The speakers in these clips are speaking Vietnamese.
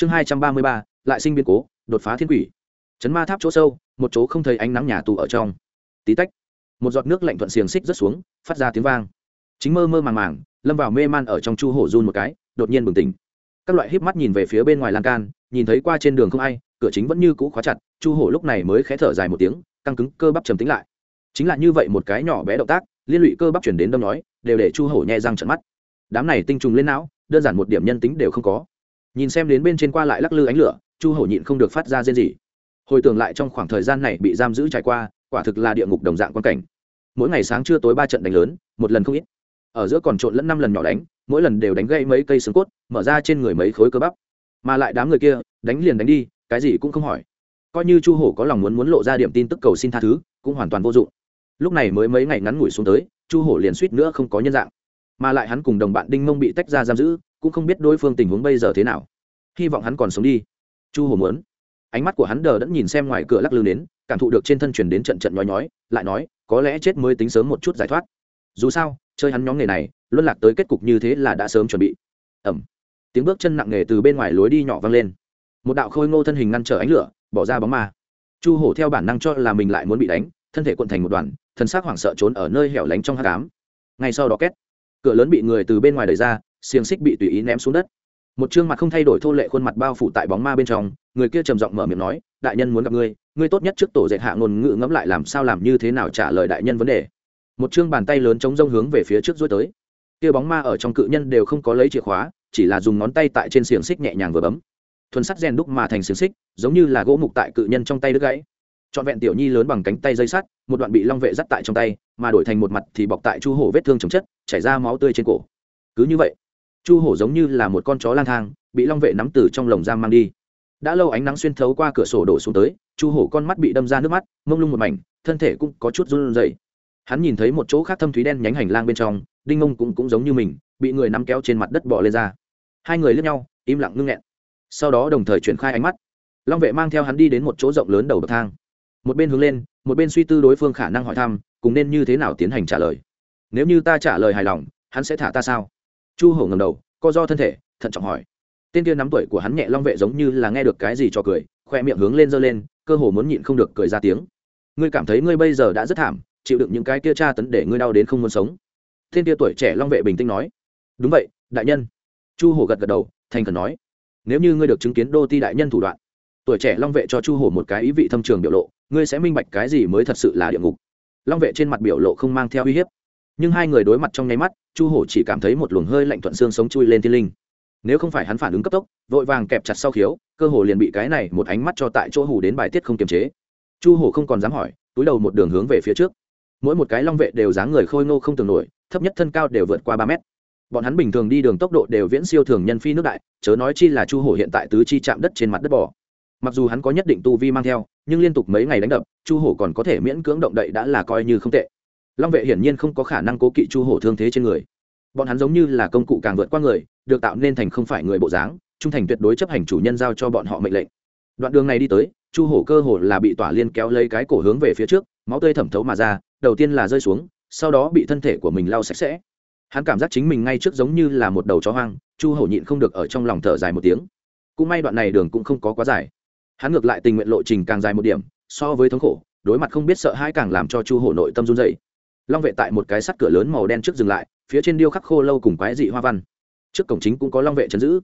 chương hai trăm ba mươi ba, lại sinh biến cố, đột phá thiên quỷ. Chấn ma tháp chỗ sâu, một chỗ không thấy ánh nắng nhà tù ở trong. Tí tách, một giọt nước lạnh thuận xiềng xích rớt xuống, phát ra tiếng vang. Chính mơ mơ màng màng, lâm vào mê man ở trong chu hổ run một cái, đột nhiên bừng tỉnh. Các loại híp mắt nhìn về phía bên ngoài lan can, nhìn thấy qua trên đường không ai, cửa chính vẫn như cũ khóa chặt, chu hổ lúc này mới khé thở dài một tiếng, căng cứng, cơ bắp trầm tính lại. Chính là như vậy một cái nhỏ bé động tác, liên lụy cơ bắp chuyển đến đâm nói, đều để chu hổ nhẹ răng trận mắt. Đám này tinh trùng lên não, đơn giản một điểm nhân tính đều không có nhìn xem đến bên trên qua lại lắc lư ánh lửa, chu hổ nhịn không được phát ra rên gì hồi tưởng lại trong khoảng thời gian này bị giam giữ trải qua, quả thực là địa ngục đồng dạng quan cảnh. Mỗi ngày sáng trưa tối ba trận đánh lớn, một lần không ít. Ở giữa còn trộn lẫn năm lần nhỏ đánh, mỗi lần đều đánh gây mấy cây xương cốt, mở ra trên người mấy khối cơ bắp. Mà lại đám người kia, đánh liền đánh đi, cái gì cũng không hỏi. Coi như chu hổ có lòng muốn muốn lộ ra điểm tin tức cầu xin tha thứ, cũng hoàn toàn vô dụng. Lúc này mới mấy ngày ngắn ngủi xuống tới, chu hổ liền suýt nữa không có nhân dạng. Mà lại hắn cùng đồng bạn đinh mông bị tách ra giam giữ, cũng không biết đối phương tình huống bây giờ thế nào hy vọng hắn còn sống đi. Chu hồ muốn. Ánh mắt của hắn đờ đẫn nhìn xem ngoài cửa lắc lư đến, cảm thụ được trên thân chuyển đến trận trận nhói nhói, lại nói, có lẽ chết mới tính sớm một chút giải thoát. Dù sao, chơi hắn nhóm nghề này, luân lạc tới kết cục như thế là đã sớm chuẩn bị. Ẩm. Tiếng bước chân nặng nghề từ bên ngoài lối đi nhỏ vang lên. Một đạo khôi ngô thân hình ngăn trở ánh lửa, bỏ ra bóng ma. Chu hổ theo bản năng cho là mình lại muốn bị đánh, thân thể quận thành một đoàn, thân xác hoảng sợ trốn ở nơi hẻo lánh trong hát cám ngay sau đó két, cửa lớn bị người từ bên ngoài đẩy ra, xiềng xích bị tùy ý ném xuống đất một chương mặt không thay đổi thô lệ khuôn mặt bao phủ tại bóng ma bên trong, người kia trầm giọng mở miệng nói, đại nhân muốn gặp ngươi ngươi tốt nhất trước tổ dệt hạ ngôn ngữ ngẫm lại làm sao làm như thế nào trả lời đại nhân vấn đề. Một chương bàn tay lớn chống rông hướng về phía trước rối tới. Kia bóng ma ở trong cự nhân đều không có lấy chìa khóa, chỉ là dùng ngón tay tại trên xiềng xích nhẹ nhàng vừa bấm. Thuần sắt rèn đúc mà thành xiềng xích, giống như là gỗ mục tại cự nhân trong tay đứt gãy. Trọn vẹn tiểu nhi lớn bằng cánh tay dây sắt, một đoạn bị long vệ dắt tại trong tay, mà đổi thành một mặt thì bọc tại chu hổ vết thương chồng chất, chảy ra máu tươi trên cổ. Cứ như vậy chu hổ giống như là một con chó lang thang, bị long vệ nắm từ trong lồng giam mang đi. Đã lâu ánh nắng xuyên thấu qua cửa sổ đổ xuống tới, chu hổ con mắt bị đâm ra nước mắt, mông lung một mảnh, thân thể cũng có chút run rẩy. Hắn nhìn thấy một chỗ khác thâm thúy đen nhánh hành lang bên trong, đinh mông cũng cũng giống như mình, bị người nắm kéo trên mặt đất bỏ lên ra. Hai người lướt nhau, im lặng ngưng nghẹn. Sau đó đồng thời triển khai ánh mắt. Long vệ mang theo hắn đi đến một chỗ rộng lớn đầu bậc thang. Một bên hướng lên, một bên suy tư đối phương khả năng hỏi thăm, cùng nên như thế nào tiến hành trả lời. Nếu như ta trả lời hài lòng, hắn sẽ thả ta sao? chu hổ ngầm đầu, co do thân thể, thận trọng hỏi. Tên kia nắm tuổi của hắn nhẹ long vệ giống như là nghe được cái gì cho cười, khoe miệng hướng lên giơ lên, cơ hồ muốn nhịn không được cười ra tiếng. Ngươi cảm thấy ngươi bây giờ đã rất thảm, chịu đựng những cái kia tra tấn để ngươi đau đến không muốn sống. Tên kia tuổi trẻ long vệ bình tĩnh nói. Đúng vậy, đại nhân. Chu hổ gật gật đầu, thành khẩn nói. Nếu như ngươi được chứng kiến đô ti đại nhân thủ đoạn, tuổi trẻ long vệ cho chu hổ một cái ý vị thâm trường biểu lộ, ngươi sẽ minh bạch cái gì mới thật sự là địa ngục. Long vệ trên mặt biểu lộ không mang theo uy hiếp. Nhưng hai người đối mặt trong nháy mắt chu hổ chỉ cảm thấy một luồng hơi lạnh thuận xương sống chui lên thiên linh. Nếu không phải hắn phản ứng cấp tốc, vội vàng kẹp chặt sau khiếu, cơ hồ liền bị cái này một ánh mắt cho tại chỗ hủ đến bài tiết không kiềm chế. Chu hổ không còn dám hỏi, túi đầu một đường hướng về phía trước. Mỗi một cái long vệ đều dáng người khôi ngô không tưởng nổi, thấp nhất thân cao đều vượt qua ba mét. Bọn hắn bình thường đi đường tốc độ đều viễn siêu thường nhân phi nước đại, chớ nói chi là chu hổ hiện tại tứ chi chạm đất trên mặt đất bò. Mặc dù hắn có nhất định tu vi mang theo, nhưng liên tục mấy ngày đánh đập, chu hổ còn có thể miễn cưỡng động đậy đã là coi như không tệ long vệ hiển nhiên không có khả năng cố kỵ chu hổ thương thế trên người. Bọn hắn giống như là công cụ càng vượt qua người, được tạo nên thành không phải người bộ dáng, trung thành tuyệt đối chấp hành chủ nhân giao cho bọn họ mệnh lệnh. Đoạn đường này đi tới, chu hổ cơ hồ là bị tỏa liên kéo lấy cái cổ hướng về phía trước, máu tươi thẩm thấu mà ra, đầu tiên là rơi xuống, sau đó bị thân thể của mình lau sạch sẽ. Hắn cảm giác chính mình ngay trước giống như là một đầu chó hoang, chu hổ nhịn không được ở trong lòng thở dài một tiếng. Cũng may đoạn này đường cũng không có quá dài. Hắn ngược lại tình nguyện lộ trình càng dài một điểm, so với thống khổ, đối mặt không biết sợ hãi càng làm cho chu hổ nội tâm run dậy long vệ tại một cái sắt cửa lớn màu đen trước dừng lại, phía trên điêu khắc khô lâu cùng quái dị hoa văn. Trước cổng chính cũng có long vệ chấn giữ.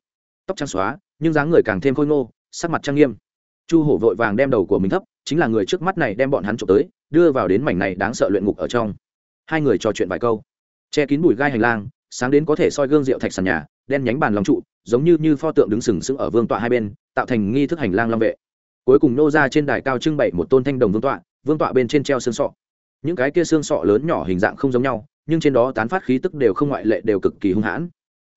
Tóc trắng xóa, nhưng dáng người càng thêm khôi ngô, sắc mặt trang nghiêm. Chu hổ vội vàng đem đầu của mình thấp, chính là người trước mắt này đem bọn hắn trộm tới, đưa vào đến mảnh này đáng sợ luyện ngục ở trong. Hai người trò chuyện vài câu. Che kín bụi gai hành lang, sáng đến có thể soi gương rượu thạch sàn nhà, đen nhánh bàn lòng trụ, giống như như pho tượng đứng sừng sững ở vương tọa hai bên, tạo thành nghi thức hành lang long vệ. Cuối cùng nô ra trên đài cao trưng bày một tôn thanh đồng vương tọa vương tọa bên trên treo xương sọ những cái kia xương sọ lớn nhỏ hình dạng không giống nhau, nhưng trên đó tán phát khí tức đều không ngoại lệ, đều cực kỳ hung hãn.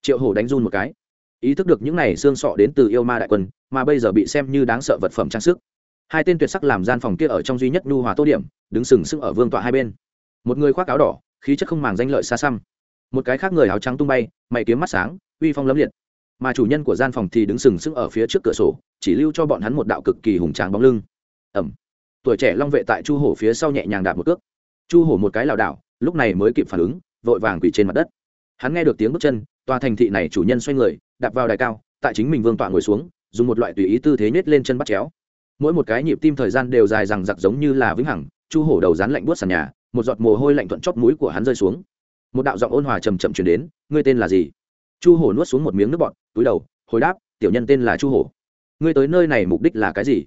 Triệu hổ đánh run một cái. Ý thức được những này xương sọ đến từ yêu ma đại quân, mà bây giờ bị xem như đáng sợ vật phẩm trang sức. Hai tên tuyệt sắc làm gian phòng kia ở trong duy nhất nhu hòa tô điểm, đứng sừng sững ở vương tọa hai bên. Một người khoác áo đỏ, khí chất không màng danh lợi xa xăm. Một cái khác người áo trắng tung bay, mày kiếm mắt sáng, uy phong lấm liệt. Mà chủ nhân của gian phòng thì đứng sừng sững ở phía trước cửa sổ, chỉ lưu cho bọn hắn một đạo cực kỳ hùng tráng bóng lưng. Ẩm. Tuổi trẻ long vệ tại chu hổ phía sau nhẹ nhàng đạp một cước chu hổ một cái lảo đảo, lúc này mới kịp phản ứng, vội vàng quỳ trên mặt đất. Hắn nghe được tiếng bước chân, tòa thành thị này chủ nhân xoay người, đạp vào đài cao, tại chính mình vương tọa ngồi xuống, dùng một loại tùy ý tư thế nhét lên chân bắt chéo. Mỗi một cái nhịp tim thời gian đều dài rằng giặc giống như là vĩnh hằng, chu hổ đầu rán lạnh buốt sàn nhà, một giọt mồ hôi lạnh thuận chót mũi của hắn rơi xuống. Một đạo giọng ôn hòa chầm chậm chuyển đến, ngươi tên là gì? Chu hổ nuốt xuống một miếng nước bọt, túi đầu, hồi đáp, tiểu nhân tên là chu hổ. Ngươi tới nơi này mục đích là cái gì?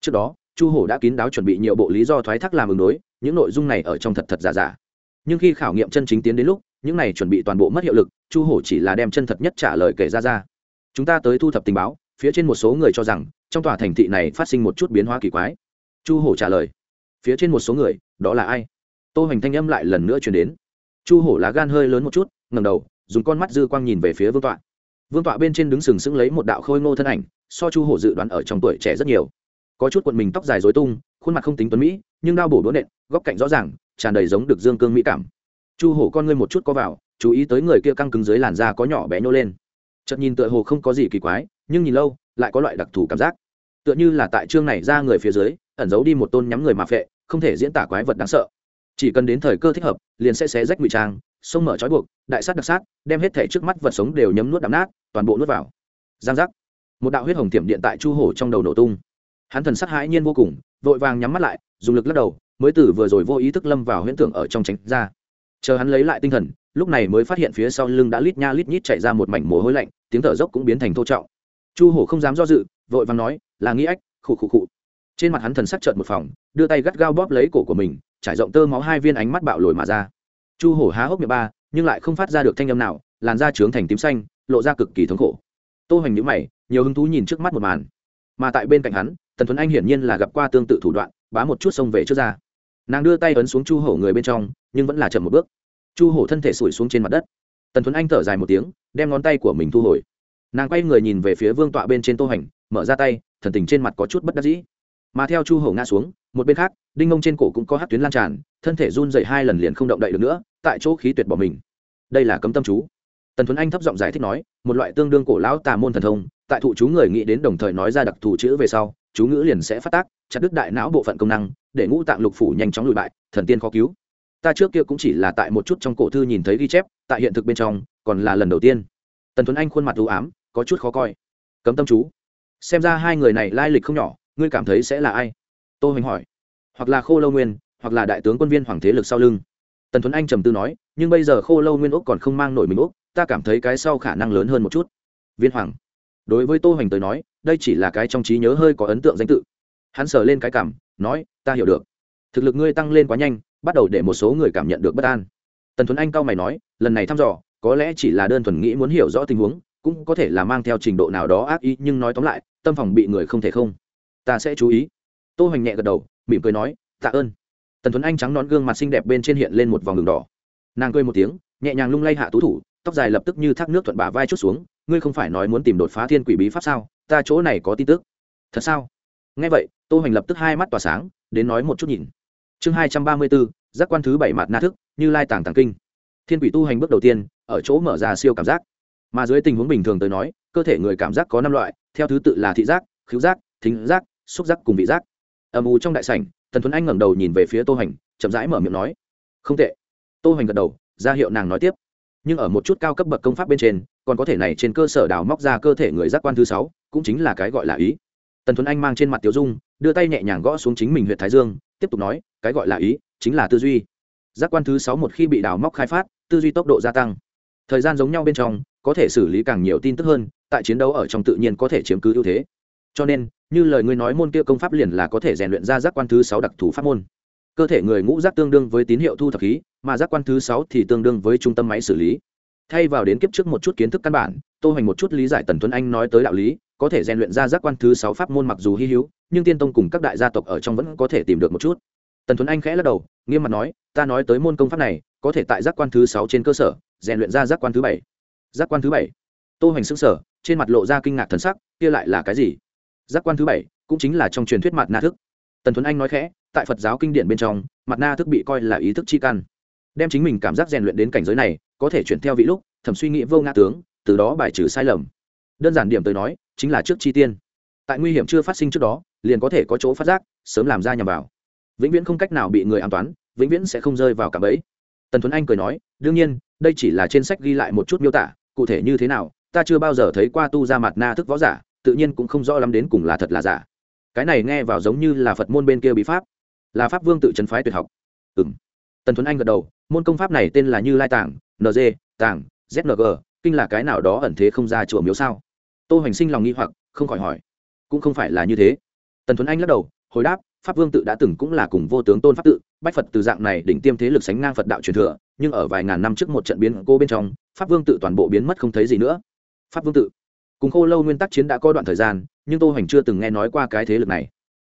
Trước đó chu hổ đã kín đáo chuẩn bị nhiều bộ lý do thoái thác làm ứng đối, những nội dung này ở trong thật thật giả giả. Nhưng khi khảo nghiệm chân chính tiến đến lúc, những này chuẩn bị toàn bộ mất hiệu lực, chu hổ chỉ là đem chân thật nhất trả lời kể ra ra. Chúng ta tới thu thập tình báo, phía trên một số người cho rằng, trong tòa thành thị này phát sinh một chút biến hóa kỳ quái. Chu hổ trả lời. Phía trên một số người, đó là ai? Tô hoành thanh âm lại lần nữa chuyển đến. Chu hổ lá gan hơi lớn một chút ngầm đầu, dùng con mắt dư quang nhìn về phía vương tọa. Vương tọa bên trên đứng sừng sững lấy một đạo khôi ngô thân ảnh, so chu hổ dự đoán ở trong tuổi trẻ rất nhiều có chút cuộn mình tóc dài dối tung, khuôn mặt không tính tuấn mỹ, nhưng đau bổ đũa nện, góc cạnh rõ ràng, tràn đầy giống được dương cương mỹ cảm. Chu hổ con ngươi một chút có vào, chú ý tới người kia căng cứng dưới làn da có nhỏ bé nhô lên. Chợt nhìn tựa hồ không có gì kỳ quái, nhưng nhìn lâu, lại có loại đặc thù cảm giác. Tựa như là tại trương này ra người phía dưới, ẩn giấu đi một tôn nhắm người mà phệ, không thể diễn tả quái vật đáng sợ. Chỉ cần đến thời cơ thích hợp, liền sẽ xé rách ngụy trang sông mở trói buộc, đại sát đặc sát, đem hết thể trước mắt vật sống đều nhấm nuốt đắm nát, toàn bộ nuốt vào. Giang giác. Một đạo huyết hồng tiệm điện tại chu hổ trong đầu nổ tung hắn thần sắc hãi nhiên vô cùng, vội vàng nhắm mắt lại, dùng lực lắc đầu, mới từ vừa rồi vô ý thức lâm vào huyễn tưởng ở trong tránh ra. Chờ hắn lấy lại tinh thần, lúc này mới phát hiện phía sau lưng đã lít nha lít nhít chạy ra một mảnh mồ hôi lạnh, tiếng thở dốc cũng biến thành thô trọng. Chu hổ không dám do dự, vội vàng nói, là nghĩ ách, khụ khụ khụ. Trên mặt hắn thần sắc trợn một phòng, đưa tay gắt gao bóp lấy cổ của mình, trải rộng tơ máu hai viên ánh mắt bạo lồi mà ra. Chu hổ há hốc miệng ba, nhưng lại không phát ra được thanh âm nào, làn da trướng thành tím xanh, lộ ra cực kỳ thống khổ. Tô hoành nhíu mày, nhiều hứng thú nhìn trước mắt một màn. Mà tại bên cạnh hắn tần tuấn anh hiển nhiên là gặp qua tương tự thủ đoạn, bá một chút xông về trước ra. Nàng đưa tay ấn xuống chu hổ người bên trong, nhưng vẫn là chậm một bước. Chu hổ thân thể sủi xuống trên mặt đất. Tần tuấn anh thở dài một tiếng, đem ngón tay của mình thu hồi. Nàng quay người nhìn về phía vương tọa bên trên tô hành, mở ra tay, thần tình trên mặt có chút bất đắc dĩ. Mà theo chu hổ ngã xuống, một bên khác, đinh ngông trên cổ cũng có hát tuyến lan tràn, thân thể run dậy hai lần liền không động đậy được nữa, tại chỗ khí tuyệt bỏ mình. Đây là cấm tâm chú. Tần tuấn anh thấp giọng giải thích nói, một loại tương đương cổ lão tà môn thần thông tại thụ chú người nghĩ đến đồng thời nói ra đặc thù chữ về sau, chú ngữ liền sẽ phát tác, chặt đứt đại não bộ phận công năng, để ngũ tạng lục phủ nhanh chóng lùi bại, thần tiên khó cứu. Ta trước kia cũng chỉ là tại một chút trong cổ thư nhìn thấy ghi chép, tại hiện thực bên trong, còn là lần đầu tiên. Tần tuấn anh khuôn mặt ưu ám, có chút khó coi. Cấm tâm chú. Xem ra hai người này lai lịch không nhỏ, ngươi cảm thấy sẽ là ai? Tô hình hỏi. Hoặc là khô lâu nguyên, hoặc là đại tướng quân viên hoàng thế lực sau lưng. Tần tuấn anh trầm tư nói, nhưng bây giờ khô lâu nguyên úc còn không mang nổi mình úc, ta cảm thấy cái sau khả năng lớn hơn một chút. Viên hoàng đối với tô hoành tới nói, đây chỉ là cái trong trí nhớ hơi có ấn tượng danh tự. Hắn sờ lên cái cảm, nói, ta hiểu được. Thực lực ngươi tăng lên quá nhanh, bắt đầu để một số người cảm nhận được bất an. Tần thuấn anh cao mày nói, lần này thăm dò, có lẽ chỉ là đơn thuần nghĩ muốn hiểu rõ tình huống, cũng có thể là mang theo trình độ nào đó ác ý, nhưng nói tóm lại, tâm phòng bị người không thể không. Ta sẽ chú ý. Tô hoành nhẹ gật đầu, mỉm cười nói, tạ ơn. Tần thuấn anh trắng nón gương mặt xinh đẹp bên trên hiện lên một vòng đường đỏ. Nàng cười một tiếng, nhẹ nhàng lung lay hạ tú thủ tóc dài lập tức như thác nước thuận bả vai chút xuống, ngươi không phải nói muốn tìm đột phá thiên quỷ bí pháp sao? Ta chỗ này có tin tức. Thật sao? Nghe vậy, tô hoành lập tức hai mắt tỏa sáng, đến nói một chút nhìn. Chương hai trăm ba mươi bốn, giác quan thứ bảy mạt na thức, như lai tàng tàng kinh. Thiên quỷ tu hành bước đầu tiên, ở chỗ mở ra siêu cảm giác. Mà dưới tình huống bình thường tới nói, cơ thể người cảm giác có năm loại, theo thứ tự là thị giác, khứu giác, thính giác, xúc giác cùng vị giác. Âm u trong đại sảnh thần tuấn anh ngẩng đầu nhìn về phía tô hoành, chậm rãi mở miệng nói, không tệ. Tô hoành gật đầu, ra hiệu nàng nói tiếp nhưng ở một chút cao cấp bậc công pháp bên trên, còn có thể này trên cơ sở đào móc ra cơ thể người giác quan thứ sáu, cũng chính là cái gọi là ý. Tần thuấn anh mang trên mặt tiểu dung, đưa tay nhẹ nhàng gõ xuống chính mình huyện thái dương, tiếp tục nói, cái gọi là ý, chính là tư duy. Giác quan thứ sáu một khi bị đào móc khai phát, tư duy tốc độ gia tăng. Thời gian giống nhau bên trong, có thể xử lý càng nhiều tin tức hơn, tại chiến đấu ở trong tự nhiên có thể chiếm cứ ưu thế. Cho nên, như lời ngươi nói môn kia công pháp liền là có thể rèn luyện ra giác quan thứ sáu đặc thù pháp môn cơ thể người ngũ giác tương đương với tín hiệu thu thập khí, mà giác quan thứ sáu thì tương đương với trung tâm máy xử lý. Thay vào đến kiếp trước một chút kiến thức căn bản, tô hoành một chút lý giải tần tuấn anh nói tới đạo lý, có thể rèn luyện ra giác quan thứ sáu pháp môn mặc dù hy hi hữu, nhưng tiên tông cùng các đại gia tộc ở trong vẫn có thể tìm được một chút. Tần tuấn anh khẽ lắc đầu, nghiêm mặt nói, ta nói tới môn công pháp này, có thể tại giác quan thứ sáu trên cơ sở, rèn luyện ra giác quan thứ bảy. Giác quan thứ bảy. Tô hoành s ư sở trên mặt lộ ra kinh ngạc thần sắc, kia lại là cái gì? Giác quan thứ bảy cũng chính là trong truyền thuyết mặt na thức tần tuấn anh nói khẽ, tại phật giáo kinh điển bên trong, mặt na thức bị coi là ý thức chi căn. Đem chính mình cảm giác rèn luyện đến cảnh giới này, có thể chuyển theo vị lúc, thẩm suy nghĩ vô ngã tướng, từ đó bài trừ sai lầm. Đơn giản điểm tới nói, chính là trước chi tiên. Tại nguy hiểm chưa phát sinh trước đó, liền có thể có chỗ phát giác, sớm làm ra nhằm vào. Vĩnh viễn không cách nào bị người an toán, vĩnh viễn sẽ không rơi vào cạm bẫy. Tần tuấn anh cười nói, đương nhiên, đây chỉ là trên sách ghi lại một chút miêu tả, cụ thể như thế nào, ta chưa bao giờ thấy qua tu ra mặt na thức võ giả, tự nhiên cũng không rõ lắm đến cùng là thật là giả cái này nghe vào giống như là phật môn bên kia bí pháp là pháp vương tự trấn phái tuyệt học ừ m tần Thuấn anh gật đầu môn công pháp này tên là như lai tảng nd tảng zng kinh là cái nào đó ẩn thế không ra chùa miếu sao tô hoành sinh lòng nghi hoặc không khỏi hỏi cũng không phải là như thế tần Thuấn anh lắc đầu hồi đáp pháp vương tự đã từng cũng là cùng vô tướng tôn pháp tự bách phật từ dạng này đỉnh tiêm thế lực sánh ngang phật đạo truyền thừa nhưng ở vài ngàn năm trước một trận biến cô bên trong pháp vương tự toàn bộ biến mất không thấy gì nữa pháp vương tự cùng khô lâu nguyên tắc chiến đã có đoạn thời gian, nhưng tô hoành chưa từng nghe nói qua cái thế lực này.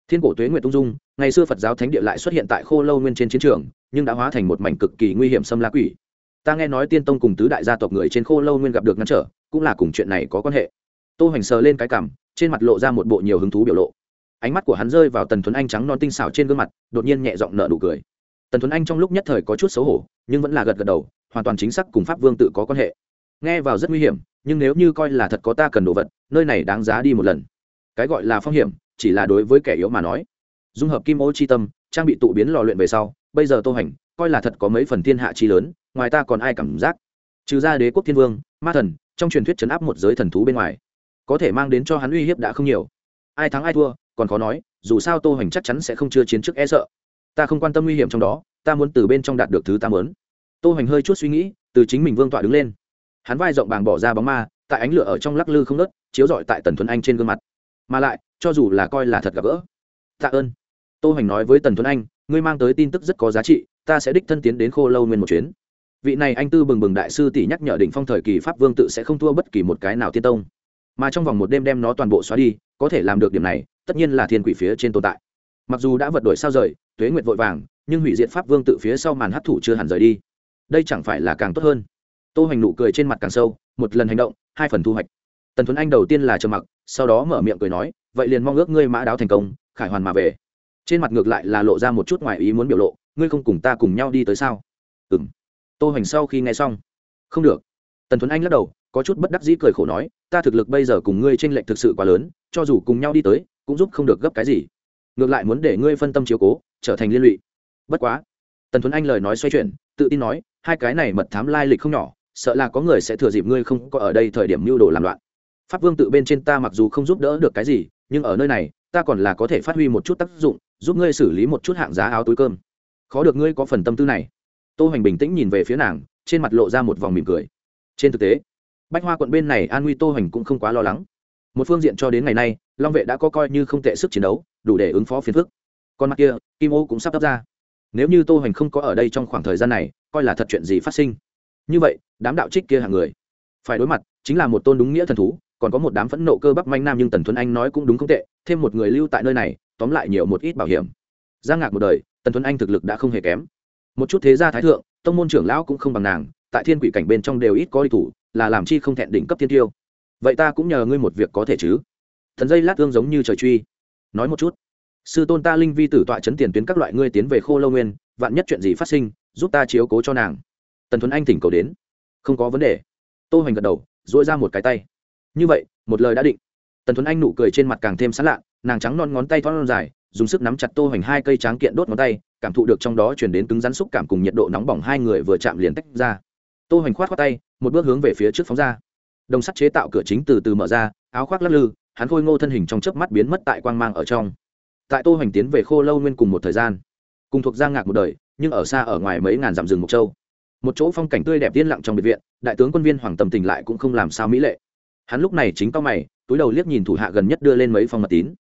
Thiên cổ tuế Nguyệt tung dung, ngày xưa phật giáo thánh địa lại xuất hiện tại khô lâu nguyên trên chiến trường, nhưng đã hóa thành một mảnh cực kỳ nguy hiểm xâm la quỷ. Ta nghe nói tiên tông cùng tứ đại gia tộc người trên khô lâu nguyên gặp được ngăn trở, cũng là cùng chuyện này có quan hệ. Tô hoành sờ lên cái cằm, trên mặt lộ ra một bộ nhiều hứng thú biểu lộ. Ánh mắt của hắn rơi vào tần thuấn anh trắng non tinh xảo trên gương mặt, đột nhiên nhẹ giọng nở nụ cười. Tần thuấn anh trong lúc nhất thời có chút xấu hổ, nhưng vẫn là gật gật đầu, hoàn toàn chính xác cùng pháp vương tự có quan hệ nghe vào rất nguy hiểm, nhưng nếu như coi là thật có ta cần đồ vật, nơi này đáng giá đi một lần. Cái gọi là phong hiểm, chỉ là đối với kẻ yếu mà nói. Dung hợp kim ô chi tâm, trang bị tụ biến lò luyện về sau, bây giờ tô hành, coi là thật có mấy phần thiên hạ chi lớn, ngoài ta còn ai cảm giác? Trừ ra đế quốc thiên vương, ma thần, trong truyền thuyết chấn áp một giới thần thú bên ngoài, có thể mang đến cho hắn uy hiếp đã không nhiều. Ai thắng ai thua, còn khó nói, dù sao tô hành chắc chắn sẽ không chưa chiến chức e sợ. Ta không quan tâm nguy hiểm trong đó, ta muốn từ bên trong đạt được thứ ta muốn. Tô hành hơi chút suy nghĩ, từ chính mình vương tọa đứng lên hắn vai rộng bàng bỏ ra bóng ma, tại ánh lửa ở trong lắc lư không nớt chiếu rọi tại tần thuấn anh trên gương mặt. Mà lại, cho dù là coi là thật gặp gỡ. Tạ ơn. Tô hoành nói với tần thuấn anh, ngươi mang tới tin tức rất có giá trị, ta sẽ đích thân tiến đến khô lâu nguyên một chuyến. Vị này anh tư bừng bừng đại sư tỷ nhắc nhở đỉnh phong thời kỳ pháp vương tự sẽ không thua bất kỳ một cái nào tiên tông. Mà trong vòng một đêm đem nó toàn bộ xóa đi, có thể làm được điểm này, tất nhiên là thiên quỷ phía trên tồn tại. Mặc dù đã vật đổi sao rời, tuế nguyệt vội vàng, nhưng hủy diệt pháp vương tự phía sau màn hấp thụ chưa hẳn rời đi. Đây chẳng phải là càng tốt hơn tô hoành nụ cười trên mặt càng sâu, một lần hành động, hai phần thu hoạch. Tần thuấn anh đầu tiên là trầm mặc, sau đó mở miệng cười nói, vậy liền mong ước ngươi mã đáo thành công, khải hoàn mà về. Trên mặt ngược lại là lộ ra một chút ngoài ý muốn biểu lộ, ngươi không cùng ta cùng nhau đi tới sao? Ừng tô hoành sau khi nghe xong, không được. Tần thuấn anh lắc đầu, có chút bất đắc dĩ cười khổ nói, ta thực lực bây giờ cùng ngươi tranh lệch thực sự quá lớn, cho dù cùng nhau đi tới, cũng giúp không được gấp cái gì. Ngược lại muốn để ngươi phân tâm chiếu cố, trở thành liên lụy. Bất quá. Tần thuấn anh lời nói xoay chuyển, tự tin nói, hai cái này mật thám lai lịch không nhỏ sợ là có người sẽ thừa dịp ngươi không có ở đây thời điểm mưu đồ làm loạn. Pháp vương tự bên trên ta mặc dù không giúp đỡ được cái gì, nhưng ở nơi này, ta còn là có thể phát huy một chút tác dụng, giúp ngươi xử lý một chút hạng giá áo túi cơm. Khó được ngươi có phần tâm tư này. Tô hoành bình tĩnh nhìn về phía nàng, trên mặt lộ ra một vòng mỉm cười. Trên thực tế bạch hoa quận bên này an nguy tô hoành cũng không quá lo lắng. Một phương diện cho đến ngày nay, long vệ đã có coi như không tệ sức chiến đấu, đủ để ứng phó phiền phức. Còn mặt kia, kim ô cũng sắp tắp ra. Nếu như tô hoành không có ở đây trong khoảng thời gian này, coi là thật chuyện gì phát sinh? như vậy, đám đạo trích kia hàng người. Phải đối mặt, chính là một tôn đúng nghĩa thần thú, còn có một đám phẫn nộ cơ bắp manh nam nhưng tần thuấn anh nói cũng đúng không tệ, thêm một người lưu tại nơi này, tóm lại nhiều một ít bảo hiểm. Giang ngạc một đời, tần thuấn anh thực lực đã không hề kém. Một chút thế gia thái thượng, tông môn trưởng lão cũng không bằng nàng, tại thiên quỷ cảnh bên trong đều ít có đi thủ, là làm chi không thẹn đỉnh cấp thiên tiêu. Vậy ta cũng nhờ ngươi một việc có thể chứ? Thần dây lát tương giống như trời truy. Nói một chút. Sư tôn ta linh vi tử tọa chấn tiền tuyến các loại ngươi tiến về khô lâu nguyên, vạn nhất chuyện gì phát sinh, giúp ta chiếu cố cho nàng tần Thuấn anh tỉnh cầu đến. Không có vấn đề. Tô hoành gật đầu dỗi ra một cái tay. Như vậy, một lời đã định. Tần Thuấn anh nụ cười trên mặt càng thêm sán lạ nàng trắng non ngón tay thoát non dài, dùng sức nắm chặt tô hoành hai cây tráng kiện đốt ngón tay, cảm thụ được trong đó chuyển đến cứng rắn xúc cảm cùng nhiệt độ nóng bỏng hai người vừa chạm liền tách ra. Tô hoành khoát khoát tay, một bước hướng về phía trước phóng ra. Đồng sắt chế tạo cửa chính từ từ mở ra, áo khoác lắc lư, hắn khôi ngô thân hình trong chớp mắt biến mất tại quang mang ở trong. Tại tô hoành tiến về khô lâu nguyên cùng một thời gian. Cùng thuộc giang ngạc một đời, nhưng ở xa ở ngoài mấy ngàn dặm rừng mộc châu một chỗ phong cảnh tươi đẹp yên lặng trong biệt viện, đại tướng quân viên hoàng tầm tình lại cũng không làm sao mỹ lệ. Hắn lúc này chính cao mày, túi đầu liếc nhìn thủ hạ gần nhất đưa lên mấy phong mật tín.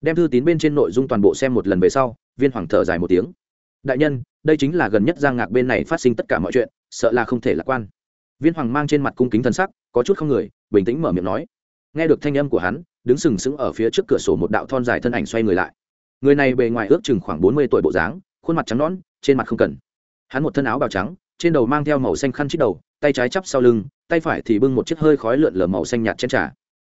Đem thư tín bên trên nội dung toàn bộ xem một lần về sau, viên hoàng thở dài một tiếng. Đại nhân, đây chính là gần nhất giang ngạc bên này phát sinh tất cả mọi chuyện, sợ là không thể lạc quan. Viên hoàng mang trên mặt cung kính thân sắc, có chút không người, bình tĩnh mở miệng nói. Nghe được thanh âm của hắn, đứng sừng sững ở phía trước cửa sổ một đạo thon dài thân ảnh xoay người lại. Người này bề ngoài ước chừng khoảng bốn mươi tuổi bộ dáng, khuôn mặt trắng nõn, trên mặt không cần. Hắn một thân áo bào trắng trên đầu mang theo màu xanh khăn chít đầu, tay trái chắp sau lưng, tay phải thì bưng một chiếc hơi khói lượn lờ màu xanh nhạt trên trà.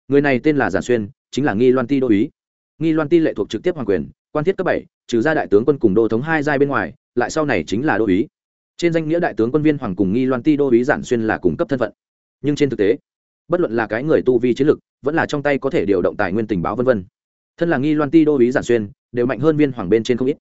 Người này tên là giản xuyên, chính là nghi loan ti đô úy. Nghi loan ti lệ thuộc trực tiếp hoàng quyền, quan thiết cấp bảy, trừ ra đại tướng quân cùng đô thống hai giai bên ngoài, lại sau này chính là đô úy. Trên danh nghĩa đại tướng quân viên hoàng cùng nghi loan ti đô úy giản xuyên là cung cấp thân phận. Nhưng trên thực tế, bất luận là cái người tu vi chiến lực, vẫn là trong tay có thể điều động tài nguyên tình báo vân vân. Thân là nghi loan ti đô úy giản xuyên, đều mạnh hơn viên hoàng bên trên không ít.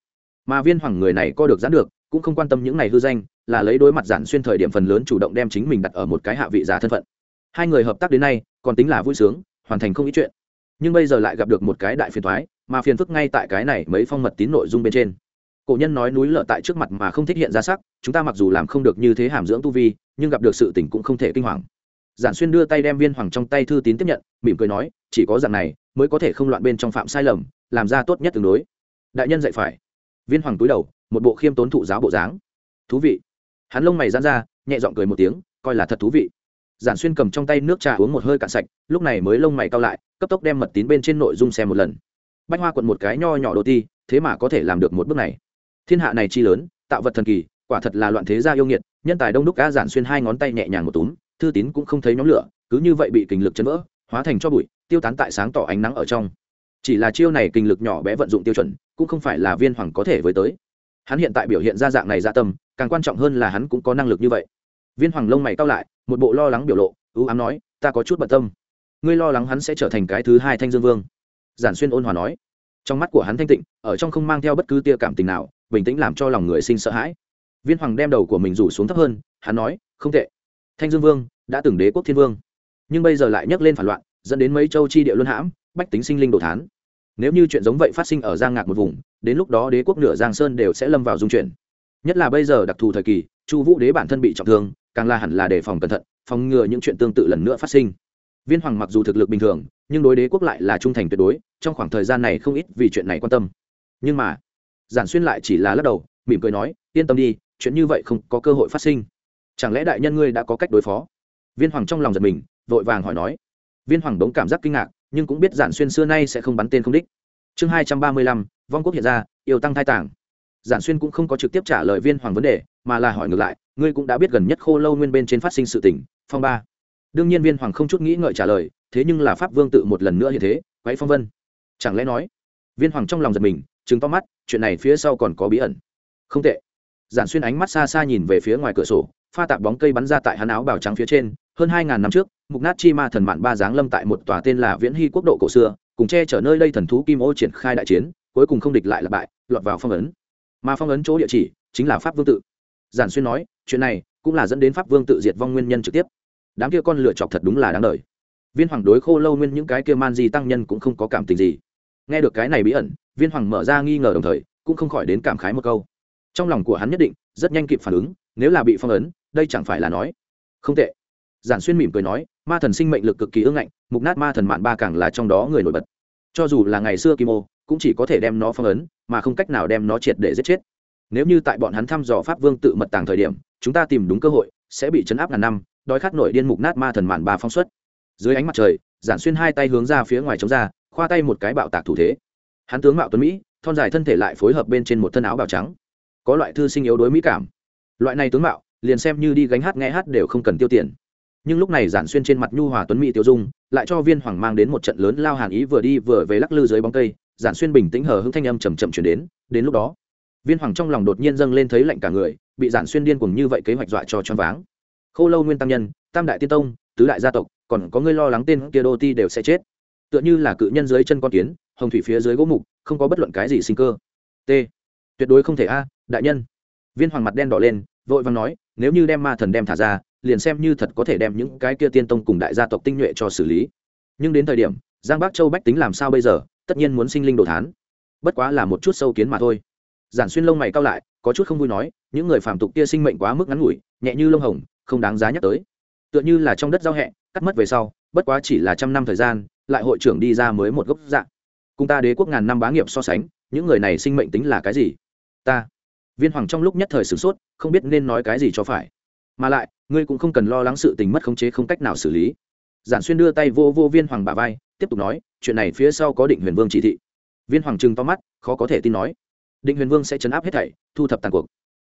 Mà viên hoàng người này co được giãn được, cũng không quan tâm những này hư danh là lấy đối mặt giản xuyên thời điểm phần lớn chủ động đem chính mình đặt ở một cái hạ vị giả thân phận. Hai người hợp tác đến nay, còn tính là vui sướng, hoàn thành không ít chuyện. Nhưng bây giờ lại gặp được một cái đại phiền thoái mà phiền phức ngay tại cái này mấy phong mật tín nội dung bên trên. Cổ nhân nói núi lở tại trước mặt mà không thích hiện ra sắc, chúng ta mặc dù làm không được như thế hàm dưỡng tu vi, nhưng gặp được sự tình cũng không thể kinh hoàng. Giản xuyên đưa tay đem viên hoàng trong tay thư tín tiếp nhận, mỉm cười nói, chỉ có dạng này, mới có thể không loạn bên trong phạm sai lầm, làm ra tốt nhất tương đối. Đại nhân dạy phải. Viên hoàng túi đầu, một bộ khiêm tốn thụ giáo bộ dáng. Thú vị hắn lông mày dán ra, nhẹ giọng cười một tiếng, coi là thật thú vị. Giản xuyên cầm trong tay nước trà uống một hơi cạn sạch, lúc này mới lông mày cao lại, cấp tốc đem mật tín bên trên nội dung xem một lần. Bách hoa quận một cái nho nhỏ đồ ti thế mà có thể làm được một bước này. Thiên hạ này chi lớn, tạo vật thần kỳ, quả thật là loạn thế gia yêu nghiệt, nhân tài đông đúc cá giản xuyên hai ngón tay nhẹ nhàng một túm, thư tín cũng không thấy nhóm lửa, cứ như vậy bị kình lực chấn vỡ, hóa thành cho bụi, tiêu tán tại sáng tỏ ánh nắng ở trong. Chỉ là chiêu này kình lực nhỏ bé vận dụng tiêu chuẩn, cũng không phải là viên hoàng có thể với tới hắn hiện tại biểu hiện ra dạng này dạ tâm, càng quan trọng hơn là hắn cũng có năng lực như vậy. Viên hoàng lông mày cao lại, một bộ lo lắng biểu lộ, ưu ám nói, ta có chút bận tâm. Ngươi lo lắng hắn sẽ trở thành cái thứ hai thanh dương vương. Giản xuyên ôn hòa nói. Trong mắt của hắn thanh tịnh, ở trong không mang theo bất cứ tia cảm tình nào, bình tĩnh làm cho lòng người sinh sợ hãi. Viên hoàng đem đầu của mình rủ xuống thấp hơn, hắn nói, không tệ. Thanh dương vương đã từng đế quốc thiên vương. Nhưng bây giờ lại nhấc lên phản loạn, dẫn đến mấy châu chi địa luân hãm, bách tính sinh linh đồ thán nếu như chuyện giống vậy phát sinh ở giang ngạc một vùng, đến lúc đó đế quốc nửa giang sơn đều sẽ lâm vào dung chuyển. Nhất là bây giờ đặc thù thời kỳ, chu vũ đế bản thân bị trọng thương, càng là hẳn là đề phòng cẩn thận, phòng ngừa những chuyện tương tự lần nữa phát sinh. Viên hoàng mặc dù thực lực bình thường, nhưng đối đế quốc lại là trung thành tuyệt đối, trong khoảng thời gian này không ít vì chuyện này quan tâm. Nhưng mà, giản xuyên lại chỉ là lắc đầu, mỉm cười nói, yên tâm đi, chuyện như vậy không có cơ hội phát sinh. Chẳng lẽ đại nhân ngươi đã có cách đối phó? Viên hoàng trong lòng giật mình, vội vàng hỏi nói. Viên hoàng đống cảm giác kinh ngạc nhưng cũng biết giản xuyên xưa nay sẽ không bắn tên không đích. Chương hai trăm ba mươi lăm, vong quốc hiện ra, yêu tăng thai tảng. Giản xuyên cũng không có trực tiếp trả lời viên hoàng vấn đề, mà là hỏi ngược lại, ngươi cũng đã biết gần nhất khô lâu nguyên bên trên phát sinh sự tỉnh phong ba. Đương nhiên viên hoàng không chút nghĩ ngợi trả lời, thế nhưng là pháp vương tự một lần nữa như thế quáy phong vân. Chẳng lẽ nói? Viên hoàng trong lòng giật mình chứng to mắt, chuyện này phía sau còn có bí ẩn. Không tệ. Giản xuyên ánh mắt xa xa nhìn về phía ngoài cửa sổ pha tạp bóng cây bắn ra tại hắn áo bào trắng phía trên, hơn hai ngàn năm trước, mục nát chi ma thần mạn ba giáng lâm tại một tòa tên là viễn hy quốc độ cổ xưa, cùng che chở nơi đây thần thú kim ô triển khai đại chiến, cuối cùng không địch lại là bại, lọt vào phong ấn. Mà phong ấn chỗ địa chỉ chính là pháp vương tự. Giản xuyên nói, chuyện này cũng là dẫn đến pháp vương tự diệt vong nguyên nhân trực tiếp. Đám kia con lựa chọc thật đúng là đáng đời. Viên hoàng đối khô lâu nguyên những cái kia man di tăng nhân cũng không có cảm tình gì. Nghe được cái này bí ẩn, viên hoàng mở ra nghi ngờ đồng thời, cũng không khỏi đến cảm khái một câu. Trong lòng của hắn nhất định rất nhanh kịp phản ứng, nếu là bị phong ấn đây chẳng phải là nói, không tệ. Giản xuyên mỉm cười nói, ma thần sinh mệnh lực cực kỳ ưng ngạnh, mục nát ma thần mạn ba càng là trong đó người nổi bật. Cho dù là ngày xưa kim ô, cũng chỉ có thể đem nó phong ấn, mà không cách nào đem nó triệt để giết chết. Nếu như tại bọn hắn thăm dò pháp vương tự mật tàng thời điểm, chúng ta tìm đúng cơ hội, sẽ bị chấn áp ngàn năm, đói khát nổi điên mục nát ma thần mạn ba phong suất dưới ánh mặt trời, giản xuyên hai tay hướng ra phía ngoài chống ra, khoa tay một cái bạo tạc thủ thế. Hắn tướng mạo tuấn mỹ, thon dài thân thể lại phối hợp bên trên một thân áo bào trắng. Có loại thư sinh yếu đối mỹ cảm. Loại này tướng mạo liền xem như đi gánh hát nghe hát đều không cần tiêu tiền. Nhưng lúc này giản xuyên trên mặt nhu hòa tuấn mỹ tiêu dung, lại cho viên hoàng mang đến một trận lớn lao hàn ý vừa đi vừa về lắc lư dưới bóng cây, giản xuyên bình tĩnh hờ hững thanh âm chầm chậm chuyển đến đến lúc đó, viên hoàng trong lòng đột nhiên dâng lên thấy lạnh cả người, bị giản xuyên điên cùng như vậy kế hoạch dọa cho choáng váng. Khâu lâu nguyên tăng nhân, tam đại tiên tông, tứ đại gia tộc, còn có người lo lắng tên kia đô ti đều sẽ chết. Tựa như là cự nhân dưới chân con kiến, hồng thủy phía dưới gỗ mục, không có bất luận cái gì sinh cơ. T. Tuyệt đối không thể a, đại nhân. Viên hoàng mặt đen đỏ lên vội vàng nói, nếu như đem ma thần đem thả ra, liền xem như thật có thể đem những cái kia tiên tông cùng đại gia tộc tinh nhuệ cho xử lý. Nhưng đến thời điểm, giang bắc châu bách tính làm sao bây giờ, tất nhiên muốn sinh linh đồ thán. Bất quá là một chút sâu kiến mà thôi. Giản xuyên lông mày cao lại, có chút không vui nói, những người phàm tục kia sinh mệnh quá mức ngắn ngủi, nhẹ như lông hồng, không đáng giá nhắc tới. Tựa như là trong đất giao hẹ, cắt mất về sau, bất quá chỉ là trăm năm thời gian, lại hội trưởng đi ra mới một gốc dạng cùng ta đế quốc ngàn năm bá nghiệp so sánh, những người này sinh mệnh tính là cái gì? Ta viên hoàng trong lúc nhất thời sửng sốt, không biết nên nói cái gì cho phải. Mà lại, ngươi cũng không cần lo lắng sự tình mất khống chế không cách nào xử lý. Giản xuyên đưa tay vô vô viên hoàng bà vai, tiếp tục nói, chuyện này phía sau có định huyền vương chỉ thị. Viên hoàng trừng to mắt, khó có thể tin nói. Định huyền vương sẽ chấn áp hết thảy, thu thập tàn cuộc.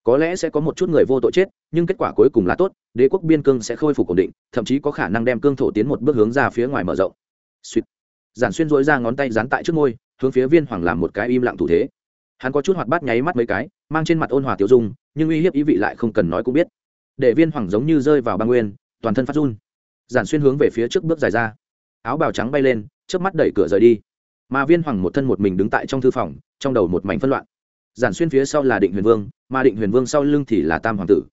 Có lẽ sẽ có một chút người vô tội chết, nhưng kết quả cuối cùng là tốt, đế quốc biên cương sẽ khôi phục ổn định, thậm chí có khả năng đem cương thổ tiến một bước hướng ra phía ngoài mở rộng. Suýt. Giản xuyên dối ra ngón tay dán tại trước môi, hướng phía viên hoàng làm một cái im lặng thủ thế hắn có chút hoạt bát nháy mắt mấy cái, mang trên mặt ôn hòa tiểu dung, nhưng uy hiếp ý vị lại không cần nói cũng biết. Để viên hoàng giống như rơi vào băng nguyên, toàn thân phát run. Giản xuyên hướng về phía trước bước dài ra. Áo bào trắng bay lên trước mắt đẩy cửa rời đi. Mà viên hoàng một thân một mình đứng tại trong thư phòng, trong đầu một mảnh phân loạn. Giản xuyên phía sau là định huyền vương, mà định huyền vương sau lưng thì là tam hoàng tử.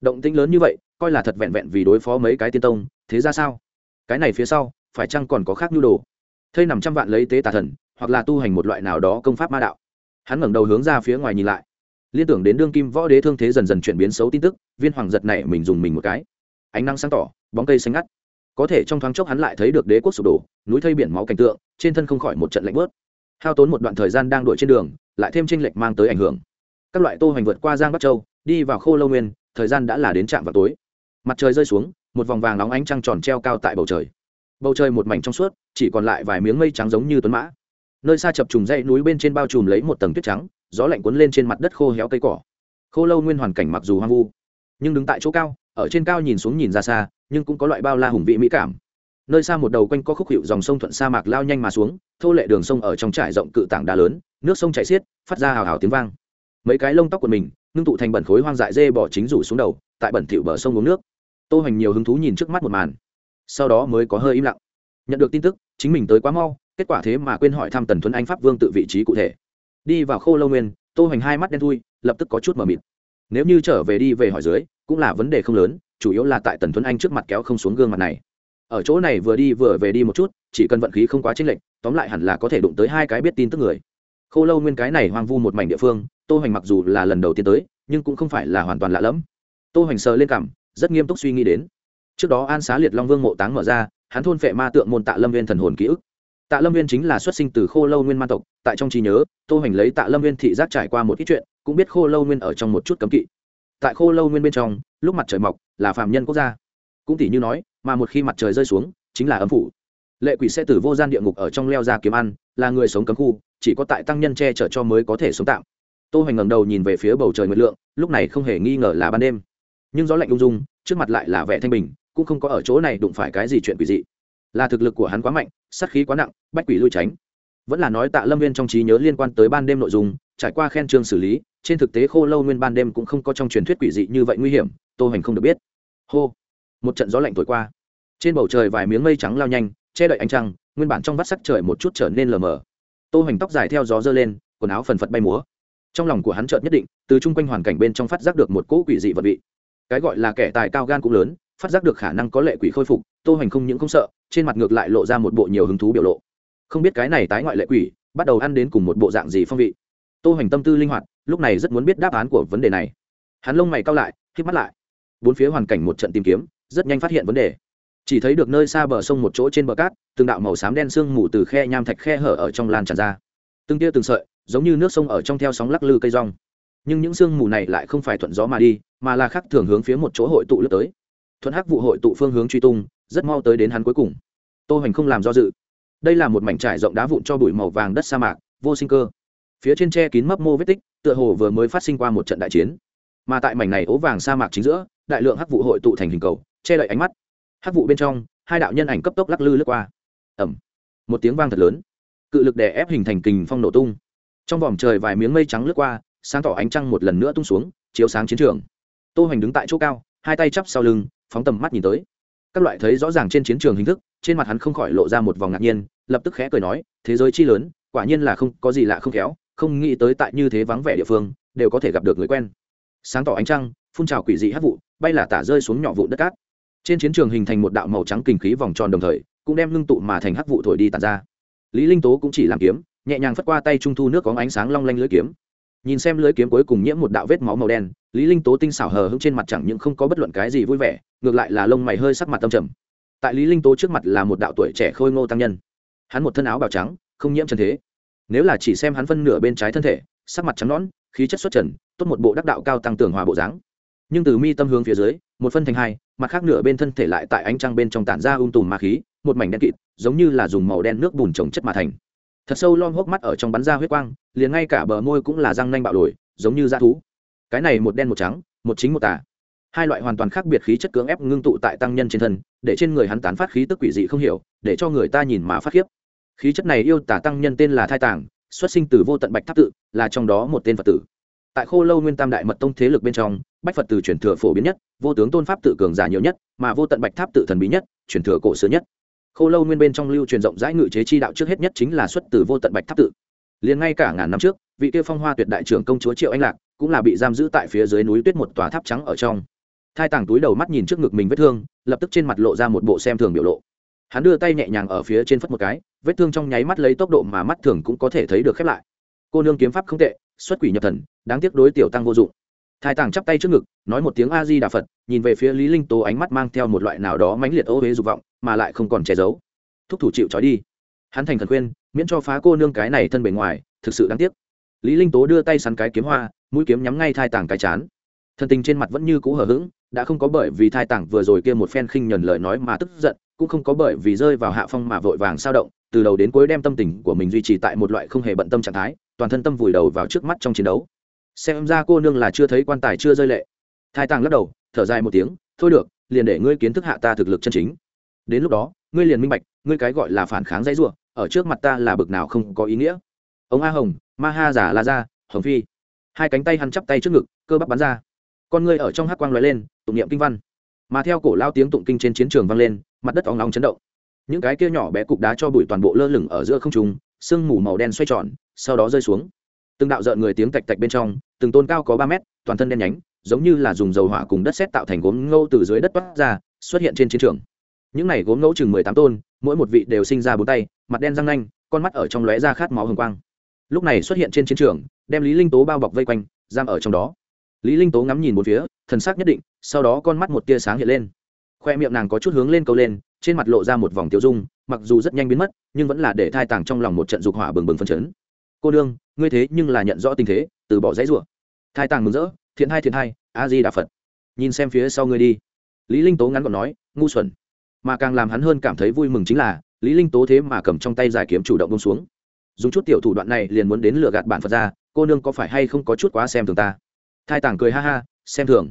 Động tĩnh lớn như vậy, coi là thật vẹn vẹn vì đối phó mấy cái tiên tông, thế ra sao? Cái này phía sau, phải chăng còn có khác nhu đồ? Thây nằm trăm vạn lấy tế tà thần, hoặc là tu hành một loại nào đó công pháp ma đạo hắn ngẩng đầu hướng ra phía ngoài nhìn lại. Liên tưởng đến đương kim võ đế thương thế dần dần chuyển biến xấu tin tức, viên hoàng giật này mình dùng mình một cái. Ánh nắng sáng tỏ, bóng cây xanh ngắt. Có thể trong thoáng chốc hắn lại thấy được đế quốc sụp đổ, núi thây biển máu cảnh tượng, trên thân không khỏi một trận lạnh bớt hao tốn một đoạn thời gian đang đuổi trên đường, lại thêm tranh lệch mang tới ảnh hưởng. Các loại tô hành vượt qua giang bắc châu, đi vào khô lâu nguyên, thời gian đã là đến trạm vào tối. Mặt trời rơi xuống, một vòng vàng nóng ánh trăng tròn treo cao tại bầu trời. Bầu trời một mảnh trong suốt, chỉ còn lại vài miếng mây trắng giống như tuấn mã nơi xa chập trùng dãy núi bên trên bao trùm lấy một tầng tuyết trắng, gió lạnh cuốn lên trên mặt đất khô héo cây cỏ. Khô lâu nguyên hoàn cảnh mặc dù hoang vu, nhưng đứng tại chỗ cao, ở trên cao nhìn xuống nhìn ra xa, nhưng cũng có loại bao la hùng vị mỹ cảm. Nơi xa một đầu quanh có khúc hiệu dòng sông thuận sa mạc lao nhanh mà xuống, thô lệ đường sông ở trong trải rộng cự tảng đá lớn, nước sông chảy xiết, phát ra hào hào tiếng vang. Mấy cái lông tóc của mình, ngưng tụ thành bẩn khối hoang dại dê bỏ chính rủ xuống đầu, tại bẩn thịu bờ sông uống nước. Tô hoành nhiều hứng thú nhìn trước mắt một màn, sau đó mới có hơi im lặng. Nhận được tin tức, chính mình tới quá mau kết quả thế mà quên hỏi thăm tần thuấn anh pháp vương tự vị trí cụ thể. Đi vào khô lâu nguyên, tô hoành hai mắt đen thui, lập tức có chút mờ mịt. Nếu như trở về đi về hỏi dưới, cũng là vấn đề không lớn, chủ yếu là tại tần thuấn anh trước mặt kéo không xuống gương mặt này. Ở chỗ này vừa đi vừa về đi một chút, chỉ cần vận khí không quá chênh lệch, tóm lại hẳn là có thể đụng tới hai cái biết tin tức người. Khô lâu nguyên cái này hoang vu một mảnh địa phương, tô hoành mặc dù là lần đầu tiên tới, nhưng cũng không phải là hoàn toàn lạ lẫm. Tô hoành sờ lên cằm, rất nghiêm túc suy nghĩ đến. Trước đó an xá liệt long vương mộ táng mở ra, hắn thôn phệ ma tượng môn tạ lâm viên thần hồn ký ức tạ lâm viên chính là xuất sinh từ khô lâu nguyên man tộc, tại trong trí nhớ, tô Hành lấy tạ lâm viên thị giác trải qua một ít chuyện, cũng biết khô lâu nguyên ở trong một chút cấm kỵ. Tại khô lâu nguyên bên trong, lúc mặt trời mọc, là phạm nhân quốc gia. Cũng tỷ như nói, mà một khi mặt trời rơi xuống, chính là âm phủ. Lệ quỷ sẽ từ vô gian địa ngục ở trong leo ra kiếm ăn, là người sống cấm khu, chỉ có tại tăng nhân che chở cho mới có thể sống tạm. Tô Hành ngẩng đầu nhìn về phía bầu trời nguyệt lượng, lúc này không hề nghi ngờ là ban đêm. Nhưng gió lạnh ung dung, trước mặt lại là vẻ thanh bình, cũng không có ở chỗ này đụng phải cái gì chuyện quỷ dị là thực lực của hắn quá mạnh, sát khí quá nặng, bách quỷ lui tránh. Vẫn là nói tạ lâm viên trong trí nhớ liên quan tới ban đêm nội dung, trải qua khen trương xử lý, trên thực tế khô lâu nguyên ban đêm cũng không có trong truyền thuyết quỷ dị như vậy nguy hiểm, tô hành không được biết. Hô! Một trận gió lạnh thổi qua. Trên bầu trời vài miếng mây trắng lao nhanh, che đậy ánh trăng, nguyên bản trong vắt sắc trời một chút trở nên lờ mờ. Tô hành tóc dài theo gió dơ lên, quần áo phần phật bay múa. Trong lòng của hắn chợt nhất định, từ chung quanh hoàn cảnh bên trong phát giác được một cỗ quỷ dị vật vị. Cái gọi là kẻ tài cao gan cũng lớn, phát giác được khả năng có lệ quỷ khôi phục, tô hành không những không sợ trên mặt ngược lại lộ ra một bộ nhiều hứng thú biểu lộ. Không biết cái này tái ngoại lệ quỷ, bắt đầu ăn đến cùng một bộ dạng gì phong vị. Tô hoành tâm tư linh hoạt, lúc này rất muốn biết đáp án của vấn đề này. Hắn lông mày cao lại hít mắt lại. Bốn phía hoàn cảnh một trận tìm kiếm, rất nhanh phát hiện vấn đề. Chỉ thấy được nơi xa bờ sông một chỗ trên bờ cát, từng đạo màu xám đen sương mù từ khe nham thạch khe hở ở trong lan tràn ra. Từng tia từng sợi, giống như nước sông ở trong theo sóng lắc lư cây rong. Nhưng những sương mù này lại không phải thuận gió mà đi, mà là khác thường hướng phía một chỗ hội tụ lướt tới thuận hắc vụ hội tụ phương hướng truy tung, rất mau tới đến hắn cuối cùng. Tô hoành không làm do dự. Đây là một mảnh trải rộng đá vụn cho bụi màu vàng đất sa mạc, vô sinh cơ. Phía trên tre kín mấp mô vết tích, tựa hồ vừa mới phát sinh qua một trận đại chiến. Mà tại mảnh này ố vàng sa mạc chính giữa, đại lượng hắc vụ hội tụ thành hình cầu, che đậy ánh mắt. Hắc vụ bên trong, hai đạo nhân ảnh cấp tốc lắc lư lướt qua. Ẩm một tiếng vang thật lớn. Cự lực đè ép hình thành kình phong nổ tung. Trong vòm trời vài miếng mây trắng lướt qua, sáng tỏ ánh trăng một lần nữa tung xuống, chiếu sáng chiến trường. Tô hoành đứng tại chỗ cao, hai tay chắp sau lưng phóng tầm mắt nhìn tới. Các loại thấy rõ ràng trên chiến trường hình thức, trên mặt hắn không khỏi lộ ra một vòng ngạc nhiên, lập tức khẽ cười nói, thế giới chi lớn, quả nhiên là không, có gì lạ không khéo, không nghĩ tới tại như thế vắng vẻ địa phương, đều có thể gặp được người quen. Sáng tỏ ánh trăng, phun trào quỷ dị hát vụ, bay là tả rơi xuống nhỏ vụ đất cát. Trên chiến trường hình thành một đạo màu trắng kinh khí vòng tròn đồng thời, cũng đem ngưng tụ mà thành hắc vụ thổi đi tàn ra. Lý linh tố cũng chỉ làm kiếm, nhẹ nhàng phất qua tay trung thu nước có ánh sáng long lanh lưỡi kiếm nhìn xem lưới kiếm cuối cùng nhiễm một đạo vết máu màu đen, lý linh tố tinh xảo hờ hững trên mặt chẳng những không có bất luận cái gì vui vẻ, ngược lại là lông mày hơi sắc mặt tâm trầm. Tại lý linh tố trước mặt là một đạo tuổi trẻ khôi ngô tăng nhân. Hắn một thân áo bào trắng, không nhiễm chân thế. Nếu là chỉ xem hắn phân nửa bên trái thân thể, sắc mặt trắng nõn, khí chất xuất trần, tốt một bộ đắc đạo cao tăng tưởng hòa bộ dáng. Nhưng từ mi tâm hướng phía dưới, một phân thành hai, mặt khác nửa bên thân thể lại tại ánh trăng bên trong tản ra um tùm ma khí, một mảnh đen kịt, giống như là dùng màu đen nước bùn trồng chất mà thành thật sâu lom hốc mắt ở trong bắn ra huyết quang, liền ngay cả bờ môi cũng là răng nanh bạo lồi giống như da thú. Cái này một đen một trắng, một chính một tả. Hai loại hoàn toàn khác biệt khí chất cưỡng ép ngưng tụ tại tăng nhân trên thân, để trên người hắn tán phát khí tức quỷ dị không hiểu, để cho người ta nhìn mà phát khiếp. Khí chất này yêu tả tăng nhân tên là thai tàng xuất sinh từ vô tận bạch tháp tự, là trong đó một tên phật tử. Tại khô lâu nguyên tam đại mật tông thế lực bên trong, bách phật tử truyền thừa phổ biến nhất, vô tướng tôn pháp tự cường giả nhiều nhất, mà vô tận bạch tháp tự thần bí nhất, truyền thừa cổ xưa nhất khô lâu nguyên bên trong lưu truyền rộng rãi ngự chế chi đạo trước hết nhất chính là xuất từ vô tận bạch tháp tự. Liên ngay cả ngàn năm trước, vị kia phong hoa tuyệt đại trưởng công chúa triệu anh lạc cũng là bị giam giữ tại phía dưới núi tuyết một tòa tháp trắng ở trong. Thay tàng túi đầu mắt nhìn trước ngực mình vết thương, lập tức trên mặt lộ ra một bộ xem thường biểu lộ. Hắn đưa tay nhẹ nhàng ở phía trên phất một cái, vết thương trong nháy mắt lấy tốc độ mà mắt thường cũng có thể thấy được khép lại. Cô nương kiếm pháp không tệ, xuất quỷ nhập thần, đáng tiếc đối tiểu tăng vô dụng thái tàng chắp tay trước ngực, nói một tiếng a di đà phật, nhìn về phía lý linh tố ánh mắt mang theo một loại nào đó mãnh liệt ô huế dục vọng, mà lại không còn che giấu. Thúc thủ chịu trói đi. Hắn thành thần khuyên, miễn cho phá cô nương cái này thân bề ngoài, thực sự đáng tiếc. Lý linh tố đưa tay sắn cái kiếm hoa, mũi kiếm nhắm ngay thai tàng cái chán. Thần tình trên mặt vẫn như cũ hờ hững, đã không có bởi vì thai tàng vừa rồi kia một phen khinh nhẫn lời nói mà tức giận, cũng không có bởi vì rơi vào hạ phong mà vội vàng sao động, từ đầu đến cuối đem tâm tình của mình duy trì tại một loại không hề bận tâm trạng thái, toàn thân tâm vùi đầu vào trước mắt trong chiến đấu xem ra cô nương là chưa thấy quan tài chưa rơi lệ. Thái tàng lắc đầu, thở dài một tiếng, thôi được, liền để ngươi kiến thức hạ ta thực lực chân chính. Đến lúc đó, ngươi liền minh bạch, ngươi cái gọi là phản kháng dãy ruộng ở trước mặt ta là bực nào không có ý nghĩa. Ông a hồng, ma ha giả la ra hồng phi. Hai cánh tay hắn chắp tay trước ngực, cơ bắp bắn ra. Con ngươi ở trong hắc quang l lên, tụng niệm kinh văn. Mà theo cổ lao tiếng tụng kinh trên chiến trường vang lên, mặt đất óng nóng chấn động. Những cái kia nhỏ bé cục đá cho bụi toàn bộ lơ lửng ở giữa không trùng sương mù màu đen xoay tròn, sau đó rơi xuống từng đạo rợn người tiếng tạch tạch bên trong, từng tôn cao có ba mét, toàn thân đen nhánh, giống như là dùng dầu hỏa cùng đất xét tạo thành gốm ngô từ dưới đất toát ra, xuất hiện trên chiến trường. Những này gốm ngô chừng mười tám tôn, mỗi một vị đều sinh ra bốn tay, mặt đen răng nanh, con mắt ở trong lóe ra khát máu hồng quang. Lúc này xuất hiện trên chiến trường, đem lý linh tố bao bọc vây quanh, giam ở trong đó. Lý linh tố ngắm nhìn một phía, thần sắc nhất định, sau đó con mắt một tia sáng hiện lên. Khoe miệng nàng có chút hướng lên câu lên, trên mặt lộ ra một vòng tiêu dung, mặc dù rất nhanh biến mất, nhưng vẫn là để thai tàng trong lòng một trận dục hỏa bừng bừng phân chấn. Cô đương ngươi thế nhưng là nhận rõ tình thế, từ bỏ dãy rủa. Thai tàng mừng rỡ, thiện hai thiện hai a di đà phật. Nhìn xem phía sau ngươi đi. Lý linh tố ngắn gọn nói, ngu xuẩn. Mà càng làm hắn hơn cảm thấy vui mừng chính là, lý linh tố thế mà cầm trong tay giải kiếm chủ động bông xuống. Dùng chút tiểu thủ đoạn này liền muốn đến lừa gạt bạn phật ra, cô nương có phải hay không có chút quá xem thường ta? Thai tàng cười ha ha, xem thường.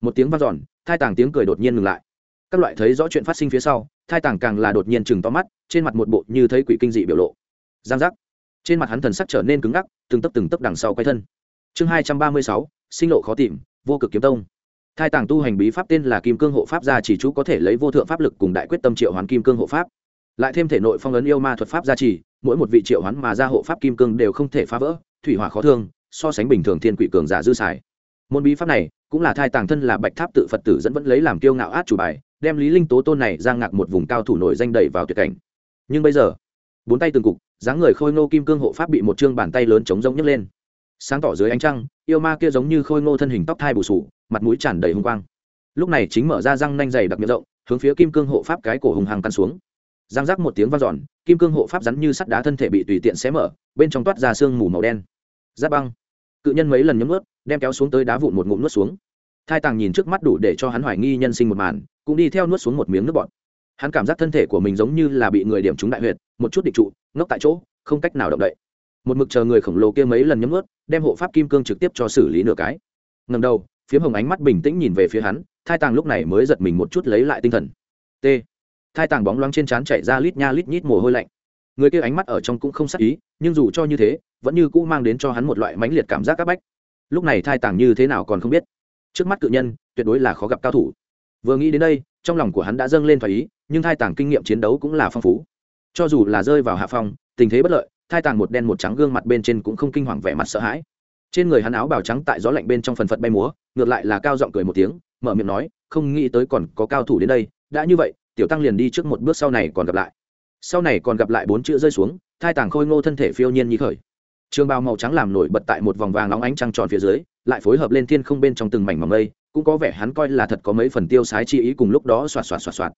Một tiếng vang dọn, thai tàng tiếng cười đột nhiên ngừng lại. Các loại thấy rõ chuyện phát sinh phía sau, thai tàng càng là đột nhiên chừng to mắt, trên mặt một bộ như thấy quỷ kinh dị biểu lộ. Giang giác trên mặt hắn thần sắc trở nên cứng ngắc, từng tấp từng tấp đằng sau quay thân. Chương hai trăm ba mươi sáu, sinh lộ khó tìm, vô cực kiếm tông. Thai tàng tu hành bí pháp tên là kim cương hộ pháp gia chỉ chú có thể lấy vô thượng pháp lực cùng đại quyết tâm triệu hoán kim cương hộ pháp. Lại thêm thể nội phong ấn yêu ma thuật pháp gia trì, mỗi một vị triệu hoán mà gia hộ pháp kim cương đều không thể phá vỡ, thủy hỏa khó thương, so sánh bình thường thiên quỷ cường giả dư xài. Môn bí pháp này, cũng là thai tàng thân là bạch tháp tự phật tử dẫn vẫn lấy làm kiêu ngạo át chủ bài, đem lý linh tố tôn này ra ngạc một vùng cao thủ nổi danh đẩy vào tuyệt cảnh. Nhưng bây giờ bốn tay từng cục, dáng người khôi ngô kim cương hộ pháp bị một chương bàn tay lớn chống rông nhấc lên. Sáng tỏ dưới ánh trăng, yêu ma kia giống như khôi ngô thân hình tóc thai bù sù, mặt mũi tràn đầy hùng quang. Lúc này chính mở ra răng nanh dày đặc miệng rộng, hướng phía kim cương hộ pháp cái cổ hùng hàng căn xuống. Răng rác một tiếng vang giòn kim cương hộ pháp rắn như sắt đá thân thể bị tùy tiện xé mở, bên trong toát ra sương mù màu đen. Giáp băng. Cự nhân mấy lần nhấm ướt đem kéo xuống tới đá vụn một ngụm nuốt xuống. Thai tàng nhìn trước mắt đủ để cho hắn hoài nghi nhân sinh một màn, cũng đi theo nuốt xuống một miếng nước bọt hắn cảm giác thân thể của mình giống như là bị người điểm trúng đại huyệt, một chút địch trụ, ngốc tại chỗ, không cách nào động đậy. Một mực chờ người khổng lồ kia mấy lần nhấm ướt đem hộ pháp kim cương trực tiếp cho xử lý nửa cái. Ngầm đầu phiếm hồng ánh mắt bình tĩnh nhìn về phía hắn, thai tàng lúc này mới giật mình một chút lấy lại tinh thần. T. Thai tàng bóng loáng trên trán chạy ra lít nha lít nhít mồ hôi lạnh. Người kia ánh mắt ở trong cũng không sắc ý, nhưng dù cho như thế, vẫn như cũ mang đến cho hắn một loại mãnh liệt cảm giác c áp bách. Lúc này thai tàng như thế nào còn không biết. Trước mắt cự nhân, tuyệt đối là khó gặp cao thủ. Vừa nghĩ đến đây trong lòng của hắn đã dâng lên thoái ý, nhưng thai tàng kinh nghiệm chiến đấu cũng là phong phú. Cho dù là rơi vào hạ phong, tình thế bất lợi, thai tàng một đen một trắng gương mặt bên trên cũng không kinh hoàng vẻ mặt sợ hãi. Trên người hắn áo bào trắng tại gió lạnh bên trong phần phật bay múa, ngược lại là cao giọng cười một tiếng, mở miệng nói, không nghĩ tới còn có cao thủ đến đây, đã như vậy, tiểu tăng liền đi trước một bước sau này còn gặp lại. Sau này còn gặp lại bốn chữ rơi xuống, thai tàng khôi ngô thân thể phiêu nhiên như khởi. Trường bào màu trắng làm nổi bật tại một vòng vàng óng ánh trăng tròn phía dưới, lại phối hợp lên thiên không bên trong từng mảnh mỏng mây cũng có vẻ hắn coi là thật có mấy phần tiêu sái chi ý cùng lúc đó xoạt xoạt xoạt xoạt.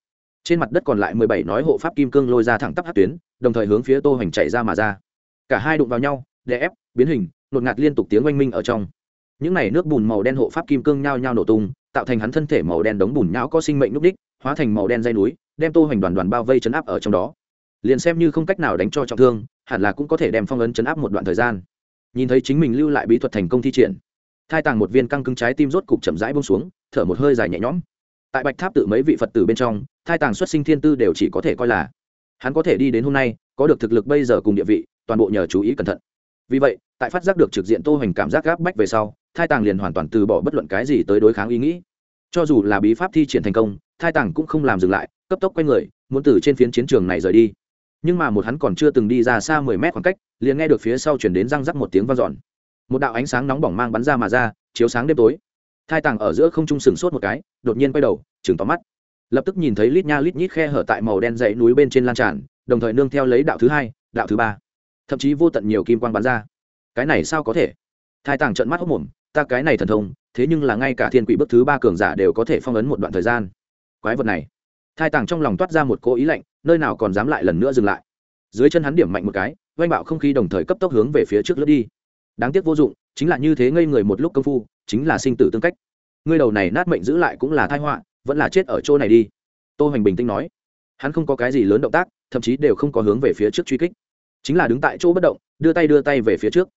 Trên mặt đất còn lại mười bảy nói hộ pháp kim cương lôi ra thẳng tắp hát tuyến, đồng thời hướng phía tô hoành chạy ra mà ra. Cả hai đụng vào nhau, đè ép, biến hình, nột ngạt liên tục tiếng oanh minh ở trong. Những này nước bùn màu đen hộ pháp kim cương nhao nhao nổ tung, tạo thành hắn thân thể màu đen đống bùn nhão có sinh mệnh núc đích, hóa thành màu đen dây núi, đem tô hoành đoàn đoàn bao vây chấn áp ở trong đó. Liền xem như không cách nào đánh cho trọng thương, hẳn là cũng có thể đem phong ấn chấn áp một đoạn thời gian. Nhìn thấy chính mình lưu lại bí thuật thành công thi triển thai tàng một viên căng cứng trái tim rốt cục chậm rãi bông xuống, thở một hơi dài nhẹ nhõm. Tại bạch tháp tự mấy vị phật tử bên trong, thai tàng xuất sinh thiên tư đều chỉ có thể coi là hắn có thể đi đến hôm nay, có được thực lực bây giờ cùng địa vị, toàn bộ nhờ chú ý cẩn thận. Vì vậy, tại phát giác được trực diện tô hoành cảm giác gáp bách về sau, thai tàng liền hoàn toàn từ bỏ bất luận cái gì tới đối kháng ý nghĩ. Cho dù là bí pháp thi triển thành công, thai tàng cũng không làm dừng lại, cấp tốc quay người, muốn từ trên phiến chiến trường này rời đi. Nhưng mà một hắn còn chưa từng đi ra xa mười mét khoảng cách, liền nghe được phía sau chuyển đến răng rắc một tiếng vang dọn một đạo ánh sáng nóng bỏng mang bắn ra mà ra, chiếu sáng đêm tối. Thai tàng ở giữa không trung sừng sốt một cái, đột nhiên quay đầu chừng tóm mắt. Lập tức nhìn thấy lít nha lít nhít khe hở tại màu đen dãy núi bên trên lan tràn, đồng thời nương theo lấy đạo thứ hai, đạo thứ ba. Thậm chí vô tận nhiều kim quang bắn ra. Cái này sao có thể? Thai tàng trận mắt hốc mồm, ta cái này thần thông, thế nhưng là ngay cả thiên quỷ bức thứ ba cường giả đều có thể phong ấn một đoạn thời gian. Quái vật này. Thai tàng trong lòng toát ra một cỗ ý lạnh, nơi nào còn dám lại lần nữa dừng lại. Dưới chân hắn điểm mạnh một cái, oanh bạo không khí đồng thời cấp tốc hướng về phía trước lướt đi đáng tiếc vô dụng, chính là như thế ngây người một lúc công phu, chính là sinh tử tương cách. Ngươi đầu này nát mệnh giữ lại cũng là thai họa, vẫn là chết ở chỗ này đi. Tô hoành bình tĩnh nói. Hắn không có cái gì lớn động tác, thậm chí đều không có hướng về phía trước truy kích. Chính là đứng tại chỗ bất động, đưa tay đưa tay về phía trước.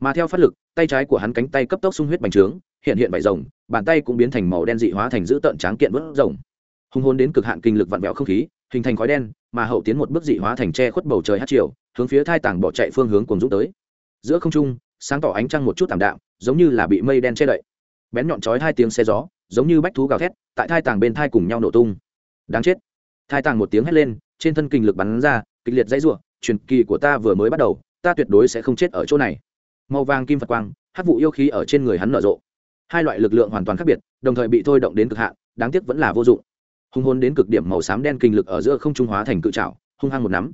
Mà theo phát lực, tay trái của hắn cánh tay cấp tốc sung huyết bành trướng, hiện hiện bảy rồng, bàn tay cũng biến thành màu đen dị hóa thành dữ tợn tráng kiện vớt rồng. Hung hôn đến cực hạn kinh lực vặn vẹo không khí, hình thành khói đen, mà hậu tiến một bước dị hóa thành tre khuất bầu trời hát chiều hướng phía thai tảng bỏ chạy phương hướng cùng dũng tới. Giữa không trung sáng tỏ ánh trăng một chút t đạm, giống như là bị mây đen che đậy. Bén nhọn chói hai tiếng xe gió, giống như bách thú gào thét, tại thai tàng bên thai cùng nhau nổ tung. Đáng chết. Thai tàng một tiếng hét lên, trên thân kinh lực bắn ra, kịch liệt dãy r u ộ n truyền kỳ của ta vừa mới bắt đầu, ta tuyệt đối sẽ không chết ở chỗ này. Màu vàng kim phật quang hát vụ yêu khí ở trên người hắn nở rộ. Hai loại lực lượng hoàn toàn khác biệt, đồng thời bị thôi động đến cực hạn, đáng tiếc vẫn là vô dụng. Hùng hôn đến cực điểm màu xám đen kinh lực ở giữa không trung hóa thành cự trào hung hăng một nắm.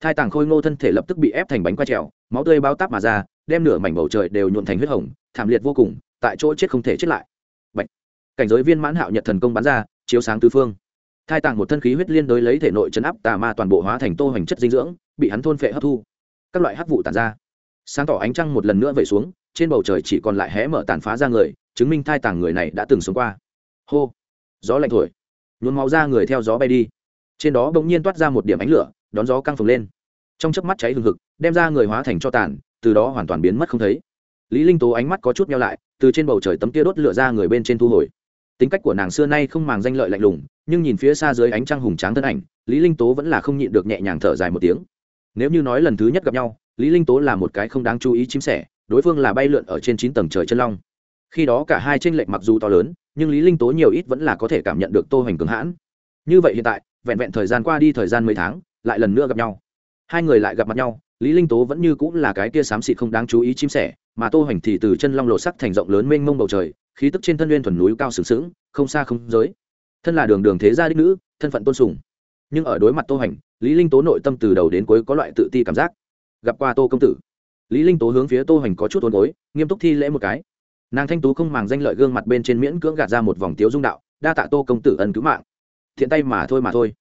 Thai tàng khôi ngô thân thể lập tức bị ép thành bánh quay trèo, máu tươi bao táp mà ra đem nửa mảnh bầu trời đều nhuộn thành huyết hồng, thảm liệt vô cùng, tại chỗ chết không thể chết lại. Bệnh cảnh giới viên mãn hạo nhật thần công bắn ra, chiếu sáng tứ phương. Thai tàng một thân khí huyết liên đối lấy thể nội chấn áp tà ma toàn bộ hóa thành tô hoành chất dinh dưỡng, bị hắn thôn phệ hấp thu. Các loại hắc vụ tàn ra. Sáng tỏ ánh trăng một lần nữa vẩy xuống, trên bầu trời chỉ còn lại hé mở tàn phá ra người, chứng minh thai tàng người này đã từng sống qua. Hô. Gió lạnh thổi. Nhuốm máu ra người theo gió bay đi. Trên đó bỗng nhiên toát ra một điểm ánh lửa, đón gió căng phồng lên. Trong chớp mắt cháy hừng hực, đem ra người hóa thành cho tàn từ đó hoàn toàn biến mất không thấy. Lý linh tố ánh mắt có chút nhéo lại, từ trên bầu trời tấm kia đốt lửa ra người bên trên thu hồi. Tính cách của nàng xưa nay không màng danh lợi lạnh lùng, nhưng nhìn phía xa dưới ánh trăng hùng tráng thân ảnh, lý linh tố vẫn là không nhịn được nhẹ nhàng thở dài một tiếng. Nếu như nói lần thứ nhất gặp nhau, lý linh tố là một cái không đáng chú ý chim sẻ, đối phương là bay lượn ở trên chín tầng trời chân long. Khi đó cả hai trên lệch mặc dù to lớn, nhưng lý linh tố nhiều ít vẫn là có thể cảm nhận được tô hành cường hãn. Như vậy hiện tại, vẹn vẹn thời gian qua đi thời gian mấy tháng, lại lần nữa gặp nhau. Hai người lại gặp mặt nhau lý linh tố vẫn như cũng là cái kia xám xịt không đáng chú ý chim sẻ, mà tô hoành thì từ chân long lộ sắc thành rộng lớn mênh mông bầu trời, khí tức trên thân nguyên thuần núi cao sừng sững, không xa không giới. Thân là đường đường thế gia đích nữ, thân phận tôn sùng. Nhưng ở đối mặt tô hoành, lý linh tố nội tâm từ đầu đến cuối có loại tự ti cảm giác. Gặp qua tô công tử, lý linh tố hướng phía tô hoành có chút ôn gối, nghiêm túc thi lễ một cái. Nàng thanh tú không màng danh lợi gương mặt bên trên miễn cưỡng gạt ra một vòng tiếu dung đạo, đa tạ tô công tử ân cứu mạng. Thiện tay mà thôi mà thôi.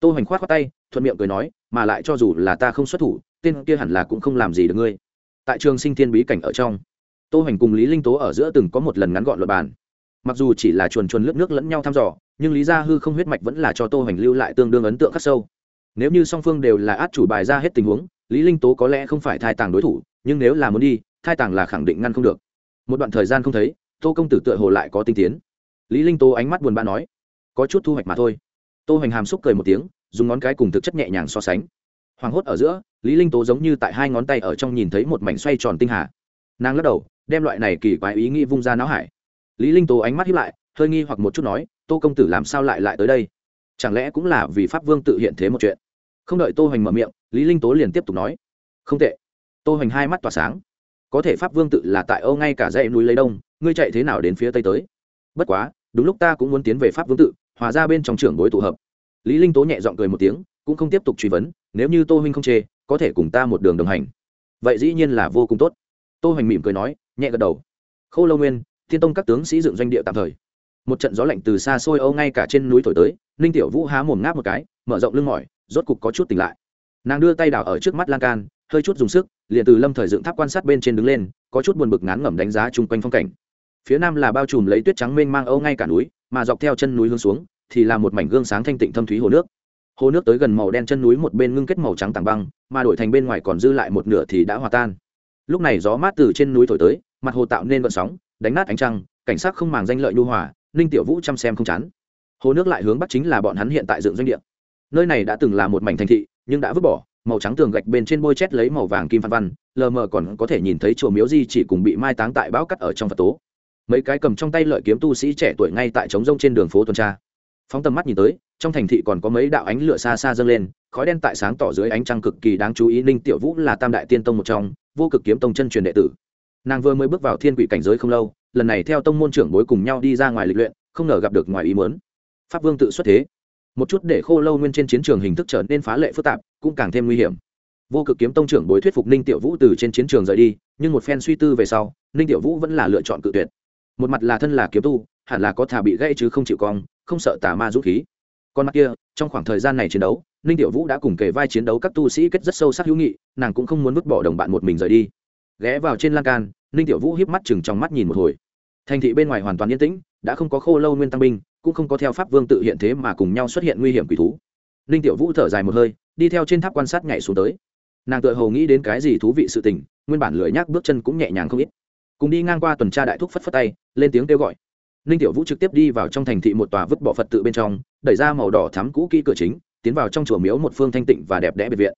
Tô hoành khoát khoát tay, thuận miệng cười nói, mà lại cho dù là ta không xuất thủ tên kia hẳn là cũng không làm gì được ngươi. Tại trường sinh thiên bí cảnh ở trong, tô hoành cùng lý linh tố ở giữa từng có một lần ngắn gọn luật bàn. Mặc dù chỉ là chuồn chuồn lướt nước lẫn nhau thăm dò, nhưng lý gia hư không huyết mạch vẫn là cho tô hoành lưu lại tương đương ấn tượng khắc sâu. Nếu như song phương đều là át chủ bài ra hết tình huống, lý linh tố có lẽ không phải thai tàng đối thủ, nhưng nếu là muốn đi, thai tàng là khẳng định ngăn không được. Một đoạn thời gian không thấy, tô công tử tựa hồ lại có tinh tiến. Lý linh tố ánh mắt buồn bã nói, có chút thu hoạch mà thôi. Tô hoành hàm xúc cười một tiếng, dùng ngón cái cùng thực chất nhẹ nhàng so sánh hoảng hốt ở giữa, lý linh tố giống như tại hai ngón tay ở trong nhìn thấy một mảnh xoay tròn tinh hà. Nàng lắc đầu, đem loại này kỳ quái ý nghĩ vung ra não hải. Lý linh tố ánh mắt hiếp lại, hơi nghi hoặc một chút nói, tô công tử làm sao lại lại tới đây? Chẳng lẽ cũng là vì pháp vương tự hiện thế một chuyện? Không đợi tô hoành mở miệng, lý linh tố liền tiếp tục nói, không tệ. Tô hoành hai mắt tỏa sáng. Có thể pháp vương tự là tại âu ngay cả dãy núi lấy đông, ngươi chạy thế nào đến phía tây tới? Bất quá, đúng lúc ta cũng muốn tiến về pháp vương tự, hòa ra bên trong trưởng bối tụ hợp. Lý linh tố nhẹ giọng cười một tiếng cũng không tiếp tục truy vấn, nếu như tô huynh không chê, có thể cùng ta một đường đồng hành. Vậy dĩ nhiên là vô cùng tốt. Tô hoành mỉm cười nói, nhẹ gật đầu. Khô lâu nguyên, thiên tông các tướng sĩ dựng doanh địa tạm thời. Một trận gió lạnh từ xa xôi âu ngay cả trên núi thổi tới, ninh tiểu vũ há mồm ngáp một cái, mở rộng lưng mỏi, rốt cục có chút tỉnh lại. Nàng đưa tay đảo ở trước mắt lan can, hơi chút dùng sức, liền từ lâm thời dựng tháp quan sát bên trên đứng lên, có chút buồn bực ngán ngẩm đánh giá chung quanh phong cảnh. Phía nam là bao trùm lấy tuyết trắng mênh mang âu ngay cả núi, mà dọc theo chân núi hướng xuống, thì là một mảnh gương sáng thanh tịnh thâm thúy hồ nước hồ nước tới gần màu đen chân núi một bên ngưng kết màu trắng tảng băng, mà đổi thành bên ngoài còn dư lại một nửa thì đã hòa tan. Lúc này gió mát từ trên núi thổi tới, mặt hồ tạo nên vận sóng, đánh nát ánh trăng, cảnh sát không màng danh lợi lưu hòa, ninh tiểu vũ chăm xem không chán. Hồ nước lại hướng bắc chính là bọn hắn hiện tại dựng doanh địa. Nơi này đã từng là một mảnh thành thị, nhưng đã vứt bỏ, màu trắng tường gạch bên trên bôi chét lấy màu vàng kim phan văn, lờ mờ còn có thể nhìn thấy chùa miếu di chỉ cùng bị mai táng tại bão cắt ở trong phật tố. Mấy cái cầm trong tay lợi kiếm tu sĩ trẻ tuổi ngay tại trống rông trên đường phố tuần tra. Phóng tầm mắt nhìn tới trong thành thị còn có mấy đạo ánh lửa xa xa dâng lên, khói đen tại sáng tỏ dưới ánh trăng cực kỳ đáng chú ý, ninh tiểu vũ là tam đại tiên tông một trong, vô cực kiếm tông chân truyền đệ tử. Nàng vừa mới bước vào thiên quỷ cảnh giới không lâu, lần này theo tông môn trưởng bối cùng nhau đi ra ngoài lịch luyện, không ngờ gặp được ngoài ý muốn. Pháp vương tự xuất thế. Một chút để khô lâu nguyên trên chiến trường hình thức trở nên phá lệ phức tạp, cũng càng thêm nguy hiểm. Vô cực kiếm tông trưởng bối thuyết phục ninh tiểu vũ từ trên chiến trường rời đi, nhưng một phen suy tư về sau, ninh tiểu vũ vẫn là lựa chọn cự tuyệt. Một mặt là thân là kiếm tu, hẳn là có thả bị gãy chứ không chịu cong, không sợ tà ma dũng khí. Con mặt kia, trong khoảng thời gian này chiến đấu, ninh tiểu vũ đã cùng kể vai chiến đấu các tu sĩ kết rất sâu sắc hữu nghị, nàng cũng không muốn vứt bỏ đồng bạn một mình rời đi. Ghé vào trên lan can, ninh tiểu vũ hiếp mắt chừng trong mắt nhìn một hồi. Thành thị bên ngoài hoàn toàn yên tĩnh, đã không có khô lâu nguyên tăng binh, cũng không có theo pháp vương tự hiện thế mà cùng nhau xuất hiện nguy hiểm quỷ thú. Ninh tiểu vũ thở dài một hơi, đi theo trên tháp quan sát nhảy xuống tới. Nàng tự hầu nghĩ đến cái gì thú vị sự tình, nguyên bản lười nhác bước chân cũng nhẹ nhàng không ít. Cùng đi ngang qua tuần tra đại thúc phất phất tay, lên tiếng kêu gọi ninh tiểu vũ trực tiếp đi vào trong thành thị một tòa vứt bỏ phật tự bên trong, đẩy ra màu đỏ thắm cũ kỹ cửa chính, tiến vào trong chùa miếu một phương thanh tịnh và đẹp đẽ biệt viện.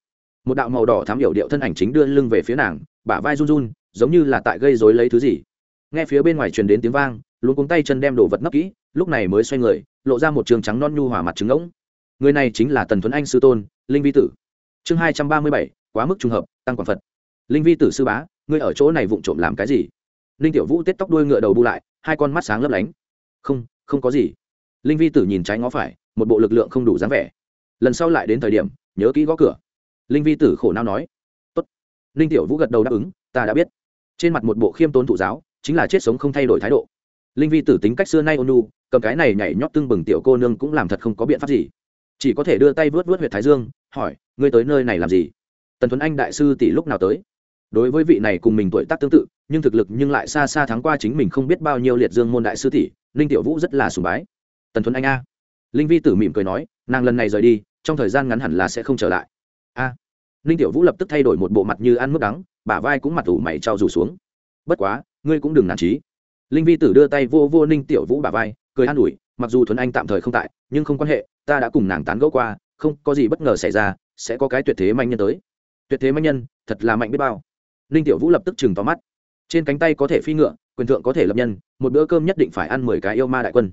Một đạo màu đỏ thắm hiểu điệu thân ảnh chính đưa lưng về phía nàng, bả vai run run, giống như là tại gây rối lấy thứ gì. Nghe phía bên ngoài truyền đến tiếng vang luôn cuống tay chân đem đồ vật nấp kỹ, lúc này mới xoay người, lộ ra một trường trắng non nhu hòa mặt trứng ngỗng. Người này chính là tần thuấn anh sư tôn, linh vi tử. Chương hai trăm ba mươi bảy, quá mức trùng hợp, tăng quảng phật. Linh vi tử sư bá, ngươi ở chỗ này vụng trộm làm cái gì? Linh tiểu vũ tết tóc đuôi ngựa đầu bu lại, hai con mắt sáng lấp lánh không không có gì. Linh vi tử nhìn trái ngó phải, một bộ lực lượng không đủ dáng vẻ. Lần sau lại đến thời điểm, nhớ kỹ gõ cửa. Linh vi tử khổ nao nói, Tốt. linh tiểu vũ gật đầu đáp ứng, ta đã biết. Trên mặt một bộ khiêm tốn thụ giáo, chính là chết sống không thay đổi thái độ. Linh vi tử tính cách xưa nay ônu cầm cái này nhảy nhót tưng bừng tiểu cô nương cũng làm thật không có biện pháp gì. Chỉ có thể đưa tay vớt vớt h u y ệ t thái dương, hỏi, ngươi tới nơi này làm gì? Tần tuấn anh đại sư tỷ lúc nào tới? Đối với vị này cùng mình tuổi tác tương tự, nhưng thực lực nhưng lại xa xa thắng qua chính mình không biết bao nhiêu liệt dương môn đại sư tỷ ninh tiểu vũ rất là sùng bái. Tần thuấn anh a. Linh vi tử mỉm cười nói, nàng lần này rời đi, trong thời gian ngắn hẳn là sẽ không trở lại. A. À. ninh tiểu vũ lập tức thay đổi một bộ mặt như ăn mức đắng, bả vai cũng mặt ủ mày trao rủ xuống. Bất quá, ngươi cũng đừng nản trí linh vi tử đưa tay vô vô ninh tiểu vũ bả vai, cười an ủi, mặc dù thuấn anh tạm thời không tại, nhưng không quan hệ, ta đã cùng nàng tán gẫu qua, không có gì bất ngờ xảy ra, sẽ có cái tuyệt thế manh nhân tới. Tuyệt thế manh nhân, thật là mạnh biết bao. Ninh tiểu vũ lập tức chừng tóm mắt. Trên cánh tay có thể phi ngựa quyền thượng có thể lập nhân, một bữa cơm nhất định phải ăn mười cái yêu ma đại quân.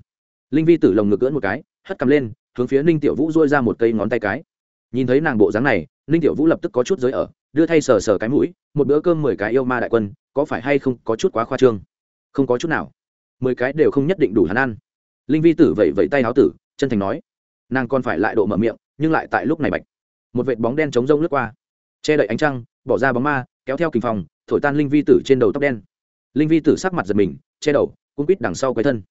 Linh vi tử lồng ngực cưỡn một cái, hất cầm lên, hướng phía ninh tiểu vũ dôi ra một cây ngón tay cái. Nhìn thấy nàng bộ dáng này, ninh tiểu vũ lập tức có chút giới ở, đưa thay sờ sờ cái mũi, một bữa cơm mười cái yêu ma đại quân, có phải hay không có chút quá khoa trương? Không có chút nào. Mười cái đều không nhất định đủ hắn ăn. Linh vi tử vẫy vẫy tay háo tử, chân thành nói. Nàng còn phải lại độ mở miệng, nhưng lại tại lúc này bạch. Một vệt bóng đen trống rông lướt qua. Che đậy ánh trăng, bỏ ra bóng ma, kéo theo kinh phòng, thổi tan linh vi tử trên đầu tóc đen linh vi tử sắc mặt giật mình, che đầu cũng quýt đằng sau quay thân.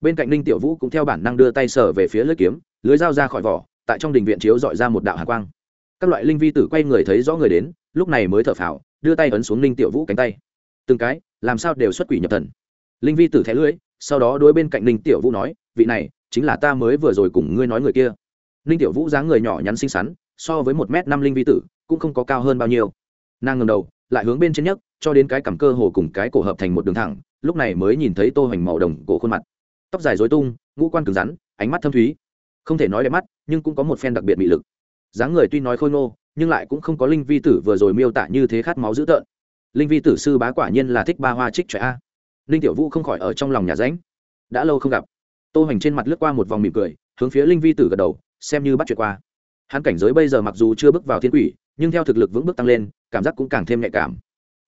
Bên cạnh ninh tiểu vũ cũng theo bản năng đưa tay sở về phía lưới kiếm, lưới dao ra khỏi vỏ, tại trong đình viện chiếu dọi ra một đạo hạ quang. Các loại linh vi tử quay người thấy rõ người đến, lúc này mới thở phào, đưa tay ấn xuống ninh tiểu vũ cánh tay. Từng cái, làm sao đều xuất quỷ nhập thần. Linh vi tử thẻ lưỡi, sau đó đối bên cạnh ninh tiểu vũ nói, vị này, chính là ta mới vừa rồi cùng ngươi nói người kia. Ninh tiểu vũ dáng người nhỏ nhắn xinh xắn, so với một m năm linh vi tử, cũng không có cao hơn bao nhiêu. Nàng ngầm đầu, lại hướng bên trên nhất cho đến cái cằm cơ hồ cùng cái cổ hợp thành một đường thẳng, lúc này mới nhìn thấy tô hoành màu đồng cổ khuôn mặt. Tóc dài rối tung, ngũ quan cứng rắn, ánh mắt thâm thúy. Không thể nói đẹp mắt, nhưng cũng có một phen đặc biệt mị lực. Dáng người tuy nói khôi ngô, nhưng lại cũng không có linh vi tử vừa rồi miêu tả như thế khát máu dữ tợn. Linh vi tử sư bá quả nhiên là thích ba hoa trích trẻ a. Linh tiểu vũ không khỏi ở trong lòng nhà ránh. Đã lâu không gặp. Tô hoành trên mặt lướt qua một vòng mỉm cười, hướng phía linh vi tử gật đầu, xem như bắt chuyện qua. Hắn cảnh giới bây giờ mặc dù chưa bước vào thiên quỷ, nhưng theo thực lực vững bước tăng lên, cảm giác cũng càng thêm nhạy cảm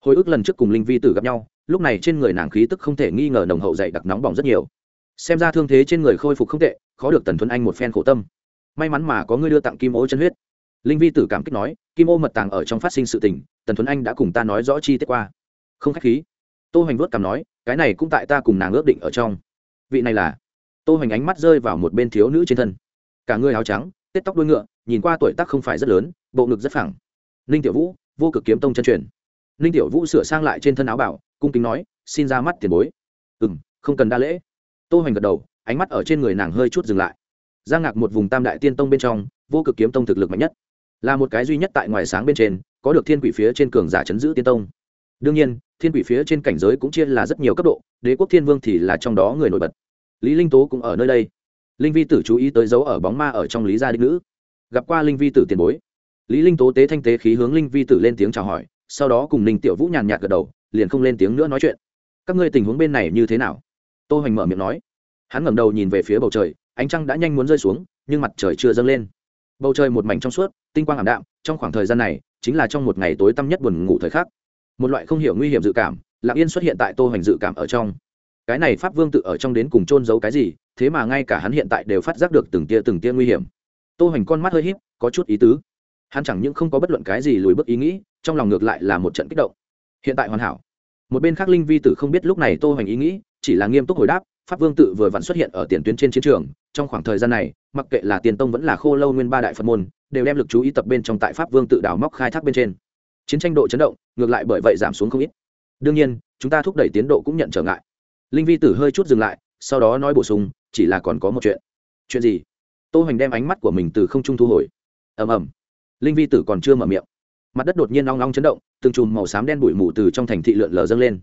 hồi ức lần trước cùng linh vi tử gặp nhau, lúc này trên người nàng khí tức không thể nghi ngờ nồng hậu dậy đặc nóng bỏng rất nhiều. Xem ra thương thế trên người khôi phục không tệ, khó được tần thuấn anh một phen khổ tâm. May mắn mà có người đưa tặng kim ô chân huyết. Linh vi tử cảm kích nói, kim ô mật tàng ở trong phát sinh sự tình, tần thuấn anh đã cùng ta nói rõ chi tiết qua. Không k h á c h khí. Tô hoành Vớt cảm nói, cái này cũng tại ta cùng nàng ước định ở trong. Vị này là? Tô hoành ánh mắt rơi vào một bên thiếu nữ trên thân. Cả người áo trắng, tết tóc đuôi ngựa, nhìn qua tuổi tác không phải rất lớn, bộ ngực rất phẳng. Ninh tiểu vũ, vô cực kiếm tông chân truyền ninh tiểu vũ sửa sang lại trên thân áo bảo, cung kính nói, xin ra mắt tiền bối. Ừ m không cần đa lễ. Tô hoành gật đầu, ánh mắt ở trên người nàng hơi chút dừng lại. Giang ngạc một vùng tam đại tiên tông bên trong, vô cực kiếm tông thực lực mạnh nhất. Là một cái duy nhất tại ngoài sáng bên trên, có được thiên quỷ phía trên cường giả chấn giữ tiên tông. Đương nhiên, thiên quỷ phía trên cảnh giới cũng chia là rất nhiều cấp độ, đế quốc thiên vương thì là trong đó người nổi bật. Lý linh tố cũng ở nơi đây. Linh vi tử chú ý tới dấu ở bóng ma ở trong lý gia đích nữ. Gặp qua linh vi tử tiền bối. Lý linh tố tế thanh tế khí hướng linh vi tử lên tiếng chào hỏi sau đó cùng ninh tiểu vũ nhàn nhạt gật đầu, liền không lên tiếng nữa nói chuyện. Các ngươi tình huống bên này như thế nào? Tô hoành mở miệng nói. Hắn ngẩng đầu nhìn về phía bầu trời, ánh trăng đã nhanh muốn rơi xuống, nhưng mặt trời chưa dâng lên. Bầu trời một mảnh trong suốt, tinh quang ảm đạm, trong khoảng thời gian này, chính là trong một ngày tối tăm nhất buồn ngủ thời khắc. Một loại không hiểu nguy hiểm dự cảm, lặng yên xuất hiện tại tô hoành dự cảm ở trong. Cái này pháp vương tự ở trong đến cùng trôn giấu cái gì, thế mà ngay cả hắn hiện tại đều phát giác được từng tia từng tia nguy hiểm. Tô hoành con mắt hơi híp, có chút ý tứ hắn chẳng những không có bất luận cái gì lùi bước ý nghĩ, trong lòng ngược lại là một trận kích động. Hiện tại hoàn hảo. Một bên khác linh vi tử không biết lúc này tô hoành ý nghĩ, chỉ là nghiêm túc hồi đáp, pháp vương tự vừa vặn xuất hiện ở tiền tuyến trên chiến trường, trong khoảng thời gian này, mặc kệ là tiền tông vẫn là khô lâu nguyên ba đại phật môn, đều đem lực chú ý tập bên trong tại pháp vương tự đào móc khai thác bên trên. Chiến tranh độ chấn động, ngược lại bởi vậy giảm xuống không ít. Đương nhiên, chúng ta thúc đẩy tiến độ cũng nhận trở ngại. Linh vi tử hơi chút dừng lại, sau đó nói bổ sung, chỉ là còn có một chuyện. Chuyện gì? Tô hoành đem ánh mắt của mình từ không trung thu hồi. Ầm ầm linh vi tử còn chưa mở miệng mặt đất đột nhiên long long chấn động từng chùm màu xám đen bụi mù từ trong thành thị lượn lờ dâng lên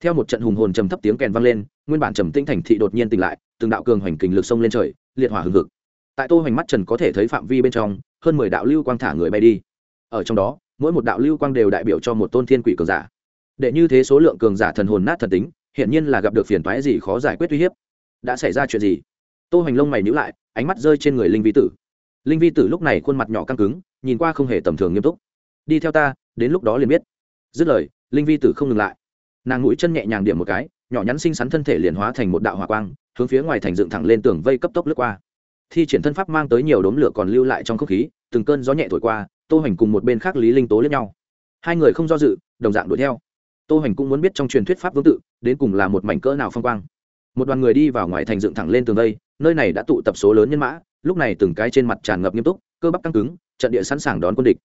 theo một trận hùng hồn trầm thấp tiếng kèn vang lên nguyên bản trầm tĩnh thành thị đột nhiên tỉnh lại từng đạo cường hoành kình lực sông lên trời liệt hỏa hừng hực tại tô hoành mắt trần có thể thấy phạm vi bên trong hơn mười đạo lưu quang thả người bay đi ở trong đó mỗi một đạo lưu quang đều đại biểu cho một tôn thiên quỷ cường giả để như thế số lượng cường giả thần hồn nát thần tính hiện nhiên là gặp được phiền toái gì khó giải quyết uy hiếp đã xảy ra chuyện gì tô hoành lông mày nhíu lại ánh mắt rơi trên người linh vi tử linh vi tử lúc này khuôn mặt nhỏ căng cứng nhìn qua không hề tầm thường nghiêm túc. Đi theo ta, đến lúc đó liền biết. Dứt lời, linh vi tử không ngừng lại. Nàng mũi chân nhẹ nhàng điểm một cái, nhỏ nhắn xinh xắn thân thể liền hóa thành một đạo hỏa quang, hướng phía ngoài thành dựng thẳng lên tường vây cấp tốc lướt qua. Thi triển thân pháp mang tới nhiều đốm lửa còn lưu lại trong không khí, từng cơn gió nhẹ thổi qua, tô hoành cùng một bên khác lý linh tố lẫn nhau. Hai người không do dự, đồng dạng đuổi theo. Tô hoành cũng muốn biết trong truyền thuyết pháp vương tự, đến cùng là một mảnh cỡ nào phong quang. Một đoàn người đi vào ngoài thành dựng thẳng lên tường vây, nơi này đã tụ tập số lớn nhân mã, lúc này từng cái trên mặt tràn ngập nghiêm túc cơ bắp căng cứng, trận địa sẵn sàng đón quân địch.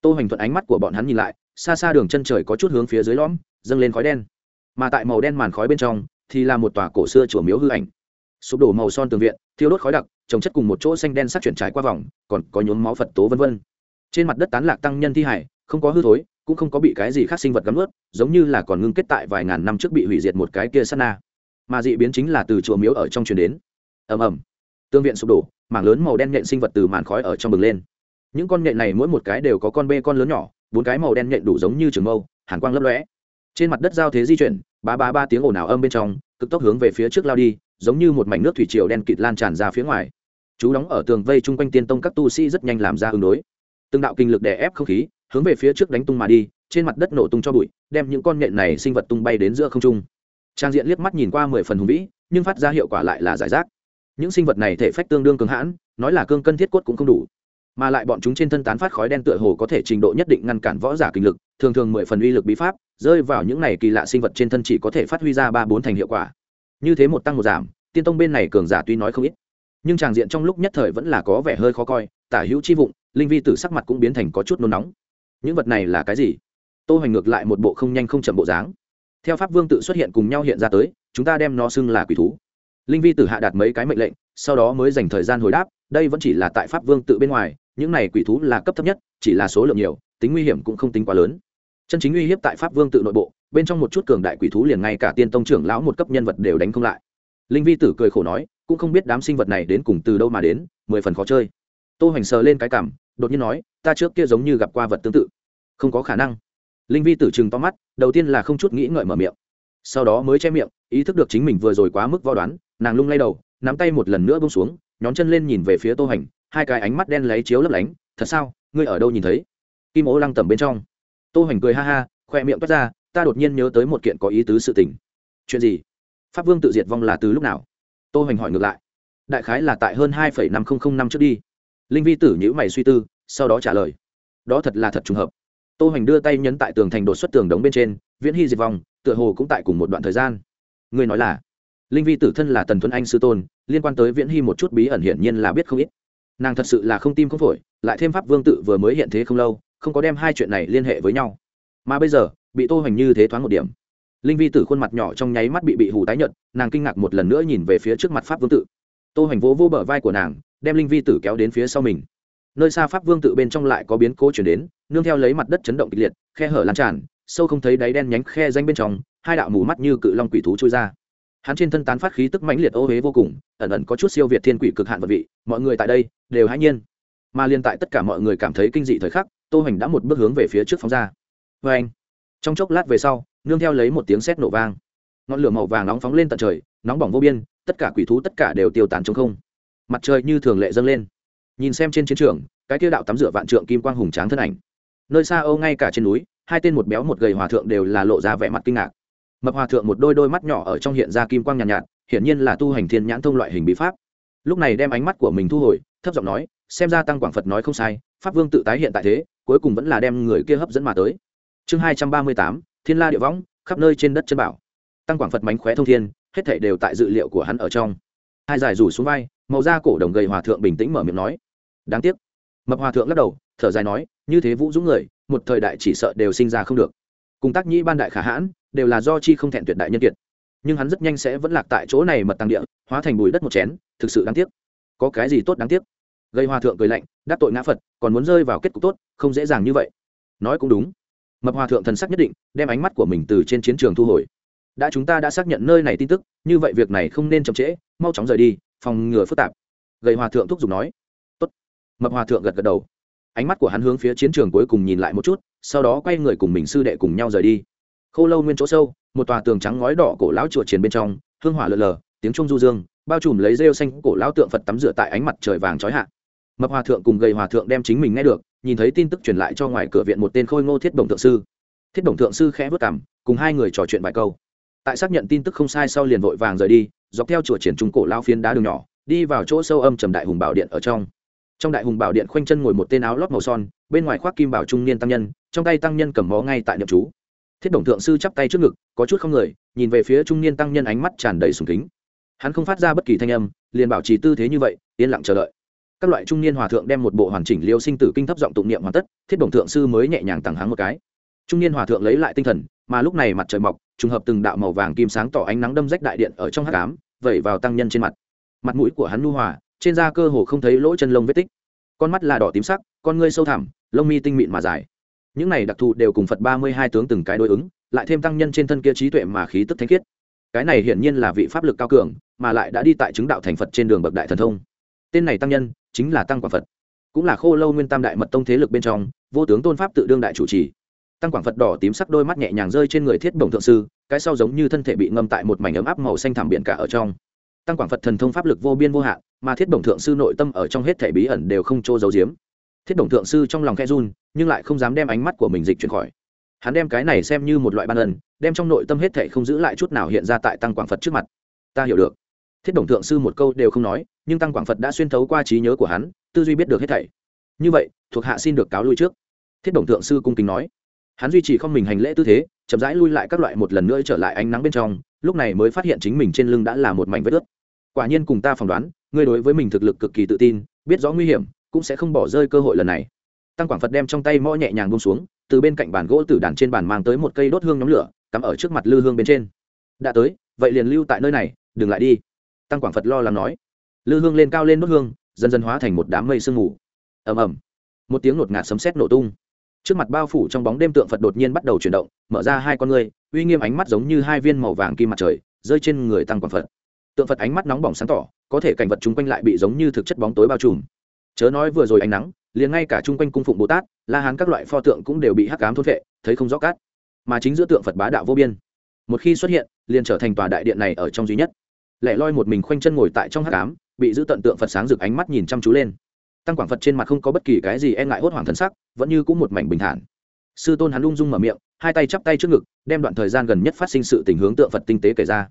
Tô hoành thuận ánh mắt của bọn hắn nhìn lại, xa xa đường chân trời có chút hướng phía dưới lõm, dâng lên khói đen. Mà tại màu đen màn khói bên trong, thì là một tòa cổ xưa chùa miếu hư ảnh. Sụp đổ màu son tường viện, thiêu đốt khói đặc, trồng chất cùng một chỗ xanh đen sắc chuyển trải qua vòng, còn có nhốn máu phật tố vân vân. Trên mặt đất tán lạc tăng nhân thi hải, không có hư thối, cũng không có bị cái gì khác sinh vật gắm ướt giống như là còn ngưng kết tại vài ngàn năm trước bị hủy diệt một cái kia sát na. Mà dị biến chính là từ chùa miếu ở trong truyền đến. Ầm ầm tương viện sụp đổ, mảng lớn màu đen nhện sinh vật từ màn khói ở trong bừng lên. Những con nhện này mỗi một cái đều có con bê con lớn nhỏ, bốn cái màu đen nhện đủ giống như trường mâu, hàn quang lấp lóe. Trên mặt đất giao thế di chuyển, ba ba ba tiếng ồn ào âm bên trong, cực tốc hướng về phía trước lao đi, giống như một mảnh nước thủy triều đen kịt lan tràn ra phía ngoài. Chú đóng ở tường vây chung quanh tiên tông các tu sĩ rất nhanh làm ra ứng đối. Từng đạo kinh lực đè ép không khí, hướng về phía trước đánh tung mà đi, trên mặt đất nổ tung cho bụi, đem những con nhện này sinh vật tung bay đến giữa không trung. Trang diện liếc mắt nhìn qua mười phần hùng vĩ, nhưng phát ra hiệu quả lại là giải rác những sinh vật này thể phách tương đương cứng hãn, nói là cương cân thiết quất cũng không đủ. Mà lại bọn chúng trên thân tán phát khói đen tựa hồ có thể trình độ nhất định ngăn cản võ giả kinh lực, thường thường mười phần uy lực bí pháp, rơi vào những này kỳ lạ sinh vật trên thân chỉ có thể phát huy ra ba bốn thành hiệu quả. Như thế một tăng một giảm, tiên tông bên này cường giả tuy nói không ít, nhưng tràng diện trong lúc nhất thời vẫn là có vẻ hơi khó coi, tả hữu chi vụng, linh vi tử sắc mặt cũng biến thành có chút nôn nóng. Những vật này là cái gì? Tô hoành ngược lại một bộ không nhanh không chậm bộ dáng. Theo pháp vương tự xuất hiện cùng nhau hiện ra tới, chúng ta đem nó xưng là quỷ thú linh vi tử hạ đạt mấy cái mệnh lệnh, sau đó mới dành thời gian hồi đáp, đây vẫn chỉ là tại pháp vương tự bên ngoài, những này quỷ thú là cấp thấp nhất, chỉ là số lượng nhiều, tính nguy hiểm cũng không tính quá lớn. Chân chính uy hiếp tại pháp vương tự nội bộ, bên trong một chút cường đại quỷ thú liền ngay cả tiên tông trưởng lão một cấp nhân vật đều đánh không lại. Linh vi tử cười khổ nói, cũng không biết đám sinh vật này đến cùng từ đâu mà đến, mười phần khó chơi. Tô hoành sờ lên cái cảm, đột nhiên nói, ta trước kia giống như gặp qua vật tương tự. Không có khả năng. Linh vi tử chừng to mắt, đầu tiên là không chút nghĩ ngợi mở miệng. Sau đó mới che miệng, ý thức được chính mình vừa rồi quá mức vo đoán nàng lung lay đầu, nắm tay một lần nữa bông xuống, nhón chân lên nhìn về phía tô hành, hai cái ánh mắt đen lấy chiếu lấp lánh, thật sao? Ngươi ở đâu nhìn thấy? Kim ố lăng tầm bên trong. Tô hành cười ha ha, khoe miệng toát ra, ta đột nhiên nhớ tới một kiện có ý tứ sự tình. Chuyện gì? Pháp vương tự diệt vong là từ lúc nào? Tô hành hỏi ngược lại. Đại khái là tại hơn hai năm nghìn năm trước đi. Linh vi tử nhữ mày suy tư, sau đó trả lời. Đó thật là thật trùng hợp. Tô hành đưa tay nhấn tại tường thành đột xuất tường đống bên trên, viễn hy diệt vong, tựa hồ cũng tại cùng một đoạn thời gian. Ngươi nói là linh vi tử thân là tần Thuấn anh sư tôn, liên quan tới viễn hy một chút bí ẩn hiển nhiên là biết không ít. Nàng thật sự là không tim không phổi, lại thêm pháp vương tự vừa mới hiện thế không lâu, không có đem hai chuyện này liên hệ với nhau. Mà bây giờ, bị tô hoành như thế thoáng một điểm. Linh vi tử khuôn mặt nhỏ trong nháy mắt bị bị hù tái nhợt, nàng kinh ngạc một lần nữa nhìn về phía trước mặt pháp vương tự. Tô hoành vỗ vô bờ vai của nàng, đem linh vi tử kéo đến phía sau mình. Nơi xa pháp vương tự bên trong lại có biến cố chuyển đến, nương theo lấy mặt đất chấn động kịch liệt, khe hở lan tràn, sâu không thấy đáy đen nhánh khe danh bên trong, hai đạo mù mắt như cự long quỷ thú trôi ra hắn trên thân tán phát khí tức mãnh liệt ô huế vô cùng, ẩn ẩn có chút siêu việt thiên quỷ cực hạn vật vị, mọi người tại đây đều hãy nhiên. Mà liên tại tất cả mọi người cảm thấy kinh dị thời khắc, tô hành đã một bước hướng về phía trước phóng ra. Vê anh, trong chốc lát về sau, nương theo lấy một tiếng sét nổ vang. Ngọn lửa màu vàng nóng phóng lên tận trời, nóng bỏng vô biên, tất cả quỷ thú tất cả đều tiêu tán trong không. Mặt trời như thường lệ dâng lên. Nhìn xem trên chiến trường, cái tiêu đạo tắm rửa vạn trượng kim quang hùng tráng thân ảnh. Nơi xa âu ngay cả trên núi, hai tên một béo một gầy hòa thượng đều là lộ ra vẻ mặt kinh ngạc mập hòa thượng một đôi đôi mắt nhỏ ở trong hiện ra kim quang nhàn nhạt, nhạt hiển nhiên là tu hành thiên nhãn thông loại hình bí pháp. Lúc này đem ánh mắt của mình thu hồi thấp giọng nói xem ra tăng quảng phật nói không sai pháp vương tự tái hiện tại thế cuối cùng vẫn là đem người kia hấp dẫn mà tới. Chương hai trăm ba mươi tám thiên la địa võng khắp nơi trên đất chân bảo. Tăng quảng phật mánh khóe thông thiên hết thảy đều tại dự liệu của hắn ở trong. Hai dài rủ xuống vai màu da cổ đồng gầy hòa thượng bình tĩnh mở miệng nói đáng tiếc. Mập hòa thượng lắc đầu thở dài nói như thế vũ dũng người một thời đại chỉ sợ đều sinh ra không được cùng tác nhĩ ban đại khả hãn, đều là do chi không thẹn tuyệt đại nhân kiệt. Nhưng hắn rất nhanh sẽ vẫn lạc tại chỗ này mật tăng địa, hóa thành bùi đất một chén, thực sự đáng tiếc. Có cái gì tốt đáng tiếc? Gây hòa thượng cười lạnh, đắc tội ngã phật, còn muốn rơi vào kết cục tốt, không dễ dàng như vậy. Nói cũng đúng. Mập hòa thượng thần sắc nhất định, đem ánh mắt của mình từ trên chiến trường thu hồi. Đã chúng ta đã xác nhận nơi này tin tức, như vậy việc này không nên chậm trễ, mau chóng rời đi, phòng ngừa phức tạp. Gây hòa thượng thúc giục nói. Tốt. mập hòa thượng gật gật đầu ánh mắt của hắn hướng phía chiến trường cuối cùng nhìn lại một chút, sau đó quay người cùng mình sư đệ cùng nhau rời đi. Khô lâu nguyên chỗ sâu, một tòa tường trắng ngói đỏ cổ lão chùa chiến bên trong, hương hỏa lờ lờ, tiếng trung du dương, bao trùm lấy rêu xanh cổ lão tượng phật tắm rửa tại ánh mặt trời vàng trói hạ. Mập hòa thượng cùng gầy hòa thượng đem chính mình nghe được, nhìn thấy tin tức truyền lại cho ngoài cửa viện một tên khôi ngô thiết đồng thượng sư. Thiết đồng thượng sư khẽ vất cảm cùng hai người trò chuyện bài câu. Tại xác nhận tin tức không sai sau liền vội vàng rời đi, dọc theo chùa triển trung cổ lao phiến đá đường nhỏ, đi vào chỗ sâu âm trầm đại hùng bảo điện ở trong trong đại hùng bảo điện khoanh chân ngồi một tên áo lót màu son, bên ngoài khoác kim bảo trung niên tăng nhân, trong tay tăng nhân cầm mó ngay tại niệm chú. Thiết đồng thượng sư chắp tay trước ngực, có chút không người, nhìn về phía trung niên tăng nhân ánh mắt tràn đầy sùng kính. Hắn không phát ra bất kỳ thanh âm, liền bảo trì tư thế như vậy, yên lặng chờ đợi. Các loại trung niên hòa thượng đem một bộ hoàn chỉnh liêu sinh tử kinh thấp giọng tụng niệm hoàn tất, thiết đồng thượng sư mới nhẹ nhàng tằng háng một cái. Trung niên hòa thượng lấy lại tinh thần, mà lúc này mặt trời mọc, trùng hợp từng đạo màu vàng kim sáng tỏ ánh nắng đâm rách đại điện ở trong hát cám vẩy vào tăng nhân trên mặt. Mặt mũi của hắn nu hòa trên da cơ hồ không thấy lỗ chân lông vết tích. Con mắt là đỏ tím sắc, con ngươi sâu thẳm, lông mi tinh mịn mà dài. Những này đặc thù đều cùng phật ba mươi hai tướng từng cái đối ứng, lại thêm tăng nhân trên thân kia trí tuệ mà khí tức thanh khiết. Cái này hiển nhiên là vị pháp lực cao cường, mà lại đã đi tại chứng đạo thành phật trên đường bậc đại thần thông. Tên này tăng nhân, chính là tăng quảng phật. Cũng là khô lâu nguyên tam đại mật tông thế lực bên trong, vô tướng tôn pháp tự đương đại chủ trì. Tăng quảng phật đỏ tím sắc đôi mắt nhẹ nhàng rơi trên người thiết bổng thượng sư, cái sau giống như thân thể bị ngâm tại một mảnh ấm áp màu xanh thảm biển cả ở trong. Tăng quảng phật thần thông pháp lực vô biên vô hạn mà thiết bổng thượng sư nội tâm ở trong hết thể bí ẩn đều không trô giấu giếm. Thiết bổng thượng sư trong lòng khe run, nhưng lại không dám đem ánh mắt của mình dịch chuyển khỏi. Hắn đem cái này xem như một loại ban ân, đem trong nội tâm hết thể không giữ lại chút nào hiện ra tại tăng quảng phật trước mặt. Ta hiểu được. Thiết đồng thượng sư một câu đều không nói, nhưng tăng quảng phật đã xuyên thấu qua trí nhớ của hắn, tư duy biết được hết thảy. Như vậy, thuộc hạ xin được cáo lui trước. Thiết đồng thượng sư cung kính nói. Hắn duy trì không mình hành lễ tư thế, chậm rãi lui lại các loại một lần nữa trở lại ánh nắng bên trong, lúc này mới phát hiện chính mình trên lưng đã là một mảnh vết ướt. Quả nhiên cùng ta phỏng đoán ngươi đối với mình thực lực cực kỳ tự tin biết rõ nguy hiểm cũng sẽ không bỏ rơi cơ hội lần này. Tăng quảng phật đem trong tay mõ nhẹ nhàng bông xuống từ bên cạnh bàn gỗ tử đàn trên bàn mang tới một cây đốt hương nhóm lửa cắm ở trước mặt lư hương bên trên. Đã tới vậy liền lưu tại nơi này đừng lại đi. Tăng quảng phật lo lắng nói. Lư hương lên cao lên đốt hương dần dần hóa thành một đám mây sương mù. Ầm ầm. Một tiếng ngột ngạt sấm sét nổ tung. Trước mặt bao phủ trong bóng đêm tượng phật đột nhiên bắt đầu chuyển động mở ra hai con ngươi, uy nghiêm ánh mắt giống như hai viên màu vàng kim mặt trời rơi trên người tăng quảng phật. Tượng phật ánh mắt nóng bỏng sáng tỏ có thể cảnh vật chung quanh lại bị giống như thực chất bóng tối bao trùm. Chớ nói vừa rồi ánh nắng, liền ngay cả chung quanh cung phụng bồ tát, la hán các loại pho tượng cũng đều bị hắc cám thôn vệ thấy không rõ cát. Mà chính giữa tượng phật bá đạo vô biên. Một khi xuất hiện, liền trở thành tòa đại điện này ở trong duy nhất. Lẻ loi một mình khoanh chân ngồi tại trong hắc cám bị giữ tận tượng phật sáng rực ánh mắt nhìn chăm chú lên. Tăng quảng phật trên mặt không có bất kỳ cái gì e ngại hốt hoảng thân sắc, vẫn như cũng một mảnh bình thản. Sư tôn hắn lung dung mở miệng, hai tay chắp tay trước ngực, đem đoạn thời gian gần nhất phát sinh sự tình hướng tượng phật tinh tế kể ra.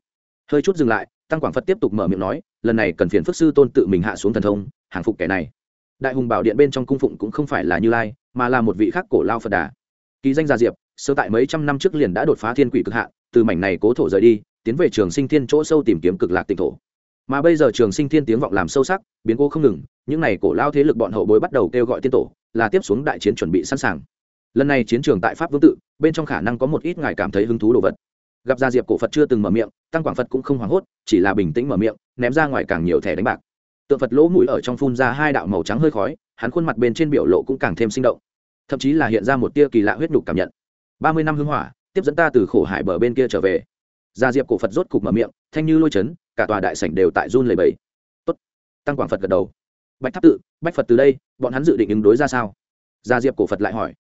Hơi chút dừng lại tăng quảng phật tiếp tục mở miệng nói, lần này cần phiền phước sư tôn tự mình hạ xuống thần thông, hàng phục kẻ này. Đại hùng bảo điện bên trong cung phụng cũng không phải là như lai, mà là một vị khác cổ lao phật đà. Kỳ danh gia diệp, sơ tại mấy trăm năm trước liền đã đột phá thiên quỷ cực hạ từ mảnh này cố thổ rời đi, tiến về trường sinh thiên chỗ sâu tìm kiếm cực lạc tịnh thổ. Mà bây giờ trường sinh thiên tiếng vọng làm sâu sắc, biến cố không ngừng, những n à y cổ lao thế lực bọn hậu bối bắt đầu kêu gọi tiên tổ, là tiếp xuống đại chiến chuẩn bị sẵn sàng. Lần này chiến trường tại pháp vương tự, bên trong khả năng có một ít ngài cảm thấy hứng thú đồ vật gặp ra diệp cổ phật chưa từng mở miệng tăng quảng phật cũng không hoảng hốt chỉ là bình tĩnh mở miệng ném ra ngoài càng nhiều thẻ đánh bạc tượng phật lỗ mũi ở trong phun ra hai đạo màu trắng hơi khói hắn khuôn mặt bên trên biểu lộ cũng càng thêm sinh động thậm chí là hiện ra một tia kỳ lạ huyết nhục cảm nhận ba mươi năm hưng hỏa tiếp dẫn ta từ khổ hải bờ bên kia trở về gia diệp cổ phật rốt cục mở miệng thanh như lôi chấn cả tòa đại sảnh đều tại run lầy bầy tốt tăng quảng phật gật đầu bạch tháp tự bách phật từ đây bọn hắn dự định ứng đối ra sao gia diệp cổ phật lại hỏi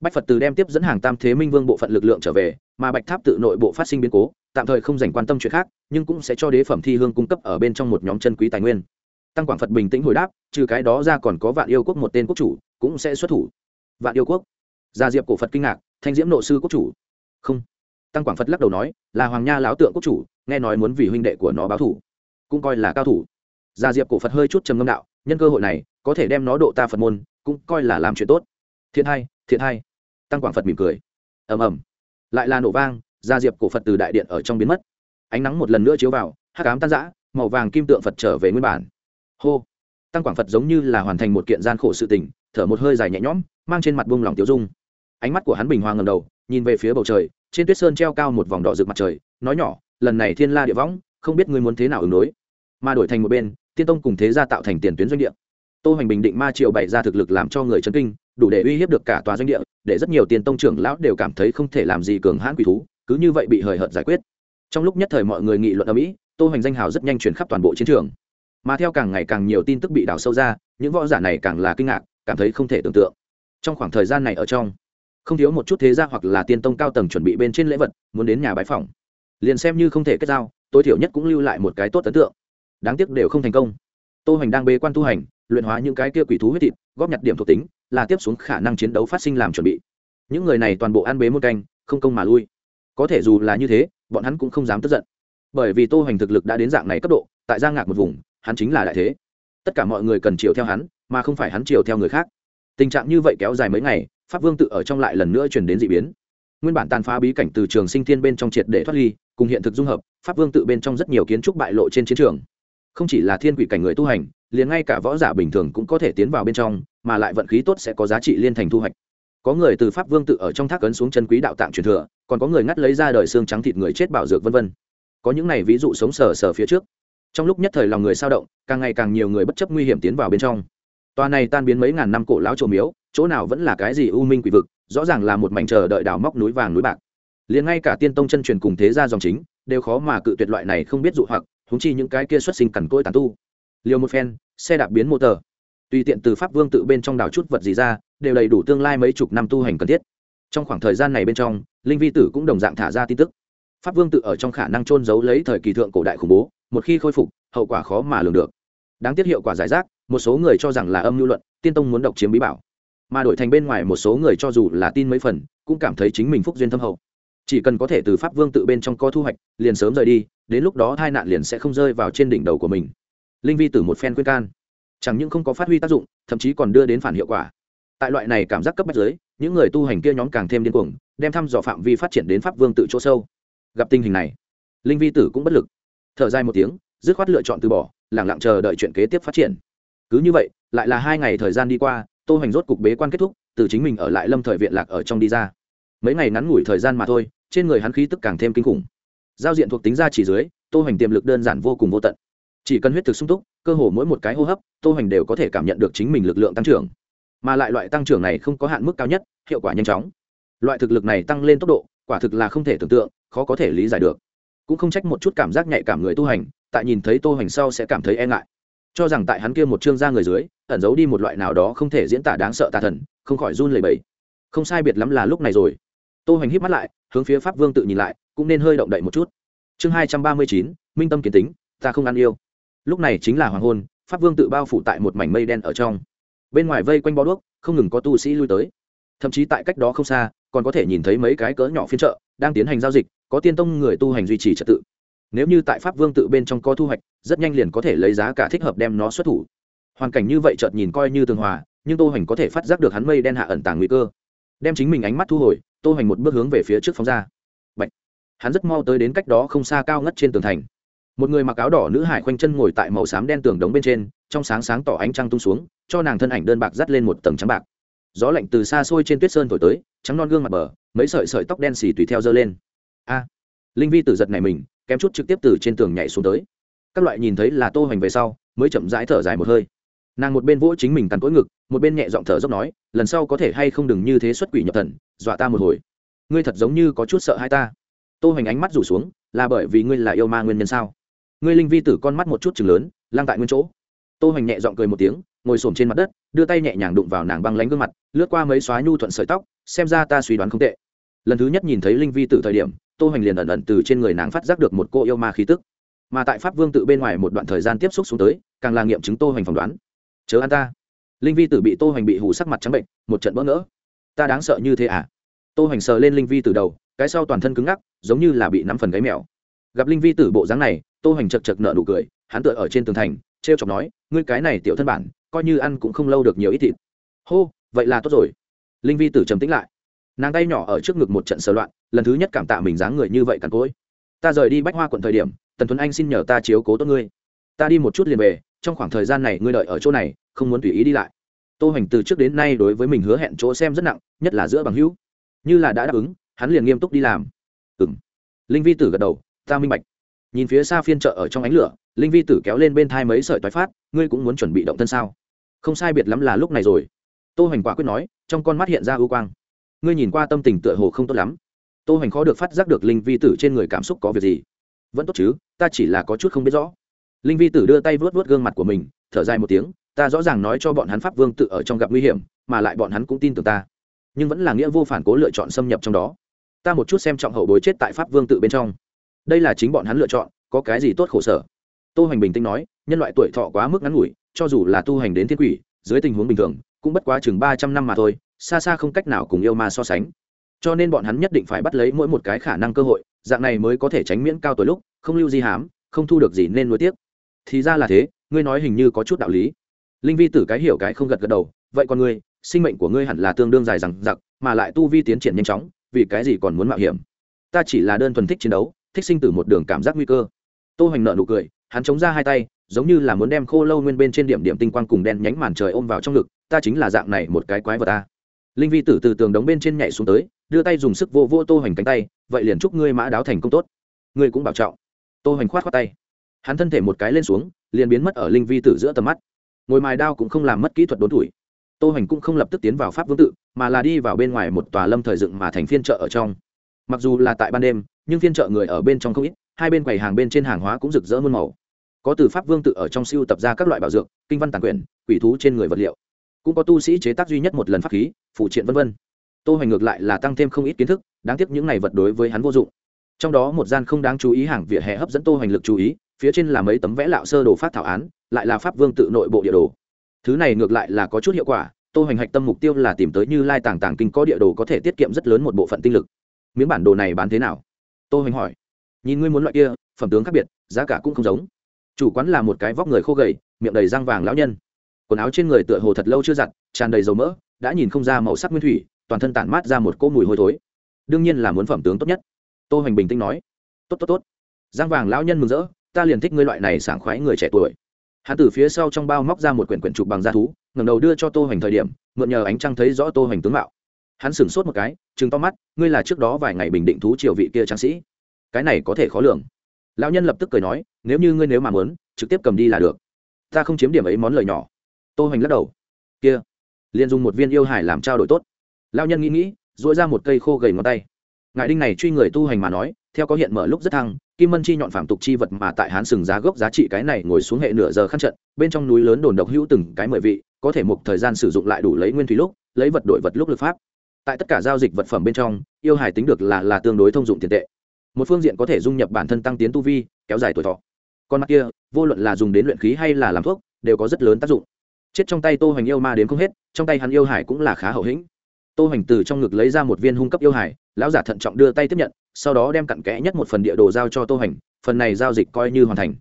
bách phật từ đem tiếp dẫn hàng tam thế minh vương bộ phận lực lượng trở về, mà bạch tháp tự nội bộ phát sinh biến cố, tạm thời không dành quan tâm chuyện khác, nhưng cũng sẽ cho đế phẩm thi hương cung cấp ở bên trong một nhóm chân quý tài nguyên. Tăng quảng phật bình tĩnh hồi đáp, trừ cái đó ra còn có vạn yêu quốc một tên quốc chủ, cũng sẽ xuất thủ. Vạn yêu quốc? Gia diệp cổ phật kinh ngạc, thanh diễm nội sư quốc chủ? Không. Tăng quảng phật lắc đầu nói, là hoàng nha Lão tượng quốc chủ, nghe nói muốn vì huynh đệ của nó báo thủ. Cũng coi là cao thủ. Gia diệp cổ phật hơi chút trầm ngâm đạo, nhân cơ hội này, có thể đem nó độ ta phật môn, cũng coi là làm chuyện tốt. Thiên hai thiện hay, tăng quảng phật mỉm cười. Ầm ầm. Lại là nổ vang gia diệp cổ phật từ đại điện ở trong biến mất. Ánh nắng một lần nữa chiếu vào hát cám tan giã màu vàng kim tượng phật trở về nguyên bản. Hô. Tăng quảng phật giống như là hoàn thành một kiện gian khổ sự tình thở một hơi dài nhẹ nhõm mang trên mặt bông lòng tiêu dung. Ánh mắt của hắn bình hoa ngầm đầu nhìn về phía bầu trời trên tuyết sơn treo cao một vòng đỏ rực mặt trời nói nhỏ lần này thiên la địa võng không biết ngươi muốn thế nào ứng đối. Mà đổi thành một bên tiên tông cùng thế gia tạo thành tiền tuyến doanh địa. Tô hoành bình định ma triệu bày ra thực lực làm cho người chấn kinh đủ để uy hiếp được cả tòa doanh địa, để rất nhiều tiền tông trưởng lão đều cảm thấy không thể làm gì cường hãn quỷ thú, cứ như vậy bị hời hợt giải quyết. Trong lúc nhất thời mọi người nghị luận ở mỹ, tô hoành danh hào rất nhanh truyền khắp toàn bộ chiến trường. Mà theo càng ngày càng nhiều tin tức bị đào sâu ra, những võ giả này càng là kinh ngạc, cảm thấy không thể tưởng tượng. Trong khoảng thời gian này ở trong, không thiếu một chút thế gia hoặc là tiên tông cao tầng chuẩn bị bên trên lễ vật, muốn đến nhà bái phòng liền xem như không thể kết giao, tối thiểu nhất cũng lưu lại một cái tốt ấn tượng. Đáng tiếc đều không thành công. Tô hoành đang bế quan tu hành, luyện hóa những cái kia quỷ thú huyết thịt, góp nhặt điểm thuộc tính là tiếp xuống khả năng chiến đấu phát sinh làm chuẩn bị. Những người này toàn bộ ăn bế muôn canh, không công mà lui. Có thể dù là như thế, bọn hắn cũng không dám tức giận. Bởi vì tô hoành thực lực đã đến dạng này cấp độ, tại giang ngạc một vùng, hắn chính là đại thế. Tất cả mọi người cần chiều theo hắn, mà không phải hắn chiều theo người khác. Tình trạng như vậy kéo dài mấy ngày, pháp vương tự ở trong lại lần nữa chuyển đến dị biến. Nguyên bản tàn phá bí cảnh từ trường sinh thiên bên trong triệt để thoát ly, cùng hiện thực dung hợp, pháp vương tự bên trong rất nhiều kiến trúc bại lộ trên chiến trường. Không chỉ là thiên quỷ cảnh người tu hành liền ngay cả võ giả bình thường cũng có thể tiến vào bên trong, mà lại vận khí tốt sẽ có giá trị liên thành thu hoạch. Có người từ pháp vương tự ở trong thác ấn xuống chân quý đạo tạng truyền thừa, còn có người ngắt lấy ra đời xương trắng thịt người chết bảo dược vân vân. Có những này ví dụ sống sờ sờ phía trước. Trong lúc nhất thời lòng người sao động, càng ngày càng nhiều người bất chấp nguy hiểm tiến vào bên trong. Tòa này tan biến mấy ngàn năm cổ lão trổ miếu, chỗ nào vẫn là cái gì u minh quỷ vực, rõ ràng là một mảnh chờ đợi đào móc núi vàng núi bạc. Liền ngay cả tiên tông chân truyền cùng thế gia dòng chính, đều khó mà cự tuyệt loại này không biết dụ hoặc thúng chi những cái kia xuất sinh cằn côi tàn tu liều một phen, xe đạp biến mô tờ. Tùy tiện từ pháp vương tự bên trong đảo chút vật gì ra, đều đầy đủ tương lai mấy chục năm tu hành cần thiết. Trong khoảng thời gian này bên trong, linh vi tử cũng đồng dạng thả ra tin tức. Pháp vương tự ở trong khả năng trôn giấu lấy thời kỳ thượng cổ đại khủng bố, một khi khôi phục, hậu quả khó mà lường được. Đáng tiếc hiệu quả giải rác, một số người cho rằng là âm lưu luận, tiên tông muốn độc chiếm bí bảo. Mà đổi thành bên ngoài một số người cho dù là tin mấy phần, cũng cảm thấy chính mình phúc duyên thâm hậu. Chỉ cần có thể từ pháp vương tự bên trong co thu hoạch, liền sớm rời đi, đến lúc đó tai nạn liền sẽ không rơi vào trên đỉnh đầu của mình linh vi tử một phen khuyên can. Chẳng những không có phát huy tác dụng, thậm chí còn đưa đến phản hiệu quả. Tại loại này cảm giác cấp bách giới những người tu hành kia nhóm càng thêm điên cuồng, đem thăm dò phạm vi phát triển đến pháp vương tự chỗ sâu. Gặp tình hình này, linh vi tử cũng bất lực. Thở dài một tiếng, dứt khoát lựa chọn từ bỏ, lẳng lặng chờ đợi chuyện kế tiếp phát triển. Cứ như vậy, lại là hai ngày thời gian đi qua, tô hoành rốt cục bế quan kết thúc, từ chính mình ở lại lâm thời viện lạc ở trong đi ra. Mấy ngày ngắn ngủi thời gian mà thôi, trên người hắn khí tức càng thêm kinh khủng. Giao diện thuộc tính ra chỉ dưới, tô hoành tiềm lực đơn giản vô cùng vô tận chỉ cần huyết thực sung túc, cơ hồ mỗi một cái hô hấp, tô hoành đều có thể cảm nhận được chính mình lực lượng tăng trưởng. Mà lại loại tăng trưởng này không có hạn mức cao nhất, hiệu quả nhanh chóng. Loại thực lực này tăng lên tốc độ, quả thực là không thể tưởng tượng, khó có thể lý giải được. Cũng không trách một chút cảm giác nhạy cảm người tu hành tại nhìn thấy tô hoành sau sẽ cảm thấy e ngại. Cho rằng tại hắn kia một chương ra người dưới, ẩn giấu đi một loại nào đó không thể diễn tả đáng sợ tà thần, không khỏi run lẩy bẩy. Không sai biệt lắm là lúc này rồi. Tô hoành híp mắt lại, hướng phía pháp vương tự nhìn lại, cũng nên hơi động đậy một chút. Chương hai trăm ba mươi chín, minh tâm kiến tính, ta không ăn yêu lúc này chính là hoàng hôn, pháp vương tự bao phủ tại một mảnh mây đen ở trong. Bên ngoài vây quanh bó đuốc, không ngừng có tu sĩ lui tới. Thậm chí tại cách đó không xa, còn có thể nhìn thấy mấy cái cỡ nhỏ phiên chợ đang tiến hành giao dịch, có tiên tông người tu hành duy trì trật tự. Nếu như tại pháp vương tự bên trong có thu hoạch, rất nhanh liền có thể lấy giá cả thích hợp đem nó xuất thủ. Hoàn cảnh như vậy chợt nhìn coi như tường hòa, nhưng tô hành có thể phát giác được hắn mây đen hạ ẩn tàng nguy cơ. Đem chính mình ánh mắt thu hồi, tô hành một bước hướng về phía trước phóng ra. Bạch. hắn rất mau tới đến cách đó không xa cao ngất trên tường thành một người mặc áo đỏ nữ hải khoanh chân ngồi tại màu xám đen tường đống bên trên, trong sáng sáng tỏ ánh trăng tung xuống, cho nàng thân ảnh đơn bạc dắt lên một tầng trắng bạc. Gió lạnh từ xa xôi trên tuyết sơn thổi tới, trắng non gương mặt bờ, mấy sợi sợi tóc đen xì tùy theo dơ lên. A! Linh vi tử giật này mình, kém chút trực tiếp từ trên tường nhảy xuống tới. Các loại nhìn thấy là tô hoành về sau, mới chậm rãi thở dài một hơi. Nàng một bên vỗ chính mình cắn cỗi ngực, một bên nhẹ giọng thở dốc nói, lần sau có thể hay không đừng như thế xuất quỷ nhập thần, dọa ta một hồi. Ngươi thật giống như có chút sợ hai ta. Tô hoành ánh mắt rủ xuống, là bởi vì ngươi là yêu ma nguyên nhân sao? ngươi linh vi tử con mắt một chút chừng lớn lang tại nguyên chỗ. Tô hoành nhẹ giọng cười một tiếng, ngồi xổm trên mặt đất, đưa tay nhẹ nhàng đụng vào nàng băng lánh gương mặt, lướt qua mấy xóa nhu thuận sợi tóc, xem ra ta suy đoán không tệ. Lần thứ nhất nhìn thấy linh vi tử thời điểm, tô hoành liền ẩn ẩn từ trên người nàng phát giác được một cô yêu ma khí tức. Mà tại pháp vương tự bên ngoài một đoạn thời gian tiếp xúc xuống tới, càng là nghiệm chứng tô hoành phỏng đoán. Chớ an ta. Linh vi tử bị tô hoành bị hù sắc mặt trắng bệnh, một trận bỡ ngỡ. Ta đáng sợ như thế à? Tô hoành sờ lên linh vi tử đầu, cái sau toàn thân cứng ngắc, giống như là bị nắm phần gáy mèo. Gặp linh vi tử bộ dáng này tô hoành chật chật nợ nụ cười, hắn tựa ở trên tường thành t r e o chọc nói, ngươi cái này tiểu thân bản, coi như ăn cũng không lâu được nhiều ít thịt. Hô, vậy là tốt rồi. Linh vi tử trầm tĩnh lại. Nàng tay nhỏ ở trước ngực một trận sờ loạn, lần thứ nhất cảm tạ mình dáng người như vậy cằn cỗi. Ta rời đi bách hoa quận thời điểm, tần tuấn anh xin nhờ ta chiếu cố tốt ngươi. Ta đi một chút liền về, trong khoảng thời gian này ngươi đợi ở chỗ này, không muốn tùy ý đi lại. Tô hoành từ trước đến nay đối với mình hứa hẹn chỗ xem rất nặng, nhất là giữa bằng hữu. Như là đã đáp ứng, hắn liền nghiêm túc đi làm. Ừ m linh vi tử gật đầu, ta minh bạch nhìn phía xa phiên chợ ở trong ánh lửa, linh vi tử kéo lên bên thai mấy sợi toái phát, ngươi cũng muốn chuẩn bị động thân sao? Không sai biệt lắm là lúc này rồi. Tô hoành quả quyết nói, trong con mắt hiện ra ưu quang. Ngươi nhìn qua tâm tình tựa hồ không tốt lắm. Tô hoành khó được phát giác được linh vi tử trên người cảm xúc có việc gì. Vẫn tốt chứ, ta chỉ là có chút không biết rõ. Linh vi tử đưa tay vuốt vuốt gương mặt của mình, thở dài một tiếng, ta rõ ràng nói cho bọn hắn pháp vương tự ở trong gặp nguy hiểm, mà lại bọn hắn cũng tin tưởng ta. Nhưng vẫn là nghĩa vô phản cố lựa chọn xâm nhập trong đó. Ta một chút xem trọng hậu bối chết tại pháp vương tự bên trong đây là chính bọn hắn lựa chọn, có cái gì tốt khổ sở? Tô hành bình tĩnh nói, nhân loại tuổi thọ quá mức ngắn ngủi, cho dù là tu hành đến thiên quỷ, dưới tình huống bình thường, cũng bất quá chừng ba trăm năm mà thôi, xa xa không cách nào cùng yêu ma so sánh. Cho nên bọn hắn nhất định phải bắt lấy mỗi một cái khả năng cơ hội, dạng này mới có thể tránh miễn cao tuổi lúc, không lưu di hám, không thu được gì nên nuối tiếc. Thì ra là thế, ngươi nói hình như có chút đạo lý. Linh vi tử cái hiểu cái không gật gật đầu, vậy còn ngươi, sinh mệnh của ngươi hẳn là tương đương dài rằng giặc mà lại tu vi tiến triển nhanh chóng, vì cái gì còn muốn mạo hiểm? Ta chỉ là đơn thuần thích chiến đấu thích sinh tử một đường cảm giác nguy cơ. Tô hoành nợ nụ cười, hắn chống ra hai tay, giống như là muốn đem khô lâu nguyên bên trên điểm điểm tinh quang cùng đen nhánh màn trời ôm vào trong ngực, ta chính là dạng này một cái quái vật ta linh vi tử từ tường đống bên trên nhảy xuống tới, đưa tay dùng sức vô vô tô hoành cánh tay, vậy liền chúc ngươi mã đáo thành công tốt. Ngươi cũng bảo trọng. Tô hoành khoát khoát tay. Hắn thân thể một cái lên xuống, liền biến mất ở linh vi tử giữa tầm mắt. Ngồi mài đao cũng không làm mất kỹ thuật đốn tuổi. Tô hoành cũng không lập tức tiến vào pháp vương tự, mà là đi vào bên ngoài một tòa lâm thời dựng mà thành phiên chợ ở trong. Mặc dù là tại ban đêm nhưng phiên chợ người ở bên trong không ít, hai bên quầy hàng bên trên hàng hóa cũng rực rỡ muôn màu. Có từ pháp vương tự ở trong siêu tập ra các loại bảo dược, kinh văn tàn quyền quỷ thú trên người vật liệu. Cũng có tu sĩ chế tác duy nhất một lần pháp khí phụ triện v v tô hoành ngược lại là tăng thêm không ít kiến thức, đáng tiếc những này vật đối với hắn vô dụng. Trong đó một gian không đáng chú ý hàng vỉa hè hấp dẫn tô hoành lực chú ý, phía trên là mấy tấm vẽ lạo sơ đồ phát thảo án, lại là pháp vương tự nội bộ địa đồ. Thứ này ngược lại là có chút hiệu quả, tô hoành hạch tâm mục tiêu là tìm tới như lai tàng tàng kinh có địa đồ có thể tiết kiệm rất lớn một bộ phận tinh lực. Miếng bản đồ này bán thế nào? tô hoành hỏi. Nhìn ngươi muốn loại kia, phẩm tướng khác biệt, giá cả cũng không giống. Chủ quán là một cái vóc người khô gầy, miệng đầy răng vàng lão nhân. Quần áo trên người tựa hồ thật lâu chưa giặt, tràn đầy dầu mỡ, đã nhìn không ra màu sắc nguyên thủy, toàn thân tản mát ra một cỗ mùi hôi thối. Đương nhiên là muốn phẩm tướng tốt nhất. Tô hoành bình tĩnh nói. Tốt tốt tốt. Răng vàng lão nhân mừng rỡ, ta liền thích ngươi loại này sảng khoái người trẻ tuổi. Hắn từ phía sau trong bao móc ra một quyển quyển trục bằng da thú, ngẩng đầu đưa cho tô hoành thời điểm, mượn nhờ ánh trăng thấy rõ tô hoành tướng mạo hắn sửng sốt một cái chừng to mắt, ngươi là trước đó vài ngày bình định thú triều vị kia tráng sĩ. Cái này có thể khó lường. Lão nhân lập tức cười nói, nếu như ngươi nếu mà muốn, trực tiếp cầm đi là được. Ta không chiếm điểm ấy món lời nhỏ. Tô hoành lắc đầu. Kia. Liền dùng một viên yêu hải làm trao đổi tốt. Lão nhân nghĩ nghĩ dội ra một cây khô gầy ngón tay. Ngại đinh này truy người tu hành mà nói, theo có hiện mở lúc rất thăng, kim mân chi nhọn phạm tục chi vật mà tại hán sừng giá gốc giá trị cái này ngồi xuống hệ nửa giờ khăn trận, bên trong núi lớn đồn độc hữu từng cái mười vị, có thể một thời gian sử dụng lại đủ lấy nguyên thủy lúc, lấy vật đổi vật lúc lực pháp tại tất cả giao dịch vật phẩm bên trong, yêu hải tính được là là tương đối thông dụng tiền tệ. Một phương diện có thể dung nhập bản thân tăng tiến tu vi, kéo dài tuổi thọ. Còn mặt kia, vô luận là dùng đến luyện khí hay là làm thuốc, đều có rất lớn tác dụng. Chết trong tay tô hoành yêu ma đến không hết, trong tay hắn yêu hải cũng là khá hậu hĩnh. Tô hoành từ trong ngực lấy ra một viên hung cấp yêu hải lão giả thận trọng đưa tay tiếp nhận, sau đó đem cặn kẽ nhất một phần địa đồ giao cho tô hoành, phần này giao dịch coi như hoàn thành.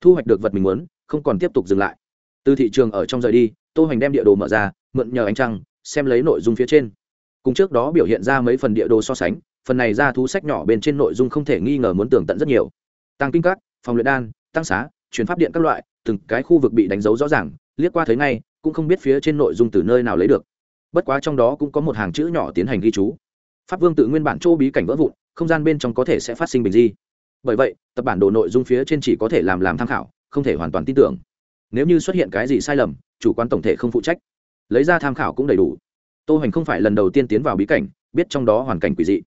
Thu hoạch được vật mình muốn, không còn tiếp tục dừng lại. Từ thị trường ở trong rời đi, tô hoành đem địa đồ mở ra, mượn nhờ ánh trăng, xem lấy nội dung phía trên cùng trước đó biểu hiện ra mấy phần địa đồ so sánh, phần này ra thú sách nhỏ bên trên nội dung không thể nghi ngờ muốn tường tận rất nhiều. Tăng kinh các, phòng luyện đan, tăng xá chuyển pháp điện các loại, từng cái khu vực bị đánh dấu rõ ràng, liếc qua thấy ngay, cũng không biết phía trên nội dung từ nơi nào lấy được. Bất quá trong đó cũng có một hàng chữ nhỏ tiến hành ghi chú. Pháp vương tự nguyên bản chỗ bí cảnh vỡ vụn, không gian bên trong có thể sẽ phát sinh bình di. Bởi vậy, tập bản đồ nội dung phía trên chỉ có thể làm làm tham khảo, không thể hoàn toàn tin tưởng. Nếu như xuất hiện cái gì sai lầm, chủ quan tổng thể không phụ trách. Lấy ra tham khảo cũng đầy đủ tô hoành không phải lần đầu tiên tiến vào bí cảnh, biết trong đó hoàn cảnh quỷ dị.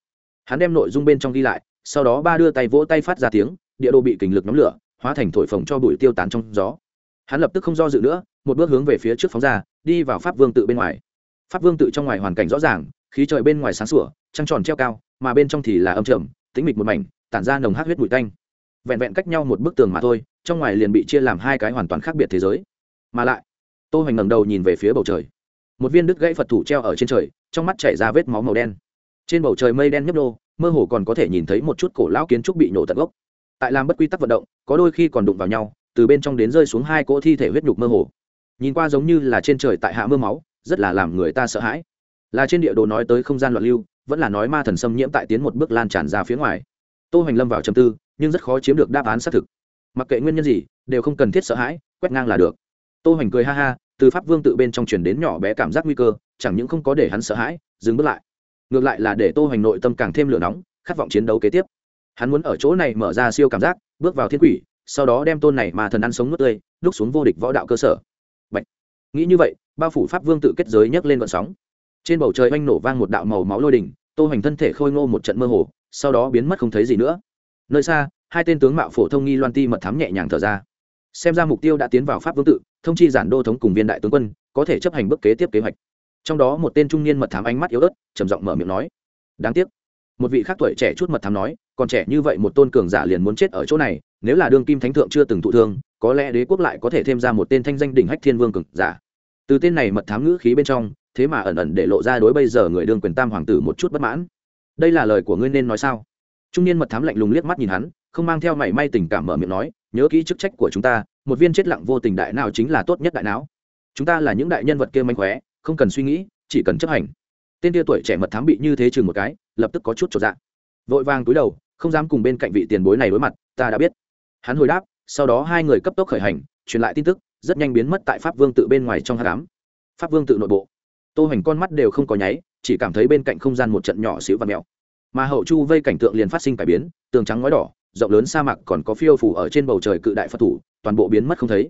Hắn đem nội dung bên trong ghi lại, sau đó ba đưa tay vỗ tay phát ra tiếng, địa đồ bị kình lực nóng lửa, hóa thành thổi phồng cho bụi tiêu tán trong gió. Hắn lập tức không do dự nữa, một bước hướng về phía trước phóng ra, đi vào pháp vương tự bên ngoài. Pháp vương tự trong ngoài hoàn cảnh rõ ràng, khí trời bên ngoài sáng sủa, trăng tròn treo cao, mà bên trong thì là âm trầm, tĩnh mịch một mảnh, tản ra nồng hát huyết bụi tanh. Vẹn vẹn cách nhau một bức tường mà thôi, trong ngoài liền bị chia làm hai cái hoàn toàn khác biệt thế giới. Mà lại, tô hoành ngẩng đầu nhìn về phía bầu trời một viên đứt gãy phật thủ treo ở trên trời, trong mắt chảy ra vết máu màu đen. Trên bầu trời mây đen nhấp đô mơ hồ còn có thể nhìn thấy một chút cổ lão kiến trúc bị nổ tận gốc. Tại làm bất quy tắc vận động, có đôi khi còn đụng vào nhau, từ bên trong đến rơi xuống hai cỗ thi thể huyết nhục mơ hồ. Nhìn qua giống như là trên trời tại hạ mưa máu, rất là làm người ta sợ hãi. Là trên địa đồ nói tới không gian loạn lưu, vẫn là nói ma thần xâm nhiễm tại tiến một bước lan tràn ra phía ngoài. Tô hoành lâm vào trầm tư, nhưng rất khó chiếm được đáp án xác thực. Mặc kệ nguyên nhân gì, đều không cần thiết sợ hãi, quét ngang là được. Tô hoành cười ha ha từ pháp vương tự bên trong truyền đến nhỏ bé cảm giác nguy cơ, chẳng những không có để hắn sợ hãi, dừng bước lại. Ngược lại là để tô hoành nội tâm càng thêm lửa nóng, khát vọng chiến đấu kế tiếp. Hắn muốn ở chỗ này mở ra siêu cảm giác, bước vào thiên quỷ, sau đó đem tôn này mà thần ăn sống nuốt tươi, đúc xuống vô địch võ đạo cơ sở. Bạch. nghĩ như vậy, bao phủ pháp vương tự kết giới nhấc lên vận sóng. Trên bầu trời oanh nổ vang một đạo màu máu lôi đỉnh tô hoành thân thể khôi ngô một trận mơ hồ, sau đó biến mất không thấy gì nữa. Nơi xa, hai tên tướng mạo phổ thông nghi loan ti mật thám nhẹ nhàng thở ra. Xem ra mục tiêu đã tiến vào pháp vương tự thông chi giản đô thống cùng viên đại tướng quân, có thể chấp hành bước kế tiếp kế hoạch. Trong đó một tên trung niên mật thám ánh mắt yếu ớt, trầm giọng mở miệng nói, đáng tiếc. Một vị khác tuổi trẻ chút mật thám nói, còn trẻ như vậy một tôn cường giả liền muốn chết ở chỗ này, nếu là đương kim thánh thượng chưa từng thụ thương, có lẽ đế quốc lại có thể thêm ra một tên thanh danh đỉnh hách thiên vương cường giả. Từ tên này mật thám ngữ khí bên trong, thế mà ẩn ẩn để lộ ra đối bây giờ người đương quyền tam hoàng tử một chút bất mãn. Đây là lời của ngươi nên nói sao? Trung niên mật thám lạnh lùng liếc mắt nhìn hắn, không mang theo mảy may tình cảm mở miệng nói nhớ kỹ chức trách của chúng ta, một viên chết lặng vô tình đại nào chính là tốt nhất đại não. Chúng ta là những đại nhân vật kia mánh khóe, không cần suy nghĩ, chỉ cần chấp hành. Tên tia tuổi trẻ mật thám bị như thế chừng một cái, lập tức có chút trọt dạng vội vàng túi đầu, không dám cùng bên cạnh vị tiền bối này đối mặt, ta đã biết. Hắn hồi đáp, sau đó hai người cấp tốc khởi hành, truyền lại tin tức, rất nhanh biến mất tại pháp vương tự bên ngoài trong hạ cám pháp vương tự nội bộ. Tô hoành con mắt đều không có nháy, chỉ cảm thấy bên cạnh không gian một trận nhỏ xíu và mèo. Mà hậu chu vây cảnh tượng liền phát sinh cải biến, tường trắng ngói đỏ rộng lớn sa mạc còn có phiêu phủ ở trên bầu trời cự đại phật thủ, toàn bộ biến mất không thấy.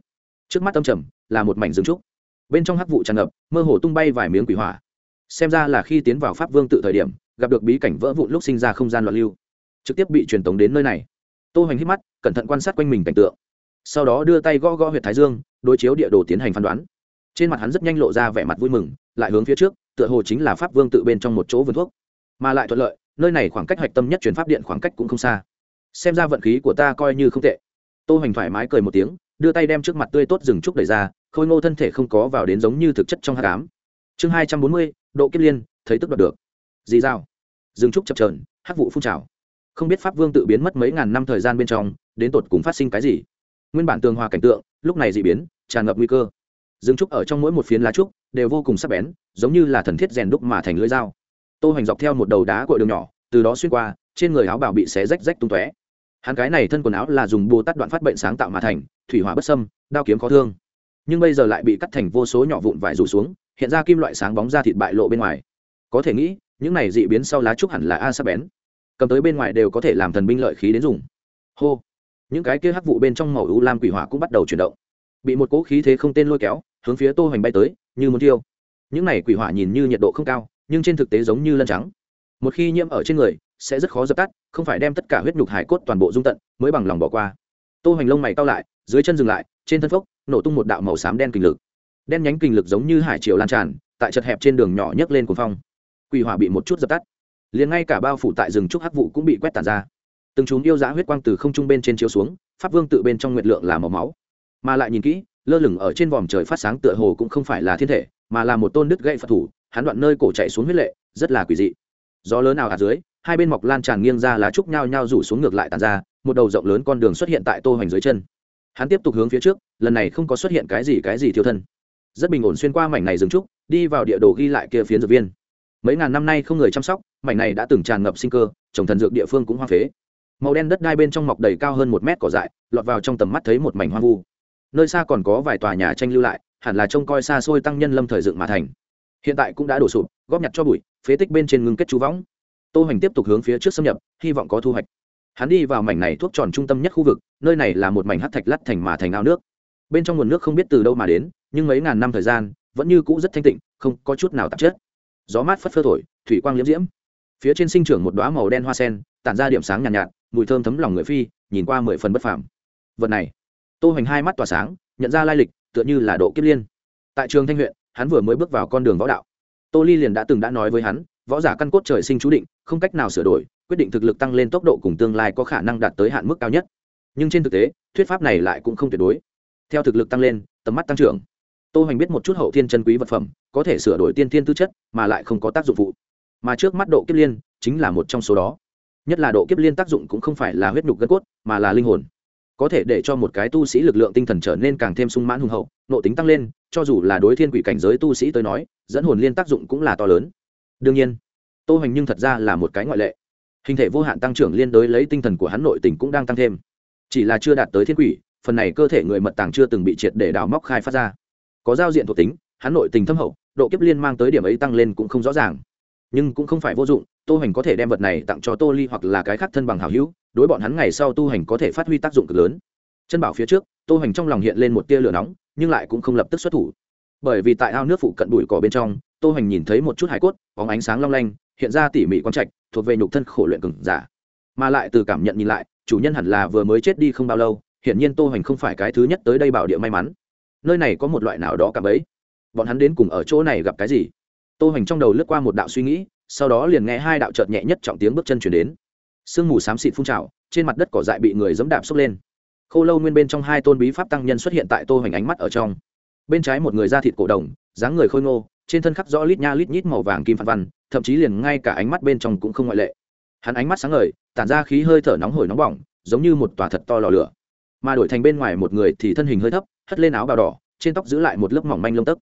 Trước mắt tâm trầm, là một mảnh rừng trúc. Bên trong hắc vụ tràn ngập, mơ hồ tung bay vài miếng quỷ hỏa. Xem ra là khi tiến vào pháp vương tự thời điểm, gặp được bí cảnh vỡ vụn lúc sinh ra không gian loạn lưu. Trực tiếp bị truyền tống đến nơi này. Tô hoành hít mắt, cẩn thận quan sát quanh mình cảnh tượng. Sau đó đưa tay gõ gõ huyệt thái dương, đối chiếu địa đồ tiến hành phán đoán. Trên mặt hắn rất nhanh lộ ra vẻ mặt vui mừng, lại hướng phía trước, tựa hồ chính là pháp vương tự bên trong một chỗ vườn thuốc. Mà lại thuận lợi, nơi này khoảng cách hạch tâm nhất truyền pháp điện khoảng cách cũng không xa xem ra vận khí của ta coi như không tệ. Tô hoành thoải mái cười một tiếng, đưa tay đem trước mặt tươi tốt rừng trúc đẩy ra, khôi ngô thân thể không có vào đến giống như thực chất trong hát cám chương hai trăm bốn mươi, độ kiếp liên, thấy tức đoạt được. Dì dao rừng trúc chập trờn hắc vụ phun trào. Không biết pháp vương tự biến mất mấy ngàn năm thời gian bên trong, đến tột cùng phát sinh cái gì? Nguyên bản tường hòa cảnh tượng, lúc này dị biến, tràn ngập nguy cơ. Rừng trúc ở trong mỗi một phiến lá trúc, đều vô cùng sắc bén, giống như là thần thiết rèn đúc mà thành lưỡi dao. Tô hoành dọc theo một đầu đá cội đường nhỏ, từ đó xuyên qua, trên người áo bảo bị xé rách rách tung tóe hắn cái này thân quần áo là dùng bồ tát đoạn phát bệnh sáng tạo mà thành, thủy hỏa bất sâm đao kiếm khó thương. Nhưng bây giờ lại bị cắt thành vô số nhỏ vụn vải rủ xuống, hiện ra kim loại sáng bóng ra thịt bại lộ bên ngoài. Có thể nghĩ, những này dị biến sau lá trúc hẳn là a sắp bén. Cầm tới bên ngoài đều có thể làm thần binh lợi khí đến dùng. Hô! Những cái kia hắc vụ bên trong màu u lam quỷ hỏa cũng bắt đầu chuyển động. Bị một cỗ khí thế không tên lôi kéo, hướng phía tô hoành bay tới, như muốn tiêu những này quỷ hỏa nhìn như nhiệt độ không cao, nhưng trên thực tế giống như lân trắng. Một khi nhiễm ở trên người sẽ rất khó dập tắt, không phải đem tất cả huyết nhục hải cốt toàn bộ dung tận mới bằng lòng bỏ qua. Tô hoành lông mày cao lại, dưới chân dừng lại, trên thân phốc, nổ tung một đạo màu xám đen kình lực. Đen nhánh kình lực giống như hải triều lan tràn, tại chật hẹp trên đường nhỏ nhấc lên cuồng phong. Quỷ hỏa bị một chút dập tắt. Liền ngay cả bao phủ tại rừng trúc hắc vụ cũng bị quét tàn ra. Từng chúng yêu dã huyết quang từ không trung bên trên chiếu xuống, pháp vương tự bên trong nguyệt lượng là màu máu. Mà lại nhìn kỹ, lơ lửng ở trên vòm trời phát sáng tựa hồ cũng không phải là thiên thể, mà là một tôn đứt gậy phật thủ, hắn đoạn nơi cổ chạy xuống huyết lệ, rất là quỷ dị gió lớn nào ở dưới, hai bên mọc lan tràn nghiêng ra lá trúc nhao nhao rủ xuống ngược lại tàn ra, một đầu rộng lớn con đường xuất hiện tại tô hoành dưới chân. Hắn tiếp tục hướng phía trước, lần này không có xuất hiện cái gì cái gì thiêu thân. Rất bình ổn xuyên qua mảnh này dừng trúc, đi vào địa đồ ghi lại kia phiến dược viên. Mấy ngàn năm nay không người chăm sóc, mảnh này đã từng tràn ngập sinh cơ, trồng thần dược địa phương cũng hoang phế. Màu đen đất đai bên trong mọc đầy cao hơn một mét cỏ dại, lọt vào trong tầm mắt thấy một mảnh hoang vu. Nơi xa còn có vài tòa nhà tranh lưu lại, hẳn là trông coi xa xôi tăng nhân lâm thời dựng mà thành. Hiện tại cũng đã đổ sụp, góp nhặt cho bụi phế tích bên trên ngưng kết chú võng. Tô hoành tiếp tục hướng phía trước xâm nhập hy vọng có thu hoạch. Hắn đi vào mảnh này thuốc tròn trung tâm nhất khu vực nơi này là một mảnh hát thạch lát thành mà thành ao nước. Bên trong nguồn nước không biết từ đâu mà đến nhưng mấy ngàn năm thời gian vẫn như cũ rất thanh tịnh không có chút nào tạp chất. Gió mát phất phơ thổi thủy quang liễm diễm. Phía trên sinh trưởng một đóa màu đen hoa sen tản ra điểm sáng nhàn nhạt, nhạt mùi thơm thấm lòng người phi nhìn qua mười phần bất phàm. Vật này tô hoành hai mắt tỏa sáng nhận ra lai lịch tựa như là độ kiếp liên. Tại trường thanh huyện hắn vừa mới bước vào con đường võ đạo tô ly liền đã từng đã nói với hắn, võ giả căn cốt trời sinh chú định, không cách nào sửa đổi, quyết định thực lực tăng lên tốc độ cùng tương lai có khả năng đạt tới hạn mức cao nhất. Nhưng trên thực tế, thuyết pháp này lại cũng không tuyệt đối. Theo thực lực tăng lên, tầm mắt tăng trưởng. Tô hoành biết một chút hậu thiên chân quý vật phẩm, có thể sửa đổi tiên thiên tư chất, mà lại không có tác dụng phụ. Mà trước mắt độ kiếp liên, chính là một trong số đó. Nhất là độ kiếp liên tác dụng cũng không phải là huyết nhục gân cốt, mà là linh hồn có thể để cho một cái tu sĩ lực lượng tinh thần trở nên càng thêm sung mãn hùng hậu, nộ tính tăng lên, cho dù là đối thiên quỷ cảnh giới tu sĩ tới nói, dẫn hồn liên tác dụng cũng là to lớn. Đương nhiên, tô hoành nhưng thật ra là một cái ngoại lệ. Hình thể vô hạn tăng trưởng liên đối lấy tinh thần của hắn nội tình cũng đang tăng thêm. Chỉ là chưa đạt tới thiên quỷ, phần này cơ thể người mật tàng chưa từng bị triệt để đào móc khai phát ra. Có giao diện thuộc tính, hắn nội tình thâm hậu, độ kiếp liên mang tới điểm ấy tăng lên cũng không rõ ràng. Nhưng cũng không phải vô dụng, tô hoành có thể đem vật này tặng cho tô ly hoặc là cái khác thân bằng hảo hữu đối bọn hắn ngày sau tu hành có thể phát huy tác dụng cực lớn. Chân bảo phía trước tu hành trong lòng hiện lên một tia lửa nóng, nhưng lại cũng không lập tức xuất thủ. Bởi vì tại ao nước phụ cận bụi cỏ bên trong tu hành nhìn thấy một chút hải cốt, bóng ánh sáng long lanh, hiện ra tỉ mỉ quang trạch, thuộc về nhục thân khổ luyện cừng giả. Mà lại từ cảm nhận nhìn lại, chủ nhân hẳn là vừa mới chết đi không bao lâu, hiển nhiên tu hành không phải cái thứ nhất tới đây bảo địa may mắn. Nơi này có một loại nào đó cảm ấy. Bọn hắn đến cùng ở chỗ này gặp cái gì? Tu hành trong đầu lướt qua một đạo suy nghĩ, sau đó liền nghe hai đạo chợt nhẹ nhất trọng tiếng bước chân chuyển đến sương mù xám xịt phun trào, trên mặt đất cỏ dại bị người dẫm đạp xốc lên. Khô lâu nguyên bên trong hai tôn bí pháp tăng nhân xuất hiện tại tô hoành ánh mắt ở trong. Bên trái một người da thịt cổ đồng, dáng người khôi ngô, trên thân khắc rõ lít nha lít nhít màu vàng kim phản văn, thậm chí liền ngay cả ánh mắt bên trong cũng không ngoại lệ. Hắn ánh mắt sáng ngời, tản ra khí hơi thở nóng hổi nóng bỏng, giống như một tòa thật to lò lửa. Mà đổi thành bên ngoài một người thì thân hình hơi thấp, hất lên áo bào đỏ, trên tóc giữ lại một lớp mỏng manh lông tấc.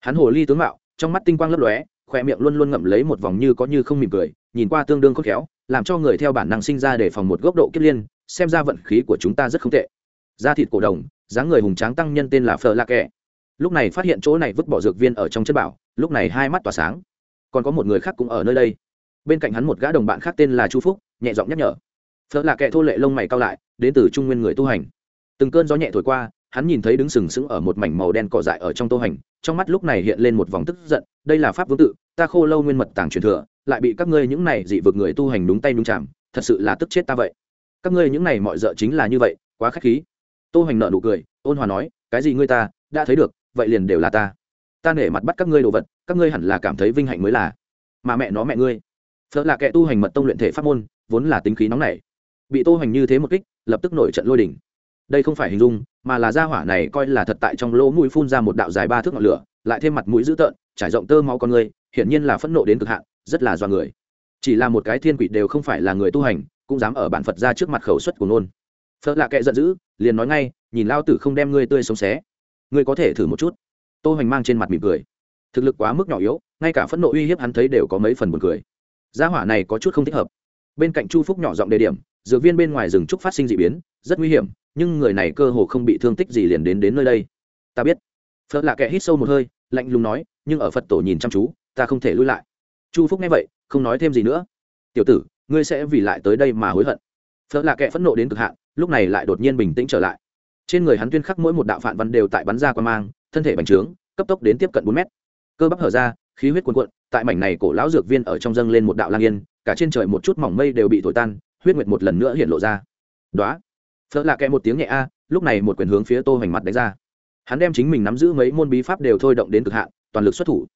Hắn hồ ly tướng mạo, trong mắt tinh quang lấp lóe, khoe miệng luôn luôn ngậm lấy một vòng như có như không mỉm cười, nhìn qua tương đương khôn khéo làm cho người theo bản năng sinh ra để phòng một góc độ kiếp liên, xem ra vận khí của chúng ta rất không tệ. Da thịt cổ đồng, dáng người hùng tráng tăng nhân tên là phờ la kẹ. Lúc này phát hiện chỗ này vứt bỏ dược viên ở trong chất bảo, lúc này hai mắt tỏa sáng. Còn có một người khác cũng ở nơi đây. Bên cạnh hắn một gã đồng bạn khác tên là chu phúc, nhẹ giọng nhắc nhở. Phở là Kẹ thô lệ lông mày cao lại, đến từ trung nguyên người tu hành. Từng cơn gió nhẹ thổi qua, hắn nhìn thấy đứng sừng sững ở một mảnh màu đen cỏ dại ở trong tô hành, trong mắt lúc này hiện lên một vòng tức giận, đây là pháp vương tự ta khô lâu nguyên mật tàng truyền thừa, lại bị các ngươi những này dị vực người tu hành đúng tay đúng chạm, thật sự là tức chết ta vậy. Các ngươi những này mọi dợ chính là như vậy, quá k h á c h khí. Tô hành nợ nụ cười, ôn hòa nói, cái gì ngươi ta, đã thấy được, vậy liền đều là ta. Ta nể mặt bắt các ngươi đồ vật, các ngươi hẳn là cảm thấy vinh hạnh mới là. Mà mẹ nó mẹ ngươi. Phở là kẻ tu hành mật tông luyện thể pháp môn, vốn là tính khí nóng này bị tô hành như thế một kích, lập tức nổi trận lôi đỉnh đây không phải hình dung, mà là gia hỏa này coi là thật tại trong lỗ mũi phun ra một đạo dài ba thước ngọn lửa, lại thêm mặt mũi dữ tợn, trải rộng tơ máu con ngươi hiển nhiên là phẫn nộ đến cực hạn, rất là do người. Chỉ là một cái thiên quỷ đều không phải là người tu hành, cũng dám ở bản phật ra trước mặt khẩu xuất của nôn phật lạ kệ giận dữ, liền nói ngay, nhìn lao tử không đem ngươi tươi sống xé. Ngươi có thể thử một chút. Tô hoành mang trên mặt mỉm cười. Thực lực quá mức nhỏ yếu, ngay cả phẫn nộ uy hiếp hắn thấy đều có mấy phần buồn cười. Gia hỏa này có chút không thích hợp. Bên cạnh chu phúc nhỏ giọng đề điểm, dược viên bên ngoài rừng trúc phát sinh dị biến, rất nguy hiểm, nhưng người này cơ hồ không bị thương tích gì liền đến đến nơi đây. Ta biết. Phật lạ kệ hít sâu một hơi, lạnh lùng nói, nhưng ở phật tổ nhìn chăm chú ta không thể lui lại. Chu phúc nghe vậy, không nói thêm gì nữa. Tiểu tử, ngươi sẽ vì lại tới đây mà hối hận. Phớt là kẻ phẫn nộ đến cực hạn, lúc này lại đột nhiên bình tĩnh trở lại. Trên người hắn tuyên khắc mỗi một đạo phản văn đều tại bắn ra qua mang, thân thể bành trướng, cấp tốc đến tiếp cận bốn mét. Cơ bắp hở ra, khí huyết cuồn cuộn, tại mảnh này cổ lão dược viên ở trong dâng lên một đạo lang yên, cả trên trời một chút mỏng mây đều bị thổi tan, huyết nguyệt một lần nữa hiện lộ ra. Đóa. phớt là kẻ một tiếng nhẹ a, lúc này một quyền hướng phía tô hoành mặt đánh ra. Hắn đem chính mình nắm giữ mấy môn bí pháp đều thôi động đến cực hạn, toàn lực xuất thủ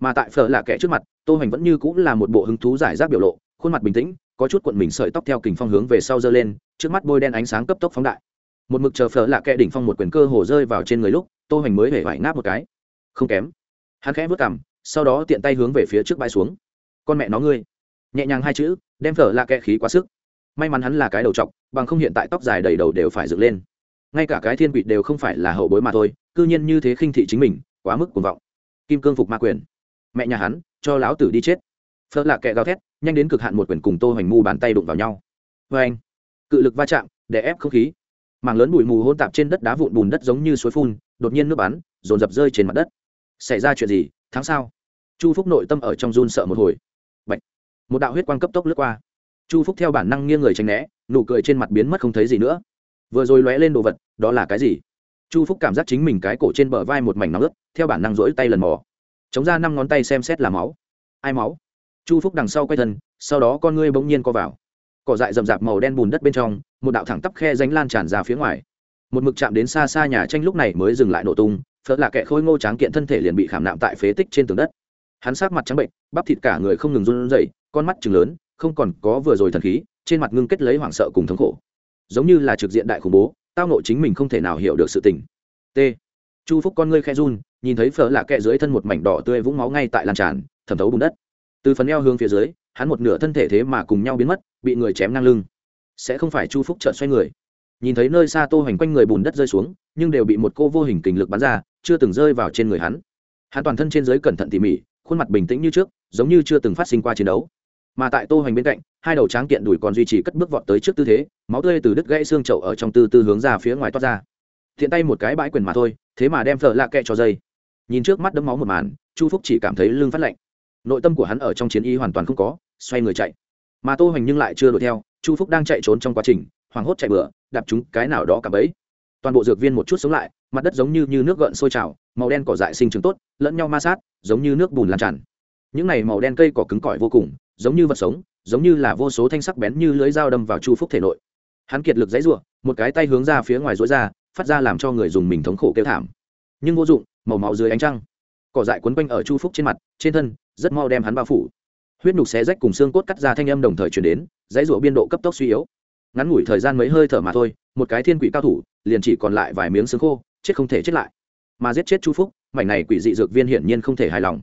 mà tại phở là kẻ trước mặt, tô hoành vẫn như cũng là một bộ hứng thú giải rác biểu lộ, khuôn mặt bình tĩnh, có chút cuộn mình sợi tóc theo kình phong hướng về sau giơ lên, trước mắt bôi đen ánh sáng cấp tốc phóng đại. Một mực chờ phở là kẻ đỉnh phong một quyền cơ hồ rơi vào trên người lúc, tô hoành mới hề vải ngáp một cái. Không kém. Hắn khẽ vứt cằm, sau đó tiện tay hướng về phía trước bãi xuống. Con mẹ nó ngươi. Nhẹ nhàng hai chữ, đem phở là kẻ khí quá sức. May mắn hắn là cái đầu trọc, bằng không hiện tại tóc dài đầy đầu đều phải dựng lên. Ngay cả cái thiên vị đều không phải là hậu bối mà thôi, cư nhiên như thế khinh thị chính mình, quá mức cuồng vọng. Kim cương phục ma quyền mẹ nhà hắn, cho lão tử đi chết. Phớt lạ kẹ gào thét, nhanh đến cực hạn một quyển cùng tô hoành mu bàn tay đụng vào nhau. Vê anh, cự lực va chạm, để ép không khí. Mảng lớn bụi mù hôn tạp trên đất đá vụn bùn đất giống như suối phun, đột nhiên nước bắn, dồn dập rơi trên mặt đất. Xảy ra chuyện gì tháng sau chu phúc nội tâm ở trong run sợ một hồi. Bạch. một đạo huyết quang cấp tốc lướt qua. Chu phúc theo bản năng nghiêng người tránh né, nụ cười trên mặt biến mất không thấy gì nữa. Vừa rồi lóe lên đồ vật, đó là cái gì? Chu phúc cảm giác chính mình cái cổ trên bờ vai một mảnh nóng ướt, theo bản năng rỗi tay lần mò chống ra năm ngón tay xem xét là máu. Ai máu? Chu phúc đằng sau quay thân, sau đó con ngươi bỗng nhiên co vào. Cỏ dại rậm rạp màu đen bùn đất bên trong, một đạo thẳng tắp khe ránh lan tràn ra phía ngoài. Một mực chạm đến xa xa nhà tranh lúc này mới dừng lại nổ tung, phớt là kẻ khôi ngô tráng kiện thân thể liền bị khảm nạm tại phế tích trên tường đất. Hắn sát mặt trắng bệnh, bắp thịt cả người không ngừng run rẩy, con mắt chừng lớn, không còn có vừa rồi thần khí, trên mặt ngưng kết lấy hoảng sợ cùng thống khổ. Giống như là trực diện đại khủng bố, tao nộ chính mình không thể nào hiểu được sự tình. T. Chu phúc con ngươi khe run nhìn thấy phở lạ kẹ dưới thân một mảnh đỏ tươi vũng máu ngay tại lan tràn, thẩm thấu bùn đất. Từ phần eo hướng phía dưới, hắn một nửa thân thể thế mà cùng nhau biến mất, bị người chém ngang lưng. Sẽ không phải chu phúc trợn xoay người. Nhìn thấy nơi xa tô hoành quanh người bùn đất rơi xuống, nhưng đều bị một cô vô hình kình lực bắn ra, chưa từng rơi vào trên người hắn. Hắn toàn thân trên dưới cẩn thận tỉ mỉ, khuôn mặt bình tĩnh như trước, giống như chưa từng phát sinh qua chiến đấu. Mà tại tô hoành bên cạnh, hai đầu tráng kiện đùi còn duy trì cất bước vọt tới trước tư thế, máu tươi từ đứt gãy xương trậu ở trong tư tư hướng ra phía ngoài toát ra. Thiện tay một cái bãi quyền mà thôi, thế mà đem phở lạ kẹ cho dây nhìn trước mắt đấm máu một màn chu phúc chỉ cảm thấy lưng phát lạnh. Nội tâm của hắn ở trong chiến y hoàn toàn không có xoay người chạy. Mà tô hoành nhưng lại chưa đuổi theo chu phúc đang chạy trốn trong quá trình hoảng hốt chạy bừa đạp chúng cái nào đó cả bấy toàn bộ dược viên một chút sống lại mặt đất giống như, như nước gợn sôi trào màu đen cỏ dại sinh trưởng tốt lẫn nhau ma sát giống như nước bùn lan tràn. Những này màu đen cây cỏ cứng cỏi vô cùng giống như vật sống giống như là vô số thanh sắc bén như lưới dao đâm vào chu phúc thể nội. Hắn kiệt lực dãy r một cái tay hướng ra phía ngoài rối ra phát ra làm cho người dùng mình thống khổ kêu thảm nhưng vô dụng, màu máu dưới ánh trăng. Cỏ dại quấn quanh ở chu phúc trên mặt, trên thân, rất mau đem hắn bao phủ. Huyết nhục xé rách cùng xương cốt cắt ra thanh âm đồng thời chuyển đến, dãy rủa biên độ cấp tốc suy yếu. Ngắn ngủi thời gian mấy hơi thở mà thôi, một cái thiên quỷ cao thủ, liền chỉ còn lại vài miếng xương khô, chết không thể chết lại. Mà giết chết chu phúc, mảnh này quỷ dị dược viên hiển nhiên không thể hài lòng.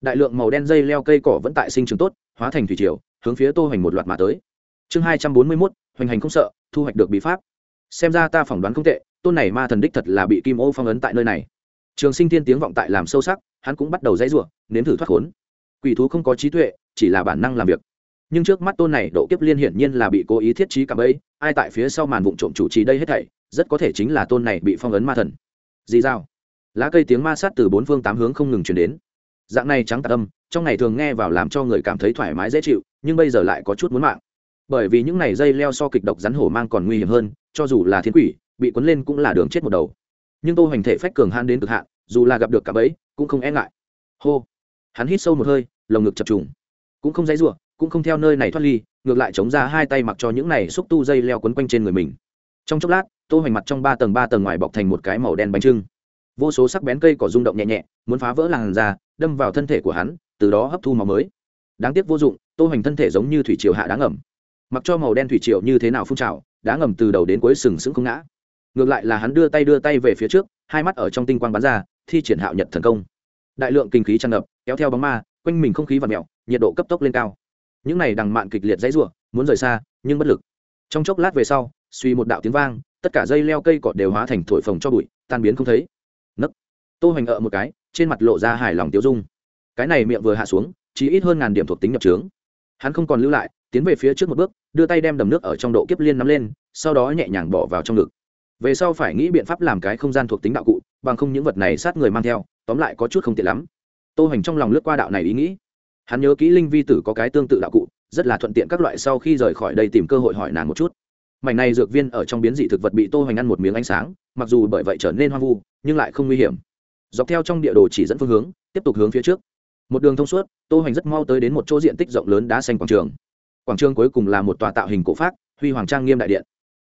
Đại lượng màu đen dây leo cây cỏ vẫn tại sinh trường tốt, hóa thành thủy triều, hướng phía tô hoành một loạt mà tới. Chương hai trăm bốn mươi mốt, hoành hành không sợ, thu hoạch được bí pháp. Xem ra ta phỏng đoán không tệ, tôn này ma thần đích thật là bị kim ô phong ấn tại nơi này trường sinh tiên tiếng vọng tại làm sâu sắc, hắn cũng bắt đầu dãy ruộng nếm thử thoát khốn. Quỷ thú không có trí tuệ, chỉ là bản năng làm việc. Nhưng trước mắt tôn này độ kiếp liên hiển nhiên là bị cố ý thiết trí cảm ấy ai tại phía sau màn vụ trộm chủ trì đây hết thảy, rất có thể chính là tôn này bị phong ấn ma thần. Dì dao lá cây tiếng ma sát từ bốn phương tám hướng không ngừng chuyển đến. Dạng này trắng tạc âm trong ngày thường nghe vào làm cho người cảm thấy thoải mái dễ chịu, nhưng bây giờ lại có chút muốn mạng. Bởi vì những này dây leo so kịch độc rắn hổ mang còn nguy hiểm hơn, cho dù là thiên quỷ, bị cuốn lên cũng là đường chết một đầu nhưng tô hoành thể phách cường hãn đến cực hạn dù là gặp được cả bẫy cũng không e ngại. Hô. Hắn hít sâu một hơi lồng ngực chập trùng. Cũng không dãy rủa cũng không theo nơi này thoát ly ngược lại chống ra hai tay mặc cho những này xúc tu dây leo quấn quanh trên người mình. Trong chốc lát tô hoành mặt trong ba tầng ba tầng ngoài bọc thành một cái màu đen bánh trưng. Vô số sắc bén cây cỏ rung động nhẹ nhẹ muốn phá vỡ làn da đâm vào thân thể của hắn từ đó hấp thu màu mới. Đáng tiếc vô dụng tô hoành thân thể giống như thủy triều hạ đá ẩm, mặc cho màu đen thủy triều như thế nào phun trào đá ngầm từ đầu đến cuối sừng sững không ngã ngược lại là hắn đưa tay đưa tay về phía trước, hai mắt ở trong tinh quang bắn ra, thi triển hạo nhật thần công. Đại lượng kinh khí tràn ngập, kéo theo bóng ma, quanh mình không khí và mẹo nhiệt độ cấp tốc lên cao. Những này đằng mạn kịch liệt dãy ruộng muốn rời xa, nhưng bất lực. Trong chốc lát về sau, suy một đạo tiếng vang, tất cả dây leo cây cỏ đều hóa thành thổi phồng cho bụi, tan biến không thấy. Nấc. Tô hoành ở một cái, trên mặt lộ ra hài lòng tiêu dung. Cái này miệng vừa hạ xuống, chỉ ít hơn ngàn điểm thuộc tính nhập trướng. Hắn không còn lưu lại, tiến về phía trước một bước, đưa tay đem đầm nước ở trong độ kiếp liên nắm lên, sau đó nhẹ nhàng bỏ vào trong ngực về sau phải nghĩ biện pháp làm cái không gian thuộc tính đạo cụ, bằng không những vật này sát người mang theo, tóm lại có chút không tiện lắm. Tô hành trong lòng lướt qua đạo này ý nghĩ. Hắn nhớ kỹ linh vi tử có cái tương tự đạo cụ, rất là thuận tiện các loại sau khi rời khỏi đây tìm cơ hội hỏi nàng một chút. Mảnh này dược viên ở trong biến dị thực vật bị tô hành ăn một miếng ánh sáng, mặc dù bởi vậy trở nên hoang vu, nhưng lại không nguy hiểm. Dọc theo trong địa đồ chỉ dẫn phương hướng, tiếp tục hướng phía trước. Một đường thông suốt, tô hành rất mau tới đến một chỗ diện tích rộng lớn đá xanh quảng trường. Quảng trường cuối cùng là một tòa tạo hình cổ phác, huy hoàng trang nghiêm đại điện.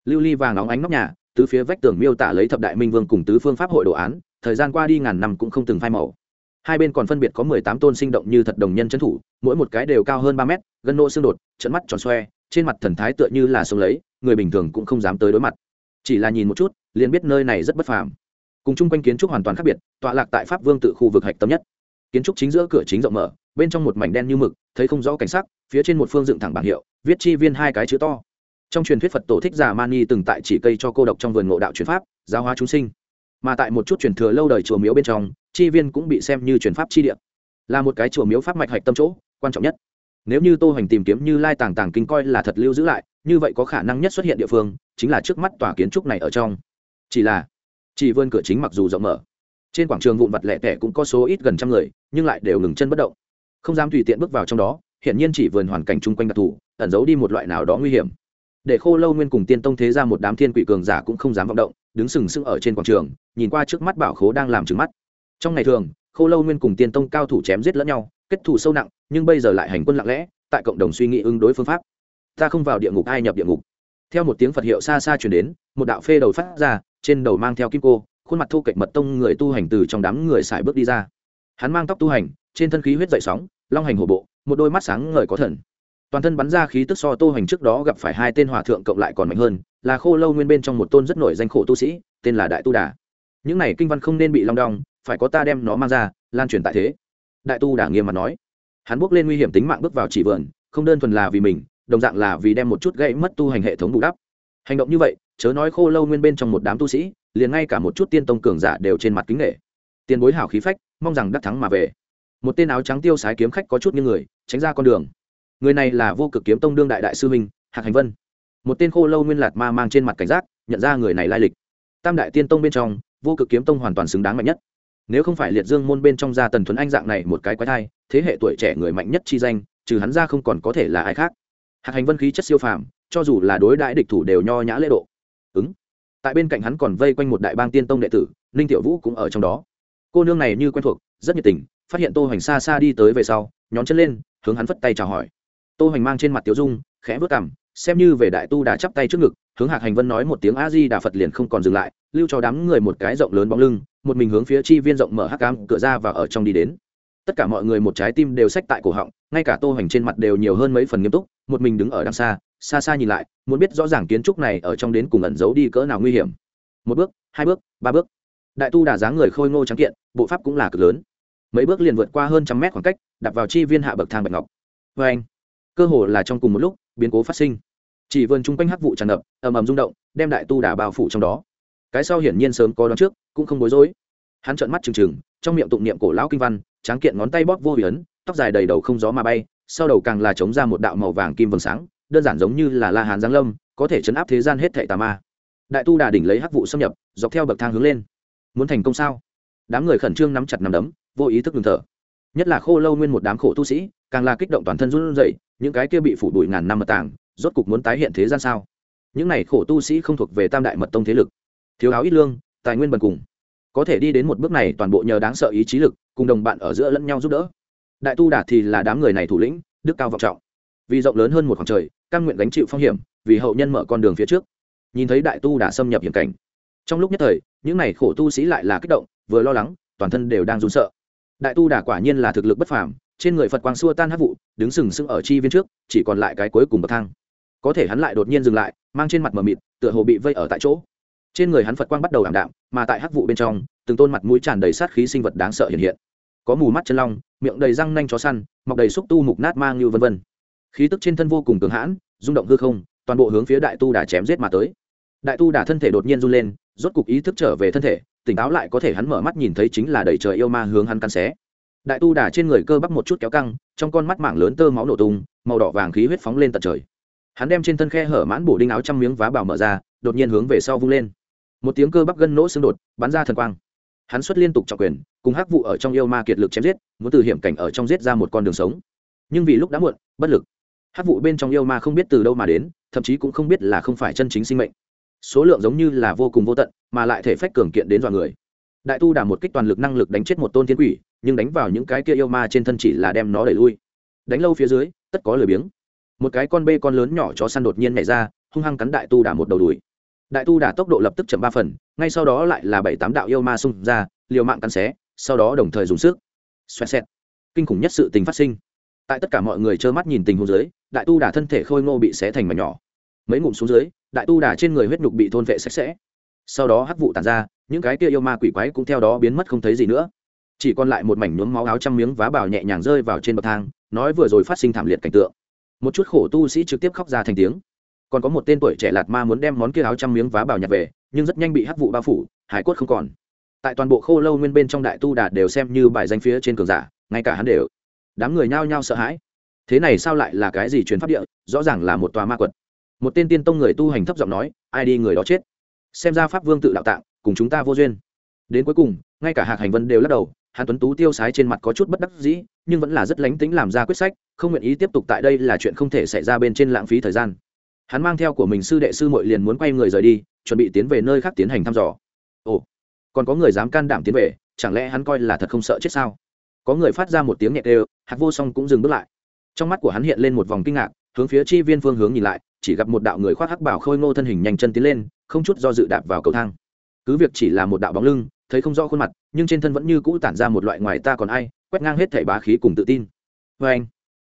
Lưu ly vàng óng ánh nóc nhà tứ phía vách tường miêu tả lấy thập đại minh vương cùng tứ phương pháp hội đồ án, thời gian qua đi ngàn năm cũng không từng phai màu. Hai bên còn phân biệt có mười tám tôn sinh động như thật đồng nhân trấn thủ, mỗi một cái đều cao hơn ba mét, gân nô xương đột trận mắt tròn xoe, trên mặt thần thái tựa như là sông lấy, người bình thường cũng không dám tới đối mặt. Chỉ là nhìn một chút, liền biết nơi này rất bất phàm. Cùng chung quanh kiến trúc hoàn toàn khác biệt, tọa lạc tại pháp vương tự khu vực hạch tâm nhất. Kiến trúc chính giữa cửa chính rộng mở, bên trong một mảnh đen như mực, thấy không rõ cảnh sắc, phía trên một phương dựng thẳng bảng hiệu, viết chi viên hai cái chữ to trong truyền thuyết phật tổ thích giả mani từng tại chỉ cây cho cô độc trong vườn ngộ đạo truyền pháp, giáo hóa chúng sinh. Mà tại một chút truyền thừa lâu đời chùa miếu bên trong, chi viên cũng bị xem như truyền pháp chi địa. Là một cái chùa miếu pháp mạch hạch tâm chỗ, quan trọng nhất. Nếu như tô hành tìm kiếm như lai tàng tàng kinh coi là thật lưu giữ lại, như vậy có khả năng nhất xuất hiện địa phương, chính là trước mắt tòa kiến trúc này ở trong. Chỉ là, chỉ vươn cửa chính mặc dù rộng mở. Trên quảng trường vụn vặt lẻ tẻ cũng có số ít gần trăm người, nhưng lại đều ngừng chân bất động. Không dám tùy tiện bước vào trong đó hiện nhiên chỉ vườn hoàn cảnh chung quanh đặc thù, ẩn giấu đi một loại nào đó nguy hiểm để khô lâu nguyên cùng tiên tông thế ra một đám thiên quỷ cường giả cũng không dám vọng động, đứng sừng sững ở trên quảng trường, nhìn qua trước mắt bảo khố đang làm trứng mắt. Trong ngày thường, khô lâu nguyên cùng tiên tông cao thủ chém giết lẫn nhau, kết thù sâu nặng, nhưng bây giờ lại hành quân lặng lẽ, tại cộng đồng suy nghĩ ứng đối phương pháp. Ta không vào địa ngục, ai nhập địa ngục. Theo một tiếng phật hiệu xa xa chuyển đến, một đạo phê đầu phát ra, trên đầu mang theo kim cô, khuôn mặt thu kệch mật tông người tu hành từ trong đám người xài bước đi ra. Hắn mang tóc tu hành, trên thân khí huyết dậy sóng, long hành hổ bộ, một đôi mắt sáng ngời có thần toàn thân bắn ra khí tức so tô hành trước đó gặp phải hai tên hòa thượng cộng lại còn mạnh hơn, là khô lâu nguyên bên trong một tôn rất nổi danh khổ tu sĩ, tên là đại tu đà. Những này kinh văn không nên bị long đong, phải có ta đem nó mang ra, lan truyền tại thế. Đại tu đà nghiêm mặt nói. Hắn bước lên nguy hiểm tính mạng bước vào chỉ vườn, không đơn thuần là vì mình, đồng dạng là vì đem một chút gãy mất tu hành hệ thống bù đắp. Hành động như vậy, chớ nói khô lâu nguyên bên trong một đám tu sĩ, liền ngay cả một chút tiên tông cường giả đều trên mặt kính nghệ tiền bối hảo khí phách, mong rằng đắc thắng mà về. Một tên áo trắng tiêu sái kiếm khách có chút như người, tránh ra con đường người này là vô cực kiếm tông đương đại đại sư huynh, hạc hành vân. Một tên khô lâu nguyên lạt ma mang trên mặt cảnh giác, nhận ra người này lai lịch. Tam đại tiên tông bên trong, vô cực kiếm tông hoàn toàn xứng đáng mạnh nhất. Nếu không phải liệt dương môn bên trong ra tần thuấn anh dạng này một cái quái thai, thế hệ tuổi trẻ người mạnh nhất chi danh, trừ hắn ra không còn có thể là ai khác. Hạc hành vân khí chất siêu phàm, cho dù là đối đãi địch thủ đều nho nhã lễ độ. Ứng. Ừ. tại bên cạnh hắn còn vây quanh một đại bang tiên tông đệ tử, ninh tiểu vũ cũng ở trong đó. Cô nương này như quen thuộc, rất nhiệt tình, phát hiện tô hoành xa xa đi tới về sau, nhón chân lên, hướng hắn phất tay chào hỏi tô hoành mang trên mặt tiểu dung, khẽ vớt cằm, xem như về đại tu đã chắp tay trước ngực, hướng hạc hành vân nói một tiếng a di đà phật liền không còn dừng lại, lưu cho đám người một cái rộng lớn bóng lưng, một mình hướng phía chi viên rộng mở hắc cam cửa ra và ở trong đi đến. Tất cả mọi người một trái tim đều xách tại cổ họng, ngay cả tô hoành trên mặt đều nhiều hơn mấy phần nghiêm túc, một mình đứng ở đằng xa xa xa nhìn lại, muốn biết rõ ràng kiến trúc này ở trong đến cùng ẩn giấu đi cỡ nào nguy hiểm. Một bước, hai bước, ba bước. Đại tu đà dáng người khôi ngô trắng kiện, bộ pháp cũng là cực lớn. Mấy bước liền vượt qua hơn trăm mét khoảng cách đặt vào chi viên hạ bậc thang bạch ngọc. Vê anh cơ hồ là trong cùng một lúc, biến cố phát sinh. Chỉ vườn chung quanh hắc vụ tràn ngập, ầm ầm rung động, đem đại tu đả bao phủ trong đó. Cái sau hiển nhiên sớm có đoán trước, cũng không bối rối. Hắn trợn mắt trừng trừng, trong miệng tụng niệm cổ lão kinh văn, tráng kiện ngón tay bóp vô hủy ấn, tóc dài đầy đầu không gió mà bay, sau đầu càng là chống ra một đạo màu vàng kim vầng sáng, đơn giản giống như là la hán giáng lâm, có thể chấn áp thế gian hết thảy tà ma. Đại tu đà đỉnh lấy hắc vụ xâm nhập, dọc theo bậc thang hướng lên. Muốn thành công sao? Đám người khẩn trương nắm chặt nắm đấm, vô ý thức ngừng thở. Nhất là khô lâu nguyên một đám khổ tu sĩ, càng là kích động toàn thân run rẩy những cái kia bị phủ đuổi ngàn năm mật tàng, rốt cục muốn tái hiện thế gian sao? Những này khổ tu sĩ không thuộc về tam đại mật tông thế lực. Thiếu áo ít lương, tài nguyên bần cùng. Có thể đi đến một bước này toàn bộ nhờ đáng sợ ý chí lực, cùng đồng bạn ở giữa lẫn nhau giúp đỡ. Đại tu đạt thì là đám người này thủ lĩnh, đức cao vọng trọng. Vì rộng lớn hơn một khoảng trời, căn nguyện gánh chịu phong hiểm, vì hậu nhân mở con đường phía trước. Nhìn thấy đại tu đã xâm nhập hiểm cảnh. Trong lúc nhất thời, những này khổ tu sĩ lại là kích động, vừa lo lắng, toàn thân đều đang run sợ. Đại tu đả quả nhiên là thực lực bất phàm trên người phật quang xua tan hát vụ đứng sừng sững ở chi viên trước chỉ còn lại cái cuối cùng bậc thang có thể hắn lại đột nhiên dừng lại mang trên mặt mờ mịt tựa hồ bị vây ở tại chỗ trên người hắn phật quang bắt đầu ảm đạm mà tại hát vụ bên trong từng tôn mặt mũi tràn đầy sát khí sinh vật đáng sợ hiện hiện có mù mắt chân long miệng đầy răng nanh chó săn mọc đầy xúc tu mục nát mang như vân vân khí tức trên thân vô cùng cường hãn rung động hư không toàn bộ hướng phía đại tu đà chém giết mà tới đại tu đà thân thể đột nhiên run lên rốt cục ý thức trở về thân thể tỉnh táo lại có thể hắn mở mắt nhìn thấy chính là đầy trời yêu ma hướng hắn căn xé đại tu đà trên người cơ bắp một chút kéo căng, trong con mắt mảng lớn tơ máu nổ tung, màu đỏ vàng khí huyết phóng lên tận trời. Hắn đem trên thân khe hở mãn bổ đinh áo trăm miếng vá bảo mở ra, đột nhiên hướng về sau vung lên. Một tiếng cơ bắp gân nỗ xương đột, bắn ra thần quang. Hắn xuất liên tục trọng quyền, cùng hắc vụ ở trong yêu ma kiệt lực chém giết, muốn từ hiểm cảnh ở trong giết ra một con đường sống. Nhưng vì lúc đã muộn, bất lực. Hắc vụ bên trong yêu ma không biết từ đâu mà đến, thậm chí cũng không biết là không phải chân chính sinh mệnh. Số lượng giống như là vô cùng vô tận, mà lại thể phách cường kiện đến dọa người. Đại tu đà một kích toàn lực năng lực đánh chết một tôn thiên quỷ nhưng đánh vào những cái kia yêu ma trên thân chỉ là đem nó đẩy lui. Đánh lâu phía dưới, tất có lười biếng. Một cái con bê con lớn nhỏ chó săn đột nhiên nhảy ra, hung hăng cắn đại tu đả một đầu đùi. Đại tu đả tốc độ lập tức chậm ba phần, ngay sau đó lại là bảy tám đạo yêu ma xung ra, liều mạng cắn xé, sau đó đồng thời dùng sức. Xoẹt xẹt. Kinh khủng nhất sự tình phát sinh. Tại tất cả mọi người trơ mắt nhìn tình huống dưới, đại tu đả thân thể khôi ngô bị xé thành mảnh nhỏ. Mấy ngụm xuống dưới, đại tu đả trên người huyết nhục bị thôn vệ sạch sẽ. Sau đó hắc vụ tàn ra, những cái kia yêu ma quỷ quái cũng theo đó biến mất không thấy gì nữa chỉ còn lại một mảnh nhuốm máu áo trăm miếng vá bảo nhẹ nhàng rơi vào trên bậc thang, nói vừa rồi phát sinh thảm liệt cảnh tượng. Một chút khổ tu sĩ trực tiếp khóc ra thành tiếng. Còn có một tên tuổi trẻ lạt ma muốn đem món kia áo trăm miếng vá bảo nhặt về, nhưng rất nhanh bị hắc vụ bao phủ, hải quất không còn. Tại toàn bộ khô lâu nguyên bên trong đại tu đà đều xem như bài danh phía trên cường giả, ngay cả hắn đều. Đám người nhao nhao sợ hãi. Thế này sao lại là cái gì truyền pháp địa, rõ ràng là một tòa ma quật. Một tên tiên tông người tu hành thấp giọng nói, ai đi người đó chết? Xem ra pháp vương tự đạo tạng, cùng chúng ta vô duyên. Đến cuối cùng, ngay cả hạc hành vân đều lắc đầu hắn tuấn tú tiêu sái trên mặt có chút bất đắc dĩ, nhưng vẫn là rất lánh tính làm ra quyết sách, không nguyện ý tiếp tục tại đây là chuyện không thể xảy ra bên trên lãng phí thời gian. Hắn mang theo của mình sư đệ sư mội liền muốn quay người rời đi, chuẩn bị tiến về nơi khác tiến hành thăm dò. Ồ, còn có người dám can đảm tiến về, chẳng lẽ hắn coi là thật không sợ chết sao? Có người phát ra một tiếng nhẹ đều hạc vô song cũng dừng bước lại. Trong mắt của hắn hiện lên một vòng kinh ngạc, hướng phía chi viên phương hướng nhìn lại, chỉ gặp một đạo người khoác hắc bảo khôi ngô thân hình nhanh chân tiến lên, không chút do dự đạp vào cầu thang. Cứ việc chỉ là một đạo bóng lưng thấy không rõ khuôn mặt, nhưng trên thân vẫn như cũ tản ra một loại ngoài ta còn ai, quét ngang hết thảy bá khí cùng tự tin. Vê anh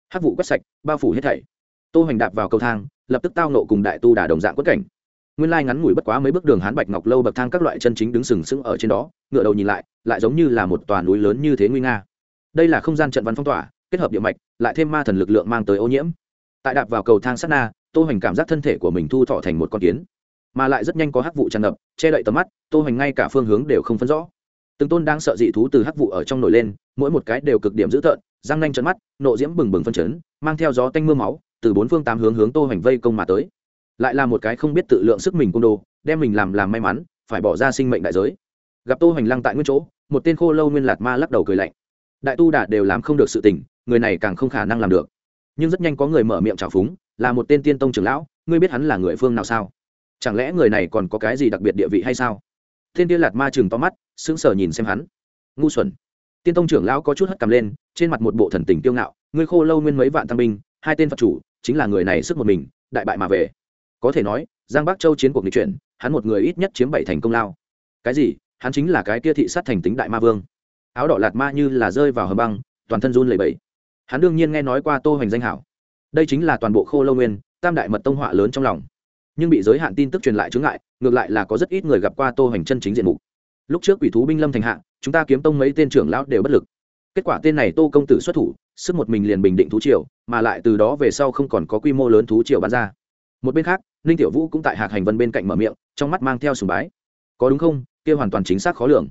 hát vụ quét sạch, bao phủ hết thảy. Tô hoành đạp vào cầu thang, lập tức tao nộ cùng đại tu đà đồng dạng quất cảnh. Nguyên lai ngắn ngủi bất quá mấy bước đường hán bạch ngọc lâu bậc thang các loại chân chính đứng sừng sững ở trên đó, ngựa đầu nhìn lại lại giống như là một tòa núi lớn như thế nguy nga. Đây là không gian trận văn phong tỏa, kết hợp địa mạch, lại thêm ma thần lực lượng mang tới ô nhiễm. Tại đạp vào cầu thang sát na, tô hoành cảm giác thân thể của mình thu thọ thành một con kiến mà lại rất nhanh có hắc vụ tràn ngập, che đậy tầm mắt, tô hoành ngay cả phương hướng đều không phân rõ. Từng tôn đang sợ dị thú từ hắc vụ ở trong nổi lên, mỗi một cái đều cực điểm dữ tợn, răng nanh trợn mắt, nộ diễm bừng bừng phân chấn, mang theo gió tanh mưa máu, từ bốn phương tám hướng hướng tô hoành vây công mà tới. Lại là một cái không biết tự lượng sức mình côn đồ, đem mình làm làm may mắn, phải bỏ ra sinh mệnh đại giới. Gặp tô hoành lăng tại nguyên chỗ, một tên khô lâu nguyên lạt ma lắc đầu cười lạnh. Đại tu đả đều làm không được sự tình, người này càng không khả năng làm được. Nhưng rất nhanh có người mở miệng trào phúng, là một tên tiên tông trưởng lão, ngươi biết hắn là người phương nào sao? chẳng lẽ người này còn có cái gì đặc biệt địa vị hay sao? Thiên tiên lạt ma chừng to mắt, sững sờ nhìn xem hắn. Ngu xuẩn. Tiên tông trưởng lão có chút hất cằm lên, trên mặt một bộ thần tình kiêu ngạo, ngươi khô lâu nguyên mấy vạn tăng binh, hai tên phật chủ, chính là người này sức một mình, đại bại mà về. Có thể nói, giang bắc châu chiến cuộc nghị chuyển, hắn một người ít nhất chiếm bảy thành công lao. Cái gì? Hắn chính là cái kia thị sát thành tính đại ma vương. Áo đỏ lạt ma như là rơi vào hầm băng, toàn thân run lẩy bẩy. Hắn đương nhiên nghe nói qua tô hoành danh hảo. Đây chính là toàn bộ khô lâu nguyên, tam đại mật tông họa lớn trong lòng nhưng bị giới hạn tin tức truyền lại chướng ngại, ngược lại là có rất ít người gặp qua tô hoành chân chính diện mục. Lúc trước quỷ thú binh lâm thành hạ, chúng ta kiếm tông mấy tên trưởng lão đều bất lực. Kết quả tên này tô công tử xuất thủ, sức một mình liền bình định thú triều, mà lại từ đó về sau không còn có quy mô lớn thú triều bán ra. Một bên khác, ninh tiểu vũ cũng tại hạc hành vân bên cạnh mở miệng, trong mắt mang theo sùng bái. Có đúng không? Kia hoàn toàn chính xác khó lường.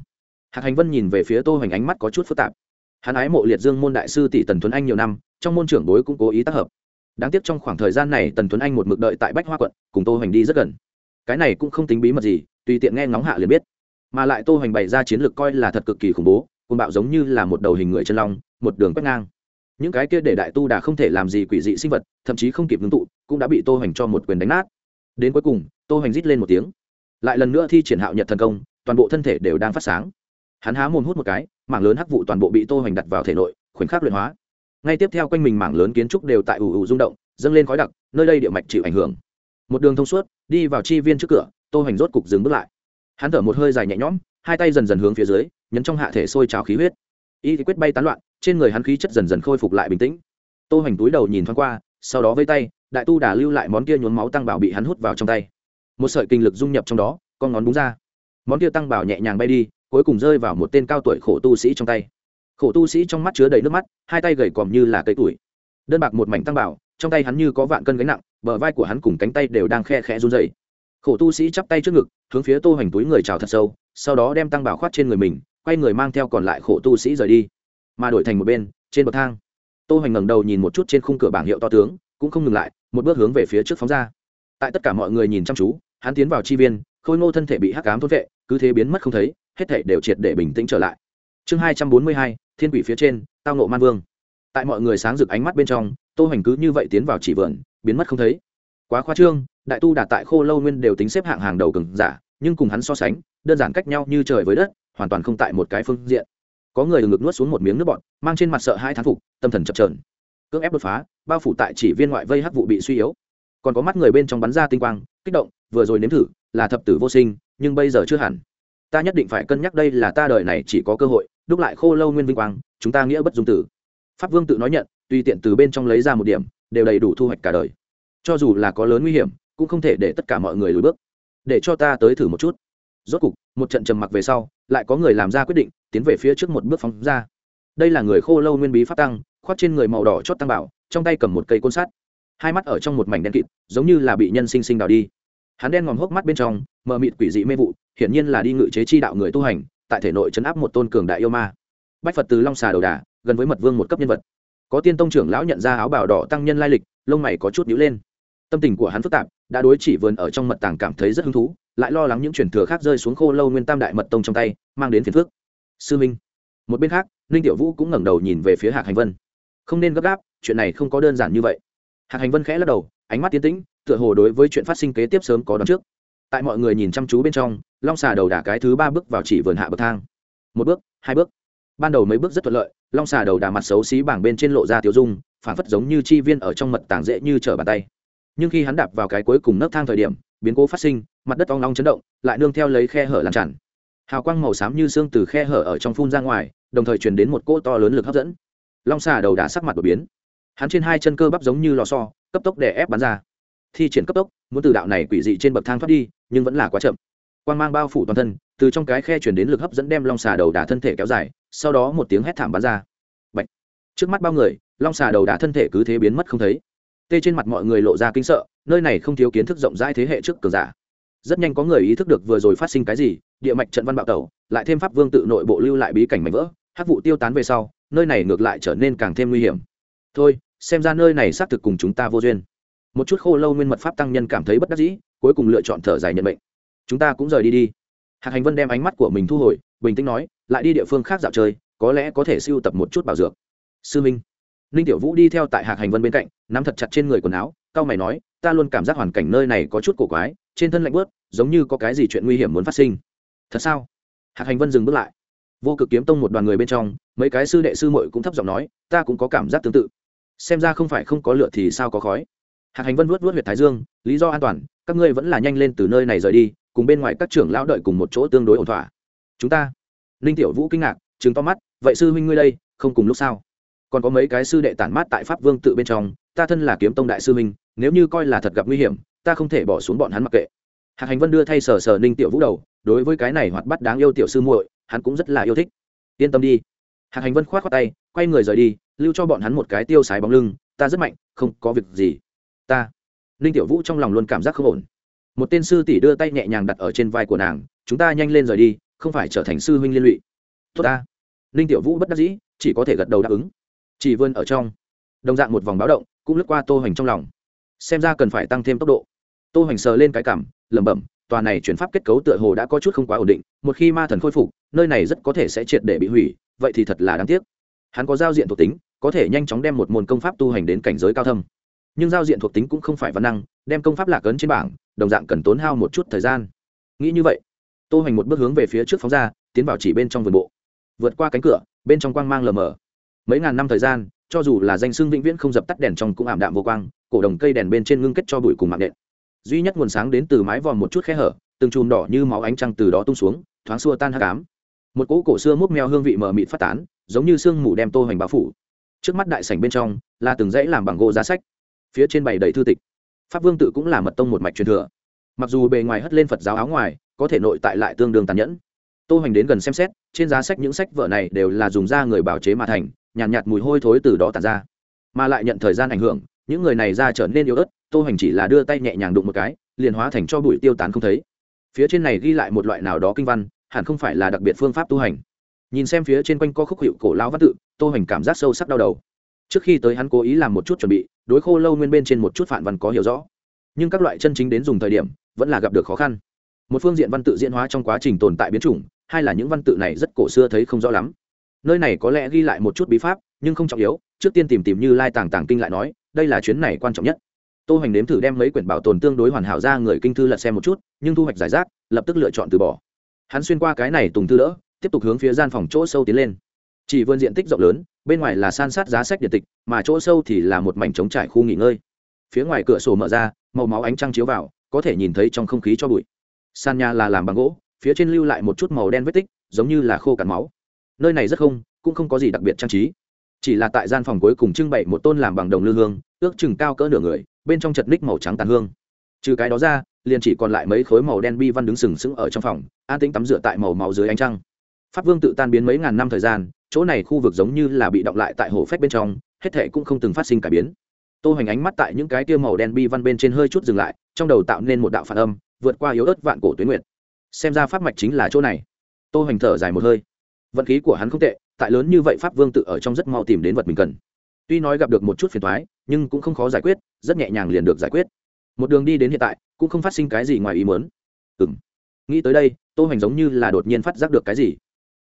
Hạc hành vân nhìn về phía tô hoành ánh mắt có chút phức tạp. Hắn ái mộ liệt dương môn đại sư tỷ tần tuấn anh nhiều năm, trong môn trưởng bối cũng cố ý tác hợp đáng tiếc trong khoảng thời gian này tần tuấn anh một mực đợi tại bách hoa quận, cùng tô hoành đi rất gần. Cái này cũng không tính bí mật gì, tùy tiện nghe ngóng hạ liền biết. Mà lại tô hoành bày ra chiến lược coi là thật cực kỳ khủng bố côn bạo giống như là một đầu hình người chân long, một đường quét ngang. Những cái kia để đại tu đã không thể làm gì quỷ dị sinh vật, thậm chí không kịp ngưng tụ, cũng đã bị tô hoành cho một quyền đánh nát. Đến cuối cùng, tô hoành rít lên một tiếng. Lại lần nữa thi triển hạo nhật thần công, toàn bộ thân thể đều đang phát sáng. Hắn há mồm hút một cái, mảng lớn hắc vụ toàn bộ bị tô hoành đặt vào thể nội, khoảnh khắc luyện hóa ngay tiếp theo quanh mình mảng lớn kiến trúc đều tại ủ ủ rung động, dâng lên khói đặc, nơi đây địa mạch chịu ảnh hưởng. Một đường thông suốt, đi vào chi viên trước cửa, tô hành rốt cục dừng bước lại. Hắn thở một hơi dài nhẹ nhõm, hai tay dần dần hướng phía dưới, nhấn trong hạ thể sôi trào khí huyết. Y quyết bay tán loạn, trên người hắn khí chất dần dần khôi phục lại bình tĩnh. Tô hành túi đầu nhìn thoáng qua, sau đó vây tay, đại tu đà lưu lại món kia nhốn máu tăng bảo bị hắn hút vào trong tay. Một sợi kinh lực dung nhập trong đó, con ngón búng ra. Món kia tăng bảo nhẹ nhàng bay đi, cuối cùng rơi vào một tên cao tuổi khổ tu sĩ trong tay khổ tu sĩ trong mắt chứa đầy nước mắt, hai tay gầy còm như là cây tuổi. Đơn bạc một mảnh tăng bảo, trong tay hắn như có vạn cân gánh nặng, bờ vai của hắn cùng cánh tay đều đang khe khẽ run dày khổ tu sĩ chắp tay trước ngực, hướng phía tô hoành túi người trào thật sâu, sau đó đem tăng bảo khoát trên người mình, quay người mang theo còn lại khổ tu sĩ rời đi. Mà đổi thành một bên, trên bậc thang, tô hoành ngẩng đầu nhìn một chút trên khung cửa bảng hiệu to tướng, cũng không ngừng lại, một bước hướng về phía trước phóng ra. Tại tất cả mọi người nhìn chăm chú, hắn tiến vào chi viên, khôi ngô thân thể bị hắc ám thôn vệ, cứ thế biến mất không thấy, hết thể đều triệt để bình tĩnh trở lại chương hai trăm bốn mươi hai, thiên quỷ phía trên, tao nộ man vương. Tại mọi người sáng rực ánh mắt bên trong, tô hoành cứ như vậy tiến vào chỉ vườn, biến mất không thấy. Quá khoa trương, đại tu đạt tại khô lâu nguyên đều tính xếp hạng hàng đầu cường giả, nhưng cùng hắn so sánh, đơn giản cách nhau như trời với đất, hoàn toàn không tại một cái phương diện. Có người ngực nuốt xuống một miếng nước bọt, mang trên mặt sợ hai thán phục, tâm thần chập trờn cưỡng ép đột phá, bao phủ tại chỉ viên ngoại vây hắc vụ bị suy yếu. Còn có mắt người bên trong bắn ra tinh quang, kích động, vừa rồi nếm thử, là thập tử vô sinh, nhưng bây giờ chưa hẳn ta nhất định phải cân nhắc đây là ta đời này chỉ có cơ hội, đúc lại khô lâu nguyên vinh quang, chúng ta nghĩa bất dung tử. Pháp vương tự nói nhận, tùy tiện từ bên trong lấy ra một điểm, đều đầy đủ thu hoạch cả đời. Cho dù là có lớn nguy hiểm, cũng không thể để tất cả mọi người lùi bước. Để cho ta tới thử một chút. Rốt cục, một trận trầm mặc về sau, lại có người làm ra quyết định, tiến về phía trước một bước phóng ra. Đây là người khô lâu nguyên bí pháp tăng, khoác trên người màu đỏ chót tăng bảo, trong tay cầm một cây côn sắt. Hai mắt ở trong một mảnh đen kịt, giống như là bị nhân sinh sinh đào đi hắn đen ngòm hốc mắt bên trong, mờ mịt quỷ dị mê vụ, hiển nhiên là đi ngự chế chi đạo người tu hành, tại thể nội chấn áp một tôn cường đại yêu ma. Bách phật từ long xà đầu đà, gần với mật vương một cấp nhân vật. Có tiên tông trưởng lão nhận ra áo bào đỏ tăng nhân lai lịch, lông mày có chút nhữ lên. Tâm tình của hắn phức tạp, đã đối chỉ vườn ở trong mật tàng cảm thấy rất hứng thú, lại lo lắng những chuyển thừa khác rơi xuống khô lâu nguyên tam đại mật tông trong tay, mang đến phiền phước sư minh. Một bên khác, ninh tiểu vũ cũng ngẩng đầu nhìn về phía hạc hành vân. Không nên gấp gáp, chuyện này không có đơn giản như vậy. Hạc hành vân khẽ lắc đầu ánh mắt tiến tĩnh, tựa hồ đối với chuyện phát sinh kế tiếp sớm có đón trước. Tại mọi người nhìn chăm chú bên trong, long xà đầu đà cái thứ ba bước vào chỉ vườn hạ bậc thang. Một bước, hai bước. Ban đầu mấy bước rất thuận lợi, long xà đầu đà mặt xấu xí bảng bên trên lộ ra tiêu dung phản phất giống như chi viên ở trong mật tàng dễ như trở bàn tay. Nhưng khi hắn đạp vào cái cuối cùng nấc thang thời điểm, biến cố phát sinh, mặt đất ong long chấn động, lại nương theo lấy khe hở làm tràn. Hào quang màu xám như xương từ khe hở ở trong phun ra ngoài, đồng thời truyền đến một cỗ to lớn lực hấp dẫn. Long xà đầu đà sắc mặt đột biến. Hắn trên hai chân cơ bắp giống như lò xo cấp tốc đè ép bắn ra. Thi triển cấp tốc, muốn từ đạo này quỷ dị trên bậc thang thoát đi, nhưng vẫn là quá chậm. Quan g mang bao phủ toàn thân, từ trong cái khe chuyển đến lực hấp dẫn đem long xà đầu đà thân thể kéo dài, sau đó một tiếng hét thảm bắn ra. Bạch! trước mắt bao người, long xà đầu đà thân thể cứ thế biến mất không thấy. Tê trên mặt mọi người lộ ra kinh sợ, nơi này không thiếu kiến thức rộng rãi thế hệ trước cường giả. Rất nhanh có người ý thức được vừa rồi phát sinh cái gì, địa mạch trận văn bạo tẩu, lại thêm pháp vương tự nội bộ lưu lại bí cảnh mạnh vỡ hát vụ tiêu tán về sau, nơi này ngược lại trở nên càng thêm nguy hiểm. Thôi xem ra nơi này xác thực cùng chúng ta vô duyên. Một chút khô lâu nguyên mật pháp tăng nhân cảm thấy bất đắc dĩ, cuối cùng lựa chọn thở dài nhận bệnh chúng ta cũng rời đi đi. Hạc hành vân đem ánh mắt của mình thu hồi, bình tĩnh nói, lại đi địa phương khác dạo chơi, có lẽ có thể sưu tập một chút bảo dược. Sư minh. Ninh tiểu vũ đi theo tại hạc hành vân bên cạnh, nắm thật chặt trên người quần áo cao mày nói, ta luôn cảm giác hoàn cảnh nơi này có chút cổ quái, trên thân lạnh buốt, giống như có cái gì chuyện nguy hiểm muốn phát sinh. Thật sao? Hạc hành vân dừng bước lại. Vô cực kiếm tông một đoàn người bên trong, mấy cái sư đệ sư muội cũng thấp giọng nói, ta cũng có cảm giác tương tự xem ra không phải không có lửa thì sao có khói. Hạc hành vân vuốt vuốt huyệt thái dương, lý do an toàn, các ngươi vẫn là nhanh lên từ nơi này rời đi, cùng bên ngoài các trưởng lão đợi cùng một chỗ tương đối ổn thỏa. Chúng ta. Ninh tiểu vũ kinh ngạc chứng to mắt, vậy sư huynh ngươi đây, không cùng lúc sao? Còn có mấy cái sư đệ tản mát tại pháp vương tự bên trong, ta thân là kiếm tông đại sư huynh, nếu như coi là thật gặp nguy hiểm, ta không thể bỏ xuống bọn hắn mặc kệ. Hạc hành vân đưa thay sờ sờ ninh tiểu vũ đầu, đối với cái này hoạt bắt đáng yêu tiểu sư muội, hắn cũng rất là yêu thích. Yên tâm đi. Hạc hành vân khoát khoát tay, quay người rời đi lưu cho bọn hắn một cái tiêu sái bóng lưng, ta rất mạnh, không có việc gì. Ta. Ninh tiểu vũ trong lòng luôn cảm giác không ổn. Một tên sư tỷ đưa tay nhẹ nhàng đặt ở trên vai của nàng, chúng ta nhanh lên rời đi, không phải trở thành sư huynh liên lụy. Tốt ta. Ninh tiểu vũ bất đắc dĩ, chỉ có thể gật đầu đáp ứng. Chỉ vươn ở trong. Đồng dạng một vòng báo động, cũng lướt qua tô hoành trong lòng. Xem ra cần phải tăng thêm tốc độ. Tô hoành sờ lên cái cảm, lẩm bẩm, tòa này chuyển pháp kết cấu tựa hồ đã có chút không quá ổn định, một khi ma thần khôi phục, nơi này rất có thể sẽ triệt để bị hủy, vậy thì thật là đáng tiếc. Hắn có giao diện thuộc tính có thể nhanh chóng đem một môn công pháp tu hành đến cảnh giới cao thâm. Nhưng giao diện thuộc tính cũng không phải văn năng, đem công pháp lạc ấn trên bảng, đồng dạng cần tốn hao một chút thời gian. Nghĩ như vậy, tô hành một bước hướng về phía trước phóng ra, tiến vào chỉ bên trong vườn bộ. Vượt qua cánh cửa, bên trong quang mang lờ mờ. Mấy ngàn năm thời gian, cho dù là danh xưng vĩnh viễn không dập tắt đèn trong cũng ảm đạm vô quang, cổ đồng cây đèn bên trên ngưng kết cho bụi cùng mạng nện. Duy nhất nguồn sáng đến từ mái vòm một chút khe hở, từng chùm đỏ như máu ánh trăng từ đó tung xuống, thoáng xua tan hắc ám. Một cỗ cổ xưa múc meo hương vị mờ mịt phát tán, giống như sương mù đem tô hoành bao phủ trước mắt đại sảnh bên trong là từng dãy làm bằng gỗ giá sách phía trên bày đầy thư tịch. Pháp vương tự cũng là mật tông một mạch truyền thừa. Mặc dù bề ngoài hất lên phật giáo áo ngoài có thể nội tại lại tương đương tàn nhẫn. Tô hoành đến gần xem xét trên giá sách những sách vở này đều là dùng da người bào chế mà thành nhàn nhạt, nhạt mùi hôi thối từ đó tàn ra. Mà lại nhận thời gian ảnh hưởng những người này da trở nên yếu ớt tô hoành chỉ là đưa tay nhẹ nhàng đụng một cái liền hóa thành cho bụi tiêu tán không thấy. Phía trên này ghi lại một loại nào đó kinh văn hẳn không phải là đặc biệt phương pháp tu hành nhìn xem phía trên quanh co khúc hiệu cổ lao văn tự, tô hoành cảm giác sâu sắc đau đầu. Trước khi tới hắn cố ý làm một chút chuẩn bị, đối khô lâu nguyên bên trên một chút phản văn có hiểu rõ. Nhưng các loại chân chính đến dùng thời điểm, vẫn là gặp được khó khăn. Một phương diện văn tự diễn hóa trong quá trình tồn tại biến chủng hay là những văn tự này rất cổ xưa thấy không rõ lắm. Nơi này có lẽ ghi lại một chút bí pháp, nhưng không trọng yếu, trước tiên tìm tìm như lai tàng tàng kinh lại nói, đây là chuyến này quan trọng nhất. Tô hoành nếm thử đem mấy quyển bảo tồn tương đối hoàn hảo ra người kinh thư lật xem một chút, nhưng thu hoạch giải rác, lập tức lựa chọn từ bỏ. Hắn xuyên qua cái này tùng thư đỡ tiếp tục hướng phía gian phòng chỗ sâu tiến lên. Chỉ vươn diện tích rộng lớn, bên ngoài là san sát giá sách điện tịch, mà chỗ sâu thì là một mảnh trống trải khu nghỉ ngơi. Phía ngoài cửa sổ mở ra, màu máu ánh trăng chiếu vào, có thể nhìn thấy trong không khí cho bụi. San nhà là làm bằng gỗ, phía trên lưu lại một chút màu đen vết tích, giống như là khô cằn máu. Nơi này rất không, cũng không có gì đặc biệt trang trí. Chỉ là tại gian phòng cuối cùng trưng bày một tôn làm bằng đồng lư hương, ước chừng cao cỡ nửa người, bên trong chật ních màu trắng tàn hương. Trừ cái đó ra, liền chỉ còn lại mấy khối màu đen bi văn đứng sừng sững ở trong phòng, an tĩnh tắm rửa tại màu máu dưới ánh trăng pháp vương tự tan biến mấy ngàn năm thời gian, chỗ này khu vực giống như là bị động lại tại hồ phách bên trong, hết thệ cũng không từng phát sinh cải biến. Tô hoành ánh mắt tại những cái tia màu đen bi văn bên trên hơi chút dừng lại, trong đầu tạo nên một đạo phản âm, vượt qua yếu ớt vạn cổ tuyến nguyện xem ra pháp mạch chính là chỗ này. Tô hoành thở dài một hơi. Vận khí của hắn không tệ, tại lớn như vậy pháp vương tự ở trong rất mau tìm đến vật mình cần. Tuy nói gặp được một chút phiền toái, nhưng cũng không khó giải quyết, rất nhẹ nhàng liền được giải quyết. Một đường đi đến hiện tại, cũng không phát sinh cái gì ngoài ý muốn. Ừm. Nghĩ tới đây, tô hoành giống như là đột nhiên phát giác được cái gì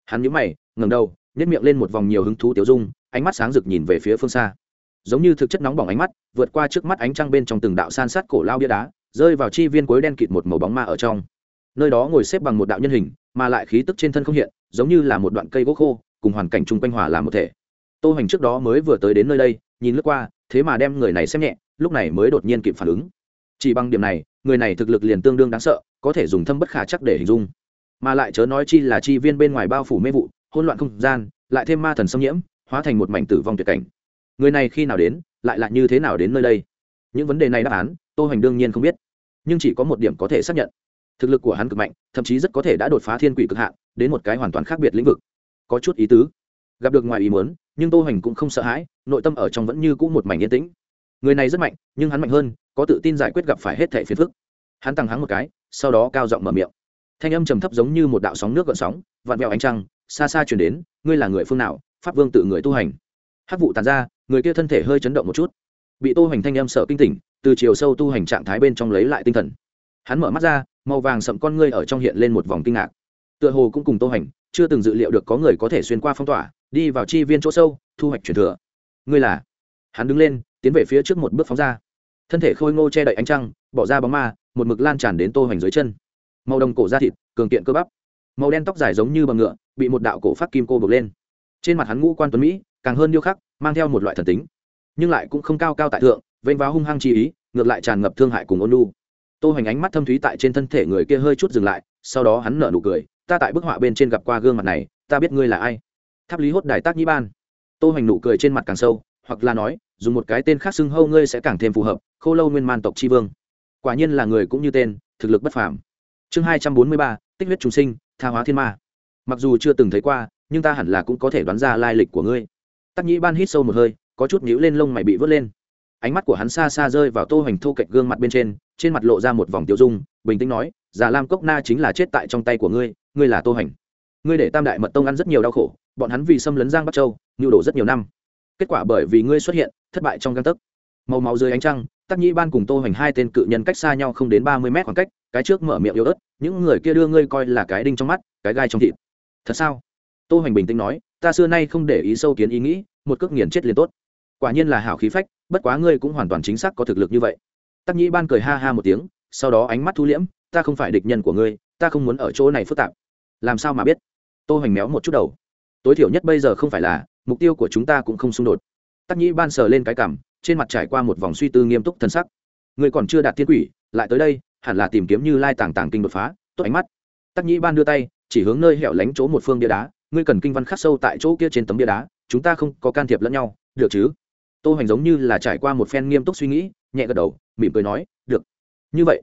hắn nhíu mày, ngẩng đầu, nhếch miệng lên một vòng nhiều hứng thú tiểu dung, ánh mắt sáng rực nhìn về phía phương xa. Giống như thực chất nóng bỏng ánh mắt, vượt qua trước mắt ánh trăng bên trong từng đạo san sát cổ lao bia đá, rơi vào chi viên cuối đen kịt một màu bóng ma ở trong. Nơi đó ngồi xếp bằng một đạo nhân hình, mà lại khí tức trên thân không hiện, giống như là một đoạn cây gỗ khô, cùng hoàn cảnh chung quanh hòa làm một thể. Tô hành trước đó mới vừa tới đến nơi đây, nhìn lướt qua, thế mà đem người này xem nhẹ, lúc này mới đột nhiên kịp phản ứng. Chỉ bằng điểm này, người này thực lực liền tương đương đáng sợ, có thể dùng thâm bất khả chắc để hình dung mà lại chớ nói chi là chi viên bên ngoài bao phủ mê vụ hôn loạn không gian, lại thêm ma thần xâm nhiễm, hóa thành một mảnh tử vong tuyệt cảnh. Người này khi nào đến, lại là như thế nào đến nơi đây? Những vấn đề này đáp án, tô hoành đương nhiên không biết, nhưng chỉ có một điểm có thể xác nhận. Thực lực của hắn cực mạnh, thậm chí rất có thể đã đột phá thiên quỷ cực hạn, đến một cái hoàn toàn khác biệt lĩnh vực. Có chút ý tứ. Gặp được ngoài ý muốn, nhưng tô hoành cũng không sợ hãi, nội tâm ở trong vẫn như cũ một mảnh yên tĩnh. Người này rất mạnh, nhưng hắn mạnh hơn, có tự tin giải quyết gặp phải hết thẻ phiền phức. Hắn tăng hắn một cái, sau đó cao giọng mở miệng thanh âm trầm thấp giống như một đạo sóng nước gợn sóng vặn vẹo ánh trăng xa xa chuyển đến ngươi là người phương nào? Pháp vương tự người tu hành. Hát vụ tàn ra người kia thân thể hơi chấn động một chút. Bị tô hành thanh âm sợ kinh tỉnh từ chiều sâu tu hành trạng thái bên trong lấy lại tinh thần. Hắn mở mắt ra màu vàng sậm con ngươi ở trong hiện lên một vòng kinh ngạc. Tựa hồ cũng cùng tô hành, chưa từng dự liệu được có người có thể xuyên qua phong tỏa đi vào chi viên chỗ sâu thu hoạch truyền thừa. Ngươi là? Hắn đứng lên tiến về phía trước một bước phóng ra. Thân thể khôi ngô che đậy ánh trăng bỏ ra bóng ma một mực lan tràn đến tô hành dưới chân màu đồng cổ da thịt, cường kiện cơ bắp. Màu đen tóc dài giống như bằng ngựa, bị một đạo cổ phát kim cô bực lên. Trên mặt hắn ngũ quan tuấn mỹ, càng hơn điêu khắc, mang theo một loại thần tính. Nhưng lại cũng không cao cao tại thượng, vênh váo hung hăng chi ý, ngược lại tràn ngập thương hại cùng ôn lu tô hoành ánh mắt thâm thúy tại trên thân thể người kia hơi chút dừng lại, sau đó hắn nở nụ cười, ta tại bức họa bên trên gặp qua gương mặt này, ta biết ngươi là ai. Tháp lý hốt đài tác nhĩ ban. Tô hoành nụ cười trên mặt càng sâu, hoặc là nói, dùng một cái tên khác xưng hâu ngươi sẽ càng thêm phù hợp, khô lâu nguyên man tộc tri vương. Quả nhiên là người cũng như tên, thực lực bất phàm chương hai trăm bốn mươi ba, tích huyết trùng sinh, tha hóa thiên ma. Mặc dù chưa từng thấy qua, nhưng ta hẳn là cũng có thể đoán ra lai lịch của ngươi. Tắc nhĩ ban hít sâu một hơi, có chút nhíu lên lông mày bị vớt lên. Ánh mắt của hắn xa xa rơi vào tô hoành thu cạnh gương mặt bên trên trên mặt lộ ra một vòng tiêu dung, bình tĩnh nói, già lam cốc na chính là chết tại trong tay của ngươi ngươi là tô hoành. Ngươi để tam đại mật tông ăn rất nhiều đau khổ, bọn hắn vì xâm lấn giang bắc châu, nhu đổ rất nhiều năm. Kết quả bởi vì ngươi xuất hiện, thất bại trong găng tấc. Màu máu dưới ánh trăng tắc nhĩ ban cùng tô hoành hai tên cự nhân cách xa nhau không đến ba mươi mét khoảng cách, cái trước mở miệng yếu ớt, những người kia đưa ngươi coi là cái đinh trong mắt, cái gai trong thịt. Thật sao? Tô hoành bình tĩnh nói, ta xưa nay không để ý sâu kiến ý nghĩ, một cước nghiền chết liền tốt. Quả nhiên là hảo khí phách, bất quá ngươi cũng hoàn toàn chính xác có thực lực như vậy. Tắc nhĩ ban cười ha ha một tiếng, sau đó ánh mắt thu liễm, ta không phải địch nhân của ngươi, ta không muốn ở chỗ này phức tạp. Làm sao mà biết? Tô hoành méo một chút đầu. Tối thiểu nhất bây giờ không phải là, mục tiêu của chúng ta cũng không xung đột. Tắc nhĩ ban sờ lên cái cảm trên mặt trải qua một vòng suy tư nghiêm túc thân sắc. Người còn chưa đạt thiên quỷ, lại tới đây, hẳn là tìm kiếm như lai tàng tàng kinh đột phá, tốt ánh mắt. Tắc nhĩ ban đưa tay, chỉ hướng nơi hẻo lánh chỗ một phương bia đá, ngươi cần kinh văn khắc sâu tại chỗ kia trên tấm bia đá, chúng ta không có can thiệp lẫn nhau, được chứ? Tô hoành giống như là trải qua một phen nghiêm túc suy nghĩ, nhẹ gật đầu, mỉm cười nói, được. Như vậy,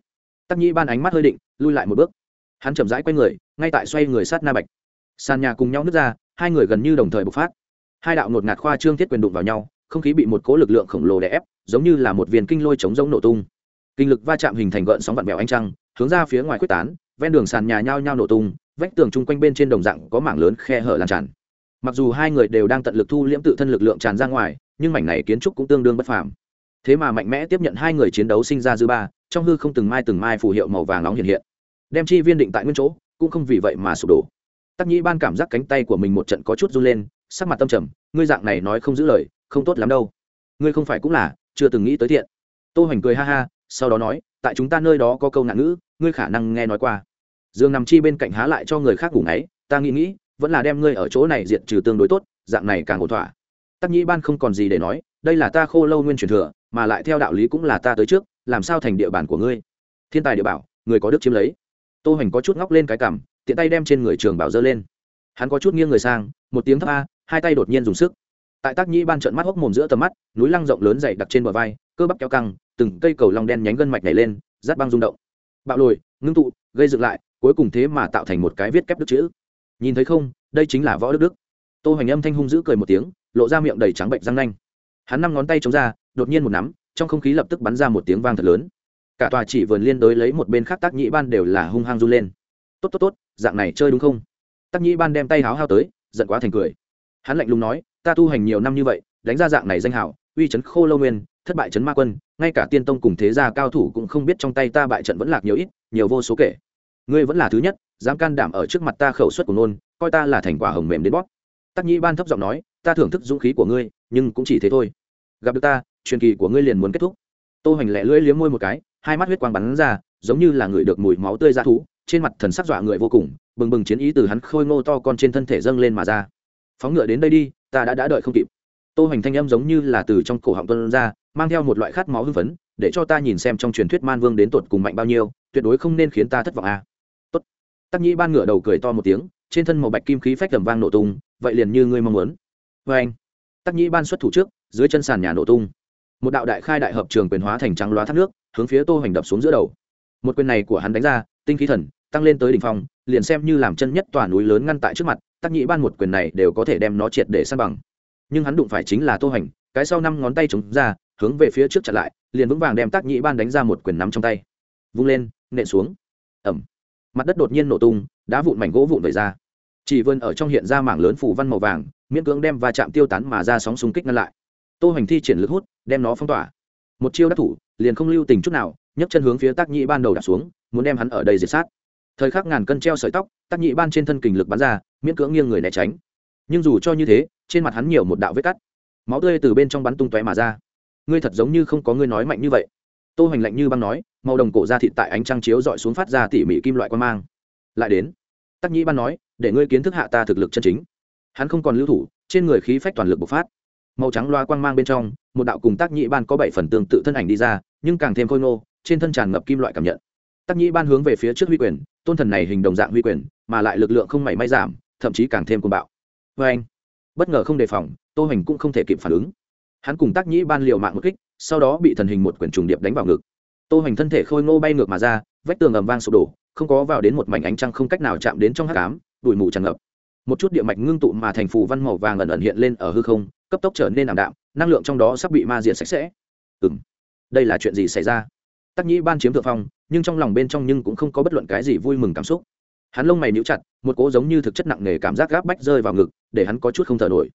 tắc nhĩ ban ánh mắt hơi định, lui lại một bước. Hắn chậm rãi quay người, ngay tại xoay người sát na bạch. Sàn nhà cùng nhau nứt ra, hai người gần như đồng thời bộc phát. Hai đạo ngột ngạt khoa trương thiết quyền đụng vào nhau không khí bị một cỗ lực lượng khổng lồ đè ép, giống như là một viên kinh lôi chống giống nổ tung. Kinh lực va chạm hình thành gợn sóng vặn bèo ánh trăng, hướng ra phía ngoài quyết tán, ven đường sàn nhà nhao nhao nổ tung, vách tường chung quanh bên trên đồng dạng có mảng lớn khe hở lan tràn. Mặc dù hai người đều đang tận lực thu liễm tự thân lực lượng tràn ra ngoài, nhưng mảnh này kiến trúc cũng tương đương bất phàm. Thế mà mạnh mẽ tiếp nhận hai người chiến đấu sinh ra dư ba, trong hư không từng mai từng mai phù hiệu màu vàng nóng hiện hiện. Đem chi viên định tại nguyên chỗ, cũng không vì vậy mà sụp đổ. Tắc nhĩ ban cảm giác cánh tay của mình một trận có chút run lên, sắc mặt tâm trầm, ngươi dạng này nói không giữ lời không tốt lắm đâu. Ngươi không phải cũng là, chưa từng nghĩ tới thiện. Tô hoành cười ha ha, sau đó nói, tại chúng ta nơi đó có câu nạn ngữ, ngươi khả năng nghe nói qua. Dương nằm chi bên cạnh há lại cho người khác ngủ ngáy, ta nghĩ nghĩ, vẫn là đem ngươi ở chỗ này diệt trừ tương đối tốt, dạng này càng ổn thỏa. Tắc nhĩ ban không còn gì để nói, đây là ta khô lâu nguyên truyền thừa, mà lại theo đạo lý cũng là ta tới trước, làm sao thành địa bàn của ngươi? Thiên tài địa bảo, người có đức chiếm lấy. Tô hoành có chút ngóc lên cái cằm, tiện tay đem trên người trường bảo dơ lên. Hắn có chút nghiêng người sang, một tiếng thấp a, hai tay đột nhiên dùng sức tại tác nhĩ ban trận mắt hốc mồm giữa tầm mắt, núi lăng rộng lớn dày đặc trên bờ vai, cơ bắp kéo căng, từng cây cầu long đen nhánh gân mạch nhảy lên, rát băng rung động. Bạo lồi, ngưng tụ, gây dựng lại, cuối cùng thế mà tạo thành một cái viết kép đức chữ. Nhìn thấy không, đây chính là võ đức đức. Tô hoành âm thanh hung dữ cười một tiếng, lộ ra miệng đầy trắng bệnh răng nanh. Hắn năm ngón tay chống ra, đột nhiên một nắm, trong không khí lập tức bắn ra một tiếng vang thật lớn. Cả tòa chỉ vườn liên đối lấy một bên khác tác nhĩ ban đều là hung hăng run lên. Tốt tốt tốt, dạng này chơi đúng không? Tác nhĩ ban đem tay háo hao tới, giận quá thành cười. Hắn lạnh lùng nói ta tu hành nhiều năm như vậy, đánh ra dạng này danh hảo uy c h ấ n khô lâu nguyên, thất bại c h ấ n ma quân, ngay cả tiên tông cùng thế gia cao thủ cũng không biết trong tay ta bại trận vẫn lạc nhiều ít, nhiều vô số kể. Ngươi vẫn là thứ nhất, dám can đảm ở trước mặt ta khẩu suất của nôn coi ta là thành quả hồng mềm đến bóp. Tắc nhĩ ban thấp giọng nói, ta thưởng thức dũng khí của ngươi, nhưng cũng chỉ thế thôi. Gặp được ta, truyền kỳ của ngươi liền muốn kết thúc. Tô hoành lẹ lưỡi liếm môi một cái, hai mắt huyết quang bắn ra, giống như là người được mùi máu tươi ra thú, trên mặt thần sắc dọa người vô cùng, bừng bừng chiến ý từ hắn khôi ngô to con trên thân thể dâng lên mà ra. Phóng ngựa đến đây đi ta đã đã đợi không kịp. Tô hoành thanh âm giống như là từ trong cổ họng tuân ra, mang theo một loại khát máu hưng phấn, để cho ta nhìn xem trong truyền thuyết man vương đến tuột cùng mạnh bao nhiêu, tuyệt đối không nên khiến ta thất vọng a à. tốt. Tắc nhĩ ban ngửa đầu cười to một tiếng, trên thân màu bạch kim khí phách tầm vang nổ tung, vậy liền như ngươi mong muốn. Vê anh, tắc nhĩ ban xuất thủ trước, dưới chân sàn nhà nổ tung. Một đạo đại khai đại hợp trường quyền hóa thành trắng loá thác nước, hướng phía tô hoành đập xuống giữa đầu. Một quyền này của hắn đánh ra, tinh khí thần, tăng lên tới đỉnh phong liền xem như làm chân nhất tòa núi lớn ngăn tại trước mặt, tắc nhĩ ban một quyền này đều có thể đem nó triệt để san bằng. Nhưng hắn đụng phải chính là tô hành, cái sau năm ngón tay chống ra, hướng về phía trước chặn lại, liền vững vàng đem tắc nhĩ ban đánh ra một quyền nắm trong tay. Vung lên, nện xuống. Ẩm mặt đất đột nhiên nổ tung đã vụn mảnh gỗ vụn vẩy ra. Chỉ vươn ở trong hiện ra mảng lớn phủ văn màu vàng, miễn cưỡng đem va chạm tiêu tán mà ra sóng xung kích ngăn lại. Tô hành thi triển lực hút, đem nó phong tỏa. Một chiêu đắc thủ, liền không lưu tình chút nào, nhấc chân hướng phía tác nhĩ ban đầu đạp xuống, muốn đem hắn ở đây diệt sát thời khắc ngàn cân treo sợi tóc, tắc nhị ban trên thân kình lực bắn ra, miễn cưỡng nghiêng người né tránh. Nhưng dù cho như thế, trên mặt hắn nhiều một đạo vết cắt. Máu tươi từ bên trong bắn tung tóe mà ra. Ngươi thật giống như không có ngươi nói mạnh như vậy. Tô hoành lạnh như băng nói, màu đồng cổ ra thịt tại ánh trăng chiếu dọi xuống phát ra tỉ mỉ kim loại quan mang. Lại đến, tắc nhĩ ban nói, để ngươi kiến thức hạ ta thực lực chân chính. Hắn không còn lưu thủ, trên người khí phách toàn lực bộc phát. Màu trắng loa quang mang bên trong, một đạo cùng tác nhĩ ban có bảy phần tương tự thân ảnh đi ra, nhưng càng thêm khôi ngô, trên thân tràn ngập kim loại cảm nhận tắc nhĩ ban hướng về phía trước huy quyền, tôn thần này hình đồng dạng huy quyền, mà lại lực lượng không mảy may giảm, thậm chí càng thêm cuồng bạo. Vê anh, bất ngờ không đề phòng, tô hành cũng không thể kịp phản ứng. Hắn cùng tác nhĩ ban liều mạng một kích, sau đó bị thần hình một quyển trùng điệp đánh vào ngực. Tô hành thân thể khôi ngô bay ngược mà ra, vách tường ầm vang sụp đổ, không có vào đến một mảnh ánh trăng không cách nào chạm đến trong hắc ám đùi mù tràn ngập. Một chút địa mạch ngưng tụ mà thành phù văn màu vàng ẩn ẩn hiện lên ở hư không, cấp tốc trở nên ảm đạm, năng lượng trong đó sắp bị ma diệt sạch sẽ. Ừm, đây là chuyện gì xảy ra? tắc nhĩ ban chiếm thượng phong, nhưng trong lòng bên trong nhưng cũng không có bất luận cái gì vui mừng cảm xúc. Hắn lông mày níu chặt, một cố giống như thực chất nặng nề cảm giác gáp bách rơi vào ngực, để hắn có chút không thở nổi.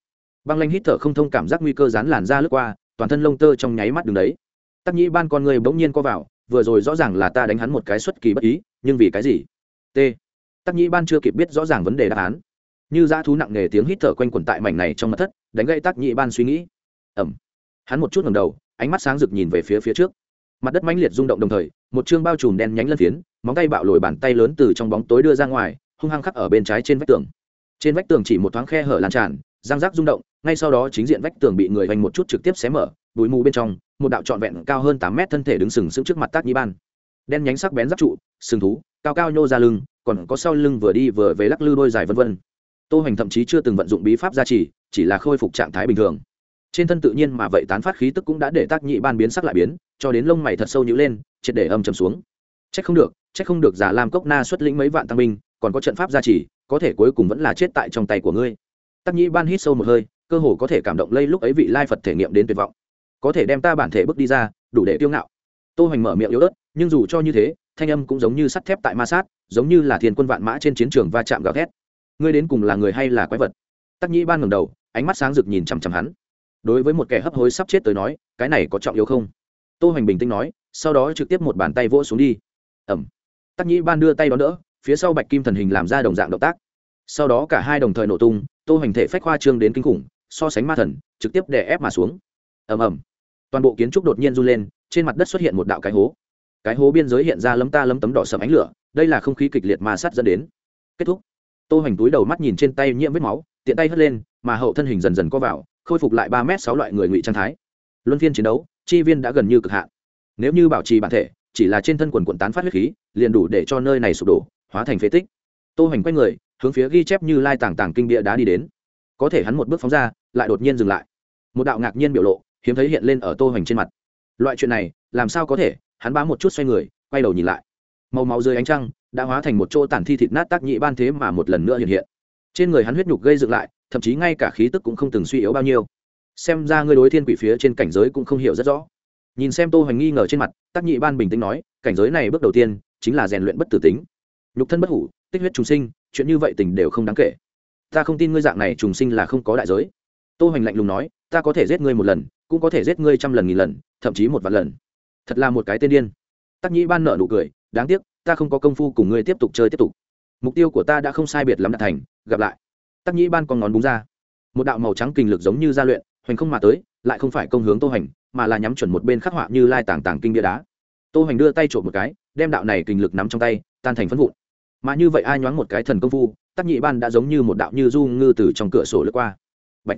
Băng lanh hít thở không thông cảm giác nguy cơ dán làn ra lướt qua, toàn thân lông tơ trong nháy mắt đường đấy. Tắc nhĩ ban con người bỗng nhiên co vào, vừa rồi rõ ràng là ta đánh hắn một cái xuất kỳ bất ý, nhưng vì cái gì? T. Tắc nhĩ ban chưa kịp biết rõ ràng vấn đề đáp án. Như dã thú nặng nề tiếng hít thở quanh quẩn tại mảnh này trong mặt thất, đánh gây tắc nhĩ ban suy nghĩ. Ẩm. Hắn một chút ngầm đầu, ánh mắt sáng rực nhìn về phía phía trước mặt đất mãnh liệt rung động đồng thời, một chương bao trùm đen nhánh lân phiến, móng tay bạo lồi bàn tay lớn từ trong bóng tối đưa ra ngoài, hung hăng khắc ở bên trái trên vách tường. Trên vách tường chỉ một thoáng khe hở lan tràn, răng rác rung động, ngay sau đó chính diện vách tường bị người vành một chút trực tiếp xé mở, bụi mù bên trong, một đạo trọn vẹn cao hơn tám mét thân thể đứng sừng sững trước mặt tác nhi ban. Đen nhánh sắc bén giáp trụ, sừng thú, cao cao nhô ra lưng, còn có sau lưng vừa đi vừa về lắc lư đôi dài vân vân. Tô hoành thậm chí chưa từng vận dụng bí pháp gia trì, chỉ là khôi phục trạng thái bình thường trên thân tự nhiên mà vậy tán phát khí tức cũng đã để tác nhị ban biến sắc lại biến, cho đến lông mày thật sâu nhữ lên, triệt để âm trầm xuống. Trách không được trách không được giả làm cốc na xuất lĩnh mấy vạn tăng binh, còn có trận pháp gia trì, có thể cuối cùng vẫn là chết tại trong tay của ngươi. Tác nhị ban hít sâu một hơi, cơ hồ có thể cảm động lây lúc ấy vị lai phật thể nghiệm đến tuyệt vọng. Có thể đem ta bản thể bước đi ra, đủ để tiêu ngạo. Tô hoành mở miệng yếu ớt, nhưng dù cho như thế, thanh âm cũng giống như sắt thép tại ma sát, giống như là thiên quân vạn mã trên chiến trường va chạm gào thét. Ngươi đến cùng là người hay là quái vật? Tác nhị ban ngẩng đầu, ánh mắt sáng rực nhìn chằm chằm hắn đối với một kẻ hấp hối sắp chết tới nói, cái này có trọng yếu không? Tô hoành bình tĩnh nói, sau đó trực tiếp một bàn tay vỗ xuống đi. Ẩm. Tắc nhĩ ban đưa tay đó nữa phía sau bạch kim thần hình làm ra đồng dạng động tác. Sau đó cả hai đồng thời nổ tung, tô hoành thể phách hoa trương đến kinh khủng, so sánh ma thần, trực tiếp đè ép mà xuống. Ầm ầm toàn bộ kiến trúc đột nhiên run lên, trên mặt đất xuất hiện một đạo cái hố. Cái hố biên giới hiện ra lấm ta lấm tấm đỏ sầm ánh lửa, đây là không khí kịch liệt ma sát dẫn đến. Kết thúc. Tô hoành túi đầu mắt nhìn trên tay nhiễm vết máu, tiện tay hất lên, mà hậu thân hình dần dần co vào khôi phục lại ba m sáu loại người ngụy trang thái. Luân phiên chiến đấu, chi viên đã gần như cực hạn. Nếu như bảo trì bản thể, chỉ là trên thân quần quần tán phát huyết khí, liền đủ để cho nơi này sụp đổ, hóa thành phế tích. Tô hoành quay người, hướng phía ghi chép như lai tảng tảng kinh bia đá đi đến. Có thể hắn một bước phóng ra, lại đột nhiên dừng lại. Một đạo ngạc nhiên biểu lộ, hiếm thấy hiện lên ở tô hoành trên mặt. Loại chuyện này, làm sao có thể? Hắn bám một chút xoay người, quay đầu nhìn lại. Màu máu rơi ánh trăng, đã hóa thành một chỗ tàn thi thịt nát tác nhị ban thế mà một lần nữa hiện hiện. Trên người hắn huyết nhục gây dựng lại thậm chí ngay cả khí tức cũng không từng suy yếu bao nhiêu. Xem ra ngươi đối thiên quỷ phía trên cảnh giới cũng không hiểu rất rõ. Nhìn xem tô hoành nghi ngờ trên mặt tác nhị ban bình tĩnh nói, cảnh giới này bước đầu tiên chính là rèn luyện bất tử tính. Nhục thân bất hủ, tích huyết trùng sinh, chuyện như vậy tình đều không đáng kể. Ta không tin ngươi dạng này trùng sinh là không có đại giới. Tô hoành lạnh lùng nói, ta có thể giết ngươi một lần, cũng có thể giết ngươi trăm lần nghìn lần, thậm chí một vạn lần. Thật là một cái tên điên. Tắc nhị ban nợ nụ cười, đáng tiếc, ta không có công phu cùng ngươi tiếp tục chơi tiếp tục. Mục tiêu của ta đã không sai biệt lắm đã thành, gặp lại tắc nhĩ ban con ngón búng ra. Một đạo màu trắng kinh lực giống như gia luyện, hoành không mà tới, lại không phải công hướng tô hành, mà là nhắm chuẩn một bên khắc họa như lai tảng tảng kinh bia đá. Tô hành đưa tay trộm một cái, đem đạo này kinh lực nắm trong tay, tan thành phân vụn. Mà như vậy ai nhoáng một cái thần công phu, tắc nhị ban đã giống như một đạo như du ngư từ trong cửa sổ lướt qua. Bạch.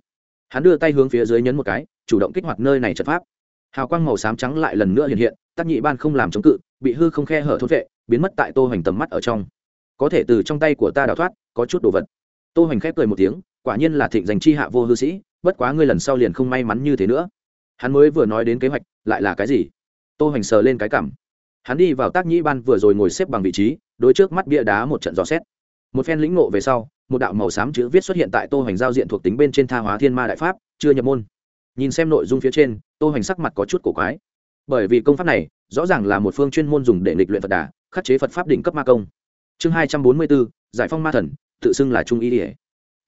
hắn đưa tay hướng phía dưới nhấn một cái, chủ động kích hoạt nơi này trật pháp. Hào quang màu xám trắng lại lần nữa hiện hiện, tắc nhị ban không làm chống cự, bị hư không khe hở thốt vệ, biến mất tại tô hành tầm mắt ở trong. Có thể từ trong tay của ta đào thoát, có chút đồ vật tô hoành khép cười một tiếng, quả nhiên là thịnh danh chi hạ vô hư sĩ, bất quá ngươi lần sau liền không may mắn như thế nữa. Hắn mới vừa nói đến kế hoạch, lại là cái gì? Tô hoành sờ lên cái cảm. Hắn đi vào tác nhĩ ban vừa rồi ngồi xếp bằng vị trí, đối trước mắt bia đá một trận dò xét. Một phen lĩnh ngộ về sau, một đạo màu xám chữ viết xuất hiện tại tô hoành giao diện thuộc tính bên trên tha hóa thiên ma đại pháp, chưa nhập môn. Nhìn xem nội dung phía trên, tô hoành sắc mặt có chút cổ quái. Bởi vì công pháp này, rõ ràng là một phương chuyên môn dùng để lịch luyện phật đà, khắc chế phật pháp đỉnh cấp ma công. Chương hai trăm bốn mươi bốn, giải phong ma thần tự xưng là trung y ỉa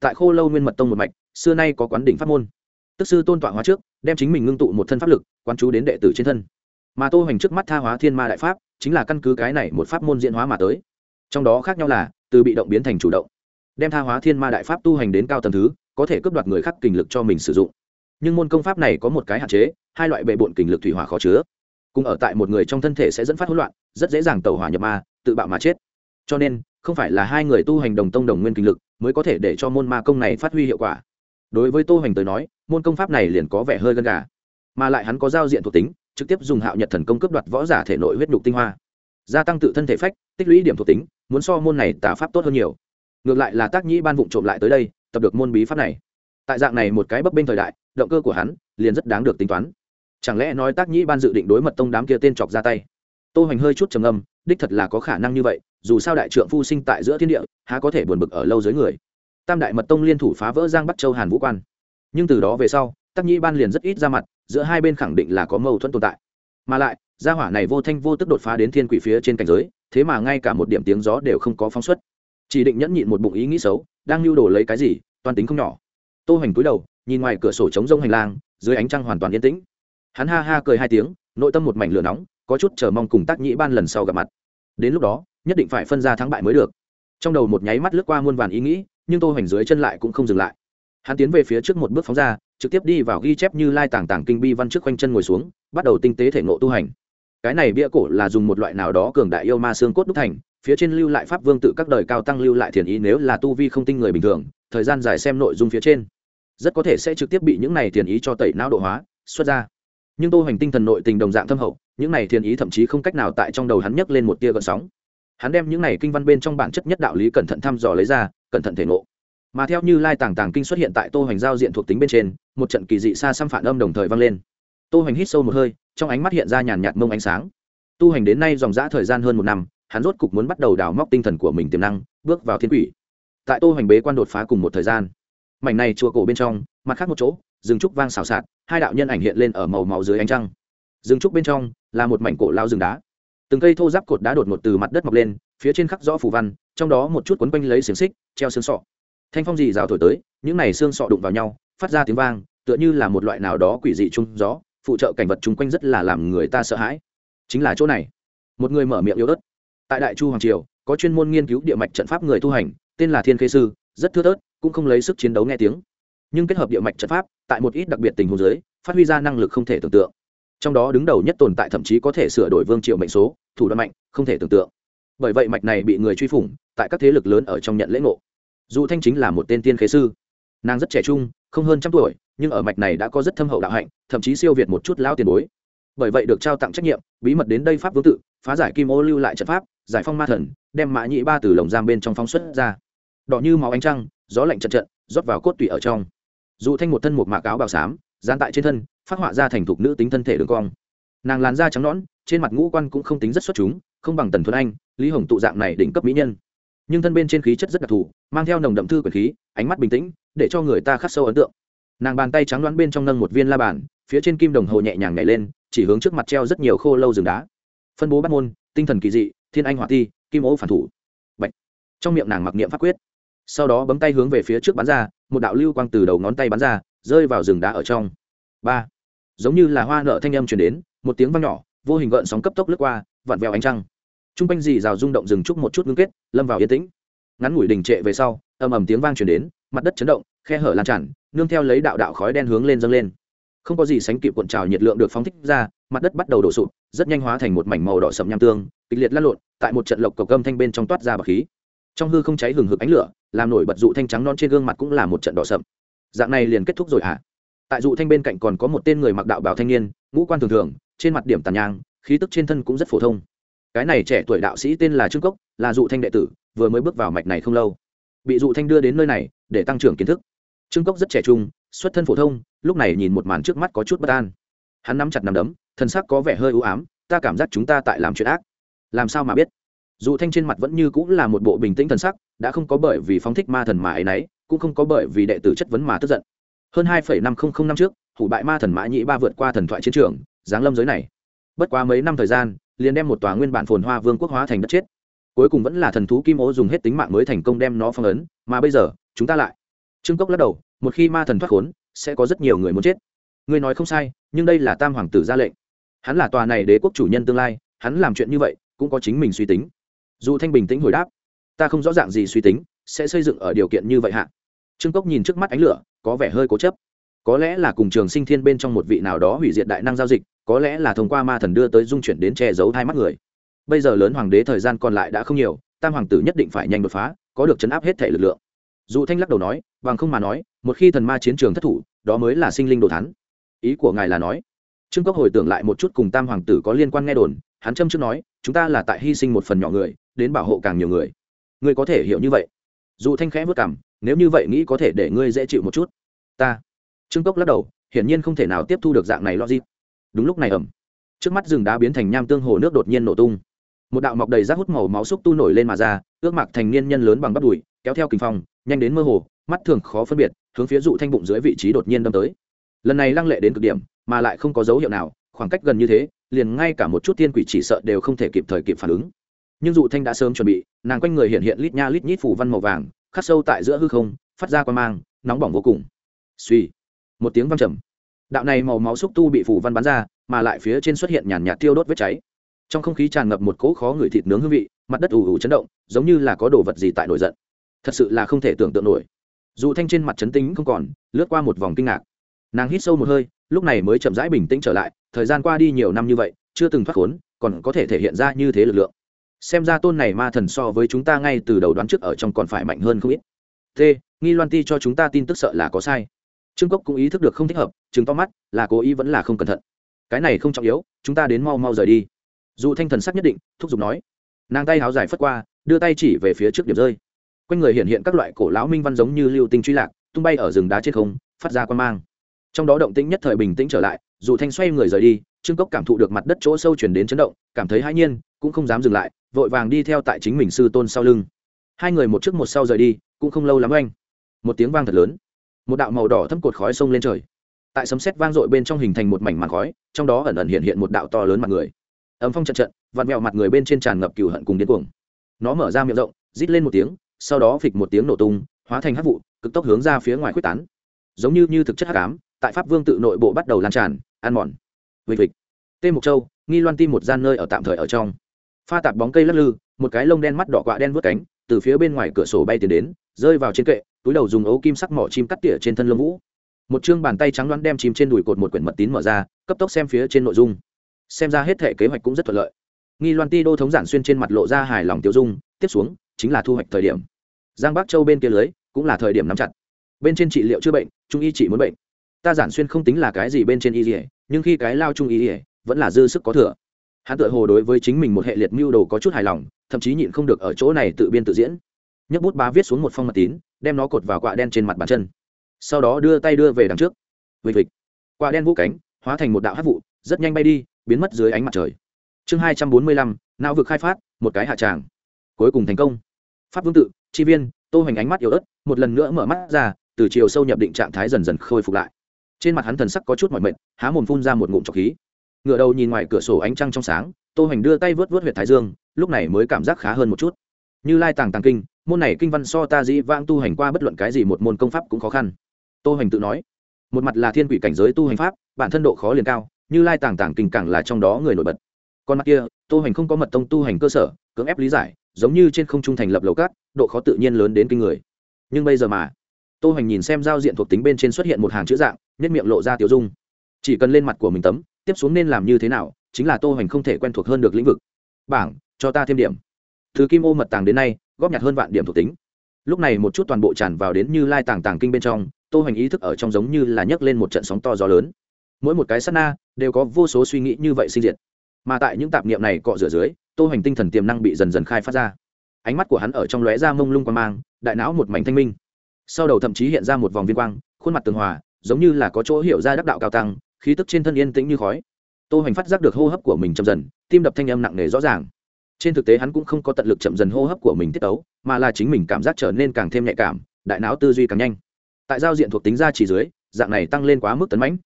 tại khô lâu nguyên mật tông một mạch, xưa nay có quán đỉnh pháp môn. Tức sư tôn tọa hóa trước, đem chính mình ngưng tụ một thân pháp lực, quán chú đến đệ tử trên thân. Mà tô hoành trước mắt tha hóa thiên ma đại pháp, chính là căn cứ cái này một pháp môn diễn hóa mà tới. Trong đó khác nhau là, từ bị động biến thành chủ động. Đem tha hóa thiên ma đại pháp tu hành đến cao tầng thứ, có thể cướp đoạt người khác kình lực cho mình sử dụng. Nhưng môn công pháp này có một cái hạn chế, hai loại bệ bộn kình lực thủy hỏa khó chứa. Cùng ở tại một người trong thân thể sẽ dẫn phát hỗn loạn, rất dễ dàng tẩu hỏa nhập ma, tự bạo mà chết cho nên, không phải là hai người tu hành đồng tông đồng nguyên kinh lực mới có thể để cho môn ma công này phát huy hiệu quả. Đối với tô hành tới nói, môn công pháp này liền có vẻ hơi gân gà. Mà lại hắn có giao diện thuộc tính, trực tiếp dùng hạo nhật thần công cướp đoạt võ giả thể nội huyết nhục tinh hoa. Gia tăng tự thân thể phách, tích lũy điểm thuộc tính, muốn so môn này tả pháp tốt hơn nhiều. Ngược lại là tác nhĩ ban vụng trộm lại tới đây, tập được môn bí pháp này. Tại dạng này một cái bấp bênh thời đại, động cơ của hắn liền rất đáng được tính toán. Chẳng lẽ nói tác nhĩ ban dự định đối mật tông đám kia tên chọc ra tay? Tô hành hơi chút trầm âm đích thật là có khả năng như vậy dù sao đại trượng phu sinh tại giữa thiên địa, há có thể buồn bực ở lâu dưới người. Tam đại mật tông liên thủ phá vỡ giang bắc châu hàn vũ quan. Nhưng từ đó về sau, tắc nhĩ ban liền rất ít ra mặt, giữa hai bên khẳng định là có mâu thuẫn tồn tại. Mà lại, gia hỏa này vô thanh vô tức đột phá đến thiên quỷ phía trên cảnh giới, thế mà ngay cả một điểm tiếng gió đều không có phóng xuất. Chỉ định nhẫn nhịn một bụng ý nghĩ xấu, đang lưu đồ lấy cái gì, toàn tính không nhỏ. Tô hoành cúi đầu, nhìn ngoài cửa sổ trống rông hành lang, dưới ánh trăng hoàn toàn yên tĩnh. Hắn ha ha cười hai tiếng, nội tâm một mảnh lửa nóng, có chút chờ mong cùng tác nhĩ ban lần sau gặp mặt. Đến lúc đó nhất định phải phân ra thắng bại mới được. Trong đầu một nháy mắt lướt qua muôn vàn ý nghĩ, nhưng tô hoành dưới chân lại cũng không dừng lại. Hắn tiến về phía trước một bước phóng ra, trực tiếp đi vào ghi chép như lai tảng tảng kinh bi văn trước quanh chân ngồi xuống, bắt đầu tinh tế thể ngộ tu hành. Cái này bia cổ là dùng một loại nào đó cường đại yêu ma xương cốt đúc thành, phía trên lưu lại pháp vương tự các đời cao tăng lưu lại thiền ý nếu là tu vi không tinh người bình thường, thời gian dài xem nội dung phía trên, rất có thể sẽ trực tiếp bị những này thiền ý cho tẩy não độ hóa, xuất ra. Nhưng tô hoành tinh thần nội tình đồng dạng thâm hậu, những này thiền ý thậm chí không cách nào tại trong đầu hắn nhấc lên một tia gợn sóng hắn đem những này kinh văn bên trong bản chất nhất đạo lý cẩn thận thăm dò lấy ra, cẩn thận thể ngộ. Mà theo như lai tàng tàng kinh xuất hiện tại tô hoành giao diện thuộc tính bên trên, một trận kỳ dị xa xăm phản âm đồng thời vang lên. Tô hoành hít sâu một hơi, trong ánh mắt hiện ra nhàn nhạt mông ánh sáng. Tu hành đến nay dòng dã thời gian hơn một năm, hắn rốt cục muốn bắt đầu đào móc tinh thần của mình tiềm năng, bước vào thiên quỷ. Tại tô hoành bế quan đột phá cùng một thời gian. Mảnh này chùa cổ bên trong, mặt khác một chỗ, rừng trúc vang xào xạc, hai đạo nhân ảnh hiện lên ở màu màu dưới ánh trăng. Rừng trúc bên trong là một mảnh cổ lao rừng đá từng cây thô giáp cột đá đột ngột từ mặt đất mọc lên phía trên khắc rõ phù văn trong đó một chút quấn quanh lấy xiềng xích treo xương sọ. Thanh phong dì rào thổi tới những n à y xương sọ đụng vào nhau phát ra tiếng vang tựa như là một loại nào đó quỷ dị chung gió phụ trợ cảnh vật chung quanh rất là làm người ta sợ hãi. Chính là chỗ này. Một người mở miệng yếu ớt. Tại đại chu hoàng triều có chuyên môn nghiên cứu địa mạch trận pháp người tu hành tên là thiên khê sư rất thưa tớt, cũng không lấy sức chiến đấu nghe tiếng. Nhưng kết hợp địa mạch trận pháp tại một ít đặc biệt tình huống dưới, phát huy ra năng lực không thể tưởng tượng trong đó đứng đầu nhất tồn tại thậm chí có thể sửa đổi vương triều mệnh số, thủ đoạn mạnh, không thể tưởng tượng. Bởi vậy mạch này bị người truy phủng, tại các thế lực lớn ở trong nhận lễ ngộ. Dù thanh chính là một tên tiên khế sư. Nàng rất trẻ trung, không hơn trăm tuổi, nhưng ở mạch này đã có rất thâm hậu đạo hạnh, thậm chí siêu việt một chút lao tiền bối. Bởi vậy được trao tặng trách nhiệm, bí mật đến đây pháp vương tự, phá giải kim ô lưu lại trận pháp, giải phong ma thần, đem mã nhị ba từ lồng giam bên trong phóng xuất ra. Đỏ như máu ánh trăng, gió lạnh trận trận, rót vào cốt tủy ở trong. Dù thanh một thân một mạc áo bào xám, dán tại trên thân phát họa ra thành thục nữ tính thân thể đường cong. Nàng làn da trắng nõn, trên mặt ngũ quan cũng không tính rất xuất chúng, không bằng tần thuần anh, lý hồng tụ dạng này đỉnh cấp mỹ nhân. Nhưng thân bên trên khí chất rất đặc thù, mang theo nồng đậm thư quyền khí, ánh mắt bình tĩnh, để cho người ta khắc sâu ấn tượng. Nàng bàn tay trắng đoán bên trong nâng một viên la bàn, phía trên kim đồng hồ nhẹ nhàng nhảy lên, chỉ hướng trước mặt treo rất nhiều khô lâu rừng đá. Phân bố bắt môn, tinh thần kỳ dị, thiên anh hỏa thi kim ố phản thủ. Bạch. trong miệng nàng mặc niệm pháp quyết. Sau đó bấm tay hướng về phía trước bắn ra, một đạo lưu quang từ đầu ngón tay bắn ra, rơi vào rừng đá ở trong. Ba giống như là hoa nợ thanh âm chuyển đến, một tiếng vang nhỏ, vô hình gợn sóng cấp tốc lướt qua, vặn vẹo ánh trăng. T r u n g quanh dì rào rung động rừng trúc một chút ngưng kết, lâm vào yên tĩnh. Ngắn ngủi đình trệ về sau, ầm ầm tiếng vang chuyển đến, mặt đất chấn động, khe hở lan tràn, nương theo lấy đạo đạo khói đen hướng lên dâng lên. Không có gì sánh kịp cuộn trào nhiệt lượng được phóng thích ra, mặt đất bắt đầu đổ sụp, rất nhanh hóa thành một mảnh màu đỏ sầm nham tương, kịch liệt lăn lộn, tại một trận lộc cầu cơm thanh bên trong toát ra bọc khí. Trong hư không cháy hừng hực ánh lửa, làm nổi bật dụ thanh trắng non trên gương mặt cũng là một trận đỏ sậm. Dạng này liền kết thúc rồi hả? à? tại dụ thanh bên cạnh còn có một tên người mặc đạo bảo thanh niên, ngũ quan thường thường, trên mặt điểm tàn nhang, khí tức trên thân cũng rất phổ thông. Cái này trẻ tuổi đạo sĩ tên là trương cốc, là dụ thanh đệ tử, vừa mới bước vào mạch này không lâu. Bị dụ thanh đưa đến nơi này, để tăng trưởng kiến thức. Trương cốc rất trẻ trung, xuất thân phổ thông, lúc này nhìn một màn trước mắt có chút bất an. Hắn nắm chặt nằm đấm, thân xác có vẻ hơi ưu ám, ta cảm giác chúng ta tại làm chuyện ác. Làm sao mà biết? Dụ thanh trên mặt vẫn như cũng là một bộ bình tĩnh thần sắc, đã không có bởi vì phóng thích ma thần mà ấy nấy, cũng không có bởi vì đệ tử chất vấn mà tức giận hơn hai năm nghìn năm trước, hủ bại ma thần mã nhĩ ba vượt qua thần thoại chiến trường, giáng lâm giới này. Bất quá mấy năm thời gian, liền đem một tòa nguyên bản phồn hoa vương quốc hóa thành đất chết. Cuối cùng vẫn là thần thú kim ố dùng hết tính mạng mới thành công đem nó phong ấn, mà bây giờ, chúng ta lại. Trương cốc lắc đầu, một khi ma thần thoát khốn, sẽ có rất nhiều người muốn chết. Ngươi nói không sai, nhưng đây là tam hoàng tử ra lệnh. Hắn là tòa này đế quốc chủ nhân tương lai, hắn làm chuyện như vậy, cũng có chính mình suy tính. Dù thanh bình tĩnh hồi đáp, ta không rõ ràng gì suy tính, sẽ xây dựng ở điều kiện như vậy hạ. Trương cốc nhìn trước mắt ánh lửa có vẻ hơi cố chấp. Có lẽ là cùng trường sinh thiên bên trong một vị nào đó hủy diệt đại năng giao dịch, có lẽ là thông qua ma thần đưa tới dung chuyển đến che giấu hai mắt người. Bây giờ lớn hoàng đế thời gian còn lại đã không nhiều, tam hoàng tử nhất định phải nhanh đột phá, có được chấn áp hết thể lực lượng. Dù thanh lắc đầu nói, bằng không mà nói, một khi thần ma chiến trường thất thủ, đó mới là sinh linh đồ thắn ý của ngài là nói. Trương cốc hồi tưởng lại một chút cùng tam hoàng tử có liên quan nghe đồn, hắn châm trước nói, chúng ta là tại hy sinh một phần nhỏ người, đến bảo hộ càng nhiều người. Người có thể hiểu như vậy. Dù thanh khẽ vất cảm nếu như vậy nghĩ có thể để ngươi dễ chịu một chút. Ta. Trương cốc lắc đầu, hiển nhiên không thể nào tiếp thu được dạng này logic. Đúng lúc này ẩm trước mắt rừng đá biến thành nham tương hồ nước đột nhiên nổ tung. Một đạo mọc đầy rác hút màu máu xúc tu nổi lên mà ra, ước mặc thành niên nhân lớn bằng bắp đùi, kéo theo kinh phong, nhanh đến mơ hồ, mắt thường khó phân biệt, hướng phía dụ thanh bụng dưới vị trí đột nhiên đâm tới. Lần này lăng lệ đến cực điểm, mà lại không có dấu hiệu nào, khoảng cách gần như thế, liền ngay cả một chút tiên quỷ chỉ sợ đều không thể kịp thời kịp phản ứng. Nhưng dụ thanh đã sớm chuẩn bị, nàng quanh người hiện hiện lít nha lít nhít phủ văn màu vàng khắc sâu tại giữa hư không, phát ra quan mang, nóng bỏng vô cùng. Suy một tiếng văng trầm. Đạo này màu máu xúc tu bị phủ văn bắn ra, mà lại phía trên xuất hiện nhàn nhạt tiêu đốt vết cháy. Trong không khí tràn ngập một cỗ khó ngửi thịt nướng hương vị, mặt đất ù ù chấn động, giống như là có đồ vật gì tại nổi giận. Thật sự là không thể tưởng tượng nổi. Dù thanh trên mặt chấn tính không còn, lướt qua một vòng kinh ngạc. Nàng hít sâu một hơi, lúc này mới chậm rãi bình tĩnh trở lại, thời gian qua đi nhiều năm như vậy, chưa từng thoát khốn, còn có thể thể hiện ra như thế lực lượng xem ra tôn này ma thần so với chúng ta ngay từ đầu đoán trước ở trong còn phải mạnh hơn không ít. T, nghi loan ti cho chúng ta tin tức sợ là có sai. Trương cốc cũng ý thức được không thích hợp chứng to mắt, là cố ý vẫn là không cẩn thận. Cái này không trọng yếu, chúng ta đến mau mau rời đi. Dù thanh thần sắc nhất định, thúc giục nói. Nàng tay háo dài phất qua, đưa tay chỉ về phía trước điểm rơi. Quanh người hiện hiện các loại cổ lão minh văn giống như lưu tinh truy lạc, tung bay ở rừng đá trên không, phát ra quan mang. Trong đó động tĩnh nhất thời bình tĩnh trở lại, dù thanh xoay người rời đi, trương cốc cảm thụ được mặt đất chỗ sâu chuyển đến chấn động, cảm thấy hãi nhiên cũng không dám dừng lại, vội vàng đi theo tại chính mình sư tôn sau lưng. Hai người một trước một sau rời đi, cũng không lâu lắm oanh một tiếng vang thật lớn. Một đạo màu đỏ thâm cột khói xông lên trời. Tại sấm sét vang dội bên trong hình thành một mảnh màn khói, trong đó ẩn ẩn hiện hiện một đạo to lớn mặt người. Ấm phong trận trận, vặn vẹo mặt người bên trên tràn ngập cừu hận cùng điên cuồng. Nó mở ra miệng rộng, rít lên một tiếng, sau đó phịch một tiếng nổ tung, hóa thành hắc vụ, cực tốc hướng ra phía ngoài quyết tán. Giống như như thực chất hắc ám, tại pháp vương tự nội bộ bắt đầu lan tràn, ăn mòn. Vịt vịt tê mộc châu, nghi loan tim một gian nơi ở tạm thời ở trong pha tạp bóng cây lắc lư, một cái lông đen mắt đỏ quạ đen vớt cánh, từ phía bên ngoài cửa sổ bay tiến đến, rơi vào trên kệ, túi đầu dùng ấu kim sắc mỏ chim cắt tỉa trên thân lông vũ. Một chương bàn tay trắng đoán đem chim trên đùi cột một quyển mật tín mở ra, cấp tốc xem phía trên nội dung. Xem ra hết thể kế hoạch cũng rất thuận lợi. Nghi loan ti đô thống giản xuyên trên mặt lộ ra hài lòng tiêu dung, tiếp xuống, chính là thu hoạch thời điểm. Giang bắc châu bên kia lưới, cũng là thời điểm nắm chặt. Bên trên trị liệu chữa bệnh, trung y trị muốn bệnh. Ta giản xuyên không tính là cái gì bên trên y ỉa nhưng khi cái lao trung y ỉa vẫn là dư sức có thừa hắn tự hồ đối với chính mình một hệ liệt mưu đồ có chút hài lòng, thậm chí nhịn không được ở chỗ này tự biên tự diễn. Nhấc bút bá viết xuống một phong mật tín, đem nó cột vào quạ đen trên mặt bàn chân. Sau đó đưa tay đưa về đằng trước. Vịt vịt quạ đen vũ cánh, hóa thành một đạo hát vụ, rất nhanh bay đi, biến mất dưới ánh mặt trời. Chương hai trăm bốn mươi lăm, não vực khai phát, một cái hạ tràng. Cuối cùng thành công. Pháp vương tự tri viên, tô hoành ánh mắt yếu ớt, một lần nữa mở mắt ra, từ chiều sâu nhập định trạng thái dần dần khôi phục lại. Trên mặt hắn thần sắc có chút mỏi mệt, há mồm phun ra một ngụm trọc khí ngựa đầu nhìn ngoài cửa sổ ánh trăng trong sáng, tô hoành đưa tay vớt vớt huyệt thái dương, lúc này mới cảm giác khá hơn một chút. Như lai tàng tàng kinh, môn này kinh văn so ta dĩ vãng tu hành qua bất luận cái gì một môn công pháp cũng khó khăn. Tô hoành tự nói, một mặt là thiên quỷ cảnh giới tu hành pháp, bản thân độ khó liền cao, như lai tàng tàng kinh càng là trong đó người nổi bật. Còn mặt kia, tô hoành không có mật tông tu hành cơ sở, cưỡng ép lý giải, giống như trên không trung thành lập lầu cát, độ khó tự nhiên lớn đến kinh người. Nhưng bây giờ mà, tô hoành nhìn xem giao diện thuộc tính bên trên xuất hiện một hàng chữ dạng, nhất miệng lộ ra tiểu dung. Chỉ cần lên mặt của mình tấm tiếp xuống nên làm như thế nào, chính là tô hoành không thể quen thuộc hơn được lĩnh vực. Bảng, cho ta thêm điểm. Thứ kim ô mật tàng đến nay, góp nhặt hơn vạn điểm thuộc tính. Lúc này một chút toàn bộ tràn vào đến như lai tàng tàng kinh bên trong, tô hoành ý thức ở trong giống như là nhấc lên một trận sóng to gió lớn. Mỗi một cái sát na, đều có vô số suy nghĩ như vậy sinh diệt. Mà tại những tạp niệm này cọ rửa dưới, tô hoành tinh thần tiềm năng bị dần dần khai phát ra. Ánh mắt của hắn ở trong lóe ra mông lung quan mang, đại não một mảnh thanh minh. Sau đầu thậm chí hiện ra một vòng viên quang, khuôn mặt tường hòa, giống như là có chỗ hiểu ra đắc đạo cao tăng khí tức trên thân yên tĩnh như khói. Tô hoành phát giác được hô hấp của mình chậm dần tim đập thanh âm nặng nề rõ ràng. Trên thực tế hắn cũng không có tận lực chậm dần hô hấp của mình tiết ấu, mà là chính mình cảm giác trở nên càng thêm nhạy cảm đại não tư duy càng nhanh. Tại giao diện thuộc tính ra chỉ dưới dạng này tăng lên quá mức tấn mãnh.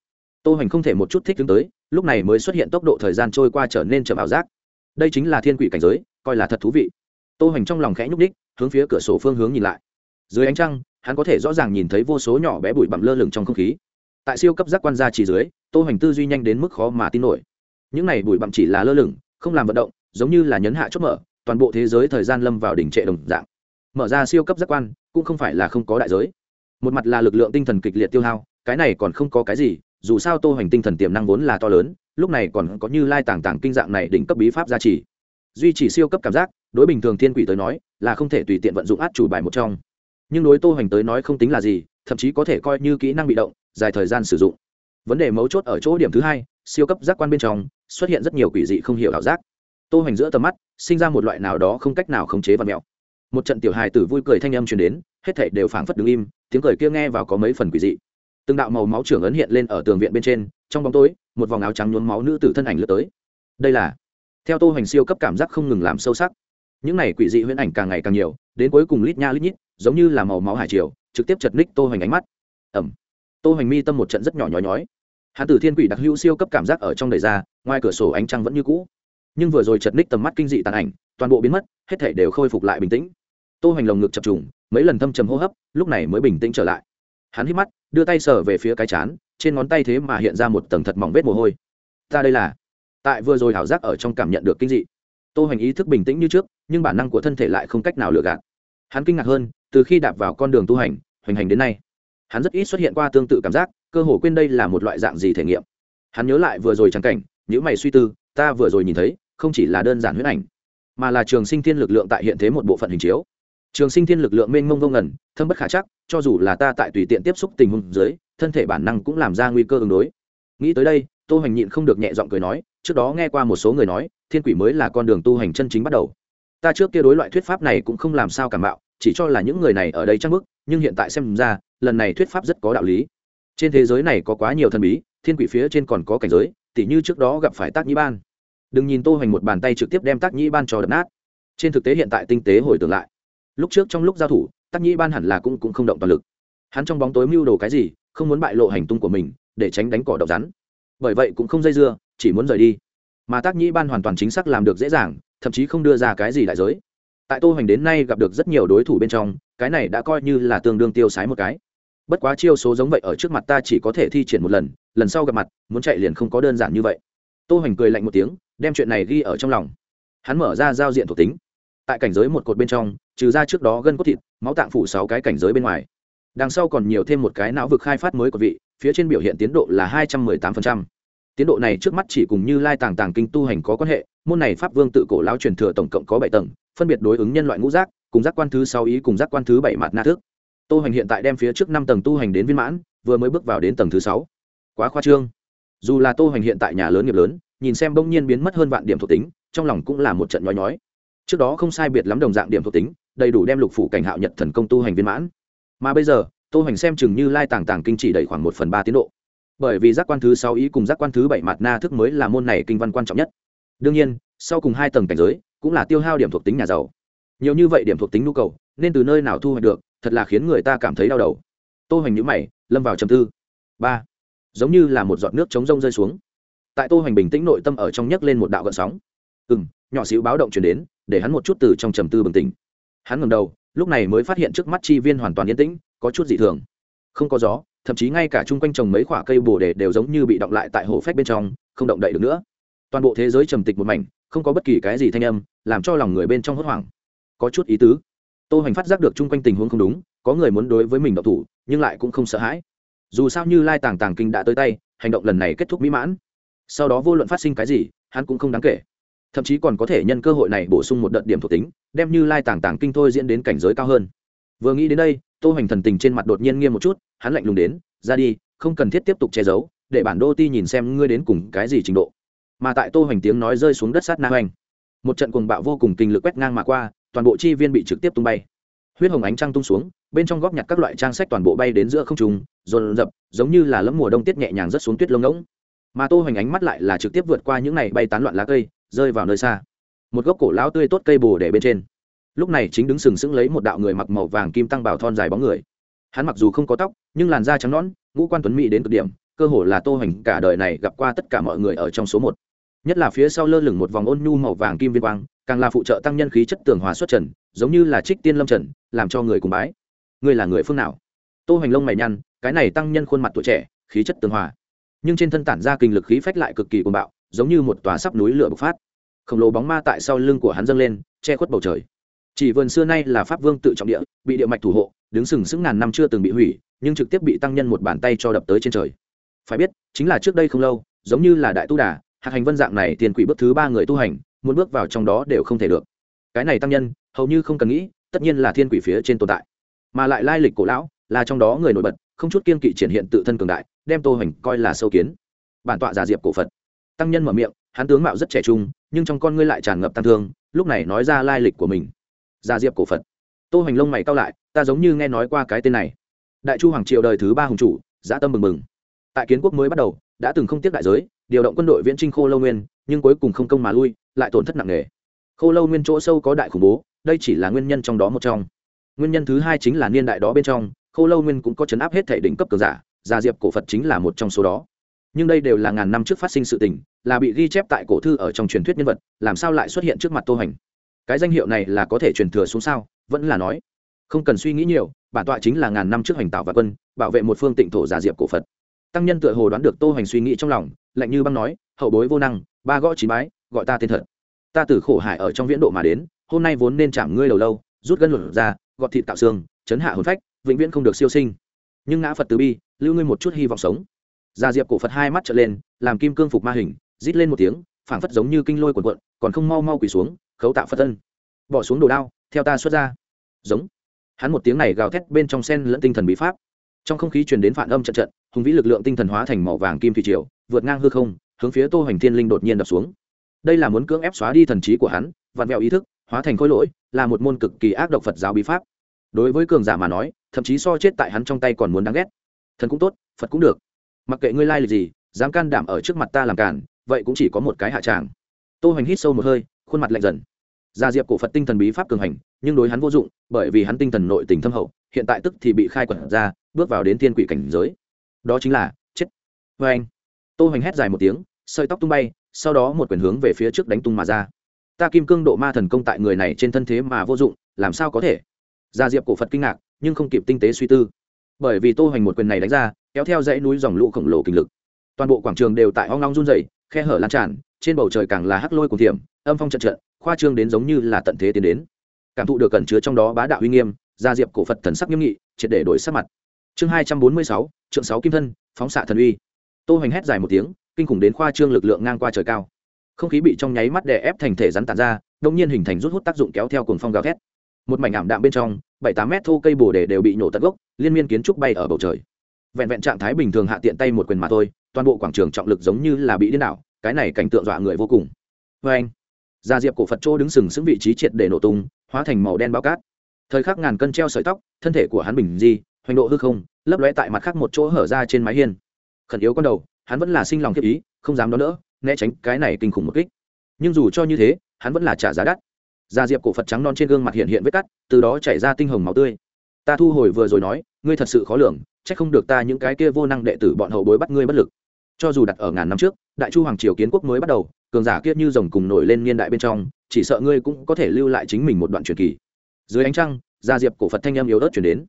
Tô hoành không thể một chút thích đứng tới lúc này mới xuất hiện tốc độ thời gian trôi qua trở nên chậm ảo giác. Đây chính là thiên quỷ cảnh giới coi là thật thú vị. Tô hoành trong lòng khẽ nhúc ních hướng phía cửa sổ phương hướng nhìn lại. Dưới ánh trăng hắn có thể rõ ràng nhìn thấy vô số nhỏ bé bụi bặm lơ lửng trong không khí. Tại siêu cấp giác quan ra chỉ dưới tô hoành tư duy nhanh đến mức khó mà tin nổi. Những này bụi bặm chỉ là lơ lửng, không làm vận động, giống như là nhấn hạ chốt mở, toàn bộ thế giới thời gian lâm vào đỉnh trệ đồng dạng. Mở ra siêu cấp giác quan, cũng không phải là không có đại giới. Một mặt là lực lượng tinh thần kịch liệt tiêu hao, cái này còn không có cái gì, dù sao tô hoành tinh thần tiềm năng vốn là to lớn, lúc này còn có như lai tàng tàng kinh dạng này đỉnh cấp bí pháp gia trì. Duy trì siêu cấp cảm giác, đối bình thường thiên quỷ tới nói, là không thể tùy tiện vận dụng át chủ bài một trong. Nhưng đối tô hoành tới nói không tính là gì, thậm chí có thể coi như kỹ năng bị động, dài thời gian sử dụng vấn đề mấu chốt ở chỗ điểm thứ hai, siêu cấp giác quan bên trong, xuất hiện rất nhiều quỷ dị không hiểu ảo giác. Tô hoành giữa tầm mắt, sinh ra một loại nào đó không cách nào khống chế và mẹo một trận tiểu hài tử vui cười thanh âm truyền đến, hết thảy đều phảng phất đứng im, tiếng cười kia nghe vào có mấy phần quỷ dị. Từng đạo màu máu trưởng ấn hiện lên ở tường viện bên trên, trong bóng tối, một vòng áo trắng nhuốm máu nữ tử thân ảnh lướt tới. Đây là, theo tô hoành siêu cấp cảm giác không ngừng làm sâu sắc. Những này quỷ dị huyễn ảnh càng ngày càng nhiều, đến cuối cùng lít nha lít nhít, giống như là màu máu hải triều, trực tiếp chật ních tô hoành ánh mắt. Ẩm tô hoành mi tâm một trận rất nhỏ nhói nhói hắn từ thiên quỷ đặc hữu siêu cấp cảm giác ở trong đầy ra, ngoài cửa sổ ánh trăng vẫn như cũ. Nhưng vừa rồi chật ních tầm mắt kinh dị tàn ảnh, toàn bộ biến mất, hết thể đều khôi phục lại bình tĩnh. Tô hoành lồng ngực chập trùng, mấy lần thâm trầm hô hấp, lúc này mới bình tĩnh trở lại. Hắn hít mắt, đưa tay sờ về phía cái chán, trên ngón tay thế mà hiện ra một tầng thật mỏng vết mồ hôi. Ta đây là? Tại vừa rồi hảo giác ở trong cảm nhận được kinh dị. Tô hoành ý thức bình tĩnh như trước, nhưng bản năng của thân thể lại không cách nào lừa gạt. Hắn kinh ngạc hơn, từ khi đạp vào con đường tu hành, hoành hành đến nay, hắn rất ít xuất hiện qua tương tự cảm giác cơ hồ quên đây là một loại dạng gì thể nghiệm. Hắn nhớ lại vừa rồi chẳng cảnh những mày suy tư, ta vừa rồi nhìn thấy, không chỉ là đơn giản huyễn ảnh, mà là trường sinh thiên lực lượng tại hiện thế một bộ phận hình chiếu. Trường sinh thiên lực lượng mênh mông vô ngẩn thâm bất khả chắc, cho dù là ta tại tùy tiện tiếp xúc tình huống dưới, thân thể bản năng cũng làm ra nguy cơ ứng đối. Nghĩ tới đây, tô hoành nhịn không được nhẹ giọng cười nói, trước đó nghe qua một số người nói, thiên quỷ mới là con đường tu hành chân chính bắt đầu. Ta trước kia đối loại thuyết pháp này cũng không làm sao cảm mạo chỉ cho là những người này ở đây chắc mức nhưng hiện tại xem ra, lần này thuyết pháp rất có đạo lý trên thế giới này có quá nhiều thần bí, thiên quỷ phía trên còn có cảnh giới, tỉ như trước đó gặp phải tác nhĩ ban. Đừng nhìn tô hoành một bàn tay trực tiếp đem tác nhĩ ban cho đập nát. Trên thực tế hiện tại tinh tế hồi tưởng lại, lúc trước trong lúc giao thủ tác nhĩ ban hẳn là cũng cũng không động toàn lực. Hắn trong bóng tối mưu đồ cái gì, không muốn bại lộ hành tung của mình, để tránh đánh cỏ độc rắn. Bởi vậy cũng không dây dưa, chỉ muốn rời đi. Mà tác nhĩ ban hoàn toàn chính xác làm được dễ dàng, thậm chí không đưa ra cái gì đại giới. Tại tô hoành đến nay gặp được rất nhiều đối thủ bên trong, cái này đã coi như là tương đương tiêu sái một cái bất quá chiêu số giống vậy ở trước mặt ta chỉ có thể thi triển một lần lần sau gặp mặt, muốn chạy liền không có đơn giản như vậy. Tô hoành cười lạnh một tiếng, đem chuyện này ghi ở trong lòng. Hắn mở ra giao diện thuộc tính. Tại cảnh giới một cột bên trong, trừ ra trước đó gân cốt thịt, máu tạng phủ sáu cái cảnh giới bên ngoài. Đằng sau còn nhiều thêm một cái não vực khai phát mới của vị, phía trên biểu hiện tiến độ là hai trăm mười tám phần trăm. Tiến độ này trước mắt chỉ cùng như lai tàng tàng kinh tu hành có quan hệ, môn này pháp vương tự cổ lao truyền thừa tổng cộng có bảy tầng, phân biệt đối ứng nhân loại ngũ giác, cùng giác quan thứ sáu ý cùng giác quan thứ bảy mặt na thức tô hoành hiện tại đem phía trước năm tầng tu hành đến viên mãn, vừa mới bước vào đến tầng thứ sáu. Quá khoa trương. Dù là tô hoành hiện tại nhà lớn nghiệp lớn, nhìn xem bỗng nhiên biến mất hơn vạn điểm thuộc tính, trong lòng cũng là một trận nhói nhói. Trước đó không sai biệt lắm đồng dạng điểm thuộc tính, đầy đủ đem lục phủ cảnh hạo nhật thần công tu hành viên mãn. Mà bây giờ, tô hoành xem chừng như lai tàng tàng kinh chỉ đầy khoảng một phần ba tiến độ. Bởi vì giác quan thứ sáu ý cùng giác quan thứ bảy mặt na thức mới là môn này kinh văn quan trọng nhất. Đương nhiên, sau cùng hai tầng cảnh giới, cũng là tiêu hao điểm thuộc tính nhà giàu. Nhiều như vậy điểm thuộc tính nhu cầu, nên từ nơi nào thu hoạch được thật là khiến người ta cảm thấy đau đầu. Tô hoành nhữ mày, lâm vào trầm tư. Ba, giống như là một giọt nước chống rông rơi xuống. Tại tô hoành bình tĩnh nội tâm ở trong nhấc lên một đạo gợn sóng. Ừ m nhỏ xíu báo động chuyển đến, để hắn một chút từ trong trầm tư bừng tỉnh. Hắn ngầm đầu, lúc này mới phát hiện trước mắt chi viên hoàn toàn yên tĩnh, có chút dị thường. Không có gió, thậm chí ngay cả chung quanh trồng mấy khoả cây bồ đề đều giống như bị động lại tại hồ phách bên trong, không động đậy được nữa. Toàn bộ thế giới trầm tịch một mảnh, không có bất kỳ cái gì thanh âm, làm cho lòng người bên trong hốt hoảng. Có chút ý tứ tô hoành phát giác được chung quanh tình huống không đúng, có người muốn đối với mình động thủ, nhưng lại cũng không sợ hãi. Dù sao như lai tàng tàng kinh đã tới tay, hành động lần này kết thúc mỹ mãn. Sau đó vô luận phát sinh cái gì, hắn cũng không đáng kể. Thậm chí còn có thể nhân cơ hội này bổ sung một đợt điểm thuộc tính, đem như lai tàng tàng kinh thôi diễn đến cảnh giới cao hơn. Vừa nghĩ đến đây, tô hoành thần tình trên mặt đột nhiên nghiêm một chút, hắn lạnh lùng đến, ra đi, không cần thiết tiếp tục che giấu, để bản đô ti nhìn xem ngươi đến cùng cái gì trình độ. Mà tại tô hoành tiếng nói rơi xuống đất sát na hoành, một trận cuồng bạo vô cùng kinh lực quét ngang mà qua toàn bộ chi viên bị trực tiếp tung bay. Huyết hồng ánh trăng tung xuống, bên trong góc nhặt các loại trang sách toàn bộ bay đến giữa không trùng dồn dập, giống như là lẫm mùa đông tiết nhẹ nhàng rất xuống tuyết lông ngỗng. Mà tô hoành ánh mắt lại là trực tiếp vượt qua những này bay tán loạn lá cây, rơi vào nơi xa. Một gốc cổ lão tươi tốt cây bồ để bên trên. Lúc này chính đứng sừng sững lấy một đạo người mặc màu vàng kim tăng bảo thon dài bóng người. Hắn mặc dù không có tóc, nhưng làn da trắng nõn, ngũ quan tuấn mỹ đến cực điểm, cơ hồ là tô hoành cả đời này gặp qua tất cả mọi người ở trong số một nhất là phía sau lơ lửng một vòng ôn nhu màu vàng kim viên quang, càng là phụ trợ tăng nhân khí chất tường hòa xuất trần, giống như là trích tiên lâm trần, làm cho người cùng bái. Ngươi là người phương nào? Tô hoành lông mày nhăn, cái này tăng nhân khuôn mặt tuổi trẻ, khí chất tường hòa. Nhưng trên thân tản ra kinh lực khí phách lại cực kỳ cuồng bạo, giống như một tòa sắp núi lửa bộc phát. Khổng lồ bóng ma tại sau lưng của hắn dâng lên, che khuất bầu trời. Chỉ vườn xưa nay là pháp vương tự trọng địa, bị địa mạch thủ hộ, đứng sừng sững ngàn năm chưa từng bị hủy, nhưng trực tiếp bị tăng nhân một bàn tay cho đập tới trên trời. Phải biết, chính là trước đây không lâu, giống như là đại tu đà hạt hành vân dạng này tiền quỷ bước thứ ba người tu hành, muốn bước vào trong đó đều không thể được. Cái này tăng nhân, hầu như không cần nghĩ, tất nhiên là thiên quỷ phía trên tồn tại. Mà lại lai lịch cổ lão, là trong đó người nổi bật, không chút kiên kỵ triển hiện tự thân cường đại, đem tô hành coi là sâu kiến. Bản tọa giả diệp cổ phật. Tăng nhân mở miệng, hắn tướng mạo rất trẻ trung, nhưng trong con ngươi lại tràn ngập tăng thương, lúc này nói ra lai lịch của mình. Giả diệp cổ phật. Tô hành lông mày cau lại, ta giống như nghe nói qua cái tên này. Đại chu hoàng triệu đời thứ ba hùng chủ dã tâm mừng mừng tại kiến quốc mới bắt đầu, đã từng không tiếc đại giới, điều động quân đội viễn trinh khô lâu nguyên, nhưng cuối cùng không công mà lui, lại tổn thất nặng nề. Khô lâu nguyên chỗ sâu có đại khủng bố, đây chỉ là nguyên nhân trong đó một trong. Nguyên nhân thứ hai chính là niên đại đó bên trong, khô lâu nguyên cũng có chấn áp hết thể đỉnh cấp cường giả, gia diệp cổ phật chính là một trong số đó. Nhưng đây đều là ngàn năm trước phát sinh sự tình, là bị ghi chép tại cổ thư ở trong truyền thuyết nhân vật, làm sao lại xuất hiện trước mặt tô hành? Cái danh hiệu này là có thể truyền thừa xuống sao? Vẫn là nói. Không cần suy nghĩ nhiều, bản tọa chính là ngàn năm trước hành tạo và quân, bảo vệ một phương tịnh thổ gia diệp cổ phật tăng nhân tựa hồ đoán được tô hoành suy nghĩ trong lòng lạnh như băng nói hậu bối vô năng ba gõ chín mái, gọi ta tên thật. Ta từ khổ hải ở trong viễn độ mà đến hôm nay vốn nên chạm ngươi đầu lâu rút gân lột ra gọt thịt tạo xương chấn hạ hồn phách vĩnh viễn không được siêu sinh. Nhưng ngã phật từ bi lưu ngươi một chút hy vọng sống. Gia diệp cổ phật hai mắt trợn lên làm kim cương phục ma hình rít lên một tiếng phảng phất giống như kinh lôi cuộn cuộn còn không mau mau quỳ xuống khấu tạo phật thân, bỏ xuống đồ đao theo ta xuất ra. Giống. Hắn một tiếng này gào thét bên trong sen lẫn tinh thần bí pháp trong không khí truyền đến phản âm trận trận, hùng vĩ lực lượng tinh thần hóa thành màu vàng kim thủy triều, vượt ngang hư không, hướng phía tô hoành thiên linh đột nhiên đập xuống. Đây là muốn cưỡng ép xóa đi thần trí của hắn, vặn vẹo ý thức, hóa thành khối lỗi, là một môn cực kỳ ác độc phật giáo bí pháp. Đối với cường giả mà nói, thậm chí so chết tại hắn trong tay còn muốn đáng ghét. Thần cũng tốt, phật cũng được. Mặc kệ ngươi lai lịch gì, dám can đảm ở trước mặt ta làm cản vậy cũng chỉ có một cái hạ tràng. Tô hoành hít sâu một hơi, khuôn mặt lạnh dần. Gia diệp cổ phật tinh thần bí pháp cường hành, nhưng đối hắn vô dụng, bởi vì hắn tinh thần nội tình thâm hậu, hiện tại tức thì bị khai quẩn ra bước vào đến thiên quỷ cảnh giới. Đó chính là, chết. Vê anh, tô hoành hét dài một tiếng, sợi tóc tung bay, sau đó một quyền hướng về phía trước đánh tung mà ra. Ta kim cương độ ma thần công tại người này trên thân thế mà vô dụng, làm sao có thể? Gia diệp cổ phật kinh ngạc, nhưng không kịp tinh tế suy tư. Bởi vì tô hoành một quyền này đánh ra, kéo theo dãy núi dòng lũ khổng lồ kinh lực. Toàn bộ quảng trường đều tại hoang long run rẩy, khe hở lan tràn, trên bầu trời càng là hắc lôi cùng thiểm, âm phong trận trận, khoa trương đến giống như là tận thế tiến đến. Cảm thụ được cẩn chứa trong đó bá đạo uy nghiêm, gia diệp cổ phật thần sắc nghiêm nghị, triệt để đổi sắc mặt chương hai trăm bốn mươi sáu, trượng sáu kim thân, phóng xạ thần uy. Tô hoành hét dài một tiếng, kinh khủng đến khoa trương lực lượng ngang qua trời cao. Không khí bị trong nháy mắt đè ép thành thể rắn tàn ra đông nhiên hình thành rút hút tác dụng kéo theo cồn phong gào thét. Một mảnh ảm đạm bên trong, bảy tám mét thô cây bồ đề đều bị nhổ tận gốc, liên miên kiến trúc bay ở bầu trời. Vẹn vẹn trạng thái bình thường hạ tiện tay một quyền mà thôi, toàn bộ quảng trường trọng lực giống như là bị điên đảo, cái này cảnh tượng dọa người vô cùng. Vê anh, gia diệp cổ phật chỗ đứng sừng sững vị trí triệt để nổ tung, hóa thành màu đen bao cát. Thời khắc ngàn cân treo sợi tóc, thân thể của hắn bình di hoành độ hư không, lấp lóe tại mặt khác một chỗ hở ra trên mái hiên. Khẩn yếu con đầu, hắn vẫn là sinh lòng thiết ý, không dám đón đỡ, né tránh cái này kinh khủng một kích. Nhưng dù cho như thế, hắn vẫn là trả giá đắt. Da diệp cổ phật trắng non trên gương mặt hiện hiện vết cắt, từ đó chảy ra tinh hồng máu tươi. Ta thu hồi vừa rồi nói, ngươi thật sự khó lường c không được ta những cái kia vô năng đệ tử bọn hậu bối bắt ngươi bất lực. Cho dù đặt ở ngàn năm trước, đại chu hoàng triều kiến quốc mới bắt đầu, cường giả kia như rồng cùng nổi lên niên đại bên trong, chỉ sợ ngươi cũng có thể lưu lại chính mình một đoạn truyền kỳ. Dưới ánh trăng, gia diệp cổ phật thanh em yếu ớt chuyển đến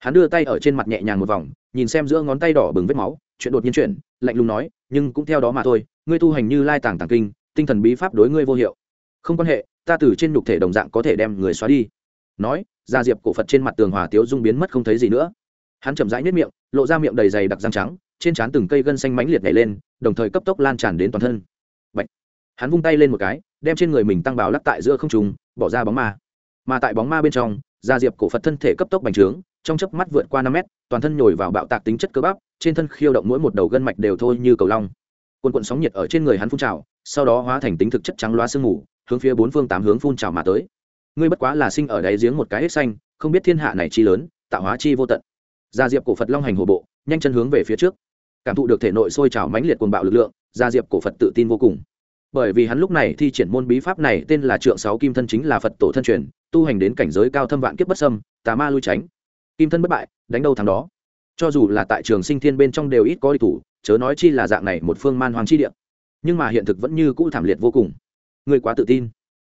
hắn đưa tay ở trên mặt nhẹ nhàng một vòng, nhìn xem giữa ngón tay đỏ bừng vết máu, chuyện đột nhiên chuyện lạnh lùng nói, nhưng cũng theo đó mà thôi, ngươi tu hành như lai tàng tàng kinh, tinh thần bí pháp đối ngươi vô hiệu. Không quan hệ, ta từ trên nhục thể đồng dạng có thể đem người xóa đi. Nói, gia diệp cổ phật trên mặt tường hòa tiếu dung biến mất không thấy gì nữa. Hắn chậm rãi nếp miệng, lộ ra miệng đầy dày đặc răng trắng, trên trán từng cây gân xanh mãnh liệt nhảy lên, đồng thời cấp tốc lan tràn đến toàn thân. Bạch. hắn vung tay lên một cái, đem trên người mình tăng bào lắc tại giữa không trùng bỏ ra bóng ma. Mà tại bóng ma bên trong, gia diệp cổ phật thân thể cấp tốc bành trướng trong chớp mắt vượt qua năm mét, toàn thân nhồi vào bạo tạc tính chất cơ bắp, trên thân khiêu động mỗi một đầu gân mạch đều thôi như cầu long. Quần cuộn sóng nhiệt ở trên người hắn phun trào, sau đó hóa thành tính thực chất trắng loa sương mù, hướng phía bốn phương tám hướng phun trào mà tới. Ngươi bất quá là sinh ở đáy giếng một cái hết xanh, không biết thiên hạ này chi lớn, tạo hóa chi vô tận. Gia diệp cổ phật long hành hồ bộ, nhanh chân hướng về phía trước. Cảm thụ được thể nội sôi trào mãnh liệt cuồng bạo lực lượng, gia diệp cổ phật tự tin vô cùng. Bởi vì hắn lúc này thi triển môn bí pháp này, tên là trượng sáu kim thân chính là phật tổ thân truyền, tu hành đến cảnh giới cao thâm vạn kiếp bất sâm tà ma lui tránh kim thân bất bại, đánh đâu thắng đó. Cho dù là tại trường sinh thiên bên trong đều ít có địch thủ, chớ nói chi là dạng này một phương man hoàng chi địa. Nhưng mà hiện thực vẫn như cũ thảm liệt vô cùng. Người quá tự tin.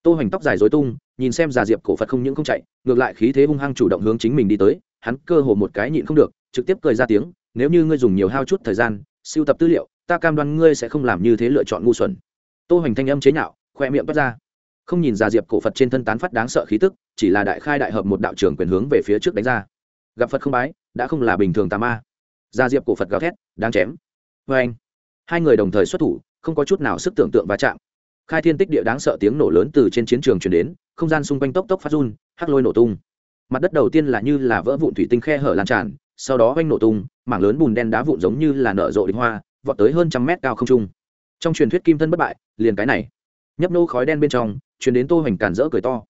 Tô hoành tóc dài dối tung, nhìn xem già diệp cổ phật không những không chạy, ngược lại khí thế hung hăng chủ động hướng chính mình đi tới, hắn cơ hồ một cái nhịn không được, trực tiếp cười ra tiếng, nếu như ngươi dùng nhiều hao chút thời gian, siêu tập tư liệu, ta cam đoan ngươi sẽ không làm như thế lựa chọn ngu xuẩn. Tô hoành thanh âm chế nhạo, khoe miệng toát ra. Không nhìn già diệp cổ phật trên thân tán phát đáng sợ khí tức, chỉ là đại khai đại hợp một đạo trường quyền hướng về phía trước đánh ra gặp phật không bái, đã không là bình thường tà ma. Gia diệp cổ phật gào thét đang chém. Vê anh, hai người đồng thời xuất thủ, không có chút nào sức tưởng tượng va chạm. Khai thiên tích địa đáng sợ tiếng nổ lớn từ trên chiến trường chuyển đến, không gian xung quanh tốc tốc phát run, hắc lôi nổ tung. Mặt đất đầu tiên là như là vỡ vụn thủy tinh khe hở lan tràn, sau đó oanh nổ tung, mảng lớn bùn đen đá vụn giống như là nở rộ đ hoa, vọt tới hơn trăm mét cao không trung. Trong truyền thuyết kim thân bất bại, liền cái này. Nhấp nô khói đen bên trong chuyển đến tô hoành càn rỡ cười to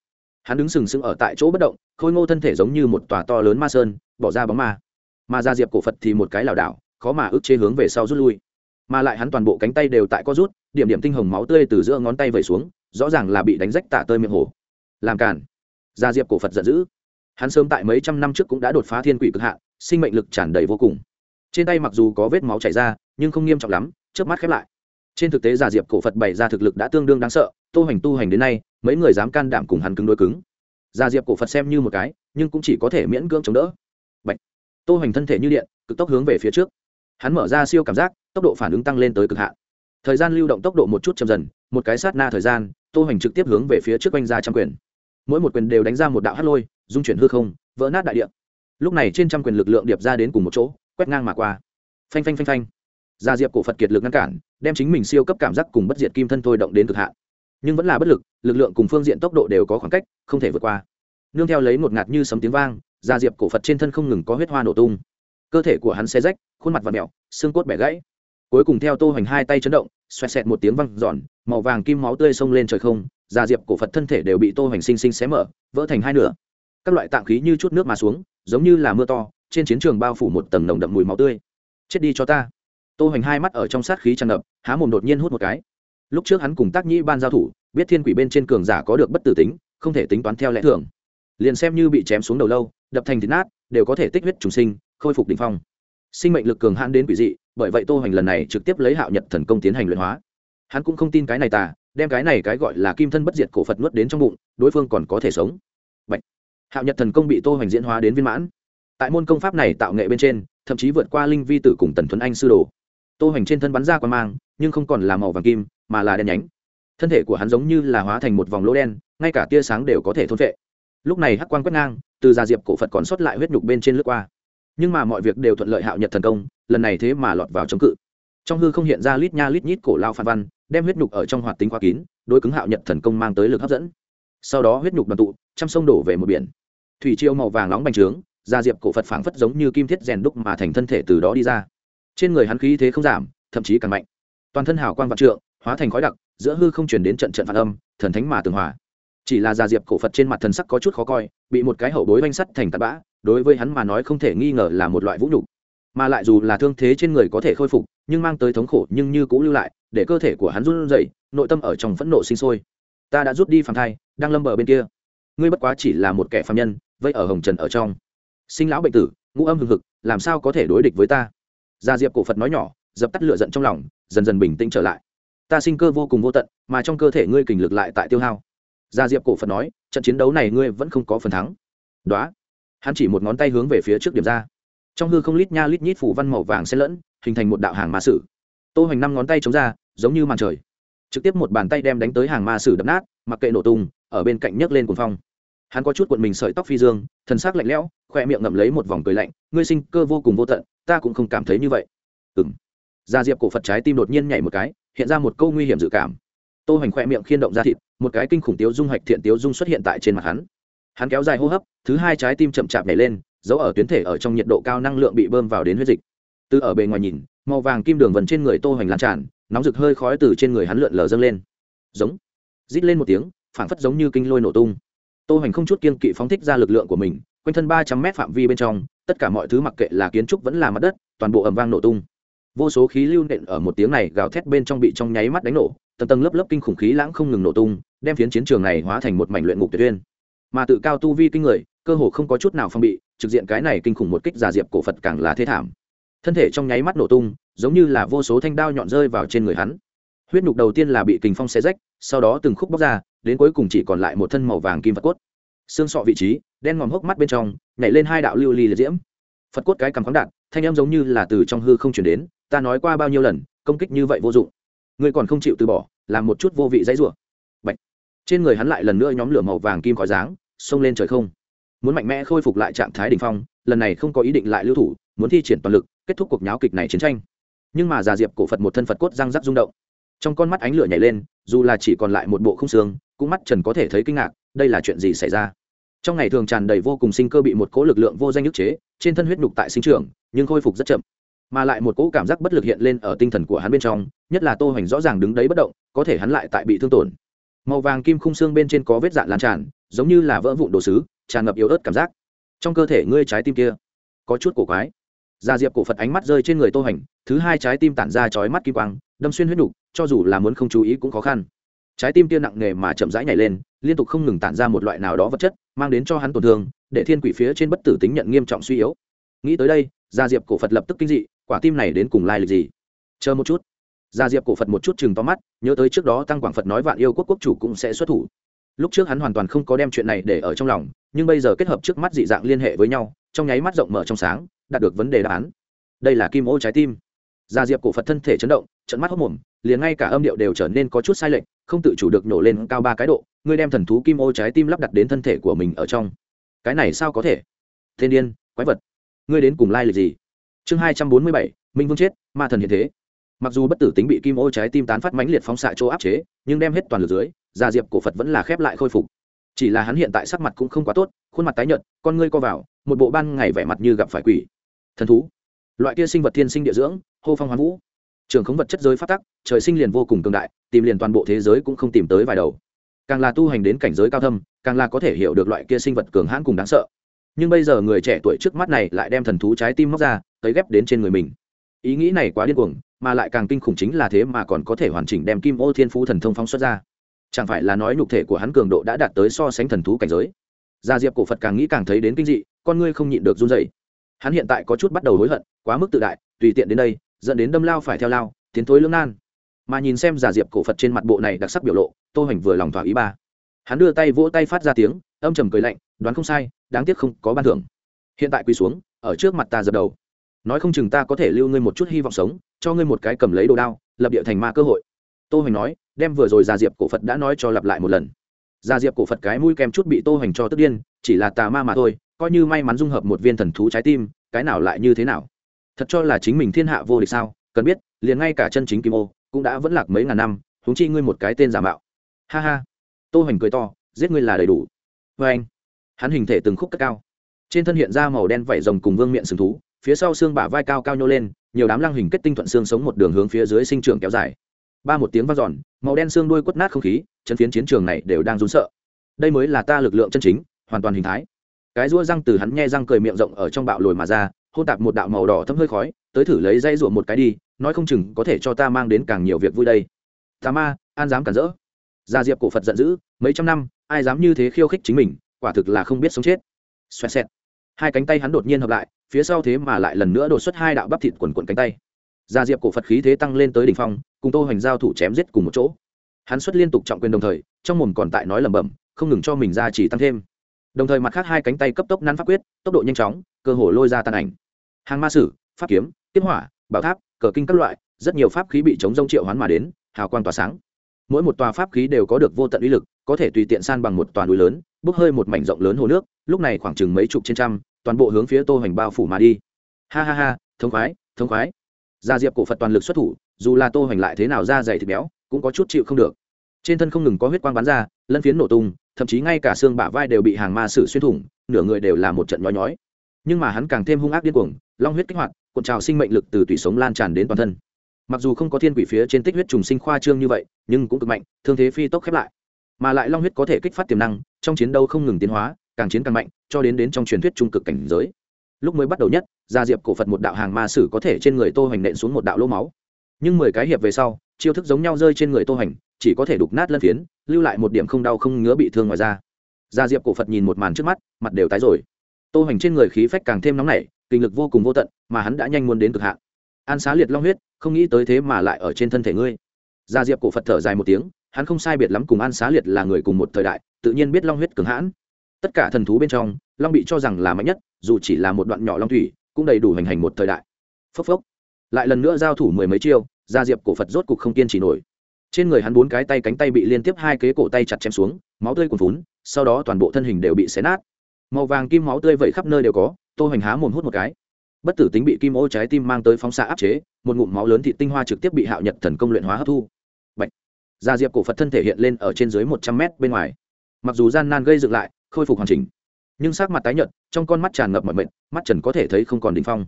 hắn đứng sừng sững ở tại chỗ bất động, khôi ngô thân thể giống như một tòa to lớn ma sơn, bỏ ra bóng ma. Mà ra diệp cổ phật thì một cái lảo đảo, khó mà ức chế hướng về sau rút lui. Mà lại hắn toàn bộ cánh tay đều tại có rút, điểm điểm tinh hồng máu tươi từ giữa ngón tay vẩy xuống, rõ ràng là bị đánh rách tả tơi miệng hồ. làm cản Gia diệp cổ phật giận dữ. Hắn sớm tại mấy trăm năm trước cũng đã đột phá thiên quỷ cực hạ sinh mệnh lực tràn đầy vô cùng. Trên tay mặc dù có vết máu chảy ra, nhưng không nghiêm trọng lắm trước mắt khép lại. Trên thực tế gia diệp cổ phật bày ra thực lực đã tương đương đáng sợ Tu hành tu hành đến nay, mấy người dám can đảm cùng hắn cứng đối cứng. Gia diệp cổ phật xem như một cái, nhưng cũng chỉ có thể miễn cưỡng chống đỡ. Bạch. Tu hành thân thể như điện, cực tốc hướng về phía trước. Hắn mở ra siêu cảm giác, tốc độ phản ứng tăng lên tới cực hạn. Thời gian lưu động tốc độ một chút chậm dần, một cái sát na thời gian Tu hành trực tiếp hướng về phía trước quanh ra trăm quyền. Mỗi một quyền đều đánh ra một đạo hắt lôi, dung chuyển hư không, vỡ nát đại địa. Lúc này trên trăm quyền lực lượng điệp ra đến cùng một chỗ, quét ngang mà qua. Phanh phanh phanh phanh. Gia diệp cổ phật kiệt lực ngăn cản, đem chính mình siêu cấp cảm giác cùng bất diệt kim thân thôi động đến cực hạn nhưng vẫn là bất lực lực lượng cùng phương diện tốc độ đều có khoảng cách, không thể vượt qua. Nương theo lấy một ngạt như sấm tiếng vang, gia diệp cổ phật trên thân không ngừng có huyết hoa nổ tung. Cơ thể của hắn xe rách, khuôn mặt và mẹo xương cốt bẻ gãy. Cuối cùng theo tô hoành hai tay chấn động, xoẹt xẹt một tiếng văng giòn màu vàng kim máu tươi xông lên trời không, gia diệp cổ phật thân thể đều bị tô hoành sinh sinh xé mở, vỡ thành hai nửa. Các loại tạng khí như chút nước mà xuống, giống như là mưa to, trên chiến trường bao phủ một tầng nồng đậm mùi máu tươi. Chết đi cho ta. Tô hoành hai mắt ở trong sát khí tràn ngập, há mồm đột nhiên hút một cái lúc trước hắn cùng tác nhĩ ban giao thủ, biết thiên quỷ bên trên cường giả có được bất tử tính, không thể tính toán theo lẽ thường. Liền xem như bị chém xuống đầu lâu, đập thành thịt nát, đều có thể tích huyết trùng sinh, khôi phục đ ỉ n h phong. Sinh mệnh lực cường hãn đến quỷ dị, bởi vậy tô hoành lần này trực tiếp lấy hạo nhật thần công tiến hành luyện hóa. Hắn cũng không tin cái này tà, đem cái này cái gọi là kim thân bất diệt cổ phật nuốt đến trong bụng, đối phương còn có thể sống. Bạch. hạo nhật thần công bị tô hoành diễn hóa đến viên mãn. Tại môn công pháp này tạo nghệ bên trên, thậm chí vượt qua linh vi tử cùng tần thuấn anh sư đồ. Tô hoành trên thân bắn ra qua mang, nhưng không còn là màu vàng kim mà là đen nhánh. Thân thể của hắn giống như là hóa thành một vòng lỗ đen, ngay cả tia sáng đều có thể thôn vệ lúc này hắc quang quét ngang, từ gia diệp cổ phật còn sót lại huyết nhục bên trên lướt qua. Nhưng mà mọi việc đều thuận lợi hạo nhật thần công, lần này thế mà lọt vào chống cự. Trong hư không hiện ra lít nha lít nhít cổ lao phan văn, đem huyết nhục ở trong hoạt tính khóa kín, đối cứng hạo nhật thần công mang tới lực hấp dẫn. Sau đó huyết nhục đoàn tụ chăm sông đổ về một biển. Thủy chiêu màu vàng nóng bành trướng, gia diệp cổ phật phảng phất giống như kim thiết rèn đúc mà thành thân thể từ đó đi ra. Trên người hắn khí thế không giảm, thậm chí càng mạnh. Toàn thân hào quang vạn trượng hóa thành khói đặc, giữa hư không chuyển đến trận trận phản âm, thần thánh mà tường hòa. Chỉ là già diệp cổ phật trên mặt thần sắc có chút khó coi, bị một cái hậu bối vanh sắt thành tạt bã, đối với hắn mà nói không thể nghi ngờ là một loại vũ nhục. Mà lại dù là thương thế trên người có thể khôi phục, nhưng mang tới thống khổ nhưng như cũng lưu lại, để cơ thể của hắn run rẩy, nội tâm ở trong phẫn nộ sinh sôi. Ta đã rút đi phàm thai, đang lâm bờ bên kia. Ngươi bất quá chỉ là một kẻ phàm nhân, vây ở hồng trần ở trong. Sinh lão bệnh tử, ngũ âm hừng hực, làm sao có thể đối địch với ta? Gia diệp cổ phật nói nhỏ, dập tắt lửa giận trong lòng, dần dần bình tĩnh trở lại ta sinh cơ vô cùng vô tận, mà trong cơ thể ngươi kình lực lại tại tiêu hao. Gia diệp cổ phật nói, trận chiến đấu này ngươi vẫn không có phần thắng. Đó hắn chỉ một ngón tay hướng về phía trước điểm ra. Trong hư không lít nha lít nhít phủ văn màu vàng xen lẫn, hình thành một đạo hàng ma sử. Tô hoành năm ngón tay chống ra, giống như màn trời. Trực tiếp một bàn tay đem đánh tới hàng ma sử đập nát, mặc kệ nổ tung, ở bên cạnh nhấc lên cuồng phong. Hắn có chút cuộn mình sợi tóc phi dương thân xác lạnh lẽo, khoe miệng ngậm lấy một vòng cười lạnh, ngươi sinh cơ vô cùng vô tận, ta cũng không cảm thấy như vậy. Ừng gia diệp cổ phật trái tim đột nhiên nhảy một cái, hiện ra một câu nguy hiểm dự cảm. Tô hoành khoe miệng khiên động ra thịt, một cái kinh khủng tiếu dung hạch thiện tiếu dung xuất hiện tại trên mặt hắn. Hắn kéo dài hô hấp, thứ hai trái tim chậm chạp nhảy lên, dấu ở tuyến thể ở trong nhiệt độ cao năng lượng bị bơm vào đến huyết dịch. Từ ở bề ngoài nhìn, màu vàng kim đường vần trên người tô hoành lan tràn, nóng rực hơi khói từ trên người hắn lượn lờ dâng lên. Giống, rít lên một tiếng, phảng phất giống như kinh lôi nổ tung. Tô hoành không chút kiên kỵ phóng thích ra lực lượng của mình, quanh thân ba trăm mét phạm vi bên trong, tất cả mọi thứ mặc kệ là kiến trúc vẫn là mặt đất, toàn bộ ầm vang nổ tung vô số khí lưu nện ở một tiếng này gào thét bên trong bị trong nháy mắt đánh nổ, tầng tầng lớp lớp kinh khủng khí lãng không ngừng nổ tung, đem phiến chiến trường này hóa thành một mảnh luyện ngục tuyệt uyên mà tự cao tu vi kinh người, cơ hồ không có chút nào phong bị, trực diện cái này kinh khủng một kích giả diệp cổ phật càng là thế thảm. Thân thể trong nháy mắt nổ tung, giống như là vô số thanh đao nhọn rơi vào trên người hắn. Huyết nhục đầu tiên là bị kình phong xé rách, sau đó từng khúc bóc ra, đến cuối cùng chỉ còn lại một thân màu vàng kim vật cốt. Xương sọ vị trí, đen ngòm hốc mắt bên trong, nhảy lên hai đạo lưu ly li liệt diễm phật cốt cái cằm khoáng đạn, thanh em giống như là từ trong hư không chuyển đến, ta nói qua bao nhiêu lần, công kích như vậy vô dụng. Ngươi còn không chịu từ bỏ, làm một chút vô vị dãy rủa. Bạch. trên người hắn lại lần nữa nhóm lửa màu vàng kim khói dáng xông lên trời không. Muốn mạnh mẽ khôi phục lại trạng thái đ ỉ n h phong, lần này không có ý định lại lưu thủ, muốn thi triển toàn lực, kết thúc cuộc nháo kịch này chiến tranh. Nhưng mà già diệp cổ phật một thân phật cốt răng rắc rung động. Trong con mắt ánh lửa nhảy lên, dù là chỉ còn lại một bộ không xương, cũng mắt trần có thể thấy kinh ngạc, đây là chuyện gì xảy ra? trong ngày thường tràn đầy vô cùng sinh cơ bị một cỗ lực lượng vô danh ức chế, trên thân huyết đục tại sinh trường nhưng khôi phục rất chậm. Mà lại một cỗ cảm giác bất lực hiện lên ở tinh thần của hắn bên trong, nhất là tô hoành rõ ràng đứng đấy bất động, có thể hắn lại tại bị thương tổn. Màu vàng kim khung xương bên trên có vết dạn lan tràn, giống như là vỡ vụn đồ sứ, tràn ngập yếu ớt cảm giác. Trong cơ thể ngươi trái tim kia, có chút cổ quái. Gia diệp cổ phật ánh mắt rơi trên người tô hoành, thứ hai trái tim tản ra chói mắt kim quang, đâm xuyên huyết đục cho dù là muốn không chú ý cũng khó khăn. Trái tim kia nặng nề mà chậm rãi nhảy lên, liên tục không ngừng tản ra một loại nào đó vật chất mang đến cho hắn tổn thương, để thiên quỷ phía trên bất tử tính nhận nghiêm trọng suy yếu. Nghĩ tới đây, gia diệp cổ phật lập tức kinh dị, quả tim này đến cùng lai lịch gì? Chờ một chút. Gia diệp cổ phật một chút chừng to mắt, nhớ tới trước đó tăng quảng phật nói vạn yêu quốc quốc chủ cũng sẽ xuất thủ. Lúc trước hắn hoàn toàn không có đem chuyện này để ở trong lòng, nhưng bây giờ kết hợp trước mắt dị dạng liên hệ với nhau, trong nháy mắt rộng mở trong sáng, đạt được vấn đề đáp án. Đây là kim ô trái tim. Gia diệp cổ phật thân thể chấn động trận mắt hốc mồm, liền ngay cả âm điệu đều trở nên có chút sai lệch, không tự chủ được nổ lên cao ba cái độ ngươi đem thần thú kim ô trái tim lắp đặt đến thân thể của mình ở trong. Cái này sao có thể? Thiên điên, quái vật. Ngươi đến cùng lai lịch gì? Chương hai trăm bốn mươi bảy, minh vương chết, ma thần hiện thế. Mặc dù bất tử tính bị kim ô trái tim tán phát mãnh liệt phóng xạ chỗ áp chế, nhưng đem hết toàn lực dưới, gia diệp cổ phật vẫn là khép lại khôi phục. Chỉ là hắn hiện tại sắc mặt cũng không quá tốt, khuôn mặt tái nhợt, con ngươi co vào, một bộ ban ngày vẻ mặt như gặp phải quỷ. Thần thú. Loại kia sinh vật thiên sinh địa dưỡng, hô phong hoán vũ. Trường khống vật chất giới phát tắc, trời sinh liền vô cùng cường đại, tìm liền toàn bộ thế giới cũng không tìm tới vài đầu càng là tu hành đến cảnh giới cao thâm, càng là có thể hiểu được loại kia sinh vật cường hãn cùng đáng sợ. Nhưng bây giờ người trẻ tuổi trước mắt này lại đem thần thú trái tim móc ra, tới ghép đến trên người mình. Ý nghĩ này quá điên cuồng, mà lại càng kinh khủng chính là thế mà còn có thể hoàn chỉnh đem kim ô thiên phú thần thông phóng xuất ra. Chẳng phải là nói nhục thể của hắn cường độ đã đạt tới so sánh thần thú cảnh giới? Gia diệp cổ phật càng nghĩ càng thấy đến kinh dị, con ngươi không nhịn được run dậy hắn hiện tại có chút bắt đầu hối hận, quá mức tự đại, tùy tiện đến đây, dẫn đến đâm lao phải theo lao, tiến thối lưỡng nan mà nhìn xem giả diệp cổ phật trên mặt bộ này đặc sắc biểu lộ, tô hoành vừa lòng thỏa ý ba. Hắn đưa tay vỗ tay phát ra tiếng, âm trầm cười lạnh, đoán không sai, đáng tiếc không có ban thưởng. Hiện tại quỳ xuống, ở trước mặt ta dập đầu. Nói không chừng ta có thể lưu ngươi một chút hy vọng sống, cho ngươi một cái cầm lấy đồ đao, lập địa thành ma cơ hội. Tô hoành nói, đem vừa rồi giả diệp cổ phật đã nói cho lặp lại một lần. Giả diệp cổ phật cái mũi kèm chút bị tô hoành cho tức điên, chỉ là tà ma mà thôi, coi như may mắn dung hợp một viên thần thú trái tim, cái nào lại như thế nào? Thật cho là chính mình thiên hạ vô địch sao? Cần biết, liền ngay cả chân chính kim ô cũng đã vẫn lạc mấy ngàn năm, huống chi ngươi một cái tên giả mạo. Ha ha. Tô hoành cười to, giết ngươi là đầy đủ. Vê anh, hắn hình thể từng khúc cất cao. Trên thân hiện ra màu đen vảy rồng cùng vương miệng sừng thú, phía sau xương bả vai cao cao nhô lên, nhiều đám lăng hình kết tinh thuận xương sống một đường hướng phía dưới sinh trưởng kéo dài. Ba một tiếng vang dọn, màu đen xương đuôi quất nát không khí, chân phiến chiến trường này đều đang run sợ. Đây mới là ta lực lượng chân chính, hoàn toàn hình thái. Cái rũa răng từ hắn nhe răng cười miệng rộng ở trong bạo lồi mà ra hô tạp một đạo màu đỏ thấm hơi khói, tới thử lấy dây rụa một cái đi nói không chừng có thể cho ta mang đến càng nhiều việc vui đây. Tà ma, an dám cản rỡ. Gia diệp cổ phật giận dữ, mấy trăm năm, ai dám như thế khiêu khích chính mình, quả thực là không biết sống chết. Xoẹt xẹt. Hai cánh tay hắn đột nhiên hợp lại, phía sau thế mà lại lần nữa đột xuất hai đạo bắp thịt quần quần cánh tay. Gia diệp cổ phật khí thế tăng lên tới đỉnh phong, cùng tô hoành giao thủ chém giết cùng một chỗ. Hắn xuất liên tục trọng quyền đồng thời, trong mồm còn tại nói lẩm bẩm, không ngừng cho mình ra chỉ tăng thêm. Đồng thời mặt khác hai cánh tay cấp tốc nắn pháp quyết, tốc độ nhanh chóng, cơ hồ lôi ra tan ảnh. Hàng ma sử, pháp kiếm tiếp hỏa, bảo tháp cờ kinh các loại, rất nhiều pháp khí bị chống rông triệu hoán mà đến, hào quang tỏa sáng. Mỗi một tòa pháp khí đều có được vô tận uy lực, có thể tùy tiện san bằng một tòa núi lớn, bốc hơi một mảnh rộng lớn hồ nước, lúc này khoảng chừng mấy chục trên trăm, toàn bộ hướng phía tô hoành bao phủ mà đi. Ha ha ha thống khoái thống khoái. Gia diệp cổ phật toàn lực xuất thủ, dù là tô hoành lại thế nào da dày thịt béo, cũng có chút chịu không được. Trên thân không ngừng có huyết quang bắn ra, lân phiến nổ tung, thậm chí ngay cả xương bả vai đều bị hàng ma sử xuyên thủng, nửa người đều là một trận nhói nhói. Nhưng mà hắn càng thêm hung ác điên cuồng, long huyết kích hoạt cuộn trào sinh mệnh lực từ tủy sống lan tràn đến toàn thân. Mặc dù không có thiên quỷ phía trên tích huyết trùng sinh khoa trương như vậy nhưng cũng cực mạnh thương thế phi tốc khép lại. Mà lại long huyết có thể kích phát tiềm năng trong chiến đấu không ngừng tiến hóa càng chiến càng mạnh cho đến đến trong truyền thuyết trung cực cảnh giới. Lúc mới bắt đầu nhất gia diệp cổ phật một đạo hàng ma sử có thể trên người tô hành nện xuống một đạo lỗ máu. Nhưng mười cái hiệp về sau chiêu thức giống nhau rơi trên người tô hành, chỉ có thể đục nát lân phiến lưu lại một điểm không đau không ngứa bị thương ngoài ra gia diệp cổ phật nhìn một màn trước mắt mặt đều tái rồi. Tô hành trên người khí phách càng thêm nóng nảy kinh lực vô cùng vô tận, mà hắn đã nhanh muốn đến cực hạn. An xá liệt long huyết, không nghĩ tới thế mà lại ở trên thân thể ngươi. Gia diệp cổ phật thở dài một tiếng, hắn không sai biệt lắm cùng an xá liệt là người cùng một thời đại, tự nhiên biết long huyết cường hãn. Tất cả thần thú bên trong, long bị cho rằng là mạnh nhất, dù chỉ là một đoạn nhỏ long thủy, cũng đầy đủ hành hành một thời đại. Phốc phốc. Lại lần nữa giao thủ mười mấy chiêu, gia diệp cổ phật rốt cục không kiên trì nổi. Trên người hắn bốn cái tay cánh tay bị liên tiếp hai kế cổ tay chặt chém xuống, máu tươi cuồn vốn sau đó toàn bộ thân hình đều bị xé nát. Màu vàng kim máu tươi vẩy khắp nơi đều có tô hoành há mồm hút một cái. Bất tử tính bị kim ô trái tim mang tới phóng xạ áp chế một ngụm máu lớn thị tinh hoa trực tiếp bị hạo nhật thần công luyện hóa hấp thu. Bệnh. gia diệp cổ phật thân thể hiện lên ở trên dưới một trăm mét bên ngoài. Mặc dù gian nan gây dựng lại khôi phục hoàn chỉnh nhưng sắc mặt tái nhợt trong con mắt tràn ngập mọi mệnh, mắt trần có thể thấy không còn đỉnh phong.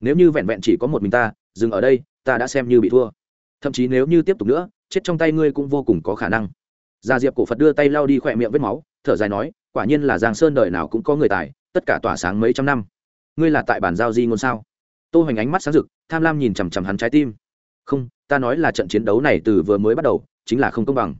Nếu như vẹn vẹn chỉ có một mình ta dừng ở đây ta đã xem như bị thua. Thậm chí nếu như tiếp tục nữa chết trong tay ngươi cũng vô cùng có khả năng. Gia diệp cổ phật đưa tay lau đi khỏe miệng vết máu thở dài nói quả nhiên là giang sơn đời nào cũng có người tài tất cả tỏa sáng mấy trăm năm. Ngươi là tại bản giao di ngôn sao? Tô hoành ánh mắt sáng rực, tham lam nhìn chằm chằm hắn trái tim. Không, ta nói là trận chiến đấu này từ vừa mới bắt đầu, chính là không công bằng.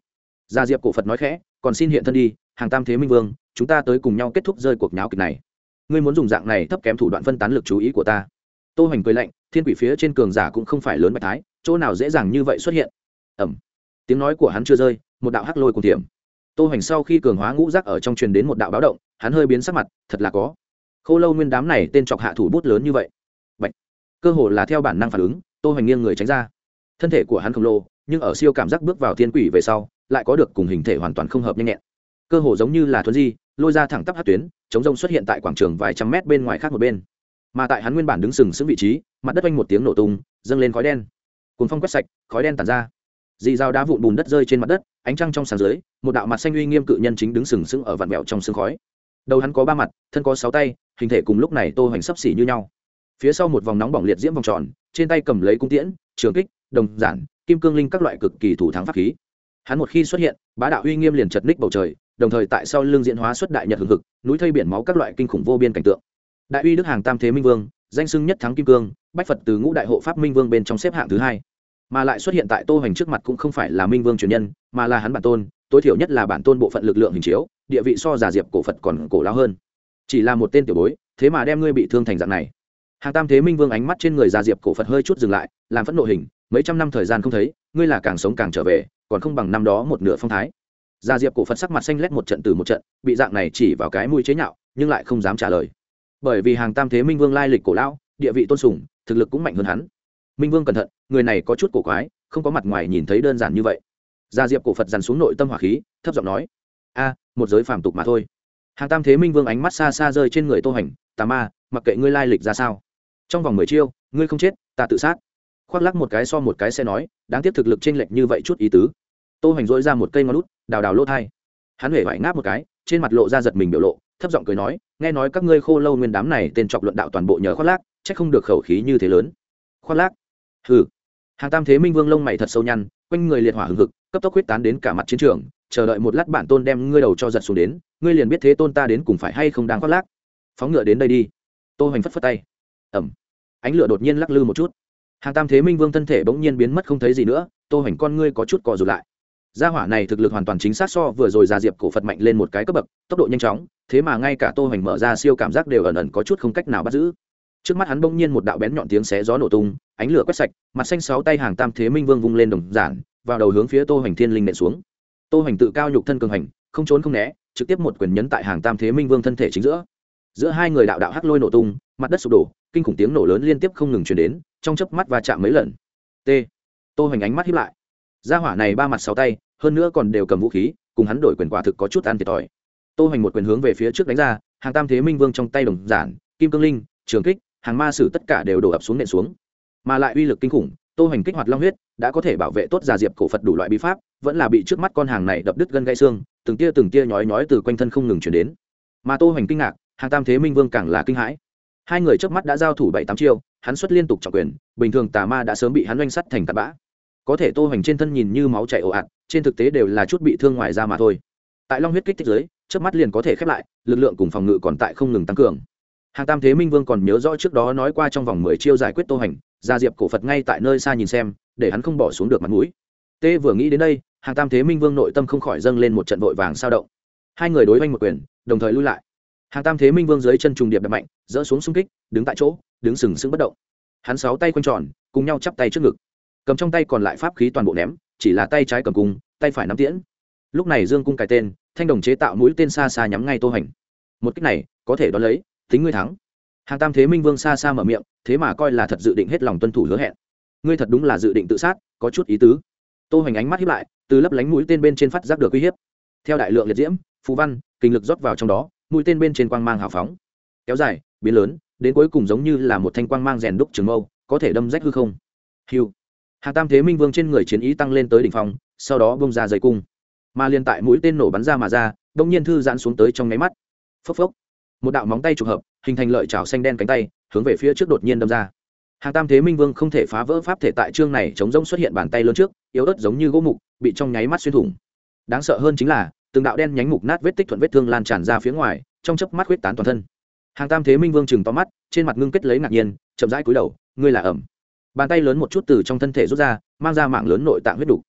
Gia diệp cổ phật nói khẽ, còn xin hiện thân đi, hàng tam thế minh vương, chúng ta tới cùng nhau kết thúc rơi cuộc nháo kịch này. Ngươi muốn dùng dạng này thấp kém thủ đoạn phân tán lực chú ý của ta. Tô hoành cười lạnh, thiên quỷ phía trên cường giả cũng không phải lớn bạch thái, chỗ nào dễ dàng như vậy xuất hiện. Ẩm tiếng nói của hắn chưa rơi, một đạo hắc lôi cùng tiệm tô hoành sau khi cường hóa ngũ rác ở trong truyền đến một đạo báo động, hắn hơi biến sắc mặt, thật là có. Khô lâu nguyên đám này tên chọc hạ thủ bút lớn như vậy. Bạch. cơ hồ là theo bản năng phản ứng, tô hoành nghiêng người tránh ra. Thân thể của hắn khổng lồ, nhưng ở siêu cảm giác bước vào thiên quỷ về sau, lại có được cùng hình thể hoàn toàn không hợp nhanh nhẹn. Cơ hồ giống như là thuấn di, lôi ra thẳng tắp hát tuyến, chống rông xuất hiện tại quảng trường vài trăm mét bên ngoài khác một bên. Mà tại hắn nguyên bản đứng sừng sững vị trí, mặt đất oanh một tiếng nổ tung, dâng lên khói đen. Cuốn phong quét sạch, khói đen tàn ra dì dao đá vụn bùn đất rơi trên mặt đất, ánh trăng trong sàn dưới, một đạo mặt xanh uy nghiêm cự nhân chính đứng sừng sững ở vạn mẹo trong sương khói. Đầu hắn có ba mặt, thân có sáu tay, hình thể cùng lúc này tô hoành sấp xỉ như nhau. Phía sau một vòng nóng bỏng liệt diễm vòng tròn, trên tay cầm lấy cung tiễn, trường kích, đồng giản, kim cương linh các loại cực kỳ thủ thắng pháp khí. Hắn một khi xuất hiện, bá đạo uy nghiêm liền chật ních bầu trời, đồng thời tại sau lưng diễn hóa xuất đại nhật hừng hực, núi thây biển máu các loại kinh khủng vô biên cảnh tượng. Đại uy đức hàng tam thế minh vương, danh xưng nhất thắng kim cương, bách phật từ ngũ đại hộ pháp minh vương bên trong xếp hạng thứ hai mà lại xuất hiện tại tô hoành trước mặt cũng không phải là minh vương truyền nhân, mà là hắn bản tôn, tối thiểu nhất là bản tôn bộ phận lực lượng hình chiếu, địa vị so giả diệp cổ phật còn cổ lao hơn. Chỉ là một tên tiểu bối, thế mà đem ngươi bị thương thành dạng này. Hàng tam thế minh vương ánh mắt trên người giả diệp cổ phật hơi chút dừng lại, làm phẫn nộ hình, mấy trăm năm thời gian không thấy, ngươi là càng sống càng trở về, còn không bằng năm đó một nửa phong thái. Giả diệp cổ phật sắc mặt xanh lét một trận từ một trận, bị dạng này chỉ vào cái mũi chế nhạo, nhưng lại không dám trả lời. Bởi vì hàng tam thế minh vương lai lịch cổ lão, địa vị tôn sùng, thực lực cũng mạnh hơn hắn minh vương cẩn thận, người này có chút cổ quái, không có mặt ngoài nhìn thấy đơn giản như vậy. Gia diệp cổ phật dằn xuống nội tâm hỏa khí, thấp giọng nói, a, một giới phàm tục mà thôi. Hàng tam thế minh vương ánh mắt xa xa rơi trên người tô hành, tà ma, mặc kệ ngươi lai lịch ra sao, trong vòng mười chiêu, ngươi không chết, ta tự sát. Khoác lắc một cái so một cái xe nói, đáng tiếc thực lực t r ê n lệch như vậy chút ý tứ. Tô hoành dỗi ra một cây ngón lút đào đào lỗ thai. Hắn huệ vải ngáp một cái, trên mặt lộ ra giật mình biểu lộ, thấp giọng cười nói, nghe nói các ngươi khô lâu nguyên đám này tên chọc luận đạo toàn bộ nhờ khoác lác c h ắ c không được khẩu khí như thế lớn. Khoác lác hừ. Hàng tam thế minh vương lông mày thật sâu nhăn quanh người liệt hỏa hừng hực cấp tốc huyết tán đến cả mặt chiến trường chờ đợi một lát bản tôn đem ngươi đầu cho giật xuống đến ngươi liền biết thế tôn ta đến cùng phải hay không đang khoác lác. Phóng ngựa đến đây đi. Tô hoành phất phất tay. Ầm, ánh lửa đột nhiên lắc lư một chút. Hàng tam thế minh vương thân thể bỗng nhiên biến mất không thấy gì nữa tô hoành con ngươi có chút cò rụt lại. Gia hỏa này thực lực hoàn toàn chính xác so vừa rồi ra diệp cổ phật mạnh lên một cái cấp bậc tốc độ nhanh chóng thế mà ngay cả tô hoành mở ra siêu cảm giác đều ẩn ẩn có chút không cách nào bắt giữ trước mắt hắn bỗng nhiên một đạo bén nhọn tiếng xé gió nổ tung, ánh lửa quét sạch, mặt xanh sáu tay hàng tam thế minh vương vung lên đồng giản, vào đầu hướng phía tô hoành thiên linh nện xuống. Tô hoành tự cao nhục thân cường hành, không trốn không né, trực tiếp một quyền nhấn tại hàng tam thế minh vương thân thể chính giữa. Giữa hai người đạo đạo hắc lôi nổ tung, mặt đất sụp đổ, kinh khủng tiếng nổ lớn liên tiếp không ngừng truyền đến, trong chớp mắt và chạm mấy lần. T. Tô hoành ánh mắt hiếp lại. Gia hỏa này ba mặt sáu tay, hơn nữa còn đều cầm vũ khí, cùng hắn đổi quyền quả thực có chút ăn thiệt thòi. Tô hoành một quyền hướng về phía trước đánh ra, hàng tam thế minh vương trong tay đồng giản, kim cương linh, trường kích hàng ma sử tất cả đều đổ ập xuống nện xuống. Mà lại uy lực kinh khủng, tô hoành kích hoạt long huyết, đã có thể bảo vệ tốt già diệp cổ phật đủ loại bí pháp, vẫn là bị trước mắt con hàng này đập đứt gân gãy xương, từng tia từng tia nhói nhói từ quanh thân không ngừng chuyển đến. Mà tô hoành kinh ngạc, hàng tam thế minh vương càng là kinh hãi. Hai người trước mắt đã giao thủ bảy tám chiêu, hắn xuất liên tục trọng quyền, bình thường tà ma đã sớm bị hắn oanh sắt thành tạt bã. Có thể tô hoành trên thân nhìn như máu chảy ồ ạt, trên thực tế đều là chút bị thương ngoài da mà thôi. Tại long huyết kích thích giới trước mắt liền có thể khép lại, lực lượng cùng phòng ngự còn tại không ngừng tăng cường hàng tam thế minh vương còn nhớ rõ trước đó nói qua trong vòng mười chiêu giải quyết tô hành, gia diệp cổ phật ngay tại nơi xa nhìn xem, để hắn không bỏ xuống được mặt mũi. Tê vừa nghĩ đến đây, hàng tam thế minh vương nội tâm không khỏi dâng lên một trận vội vàng sao động. Hai người đối oanh một quyền, đồng thời lui lại. Hàng tam thế minh vương dưới chân trùng điệp đập mạnh, dỡ xuống xung kích, đứng tại chỗ, đứng sừng sững bất động. Hắn sáu tay quanh tròn, cùng nhau chắp tay trước ngực. Cầm trong tay còn lại pháp khí toàn bộ ném, chỉ là tay trái cầm cung, tay phải nắm tiễn. Lúc này dương cung cài tên, thanh đồng chế tạo mũi tên xa xa nhắm ngay tô hành. Một cách này, có thể đo lấy tính ngươi thắng. Hàng tam thế minh vương xa xa mở miệng, thế mà coi là thật dự định hết lòng tuân thủ hứa hẹn. Ngươi thật đúng là dự định tự sát, có chút ý tứ. Tô hoành ánh mắt hiếp lại, từ lấp lánh mũi tên bên trên phát giác được uy hiếp. Theo đại lượng liệt diễm phú văn, kinh lực rót vào trong đó, mũi tên bên trên quang mang hào phóng. Kéo dài, biến lớn, đến cuối cùng giống như là một thanh quang mang rèn đúc trường mâu, có thể đâm rách hư không. Hiu. Hàng tam thế minh vương trên người chiến ý tăng lên tới đỉnh phong, sau đó bông ra dây cung. Mà liên tại mũi tên nổ bắn ra mà ra, đông nhiên thư giãn xuống tới trong nháy mắt. Phốc phốc một đạo móng tay trục hợp, hình thành lợi chảo xanh đen cánh tay, hướng về phía trước đột nhiên đâm ra. Hàng tam thế minh vương không thể phá vỡ pháp thể tại trương này chống rông xuất hiện bàn tay lớn trước, yếu ớt giống như gỗ mục, bị trong nháy mắt xuyên thủng. Đáng sợ hơn chính là, từng đạo đen nhánh mục nát vết tích thuận vết thương lan tràn ra phía ngoài, trong chớp mắt huyết tán toàn thân. Hàng tam thế minh vương chừng to mắt, trên mặt ngưng kết lấy ngạc nhiên, chậm rãi cúi đầu, ngươi là ẩm. Bàn tay lớn một chút từ trong thân thể rút ra, mang ra mạng lớn nội tạng huyết đủ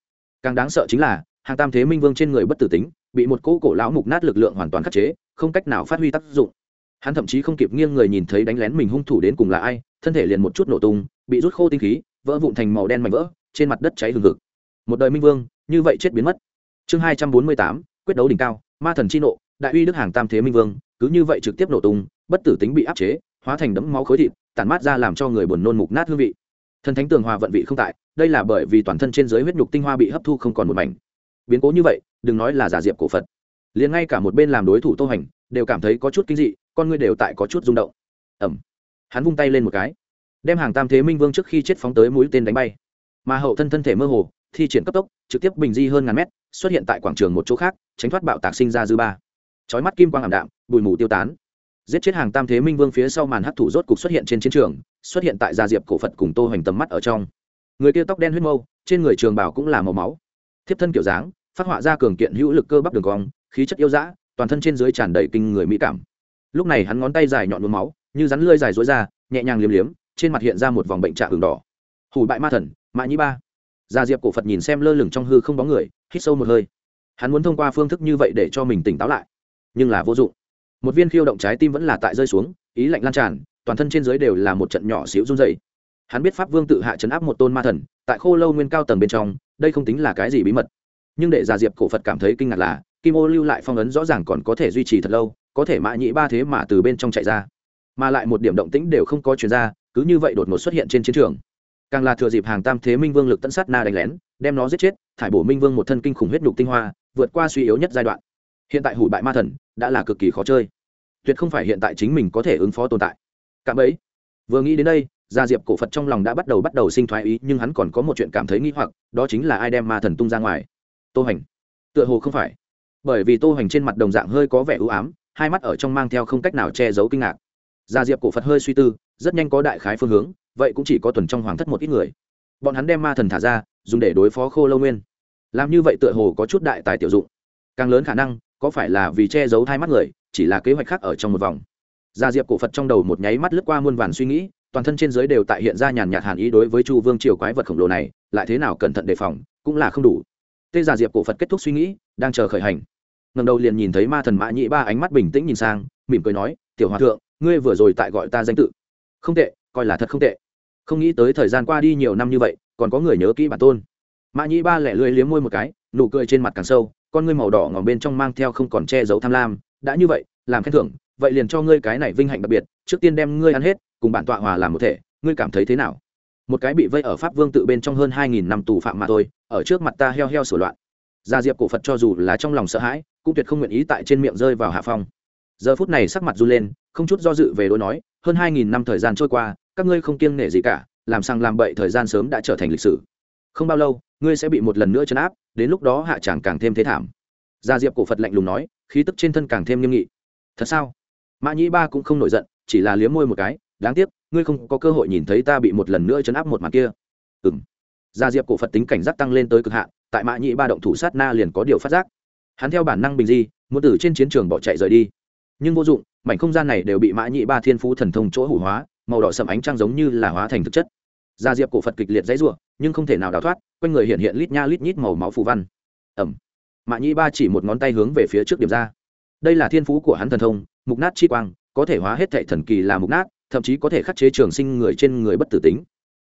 càng đáng sợ chính là, hàng tam thế minh vương trên người bất tử tính bị một cỗ cổ lão mục nát lực lượng hoàn toàn khắc chế, không cách nào phát huy tác dụng. Hắn thậm chí không kịp nghiêng người nhìn thấy đánh lén mình hung thủ đến cùng là ai, thân thể liền một chút nổ tung, bị rút khô tinh khí, vỡ vụn thành màu đen mạnh vỡ, trên mặt đất cháy hừng hực. Một đời minh vương, như vậy chết biến mất. Chương hai trăm bốn mươi tám, quyết đấu đỉnh cao, ma thần chi nộ, đại uy đức hàng tam thế minh vương, cứ như vậy trực tiếp nổ tung, bất tử tính bị áp chế, hóa thành đấm máu khối thịt, tản mát ra làm cho người buồn nôn mục nát hương vị. Thần thánh tường hòa vận vị không tại, đây là bởi vì toàn thân trên giới huyết nhục tinh hoa bị hấp thu không còn một mảnh biến cố như vậy, đừng nói là giả diệp cổ phật. Liền ngay cả một bên làm đối thủ tô hành, đều cảm thấy có chút kinh dị, con ngươi đều tại có chút rung động. Ẩm hắn vung tay lên một cái, đem hàng tam thế minh vương trước khi chết phóng tới mũi tên đánh bay. Mà hậu thân thân thể mơ hồ, thi triển cấp tốc, trực tiếp bình di hơn ngàn mét, xuất hiện tại quảng trường một chỗ khác, tránh thoát bạo tạc sinh ra dư ba. Trói mắt kim quang ảm đạm, bụi mù tiêu tán. Giết chết hàng tam thế minh vương phía sau màn hắc thủ rốt cục xuất hiện trên chiến trường, xuất hiện tại gia diệp cổ phật cùng tô hoành tầm mắt ở trong. Người kia tóc đen huyết mâu, trên người trường bảo cũng là màu máu. Thiếp thân kiểu dáng phát họa ra cường kiện hữu lực cơ bắp đường cong, khí chất yêu dã, toàn thân trên dưới tràn đầy kinh người mỹ cảm. Lúc này hắn ngón tay dài nhọn nhuốm máu, như rắn lưỡi dài rối ra, nhẹ nhàng liếm liếm, trên mặt hiện ra một vòng bệnh trạng đường đỏ. Hủ bại ma thần, mã nhĩ ba. Gia diệp cổ phật nhìn xem lơ lửng trong hư không bóng người, hít sâu một hơi. Hắn muốn thông qua phương thức như vậy để cho mình tỉnh táo lại, nhưng là vô dụng. Một viên khiêu động trái tim vẫn là tại rơi xuống, ý lạnh lan tràn, toàn thân trên dưới đều là một trận nhỏ xíu run dày hắn biết pháp vương tự hạ chấn áp một tôn ma thần, tại khô lâu nguyên cao tầng bên trong, đây không tính là cái gì bí mật nhưng để giả diệp cổ phật cảm thấy kinh ngạc là kim ô lưu lại phong ấn rõ ràng còn có thể duy trì thật lâu, có thể mã nhĩ ba thế mà từ bên trong chạy ra. Mà lại một điểm động tĩnh đều không có chuyển ra, cứ như vậy đột ngột xuất hiện trên chiến trường. Càng là thừa dịp hàng tam thế minh vương lực tận sát na đánh lén, đem nó giết chết, thải bổ minh vương một thân kinh khủng huyết nhục tinh hoa, vượt qua suy yếu nhất giai đoạn. Hiện tại hủ bại ma thần, đã là cực kỳ khó chơi. Tuyệt không phải hiện tại chính mình có thể ứng phó tồn tại. Cảm ấy. Vừa nghĩ đến đây, gia diệp cổ phật trong lòng đã bắt đầu bắt đầu sinh thoái ý, nhưng hắn còn có một chuyện cảm thấy nghi hoặc, đó chính là ai đem ma thần tung ra ngoài tô hành tựa hồ không phải. Bởi vì tô hành trên mặt đồng dạng hơi có vẻ ưu ám, hai mắt ở trong mang theo không cách nào che giấu kinh ngạc. Gia diệp cổ phật hơi suy tư, rất nhanh có đại khái phương hướng, vậy cũng chỉ có tuần trong hoàng thất một ít người. Bọn hắn đem ma thần thả ra, dùng để đối phó khô lâu nguyên. Làm như vậy tựa hồ có chút đại tài tiểu dụng. Càng lớn khả năng, có phải là vì che giấu hai mắt người, chỉ là kế hoạch khác ở trong một vòng. Gia diệp cổ phật trong đầu một nháy mắt lướt qua muôn vàn suy nghĩ, toàn thân trên giới đều tại hiện ra nhàn nhạt hàn ý đối với chu vương triều quái vật khổng lồ này, lại thế nào cẩn thận đề phòng, cũng là không đủ tê giả diệp cổ phật kết thúc suy nghĩ, đang chờ khởi hành. Ngầm đầu liền nhìn thấy ma thần mã Nhĩ ba ánh mắt bình tĩnh nhìn sang, mỉm cười nói, tiểu hòa thượng, ngươi vừa rồi tại gọi ta danh tự. Không tệ, coi là thật không tệ. Không nghĩ tới thời gian qua đi nhiều năm như vậy, còn có người nhớ kỹ bản tôn. Mã Nhĩ ba lẻ lưỡi liếm môi một cái, nụ cười trên mặt càng sâu, con ngươi màu đỏ ngòm bên trong mang theo không còn che giấu tham lam, đã như vậy, làm khen thưởng, vậy liền cho ngươi cái này vinh hạnh đặc biệt, trước tiên đem ngươi ăn hết, cùng bản tọa hòa làm một thể, ngươi cảm thấy thế nào? Một cái bị vây ở pháp vương tự bên trong hơn hai nghìn năm tù phạm mà thôi ở trước mặt ta heo heo sửa loạn. Gia diệp cổ phật cho dù là trong lòng sợ hãi, cũng tuyệt không nguyện ý tại trên miệng rơi vào hạ phong. Giờ phút này sắc mặt run lên, không chút do dự về đối nói, hơn hai nghìn năm thời gian trôi qua, các ngươi không kiêng nể gì cả, làm sang làm bậy thời gian sớm đã trở thành lịch sử. Không bao lâu, ngươi sẽ bị một lần nữa chấn áp, đến lúc đó hạ tràng càng thêm thế thảm. Gia diệp cổ phật lạnh lùng nói, khí tức trên thân càng thêm nghiêm nghị. Thật sao? Mã nhĩ ba cũng không nổi giận, chỉ là liếm môi một cái, đáng tiếc, ngươi không có cơ hội nhìn thấy ta bị một lần nữa chấn áp một màn kia. Ừ gia diệp cổ phật tính cảnh giác tăng lên tới cực hạn, tại mạ nhị ba động thủ sát na liền có điều phát giác. Hắn theo bản năng bình di, muốn từ trên chiến trường bỏ chạy rời đi. Nhưng vô dụng, mảnh không gian này đều bị mã nhị ba thiên phú thần thông chỗ hủ hóa, màu đỏ sầm ánh trăng giống như là hóa thành thực chất. Gia diệp cổ phật kịch liệt dãy rủa, nhưng không thể nào đào thoát, quanh người hiện hiện lít nha lít nhít màu máu phù văn. Ẩm mạ nhị ba chỉ một ngón tay hướng về phía trước điểm ra. Đây là thiên phú của hắn thần thông, mục nát chi quang, có thể hóa hết thệ thần kỳ là mục nát, thậm chí có thể khắc chế trường sinh người trên người bất tử tính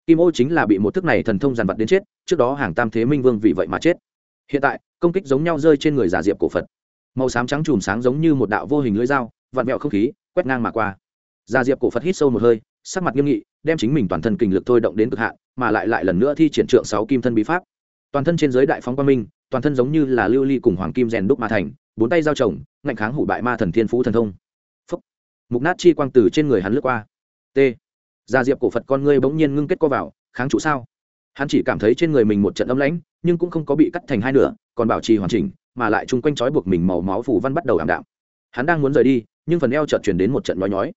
kim ô chính là bị một thức này thần thông giàn vật đến chết, trước đó hàng tam thế minh vương vì vậy mà chết. Hiện tại, công kích giống nhau rơi trên người giả diệp cổ phật. Màu xám trắng chùm sáng giống như một đạo vô hình lưỡi dao, vặn vẹo không khí, quét ngang mà qua. Giả diệp cổ phật hít sâu một hơi, sắc mặt nghiêm nghị, đem chính mình toàn thân kinh lực thôi động đến cực hạn, mà lại lại lần nữa thi triển trượng sáu kim thân bí pháp. Toàn thân trên giới đại phóng quang minh, toàn thân giống như là lưu ly cùng hoàng kim rèn đúc mà thành, bốn tay giao chồng, ngạnh kháng hủ bại ma thần thiên phú thần thông. Phúc. mục nát chi quang tử trên người hắn lướt qua. T gia diệp cổ phật con ngươi bỗng nhiên ngưng kết co vào, kháng trụ sao? Hắn chỉ cảm thấy trên người mình một trận âm lãnh, nhưng cũng không có bị cắt thành hai nửa, còn bảo trì hoàn chỉnh, mà lại chung quanh trói buộc mình màu máu phủ văn bắt đầu ảm đạm. Hắn đang muốn rời đi, nhưng phần eo chợt chuyển đến một trận nhói nhói.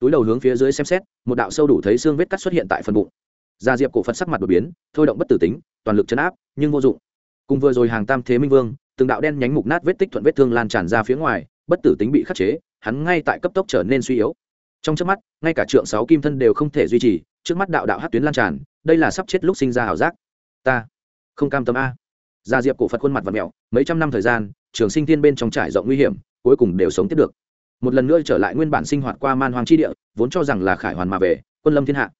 Túi đầu hướng phía dưới xem xét, một đạo sâu đủ thấy xương vết cắt xuất hiện tại phần bụng. Gia diệp cổ phật sắc mặt đột biến, thôi động bất tử tính, toàn lực chấn áp, nhưng vô dụng. Cùng vừa rồi hàng tam thế minh vương, từng đạo đen nhánh mục nát vết tích thuận vết thương lan tràn ra phía ngoài, bất tử tính bị khắc chế, hắn ngay tại cấp tốc trở nên suy yếu trong trước mắt, ngay cả trượng sáu kim thân đều không thể duy trì, trước mắt đạo đạo hát tuyến lan tràn, đây là sắp chết lúc sinh ra ảo giác. Ta không cam tâm a. Gia diệp cổ phật khuôn mặt và mẹo, mấy trăm năm thời gian, trường sinh thiên bên trong trải rộng nguy hiểm, cuối cùng đều sống tiếp được. Một lần nữa trở lại nguyên bản sinh hoạt qua man hoàng chi địa, vốn cho rằng là khải hoàn mà về, quân lâm thiên hạ.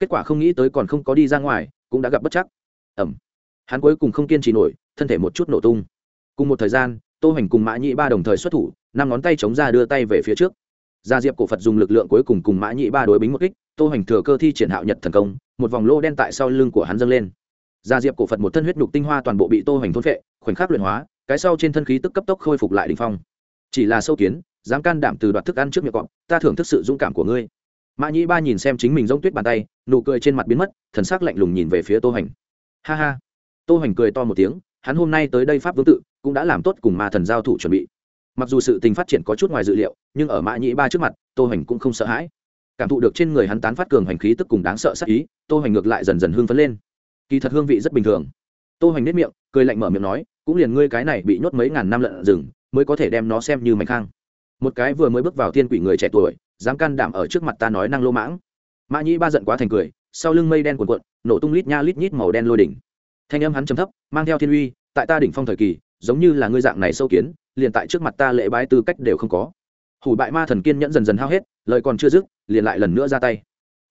Kết quả không nghĩ tới còn không có đi ra ngoài, cũng đã gặp bất chắc. Ẩm. Hắn cuối cùng không kiên trì nổi, thân thể một chút nổ tung. Cùng một thời gian, tô hoành cùng mã nhĩ ba đồng thời xuất thủ, năm ngón tay chống ra đưa tay về phía trước gia diệp cổ phật dùng lực lượng cuối cùng cùng mã nhĩ ba đối bính một kích, tô Hành thừa cơ thi triển hạo nhật thần công, một vòng lô đen tại sau lưng của hắn dâng lên. Gia diệp cổ phật một thân huyết nhục tinh hoa toàn bộ bị tô Hành thôn phệ, khoảnh khắc luyện hóa, cái sau trên thân khí tức cấp tốc khôi phục lại đỉnh phong. Chỉ là sâu kiến, dám can đảm từ đoạt thức ăn trước miệng cọp, ta thưởng thức sự dũng cảm của ngươi. Mã nhĩ ba nhìn xem chính mình giống tuyết bàn tay, nụ cười trên mặt biến mất, thần sắc lạnh lùng nhìn về phía tô Hành. ha ha. Tô Hành cười to một tiếng, hắn hôm nay tới đây pháp vương tự, cũng đã làm tốt cùng ma thần giao thủ chuẩn bị mặc dù sự tình phát triển có chút ngoài dự liệu, nhưng ở mã nhĩ ba trước mặt, tô hoành cũng không sợ hãi. Cảm thụ được trên người hắn tán phát cường hành khí tức cùng đáng sợ sắc ý, tô hoành ngược lại dần dần hương phấn lên. Kỳ thật hương vị rất bình thường. Tô hoành nếp miệng, cười lạnh mở miệng nói, cũng liền ngươi cái này bị nhốt mấy ngàn năm lận rừng, mới có thể đem nó xem như mạnh khang. Một cái vừa mới bước vào thiên quỷ người trẻ tuổi, dám can đảm ở trước mặt ta nói năng lô mãng. Mã nhĩ ba giận quá thành cười, sau lưng mây đen cuồn cuộn, nổ tung lít nha lít nhít màu đen lôi đỉnh. Thanh âm hắn trầm thấp, mang theo thiên uy, tại ta đỉnh phong thời kỳ giống như là ngươi dạng này sâu kiến, liền tại trước mặt ta lễ bái tư cách đều không có. Hủ bại ma thần kiên nhẫn dần dần hao hết, lời còn chưa dứt, liền lại lần nữa ra tay.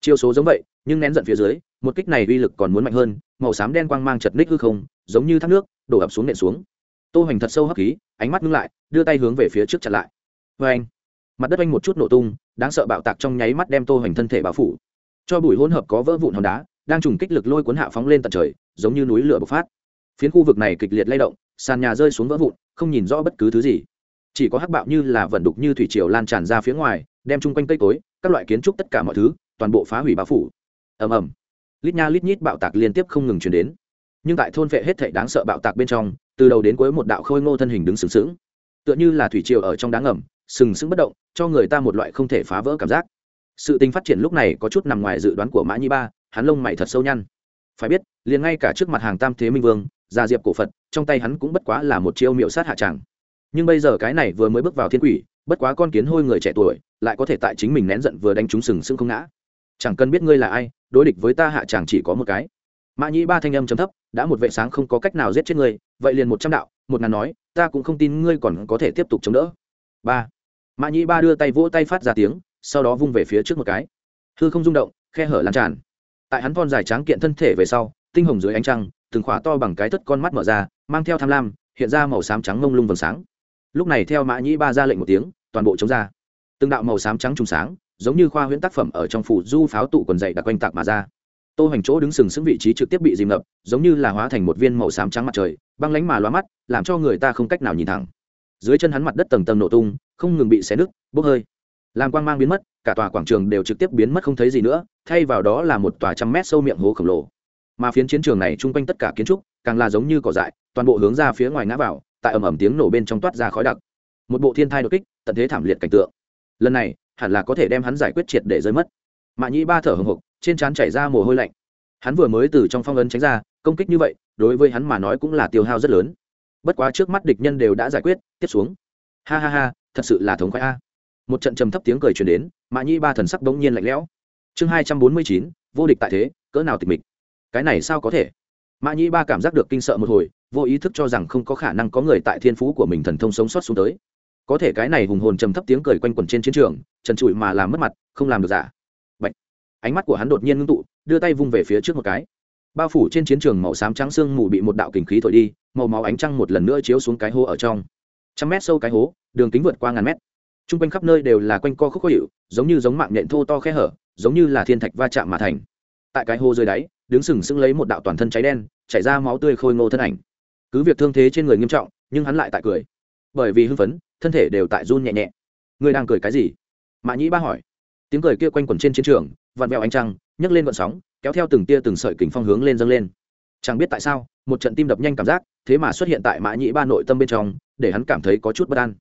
Chiêu số giống vậy, nhưng nén giận phía dưới, một kích này uy lực còn muốn mạnh hơn, màu xám đen quang mang chật ních hư không, giống như thác nước, đổ ập xuống nện xuống. Tô hoành thật sâu hấp khí, ánh mắt ngưng lại, đưa tay hướng về phía trước chặn lại. Vê anh, mặt đất anh một chút nổ tung, đáng sợ bạo tạc trong nháy mắt đem tô hoành thân thể bao phủ. Cho bụi hỗn hợp có vỡ vụn hòn đá, đang trùng kích lực lôi cuốn hạ phóng lên tận trời, giống như núi lửa bộc phát phiến khu vực này kịch liệt lay động, sàn nhà rơi xuống vỡ vụn, không nhìn rõ bất cứ thứ gì. Chỉ có hắc bạo như là vẩn đục như thủy triều lan tràn ra phía ngoài, đem chung quanh cây cối, các loại kiến trúc tất cả mọi thứ, toàn bộ phá hủy bao phủ. Ầm ầm. Lít nha lít nhít bạo tạc liên tiếp không ngừng chuyển đến. Nhưng tại thôn vệ hết thảy đáng sợ bạo tạc bên trong, từ đầu đến cuối một đạo khôi ngô thân hình đứng sừng sững. Tựa như là thủy triều ở trong đá ngầm, sừng sững bất động, cho người ta một loại không thể phá vỡ cảm giác. Sự tình phát triển lúc này có chút nằm ngoài dự đoán của mã nhi ba, hắn lông mày thật sâu nhăn. Phải biết, liền ngay cả trước mặt hàng tam thế minh vương già diệp cổ phật, trong tay hắn cũng bất quá là một chiêu miệu sát hạ tràng nhưng bây giờ cái này vừa mới bước vào thiên quỷ, bất quá con kiến hôi người trẻ tuổi, lại có thể tại chính mình nén giận vừa đánh trúng sừng sững không ngã. Chẳng cần biết ngươi là ai, đối địch với ta hạ chàng chỉ có một cái. Mã nhĩ ba thanh âm chấm thấp, đã một vệ sáng không có cách nào giết chết ngươi, vậy liền một trăm đạo, một ngàn nói, ta cũng không tin ngươi còn có thể tiếp tục chống đỡ. Ba. Mã nhĩ ba đưa tay vỗ tay phát ra tiếng, sau đó vung về phía trước một cái. Hư không rung động, khe hở lan tràn. Tại hắn thon dài tráng kiện thân thể về sau, tinh hồng dưới ánh trăng từng khỏa to bằng cái thất con mắt mở ra, mang theo tham lam, hiện ra màu xám trắng mông lung vầng sáng. Lúc này theo mã nhĩ ba ra lệnh một tiếng, toàn bộ chống ra. Từng đạo màu xám trắng trùng sáng, giống như khoa huyễn tác phẩm ở trong phủ du pháo tụ quần dậy đặc quanh tạc mà ra. Tô hoành chỗ đứng sừng sững vị trí trực tiếp bị dìm ngập, giống như là hóa thành một viên màu xám trắng mặt trời, băng lánh mà loa mắt, làm cho người ta không cách nào nhìn thẳng. Dưới chân hắn mặt đất tầng tầng nổ tung, không ngừng bị xé nứt, bốc hơi. Làm quang mang biến mất, cả tòa quảng trường đều trực tiếp biến mất không thấy gì nữa, thay vào đó là một tòa trăm mét sâu miệng hố khổng lồ mà phiến chiến trường này chung quanh tất cả kiến trúc càng là giống như cỏ dại, toàn bộ hướng ra phía ngoài ngã vào, tại ầm ầm tiếng nổ bên trong toát ra khói đặc. Một bộ thiên thai đột kích, tận thế thảm liệt cảnh tượng. Lần này, hẳn là có thể đem hắn giải quyết triệt để rơi mất. Mạ nhĩ ba thở hồng hộc, trên trán chảy ra mồ hôi lạnh. Hắn vừa mới từ trong phong ấn tránh ra, công kích như vậy, đối với hắn mà nói cũng là tiêu hao rất lớn. Bất quá trước mắt địch nhân đều đã giải quyết, tiếp xuống. Ha ha ha, thật sự là thống khoái a. Một trận trầm thấp tiếng cười truyền đến, mạ nhĩ ba thần sắc bỗng nhiên lạnh lẽo. Chương hai trăm bốn mươi chín, vô địch tại thế, cỡ nào tịch mịch cái này sao có thể? Mã nhĩ ba cảm giác được kinh sợ một hồi, vô ý thức cho rằng không có khả năng có người tại thiên phú của mình thần thông sống sót xuống tới. Có thể cái này hùng hồn trầm thấp tiếng cười quanh quẩn trên chiến trường, trần trụi mà làm mất mặt, không làm được giả Bạch. ánh mắt của hắn đột nhiên ngưng tụ, đưa tay vung về phía trước một cái. Bao phủ trên chiến trường màu xám trắng sương mù bị một đạo kình khí thổi đi, màu máu ánh trăng một lần nữa chiếu xuống cái hố ở trong. Trăm mét sâu cái hố, đường kính vượt qua ngàn mét. T r quanh khắp nơi đều là quanh co khúc khó hiệu giống như giống mạng nhện thô to khe hở, giống như là thiên thạch va chạm mà thành tại cái hô dưới đáy, đứng sừng sững lấy một đạo toàn thân cháy đen, chảy ra máu tươi khôi ngô thân ảnh. Cứ việc thương thế trên người nghiêm trọng, nhưng hắn lại tại cười. Bởi vì hưng phấn, thân thể đều tại run nhẹ nhẹ. Người đang cười cái gì? Mã nhĩ ba hỏi. Tiếng cười kia quanh quẩn trên chiến trường, vặn vẹo ánh trăng, nhấc lên vận sóng, kéo theo từng tia từng sợi kính phong hướng lên dâng lên. Chẳng biết tại sao, một trận tim đập nhanh cảm giác, thế mà xuất hiện tại mã nhĩ ba nội tâm bên trong, để hắn cảm thấy có chút bất an.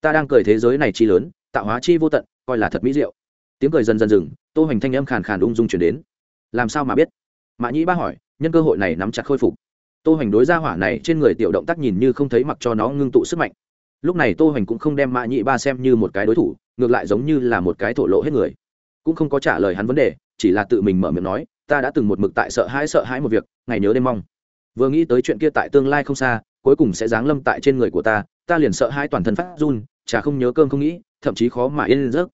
Ta đang cười thế giới này chi lớn, tạo hóa chi vô tận, coi là thật mỹ diệu. Tiếng cười dần dần dừng, tô hoành thanh âm khàn khàn ung dung chuyển đến làm sao mà biết? Mã nhĩ ba hỏi, nhân cơ hội này nắm chặt khôi phục. Tô hoành đối ra hỏa này trên người tiểu động tác nhìn như không thấy mặc cho nó ngưng tụ sức mạnh. Lúc này tô hoành cũng không đem mã nhĩ ba xem như một cái đối thủ, ngược lại giống như là một cái thổ lộ hết người. Cũng không có trả lời hắn vấn đề, chỉ là tự mình mở miệng nói, ta đã từng một mực tại sợ hãi sợ hãi một việc, ngày nhớ đêm mong. Vừa nghĩ tới chuyện kia tại tương lai không xa, cuối cùng sẽ giáng lâm tại trên người của ta ta liền sợ hãi toàn thân phát run, chả không nhớ cơm không nghĩ, thậm chí khó mà yên giấc.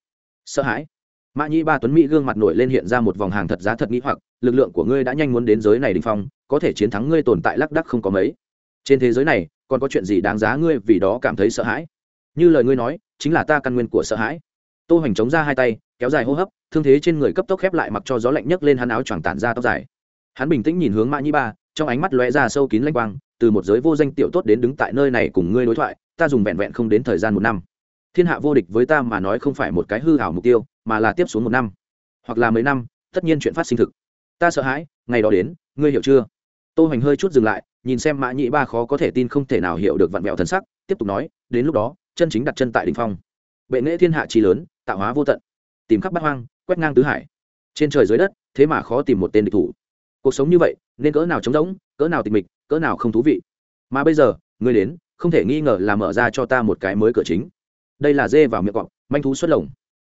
Sợ hãi? mã nhĩ ba tuấn mỹ gương mặt nổi lên hiện ra một vòng hàng thật giá thật nghĩ hoặc, lực lượng của ngươi đã nhanh muốn đến giới này đỉnh phong, có thể chiến thắng ngươi tồn tại lác đắc không có mấy. Trên thế giới này, còn có chuyện gì đáng giá ngươi vì đó cảm thấy sợ hãi? Như lời ngươi nói, chính là ta căn nguyên của sợ hãi. Tô hoành chống ra hai tay, kéo dài hô hấp, thương thế trên người cấp tốc khép lại mặc cho gió lạnh nhấc lên hắn áo choàng tản ra tóc dài. Hắn bình tĩnh nhìn hướng mã nhĩ ba, trong ánh mắt lóe ra sâu kín lanh quang, từ một giới vô danh tiểu tốt đến đứng tại nơi này cùng ngươi đối thoại, ta dùng vẹn vẹn không đến thời gian một năm thiên hạ vô địch với ta mà nói không phải một cái hư hảo mục tiêu, mà là tiếp xuống một năm, hoặc là mấy năm, tất nhiên chuyện phát sinh thực. Ta sợ hãi, ngày đó đến, ngươi hiểu chưa? Tô hoành hơi chút dừng lại, nhìn xem mã Nhĩ ba khó có thể tin không thể nào hiểu được vạn mẹo thần sắc, tiếp tục nói, đến lúc đó, chân chính đặt chân tại đỉnh phong. Bệ nghệ thiên hạ trí lớn, tạo hóa vô tận. Tìm khắp bát hoang, quét ngang tứ hải. Trên trời dưới đất, thế mà khó tìm một tên địch thủ. Cuộc sống như vậy, nên cỡ nào trống rỗng, cỡ nào tịch mịch, cỡ nào không thú vị. Mà bây giờ, ngươi đến, không thể nghi ngờ là mở ra cho ta một cái mới cửa chính đây là dê vào miệng cọp, manh thú xuất lồng.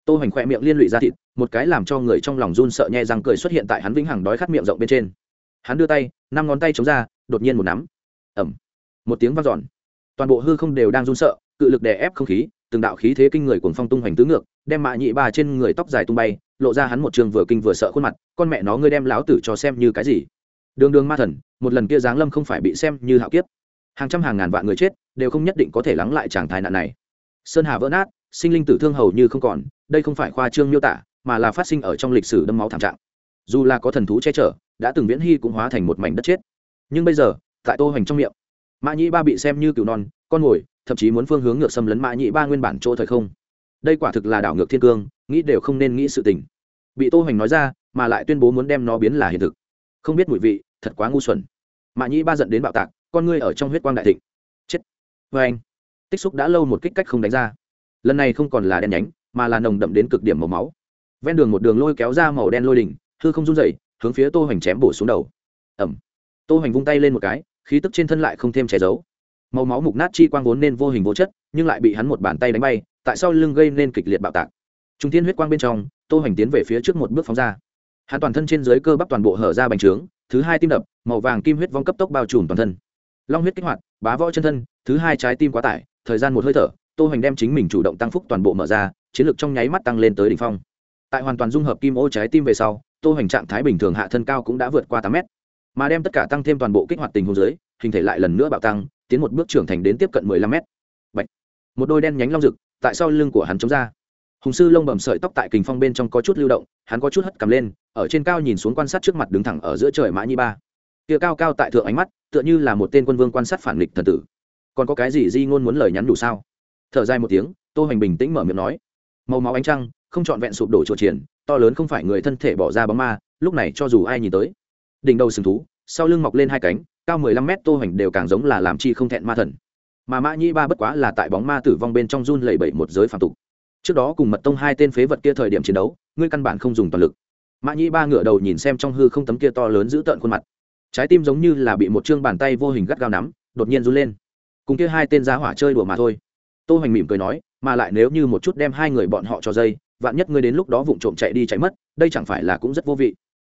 Tô hoành khỏe miệng liên lụy ra thịt, một cái làm cho người trong lòng run sợ nhẹ rằng cười xuất hiện tại hắn vĩnh hằng đói khát miệng rộng bên trên. Hắn đưa tay, năm ngón tay chống ra, đột nhiên một nắm. Ẩm một tiếng vang dọn. Toàn bộ hư không đều đang run sợ, cự lực đè ép không khí, từng đạo khí thế kinh người cuồng phong tung hoành tứ ngược, đem mạ nhị bà trên người tóc dài tung bay, lộ ra hắn một trường vừa kinh vừa sợ khuôn mặt, con mẹ nó, ngươi đem láo tử cho xem như cái gì? Đường đường ma thần, một lần kia giáng lâm không phải bị xem như hạo kiếp. Hàng trăm hàng ngàn vạn người chết, đều không nhất định có thể lắng lại trạng thái nạn này sơn hà vỡ nát, sinh linh tử thương hầu như không còn, đây không phải khoa trương miêu tả, mà là phát sinh ở trong lịch sử đâm máu thảm trạng. Dù là có thần thú che chở, đã từng viễn hy cũng hóa thành một mảnh đất chết. Nhưng bây giờ, tại tô hoành trong miệng, mã nhĩ ba bị xem như cừu non, con mồi, thậm chí muốn phương hướng ngược xâm lấn mã nhĩ ba nguyên bản chỗ thời không. Đây quả thực là đảo ngược thiên cương, nghĩ đều không nên nghĩ sự tình. Bị tô hoành nói ra, mà lại tuyên bố muốn đem nó biến là hiện thực. Không biết mùi vị, thật quá ngu xuẩn. Mã nhĩ ba giận đến bạo tạc, con ngươi ở trong huyết quang đại thịnh. Chết. Vê anh tích xúc đã lâu một kích cách không đánh ra. Lần này không còn là đen nhánh, mà là nồng đậm đến cực điểm màu máu. Ven đường một đường lôi kéo ra màu đen lôi đỉnh, hư không run dậy hướng phía tô hoành chém bổ xuống đầu. Ẩm tô hoành vung tay lên một cái, khí tức trên thân lại không thêm che giấu. Màu máu mục nát chi quang vốn nên vô hình vô chất, nhưng lại bị hắn một bàn tay đánh bay, tại sao lưng gây nên kịch liệt bạo tạc. Trung thiên huyết quang bên trong, tô hoành tiến về phía trước một bước phóng ra. Hắn toàn thân trên dưới cơ bắp toàn bộ hở ra bành trướng, thứ hai tim đập, màu vàng kim huyết vong cấp tốc bao trùm toàn thân. Long huyết kích hoạt, bá võ chân thân, thứ hai trái tim quá tải thời gian một hơi thở, tô hoành đem chính mình chủ động tăng phúc toàn bộ mở ra, chiến lược trong nháy mắt tăng lên tới đỉnh phong. Tại hoàn toàn dung hợp kim ô trái tim về sau, tô hoành trạng thái bình thường hạ thân cao cũng đã vượt qua tám mét. Mà đem tất cả tăng thêm toàn bộ kích hoạt tình hồ dưới, hình thể lại lần nữa bạo tăng, tiến một bước trưởng thành đến tiếp cận mười lăm mét. Bạch. một đôi đen nhánh long rực, tại sau lưng của hắn chống ra. Hùng sư lông bẩm sợi tóc tại kình phong bên trong có chút lưu động, hắn có chút hất cầm lên, ở trên cao nhìn xuống quan sát trước mặt đứng thẳng ở giữa trời mã nhi ba. Kia cao cao tại thượng ánh mắt, tựa như là một tên quân vương quan sát phản nghịch thần tử còn có cái gì di ngôn muốn lời nhắn đủ sao? Thở dài một tiếng, tô hoành bình tĩnh mở miệng nói. Màu máu ánh trăng, không trọn vẹn sụp đổ chỗ triển, to lớn không phải người thân thể bỏ ra bóng ma, lúc này cho dù ai nhìn tới. Đỉnh đầu sừng thú, sau lưng mọc lên hai cánh, cao mười lăm mét tô hoành đều càng giống là làm chi không thẹn ma thần. Mà mã nhĩ ba bất quá là tại bóng ma tử vong bên trong run lẩy bẩy một giới phản tục. Trước đó cùng mật tông hai tên phế vật kia thời điểm chiến đấu, ngươi căn bản không dùng toàn lực. Mã nhĩ ba ngửa đầu nhìn xem trong hư không tấm kia to lớn giữ tợn khuôn mặt. Trái tim giống như là bị một chương bàn tay vô hình gắt gao nắm, đột nhiên run lên cùng kia hai tên giá hỏa chơi đùa mà thôi. Tô hoành mỉm cười nói, mà lại nếu như một chút đem hai người bọn họ cho dây, vạn nhất ngươi đến lúc đó vụng trộm chạy đi chạy mất, đây chẳng phải là cũng rất vô vị.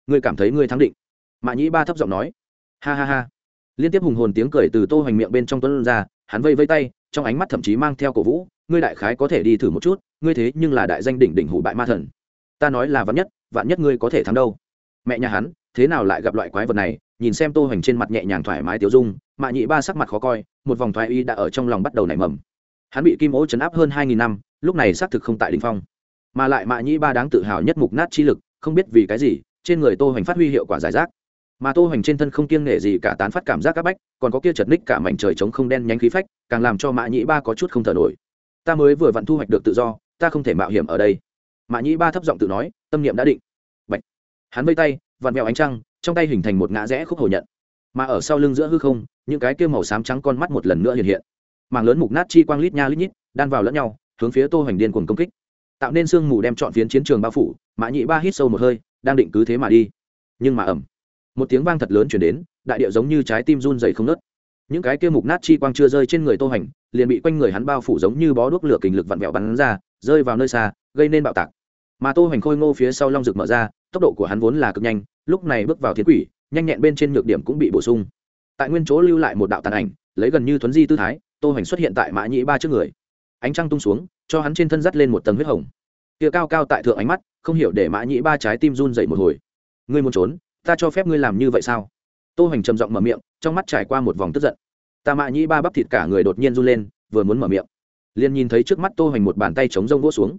Ngươi cảm thấy ngươi thắng định. Mạ nhĩ ba thấp giọng nói. Ha ha ha. Liên tiếp hùng hồn tiếng cười từ tô hoành miệng bên trong tuấn ra, hắn vây vây tay, trong ánh mắt thậm chí mang theo cổ vũ, ngươi đại khái có thể đi thử một chút, ngươi thế nhưng là đại danh đỉnh đỉnh hủ bại ma thần. Ta nói là vạn nhất vạn nhất ngươi có thể thắng đâu. Mẹ nhà hắn, thế nào lại gặp loại quái vật này nhìn xem tô hoành trên mặt nhẹ nhàng thoải mái tiêu dung, mạ nhị ba sắc mặt khó coi, một vòng thoái y đã ở trong lòng bắt đầu nảy mầm. Hắn bị kim ố chấn áp hơn hai nghìn năm, lúc này xác thực không tại đ phong. Mà lại mạ nhị ba đáng tự hào nhất mục nát chi lực, không biết vì cái gì, trên người tô hoành phát huy hiệu quả giải rác. Mà tô hoành trên thân không kiêng nể gì cả tán phát cảm giác áp bách, còn có kia chật ních cả mảnh trời trống không đen nhánh khí phách, càng làm cho mạ nhị ba có chút không thở nổi. Ta mới vừa vặn thu hoạch được tự do, ta không thể mạo hiểm ở đây. Mạ nhị ba thấp giọng tự nói, tâm niệm đã định. Bạch. hắn vây tay, vặn mèo ánh trăng trong tay hình thành một ngã rẽ khúc hổ nhận. Mà ở sau lưng giữa hư không, những cái kia màu xám trắng con mắt một lần nữa hiện hiện. Mảng lớn mục nát chi quang lít nha lít nhít, đan vào lẫn nhau, hướng phía tô hoành điên cuồng công kích. Tạo nên sương mù đem trọn phiến chiến trường bao phủ, mã nhị ba hít sâu một hơi, đang định cứ thế mà đi. Nhưng mà ẩm một tiếng vang thật lớn chuyển đến, đại điệu giống như trái tim run dày không nớt những cái kia mục nát chi quang chưa rơi trên người tô hoành, liền bị quanh người hắn bao phủ giống như bó đuốc lửa kình lực vặn vẹo bắn ra, rơi vào nơi xa, gây nên bạo tạc. Mà tô hoành khôi ngô phía sau long rực mở ra, tốc độ của hắn vốn là cực nhanh lúc này bước vào thiên quỷ, nhanh nhẹn bên trên nhược điểm cũng bị bổ sung. Tại nguyên chỗ lưu lại một đạo tàn ảnh, lấy gần như thuấn di tư thái, tô hành xuất hiện tại mã nhĩ ba trước người. Ánh trăng tung xuống, cho hắn trên thân dắt lên một tầng huyết hồng. Tia cao cao tại thượng ánh mắt, không hiểu để mã nhĩ ba trái tim run dậy một hồi. Ngươi muốn trốn, ta cho phép ngươi làm như vậy sao? Tô hành trầm giọng mở miệng, trong mắt trải qua một vòng tức giận. Ta mã nhĩ ba bắp thịt cả người đột nhiên run lên, vừa muốn mở miệng. Liền nhìn thấy trước mắt tô hành một bàn tay chống rông vỗ xuống.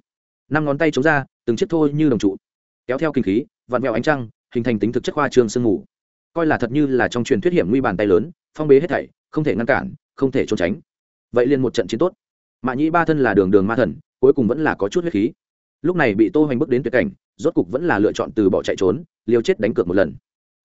Năm ngón tay chống ra, từng chiếc thô như đồng trụ. Kéo theo kinh khí, vặn vẹo ánh trăng hình thành tính thực chất khoa trương sương mù. Coi là thật như là trong truyền thuyết hiểm nguy bàn tay lớn, phong bế hết thảy, không thể ngăn cản, không thể trốn tránh. Vậy liền một trận chiến tốt. Mạ nhĩ ba thân là đường đường ma thần, cuối cùng vẫn là có chút huyết khí. Lúc này bị tô hoành bước đến tuyệt cảnh, rốt cục vẫn là lựa chọn từ bỏ chạy trốn, liều chết đánh cược một lần.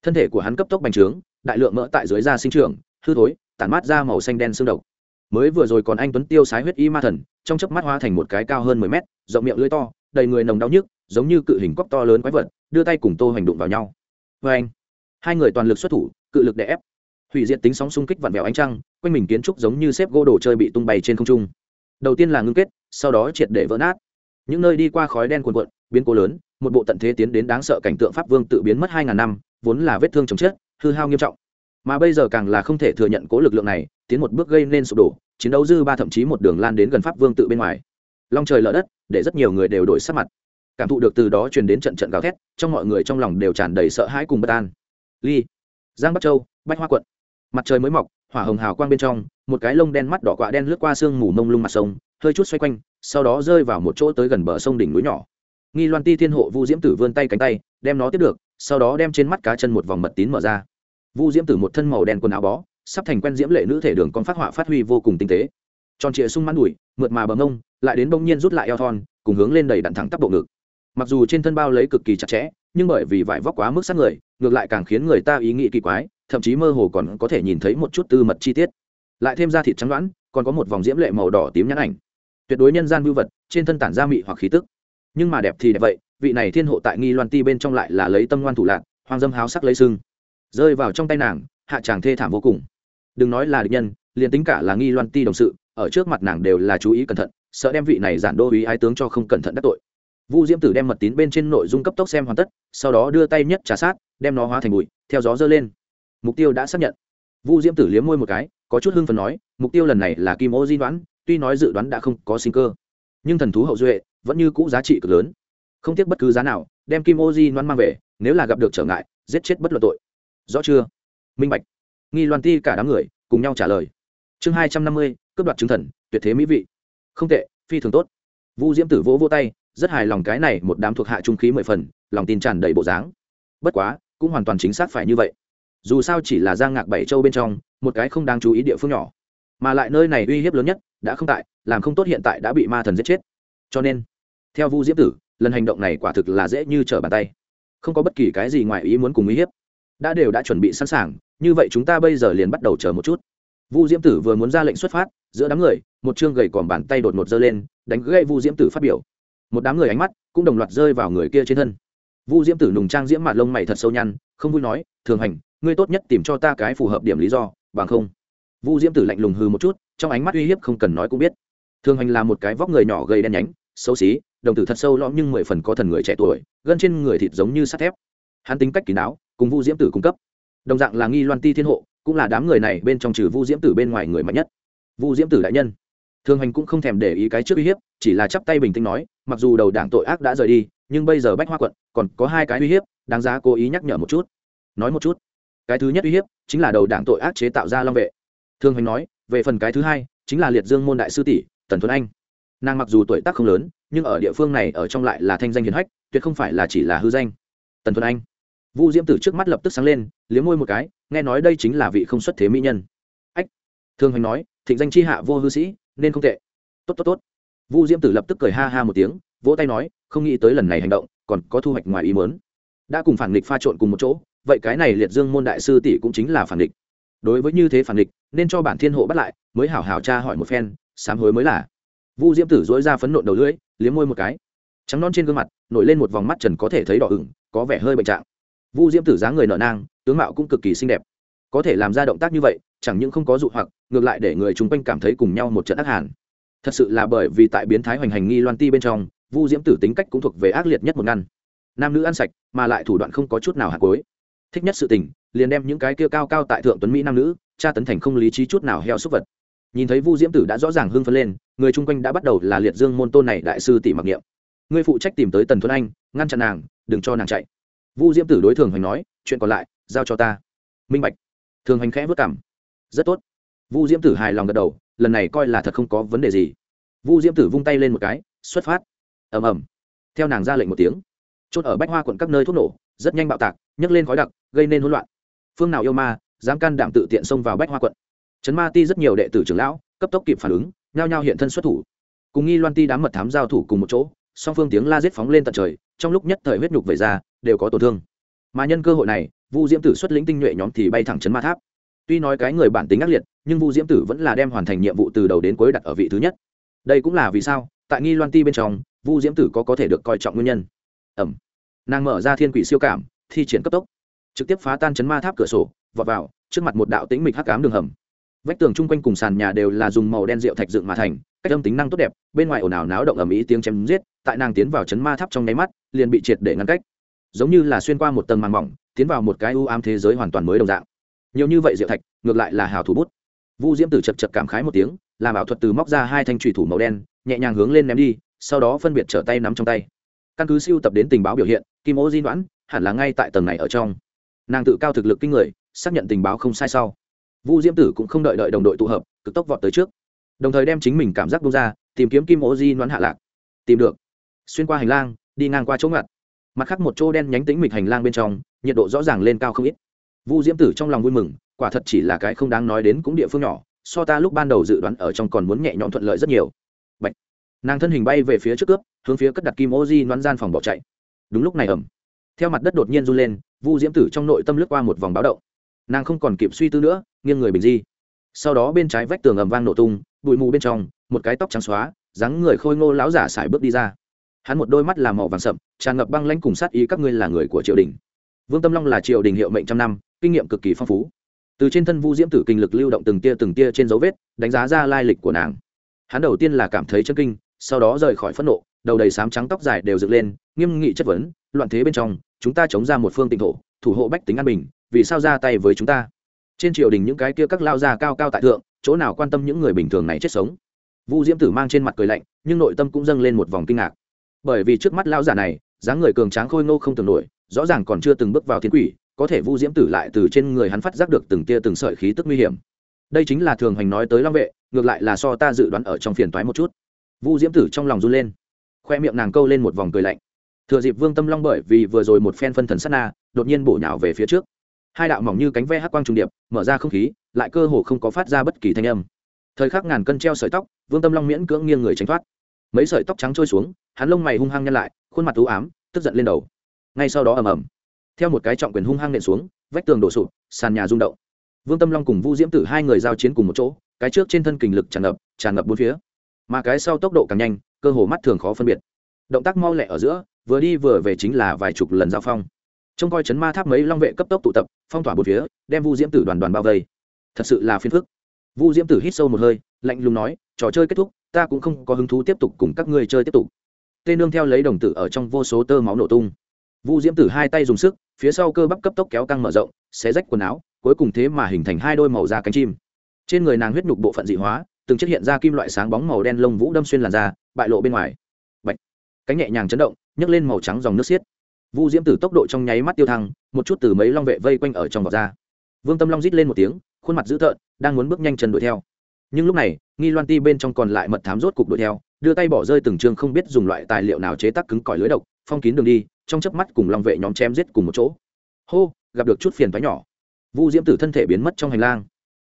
Thân thể của hắn cấp tốc bành trướng, đại lượng mỡ tại dưới da sinh trưởng, hư thối, tản mát ra màu xanh đen xương độc. Mới vừa rồi còn anh tuấn tiêu sái huyết y ma thần, trong chớp mắt hóa thành một cái cao hơn mười mét, rộng miệng lưỡi to, đầy người nồng đau nhức, giống như cự hình cóc to lớn quái vật đưa tay cùng tô hoành đụng vào nhau. Vê anh. Hai người toàn lực xuất thủ, cự lực đè ép. Hủy diệt tính sóng xung kích vặn vẹo ánh trăng, quanh mình kiến trúc giống như xếp gỗ đồ chơi bị tung bay trên không trung. Đầu tiên là ngưng kết, sau đó triệt để vỡ nát. Những nơi đi qua khói đen cuồn cuộn, biến cố lớn, một bộ tận thế tiến đến đáng sợ cảnh tượng pháp vương tự biến mất hai ngàn năm, vốn là vết thương chồng chết, hư hao nghiêm trọng. Mà bây giờ càng là không thể thừa nhận cố lực lượng này, tiến một bước gây nên sụp đổ, chiến đấu dư ba thậm chí một đường lan đến gần pháp vương tự bên ngoài. Long trời lở đất, để rất nhiều người đều đổi sắc mặt cảm thụ được từ đó truyền đến trận trận gào thét, trong mọi người trong lòng đều tràn đầy sợ hãi cùng bất an. Ly, giang bắc châu, bách hoa quận. Mặt trời mới mọc, hỏa hồng hào quang bên trong, một cái lông đen mắt đỏ quạ đen lướt qua sương mù mông lung mặt sông, hơi chút xoay quanh, sau đó rơi vào một chỗ tới gần bờ sông đỉnh núi nhỏ. Nghi loan ti thiên hộ vu diễm tử vươn tay cánh tay, đem nó tiếp được, sau đó đem trên mắt cá chân một vòng mật tín mở ra. Vu diễm tử một thân màu đen quần áo bó, sắp thành quen diễm lệ nữ thể đường con phát họa phát huy vô cùng tinh tế. Tròn trịa sung mãn đùi, mượt mà bờ ngông lại đến bông nhiên rút lại eo thon, cùng hướng lên đầy đặn thẳng tắp bộ ngực mặc dù trên thân bao lấy cực kỳ chặt chẽ, nhưng bởi vì vải vóc quá mức sát người, ngược lại càng khiến người ta ý nghĩ kỳ quái, thậm chí mơ hồ còn có thể nhìn thấy một chút tư mật chi tiết. Lại thêm ra thịt trắng đoãn còn có một vòng diễm lệ màu đỏ tím nhãn ảnh. Tuyệt đối nhân gian vưu vật, trên thân tản r mị hoặc khí tức. Nhưng mà đẹp thì đẹp vậy, vị này thiên hộ tại nghi loan ti bên trong lại là lấy tâm ngoan thủ lạc, hoang dâm háo sắc lấy sưng. Rơi vào trong tay nàng, hạ chàng thê thảm vô cùng. Đừng nói là địch nhân, liền tính cả là nghi loan ti đồng sự, ở trước mặt nàng đều là chú ý cẩn thận, sợ đem vị này giản đô ý ái tướng cho không cẩn thận đắc tội vu diễm tử đem mật tín bên trên nội dung cấp tốc xem hoàn tất, sau đó đưa tay nhất trả sát, đem nó hóa thành bụi, theo gió dơ lên. Mục tiêu đã xác nhận. Vu diễm tử liếm môi một cái, có chút hưng phần nói, mục tiêu lần này là kim ô di đoán, tuy nói dự đoán đã không có sinh cơ, nhưng thần thú hậu duệ vẫn như cũ giá trị cực lớn. Không tiếc bất cứ giá nào, đem kim ô di đoán mang về, nếu là gặp được trở ngại, giết chết bất luận tội. Rõ chưa? Minh bạch. Nghi loan ti cả đám người cùng nhau trả lời. Chương hai trăm năm mươi, cướp đoạt chứng thần, tuyệt thế mỹ vị. Không tệ, phi thường tốt. Vu diễm tử vỗ vỗ tay rất hài lòng cái này một đám thuộc hạ trung khí mười phần, lòng tin tràn đầy bộ dáng. Bất quá, cũng hoàn toàn chính xác phải như vậy. Dù sao chỉ là giang ngạc bảy châu bên trong, một cái không đáng chú ý địa phương nhỏ. Mà lại nơi này uy hiếp lớn nhất, đã không tại, làm không tốt hiện tại đã bị ma thần giết chết. Cho nên, theo vu diễm tử, lần hành động này quả thực là dễ như trở bàn tay. Không có bất kỳ cái gì ngoài ý muốn cùng uy hiếp. Đã đều đã chuẩn bị sẵn sàng, như vậy chúng ta bây giờ liền bắt đầu chờ một chút. Vu diễm tử vừa muốn ra lệnh xuất phát, giữa đám người, một chương gầy còm bàn tay đột ngột giơ lên, đánh gãy vu diễm tử phát biểu một đám người ánh mắt cũng đồng loạt rơi vào người kia trên thân. Vu diễm tử nùng trang diễm Mạt lông mày thật sâu nhăn, không vui nói, thường hành, ngươi tốt nhất tìm cho ta cái phù hợp điểm lý do, bằng không? Vu diễm tử lạnh lùng hư một chút, trong ánh mắt uy hiếp không cần nói cũng biết. Thường hành là một cái vóc người nhỏ gây đen nhánh, xấu xí, đồng tử thật sâu lõm nhưng mười phần có thần người trẻ tuổi, gân trên người thịt giống như sắt thép. Hắn tính cách kỳ não cùng vu diễm tử cung cấp. Đồng dạng là nghi loan ti thiên hộ, cũng là đám người này bên trong trừ vu diễm tử bên ngoài người mạnh nhất. Vu diễm tử đại nhân. Thương hành cũng không thèm để ý cái trước uy hiếp, chỉ là chắp tay bình tĩnh nói, mặc dù đầu đảng tội ác đã rời đi, nhưng bây giờ bách hoa quận còn có hai cái uy hiếp, đáng giá cố ý nhắc nhở một chút. Nói một chút. Cái thứ nhất uy hiếp chính là đầu đảng tội ác chế tạo ra long vệ. Thương hoành nói, về phần cái thứ hai chính là liệt dương môn đại sư tỷ, tần thuấn anh. Nàng mặc dù tuổi tác không lớn, nhưng ở địa phương này ở trong lại là thanh danh hiền hách, tuyệt không phải là chỉ là hư danh. Tần thuấn anh. Vu diễm tử trước mắt lập tức sáng lên, liếm môi một cái, nghe nói đây chính là vị không xuất thế mỹ nhân. Ách. Thương hoành nói, thịnh danh c h i hạ vô hư sĩ nên không tệ. Tốt tốt tốt. Vu diễm tử lập tức cười ha ha một tiếng, vỗ tay nói, không nghĩ tới lần này hành động, còn có thu hoạch ngoài ý mớn đã cùng phản nghịch pha trộn cùng một chỗ, vậy cái này liệt dương môn đại sư tỷ cũng chính là phản nghịch. Đối với như thế phản nghịch, nên cho bản thiên hộ bắt lại, mới hảo hảo cha hỏi một phen, sám hối mới là. Vu diễm tử dối ra phấn nộn đầu lưỡi, liếm môi một cái. Trắng non trên gương mặt, nổi lên một vòng mắt trần có thể thấy đỏ ửng, có vẻ hơi bệnh trạng. Vu diễm tử dáng người nợ nang, tướng mạo cũng cực kỳ xinh đẹp có thể làm ra động tác như vậy, chẳng những không có dụ hoặc, ngược lại để người chung quanh cảm thấy cùng nhau một trận ác hàn. Thật sự là bởi vì tại biến thái hoành hành nghi loan ti bên trong, vu diễm tử tính cách cũng thuộc về ác liệt nhất một ngăn. Nam nữ ăn sạch, mà lại thủ đoạn không có chút nào hạt cối thích nhất sự tình, liền đem những cái kia cao cao tại thượng tuấn mỹ nam nữ cha tấn thành không lý trí chút nào heo súc vật. Nhìn thấy vu diễm tử đã rõ ràng hưng phấn lên, người chung quanh đã bắt đầu là liệt dương môn tôn này đại sư tỷ mặc niệm. Người phụ trách tìm tới tần thuấn anh, ngăn chặn nàng, đừng cho nàng chạy. Vu diễm tử đối thường hoành nói, chuyện còn lại, giao cho ta. Minh bạch thường hành khẽ vất cảm. Rất tốt. Vu diễm tử hài lòng gật đầu, lần này coi là thật không có vấn đề gì. Vu diễm tử vung tay lên một cái, xuất phát. Ầm ầm. Theo nàng ra lệnh một tiếng, chốt ở bách hoa quận các nơi thuốc nổ, rất nhanh bạo tạc, nhấc lên khói đặc, gây nên hỗn loạn. Phương nào yêu ma, dám can đảm tự tiện xông vào bách hoa quận. Trấn ma ti rất nhiều đệ tử trưởng lão, cấp tốc kịp phản ứng, nhao nhao hiện thân xuất thủ. Cùng nghi loan ti đám mật thám giao thủ cùng một chỗ, song phương tiếng la giết phóng lên tận trời, trong lúc nhất thời huyết nhục về ra, đều có tổn thương. Mà nhân cơ hội này vu diễm tử xuất lĩnh tinh nhuệ nhóm thì bay thẳng chấn ma tháp. Tuy nói cái người bản tính ác liệt, nhưng vu diễm tử vẫn là đem hoàn thành nhiệm vụ từ đầu đến cuối đặt ở vị thứ nhất. Đây cũng là vì sao, tại nghi loan ti bên trong, vu diễm tử có có thể được coi trọng nguyên nhân. Ẩm. Nàng mở ra thiên quỷ siêu cảm, thi triển cấp tốc. Trực tiếp phá tan chấn ma tháp cửa sổ, vọt vào, trước mặt một đạo tĩnh mịch hắc ám đường hầm. Vách tường chung quanh cùng sàn nhà đều là dùng màu đen rượu thạch dựng mà thành, cách âm tính năng tốt đẹp, bên ngoài ồn ào náo động ầm ĩ tiếng chém giết, tại nàng tiến vào chấn ma tháp trong nháy mắt, liền bị triệt để ngăn cách. Giống như là xuyên qua một tầng màng mỏng tiến vào một cái u ám thế giới hoàn toàn mới đồng dạng. Nhiều như vậy diệu thạch, ngược lại là hào thủ bút. Vu diễm tử chập chập cảm khái một tiếng, làm ảo thuật từ móc ra hai thanh trùy thủ màu đen, nhẹ nhàng hướng lên ném đi, sau đó phân biệt trở tay nắm trong tay. Căn cứ siêu tập đến tình báo biểu hiện, kim ô di đoán hẳn là ngay tại tầng này ở trong. Nàng tự cao thực lực kinh người, xác nhận tình báo không sai sau. Vu diễm tử cũng không đợi đợi đồng đội tụ hợp, cực tốc vọt tới trước. Đồng thời đem chính mình cảm giác bung ra, tìm kiếm kim ô di đoán hạ lạc. Tìm được. Xuyên qua hành lang, đi ngang qua chỗ ngặt mặt khác một chỗ đen nhánh tĩnh mịch hành lang bên trong, nhiệt độ rõ ràng lên cao không ít. Vu diễm tử trong lòng vui mừng, quả thật chỉ là cái không đáng nói đến cũng địa phương nhỏ, so ta lúc ban đầu dự đoán ở trong còn muốn nhẹ nhõm thuận lợi rất nhiều. Bạch. nàng thân hình bay về phía trước cướp, hướng phía cất đặt kim ô di đoán gian phòng bỏ chạy. Đúng lúc này ẩm theo mặt đất đột nhiên run lên, vu diễm tử trong nội tâm lướt qua một vòng báo động. Nàng không còn kịp suy tư nữa, nghiêng người bình di. Sau đó bên trái vách tường ầm vang nổ tung, bụi mù bên trong, một cái tóc trắng xóa, dáng người khôi ngô láo giả xài bước đi ra hắn một đôi mắt là màu vàng sậm, tràn ngập băng lãnh cùng sát ý các ngươi là người của triều đình. Vương tâm long là triều đình hiệu mệnh trăm năm, kinh nghiệm cực kỳ phong phú. Từ trên thân vu diễm tử kinh lực lưu động từng tia từng tia trên dấu vết, đánh giá ra lai lịch của nàng. Hắn đầu tiên là cảm thấy chân kinh, sau đó rời khỏi phẫn nộ, đầu đầy sám trắng tóc dài đều dựng lên, nghiêm nghị chất vấn, loạn thế bên trong, chúng ta chống ra một phương tịnh thổ, thủ hộ bách tính an bình, vì sao ra tay với chúng ta? Trên triều đình những cái kia các lao gia cao cao tại thượng, chỗ nào quan tâm những người bình thường này chết sống? Vu diễm tử mang trên mặt cười lạnh, nhưng nội tâm cũng dâng lên một vòng kinh ngạc bởi vì trước mắt lão giả này, dáng người cường tráng khôi ngô không từng nổi, rõ ràng còn chưa từng bước vào thiên quỷ, có thể vu diễm tử lại từ trên người hắn phát giác được từng tia từng sợi khí tức nguy hiểm. Đây chính là thường hoành nói tới long vệ, ngược lại là so ta dự đoán ở trong phiền toái một chút. Vu diễm tử trong lòng run lên, khoe miệng nàng câu lên một vòng cười lạnh. Thừa dịp vương tâm long bởi vì vừa rồi một phen phân thần sát na, đột nhiên bổ nhào về phía trước. Hai đạo mỏng như cánh ve hắc quang trùng điệp, mở ra không khí, lại cơ hồ không có phát ra bất kỳ thanh âm. Thời khắc ngàn cân treo sợi tóc, vương tâm long miễn cưỡng nghiêng người tránh thoát mấy sợi tóc trắng trôi xuống, hắn lông mày hung hăng nhăn lại, khuôn mặt t ám, tức giận lên đầu. Ngay sau đó ầm ầm, theo một cái trọng quyền hung hăng nện xuống, vách tường đổ sụp, sàn nhà rung động. Vương tâm long cùng vu diễm tử hai người giao chiến cùng một chỗ, cái trước trên thân kình lực tràn ngập tràn ngập bốn phía. Mà cái sau tốc độ càng nhanh, cơ hồ mắt thường khó phân biệt. Động tác mau lẹ ở giữa, vừa đi vừa về chính là vài chục lần giao phong. Trông coi chấn ma tháp mấy long vệ cấp tốc tụ tập, phong tỏa bốn phía, đem vu diễm tử đoàn đoàn bao vây. Thật sự là phiền phức. Vu diễm tử hít sâu một hơi, lạnh lùng nói, trò chơi kết thúc ta cũng không có hứng thú tiếp tục cùng các ngươi chơi tiếp tục. Tê nương theo lấy đồng tử ở trong vô số tơ máu nổ tung. Vu diễm tử hai tay dùng sức, phía sau cơ bắp cấp tốc kéo căng mở rộng, xé rách quần áo, cuối cùng thế mà hình thành hai đôi màu da cánh chim. Trên người nàng huyết nhục bộ phận dị hóa, từng chất hiện ra kim loại sáng bóng màu đen lông vũ đâm xuyên làn da, bại lộ bên ngoài. Bạch. cánh nhẹ nhàng chấn động, nhấc lên màu trắng dòng nước xiết. Vu diễm tử tốc độ trong nháy mắt tiêu thăng, một chút từ mấy long vệ vây quanh ở trong vọt ra vương tâm long rít lên một tiếng, khuôn mặt dữ tợn, đang muốn bước nhanh chân đuổi theo. Nhưng lúc này nghi loan ti bên trong còn lại mật thám rốt cục đuổi theo, đưa tay bỏ rơi từng chương không biết dùng loại tài liệu nào chế tác cứng cỏi lưới độc, phong kín đường đi, trong chớp mắt cùng long vệ nhóm chém giết cùng một chỗ. Hô, gặp được chút phiền thoái nhỏ. Vu diễm tử thân thể biến mất trong hành lang.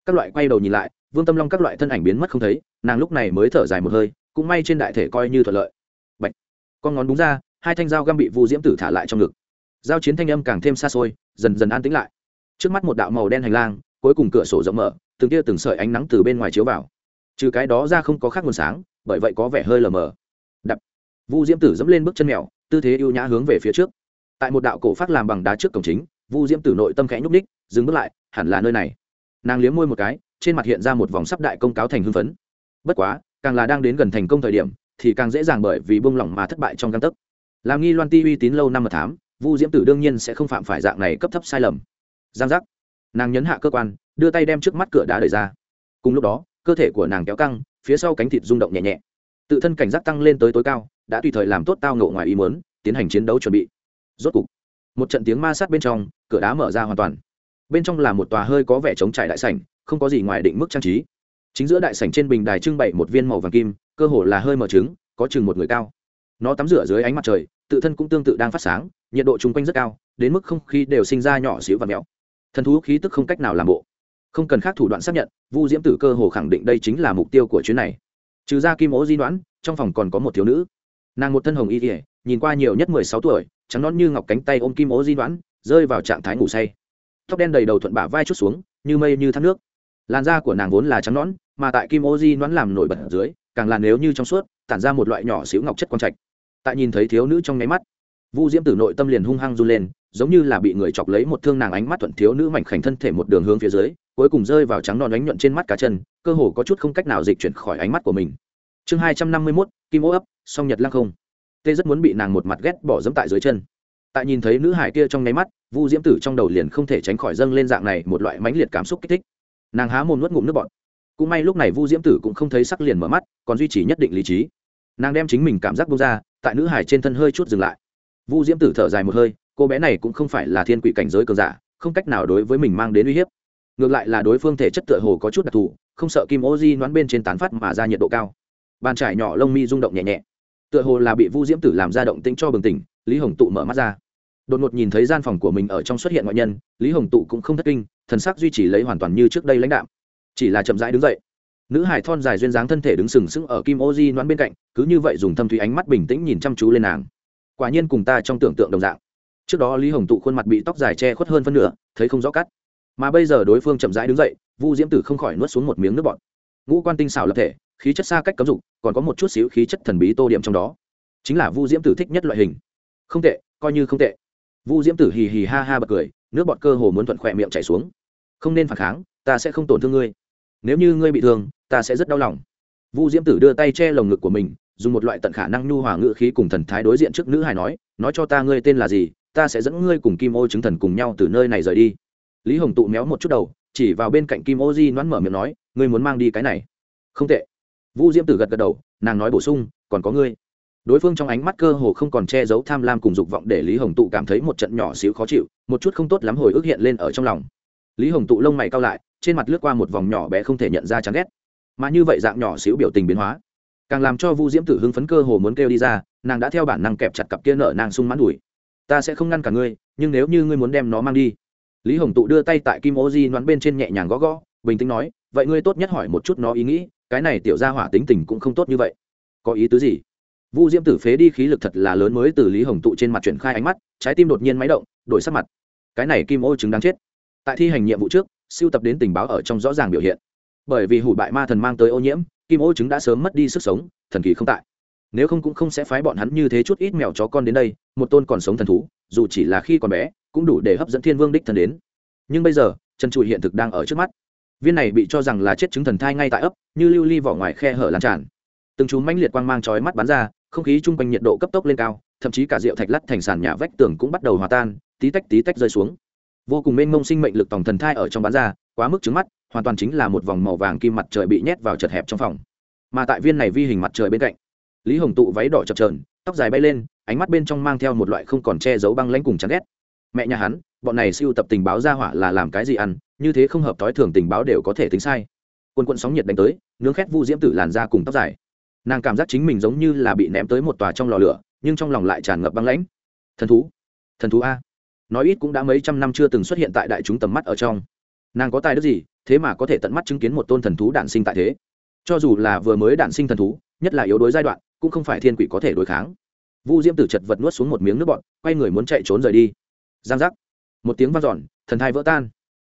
Các loại quay đầu nhìn lại, vương tâm long các loại thân ảnh biến mất không thấy, nàng lúc này mới thở dài một hơi, cũng may trên đại thể coi như thuận lợi. Bạch. con ngón đúng ra, hai thanh dao găm bị vu diễm tử thả lại trong ngực. Giao chiến thanh âm càng thêm xa xôi, dần dần an tĩnh lại. Trước mắt một đạo màu đen hành lang, cuối cùng cửa sổ rộng mở, từng tia từng sợi ánh nắng từ bên ngoài chiếu vào trừ cái đó ra không có khác nguồn sáng, bởi vậy có vẻ hơi lờ mờ. Đập. Vu diễm tử dẫm lên bước chân mèo, tư thế ưu nhã hướng về phía trước. Tại một đạo cổ phát làm bằng đá trước cổng chính, vu diễm tử nội tâm khẽ nhúc ních dừng bước lại, hẳn là nơi này. Nàng liếm môi một cái, trên mặt hiện ra một vòng sắp đại công cáo thành hưng phấn. Bất quá, càng là đang đến gần thành công thời điểm, thì càng dễ dàng bởi vì buông lỏng mà thất bại trong căng tấc. Làm nghi loan ti uy tín lâu năm mà thám, vu diễm tử đương nhiên sẽ không phạm phải dạng này cấp thấp sai lầm. Giang giác. Nàng nhấn hạ cơ quan, đưa tay đem trước mắt cửa đá đẩy ra. Cùng lúc đó cơ thể của nàng kéo căng, phía sau cánh thịt rung động nhẹ nhẹ. Tự thân cảnh giác tăng lên tới tối cao, đã tùy thời làm tốt tao ngộ ngoài ý muốn, tiến hành chiến đấu chuẩn bị. Rốt cục, một trận tiếng ma sát bên trong, cửa đá mở ra hoàn toàn. Bên trong là một tòa hơi có vẻ trống trải đại sảnh, không có gì ngoài định mức trang trí. Chính giữa đại sảnh trên bình đài trưng bày một viên màu vàng kim, cơ hồ là hơi mở trứng, có chừng một người cao. Nó tắm rửa dưới ánh mặt trời, tự thân cũng tương tự đang phát sáng, nhiệt độ chung quanh rất cao, đến mức không khí đều sinh ra nhỏ xíu và mèo thần thú khí tức không cách nào làm bộ không cần khác thủ đoạn xác nhận, vu diễm tử cơ hồ khẳng định đây chính là mục tiêu của chuyến này. Trừ ra kim ố di đoán trong phòng còn có một thiếu nữ. Nàng một thân hồng y ỉa nhìn qua nhiều nhất mười sáu tuổi, trắng nón như ngọc cánh tay ôm kim ố di đoán rơi vào trạng thái ngủ say. Tóc đen đầy đầu thuận bả vai chút xuống, như mây như thác nước. Làn da của nàng vốn là trắng nón mà tại kim ô di Đoán làm nổi bật ở dưới, càng là nếu như trong suốt, tản ra một loại nhỏ xíu ngọc chất quang trạch. Tại nhìn thấy thiếu nữ trong nháy mắt vu diễm tử nội tâm liền hung hăng run lên, giống như là bị người chọc lấy một thương nàng ánh mắt thuận thiếu nữ mảnh khảnh thân thể một đường hướng phía dưới, cuối cùng rơi vào trắng non ánh nhuận trên mắt cá chân, cơ hồ có chút không cách nào dịch chuyển khỏi ánh mắt của mình. Chương hai trăm năm mươi mốt, kim ô ấp, song nhật lăng không. Tê rất muốn bị nàng một mặt ghét bỏ dẫm tại dưới chân. Tại nhìn thấy nữ hải kia trong nháy mắt, vu diễm tử trong đầu liền không thể tránh khỏi dâng lên dạng này một loại mãnh liệt cảm xúc kích thích. Nàng há mồm nuốt ngụm nước bọt. Cũng may lúc này vu diễm tử cũng không thấy sắc liền mở mắt, còn duy trì nhất định lý trí. Nàng đem chính mình cảm giác bông ra, tại nữ hải trên thân hơi chút dừng lại vu diễm tử thở dài một hơi, cô bé này cũng không phải là thiên quỷ cảnh giới cường giả, không cách nào đối với mình mang đến uy hiếp. Ngược lại là đối phương thể chất tựa hồ có chút đặc thù, không sợ kim ô di nón bên trên tán phát mà ra nhiệt độ cao. Bàn trải nhỏ lông mi rung động nhẹ nhẹ. Tựa hồ là bị vu diễm tử làm ra động tĩnh cho bừng tỉnh, lý hồng tụ mở mắt ra. Đột ngột nhìn thấy gian phòng của mình ở trong xuất hiện ngoại nhân, lý hồng tụ cũng không thất kinh, thần sắc duy trì lấy hoàn toàn như trước đây lãnh đạm. Chỉ là chậm rãi đứng dậy. Nữ hải thon dài duyên dáng thân thể đứng sừng sững ở kim ô di noan bên cạnh, cứ như vậy dùng thâm thủy ánh mắt bình tĩnh nhìn chăm chú lên nàng quả nhiên cùng ta trong tưởng tượng đồng dạng. Trước đó lý hồng tụ khuôn mặt bị tóc dài che khuất hơn phân nửa, thấy không rõ cắt. Mà bây giờ đối phương chậm rãi đứng dậy, vu diễm tử không khỏi nuốt xuống một miếng nước bọt. Ngũ quan tinh xảo lập thể, khí chất xa cách cấm dục, còn có một chút xíu khí chất thần bí tô điểm trong đó. Chính là vu diễm tử thích nhất loại hình. Không tệ, coi như không tệ. Vu diễm tử hì hì ha ha bật cười, nước bọt cơ hồ muốn thuận khỏe miệng chảy xuống. Không nên phản kháng, ta sẽ không tổn thương ngươi. Nếu như ngươi bị thương, ta sẽ rất đau lòng. Vu diễm tử đưa tay che lồng ngực của mình dùng một loại tận khả năng nhu hòa ngữ khí cùng thần thái đối diện trước nữ hài nói nói cho ta ngươi tên là gì, ta sẽ dẫn ngươi cùng kim ô chứng thần cùng nhau từ nơi này rời đi. Lý hồng tụ méo một chút đầu, chỉ vào bên cạnh kim ô di noãn mở miệng nói, ngươi muốn mang đi cái này? Không tệ. Vũ diễm tử gật gật đầu, nàng nói bổ sung, còn có ngươi. Đối phương trong ánh mắt cơ hồ không còn che giấu tham lam cùng dục vọng để lý hồng tụ cảm thấy một trận nhỏ xíu khó chịu, một chút không tốt lắm hồi ức hiện lên ở trong lòng. Lý hồng tụ lông mày cao lại, trên mặt lướt qua một vòng nhỏ bé không thể nhận ra chán ghét. Mà như vậy dạng nhỏ xíu biểu tình biến hóa càng làm cho vu diễm tử hưng phấn cơ hồ muốn kêu đi ra, nàng đã theo bản năng kẹp chặt cặp kia nợ nàng sung mãn đuổi. Ta sẽ không ngăn cả ngươi, nhưng nếu như ngươi muốn đem nó mang đi. Lý hồng tụ đưa tay tại kim ô di nón bên trên nhẹ nhàng gõ gõ, bình tĩnh nói, vậy ngươi tốt nhất hỏi một chút nó ý nghĩ, cái này tiểu ra hỏa tính tình cũng không tốt như vậy. Có ý tứ gì? Vu diễm tử phế đi khí lực thật là lớn mới từ lý hồng tụ trên mặt chuyển khai ánh mắt, trái tim đột nhiên máy động, đổi sắc mặt. Cái này kim ô chứng đáng chết. Tại thi hành nhiệm vụ trước siêu tập đến tình báo ở trong rõ ràng biểu hiện. Bởi vì hủ bại ma thần mang tới ô nhiễm kim ô trứng đã sớm mất đi sức sống, thần kỳ không tại. Nếu không cũng không sẽ phái bọn hắn như thế chút ít mèo chó con đến đây, một tôn còn sống thần thú, dù chỉ là khi còn bé, cũng đủ để hấp dẫn thiên vương đích thần đến. Nhưng bây giờ trần trụi hiện thực đang ở trước mắt. Viên này bị cho rằng là chết chứng thần thai ngay tại ấp, như lưu ly vỏ ngoài khe hở lan tràn. Từng chú manh liệt quang mang chói mắt bắn ra, không khí chung quanh nhiệt độ cấp tốc lên cao, thậm chí cả rượu thạch lắt thành sàn nhà vách tường cũng bắt đầu hòa tan, tí tách tí tách rơi xuống. Vô cùng mênh mông sinh mệnh lực tổng thần thai ở trong bán ra, quá mức trứng mắt hoàn toàn chính là một vòng màu vàng kim mặt trời bị nhét vào chật hẹp trong phòng. Mà tại viên này vi hình mặt trời bên cạnh, lý hồng tụ váy đỏ chập trờn tóc dài bay lên, ánh mắt bên trong mang theo một loại không còn che giấu băng lãnh cùng chán ghét. Mẹ nhà hắn, bọn này siêu tập tình báo ra hỏa là làm cái gì ăn, như thế không hợp thói thường tình báo đều có thể tính sai. Quân quận sóng nhiệt đánh tới, nướng khét vu diễm tử làn ra cùng tóc dài. Nàng cảm giác chính mình giống như là bị ném tới một tòa trong lò lửa, nhưng trong lòng lại tràn ngập băng lãnh. Thần thú thần thú a. Nói ít cũng đã mấy trăm năm chưa từng xuất hiện tại đại chúng tầm mắt ở trong. Nàng có tài đức gì thế mà có thể tận mắt chứng kiến một tôn thần thú đản sinh tại thế. Cho dù là vừa mới đản sinh thần thú nhất là yếu đối giai đoạn cũng không phải thiên quỷ có thể đối kháng. Vu diễm tử chật vật nuốt xuống một miếng nước bọt, quay người muốn chạy trốn rời đi. Giang giác. Một tiếng vang dọn thần thai vỡ tan.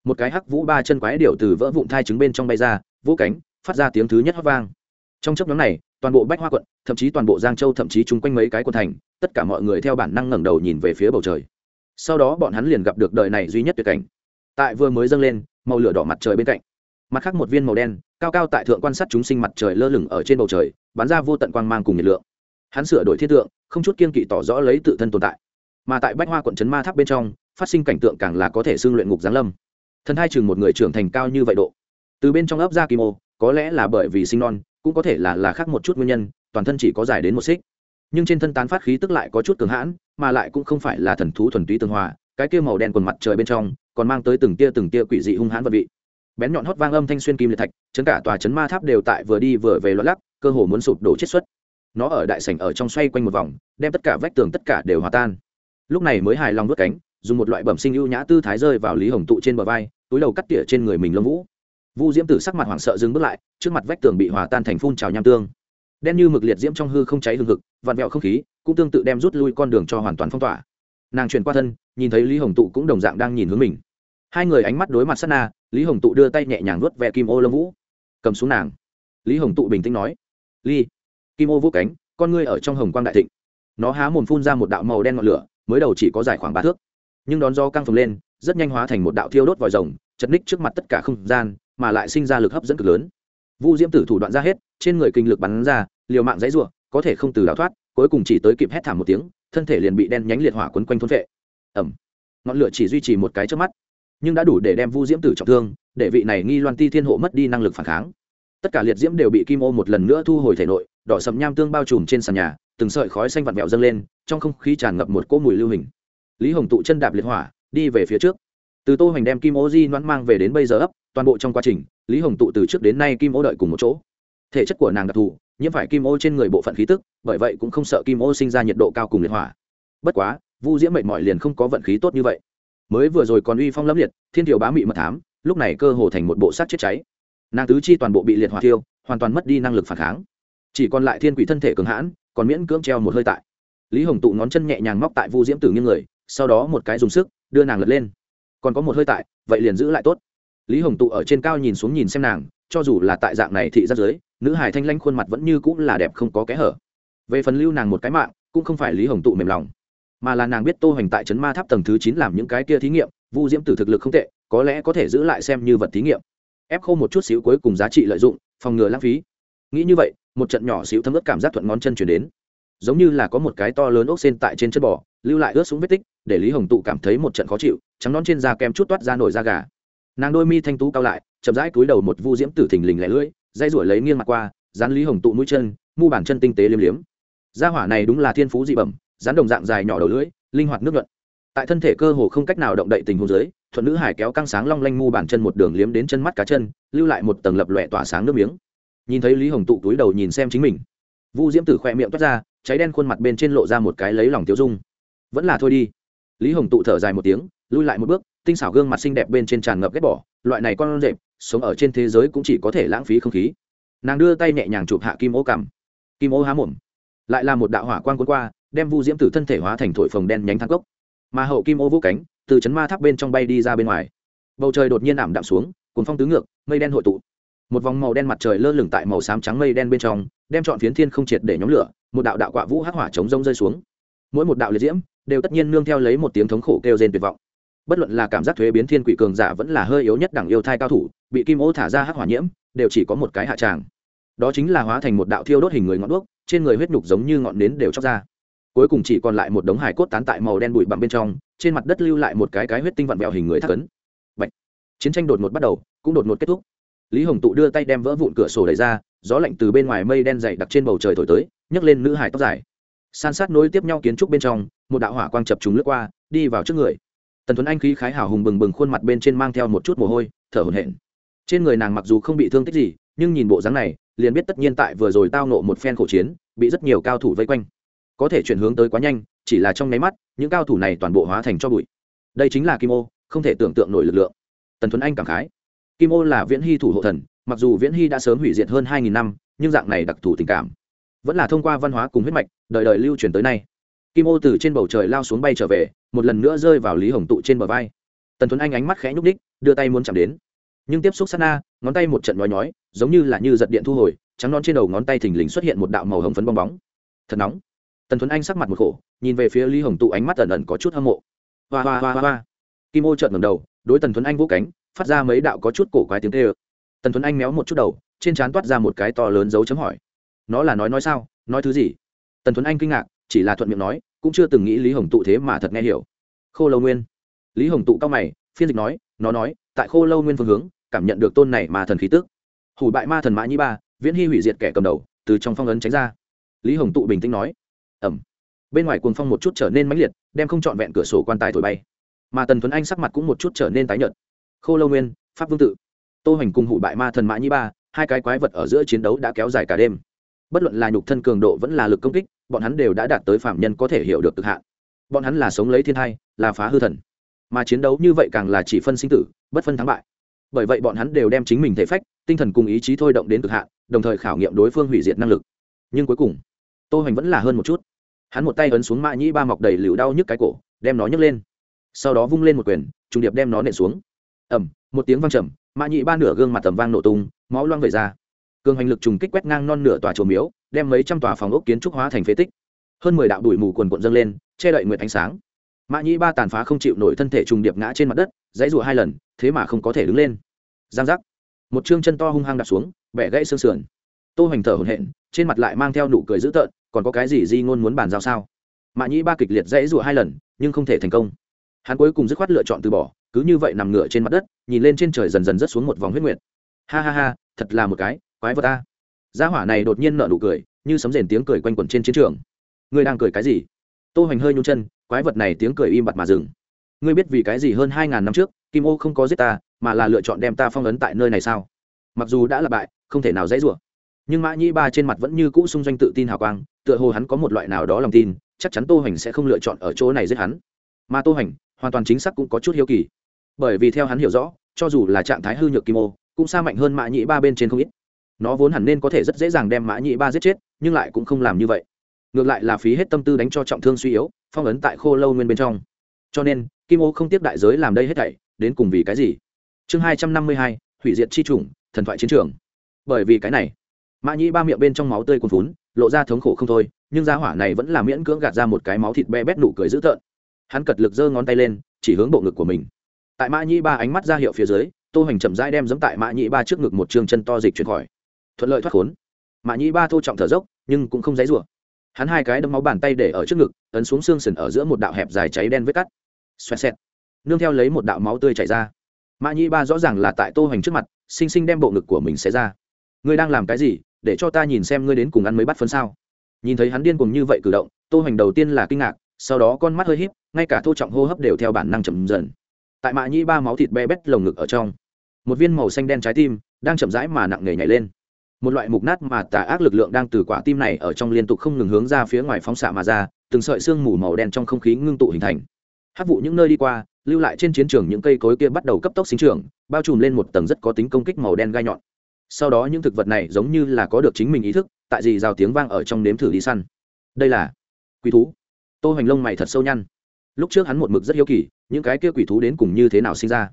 Một cái hắc vũ ba chân quái điệu từ vỡ vụn thai trứng bên trong bay ra vũ cánh phát ra tiếng thứ nhất hót vang. Trong chấp nhóm này toàn bộ bách hoa quận thậm chí toàn bộ giang châu thậm chí chung quanh mấy cái quận thành tất cả mọi người theo bản năng ngẩng đầu nhìn về phía bầu trời. Sau đó bọn hắn liền gặp được đời này duy nhất tuyệt cảnh tại vừa mới dâng lên, màu lửa đỏ mặt trời bên cạnh. Mặt khác một viên màu đen, cao cao tại thượng quan sát chúng sinh mặt trời lơ lửng ở trên bầu trời, bắn ra vô tận quang mang cùng nhiệt lượng. Hắn sửa đổi thiết tượng, không chút kiên kỵ tỏ rõ lấy tự thân tồn tại. Mà tại bách hoa quận trấn ma tháp bên trong, phát sinh cảnh tượng càng là có thể xưng luyện ngục giáng lâm. Thần hai chừng một người trưởng thành cao như vậy độ. Từ bên trong ấp ra kim ô, có lẽ là bởi vì sinh non, cũng có thể là là khác một chút nguyên nhân, toàn thân chỉ có dài đến một xích. Nhưng trên thân tán phát khí tức lại có chút cường hãn, mà lại cũng không phải là thần thú thuần túy tương hòa, cái kia màu đen quần mặt trời bên trong còn mang tới từng tia từng tia quỷ dị hung hãn vật vị. Bén nhọn hót vang âm thanh xuyên kim liệt thạch, chấn cả tòa chấn ma tháp đều tại vừa đi vừa về loạn lắc, cơ hồ muốn sụp đổ chết xuất. Nó ở đại sảnh ở trong xoay quanh một vòng, đem tất cả vách tường tất cả đều hòa tan. Lúc này mới hài lòng vớt cánh, dùng một loại bẩm sinh ưu nhã tư thái rơi vào lý hồng tụ trên bờ vai, túi đầu cắt tỉa trên người mình lông vũ. Vu diễm tử sắc mặt hoảng sợ dừng bước lại, trước mặt vách tường bị hòa tan thành phun trào nham tương. Đen như mực liệt diễm trong hư không cháy hương thực vặn vẹo không khí, cũng tương tự đem rút lui con đường cho hoàn toàn phong tỏa. Nàng truyền qua thân nhìn thấy lý hồng tụ cũng đồng dạng đang nhìn hướng mình. Hai người ánh mắt đối mặt sát na, lý hồng tụ đưa tay nhẹ nhàng vuốt ve kim ô lâm vũ. Cầm xuống nàng. Lý hồng tụ bình tĩnh nói ly kim ô vũ cánh, con ngươi ở trong hồng quang đại thịnh. Nó há mồm phun ra một đạo màu đen ngọn lửa, mới đầu chỉ có dài khoảng ba thước. Nhưng đón do căng phồng lên, rất nhanh hóa thành một đạo thiêu đốt vòi rồng, chật ních trước mặt tất cả không gian, mà lại sinh ra lực hấp dẫn cực lớn. Vu diễm tử thủ đoạn ra hết, trên người kinh lực bắn ra, liều mạng dãy r u ộ có thể không từ đào thoát, cuối cùng chỉ tới kịp hét thảm một tiếng, thân thể liền bị đen nhánh liệt hỏa quấn quanh thôn vệ ẩm. Ngọn lửa chỉ duy trì một cái trước mắt, nhưng đã đủ để đem vu diễm tử trọng thương, để vị này nghi loan ti thiên hộ mất đi năng lực phản kháng. Tất cả liệt diễm đều bị kim ô một lần nữa thu hồi thể nội, đỏ sầm nham tương bao trùm trên sàn nhà, từng sợi khói xanh vặn vẹo dâng lên, trong không khí tràn ngập một cỗ mùi lưu hình. Lý hồng tụ chân đạp liệt hỏa, đi về phía trước. Từ tô hoành đem kim ô di noãn mang về đến bây giờ ấp, toàn bộ trong quá trình, lý hồng tụ từ trước đến nay kim ô đợi cùng một chỗ. Thể chất của nàng đặc thù, nhiễm phải kim ô trên người bộ phận khí tức, bởi vậy cũng không sợ kim ô sinh ra nhiệt độ cao cùng liệt hỏa. Bất quá vu diễm mệt mỏi liền không có vận khí tốt như vậy. Mới vừa rồi còn uy phong lâm liệt, thiên thiều bá mị mật thám, lúc này cơ hồ thành một bộ sát chết cháy. Nàng tứ chi toàn bộ bị liệt hỏa thiêu, hoàn toàn mất đi năng lực phản kháng. Chỉ còn lại thiên quỷ thân thể cường hãn, còn miễn cưỡng treo một hơi tại. Lý hồng tụ ngón chân nhẹ nhàng móc tại vu diễm tử nghiêng người, sau đó một cái dùng sức, đưa nàng lật lên. Còn có một hơi tại, vậy liền giữ lại tốt. Lý hồng tụ ở trên cao nhìn xuống nhìn xem nàng, cho dù là tại dạng này thị ra dưới, nữ hải thanh lanh khuôn mặt vẫn như cũng là đẹp không có kẽ hở. Về phần lưu nàng một cái mạng, cũng không phải lý hồng tụ mềm lòng mà là nàng biết tô hoành tại trấn ma tháp tầng thứ chín làm những cái kia thí nghiệm, vu diễm tử thực lực không tệ, có lẽ có thể giữ lại xem như vật thí nghiệm. Ép khô một chút xíu cuối cùng giá trị lợi dụng, phòng ngừa lãng phí. Nghĩ như vậy, một trận nhỏ xíu thấm ướt cảm giác thuận ngón chân chuyển đến. Giống như là có một cái to lớn ốc sen tại trên chân bò, lưu lại ướt xuống vết tích, để lý hồng tụ cảm thấy một trận khó chịu, trắng non trên da kem chút toát ra nổi da gà. Nàng đôi mi thanh tú cao lại, chậm rãi cúi đầu một vu diễm tử thình lình lẻ lưỡi, dây ruổi lấy nghiêng mặt qua, dán lý hồng tụ mũi chân, mu bàn chân tinh tế liếm liếm. Da hỏa này đúng là thiên phú dị bẩm rắn đồng dạng dài nhỏ đầu lưỡi, linh hoạt nước nhuận. Tại thân thể cơ hồ không cách nào động đậy tình hồ dưới, thuận nữ hải kéo căng sáng long lanh mu bàn chân một đường liếm đến chân mắt cá chân, lưu lại một tầng lập lọe tỏa sáng nước miếng. Nhìn thấy lý hồng tụ túi đầu nhìn xem chính mình. Vu diễm tử khoe miệng toát ra, cháy đen khuôn mặt bên trên lộ ra một cái lấy lòng tiêu dung. Vẫn là thôi đi. Lý hồng tụ thở dài một tiếng, lui lại một bước, tinh xảo gương mặt xinh đẹp bên trên tràn ngập ghét bỏ, loại này con rệp, sống ở trên thế giới cũng chỉ có thể lãng phí không khí. Nàng đưa tay nhẹ nhàng chụp hạ kim ô cằm. Kim ô há mồm, lại là một đạo hỏa quan quân qua đem vu diễm tử thân thể hóa thành thổi phồng đen nhánh thang cốc. Mà hậu kim ô vũ cánh, từ chấn ma tháp bên trong bay đi ra bên ngoài. Bầu trời đột nhiên ảm đạm xuống cuốn phong tứ ngược, mây đen hội tụ. Một vòng màu đen mặt trời lơ lửng tại màu xám trắng mây đen bên trong, đem chọn phiến thiên không triệt để nhóm lửa, một đạo đạo quạ vũ hắc hỏa chống rông rơi xuống. Mỗi một đạo liệt diễm, đều tất nhiên nương theo lấy một tiếng thống khổ kêu rên tuyệt vọng. Bất luận là cảm giác thuế biến thiên quỷ cường giả vẫn là hơi yếu nhất đẳng yêu thai cao thủ, bị kim ô thả ra hắc hỏa nhiễm, đều chỉ có một cái hạ tràng. Đó chính là hóa thành một đạo thiêu đốt hình người ngọn đuốc, trên người huyết nhục giống như ngọn nến đều chóc ra cuối cùng chỉ còn lại một đống hài cốt tán tại màu đen bụi bặm bên trong, trên mặt đất lưu lại một cái cái huyết tinh vặn vẹo hình người thác ấn. Bạch. chiến tranh đột ngột bắt đầu, cũng đột ngột kết thúc. Lý hồng tụ đưa tay đem vỡ vụn cửa sổ đẩy ra, gió lạnh từ bên ngoài mây đen dày đặc trên bầu trời thổi tới, nhấc lên nữ hài tóc dài. San sát nối tiếp nhau kiến trúc bên trong, một đạo hỏa quang chập trùng lướt qua, đi vào trước người. Tần tuấn anh khí khái hào hùng bừng bừng khuôn mặt bên trên mang theo một chút mồ hôi, thở hổn hển. Trên người nàng mặc dù không bị thương tích gì, nhưng nhìn bộ dáng này, liền biết tất nhiên tại vừa rồi tao nộ một phen khổ chiến, bị rất nhiều cao thủ vây quanh có thể chuyển hướng tới quá nhanh, chỉ là trong nháy mắt, những cao thủ này toàn bộ hóa thành cho bụi. Đây chính là kim ô, không thể tưởng tượng nổi lực lượng. Tần thuấn anh cảm khái. Kim ô là viễn hy thủ hộ thần, mặc dù viễn hy đã sớm hủy diệt hơn hai nghìn năm, nhưng dạng này đặc thù tình cảm vẫn là thông qua văn hóa cùng huyết mạch, đời đời lưu truyền tới nay. Kim ô từ trên bầu trời lao xuống bay trở về, một lần nữa rơi vào lý hồng tụ trên bờ vai. Tần thuấn anh ánh mắt khẽ nhúc ních đưa tay muốn chạm đến. Nhưng tiếp xúc sát na, ngón tay một trận nói nhói, giống như là như giật điện thu hồi, trắng non trên đầu ngón tay thình lình xuất hiện một đạo màu hồng phấn bong bóng. Thật nóng tần thuấn anh sắc mặt một khổ, nhìn về phía lý hồng tụ ánh mắt ẩn ẩn có chút hâm mộ. Hoa hoa hoa hoa kim ô trợn ngầm đầu, đối tần thuấn anh vũ cánh, phát ra mấy đạo có chút cổ quái tiếng tê ơ. Tần thuấn anh méo một chút đầu, trên trán toát ra một cái to lớn dấu chấm hỏi. Nó là nói nói sao? Nói thứ gì? Tần thuấn anh kinh ngạc, chỉ là thuận miệng nói, cũng chưa từng nghĩ lý hồng tụ thế mà thật nghe hiểu. Khô lâu nguyên. Lý hồng tụ cao mày, phiên dịch nói, nó nói, tại khô lâu nguyên phương hướng, cảm nhận được tôn này mà thần khí tức. Hủ bại ma thần mã nhi ba, viễn hy hủy diệt kẻ cầm đầu, từ trong phong ấn tránh ra. Lý hồng tụ bình tĩnh nói ẩm. Bên ngoài cuồng phong một chút trở nên mãnh liệt, đem không trọn vẹn cửa sổ quan tài thổi bay. Mà tần tuấn anh sắc mặt cũng một chút trở nên tái nhợt. Khô lâu nguyên, pháp vương tự, tô hành cùng hụ bại ma thần mã nhĩ ba, hai cái quái vật ở giữa chiến đấu đã kéo dài cả đêm. Bất luận là nhục thân cường độ vẫn là lực công kích, bọn hắn đều đã đạt tới phạm nhân có thể hiểu được cực hạn. Bọn hắn là sống lấy thiên thai, là phá hư thần. Mà chiến đấu như vậy càng là chỉ phân sinh tử, bất phân thắng bại. Bởi vậy bọn hắn đều đem chính mình thể phách, tinh thần cùng ý chí thôi động đến cực hạn, đồng thời khảo nghiệm đối phương hủy diệt năng lực. Nhưng cuối cùng, tô hành vẫn là hơn một chút hắn một tay ấn xuống mã nhĩ ba mọc đầy lựu đau nhức cái cổ, đem nó nhấc lên. Sau đó vung lên một quyền, trùng điệp đem nó nện xuống. Ẩm một tiếng vang trầm, mã nhĩ ba nửa gương mặt tầm vang nổ tung, máu loang về ra. Cường hành lực trùng kích quét ngang non nửa tòa chùa miếu, đem mấy trăm tòa phòng ốc kiến trúc hóa thành phế tích. Hơn mười đạo đuổi mù quần quận dâng lên, che đậy nguyệt ánh sáng. Mã nhĩ ba tàn phá không chịu nổi thân thể trùng điệp ngã trên mặt đất, dãy rụa hai lần, thế mà không có thể đứng lên. Giang giác. Một chương chân to hung hăng đặt xuống vẻ gãy xương sườn. Tô hoành thở hổn hển, trên mặt lại mang theo nụ cười dữ tợn còn có cái gì di ngôn muốn bàn giao sao? Mạ nhĩ ba kịch liệt dãy rụa hai lần, nhưng không thể thành công. Hắn cuối cùng dứt khoát lựa chọn từ bỏ, cứ như vậy nằm ngửa trên mặt đất, nhìn lên trên trời dần dần rớt xuống một vòng huyết nguyệt. Ha ha ha, thật là một cái, quái vật ta. Gia hỏa này đột nhiên nở nụ cười, như sấm rền tiếng cười quanh quẩn trên chiến trường. Ngươi đang cười cái gì? Tô hoành hơi nhung chân, quái vật này tiếng cười im bặt mà dừng. Ngươi biết vì cái gì hơn hai ngàn năm trước, kim ô không có giết ta, mà là lựa chọn đem ta phong ấn tại nơi này sao? Mặc dù đã là bại, không thể nào dãy rủa nhưng mã nhĩ ba trên mặt vẫn như cũ xung doanh tự tin hào quang, tựa hồ hắn có một loại nào đó lòng tin, chắc chắn tô hoành sẽ không lựa chọn ở chỗ này giết hắn. Mà tô hoành, hoàn toàn chính xác cũng có chút hiếu kỳ. Bởi vì theo hắn hiểu rõ, cho dù là trạng thái hư nhược kim ô, cũng xa mạnh hơn mã nhĩ ba bên trên không ít. Nó vốn hẳn nên có thể rất dễ dàng đem mã nhĩ ba giết chết, nhưng lại cũng không làm như vậy. Ngược lại là phí hết tâm tư đánh cho trọng thương suy yếu, phong ấn tại khô lâu nguyên bên trong. Cho nên, kim ô không tiếp đại giới làm đây hết thảy, đến cùng vì cái gì? Chương hai trăm năm mươi hai, hủy diệt chi chủng, thần thoại chiến trường. Bởi vì cái này mã nhĩ ba miệng bên trong máu tươi cuồn phún lộ ra thống khổ không thôi, nhưng gia hỏa này vẫn là miễn cưỡng gạt ra một cái máu thịt be bét nụ cười dữ tợn. Hắn cật lực giơ ngón tay lên, chỉ hướng bộ ngực của mình. Tại mã nhĩ ba ánh mắt ra hiệu phía dưới, tô hành chậm rãi đem giẫm tại mã nhĩ ba trước ngực một trường chân to dịch chuyển khỏi. Thuận lợi thoát khốn. Mã nhĩ ba thô trọng thở dốc, nhưng cũng không dãy rủa. Hắn hai cái đấm máu bàn tay để ở trước ngực, ấn xuống xương sườn ở giữa một đạo hẹp dài cháy đen vết cắt. Xoẹt xẹt. Nương theo lấy một đạo máu tươi chảy ra. Mã nhĩ ba rõ ràng là tại tô hành trước mặt sinh sinh đem bộ ngực của mình xé ra. Ngươi đang làm cái gì? để cho ta nhìn xem ngươi đến cùng ăn mấy bát phân sao. Nhìn thấy hắn điên cùng như vậy cử động, tô hoành đầu tiên là kinh ngạc, sau đó con mắt hơi híp, ngay cả thô trọng hô hấp đều theo bản năng chậm dần. Tại mạ nhĩ ba máu thịt be bét lồng ngực ở trong, một viên màu xanh đen trái tim đang chậm rãi mà nặng nề nhảy lên. Một loại mục nát mà tà ác lực lượng đang từ quả tim này ở trong liên tục không ngừng hướng ra phía ngoài phóng xạ mà ra, từng sợi sương mù màu đen trong không khí ngưng tụ hình thành. Hát vụ những nơi đi qua, lưu lại trên chiến trường những cây cối kia bắt đầu cấp tốc sinh trưởng, bao trùm lên một tầng rất có tính công kích màu đen gai nhọn sau đó những thực vật này giống như là có được chính mình ý thức, tại gì rào tiếng vang ở trong nếm thử đi săn. Đây là quỷ thú. Tô hoành lông mày thật sâu nhăn. Lúc trước hắn một mực rất hiếu kỳ, những cái kia quỷ thú đến cùng như thế nào sinh ra.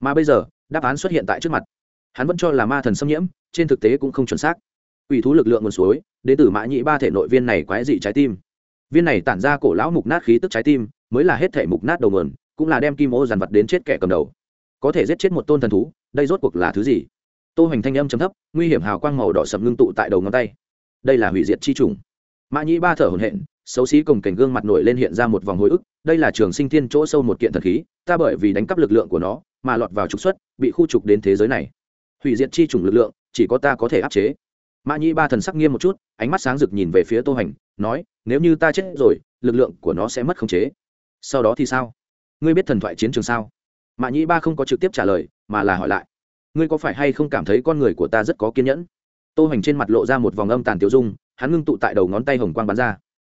Mà bây giờ, đáp án xuất hiện tại trước mặt. Hắn vẫn cho là ma thần xâm nhiễm, trên thực tế cũng không chuẩn xác. Quỷ thú lực lượng nguồn suối, đến từ mã nhị ba thể nội viên này quái dị trái tim. Viên này tản ra cổ lão mục nát khí tức trái tim, mới là hết thể mục nát đầu mườn cũng là đem kim ô dàn vật đến chết kẻ cầm đầu. Có thể giết chết một tôn thần thú, đây rốt cuộc là thứ gì? tô hoành thanh âm chấm thấp, nguy hiểm hào quang màu đỏ sầm ngưng tụ tại đầu ngón tay. Đây là hủy diệt chi trùng. Mã nhĩ ba thở hổn hển, xấu xí cổng cảnh gương mặt nổi lên hiện ra một vòng hồi ức, đây là trường sinh thiên chỗ sâu một kiện thần khí, ta bởi vì đánh cắp lực lượng của nó mà lọt vào trục xuất, bị khu trục đến thế giới này. Hủy diệt chi trùng lực lượng, chỉ có ta có thể áp chế. Mã nhĩ ba thần sắc nghiêm một chút, ánh mắt sáng rực nhìn về phía tô hoành, nói, nếu như ta chết rồi, lực lượng của nó sẽ mất khống chế. Sau đó thì sao? Ngươi biết thần thoại chiến trường sao? Mã nhĩ ba không có trực tiếp trả lời, mà là hỏi lại ngươi có phải hay không cảm thấy con người của ta rất có kiên nhẫn? Tô hoành trên mặt lộ ra một vòng âm tàn tiểu dung, hắn ngưng tụ tại đầu ngón tay hồng quang bắn ra.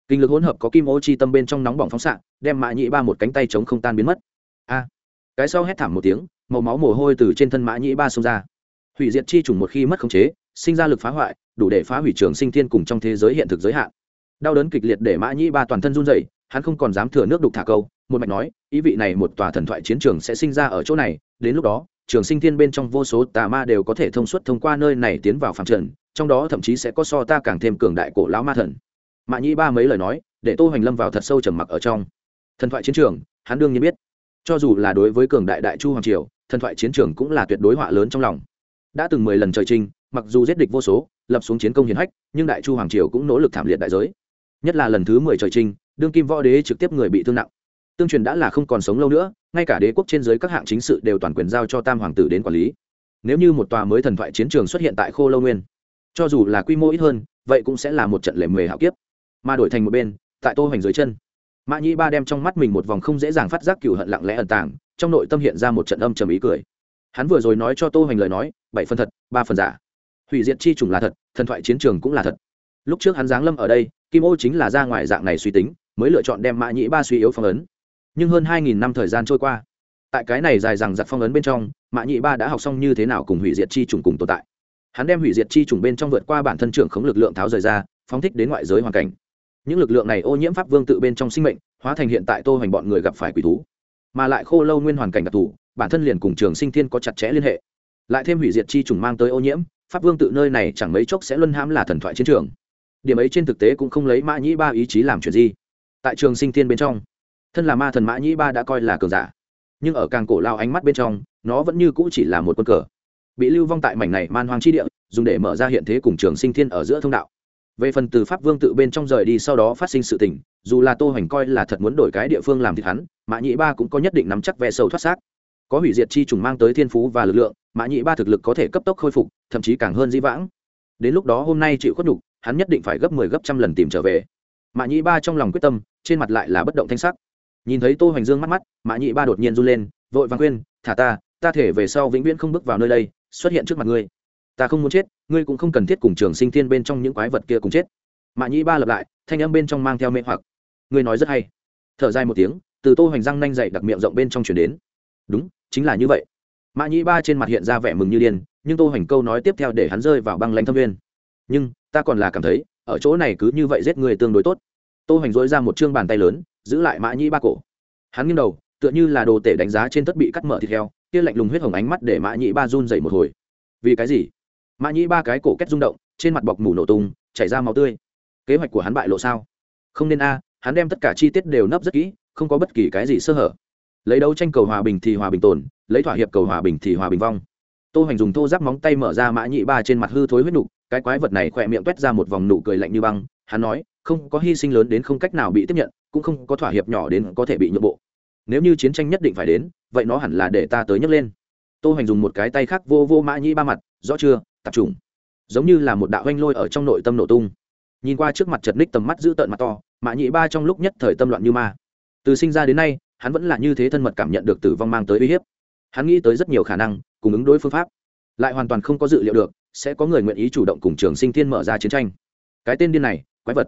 Kinh lực hỗn hợp có kim ô chi tâm bên trong nóng bỏng phóng xạ, đem mã nhĩ ba một cánh tay chống không tan biến mất. A! Cái sau hét thảm một tiếng, màu máu mồ hôi từ trên thân mã nhĩ ba xông ra. Hủy diệt chi trùng một khi mất khống chế, sinh ra lực phá hoại, đủ để phá hủy trường sinh thiên cùng trong thế giới hiện thực giới hạn. Đau đớn kịch liệt để mã nhĩ ba toàn thân run rẩy, hắn không còn dám thừa nước đục thả câu, một mạch nói, ý vị này một tòa thần thoại chiến trường sẽ sinh ra ở chỗ này, đến lúc đó trường sinh thiên bên trong vô số tà ma đều có thể thông suốt thông qua nơi này tiến vào phạm trần, trong đó thậm chí sẽ có so ta càng thêm cường đại cổ lão ma thần. Mạ nhĩ ba mấy lời nói, để tô hoành lâm vào thật sâu trầm mặc ở trong. Thần thoại chiến trường, hắn đương nhiên biết. Cho dù là đối với cường đại đại chu hoàng triều, thần thoại chiến trường cũng là tuyệt đối họa lớn trong lòng. Đã từng mười lần trời trinh mặc dù giết địch vô số, lập xuống chiến công hiển hách, nhưng đại chu hoàng triều cũng nỗ lực thảm liệt đại giới. Nhất là lần thứ mười trời trinh đương kim võ đế trực tiếp người bị thương nặng tương truyền đã là không còn sống lâu nữa, ngay cả đế quốc trên dưới các hạng chính sự đều toàn quyền giao cho tam hoàng tử đến quản lý. Nếu như một tòa mới thần thoại chiến trường xuất hiện tại khô lâu nguyên, cho dù là quy mô ít hơn, vậy cũng sẽ là một trận lệ mề hạo kiếp. Mà đổi thành một bên, tại tô hoành dưới chân, mã nhĩ ba đem trong mắt mình một vòng không dễ dàng phát giác cựu hận lặng lẽ ẩn tàng, trong nội tâm hiện ra một trận âm trầm ý cười. Hắn vừa rồi nói cho tô hoành lời nói, bảy phần thật, ba phần giả. Hủy diện chi trùng là thật, thần thoại chiến trường cũng là thật. Lúc trước hắn giáng lâm ở đây, kim ô chính là ra ngoài dạng này suy tính, mới lựa chọn đem mã nhĩ ba suy yếu phong ấn nhưng hơn hai nghìn năm thời gian trôi qua. Tại cái này dài rằng giặc phong ấn bên trong, mã nhị ba đã học xong như thế nào cùng hủy diệt chi trùng cùng tồn tại. Hắn đem hủy diệt chi trùng bên trong vượt qua bản thân trưởng khống lực lượng tháo rời ra, phóng thích đến ngoại giới hoàn cảnh. Những lực lượng này ô nhiễm pháp vương tự bên trong sinh mệnh, hóa thành hiện tại tô hoành bọn người gặp phải quỷ thú. Mà lại khô lâu nguyên hoàn cảnh đặc thù, bản thân liền cùng trường sinh thiên có chặt chẽ liên hệ. Lại thêm hủy diệt chi trùng mang tới ô nhiễm, pháp vương tự nơi này chẳng mấy chốc sẽ luân hãm là thần thoại chiến trường. Điểm ấy trên thực tế cũng không lấy mã nhị ba ý chí làm chuyện gì. Tại trường sinh thiên bên trong thân là ma thần mã nhĩ ba đã coi là cường giả. Nhưng ở càng cổ lao ánh mắt bên trong, nó vẫn như cũ chỉ là một quân cờ. Bị lưu vong tại mảnh này man hoang chi địa, dùng để mở ra hiện thế cùng trường sinh thiên ở giữa thông đạo. Về phần từ pháp vương tự bên trong rời đi sau đó phát sinh sự tình, dù là tô hoành coi là thật muốn đổi cái địa phương làm thịt hắn, mã nhị ba cũng có nhất định nắm chắc vẻ sâu thoát xác. Có hủy diệt chi trùng mang tới thiên phú và lực lượng, mã nhị ba thực lực có thể cấp tốc khôi phục, thậm chí càng hơn dĩ vãng. Đến lúc đó hôm nay chịu khuất nhục, hắn nhất định phải gấp mười 10 gấp trăm lần tìm trở về. Mã nhị ba trong lòng quyết tâm, trên mặt lại là bất động thanh sắc nhìn thấy tô hoành dương mắt mắt, mã nhị ba đột nhiên run lên, vội vàng khuyên, thả ta ta thể về sau vĩnh viễn không bước vào nơi đây, xuất hiện trước mặt ngươi. Ta không muốn chết, ngươi cũng không cần thiết cùng trường sinh thiên bên trong những quái vật kia cùng chết. Mã nhị ba lặp lại, thanh âm bên trong mang theo mê hoặc. Ngươi nói rất hay. Thở dài một tiếng, từ tô hoành răng nanh dậy đặc miệng rộng bên trong chuyển đến. Đúng, chính là như vậy. Mã nhị ba trên mặt hiện ra vẻ mừng như điên, nhưng tô hoành câu nói tiếp theo để hắn rơi vào băng lãnh thâm viên. nhưng, ta còn là cảm thấy, ở chỗ này cứ như vậy giết người tương đối tốt. Tô hoành dối ra một chương bàn tay lớn giữ lại mã nhĩ ba cổ. Hắn nghiêng đầu, tựa như là đồ tể đánh giá trên tất bị cắt mở thịt heo, kia lạnh lùng huyết hồng ánh mắt để mã nhĩ ba run dậy một hồi. Vì cái gì? Mã nhĩ ba cái cổ kết rung động, trên mặt bọc mủ nổ tung, chảy ra máu tươi. Kế hoạch của hắn bại lộ sao? Không nên a, hắn đem tất cả chi tiết đều nấp rất kỹ, không có bất kỳ cái gì sơ hở. Lấy đấu tranh cầu hòa bình thì hòa bình tồn, lấy thỏa hiệp cầu hòa bình thì hòa bình vong. Tô hoành dùng thô giáp móng tay mở ra mã nhị ba trên mặt hư thối huyết nục cái quái vật này khỏe miệng toét ra một vòng nụ cười lạnh như băng, hắn nói, không có hy sinh lớn đến không cách nào bị tiếp nhận, cũng không có thỏa hiệp nhỏ đến có thể bị nhượng bộ. Nếu như chiến tranh nhất định phải đến, vậy nó hẳn là để ta tới nhấc lên. Tô hoành dùng một cái tay khác vô vô mã nhĩ ba mặt, rõ chưa tập trung giống như là một đạo oanh lôi ở trong nội tâm nổ tung. Nhìn qua trước mặt chật ních tầm mắt giữ tợn mặt to, mã nhĩ ba trong lúc nhất thời tâm loạn như ma. Từ sinh ra đến nay, hắn vẫn là như thế thân mật cảm nhận được tử vong mang tới uy hiếp. Hắn nghĩ tới rất nhiều khả năng, cùng ứng đối phương pháp, lại hoàn toàn không có dự liệu được sẽ có người nguyện ý chủ động cùng trường sinh thiên mở ra chiến tranh. Cái tên điên này, quái vật.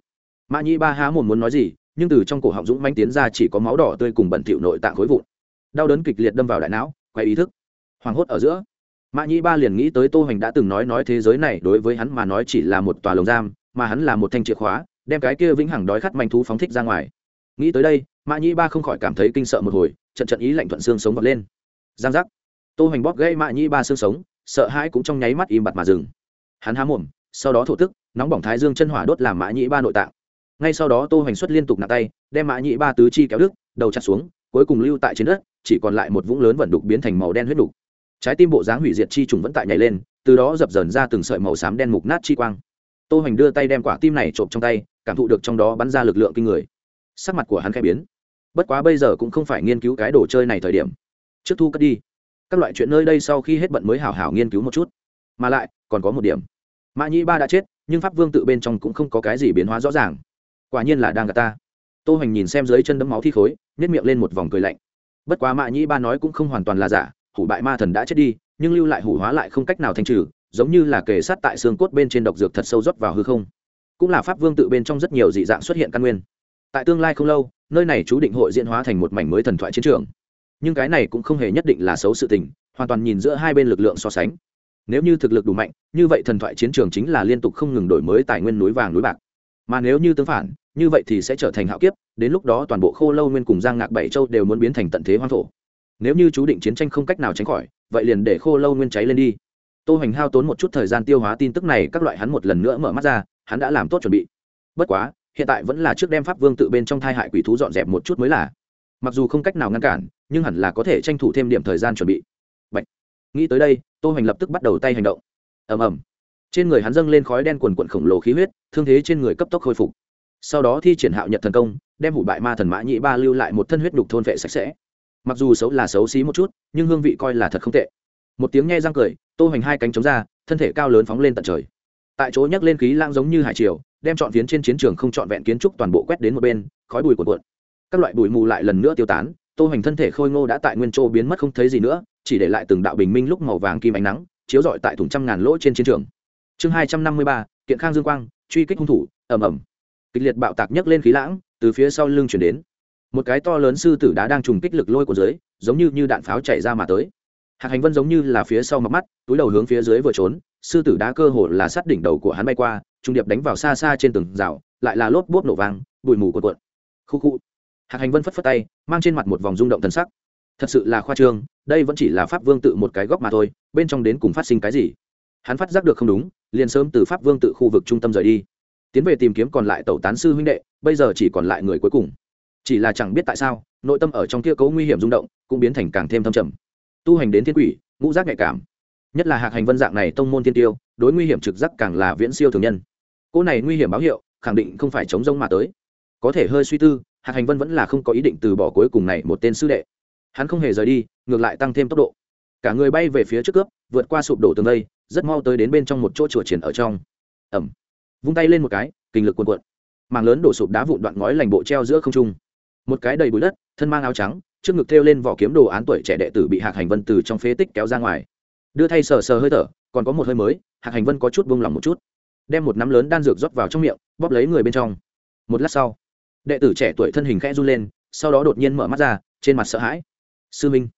Mã nhĩ ba há mồm muốn nói gì, nhưng từ trong cổ họng dũng manh tiến ra chỉ có máu đỏ tươi cùng bẩn thỉu nội tạng khối vụn. Đau đớn kịch liệt đâm vào đại não quay ý thức. Hoảng hốt ở giữa, mã nhĩ ba liền nghĩ tới tô hoành đã từng nói nói thế giới này đối với hắn mà nói chỉ là một tòa lồng giam, mà hắn là một thanh chìa khóa, đem cái kia vĩnh hằng đói khát manh thú phóng thích ra ngoài. Nghĩ tới đây, mã nhĩ ba không khỏi cảm thấy kinh sợ một hồi, trận trận ý lạnh thuận xương sống vọt lên. Giang giác. Tô hoành bóp gây mã nhĩ ba xương sống sợ hãi cũng trong nháy mắt im bặt mà dừng. Hắn há mồm, sau đó thổ tức, nóng bỏng thái dương chân hỏa đốt làm mã nhĩ ba nội tạng. Ngay sau đó tô hoành xuất liên tục nạp tay, đem mã nhĩ ba tứ chi kéo đứt, đầu chặt xuống, cuối cùng lưu tại trên đất, chỉ còn lại một vũng lớn vận đục biến thành màu đen huyết đục. Trái tim bộ dáng hủy diệt chi trùng vẫn tại nhảy lên, từ đó dập dờn ra từng sợi màu xám đen mục nát chi quang. Tô hoành đưa tay đem quả tim này trộm trong tay, cảm thụ được trong đó bắn ra lực lượng kinh người. Sắc mặt của hắn khẽ biến. Bất quá bây giờ cũng không phải nghiên cứu cái đồ chơi này thời điểm. Trước thu cất đi các loại chuyện nơi đây sau khi hết bận mới hào hào nghiên cứu một chút. Mà lại, còn có một điểm. Mã nhĩ ba đã chết, nhưng pháp vương tự bên trong cũng không có cái gì biến hóa rõ ràng. Quả nhiên là đang gặp ta. Tô hoành nhìn xem dưới chân đấm máu thi khối nhét miệng lên một vòng cười lạnh. Bất quá mã nhĩ ba nói cũng không hoàn toàn là giả, hủ bại ma thần đã chết đi, nhưng lưu lại hủ hóa lại không cách nào thanh trừ, giống như là kề sát tại xương cốt bên trên độc dược thật sâu rót vào hư không. Cũng là pháp vương tự bên trong rất nhiều dị dạng xuất hiện căn nguyên. Tại tương lai không lâu, nơi này chú định hội diễn hóa thành một mảnh mới thần thoại chiến trường nhưng cái này cũng không hề nhất định là xấu sự tình, hoàn toàn nhìn giữa hai bên lực lượng so sánh. Nếu như thực lực đủ mạnh, như vậy thần thoại chiến trường chính là liên tục không ngừng đổi mới tài nguyên núi vàng núi bạc. Mà nếu như tương phản, như vậy thì sẽ trở thành hạo kiếp, đến lúc đó toàn bộ khô lâu nguyên cùng giang ngạc bảy châu đều muốn biến thành tận thế hoang thổ. Nếu như chú định chiến tranh không cách nào tránh khỏi, vậy liền để khô lâu nguyên cháy lên đi. Tô hoành hao tốn một chút thời gian tiêu hóa tin tức này, các loại hắn một lần nữa mở mắt ra, hắn đã làm tốt chuẩn bị. Bất quá, hiện tại vẫn là trước đem pháp vương tự bên trong thai hại quỷ thú dọn dẹp một chút mới là. Mặc dù không cách nào ngăn cản nhưng hẳn là có thể tranh thủ thêm điểm thời gian chuẩn bị. Bạch. nghĩ tới đây, tô hoành lập tức bắt đầu tay hành động. Ầm ầm. Trên người hắn dâng lên khói đen cuồn cuộn khổng lồ khí huyết, thương thế trên người cấp tốc khôi phục. Sau đó thi triển hạo nhật thần công, đem hủ bại ma thần mã nhị ba lưu lại một thân huyết đục thôn vệ sạch sẽ. Mặc dù xấu là xấu xí một chút, nhưng hương vị coi là thật không tệ. Một tiếng nghe răng cười, tô hoành hai cánh chống ra, thân thể cao lớn phóng lên tận trời. Tại chỗ nhấc lên khí lãng giống như hải triều, đem trọn phiến trên chiến trường không trọn vẹn kiến trúc toàn bộ quét đến một bên, khói bùi cuộn cuộn. Các loại bụi mù lại lần nữa tiêu tán tô hoành thân thể khôi ngô đã tại nguyên châu biến mất không thấy gì nữa, chỉ để lại từng đạo bình minh lúc màu vàng kim ánh nắng, chiếu rọi tại thủng trăm ngàn lỗ trên chiến trường. Chương hai trăm năm mươi ba, kiện khang dương quang, truy kích hung thủ, ầm ầm. Kịch liệt bạo tạc nhấc lên khí lãng, từ phía sau lưng chuyển đến. Một cái to lớn sư tử đá đang trùng kích lực lôi của dưới, giống như như đạn pháo chảy ra mà tới. Hạt hành vân giống như là phía sau mặt mắt, túi đầu hướng phía dưới vừa trốn, sư tử đá cơ hồ là sát đỉnh đầu của hắn bay qua, trung điệp đánh vào xa xa trên tường rào, lại là lốp bốp nổ vàng bụi mù cuộn cuộn. Khu khu hạc hành vân phất phất tay, mang trên mặt một vòng rung động thân sắc. Thật sự là khoa trương, đây vẫn chỉ là pháp vương tự một cái góc mà thôi, bên trong đến cùng phát sinh cái gì? Hắn phát giác được không đúng, liền sớm từ pháp vương tự khu vực trung tâm rời đi. Tiến về tìm kiếm còn lại tẩu tán sư huynh đệ, bây giờ chỉ còn lại người cuối cùng. Chỉ là chẳng biết tại sao, nội tâm ở trong kia cấu nguy hiểm rung động, cũng biến thành càng thêm thâm trầm. Tu hành đến thiên quỷ, ngũ giác nhạy cảm. Nhất là hạc hành vân dạng này tông môn thiên tiêu, đối nguy hiểm trực giác càng là viễn siêu thường nhân. Cô này nguy hiểm báo hiệu, khẳng định không phải chống rông mà tới. Có thể hơi suy tư hạc hành vân vẫn là không có ý định từ bỏ cuối cùng này một tên sư đệ. Hắn không hề rời đi, ngược lại tăng thêm tốc độ. Cả người bay về phía trước cướp, vượt qua sụp đổ tường đây rất mau tới đến bên trong một chỗ chùa triển ở trong. Ẩm. Vung tay lên một cái, kinh lực cuồn cuộn. Màng lớn đổ sụp đá vụn đoạn ngói lành bộ treo giữa không trung. Một cái đầy bụi đất, thân mang áo trắng, trước ngực thêu lên vỏ kiếm đồ án tuổi trẻ đệ tử bị hạc hành vân từ trong phế tích kéo ra ngoài. Đưa thay sờ sờ hơi thở, còn có một hơi mới, hạc hành vân có chút vung lòng một chút. Đem một nắm lớn đan dược rót vào trong miệng, bóp lấy người bên trong. Một lát sau đệ tử trẻ tuổi thân hình khẽ run lên, sau đó đột nhiên mở mắt ra, trên mặt sợ hãi. Sư minh,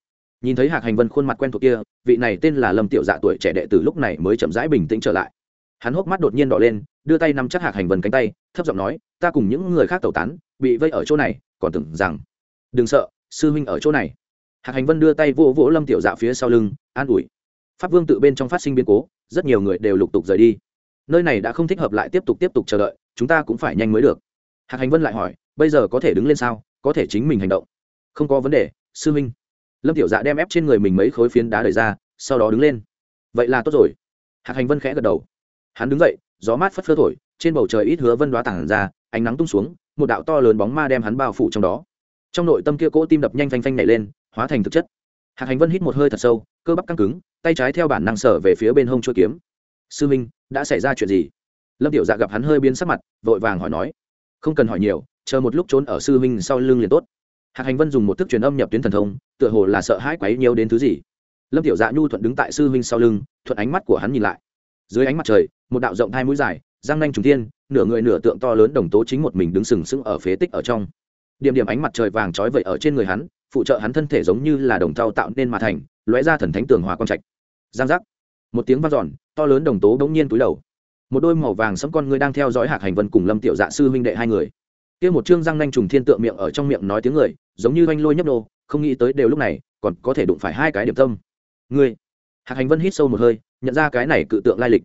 nhìn thấy hạc hành vân khuôn mặt quen thuộc kia, vị này tên là lâm tiểu dạ tuổi trẻ đệ tử lúc này mới chậm rãi bình tĩnh trở lại. Hắn hốc mắt đột nhiên đỏ lên, đưa tay nắm chắc hạc hành vân cánh tay, thấp giọng nói, ta cùng những người khác tẩu tán, bị vây ở chỗ này, còn tưởng rằng đừng sợ, sư minh ở chỗ này. Hạc hành vân đưa tay vỗ vỗ lâm tiểu dạ phía sau lưng, an ủi. Pháp vương tự bên trong phát sinh biến cố, rất nhiều người đều lục tục rời đi. Nơi này đã không thích hợp lại tiếp tục tiếp tục chờ đợi, chúng ta cũng phải nhanh mới được hạc hành vân lại hỏi, bây giờ có thể đứng lên sao? Có thể chính mình hành động? Không có vấn đề, sư minh lâm tiểu dạ đem ép trên người mình mấy khối phiến đá đ ra, sau đó đứng lên. Vậy là tốt rồi. Hạc hành vân khẽ gật đầu. Hắn đứng dậy, gió mát phất phơ thổi, trên bầu trời ít hứa vân đoá tảng ra, ánh nắng tung xuống, một đạo to lớn bóng ma đem hắn bao phủ trong đó. Trong nội tâm kia cỗ tim đập nhanh phanh phanh nảy lên, hóa thành thực chất. Hạc hành vân hít một hơi thật sâu, cơ bắp căng cứng, tay trái theo bản năng sở về phía bên hông chuỗi kiếm. Sư minh đã xảy ra chuyện gì? Lâm tiểu dạ gặp hắn hơi biến sắc mặt, vội vàng hỏi nói không cần hỏi nhiều chờ một lúc trốn ở sư huynh sau lưng liền tốt. Hạc hành vân dùng một thức truyền âm nhập tuyến thần thông tựa hồ là sợ hãi quấy nhiều đến thứ gì. Lâm tiểu dạ nhu thuận đứng tại sư huynh sau lưng thuận ánh mắt của hắn nhìn lại. Dưới ánh mặt trời một đạo rộng hai mũi dài Giang nanh trùng thiên nửa người nửa tượng to lớn đồng tố chính một mình đứng sừng sững ở phế tích ở trong. Điểm điểm ánh mặt trời vàng trói vậy ở trên người hắn phụ trợ hắn thân thể giống như là đồng thau tạo nên mà thành lóe ra thần thánh tường hòa quang trạch. Giang giác. Một tiếng vang giòn, to lớn đồng tố bỗng nhiên túi đầu một đôi màu vàng sẫm con người đang theo dõi hạc hành vân cùng lâm tiểu dạ sư huynh đệ hai người. Kia một trương răng nanh trùng thiên tượng miệng ở trong miệng nói tiếng người, giống như oanh lôi nhấp nô, không nghĩ tới đều lúc này còn có thể đụng phải hai cái điểm tâm. Ngươi? Hạc hành vân hít sâu một hơi, nhận ra cái này cự tượng lai lịch.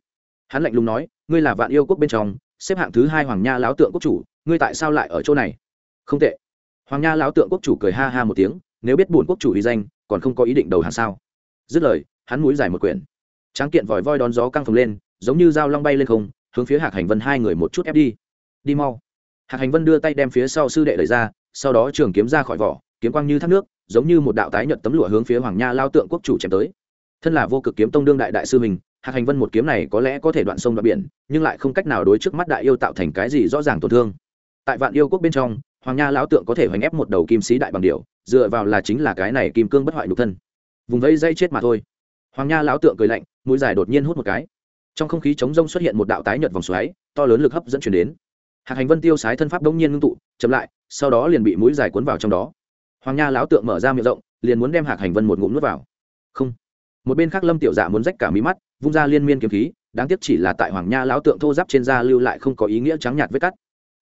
Hắn lạnh lùng nói, ngươi là vạn yêu quốc bên trong, xếp hạng thứ hai hoàng nha láo tượng quốc chủ, ngươi tại sao lại ở chỗ này? Không tệ. Hoàng nha láo tượng quốc chủ cười ha ha một tiếng, nếu biết buồn quốc chủ uy danh, còn không có ý định đầu hàng sao? Dứt lời, hắn mũi dài một quyển. Tráng kiện vòi voi đón gió căng phồng lên giống như dao long bay lên không, hướng phía hạc hành vân hai người một chút ép đi. Đi mau. Hạc hành vân đưa tay đem phía sau sư đệ đẩy ra, sau đó trường kiếm ra khỏi vỏ, kiếm quang như thác nước, giống như một đạo tái nhật tấm lụa hướng phía hoàng nha lao tượng quốc chủ chém tới. Thân là vô cực kiếm tông đương đại đại sư mình, hạc hành vân một kiếm này có lẽ có thể đoạn sông đoạn biển, nhưng lại không cách nào đối trước mắt đại yêu tạo thành cái gì rõ ràng tổn thương. Tại vạn yêu quốc bên trong, hoàng nha lão tượng có thể hoành ép một đầu kim sĩ đại bằng điệu dựa vào là chính là cái này kim cương bất hoại nhục thân. Vùng vẫy dây chết mà thôi. Hoàng nha lão tượng cười lạnh, mũi dài đột nhiên hút một cái trong không khí chống rông xuất hiện một đạo tái nhợt vòng xoáy, to lớn lực hấp dẫn chuyển đến. Hạc hành vân tiêu sái thân pháp đông nhiên ngưng tụ, chậm lại, sau đó liền bị mũi dài cuốn vào trong đó. Hoàng nha lão tượng mở ra miệng rộng, liền muốn đem hạc hành vân một ngụm nuốt vào. Không. Một bên khác lâm tiểu dạ muốn rách cả mí mắt, vung ra liên miên kiếm khí, đáng tiếc chỉ là tại hoàng nha lão tượng thô giáp trên da lưu lại không có ý nghĩa trắng nhạt vết cắt.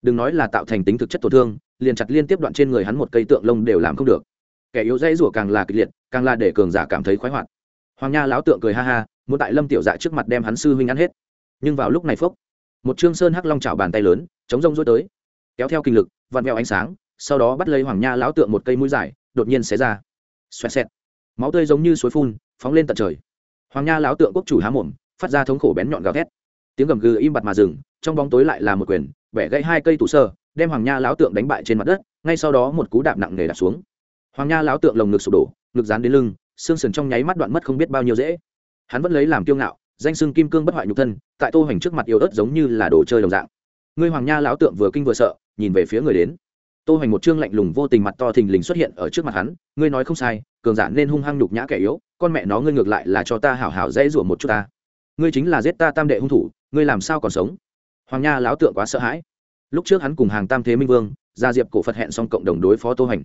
Đừng nói là tạo thành tính thực chất tổn thương, liền chặt liên tiếp đoạn trên người hắn một cây tượng lông đều làm không được. Kẻ yếu dãy rủa càng là kịch liệt, càng là để cường giả cảm thấy khoái hoạt. Hoàng nha lão tượng cười ha ha muốn tại lâm tiểu dạ trước mặt đem hắn sư huynh ăn hết. Nhưng vào lúc này phốc, một trương sơn hắc long chảo bàn tay lớn, chống rông rối tới, kéo theo kinh lực, vặn vẹo ánh sáng, sau đó bắt lấy hoàng nha lão tượng một cây mũi dài, đột nhiên xé ra. Xoẹt xẹt, máu tươi giống như suối phun, phóng lên tận trời. Hoàng nha lão tượng quốc chủ há mồm, phát ra thống khổ bén nhọn gào thét. Tiếng gầm gừ im bặt mà dừng, trong bóng tối lại là một quyền, bẻ gãy hai cây tủ sơ, đem hoàng nha lão tượng đánh bại trên mặt đất, ngay sau đó một cú đạp nặng nề đạp xuống. Hoàng nha lão tượng lồng ngực sụp đổ, ngực dán đến lưng, xương sườn trong nháy mắt đoạn mất không biết bao nhiêu dễ hắn vẫn lấy làm kiêu ngạo, danh xưng kim cương bất hoại nhục thân, tại tô hoành trước mặt yêu ớt giống như là đồ chơi đồng dạng. Ngươi hoàng nha lão tượng vừa kinh vừa sợ, nhìn về phía người đến. Tô hoành một trương lạnh lùng vô tình mặt to thình lình xuất hiện ở trước mặt hắn, ngươi nói không sai, cường giả nên hung hăng nhục nhã kẻ yếu, con mẹ nó ngươi ngược lại là cho ta hảo hảo dễ rủa một chút ta. Ngươi chính là giết ta tam đệ hung thủ, ngươi làm sao còn sống? Hoàng nha lão tượng quá sợ hãi. Lúc trước hắn cùng hàng tam thế minh vương, gia diệp cổ phật hẹn xong cộng đồng đối phó tô hoành.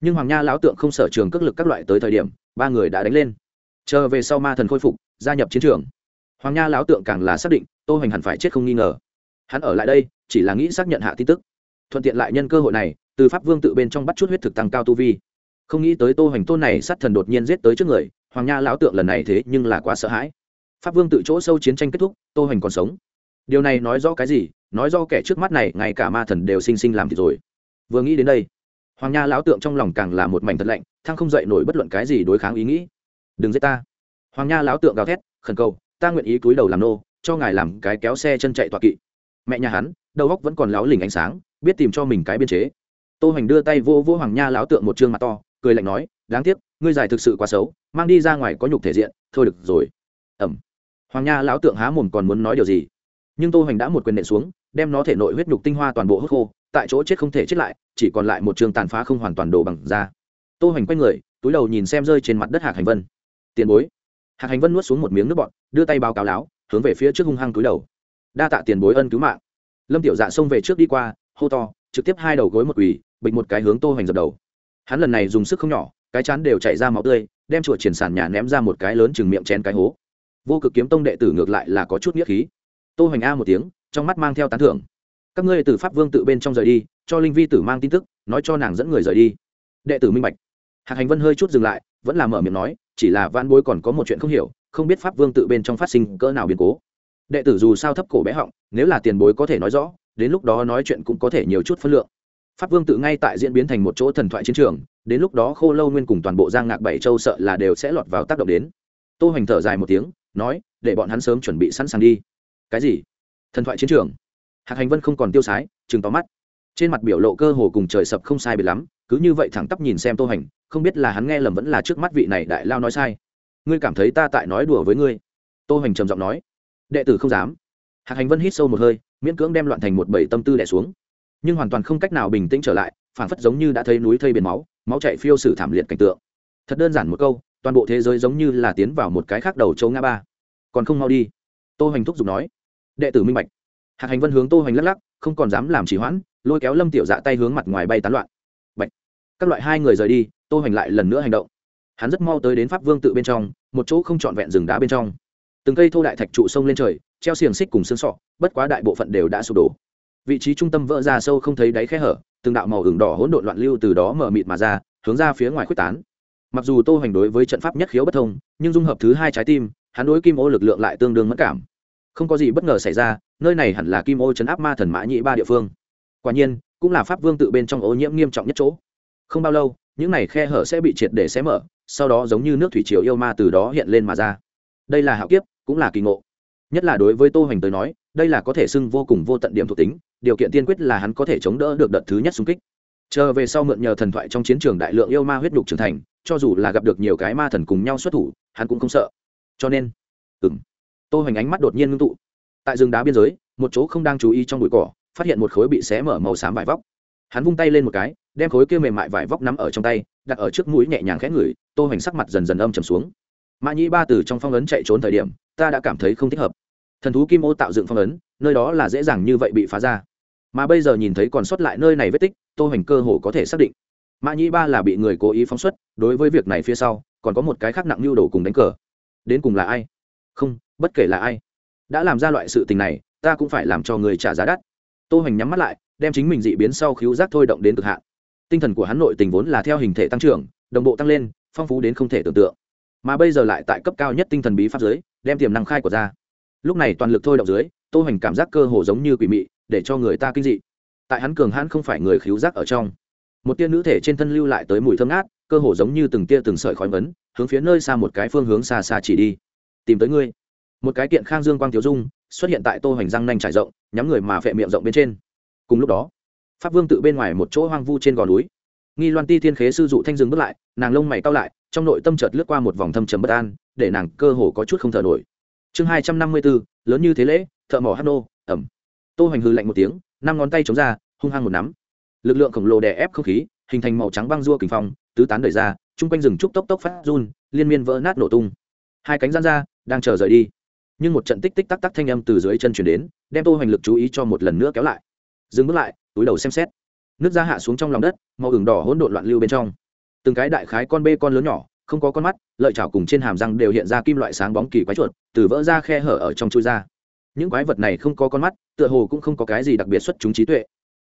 Nhưng hoàng nha lão tượng không sở trường cước lực các loại tới thời điểm, ba người đã đánh lên chờ về sau ma thần khôi phục, gia nhập chiến trường. Hoàng nha lão tượng càng là xác định, tô hoành hẳn phải chết không nghi ngờ. Hắn ở lại đây, chỉ là nghĩ xác nhận hạ tin tức. Thuận tiện lại nhân cơ hội này, từ pháp vương tự bên trong bắt chút huyết thực tăng cao tu vi. Không nghĩ tới tô hoành tôn này sát thần đột nhiên giết tới trước người, hoàng nha lão tượng lần này thế nhưng là quá sợ hãi. Pháp vương tự chỗ sâu chiến tranh kết thúc, tô hoành còn sống. Điều này nói do cái gì? Nói do kẻ trước mắt này, ngay cả ma thần đều sinh sinh làm thì rồi. Vừa nghĩ đến đây, hoàng nha lão tượng trong lòng càng là một mảnh thật lạnh, thăng không dậy nổi bất luận cái gì đối kháng ý nghĩ đừng giết ta. Hoàng nha lão tượng gào thét, khẩn cầu, ta nguyện ý cúi đầu làm nô, cho ngài làm cái kéo xe chân chạy tọa kỵ. Mẹ nhà hắn, đầu góc vẫn còn láo lỉnh ánh sáng, biết tìm cho mình cái biên chế. Tô hoành đưa tay vô vô hoàng nha lão tượng một chương mặt to, cười lạnh nói, đáng tiếc, ngươi giải thực sự quá xấu, mang đi ra ngoài có nhục thể diện, thôi được rồi. Ẩm. Hoàng nha lão tượng há mồm còn muốn nói điều gì. Nhưng tô hoành đã một quyền nện xuống, đem nó thể nội huyết nhục tinh hoa toàn bộ hớt khô, tại chỗ chết không thể chết lại, chỉ còn lại một trường tàn phá không hoàn toàn đổ bằng da. Tô hoành quay người, túi đầu nhìn xem rơi trên mặt đất hạc hành vân tiền bối. Hạc hành vân nuốt xuống một miếng nước bọn đưa tay báo cáo láo, hướng về phía trước hung hăng túi đầu. Đa tạ tiền bối ân cứu mạng. Lâm tiểu dạ xông về trước đi qua, hô to, trực tiếp hai đầu gối một quỳ, bịch một cái hướng tô hoành dập đầu. Hắn lần này dùng sức không nhỏ, cái chán đều chảy ra máu tươi, đem chùa triển sản nhà ném ra một cái lớn chừng miệng chén cái hố. Vô cực kiếm tông đệ tử ngược lại là có chút nghĩa khí. Tô hoành a một tiếng, trong mắt mang theo tán thưởng. Các ngươi từ pháp vương tự bên trong rời đi, cho linh vi tử mang tin tức, nói cho nàng dẫn người rời đi. Đệ tử minh bạch. Hạc hành vân hơi chút dừng lại, vẫn là mở miệng nói chỉ là vãn bối còn có một chuyện không hiểu, không biết pháp vương tự bên trong phát sinh cỡ nào biến cố. Đệ tử dù sao thấp cổ bé họng, nếu là tiền bối có thể nói rõ, đến lúc đó nói chuyện cũng có thể nhiều chút phân lượng. Pháp vương tự ngay tại diễn biến thành một chỗ thần thoại chiến trường, đến lúc đó khô lâu nguyên cùng toàn bộ giang ngạc bảy châu sợ là đều sẽ lọt vào tác động đến. Tô hoành thở dài một tiếng, nói, để bọn hắn sớm chuẩn bị sẵn sàng đi. Cái gì? Thần thoại chiến trường. Hạc hành vân không còn tiêu sái chừng tóm mắt. Trên mặt biểu lộ cơ hồ cùng trời sập không sai bị lắm, cứ như vậy thẳng tắp nhìn xem tô hoành không biết là hắn nghe lầm vẫn là trước mắt vị này đại lao nói sai. Ngươi cảm thấy ta tại nói đùa với ngươi? Tô hoành trầm giọng nói. Đệ tử không dám. Hạc hành vân hít sâu một hơi, miễn cưỡng đem loạn thành một bảy tâm tư đẻ xuống. Nhưng hoàn toàn không cách nào bình tĩnh trở lại phản phất giống như đã thấy núi thây biển máu máu chạy phiêu sử thảm liệt cảnh tượng. Thật đơn giản một câu, toàn bộ thế giới giống như là tiến vào một cái khác đầu châu ngã ba. Còn không mau đi. Tô hoành thúc giục nói. Đệ tử minh bạch. Hạc hành vân hướng tô hoành lắc lắc, không còn dám làm trì hoãn, lôi kéo lâm tiểu dạ tay hướng mặt ngoài bay tán loạn. Bạch. các loại hai người rời đi tô hoành lại lần nữa hành động. Hắn rất mau tới đến pháp vương tự bên trong, một chỗ không trọn vẹn rừng đá bên trong. Từng cây thô đại thạch trụ sông lên trời, treo xiềng xích cùng xương sọ, bất quá đại bộ phận đều đã sụp đổ. Vị trí trung tâm vỡ ra sâu không thấy đáy khe hở, từng đạo màu hưởng đỏ hỗn độn loạn lưu từ đó mở mịt mà ra, hướng ra phía ngoài k h u ế c tán. Mặc dù tô hoành đối với trận pháp nhất khiếu bất thông, nhưng dung hợp thứ hai trái tim, hắn đối kim ô lực lượng lại tương đương mất cảm. Không có gì bất ngờ xảy ra, nơi này hẳn là kim ô chấn áp ma thần mã nhị ba địa phương. Quả nhiên, cũng là pháp vương tự bên trong ô nhiễm nghiêm trọng nhất chỗ. Không bao lâu những này khe hở sẽ bị triệt để xé mở, sau đó giống như nước thủy triều yêu ma từ đó hiện lên mà ra. Đây là hạo kiếp, cũng là kỳ ngộ. Nhất là đối với tô hoành tới nói, đây là có thể xưng vô cùng vô tận điểm thuộc tính, điều kiện tiên quyết là hắn có thể chống đỡ được đợt thứ nhất xung kích. Chờ về sau mượn nhờ thần thoại trong chiến trường đại lượng yêu ma huyết nhục trưởng thành, cho dù là gặp được nhiều cái ma thần cùng nhau xuất thủ, hắn cũng không sợ. Cho nên ừng tô hoành ánh mắt đột nhiên ngưng tụ. Tại rừng đá biên giới, một chỗ không đang chú ý trong bụi cỏ, phát hiện một khối bị xé mở màu xám vải vóc. Hắn vung tay lên một cái đem khối kia mềm mại vải vóc nắm ở trong tay, đặt ở trước mũi nhẹ nhàng khẽ ngửi, tô hoành sắc mặt dần dần âm trầm xuống. Mã nhĩ ba từ trong phong ấn chạy trốn thời điểm, ta đã cảm thấy không thích hợp. Thần thú kim ô tạo dựng phong ấn, nơi đó là dễ dàng như vậy bị phá ra. Mà bây giờ nhìn thấy còn sót lại nơi này vết tích, tô hoành cơ hồ có thể xác định. Mã nhĩ ba là bị người cố ý phóng xuất, đối với việc này phía sau, còn có một cái khác nặng nhu đồ cùng đánh cờ. Đến cùng là ai? Không, bất kể là ai. Đã làm ra loại sự tình này, ta cũng phải làm cho người trả giá đắt. Tô hoành nhắm mắt lại, đem chính mình dị biến sau khiếu giác thôi động đến cực hạn tinh thần của hắn nội tình vốn là theo hình thể tăng trưởng, đồng bộ tăng lên, phong phú đến không thể tưởng tượng. Mà bây giờ lại tại cấp cao nhất tinh thần bí pháp dưới đem tiềm năng khai của ra. Lúc này toàn lực thôi động dưới, tô hành cảm giác cơ hồ giống như quỷ mị, để cho người ta kinh dị. Tại hắn cường hãn không phải người khiếu giác ở trong. Một tia nữ thể trên thân lưu lại tới mùi thơm ngát, cơ hồ giống như từng tia từng sợi khói vấn hướng phía nơi xa một cái phương hướng xa xa chỉ đi. Tìm tới ngươi. Một cái kiện khang dương quang thiếu dung, xuất hiện tại tô hành răng nanh trải rộng, nhắm người mà phệ miệng rộng bên trên. Cùng lúc đó pháp vương tự bên ngoài một chỗ hoang vu trên gò núi. Nghi loan ti thiên khế sư dụ thanh dừng bước lại, nàng lông mày cao lại, trong nội tâm chợt lướt qua một vòng thâm trầm bất an, để nàng cơ hồ có chút không thở nổi. Chương hai trăm năm mươi bốn, lớn như thế lễ, thợ mỏ hát nô, ẩm. Tô hoành hư lạnh một tiếng, năm ngón tay chống ra, hung hăng một nắm. Lực lượng khổng lồ đè ép không khí, hình thành màu trắng băng rua kinh phong, tứ tán đẩy ra, chung quanh rừng trúc tốc tốc phát run, liên miên vỡ nát nổ tung. Hai cánh gian ra, đang chờ rời đi. Nhưng một trận tích tích tắc tắc thanh âm từ dưới chân chuyển đến, đem tô hoành lực chú ý cho một lần nữa kéo lại dừng bước lại, túi đầu xem xét. Nước da hạ xuống trong lòng đất, màu ửng đỏ hỗn độn loạn lưu bên trong. Từng cái đại khái con bê con lớn nhỏ, không có con mắt, lợi chảo cùng trên hàm răng đều hiện ra kim loại sáng bóng kỳ quái chuột, từ vỡ ra khe hở ở trong chui ra. Những quái vật này không có con mắt, tựa hồ cũng không có cái gì đặc biệt xuất chúng trí tuệ.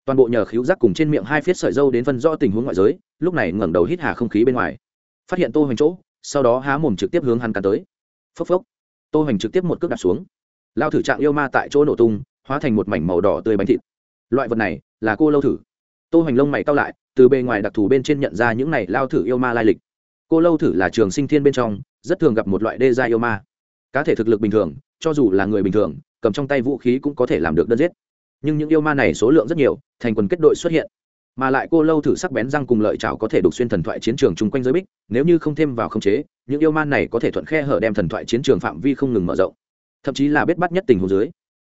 Toàn bộ nhờ khíu giác cùng trên miệng hai phiết sợi dâu đến phân rõ tình huống ngoại giới, lúc này ngẩng đầu hít hà không khí bên ngoài. Phát hiện tô hoành chỗ, sau đó há mồm trực tiếp hướng hắn cắn tới. Phốc phốc. Tô hoành trực tiếp một cước đặt xuống. Lao thử trạng yêu ma tại chỗ nổ tung, hóa thành một mảnh màu đỏ tươi bánh thịt loại vật này là cô lâu thử. Tô hoành lông mày cao lại, từ bề ngoài đặc thù bên trên nhận ra những này lao thử yêu ma lai lịch. Cô lâu thử là trường sinh thiên bên trong, rất thường gặp một loại đê gia yêu ma. Cá thể thực lực bình thường, cho dù là người bình thường, cầm trong tay vũ khí cũng có thể làm được đơn giết. Nhưng những yêu ma này số lượng rất nhiều, thành quần kết đội xuất hiện. Mà lại cô lâu thử sắc bén răng cùng lợi chảo có thể đục xuyên thần thoại chiến trường chung quanh giới bích, nếu như không thêm vào khống chế, những yêu ma này có thể thuận khe hở đem thần thoại chiến trường phạm vi không ngừng mở rộng. Thậm chí là bết bắt nhất tình hồ dưới,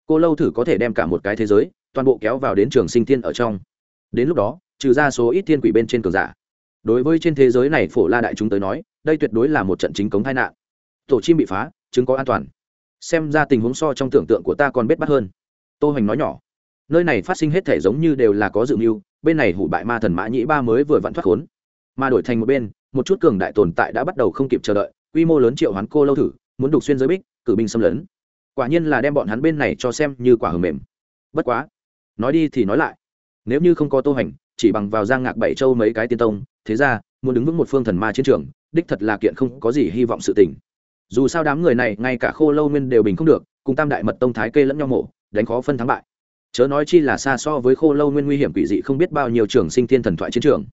cô lâu thử có thể đem cả một cái thế giới toàn bộ kéo vào đến trường sinh thiên ở trong. Đến lúc đó, trừ ra số ít thiên quỷ bên trên cường giả. Đối với trên thế giới này phổ la đại chúng tới nói, đây tuyệt đối là một trận chính cống tai nạn. Tổ chim bị phá, chứng có an toàn. Xem ra tình huống so trong tưởng tượng của ta còn bết bắt hơn. Tô hoành nói nhỏ, nơi này phát sinh hết thể giống như đều là có dự mưu, bên này hủ bại ma thần mã nhĩ ba mới vừa vặn thoát khốn. Mà đổi thành một bên, một chút cường đại tồn tại đã bắt đầu không kịp chờ đợi, quy mô lớn triệu hoán cô lâu thử, muốn đục xuyên giới bích, cử binh xâm lấn. Quả nhiên là đem bọn hắn bên này cho xem như quả hầm mềm. Bất quá nói đi thì nói lại. Nếu như không có tô hành, chỉ bằng vào giang ngạc bảy châu mấy cái tiên tông, thế ra, muốn đứng vững một phương thần ma chiến trường, đích thật là kiện không có gì hy vọng sự tình. Dù sao đám người này ngay cả khô lâu nguyên đều bình không được, cùng tam đại mật tông thái kê lẫn nhau mổ, đánh khó phân thắng bại. Chớ nói chi là xa so với khô lâu nguyên nguy hiểm quỷ dị không biết bao nhiêu trường sinh thiên thần thoại chiến trường.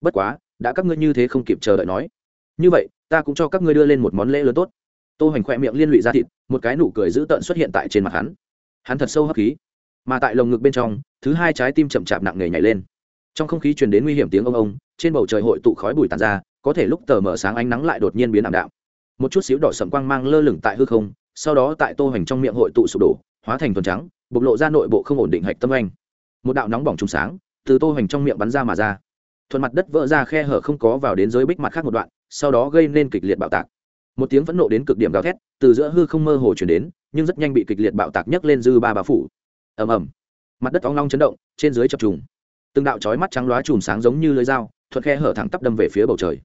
Bất quá, đã các ngươi như thế không kịp chờ đợi nói. Như vậy, ta cũng cho các ngươi đưa lên một món lễ lớn tốt. Tô hành khoe miệng liên lụy ra thịt, một cái nụ cười dữ tợn xuất hiện tại trên mặt hắn. Hắn thật sâu hấp khí mà tại lồng ngực bên trong, thứ hai trái tim chậm chạp nặng nề nhảy lên. Trong không khí truyền đến nguy hiểm tiếng ông ông, trên bầu trời hội tụ khói bụi tàn ra, có thể lúc tờ mở sáng ánh nắng lại đột nhiên biến ảm đạm. Một chút xíu đỏ sậm quang mang lơ lửng tại hư không, sau đó tại tô hoành trong miệng hội tụ sụp đổ, hóa thành thuần trắng, bộc lộ ra nội bộ không ổn định hạch tâm anh. Một đạo nóng bỏng trùng sáng, từ tô hoành trong miệng bắn ra mà ra. Thuần mặt đất vỡ ra khe hở không có vào đến dưới bích mặt khác một đoạn, sau đó gây nên kịch liệt bạo tạc. Một tiếng phẫn nộ đến cực điểm gào thét, từ giữa hư không mơ hồ chuyển đến, nhưng rất nhanh bị kịch liệt bạo tạc nhấc lên dư ba bá phủ ầm ầm. Mặt đất óng long chấn động, trên dưới chập trùng. Từng đạo chói mắt trắng loá chùm sáng giống như lưới dao, thuận khe hở thẳng tắp đâm về phía bầu trời.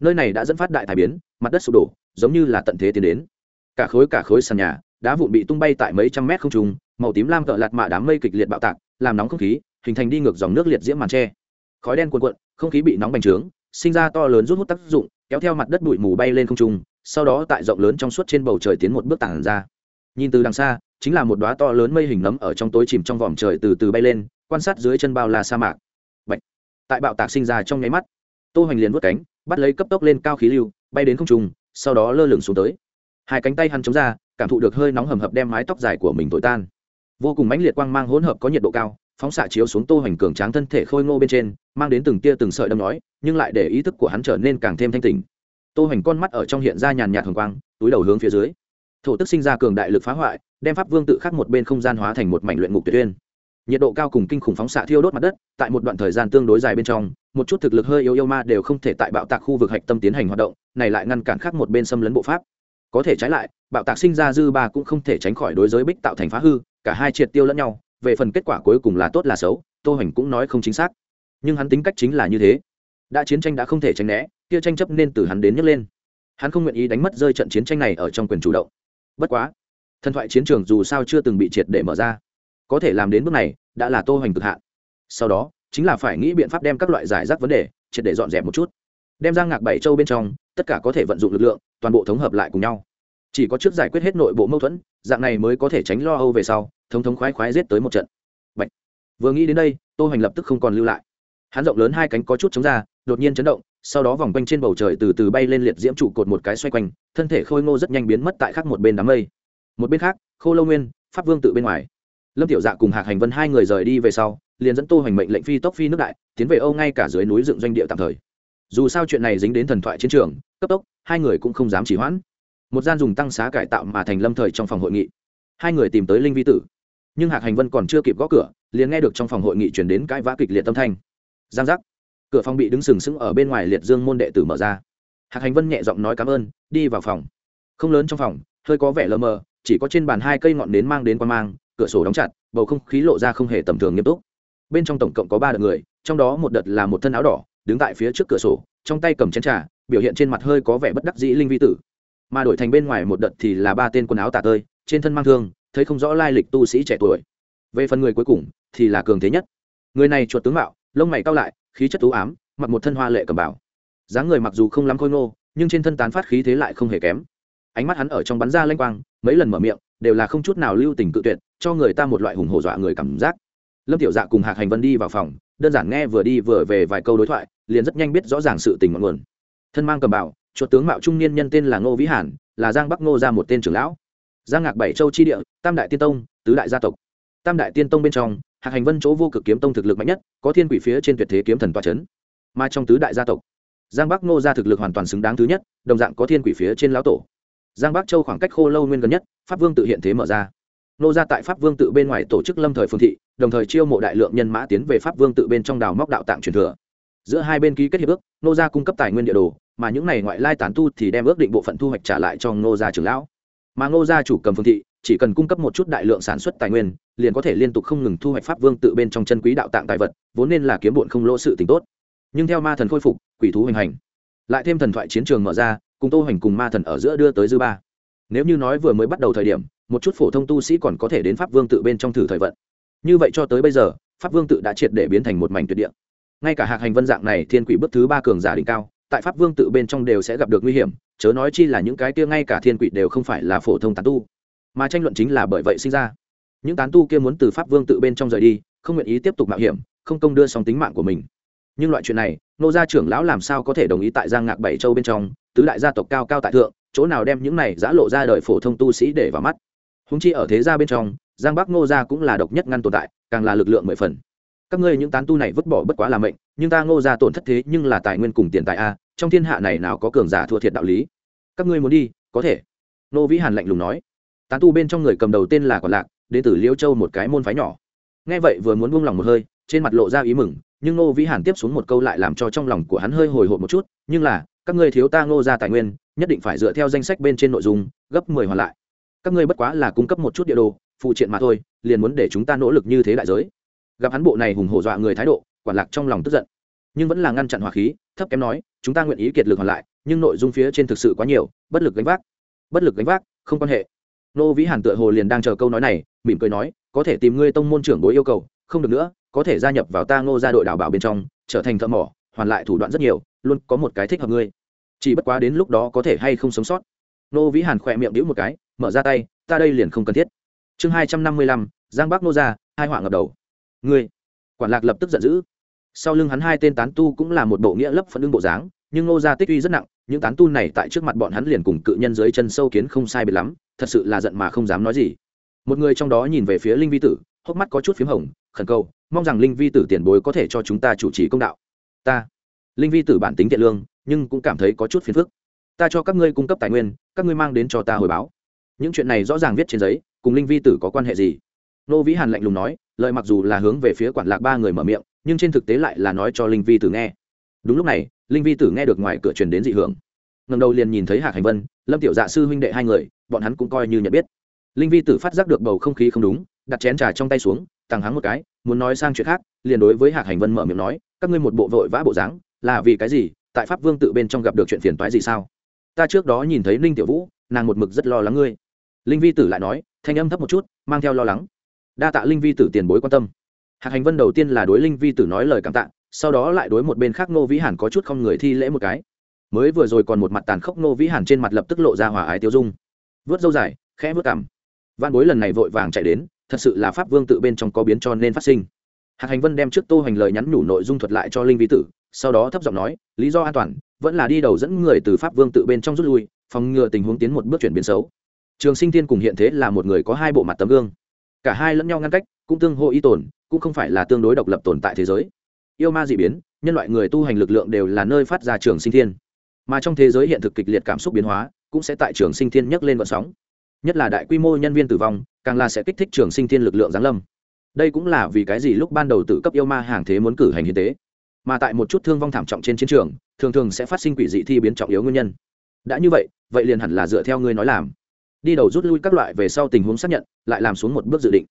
Nơi này đã dẫn phát đại tài biến, mặt đất sụp đổ, giống như là tận thế tiến đến. Cả khối cả khối sàn nhà, đá vụn bị tung bay tại mấy trăm mét không trùng màu tím lam cỡ lạt mạ đám mây kịch liệt bạo tạc, làm nóng không khí, hình thành đi ngược dòng nước liệt diễm màn tre. Khói đen cuồn cuộn, không khí bị nóng bành trướng, sinh ra to lớn rút hút tác dụng, kéo theo mặt đất bụi mù bay lên không trung, sau đó tại rộng lớn trong suốt trên bầu trời tiến một bước tảng ra nhìn từ đằng xa, chính là một đoá to lớn mây hình nấm ở trong tối chìm trong vòm trời từ từ bay lên, quan sát dưới chân bao la sa mạc. Bạch. tại bạo tạc sinh ra trong nháy mắt, tô hoành liền vớt cánh, bắt lấy cấp tốc lên cao khí lưu, bay đến không trung, sau đó lơ lửng xuống tới. Hai cánh tay hắn chống ra, cảm thụ được hơi nóng hầm hập đem mái tóc dài của mình thổi tan. Vô cùng mãnh liệt quang mang hỗn hợp có nhiệt độ cao, phóng xạ chiếu xuống tô hoành cường tráng thân thể khôi ngô bên trên, mang đến từng tia từng sợi đâm nói, nhưng lại để ý thức của hắn trở nên càng thêm thanh tình tô hoành con mắt ở trong hiện ra nhàn nhạt hồng quang, túi đầu hướng phía dưới thổ tức sinh ra cường đại lực phá hoại, đem pháp vương tự khắc một bên không gian hóa thành một mảnh luyện ngục tuyệt uyên nhiệt độ cao cùng kinh khủng phóng xạ thiêu đốt mặt đất, tại một đoạn thời gian tương đối dài bên trong, một chút thực lực hơi yếu yêu ma đều không thể tại bạo tạc khu vực hạch tâm tiến hành hoạt động, này lại ngăn cản khác một bên xâm lấn bộ pháp. Có thể trái lại, bạo tạc sinh ra dư ba cũng không thể tránh khỏi đối giới bích tạo thành phá hư, cả hai triệt tiêu lẫn nhau, về phần kết quả cuối cùng là tốt là xấu, tô hoành cũng nói không chính xác. Nhưng hắn tính cách chính là như thế. Đã chiến tranh đã không thể tránh né, kia tranh chấp nên từ hắn đến nhấc lên. Hắn không nguyện ý đánh mất rơi trận chiến tranh này ở trong quyền chủ động bất quá, thần thoại chiến trường dù sao chưa từng bị triệt để mở ra, có thể làm đến bước này đã là tô hoành cực hạn. Sau đó, chính là phải nghĩ biện pháp đem các loại giải rác vấn đề triệt để dọn dẹp một chút. Đem ra ngạc bảy châu bên trong, tất cả có thể vận dụng lực lượng, toàn bộ thống hợp lại cùng nhau. Chỉ có trước giải quyết hết nội bộ mâu thuẫn, dạng này mới có thể tránh lo âu về sau, thống thống khoái khoái giết tới một trận. Bạch. vừa nghĩ đến đây, tô hoành lập tức không còn lưu lại. Hắn rộng lớn hai cánh có chút chống ra, đột nhiên chấn động sau đó vòng quanh trên bầu trời từ từ bay lên liệt diễm trụ cột một cái xoay quanh, thân thể khôi ngô rất nhanh biến mất tại khắc một bên đám mây. Một bên khác, khô lâu nguyên, pháp vương tự bên ngoài. Lâm tiểu dạ cùng hạc hành vân hai người rời đi về sau, liền dẫn tô hoành mệnh lệnh phi tốc phi nước đại, tiến về âu ngay cả dưới núi dựng doanh địa tạm thời. Dù sao chuyện này dính đến thần thoại chiến trường, cấp tốc, hai người cũng không dám chỉ hoãn. Một gian dùng tăng xá cải tạo mà thành lâm thời trong phòng hội nghị. Hai người tìm tới linh vi tử. Nhưng hạc hành vân còn chưa kịp gõ cửa, liền nghe được trong phòng hội nghị chuyển đến cãi vã kịch liệt tâm thanh. Giang giác cửa phòng bị đứng sừng sững ở bên ngoài liệt dương môn đệ tử mở ra. Hạc hành vân nhẹ giọng nói cảm ơn, đi vào phòng. Không lớn trong phòng, hơi có vẻ lờ mờ, chỉ có trên bàn hai cây ngọn nến mang đến quan mang, cửa sổ đóng chặt, bầu không khí lộ ra không hề tầm thường nghiêm túc. Bên trong tổng cộng có ba đợt người, trong đó một đợt là một thân áo đỏ, đứng tại phía trước cửa sổ, trong tay cầm chén trà, biểu hiện trên mặt hơi có vẻ bất đắc dĩ linh vi tử. Mà đổi thành bên ngoài một đợt thì là ba tên quần áo tả tơi, trên thân mang thương, thấy không rõ lai lịch tu sĩ trẻ tuổi. Về phần người cuối cùng thì là cường thế nhất. Người này chuột tướng mạo lông mày cao lại, khí chất tú ám, mặc một thân hoa lệ cầm bảo dáng người mặc dù không lắm khôi ngô, nhưng trên thân tán phát khí thế lại không hề kém. Ánh mắt hắn ở trong bắn ra lanh quang, mấy lần mở miệng, đều là không chút nào lưu tình cự tuyệt, cho người ta một loại hùng hổ dọa người cảm giác. Lâm tiểu dạ cùng hạc hành vân đi vào phòng, đơn giản nghe vừa đi vừa về vài câu đối thoại, liền rất nhanh biết rõ ràng sự tình mọi nguồn. Thân mang cầm bảo chuột tướng mạo trung niên nhân tên là ngô vĩ hàn, là giang bắc ngô ra một tên trưởng lão. Giang ngạc bảy châu tri địa, tam đại tiên tông, tứ đại gia tộc tam đại tiên tông bên trong, hạc hành vân chỗ vô cực kiếm tông thực lực mạnh nhất, có thiên quỷ phía trên tuyệt thế kiếm thần toa c h ấ n mà trong tứ đại gia tộc, giang bắc nô ra thực lực hoàn toàn xứng đáng thứ nhất, đồng dạng có thiên quỷ phía trên lão tổ. Giang bắc châu khoảng cách khô lâu nguyên gần nhất, pháp vương tự hiện thế mở ra. Nô ra tại pháp vương tự bên ngoài tổ chức lâm thời phương thị, đồng thời chiêu mộ đại lượng nhân mã tiến về pháp vương tự bên trong đào móc đạo tạng truyền thừa. Giữa hai bên ký kết hiệp ước nô ra cung cấp tài nguyên địa đồ, mà những n à y ngoại lai tán tu thì đem ước định bộ phận thu hoạch trả lại cho nô gia trưởng lão. Mà nô gia chủ cầm phương thị chỉ cần cung cấp một chút đại lượng sản xuất tài nguyên, liền có thể liên tục không ngừng thu hoạch pháp vương tự bên trong chân quý đạo tạng tài vật, vốn nên là kiếm bụn không lỗ sự tình tốt. Nhưng theo ma thần khôi phục, quỷ thú hành hành. Lại thêm thần thoại chiến trường mở ra, cùng tô hoành cùng ma thần ở giữa đưa tới dư ba. Nếu như nói vừa mới bắt đầu thời điểm, một chút phổ thông tu sĩ còn có thể đến pháp vương tự bên trong thử thời vận. Như vậy cho tới bây giờ, pháp vương tự đã triệt để biến thành một mảnh tuyệt địa. Ngay cả hạc hành vân dạng này thiên quỷ bước thứ ba cường giả đỉnh cao, tại pháp vương tự bên trong đều sẽ gặp được nguy hiểm, chớ nói chi là những cái kia ngay cả thiên quỷ đều không phải là phổ thông tán tu mà tranh luận chính là bởi vậy sinh ra. Những tán tu kia muốn từ pháp vương tự bên trong rời đi, không nguyện ý tiếp tục mạo hiểm, không công đưa xong tính mạng của mình. Nhưng loại chuyện này, nô gia trưởng lão làm sao có thể đồng ý tại giang ngạc bảy châu bên trong, tứ đại gia tộc cao cao tại thượng, chỗ nào đem những này giã lộ ra đời phổ thông tu sĩ để vào mắt. Húng chi ở thế gia bên trong, giang bắc ngô gia cũng là độc nhất ngăn tồn tại, càng là lực lượng mười phần. Các ngươi những tán tu này vứt bỏ bất quá là mệnh, nhưng ta ngô gia tổn thất thế nhưng là tài nguyên cùng tiền tài a, trong thiên hạ này nào có cường giả thua thiệt đạo lý. Các ngươi muốn đi, có thể. Nô vĩ hàn lạnh lùng nói tán tu bên trong người cầm đầu tên là quản lạc, đến từ liêu châu một cái môn phái nhỏ. Nghe vậy vừa muốn buông lòng một hơi, trên mặt lộ ra ý mừng, nhưng ngô vĩ hàn tiếp xuống một câu lại làm cho trong lòng của hắn hơi hồi hộp một chút, nhưng là, các ngươi thiếu ta ngô ra tài nguyên, nhất định phải dựa theo danh sách bên trên nội dung, gấp mười hoàn lại. Các ngươi bất quá là cung cấp một chút địa đồ, phụ triện mà thôi, liền muốn để chúng ta nỗ lực như thế đại giới. Gặp hắn bộ này hùng hổ dọa người thái độ, quản lạc trong lòng tức giận, nhưng vẫn là ngăn chặn hỏa khí, thấp kém nói, chúng ta nguyện ý kiệt lực hoàn lại, nhưng nội dung phía trên thực sự quá nhiều, bất lực gánh vác, bất lực gánh vác, không quan hệ nô vĩ hàn tựa hồ liền đang chờ câu nói này, mỉm cười nói, có thể tìm ngươi tông môn trưởng bối yêu cầu, không được nữa, có thể gia nhập vào ta ngô ra đội đảo bảo bên trong, trở thành thợ mỏ, hoàn lại thủ đoạn rất nhiều, luôn có một cái thích hợp ngươi. Chỉ bất quá đến lúc đó có thể hay không sống sót. Nô vĩ hàn khỏe miệng đĩu một cái, mở ra tay, ta đây liền không cần thiết. Chương hai trăm năm mươi lăm, giang bắc nô ra hai họa ngập đầu. Ngươi. Quản lạc lập tức giận dữ. Sau lưng hắn hai tên tán tu cũng là một bộ nghĩa lấp phần lưng bộ dáng, nhưng nô ra tích uy rất nặng những tán tu này tại trước mặt bọn hắn liền cùng cự nhân dưới chân sâu kiến không sai biệt lắm, thật sự là giận mà không dám nói gì. Một người trong đó nhìn về phía linh vi tử, hốc mắt có chút p hồng, khẩn cầu, mong rằng linh vi tử tiền bối có thể cho chúng ta chủ trì công đạo. Ta. Linh vi tử bản tính thiện lương, nhưng cũng cảm thấy có chút phiền phức. Ta cho các ngươi cung cấp tài nguyên, các ngươi mang đến cho ta hồi báo. Những chuyện này rõ ràng viết trên giấy, cùng linh vi tử có quan hệ gì? Nô vĩ hàn lạnh lùng nói lợi mặc dù là hướng về phía quản lạc ba người mở miệng, nhưng trên thực tế lại là nói cho linh vi tử nghe đúng lúc này, linh vi tử nghe được ngoài cửa truyền đến dị hưởng. Ngầm đầu liền nhìn thấy hạc hành vân, lâm tiểu dạ sư huynh đệ hai người, bọn hắn cũng coi như nhận biết. Linh vi tử phát giác được bầu không khí không đúng, đặt chén trà trong tay xuống, tàng hắng một cái, muốn nói sang chuyện khác, liền đối với hạc hành vân mở miệng nói, các ngươi một bộ vội vã bộ dáng, là vì cái gì? Tại pháp vương tự bên trong gặp được chuyện phiền toái gì sao? Ta trước đó nhìn thấy ninh tiểu vũ, nàng một mực rất lo lắng ngươi. Linh vi tử lại nói, thanh âm thấp một chút, mang theo lo lắng. Đa tạ linh vi tử tiền bối quan tâm. Hạc hành vân đầu tiên là đối linh vi tử nói lời cảm tạ sau đó lại đối một bên khác nô vĩ hàn có chút không người thi lễ một cái. Mới vừa rồi còn một mặt tàn khốc nô vĩ hàn trên mặt lập tức lộ ra hòa ái tiêu dung. Vớt dâu dài, khẽ vớt cằm. Văn bối lần này vội vàng chạy đến, thật sự là pháp vương tự bên trong có biến cho nên phát sinh. Hạc hành vân đem trước tô hành lời nhắn nhủ nội dung thuật lại cho linh vi tử, sau đó thấp giọng nói, lý do an toàn, vẫn là đi đầu dẫn người từ pháp vương tự bên trong rút lui, phòng ngừa tình huống tiến một bước chuyển biến xấu. Trường sinh tiên cùng hiện thế là một người có hai bộ mặt tấm gương. Cả hai lẫn nhau ngăn cách, cũng tương hỗ y tồn, cũng không phải là tương đối độc lập tồn tại thế giới yêu ma dị biến, nhân loại người tu hành lực lượng đều là nơi phát ra trường sinh thiên. Mà trong thế giới hiện thực kịch liệt cảm xúc biến hóa, cũng sẽ tại trường sinh thiên nhấc lên vận sóng. Nhất là đại quy mô nhân viên tử vong, càng là sẽ kích thích trường sinh thiên lực lượng giáng lâm. Đây cũng là vì cái gì lúc ban đầu tự cấp yêu ma hàng thế muốn cử hành hiến tế. Mà tại một chút thương vong thảm trọng trên chiến trường, thường thường sẽ phát sinh quỷ dị thi biến trọng yếu nguyên nhân. Đã như vậy vậy liền hẳn là dựa theo ngươi nói làm. Đi đầu rút lui các loại về sau tình huống xác nhận, lại làm xuống một bước dự định.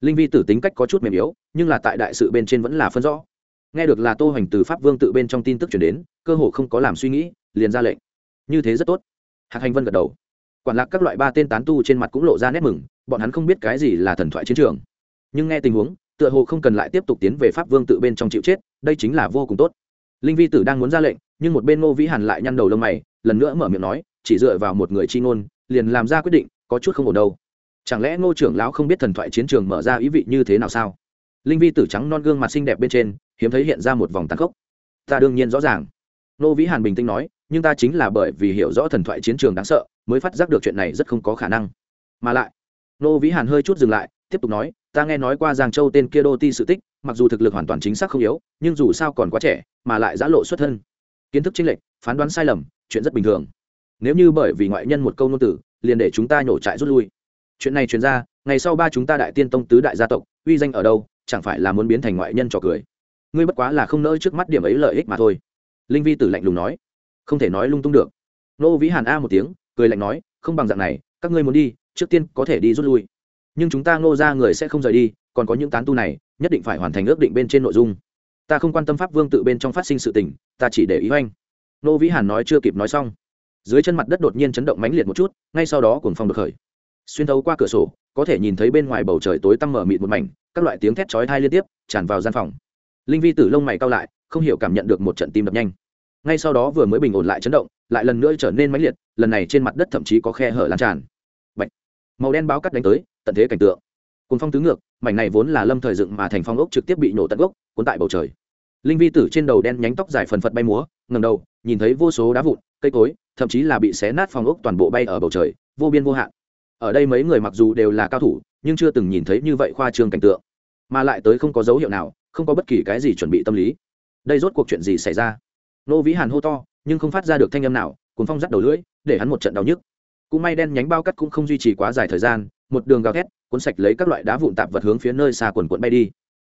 Linh vi tử tính cách có chút mềm yếu, nhưng là tại đại sự bên trên vẫn là phân rõ nghe được là tô hoành từ pháp vương tự bên trong tin tức chuyển đến, cơ hồ không có làm suy nghĩ, liền ra lệnh. Như thế rất tốt. Hạc hành vân gật đầu. Quản lạc các loại ba tên tán tu trên mặt cũng lộ ra nét mừng, bọn hắn không biết cái gì là thần thoại chiến trường. Nhưng nghe tình huống, tựa hồ không cần lại tiếp tục tiến về pháp vương tự bên trong chịu chết, đây chính là vô cùng tốt. Linh vi tử đang muốn ra lệnh, nhưng một bên ngô vĩ hàn lại nhăn đầu lông mày, lần nữa mở miệng nói, chỉ dựa vào một người chi ngôn, liền làm ra quyết định, có chút không ổn đâu. Chẳng lẽ ngô trưởng lão không biết thần thoại chiến trường mở ra ý vị như thế nào sao? Linh vi tử trắng non gương mặt xinh đẹp bên trên hiếm thấy hiện ra một vòng tăng khốc. Ta đương nhiên rõ ràng. Nô vĩ hàn bình tĩnh nói, nhưng ta chính là bởi vì hiểu rõ thần thoại chiến trường đáng sợ, mới phát giác được chuyện này rất không có khả năng. Mà lại, nô vĩ hàn hơi chút dừng lại, tiếp tục nói, ta nghe nói qua giang châu tên kia đô ti sự tích, mặc dù thực lực hoàn toàn chính xác không yếu, nhưng dù sao còn quá trẻ, mà lại giã lộ xuất thân. Kiến thức chênh lệch, phán đoán sai lầm, chuyện rất bình thường. Nếu như bởi vì ngoại nhân một câu nô tử liền để chúng ta nhổ trại rút lui. Chuyện này chuyển ra, ngày sau ba chúng ta đại tiên tông tứ đại gia tộc, uy danh ở đâu, chẳng phải là muốn biến thành ngoại nhân trò cười ngươi bất quá là không nỡ trước mắt điểm ấy lợi ích mà thôi. Linh vi tử lạnh lùng nói. Không thể nói lung tung được. Nô vĩ hàn a một tiếng, cười lạnh nói, không bằng dạng này, các ngươi muốn đi, trước tiên có thể đi rút lui. Nhưng chúng ta ngô ra người sẽ không rời đi, còn có những tán tu này, nhất định phải hoàn thành ước định bên trên nội dung. Ta không quan tâm pháp vương tự bên trong phát sinh sự tình, ta chỉ để ý oanh. Nô vĩ hàn nói chưa kịp nói xong. Dưới chân mặt đất đột nhiên chấn động mãnh liệt một chút, ngay sau đó cuồng phong được khởi. Xuyên thấu qua cửa sổ, có thể nhìn thấy bên ngoài bầu trời tối tăm mở mịt một mảnh, các loại tiếng thét chói thai liên tiếp, tràn vào gian phòng linh vi tử lông mày cao lại, không hiểu cảm nhận được một trận tim đập nhanh. Ngay sau đó vừa mới bình ổn lại chấn động, lại lần nữa trở nên mãnh liệt, lần này trên mặt đất thậm chí có khe hở lan tràn. Bạch. màu đen báo cắt đánh tới, tận thế cảnh tượng. Cùng phong tứ ngược, mảnh này vốn là lâm thời dựng mà thành phong ốc trực tiếp bị nổ tận gốc, cuốn tại bầu trời. Linh vi tử trên đầu đen nhánh tóc dài phần phật bay múa ngầm đầu, nhìn thấy vô số đá vụn, cây cối, thậm chí là bị xé nát phong ốc toàn bộ bay ở bầu trời, vô biên vô hạn. Ở đây mấy người mặc dù đều là cao thủ, nhưng chưa từng nhìn thấy như vậy khoa trương cảnh tượng. Mà lại tới không có dấu hiệu nào không có bất kỳ cái gì chuẩn bị tâm lý. Đây rốt cuộc chuyện gì xảy ra? Nô vĩ hàn hô to, nhưng không phát ra được thanh âm nào cuốn phong rắt đầu lưỡi, để hắn một trận đau nhức. Cũng may đen nhánh bao cắt cũng không duy trì quá dài thời gian, một đường gào thét, cuốn sạch lấy các loại đá vụn tạp vật hướng phía nơi xa quần cuộn bay đi.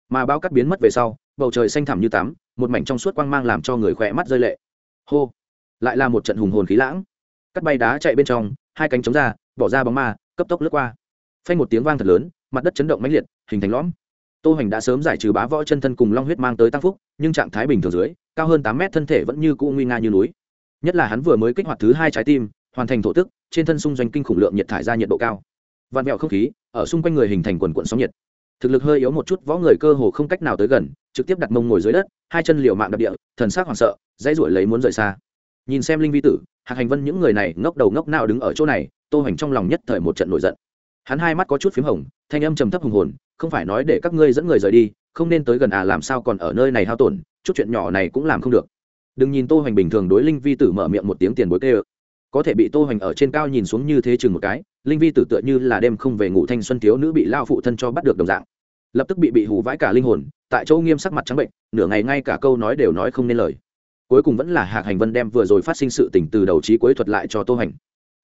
Mà bao cắt biến mất về sau, bầu trời xanh thẳm như tắm, một mảnh trong suốt quang mang làm cho người khỏe mắt rơi lệ. Hô! Lại là một trận hùng hồn khí lãng. Cắt bay đá chạy bên trong, hai cánh chống ra, bỏ ra bóng ma, cấp tốc lướt qua. Phanh một tiếng vang thật lớn, mặt đất chấn động mãnh liệt, hình thành lõm tô hoành đã sớm giải trừ bá võ chân thân cùng long huyết mang tới tăng phúc, nhưng trạng thái bình thường dưới, cao hơn tám mét thân thể vẫn như cũ nguy nga như núi. Nhất là hắn vừa mới kích hoạt thứ hai trái tim, hoàn thành thổ tức, trên thân xung doanh kinh khủng lượng nhiệt thải ra nhiệt độ cao. Vạn mẹo không khí, ở xung quanh người hình thành quần quận sóng nhiệt. Thực lực hơi yếu một chút, võ người cơ hồ không cách nào tới gần, trực tiếp đặt mông ngồi dưới đất, hai chân liều mạng đập địa, thần sắc hoảng sợ, dãy ruổi lấy muốn rời xa. Nhìn xem linh vi tử, hạc hành vân những người này ngốc đầu ngốc nào đứng ở chỗ này, tô hoành trong lòng nhất thời một trận nổi giận hắn hai mắt có chút p h í m hồng, thanh âm trầm thấp hùng hồn, không phải nói để các ngươi dẫn người rời đi, không nên tới gần à làm sao còn ở nơi này hao tổn, chút chuyện nhỏ này cũng làm không được. Đừng nhìn tô hoành bình thường đối linh vi tử mở miệng một tiếng tiền bối tê ơ có thể bị tô hoành ở trên cao nhìn xuống như thế chừng một cái, linh vi tử tựa như là đêm không về ngủ thanh xuân thiếu nữ bị lao phụ thân cho bắt được đồng dạng. Lập tức bị bị hù vãi cả linh hồn, tại chỗ nghiêm sắc mặt trắng bệnh, nửa ngày ngay cả câu nói đều nói không nên lời. Cuối cùng vẫn là hạc hành vân đem vừa rồi phát sinh sự tình từ đầu trí quấy thuật lại cho tô hoành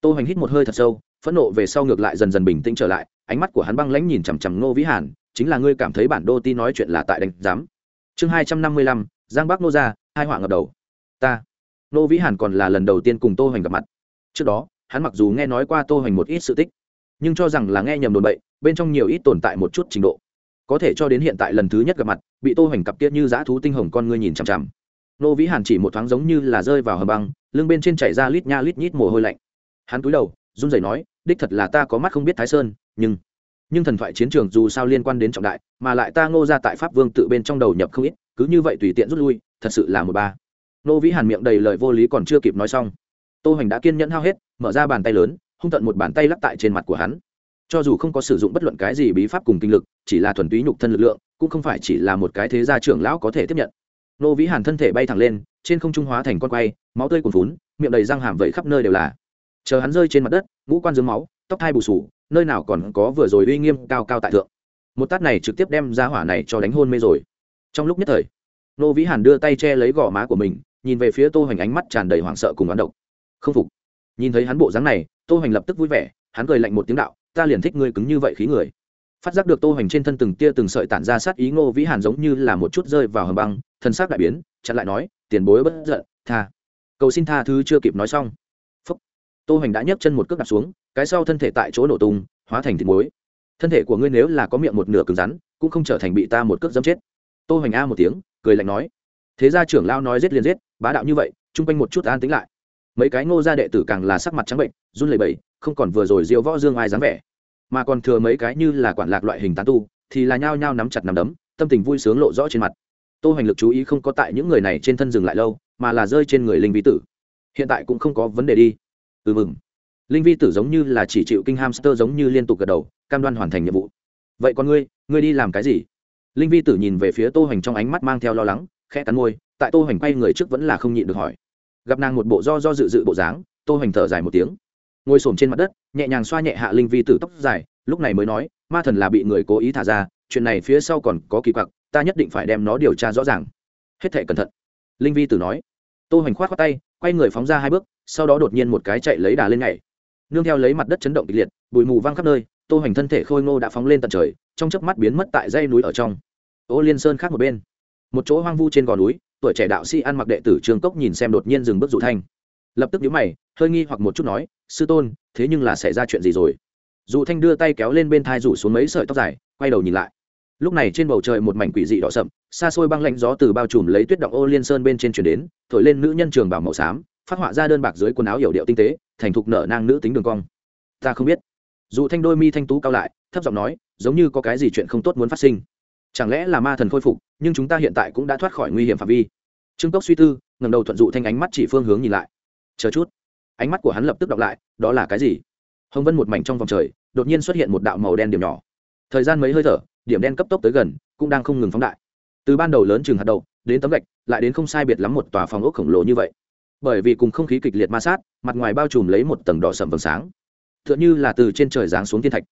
tô hoành hít một hơi thật sâu, phẫn nộ về sau ngược lại dần dần bình tĩnh trở lại, ánh mắt của hắn băng lãnh nhìn chằm chằm ngô vĩ hàn, chính là ngươi cảm thấy bản đô ti nói chuyện là tại đánh giám. Chương hai trăm năm mươi lăm, giang bắc nô gia, hai họa ngập đầu. Ta. Ngô vĩ hàn còn là lần đầu tiên cùng tô hoành gặp mặt. Trước đó, hắn mặc dù nghe nói qua tô hoành một ít sự tích, nhưng cho rằng là nghe nhầm đồn bậy, bên trong nhiều ít tồn tại một chút trình độ. Có thể cho đến hiện tại lần thứ nhất gặp mặt, bị tô hoành cặp kia như dã thú tinh hồng con ngươi nhìn chằm chằm. Nô vĩ hàn chỉ một thoáng giống như là rơi vào hầm băng, lưng bên trên chảy ra lít nha lít nhít mồ hôi lạnh hắn cúi đầu, run rẩy nói, đích thật là ta có mắt không biết thái sơn, nhưng nhưng thần thoại chiến trường dù sao liên quan đến trọng đại, mà lại ta ngô ra tại pháp vương tự bên trong đầu nhập không ít, cứ như vậy tùy tiện rút lui, thật sự là một ba. Nô vĩ hàn miệng đầy lời vô lý còn chưa kịp nói xong, tô hoành đã kiên nhẫn hao hết, mở ra bàn tay lớn, hung tận một bàn tay lắc tại trên mặt của hắn. Cho dù không có sử dụng bất luận cái gì bí pháp cùng kinh lực, chỉ là thuần túy nhục thân lực lượng, cũng không phải chỉ là một cái thế gia trưởng lão có thể tiếp nhận. Nô vĩ hàn thân thể bay thẳng lên, trên không trung hóa thành con quay, máu tươi cuồn phún miệng đầy răng hàm vẫy khắp nơi đều là chờ hắn rơi trên mặt đất, ngũ quan dưới máu, tóc thai bù sù, nơi nào còn có vừa rồi uy nghiêm cao cao tại thượng. Một tát này trực tiếp đem ra hỏa này cho đánh hôn mê rồi. Trong lúc nhất thời, nô vĩ hàn đưa tay che lấy gò má của mình, nhìn về phía tô hoành ánh mắt tràn đầy hoảng sợ cùng oán độc. Không phục. Nhìn thấy hắn bộ dáng này, tô hoành lập tức vui vẻ, hắn cười lạnh một tiếng đạo, ta liền thích ngươi cứng như vậy khí người. Phát giác được tô hoành trên thân từng tia từng sợi tản ra sát ý ngô vĩ hàn giống như là một chút rơi vào hầm băng thân xác đại biến, chặn lại nói, tiền bối bất giận, tha. Cầu xin tha thứ chưa kịp nói xong tô hoành đã nhấc chân một cước đặt xuống, cái sau thân thể tại chỗ nổ tung, hóa thành thịt muối. Thân thể của ngươi nếu là có miệng một nửa cứng rắn, cũng không trở thành bị ta một cước dẫm chết. Tô hoành a một tiếng, cười lạnh nói. Thế ra trưởng lao nói giết liền giết, bá đạo như vậy, chung quanh một chút an tính lại. Mấy cái ngô gia đệ tử càng là sắc mặt trắng bệnh, run lẩy bẩy, không còn vừa rồi diêu võ dương ai dám vẻ. Mà còn thừa mấy cái như là quản lạc loại hình tán tu, thì là nhao nhao nắm chặt nắm đấm, tâm tình vui sướng lộ rõ trên mặt. Tô hoành lực chú ý không có tại những người này trên thân dừng lại lâu, mà là rơi trên người linh vi tử. Hiện tại cũng không có vấn đề đi ừ mừng. Linh vi tử giống như là chỉ chịu kinh hamster giống như liên tục gật đầu, cam đoan hoàn thành nhiệm vụ. Vậy còn ngươi ngươi đi làm cái gì? Linh vi tử nhìn về phía tô hoành trong ánh mắt mang theo lo lắng, khẽ cắn môi, tại tô hoành quay người trước vẫn là không nhịn được hỏi. Gặp nàng một bộ do do dự dự bộ dáng, tô hoành thở dài một tiếng. Ngồi xổm trên mặt đất, nhẹ nhàng xoa nhẹ hạ linh vi tử tóc dài, lúc này mới nói, ma thần là bị người cố ý thả ra, chuyện này phía sau còn có kỳ quặc, ta nhất định phải đem nó điều tra rõ ràng. Hết thể cẩn thận, linh vi tử nói tô hoành khoát khoát tay, quay người phóng ra hai bước, sau đó đột nhiên một cái chạy lấy đà lên nhảy. Nương theo lấy mặt đất chấn động kịch liệt, bụi mù văng khắp nơi, tô hoành thân thể khôi ngô đã phóng lên tận trời, trong chớp mắt biến mất tại dây núi ở trong. Ô liên sơn khác một bên. Một chỗ hoang vu trên gò núi, tuổi trẻ đạo sĩ ăn mặc đệ tử trường cốc nhìn xem đột nhiên dừng bước dụ thanh. Lập tức nhíu mày, hơi nghi hoặc một chút nói, sư tôn, thế nhưng là xảy ra chuyện gì rồi? Dụ thanh đưa tay kéo lên bên thai rủ xuống mấy sợi tóc dài, quay đầu nhìn lại lúc này trên bầu trời một mảnh quỷ dị đỏ sậm, xa xôi băng lạnh gió từ bao trùm lấy tuyết động ô liên sơn bên trên chuyển đến, thổi lên nữ nhân trường bảo màu xám, phát họa ra đơn bạc dưới quần áo hiểu điệu tinh tế, thành thục nở nang nữ tính đường cong. Ta không biết. Dù thanh đôi mi thanh tú cao lại, thấp giọng nói, giống như có cái gì chuyện không tốt muốn phát sinh. Chẳng lẽ là ma thần khôi phục, nhưng chúng ta hiện tại cũng đã thoát khỏi nguy hiểm phạm vi. Trương cốc suy tư ngầm đầu thuận dụ thanh ánh mắt chỉ phương hướng nhìn lại. Chờ chút. Ánh mắt của hắn lập tức đọc lại, đó là cái gì? Hồng vân một mảnh trong vòng trời, đột nhiên xuất hiện một đạo màu đen điểm nhỏ. Thời gian mấy hơi thở điểm đen cấp tốc tới gần, cũng đang không ngừng phóng đại. Từ ban đầu lớn chừng hạt đậu, đến tấm gạch, lại đến không sai biệt lắm một tòa phòng ốc khổng lồ như vậy. Bởi vì cùng không khí kịch liệt ma sát, mặt ngoài bao trùm lấy một tầng đỏ sầm vầng sáng. T h ư ợ n h ư là từ trên trời giáng xuống thiên thạch.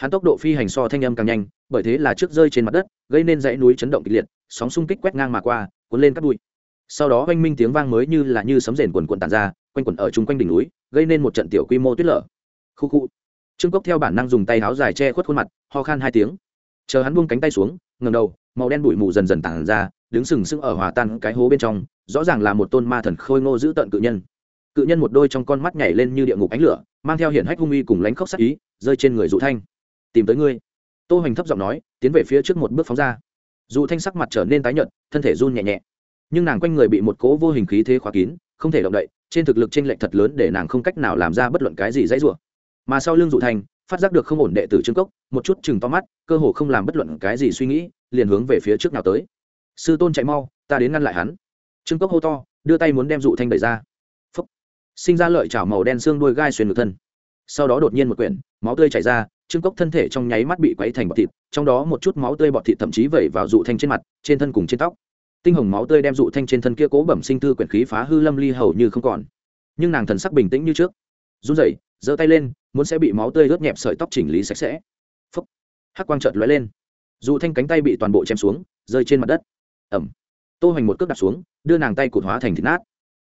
Hắn tốc độ phi hành so thanh âm càng nhanh, bởi thế là trước rơi trên mặt đất, gây nên dãy núi chấn động kịch liệt, sóng xung kích quét ngang mà qua, cuốn lên các bụi. Sau đó oanh minh tiếng vang mới như là như sấm rền quần quần tàn ra, quanh quẩn ở chung quanh đỉnh núi, gây nên một trận tiểu quy mô tuyết lở. Khu khu. Trương cốc theo bản năng dùng tay áo dài che khuất khuôn mặt, ho khan hai tiếng chờ hắn buông cánh tay xuống ngầm đầu, màu đen bụi mù dần dần tản ra, đứng sừng sững ở hòa tan cái hố bên trong, rõ ràng là một tôn ma thần khôi ngô giữ tận cự nhân. Cự nhân một đôi trong con mắt nhảy lên như địa ngục ánh lửa, mang theo hiển hách hung uy cùng lánh khóc sắc ý, rơi trên người dụ thanh. Tìm tới ngươi. Tô hoành thấp giọng nói, tiến về phía trước một bước phóng ra. Dụ thanh sắc mặt trở nên tái nhợt, thân thể run nhẹ nhẹ. Nhưng nàng quanh người bị một cố vô hình khí thế khóa kín, không thể động đậy, trên thực lực t r ê n lệch thật lớn để nàng không cách nào làm ra bất luận cái gì dãy r u ộ n mà sau l ư n g dụ thanh phát giác được không ổn đệ tử trương cốc, một chút chừng to mắt, cơ hồ không làm bất luận cái gì suy nghĩ, liền hướng về phía trước nào tới. Sư tôn chạy mau, ta đến ngăn lại hắn. Trương cốc hô to, đưa tay muốn đem dụ thanh đẩy ra. Phấp sinh ra lợi chảo màu đen xương đuôi gai xuyên ngực thân. Sau đó đột nhiên một quyển, máu tươi chảy ra, trương cốc thân thể trong nháy mắt bị quấy thành bọt thịt, trong đó một chút máu tươi bọt thịt thậm chí vẩy vào dụ thanh trên mặt, trên thân cùng trên tóc. Tinh hồng máu tươi đem dụ thanh trên thân kia cố bẩm sinh thư quyển khí phá hư lâm ly hầu như không còn. Nhưng nàng thần sắc bình tĩnh như trước. Run rẩy giơ tay lên, muốn sẽ bị máu tươi ướt nhẹp sợi tóc chỉnh lý sạch sẽ. Phấp hắc quang trợt lóe lên. Dù thanh cánh tay bị toàn bộ chém xuống, rơi trên mặt đất. Ẩm. Tô hoành một cước đặt xuống, đưa nàng tay cụt hóa thành thịt nát.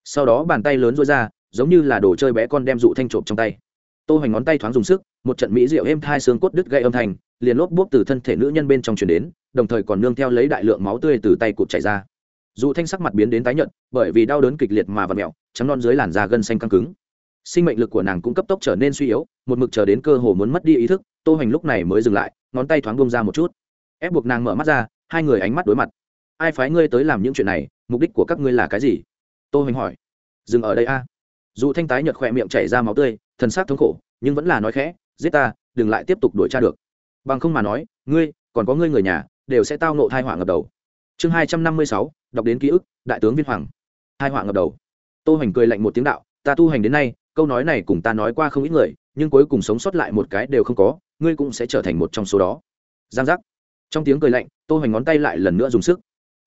Sau đó bàn tay lớn rối ra, giống như là đồ chơi bé con đem dụ thanh trộm trong tay. Tô hoành ngón tay thoáng dùng sức, một trận mỹ rượu êm thai xương cốt đứt gây âm thanh, liền lốp bốp từ thân thể nữ nhân bên trong truyền đến, đồng thời còn nương theo lấy đại lượng máu tươi từ tay cụt chảy ra. Dụ thanh sắc mặt biến đến tái nhợt, bởi vì đau đớn kịch liệt mà vật mẹo, trắng non dưới làn da gân xanh căng cứng sinh mệnh lực của nàng cũng cấp tốc trở nên suy yếu, một mực chờ đến cơ hồ muốn mất đi ý thức, tô hoành lúc này mới dừng lại, ngón tay thoáng bông ra một chút. Ép buộc nàng mở mắt ra, hai người ánh mắt đối mặt. Ai phái ngươi tới làm những chuyện này, mục đích của các ngươi là cái gì? Tô hoành hỏi. Dừng ở đây a. À? dù thanh tái nhợt khỏe miệng chảy ra máu tươi, thần sắc thống khổ, nhưng vẫn là nói khẽ, giết ta, đừng lại tiếp tục đuổi tra được. Bằng không mà nói, ngươi, còn có ngươi người nhà, đều sẽ tao nộ thai họa ngập đầu. Chương hai trăm năm mươi sáu, đọc đến ký ức, đại tướng viên hoàng. Hai họa ngập đầu. Tô hoành cười lạnh một tiếng đạo, ta tu hành đến nay câu nói này cùng ta nói qua không ít người, nhưng cuối cùng sống sót lại một cái đều không có, ngươi cũng sẽ trở thành một trong số đó. Giang giác. Trong tiếng cười lạnh, tô hoành ngón tay lại lần nữa dùng sức.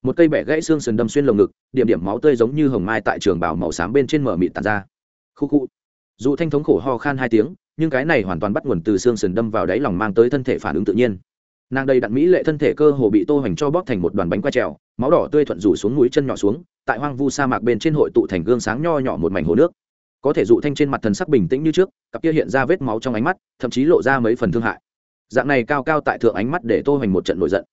Một cây bẻ gãy xương sườn đâm xuyên lồng ngực, điểm điểm máu tươi giống như hồng mai tại trường bảo màu xám bên trên mở mịt tàn ra. Khu khu. Dù thanh thống khổ ho khan hai tiếng, nhưng cái này hoàn toàn bắt nguồn từ xương sườn đâm vào đáy lòng mang tới thân thể phản ứng tự nhiên. Nàng đầy đặn mỹ lệ thân thể cơ hồ bị tô hoành cho bóp thành một đoàn bánh qua trèo, máu đỏ tươi thuận rủ xuống mũi chân nhỏ xuống, tại hoang vu sa mạc bên trên hội tụ thành gương sáng nho nhỏ một mảnh hồ nước có thể dụ thanh trên mặt thần sắc bình tĩnh như trước, cặp kia hiện ra vết máu trong ánh mắt, thậm chí lộ ra mấy phần thương hại. Dạng này cao cao tại thượng ánh mắt để tô hoành một trận nổi giận.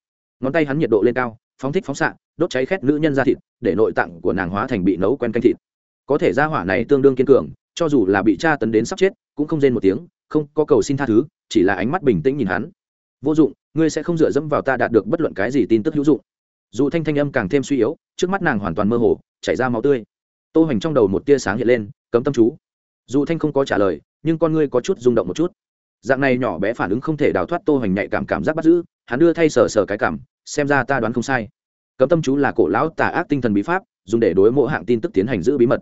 Ngón tay hắn nhiệt độ lên cao, phóng thích phóng xạ, đốt cháy khét nữ nhân ra thịt, để nội tạng của nàng hóa thành bị nấu quen canh thịt. Có thể ra hỏa này tương đương kiên cường, cho dù là bị tra tấn đến sắp chết, cũng không rên một tiếng, không có cầu xin tha thứ, chỉ là ánh mắt bình tĩnh nhìn hắn. Vô dụng, ngươi sẽ không dựa dẫm vào ta đạt được bất luận cái gì tin tức hữu dụng. Dù thanh thanh âm càng thêm suy yếu, trước mắt nàng hoàn toàn mơ hồ, chảy ra máu tươi. Tô hoành trong đầu một tia sáng hiện lên cấm tâm chú. Dù thanh không có trả lời, nhưng con ngươi có chút rung động một chút. Dạng này nhỏ bé phản ứng không thể đào thoát tô hoành nhạy cảm cảm giác bắt giữ, hắn đưa thay sờ sờ cái cảm, xem ra ta đoán không sai. Cấm tâm chú là cổ lão tà ác tinh thần bí pháp, dùng để đối mộ hạng tin tức tiến hành giữ bí mật.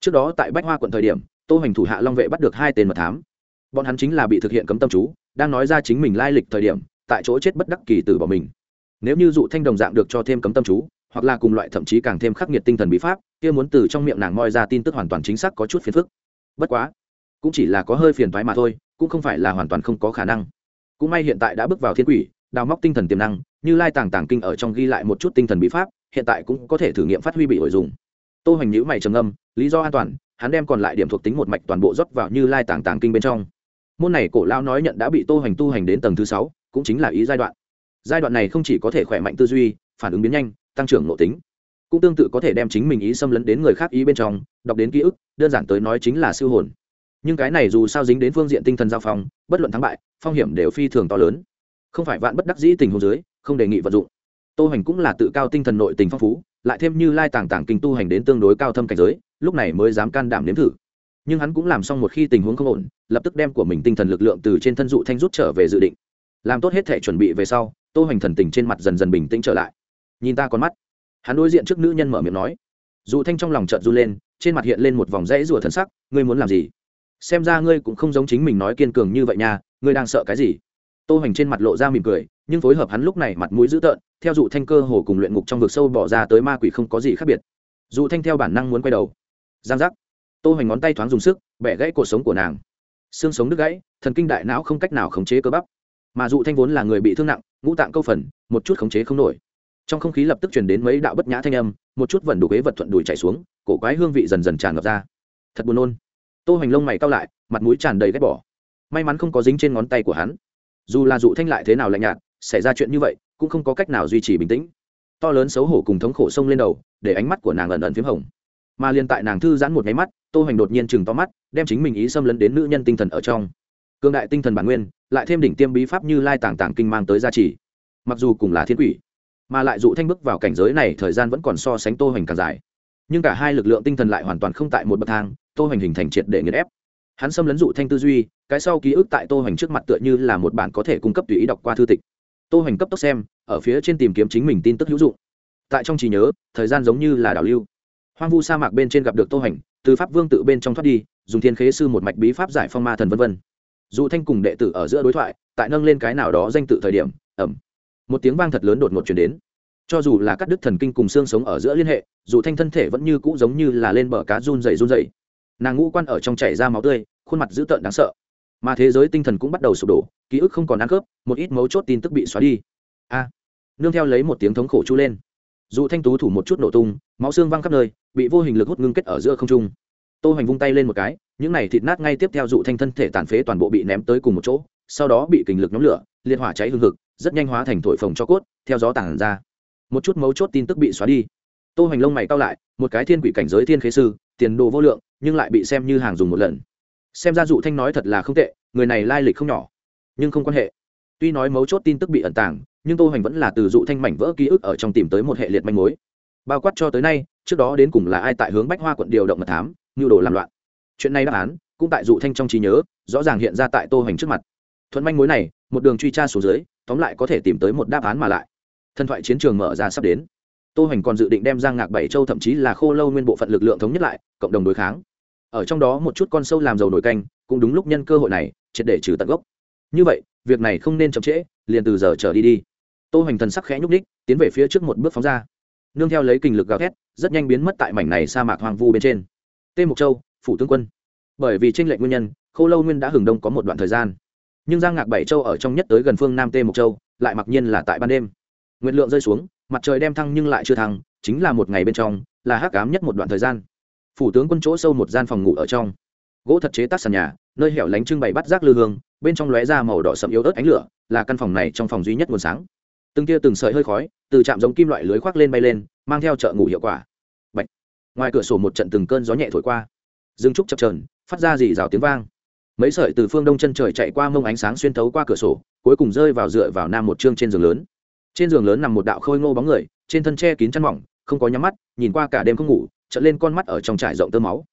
Trước đó tại bách hoa quận thời điểm, tô hoành thủ hạ long vệ bắt được hai tên mật thám. Bọn hắn chính là bị thực hiện cấm tâm chú, đang nói ra chính mình lai lịch thời điểm, tại chỗ chết bất đắc kỳ tử bỏ mình. Nếu như dụ thanh đồng dạng được cho thêm cấm tâm chú hoặc là cùng loại thậm chí càng thêm khắc nghiệt tinh thần bí pháp, kia muốn từ trong miệng nàng moi ra tin tức hoàn toàn chính xác có chút phiền phức. Bất quá, cũng chỉ là có hơi phiền thoái mà thôi, cũng không phải là hoàn toàn không có khả năng. Cũng may hiện tại đã bước vào thiên quỷ, đào móc tinh thần tiềm năng, như lai tàng tàng kinh ở trong ghi lại một chút tinh thần bí pháp, hiện tại cũng có thể thử nghiệm phát huy bị hội dùng. Tô hoành nhữ mày trầm âm lý do an toàn, hắn đem còn lại điểm thuộc tính một mạch toàn bộ rót vào như lai tàng tàng kinh bên trong. Môn này cổ lao nói nhận đã bị tô hoành tu hành đến tầng thứ sáu, cũng chính là ý giai đoạn. Giai đoạn này không chỉ có thể khỏe mạnh tư duy, phản ứng biến nhanh tăng trưởng nội tính. Cũng tương tự có thể đem chính mình ý xâm lấn đến người khác ý bên trong, đọc đến ký ức, đơn giản tới nói chính là siêu hồn. Nhưng cái này dù sao dính đến phương diện tinh thần giao phong bất luận thắng bại, phong hiểm đều phi thường to lớn. Không phải vạn bất đắc dĩ tình hồ dưới, không đề nghị vận dụng. Tô hành cũng là tự cao tinh thần nội tình phong phú, lại thêm như lai tàng tàng kinh tu hành đến tương đối cao thâm cảnh giới, lúc này mới dám can đảm nếm thử. Nhưng hắn cũng làm xong một khi tình huống không ổn, lập tức đem của mình tinh thần lực lượng từ trên thân dụ thanh rút trở về dự định. Làm tốt hết thể chuẩn bị về sau, tô hành thần tình trên mặt dần dần bình tĩnh trở lại nhìn ta con mắt. Hắn đối diện trước nữ nhân mở miệng nói. Dù thanh trong lòng trợt run lên, trên mặt hiện lên một vòng rẫy rủa thần sắc, ngươi muốn làm gì? Xem ra ngươi cũng không giống chính mình nói kiên cường như vậy nha, ngươi đang sợ cái gì? Tô hoành trên mặt lộ ra mỉm cười, nhưng phối hợp hắn lúc này mặt mũi dữ tợn, theo dụ thanh cơ hồ cùng luyện ngục trong vực sâu bỏ ra tới ma quỷ không có gì khác biệt. Dụ thanh theo bản năng muốn quay đầu. Giang giác. Tô hoành ngón tay thoáng dùng sức, bẻ gãy cuộc sống của nàng. Xương sống đứt gãy, thần kinh đại não không cách nào khống chế cơ bắp. Mà dụ thanh vốn là người bị thương nặng, ngũ tạng câu phần, một chút khống chế không nổi trong không khí lập tức truyền đến mấy đạo bất nhã thanh âm, một chút vẩn đủ ghế vật thuận đùi chảy xuống, cổ quái hương vị dần dần tràn ngập ra. Thật buồn nôn. Tô hoành lông mày cao lại, mặt mũi tràn đầy ghét bỏ. May mắn không có dính trên ngón tay của hắn. Dù là dụ thanh lại thế nào lạnh nhạt, xảy ra chuyện như vậy, cũng không có cách nào duy trì bình tĩnh. To lớn xấu hổ cùng thống khổ sông lên đầu, để ánh mắt của nàng ẩn ẩn p h í m hồng. Mà liền tại nàng thư giãn một nháy mắt, tô hoành đột nhiên chừng to mắt, đem chính mình ý xâm lấn đến nữ nhân tinh thần ở trong. Cương đại tinh thần bản nguyên, lại thêm đỉnh tiêm bí pháp như lai tàng tàng kinh mang tới gia trì. Mặc dù cùng là thiên quỷ mà lại dụ thanh bước vào cảnh giới này, thời gian vẫn còn so sánh tô hoành càng dài. Nhưng cả hai lực lượng tinh thần lại hoàn toàn không tại một bậc thang, tô hoành hình thành triệt để nghiền ép. Hắn xâm lấn dụ thanh tư duy, cái sau ký ức tại tô hoành trước mặt tựa như là một bản có thể cung cấp tùy ý đọc qua thư tịch. Tô hoành cấp tốc xem, ở phía trên tìm kiếm chính mình tin tức hữu dụng. Tại trong trí nhớ, thời gian giống như là đảo lưu. Hoang vu sa mạc bên trên gặp được tô hoành, từ pháp vương tự bên trong thoát đi, dùng thiên khế sư một mạch bí pháp giải phong ma thần vân vân. Dụ thanh cùng đệ tử ở giữa đối thoại, tại nâng lên cái nào đó danh tự thời điểm ẩm một tiếng vang thật lớn đột ngột chuyển đến. Cho dù là cắt đứt thần kinh cùng xương sống ở giữa liên hệ, dù thanh thân thể vẫn như cũ giống như là lên bờ cá run dày run dày nàng ngũ quan ở trong chảy ra máu tươi, khuôn mặt dữ tợn đáng sợ. Mà thế giới tinh thần cũng bắt đầu sụp đổ, ký ức không còn ăn khớp, một ít mấu chốt tin tức bị xóa đi. A! Nương theo lấy một tiếng thống khổ chu lên. Dù thanh tú thủ một chút nổ tung, máu xương văng khắp nơi, bị vô hình lực hút ngưng kết ở giữa không trung. Tô hoành vung tay lên một cái, những này thịt nát ngay tiếp theo dụ thanh thân thể tàn phế toàn bộ bị ném tới cùng một chỗ, sau đó bị kình lực nhóm lửa, liệt hỏa cháy hương hực rất nhanh hóa thành thổi phồng cho cốt, theo gió tản ra. Một chút mấu chốt tin tức bị xóa đi. Tô hoành lông mày cao lại, một cái thiên quỷ cảnh giới thiên khế sư, tiền đồ vô lượng, nhưng lại bị xem như hàng dùng một lần. Xem ra dụ thanh nói thật là không tệ, người này lai lịch không nhỏ, nhưng không quan hệ. Tuy nói mấu chốt tin tức bị ẩn tàng, nhưng tô hoành vẫn là từ dụ thanh mảnh vỡ ký ức ở trong tìm tới một hệ liệt manh mối. Bao quát cho tới nay, trước đó đến cùng là ai tại hướng bách hoa quận điều động mật thám nhu đồ làm loạn. Chuyện này đáp án, cũng tại dụ thanh trong trí nhớ, rõ ràng hiện ra tại tô hoành trước mặt thuận manh mối này, một đường truy tra xuống dưới, tóm lại có thể tìm tới một đáp án mà lại. Thần thoại chiến trường mở ra sắp đến. Tô hành còn dự định đem giang ngạc bảy châu thậm chí là khô lâu nguyên bộ phận lực lượng thống nhất lại, cộng đồng đối kháng. Ở trong đó một chút con sâu làm dầu nổi canh, cũng đúng lúc nhân cơ hội này, triệt để trừ tận gốc. Như vậy, việc này không nên chậm trễ, liền từ giờ trở đi đi. Tô hành thần sắc khẽ nhúc ních tiến về phía trước một bước phóng ra. Nương theo lấy kinh lực gào thét, rất nhanh biến mất tại mảnh này sa mạc hoang vu bên trên. Tê mộc châu, phủ tướng quân. Bởi vì tranh lệnh nguyên nhân, khô lâu nguyên đã hừng đông có một đoạn thời gian nhưng giang ngạc bảy châu ở trong nhất tới gần phương nam tê mộc châu, lại mặc nhiên là tại ban đêm. Nguyện lượng rơi xuống, mặt trời đem thăng nhưng lại chưa thăng, chính là một ngày bên trong, là hắc ám nhất một đoạn thời gian. Phủ tướng quân chỗ sâu một gian phòng ngủ ở trong. Gỗ thật chế tác sàn nhà, nơi hẻo lánh trưng bày bắt rác lư hương, bên trong lóe ra màu đỏ sậm yếu ớt ánh lửa, là căn phòng này trong phòng duy nhất nguồn sáng. Từng tia từng sợi hơi khói, từ trạm giống kim loại lưới khoác lên bay lên, mang theo chợ ngủ hiệu quả. Bạch. ngoài cửa sổ một trận từng cơn gió nhẹ thổi qua. Dương trúc chập trờn phát ra dì rào tiếng vang mấy sợi từ phương đông chân trời chạy qua mông ánh sáng xuyên thấu qua cửa sổ, cuối cùng rơi vào dựa vào nam một chương trên giường lớn. Trên giường lớn nằm một đạo khôi ngô bóng người, trên thân tre kín chăn mỏng, không có nhắm mắt, nhìn qua cả đêm không ngủ, trợn lên con mắt ở trong trải rộng tơ máu.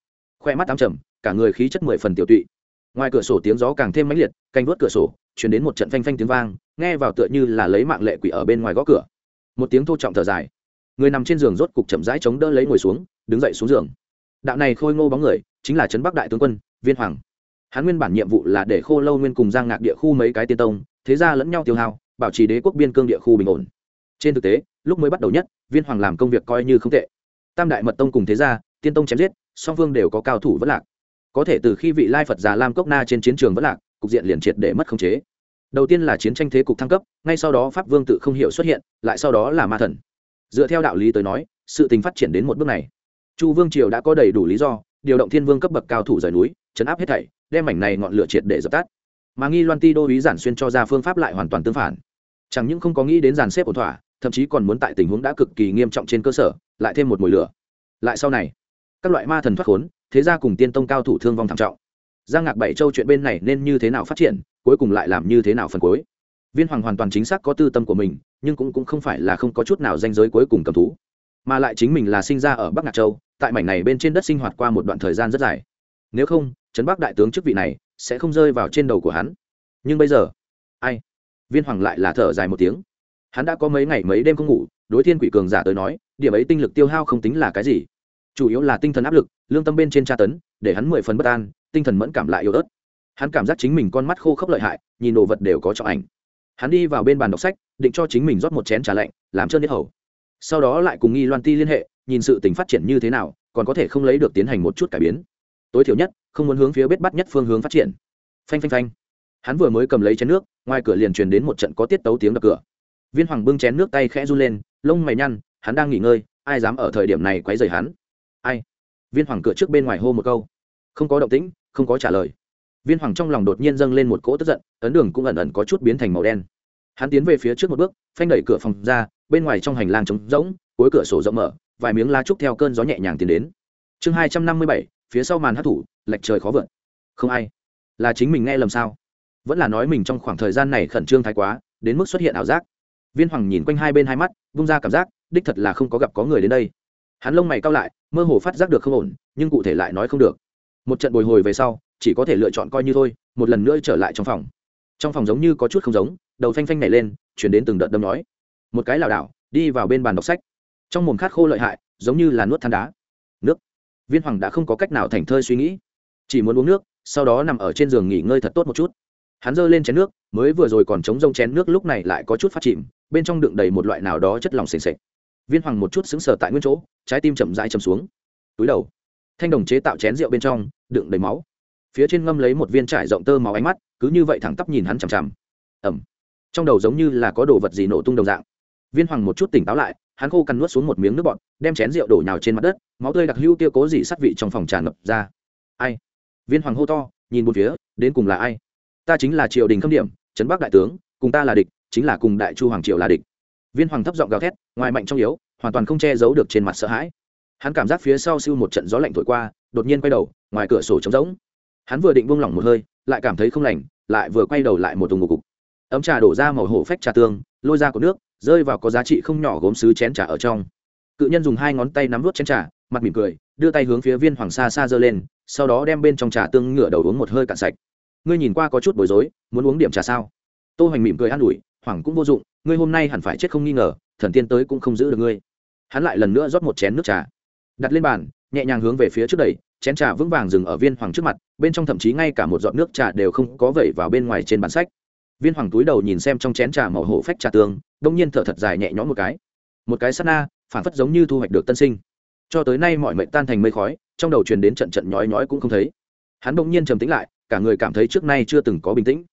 Khoe mắt tám trầm, cả người khí chất mười phần tiểu tụy. Ngoài cửa sổ tiếng gió càng thêm mãnh liệt, canh vớt cửa sổ chuyển đến một trận phanh phanh tiếng vang, nghe vào tựa như là lấy mạng lệ quỷ ở bên ngoài gõ cửa. Một tiếng thô trọng thở dài. Người nằm trên giường rốt cục chậm rãi chống đỡ lấy ngồi xuống, đứng dậy xuống giường. Đạo này khôi ngô bóng người, chính là trấn bắc đại tướng quân, viên hoàng hắn nguyên bản nhiệm vụ là để khô lâu nguyên cùng giang ngạc địa khu mấy cái tiên tông, thế ra lẫn nhau tiêu hao, bảo trì đế quốc biên cương địa khu bình ổn. Trên thực tế, lúc mới bắt đầu nhất, viên hoàng làm công việc coi như không tệ. Tam đại mật tông cùng thế gia, tiên tông chém giết, song phương đều có cao thủ vất lạc. Có thể từ khi vị lai phật già lam cốc na trên chiến trường vất lạc, cục diện liền triệt để mất khống chế. Đầu tiên là chiến tranh thế cục thăng cấp, ngay sau đó pháp vương tự không hiểu xuất hiện, lại sau đó là ma thần. Dựa theo đạo lý tới nói, sự tình phát triển đến một bước này. Chu vương triều đã có đầy đủ lý do, điều động thiên vương cấp bậc cao thủ rời núi, chấn áp hết thảy đem mảnh này ngọn lửa triệt để dập tắt. Mà nghi loan ti đô ý giản xuyên cho ra phương pháp lại hoàn toàn tương phản. Chẳng những không có nghĩ đến giàn xếp ổn thỏa thậm chí còn muốn tại tình huống đã cực kỳ nghiêm trọng trên cơ sở lại thêm một mùi lửa. Lại sau này các loại ma thần thoát khốn thế ra cùng tiên tông cao thủ thương vong thảm trọng. Giang ngạc bảy châu chuyện bên này nên như thế nào phát triển cuối cùng lại làm như thế nào phần cuối. Viên hoàng hoàn toàn chính xác có tư tâm của mình nhưng cũng, cũng không phải là không có chút nào danh giới cuối cùng cầm thú. Mà lại chính mình là sinh ra ở bắc ngạc châu tại mảnh này bên trên đất sinh hoạt qua một đoạn thời gian rất dài nếu không, trấn bắc đại tướng chức vị này sẽ không rơi vào trên đầu của hắn. Nhưng bây giờ, ai? Viên hoàng lại là thở dài một tiếng. Hắn đã có mấy ngày mấy đêm không ngủ, đối thiên quỷ cường giả tới nói, điểm ấy tinh lực tiêu hao không tính là cái gì. Chủ yếu là tinh thần áp lực, lương tâm bên trên tra tấn, để hắn mười phần bất an, tinh thần mẫn cảm lại yếu ớt. Hắn cảm giác chính mình con mắt khô khốc lợi hại, nhìn đồ vật đều có trọng ảnh. Hắn đi vào bên bàn đọc sách, định cho chính mình rót một chén trà lạnh, làm trơn nhất hầu. Sau đó lại cùng nghi loan ti liên hệ, nhìn sự tình phát triển như thế nào, còn có thể không lấy được tiến hành một chút cải biến tối thiểu nhất, không muốn hướng phía bết bắt nhất phương hướng phát triển. Phanh phanh phanh. Hắn vừa mới cầm lấy chén nước, ngoài cửa liền truyền đến một trận có tiết tấu tiếng đập cửa. Viên hoàng bưng chén nước tay khẽ run lên, lông mày nhăn, hắn đang nghỉ ngơi, ai dám ở thời điểm này quấy rầy hắn? Ai? Viên hoàng cửa trước bên ngoài hô một câu. Không có động tĩnh, không có trả lời. Viên hoàng trong lòng đột nhiên dâng lên một cỗ tức giận, ấn đường cũng ẩn ẩn có chút biến thành màu đen. Hắn tiến về phía trước một bước, phanh đẩy cửa phòng ra, bên ngoài trong hành lang trống rỗng, cuối cửa sổ rộng mở, vài miếng lá trúc theo cơn gió nhẹ nhàng tiến đến. Chương hai trăm năm mươi bảy phía sau màn hát thủ, lệch trời khó vượt. Không ai. Là chính mình nghe lầm sao? Vẫn là nói mình trong khoảng thời gian này khẩn trương thái quá, đến mức xuất hiện ảo giác. Viên hoàng nhìn quanh hai bên hai mắt, vung ra cảm giác, đích thật là không có gặp có người đến đây. Hắn lông mày cao lại, mơ hồ phát giác được không ổn, nhưng cụ thể lại nói không được. Một trận bồi hồi về sau, chỉ có thể lựa chọn coi như thôi, một lần nữa trở lại trong phòng. Trong phòng giống như có chút không giống, đầu phanh phanh nhảy lên, chuyển đến từng đợt đâm nói. Một cái lảo đảo, đi vào bên bàn đọc sách. Trong mồm khát khô lợi hại, giống như là nuốt than đá. Nước viên hoàng đã không có cách nào thành thơi suy nghĩ. Chỉ muốn uống nước, sau đó nằm ở trên giường nghỉ ngơi thật tốt một chút. Hắn giơ lên chén nước, mới vừa rồi còn chống rông chén nước lúc này lại có chút phát chìm, bên trong đựng đầy một loại nào đó chất lỏng s sệt. viên hoàng một chút xứng sờ tại nguyên chỗ, trái tim chậm dãi chầm xuống. Túi đầu, thanh đồng chế tạo chén rượu bên trong, đựng đầy máu. Phía trên ngâm lấy một viên trải rộng tơ máu ánh mắt, cứ như vậy thẳng tắp nhìn hắn chằm chằm. Ẩm trong đầu giống như là có đồ vật gì nổ tung đồng dạng. Viên hoàng một chút tỉnh táo lại hắn khô cằn nuốt xuống một miếng nước bọt, đem chén rượu đổ nhào trên mặt đất, máu tươi đặc hưu tiêu cố dị sát vị trong phòng tràn ngập ra. Ai? Viên hoàng hô to, nhìn bốn phía, đến cùng là ai? Ta chính là triều đình khâm điểm, trấn bắc đại tướng, cùng ta là địch, chính là cùng đại chu hoàng triều là địch. Viên hoàng thấp giọng gào thét, ngoài mạnh trong yếu, hoàn toàn không che giấu được trên mặt sợ hãi. Hắn cảm giác phía sau siêu một trận gió lạnh thổi qua, đột nhiên quay đầu, ngoài cửa sổ trống rỗng. Hắn vừa định buông lỏng một hơi, lại cảm thấy không lành, lại vừa quay đầu lại một thùng ngủ cục. Ấm trà đổ ra màu hổ phách trà tương, lôi ra của nước rơi vào có giá trị không nhỏ gốm sứ chén trà ở trong. Cự nhân dùng hai ngón tay nắm vút chén trà, mặt mỉm cười, đưa tay hướng phía viên hoàng sa xa giơ lên, sau đó đem bên trong trà tương ngửa đầu uống một hơi cạn sạch. Ngươi nhìn qua có chút bối rối, muốn uống điểm trà sao? Tô hoành mỉm cười an ủi, hoàng cũng vô dụng, ngươi hôm nay hẳn phải chết không nghi ngờ, thần tiên tới cũng không giữ được ngươi. Hắn lại lần nữa rót một chén nước trà. Đặt lên bàn, nhẹ nhàng hướng về phía trước đẩy, chén trà vững vàng dừng ở viên hoàng trước mặt, bên trong thậm chí ngay cả một giọt nước trà đều không có vẩy vào bên ngoài trên bàn sách. Viên hoàng túi đầu nhìn xem trong chén trà màu hổ phách trà tương đông nhiên thở thật dài nhẹ nhõm một cái. Một cái sát na, phản phất giống như thu hoạch được tân sinh. Cho tới nay mọi mệnh tan thành mây khói, trong đầu truyền đến trận trận nhói nhói cũng không thấy. Hắn đông nhiên trầm tĩnh lại, cả người cảm thấy trước nay chưa từng có bình tĩnh.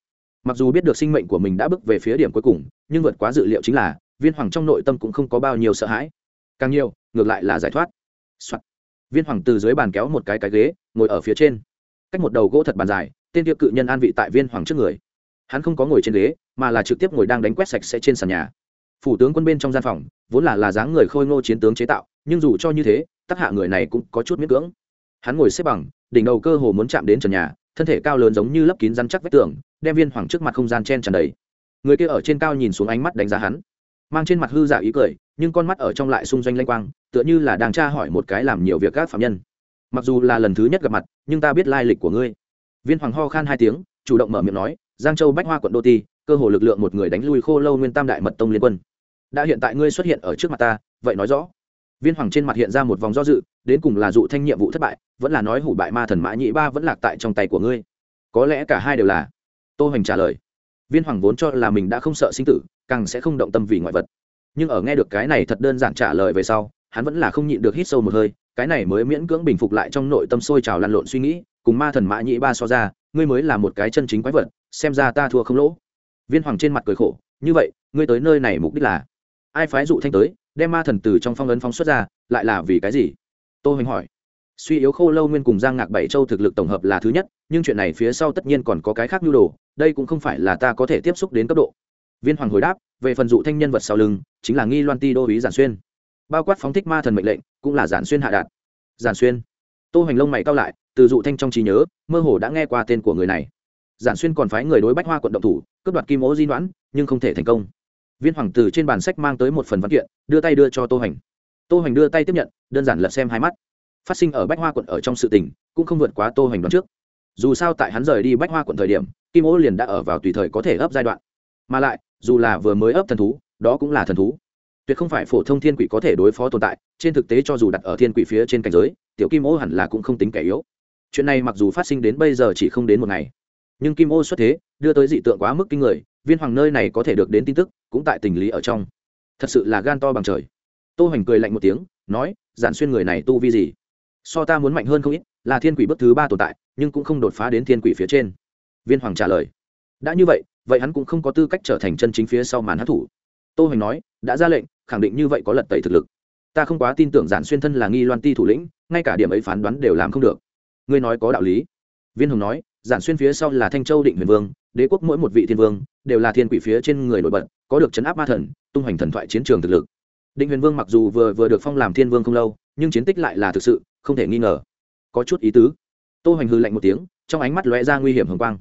Mặc dù biết được sinh mệnh của mình đã bước về phía điểm cuối cùng, nhưng vượt quá dự liệu chính là, viên hoàng trong nội tâm cũng không có bao nhiêu sợ hãi. Càng nhiều, ngược lại là giải thoát、Soạn. viên hoàng từ dưới bàn kéo một cái cái ghế, ngồi ở phía trên. Cách một đầu gỗ thật bàn dài, tên tiêu cự nhân an vị tại viên hoàng trước người. Hắn không có ngồi trên ghế, mà là trực tiếp ngồi đang đánh quét sạch sẽ trên sàn nhà phủ tướng quân bên trong gian phòng, vốn là là dáng người khôi ngô chiến tướng chế tạo, nhưng dù cho như thế tắc hạ người này cũng có chút miễn cưỡng. Hắn ngồi xếp bằng, đỉnh đầu cơ hồ muốn chạm đến trần nhà, thân thể cao lớn giống như lấp kín rắn chắc vách tường, đem viên hoàng trước mặt không gian chen tràn đầy. Người kia ở trên cao nhìn xuống ánh mắt đánh giá hắn, mang trên mặt hư giả ý cười, nhưng con mắt ở trong lại xung doanh lanh quang, tựa như là đang tra hỏi một cái làm nhiều việc các phạm nhân. Mặc dù là lần thứ nhất gặp mặt, nhưng ta biết lai lịch của ngươi. Viên hoàng ho khan hai tiếng, chủ động mở miệng nói, giang châu bách hoa quận đô ti cơ hồ lực lượng một người đánh lui khô lâu nguyên tam đại mật tông liên quân. Đã hiện tại ngươi xuất hiện ở trước mặt ta, vậy nói rõ. Viên hoàng trên mặt hiện ra một vòng do dự, đến cùng là dụ thanh nhiệm vụ thất bại, vẫn là nói hủ bại ma thần mã nhị ba vẫn lạc tại trong tay của ngươi. Có lẽ cả hai đều là. Tô hoành trả lời. Viên hoàng vốn cho là mình đã không sợ sinh tử, càng sẽ không động tâm vì ngoại vật. Nhưng ở nghe được cái này thật đơn giản trả lời về sau, hắn vẫn là không nhịn được hít sâu một hơi, cái này mới miễn cưỡng bình phục lại trong nội tâm sôi trào lăn lộn suy nghĩ, cùng ma thần mã nhị ba so ra, ngươi mới là một cái chân chính quái vật, xem ra ta thua không lỗ viên hoàng trên mặt cười khổ, như vậy, ngươi tới nơi này mục đích là? Ai phái dụ thanh tới, đem ma thần từ trong phong ấn phóng xuất ra, lại là vì cái gì? Tô hoành hỏi. Suy yếu khô lâu nguyên cùng giang ngạc bảy châu thực lực tổng hợp là thứ nhất, nhưng chuyện này phía sau tất nhiên còn có cái khác nhu đồ, đây cũng không phải là ta có thể tiếp xúc đến cấp độ. Viên hoàng hồi đáp, về phần dụ thanh nhân vật sau lưng, chính là nghi loan ti đô ý giản xuyên. Bao quát phóng thích ma thần mệnh lệnh, cũng là giản xuyên hạ đạt. Giản xuyên. Tô hoành lông mày cao lại, từ dụ thanh trong trí nhớ, mơ hồ đã nghe qua tên của người này giản xuyên còn phái người đối bách hoa quận động thủ, cướp đoạt kim ố di đoán nhưng không thể thành công. Viên hoàng từ trên bàn sách mang tới một phần văn kiện, đưa tay đưa cho tô hành tô hành đưa tay tiếp nhận, đơn giản lật xem hai mắt. Phát sinh ở bách hoa quận ở trong sự tình, cũng không vượt quá tô hành đoán trước. Dù sao tại hắn rời đi bách hoa quận thời điểm, kim ố liền đã ở vào tùy thời có thể ấp giai đoạn. Mà lại, dù là vừa mới ấp thần thú, đó cũng là thần thú. Tuyệt không phải phổ thông thiên quỷ có thể đối phó tồn tại, trên thực tế cho dù đặt ở thiên quỷ phía trên cảnh giới, tiểu kim ô hẳn là cũng không tính kẻ yếu. Chuyện này mặc dù phát sinh đến bây giờ chỉ không đến một ngày nhưng kim ô xuất thế, đưa tới dị tượng quá mức kinh người, viên hoàng nơi này có thể được đến tin tức, cũng tại tình lý ở trong. Thật sự là gan to bằng trời. Tô hoành cười lạnh một tiếng, nói, giản xuyên người này tu vi gì? So ta muốn mạnh hơn không ít, là thiên quỷ bước thứ ba tồn tại, nhưng cũng không đột phá đến thiên quỷ phía trên. Viên hoàng trả lời, đã như vậy vậy hắn cũng không có tư cách trở thành chân chính phía sau màn hát thủ tô hoành nói, đã ra lệnh, khẳng định như vậy có lật tẩy thực lực. Ta không quá tin tưởng giản xuyên thân là nghi loan ti thủ lĩnh, ngay cả điểm ấy phán đoán đều làm không được. Ngươi nói có đạo lý. Viên hồng nói giản xuyên phía sau là thanh châu định huyền vương, đế quốc mỗi một vị thiên vương đều là thiên quỷ phía trên người nổi bật, có được chấn áp ma thần, tung hoành thần thoại chiến trường thực lực. Định huyền vương mặc dù vừa vừa được phong làm thiên vương không lâu, nhưng chiến tích lại là thực sự, không thể nghi ngờ. Có chút ý tứ. Tô hoành hư lạnh một tiếng, trong ánh mắt lóe ra nguy hiểm hồng quang.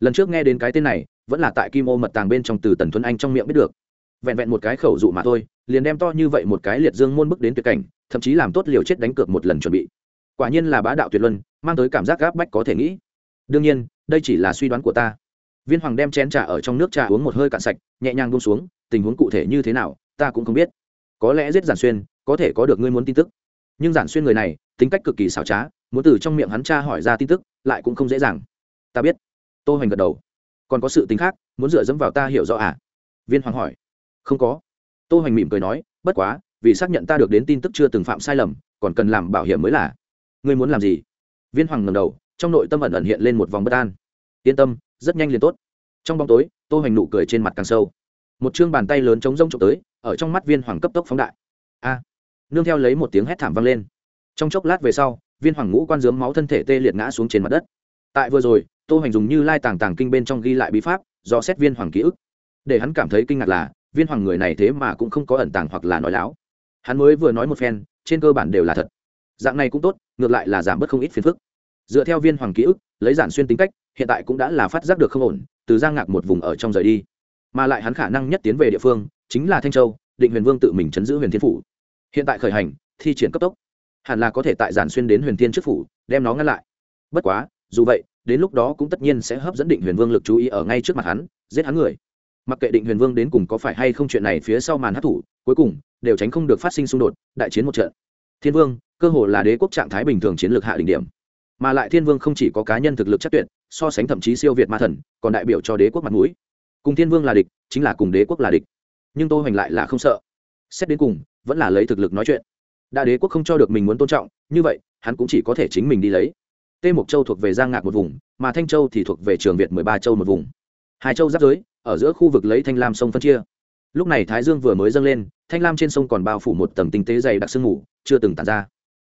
Lần trước nghe đến cái tên này, vẫn là tại kim ô mật tàng bên trong từ tần tuấn anh trong miệng biết được. Vẹn vẹn một cái khẩu dụ mà thôi, liền đem to như vậy một cái liệt dương môn bức đến tuyệt cảnh, thậm chí làm tốt liều chết đánh cược một lần chuẩn bị. Quả nhiên là bá đạo tuyệt luân, mang tới cảm giác gáp bách có thể nghĩ đương nhiên, đây chỉ là suy đoán của ta. Viên hoàng đem chén trà ở trong nước trà uống một hơi cạn sạch, nhẹ nhàng bông xuống, tình huống cụ thể như thế nào, ta cũng không biết. Có lẽ giết giản xuyên, có thể có được ngươi muốn tin tức. Nhưng giản xuyên người này, tính cách cực kỳ xảo trá, muốn từ trong miệng hắn cha hỏi ra tin tức, lại cũng không dễ dàng. Ta biết. Tô hoành gật đầu. Còn có sự tính khác, muốn dựa dẫm vào ta hiểu rõ à? Viên hoàng hỏi. Không có. Tô hoành mỉm cười nói, bất quá, vì xác nhận ta được đến tin tức chưa từng phạm sai lầm, còn cần làm bảo hiểm mới là. Ngươi muốn làm gì? Viên hoàng ngẩng đầu trong nội tâm ẩn ẩn hiện lên một vòng bất an. Yên tâm, rất nhanh liền tốt. Trong bóng tối, tô hoành nụ cười trên mặt càng sâu. Một chương bàn tay lớn chống rông trộm tới, ở trong mắt viên hoàng cấp tốc phóng đại. A! Nương theo lấy một tiếng hét thảm vang lên. Trong chốc lát về sau, viên hoàng ngũ quan dướng máu thân thể tê liệt ngã xuống trên mặt đất. Tại vừa rồi, tô hoành dùng như lai tàng tàng kinh bên trong ghi lại bí pháp, do xét viên hoàng ký ức. Để hắn cảm thấy kinh ngạc là, viên hoàng người này thế mà cũng không có ẩn tàng hoặc là nói láo. Hắn mới vừa nói một phen, trên cơ bản đều là thật. Dạng này cũng tốt, ngược lại là giảm bớt không ít phiền phức dựa theo viên hoàng ký ức, lấy giản xuyên tính cách, hiện tại cũng đã là phát giác được không ổn, từ giang ngạc một vùng ở trong rời đi. Mà lại hắn khả năng nhất tiến về địa phương, chính là thanh châu, định huyền vương tự mình chấn giữ huyền thiên phủ. Hiện tại khởi hành, thi triển cấp tốc. Hẳn là có thể tại giản xuyên đến huyền thiên trước phủ, đem nó ngăn lại. Bất quá, dù vậy, đến lúc đó cũng tất nhiên sẽ hấp dẫn định huyền vương lực chú ý ở ngay trước mặt hắn, giết hắn người. Mặc kệ định huyền vương đến cùng có phải hay không chuyện này phía sau màn hát thủ cuối cùng, đều tránh không được phát sinh xung đột, đại chiến một trận. Thiên vương, cơ hồ là đế quốc trạng thái bình thường chiến lược hạ đỉnh điểm mà lại thiên vương không chỉ có cá nhân thực lực chắc tuyệt, so sánh thậm chí siêu việt ma thần, còn đại biểu cho đế quốc mặt mũi. Cùng thiên vương là địch, chính là cùng đế quốc là địch. Nhưng tôi hoành lại là không sợ. Xét đến cùng, vẫn là lấy thực lực nói chuyện. Đại đế quốc không cho được mình muốn tôn trọng, như vậy, hắn cũng chỉ có thể chính mình đi lấy. Tê mộc châu thuộc về giang ngạc một vùng, mà thanh châu thì thuộc về trường việt mười ba châu một vùng. Hai châu giáp giới, ở giữa khu vực lấy thanh lam sông phân chia. Lúc này thái dương vừa mới dâng lên, thanh lam trên sông còn bao phủ một tầng tinh tế dày đặc sương mù, chưa từng tàn ra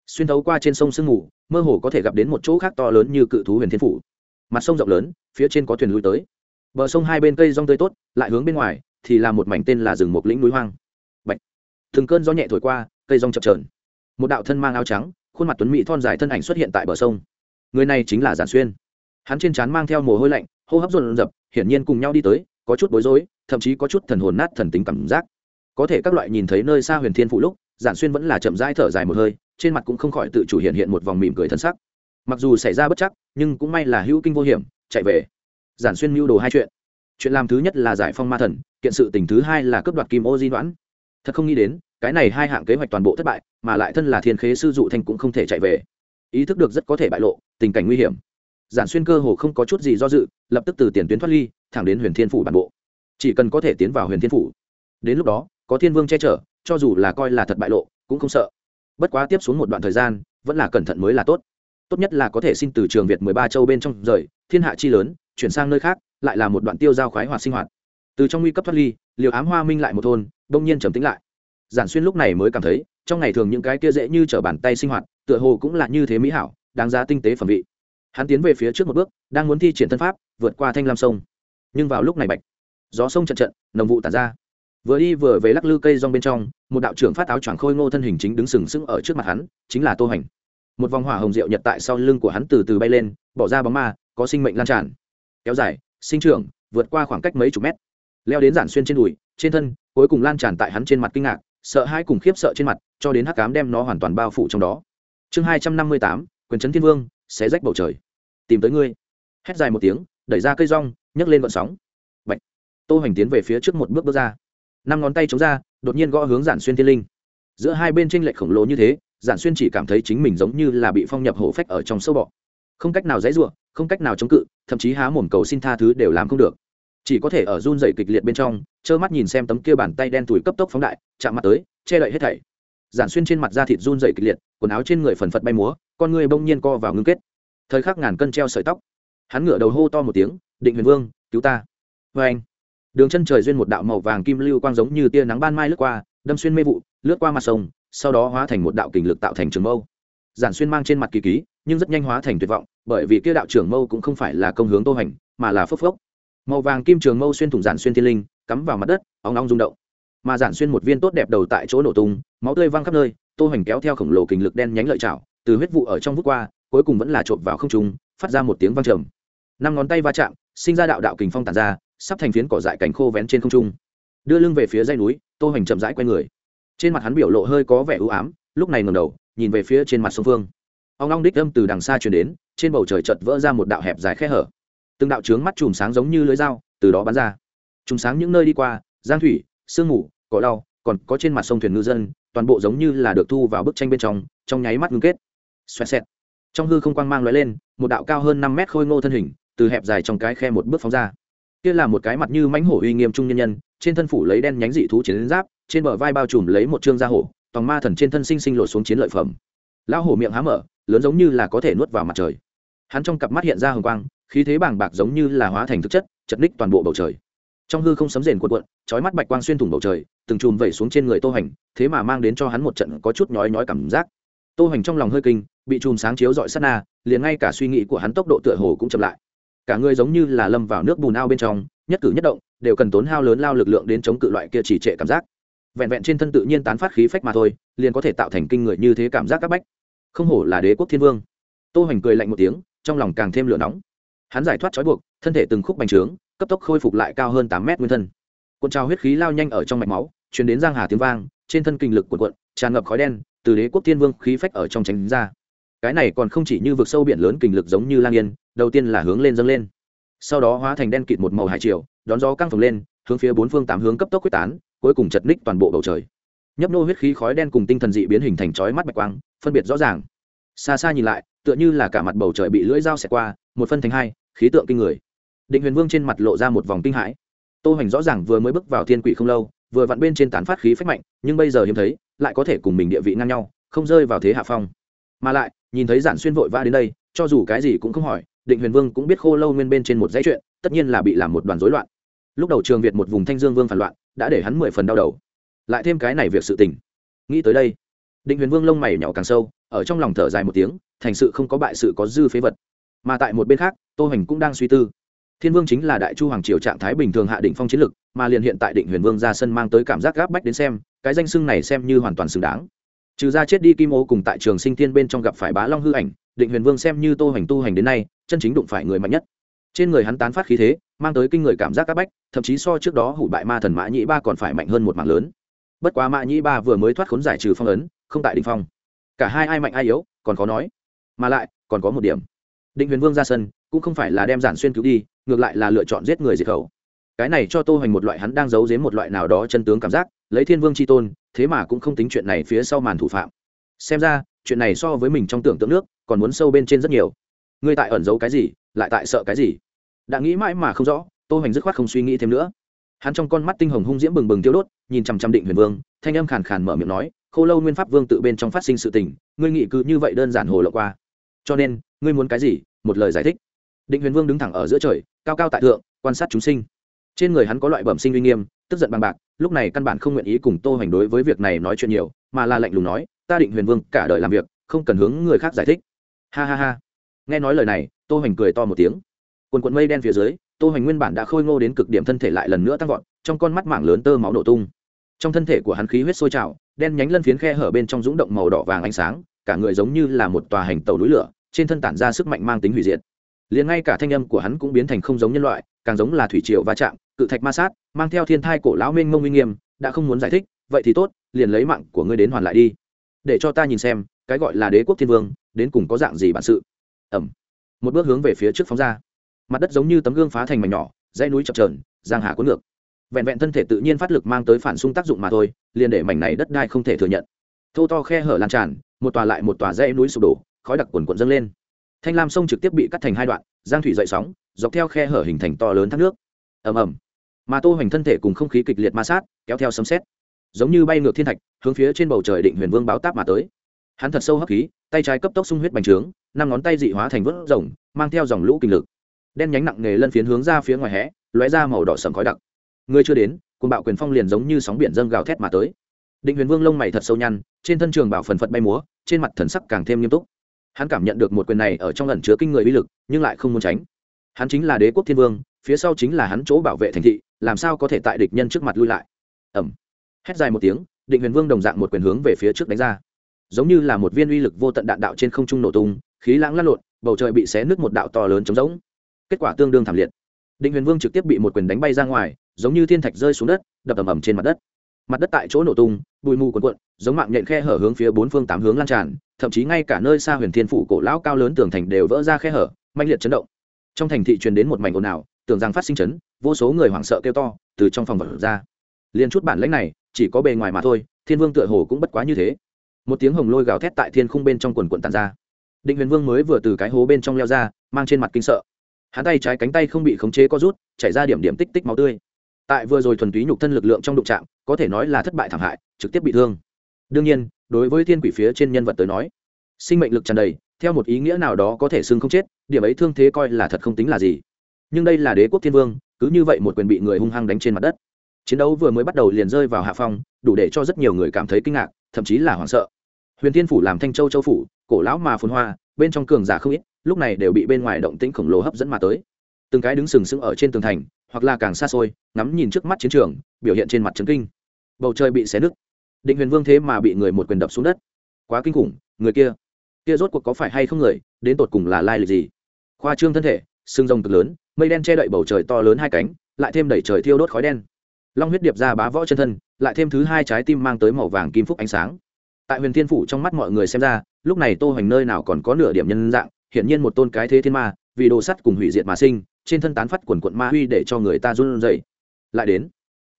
xuyên thấu qua trên sông sương mù, mơ hồ có thể gặp đến một chỗ khác to lớn như cự thú huyền thiên phủ. Mặt sông rộng lớn, phía trên có thuyền lui tới. Bờ sông hai bên cây rong tươi tốt, lại hướng bên ngoài, thì là một mảnh tên là rừng mộc lĩnh núi hoang. Bạch. thường cơn gió nhẹ thổi qua, cây rong chập trờn một đạo thân mang áo trắng, khuôn mặt tuấn mỹ thon dài thân ảnh xuất hiện tại bờ sông. Người này chính là giản xuyên. Hắn trên trán mang theo mồ hôi lạnh, hô hấp rộn rập hiển nhiên cùng nhau đi tới, có chút bối rối, thậm chí có chút thần hồn nát thần tính cảm giác. Có thể các loại nhìn thấy nơi xa huyền thiên phủ lúc giản xuyên vẫn là chậm rãi thở dài một hơi, trên mặt cũng không khỏi tự chủ hiện hiện một vòng mỉm cười thân sắc. Mặc dù xảy ra bất chắc, nhưng cũng may là hữu kinh vô hiểm, chạy về. Giản xuyên mưu đồ hai chuyện. Chuyện làm thứ nhất là giải phong ma thần, kiện sự tình thứ hai là cướp đoạt kim ô di đoãn thật không nghĩ đến, cái này hai hạng kế hoạch toàn bộ thất bại, mà lại thân là thiên khế sư dụ thanh cũng không thể chạy về. Ý thức được rất có thể bại lộ, tình cảnh nguy hiểm. Giản xuyên cơ hồ không có chút gì do dự, lập tức từ tiền tuyến thoát ly, thẳng đến huyền thiên phủ bản bộ. Chỉ cần có thể tiến vào huyền thiên phủ. Đến lúc đó, có thiên vương che chở cho dù là coi là thật bại lộ, cũng không sợ. Bất quá tiếp xuống một đoạn thời gian, vẫn là cẩn thận mới là tốt. Tốt nhất là có thể xin từ trường việt mười ba châu bên trong rời, thiên hạ chi lớn, chuyển sang nơi khác, lại là một đoạn tiêu giao khoái hoạt sinh hoạt. Từ trong nguy cấp thoát ly liều ám hoa minh lại một thôn đông nhiên trầm tính lại. Giản xuyên lúc này mới cảm thấy, trong ngày thường những cái kia dễ như t r ở bàn tay sinh hoạt, tựa hồ cũng là như thế mỹ hảo, đáng giá tinh tế phẩm vị. Hắn tiến về phía trước một bước, đang muốn thi triển thân pháp, vượt qua thanh lam sông. Nhưng vào lúc này bạch, gió sông trận trận, nồng vụ tàn ra vừa đi vừa về lắc lư cây rong bên trong, một đạo trưởng phát áo choàng khôi ngô thân hình chính đứng sừng sững ở trước mặt hắn, chính là tô hành một vòng hỏa hồng rượu nhật tại sau lưng của hắn từ từ bay lên, bỏ ra bóng ma, có sinh mệnh lan tràn. Kéo dài, sinh trưởng, vượt qua khoảng cách mấy chục mét. Leo đến giản xuyên trên đùi, trên thân, cuối cùng lan tràn tại hắn trên mặt kinh ngạc, sợ hãi cùng khiếp sợ trên mặt, cho đến hắc cám đem nó hoàn toàn bao phủ trong đó. Chương hai trăm năm mươi tám, quyền trấn thiên vương sẽ rách bầu trời. Tìm tới ngươi. Hét dài một tiếng, đẩy ra cây rong, nhấc lên vận sóng. Bạch. tô hoành tiến về phía trước một bước bước ra năm ngón tay chống ra, đột nhiên gõ hướng giản xuyên thiên linh. Giữa hai bên tranh lệch khổng lồ như thế, giản xuyên chỉ cảm thấy chính mình giống như là bị phong nhập hổ phách ở trong sâu bọ. Không cách nào dãy ruộng không cách nào chống cự, thậm chí há mồm cầu xin tha thứ đều làm không được. Chỉ có thể ở run dày kịch liệt bên trong, trơ mắt nhìn xem tấm kia bàn tay đen tủi cấp tốc phóng đại, chạm mặt tới, che đậy hết thảy. Giản xuyên trên mặt da thịt run dày kịch liệt, quần áo trên người phần phật bay múa, con người bỗng nhiên co vào ngưng kết. Thời khắc ngàn cân treo sợi tóc. Hắn ngửa đầu hô to một tiếng, định huyền vương, cứu ta. Vê anh đường chân trời duyên một đạo màu vàng kim lưu quang giống như tia nắng ban mai lướt qua, đâm xuyên mê vụ, lướt qua mặt sông, sau đó hóa thành một đạo kình lực tạo thành trường mâu. Giản xuyên mang trên mặt kỳ ký, nhưng rất nhanh hóa thành tuyệt vọng, bởi vì kia đạo trường mâu cũng không phải là công hướng tô hành, mà là phốc phốc. Màu vàng kim trường mâu xuyên thủng giản xuyên thiên linh, cắm vào mặt đất óng óng rung động. Mà giản xuyên một viên tốt đẹp đầu tại chỗ nổ tung, máu tươi văng khắp nơi, tô hành kéo theo khổng lồ kình lực đen nhánh lợi chảo từ huyết vụ ở trong vút qua, cuối cùng vẫn là trộm vào không trung, phát ra một tiếng vang trầm. Năm ngón tay va chạm, sinh ra đạo đạo kình phong tàn ra sắp thành phiến cỏ dại cành khô vén trên không trung. Đưa lưng về phía dây núi tô hoành chậm rãi quay người. Trên mặt hắn biểu lộ hơi có vẻ ưu ám lúc này ngẩng đầu nhìn về phía trên mặt sông phương. Ông long đích âm từ đằng xa truyền đến trên bầu trời chợt vỡ ra một đạo hẹp dài khe hở. Từng đạo trướng mắt chùm sáng giống như lưới dao từ đó bắn ra. Chùm sáng những nơi đi qua giang thủy sương mù cỏ đau, còn có trên mặt sông thuyền ngư dân toàn bộ giống như là được thu vào bức tranh bên trong trong nháy mắt ngưng kết. Xoẹt xẹt. Trong hư không quang mang lóe lên một đạo cao hơn năm mét khôi ngô thân hình từ hẹp dài trong cái khe một bước phóng ra kia là một cái mặt như mãnh hổ uy nghiêm trung nhân nhân, trên thân phủ lấy đen nhánh dị thú chiến giáp, trên bờ vai bao trùm lấy một trương da hổ, tòng ma thần trên thân sinh sinh lột xuống chiến lợi phẩm. Lão hổ miệng há mở, lớn giống như là có thể nuốt vào mặt trời. Hắn trong cặp mắt hiện ra hồng quang, khí thế bàng bạc giống như là hóa thành thực chất, chật ních toàn bộ bầu trời. Trong hư không sấm rền cuộn cuộn trói mắt bạch quang xuyên thủng bầu trời, từng chùm vẩy xuống trên người tô hành, thế mà mang đến cho hắn một trận có chút nhói nhói cảm giác. Tô hành trong lòng hơi kinh, bị chùm sáng chiếu dọi sát na, liền ngay cả suy nghĩ của hắn tốc độ tựa hồ cũng chậm lại cả người giống như là lâm vào nước bùn ao bên trong, nhất cử nhất động, đều cần tốn hao lớn lao lực lượng đến chống cự loại kia chỉ trệ cảm giác. Vẹn vẹn trên thân tự nhiên tán phát khí phách mà thôi, liền có thể tạo thành kinh người như thế cảm giác c bách. Không hổ là đế quốc thiên vương. Tô hoành cười lạnh một tiếng, trong lòng càng thêm lửa nóng. Hắn giải thoát trói buộc, thân thể từng khúc bành trướng, cấp tốc khôi phục lại cao hơn tám mét nguyên thân. Cuộn trào huyết khí lao nhanh ở trong mạch máu chuyển đến giang hà tiếng vang, trên thân kinh lực cuộn cuộn, tràn ngập khói đen, từ đế quốc thiên vương khí phách ở trong tránh ra. Cái này còn không chỉ như vực sâu biển lớn kinh lực giống như lang yên đầu tiên là hướng lên dâng lên. Sau đó hóa thành đen kịt một màu hải triều, đón gió căng phồng lên, hướng phía bốn phương tám hướng cấp tốc quyết tán, cuối cùng chật ních toàn bộ bầu trời. Nhấp nô huyết khí khói đen cùng tinh thần dị biến hình thành chói mắt bạch quang, phân biệt rõ ràng. Xa xa nhìn lại, tựa như là cả mặt bầu trời bị lưỡi dao xẹt qua, một phân thành hai, khí tượng kinh người. Định huyền vương trên mặt lộ ra một vòng kinh hãi. Tô hoành rõ ràng vừa mới bước vào thiên quỷ không lâu, vừa vặn bên trên tán phát khí phách mạnh, nhưng bây giờ hiếm thấy, lại có thể cùng mình địa vị ngang nhau, không rơi vào thế hạ phong. Mà lại, nhìn thấy giản xuyên vội vã đến đây, cho dù cái gì cũng không hỏi định huyền vương cũng biết khô lâu nguyên bên trên một dãy chuyện, tất nhiên là bị làm một đoàn rối loạn. Lúc đầu trường việt một vùng thanh dương vương phản loạn, đã để hắn mười phần đau đầu. Lại thêm cái này việc sự tình. Nghĩ tới đây, định huyền vương lông mày nhỏ càng sâu, ở trong lòng thở dài một tiếng, thành sự không có bại sự có dư phế vật. Mà tại một bên khác, tô hành cũng đang suy tư. Thiên vương chính là đại chu hoàng triều trạng thái bình thường hạ định phong chiến lực, mà liền hiện tại định huyền vương ra sân mang tới cảm giác gáp bách đến xem, cái danh xưng này xem như hoàn toàn xứng đáng. Trừ ra chết đi kim ô cùng tại trường sinh thiên bên trong gặp phải bá long hư ảnh, định huyền vương xem như tô hành tu hành đến nay chân chính đụng phải người mạnh nhất. Trên người hắn tán phát khí thế, mang tới kinh người cảm giác c áp bách, thậm chí so trước đó hủ bại ma thần mã nhĩ ba còn phải mạnh hơn một mạng lớn. Bất quá mã nhĩ ba vừa mới thoát khốn giải trừ phong ấn, không tại đ ỉ n h phong. Cả hai ai mạnh ai yếu, còn khó nói. Mà lại, còn có một điểm. Định huyền vương ra sân, cũng không phải là đem giản xuyên cứu đi, ngược lại là lựa chọn giết người diệt khẩu. Cái này cho tô hoành một loại hắn đang giấu giếm một loại nào đó chân tướng cảm giác, lấy thiên vương c h i tôn, thế mà cũng không tính chuyện này phía sau màn thủ phạm. Xem ra, chuyện này so với mình trong tưởng tượng nước, còn muốn sâu bên trên rất nhiều ngươi tại ẩn giấu cái gì, lại tại sợ cái gì? Đã nghĩ mãi mà không rõ, tô hoành dứt khoát không suy nghĩ thêm nữa. Hắn trong con mắt tinh hồng hung diễm bừng bừng tiêu đốt, nhìn chằm chằm định huyền vương, thanh âm khàn khàn mở miệng nói, khô lâu nguyên pháp vương tự bên trong phát sinh sự tình, ngươi nghĩ cứ như vậy đơn giản hồ lộ qua. Cho nên, ngươi muốn cái gì? Một lời giải thích. Định huyền vương đứng thẳng ở giữa trời, cao cao tại thượng, quan sát chúng sinh. Trên người hắn có loại bẩm sinh uy nghiêm, tức giận bằng bạc, lúc này căn bản không nguyện ý cùng tô hoành đối với việc này nói chuyện nhiều, mà là lạnh lùng nói, ta định huyền vương cả đời làm việc, không cần hướng người khác giải thích. Ha ha ha nghe nói lời này, tô hoành cười to một tiếng. Quần quần mây đen phía dưới, tô hoành nguyên bản đã khôi ngô đến cực điểm thân thể lại lần nữa tăng vọt, trong con mắt mảng lớn tơ máu nổ tung. Trong thân thể của hắn khí huyết sôi trào, đen nhánh lân phiến khe hở bên trong rúng động màu đỏ vàng ánh sáng, cả người giống như là một tòa hành tàu núi lửa, trên thân tản ra sức mạnh mang tính hủy diệt. Liền ngay cả thanh âm của hắn cũng biến thành không giống nhân loại, càng giống là thủy triều va chạm, cự thạch ma sát, mang theo thiên thai cổ lão mênh mông uy nghiêm, đã không muốn giải thích, vậy thì tốt, liền lấy mạng của ngươi đến hoàn lại đi. Để cho ta nhìn xem, cái gọi là đế quốc thiên vương, đến cùng có dạng gì bản sự ẩm. Một bước hướng về phía trước phóng ra. Mặt đất giống như tấm gương phá thành mảnh nhỏ dây núi chập trờn giang hà cuốn ngược. Vẹn vẹn thân thể tự nhiên phát lực mang tới phản xung tác dụng mà thôi, liền để mảnh này đất đai không thể thừa nhận. Thô to khe hở lan tràn, một tòa lại một tòa dây núi sụp đổ, khói đặc quần quần dâng lên. Thanh lam sông trực tiếp bị cắt thành hai đoạn, giang thủy dậy sóng, dọc theo khe hở hình thành to lớn thác nước. Ầm ầm. Mà tô hoành thân thể cùng không khí kịch liệt ma sát, kéo theo sấm sét. Giống như bay ngược thiên thạch, hướng phía trên bầu trời định huyền vương báo táp mà tới. Hắn thật sâu hấp khí tay trái cấp tốc sung huyết bành trướng, năm ngón tay dị hóa thành vớt rồng, mang theo dòng lũ kinh lực. Đen nhánh nặng nề lân phiến hướng ra phía ngoài hẽ lóe ra màu đỏ sầm khói đặc. Người chưa đến cùng bạo quyền phong liền giống như sóng biển dâng gào thét mà tới. Định huyền vương lông mày thật sâu nhăn, trên thân trường bảo phần phật bay múa, trên mặt thần sắc càng thêm nghiêm túc. Hắn cảm nhận được một quyền này ở trong lần chứa kinh người uy lực, nhưng lại không muốn tránh. Hắn chính là đế quốc thiên vương, phía sau chính là hắn chỗ bảo vệ thành thị, làm sao có thể tại địch nhân trước mặt lui lại? Ẩm hét dài một tiếng, định huyền vương đồng dạng một quyền hướng về phía trước đánh ra giống như là một viên uy lực vô tận đạn đạo trên không trung nổ tung, khí lãng lăn lộn, bầu trời bị xé nứt một đạo to lớn trống rỗng. Kết quả tương đương thảm liệt. Định huyền vương trực tiếp bị một quyền đánh bay ra ngoài, giống như thiên thạch rơi xuống đất, đập ầm ầm trên mặt đất. Mặt đất tại chỗ nổ tung, bụi mù cuồn cuộn, giống mạng nhện khe hở hướng phía bốn phương tám hướng lan tràn, thậm chí ngay cả nơi xa huyền thiên phủ cổ lão cao lớn tường thành đều vỡ ra khe hở mạnh liệt chấn động. Trong thành thị truyền đến một mảnh ồn ào, tưởng rằng phát sinh chấn, vô số người hoảng sợ kêu to, từ trong phòng vật ra. Liên chút bản lãnh này, chỉ có bề ngoài mà thôi, thiên vương tựa hồ cũng bất quá như thế một tiếng hồng lôi gào thét tại thiên khung bên trong quần quần tàn ra. Định huyền vương mới vừa từ cái hố bên trong leo ra, mang trên mặt kinh sợ. Hắn tay trái cánh tay không bị khống chế có rút, chảy ra điểm điểm tích tích máu tươi. Tại vừa rồi thuần túy nhục thân lực lượng trong đụng trạm có thể nói là thất bại thảm hại, trực tiếp bị thương. Đương nhiên, đối với thiên quỷ phía trên nhân vật tới nói, sinh mệnh lực tràn đầy, theo một ý nghĩa nào đó có thể xưng không chết, điểm ấy thương thế coi là thật không tính là gì. Nhưng đây là đế quốc thiên vương, cứ như vậy một quyền bị người hung hăng đánh trên mặt đất. Chiến đấu vừa mới bắt đầu liền rơi vào hạ phong, đủ để cho rất nhiều người cảm thấy kinh ngạc, thậm chí là hoảng sợ huyền thiên phủ làm thanh châu châu phủ, cổ lão mà phun hoa, bên trong cường giả không ít, lúc này đều bị bên ngoài động tĩnh khổng lồ hấp dẫn mà tới. Từng cái đứng sừng sững ở trên tường thành, hoặc là càng xa xôi, ngắm nhìn trước mắt chiến trường, biểu hiện trên mặt trấn kinh. Bầu trời bị xé nứt. Định huyền vương thế mà bị người một quyền đập xuống đất. Quá kinh khủng, người kia kia rốt cuộc có phải hay không người, đến tột cùng là lai lịch gì? Khoa trương thân thể sưng rồng cực lớn, mây đen che đậy bầu trời to lớn hai cánh, lại thêm đẩy trời thiêu đốt khói đen. Long huyết điệp ra bá võ chân thân, lại thêm thứ hai trái tim mang tới màu vàng kim phúc ánh sáng tại huyền thiên phủ trong mắt mọi người xem ra, lúc này tô hoành nơi nào còn có nửa điểm nhân dạng, hiển nhiên một tôn cái thế thiên ma, vì đồ sắt cùng hủy diệt mà sinh, trên thân tán phát quần quận ma huy để cho người ta run rẩy. Lại đến,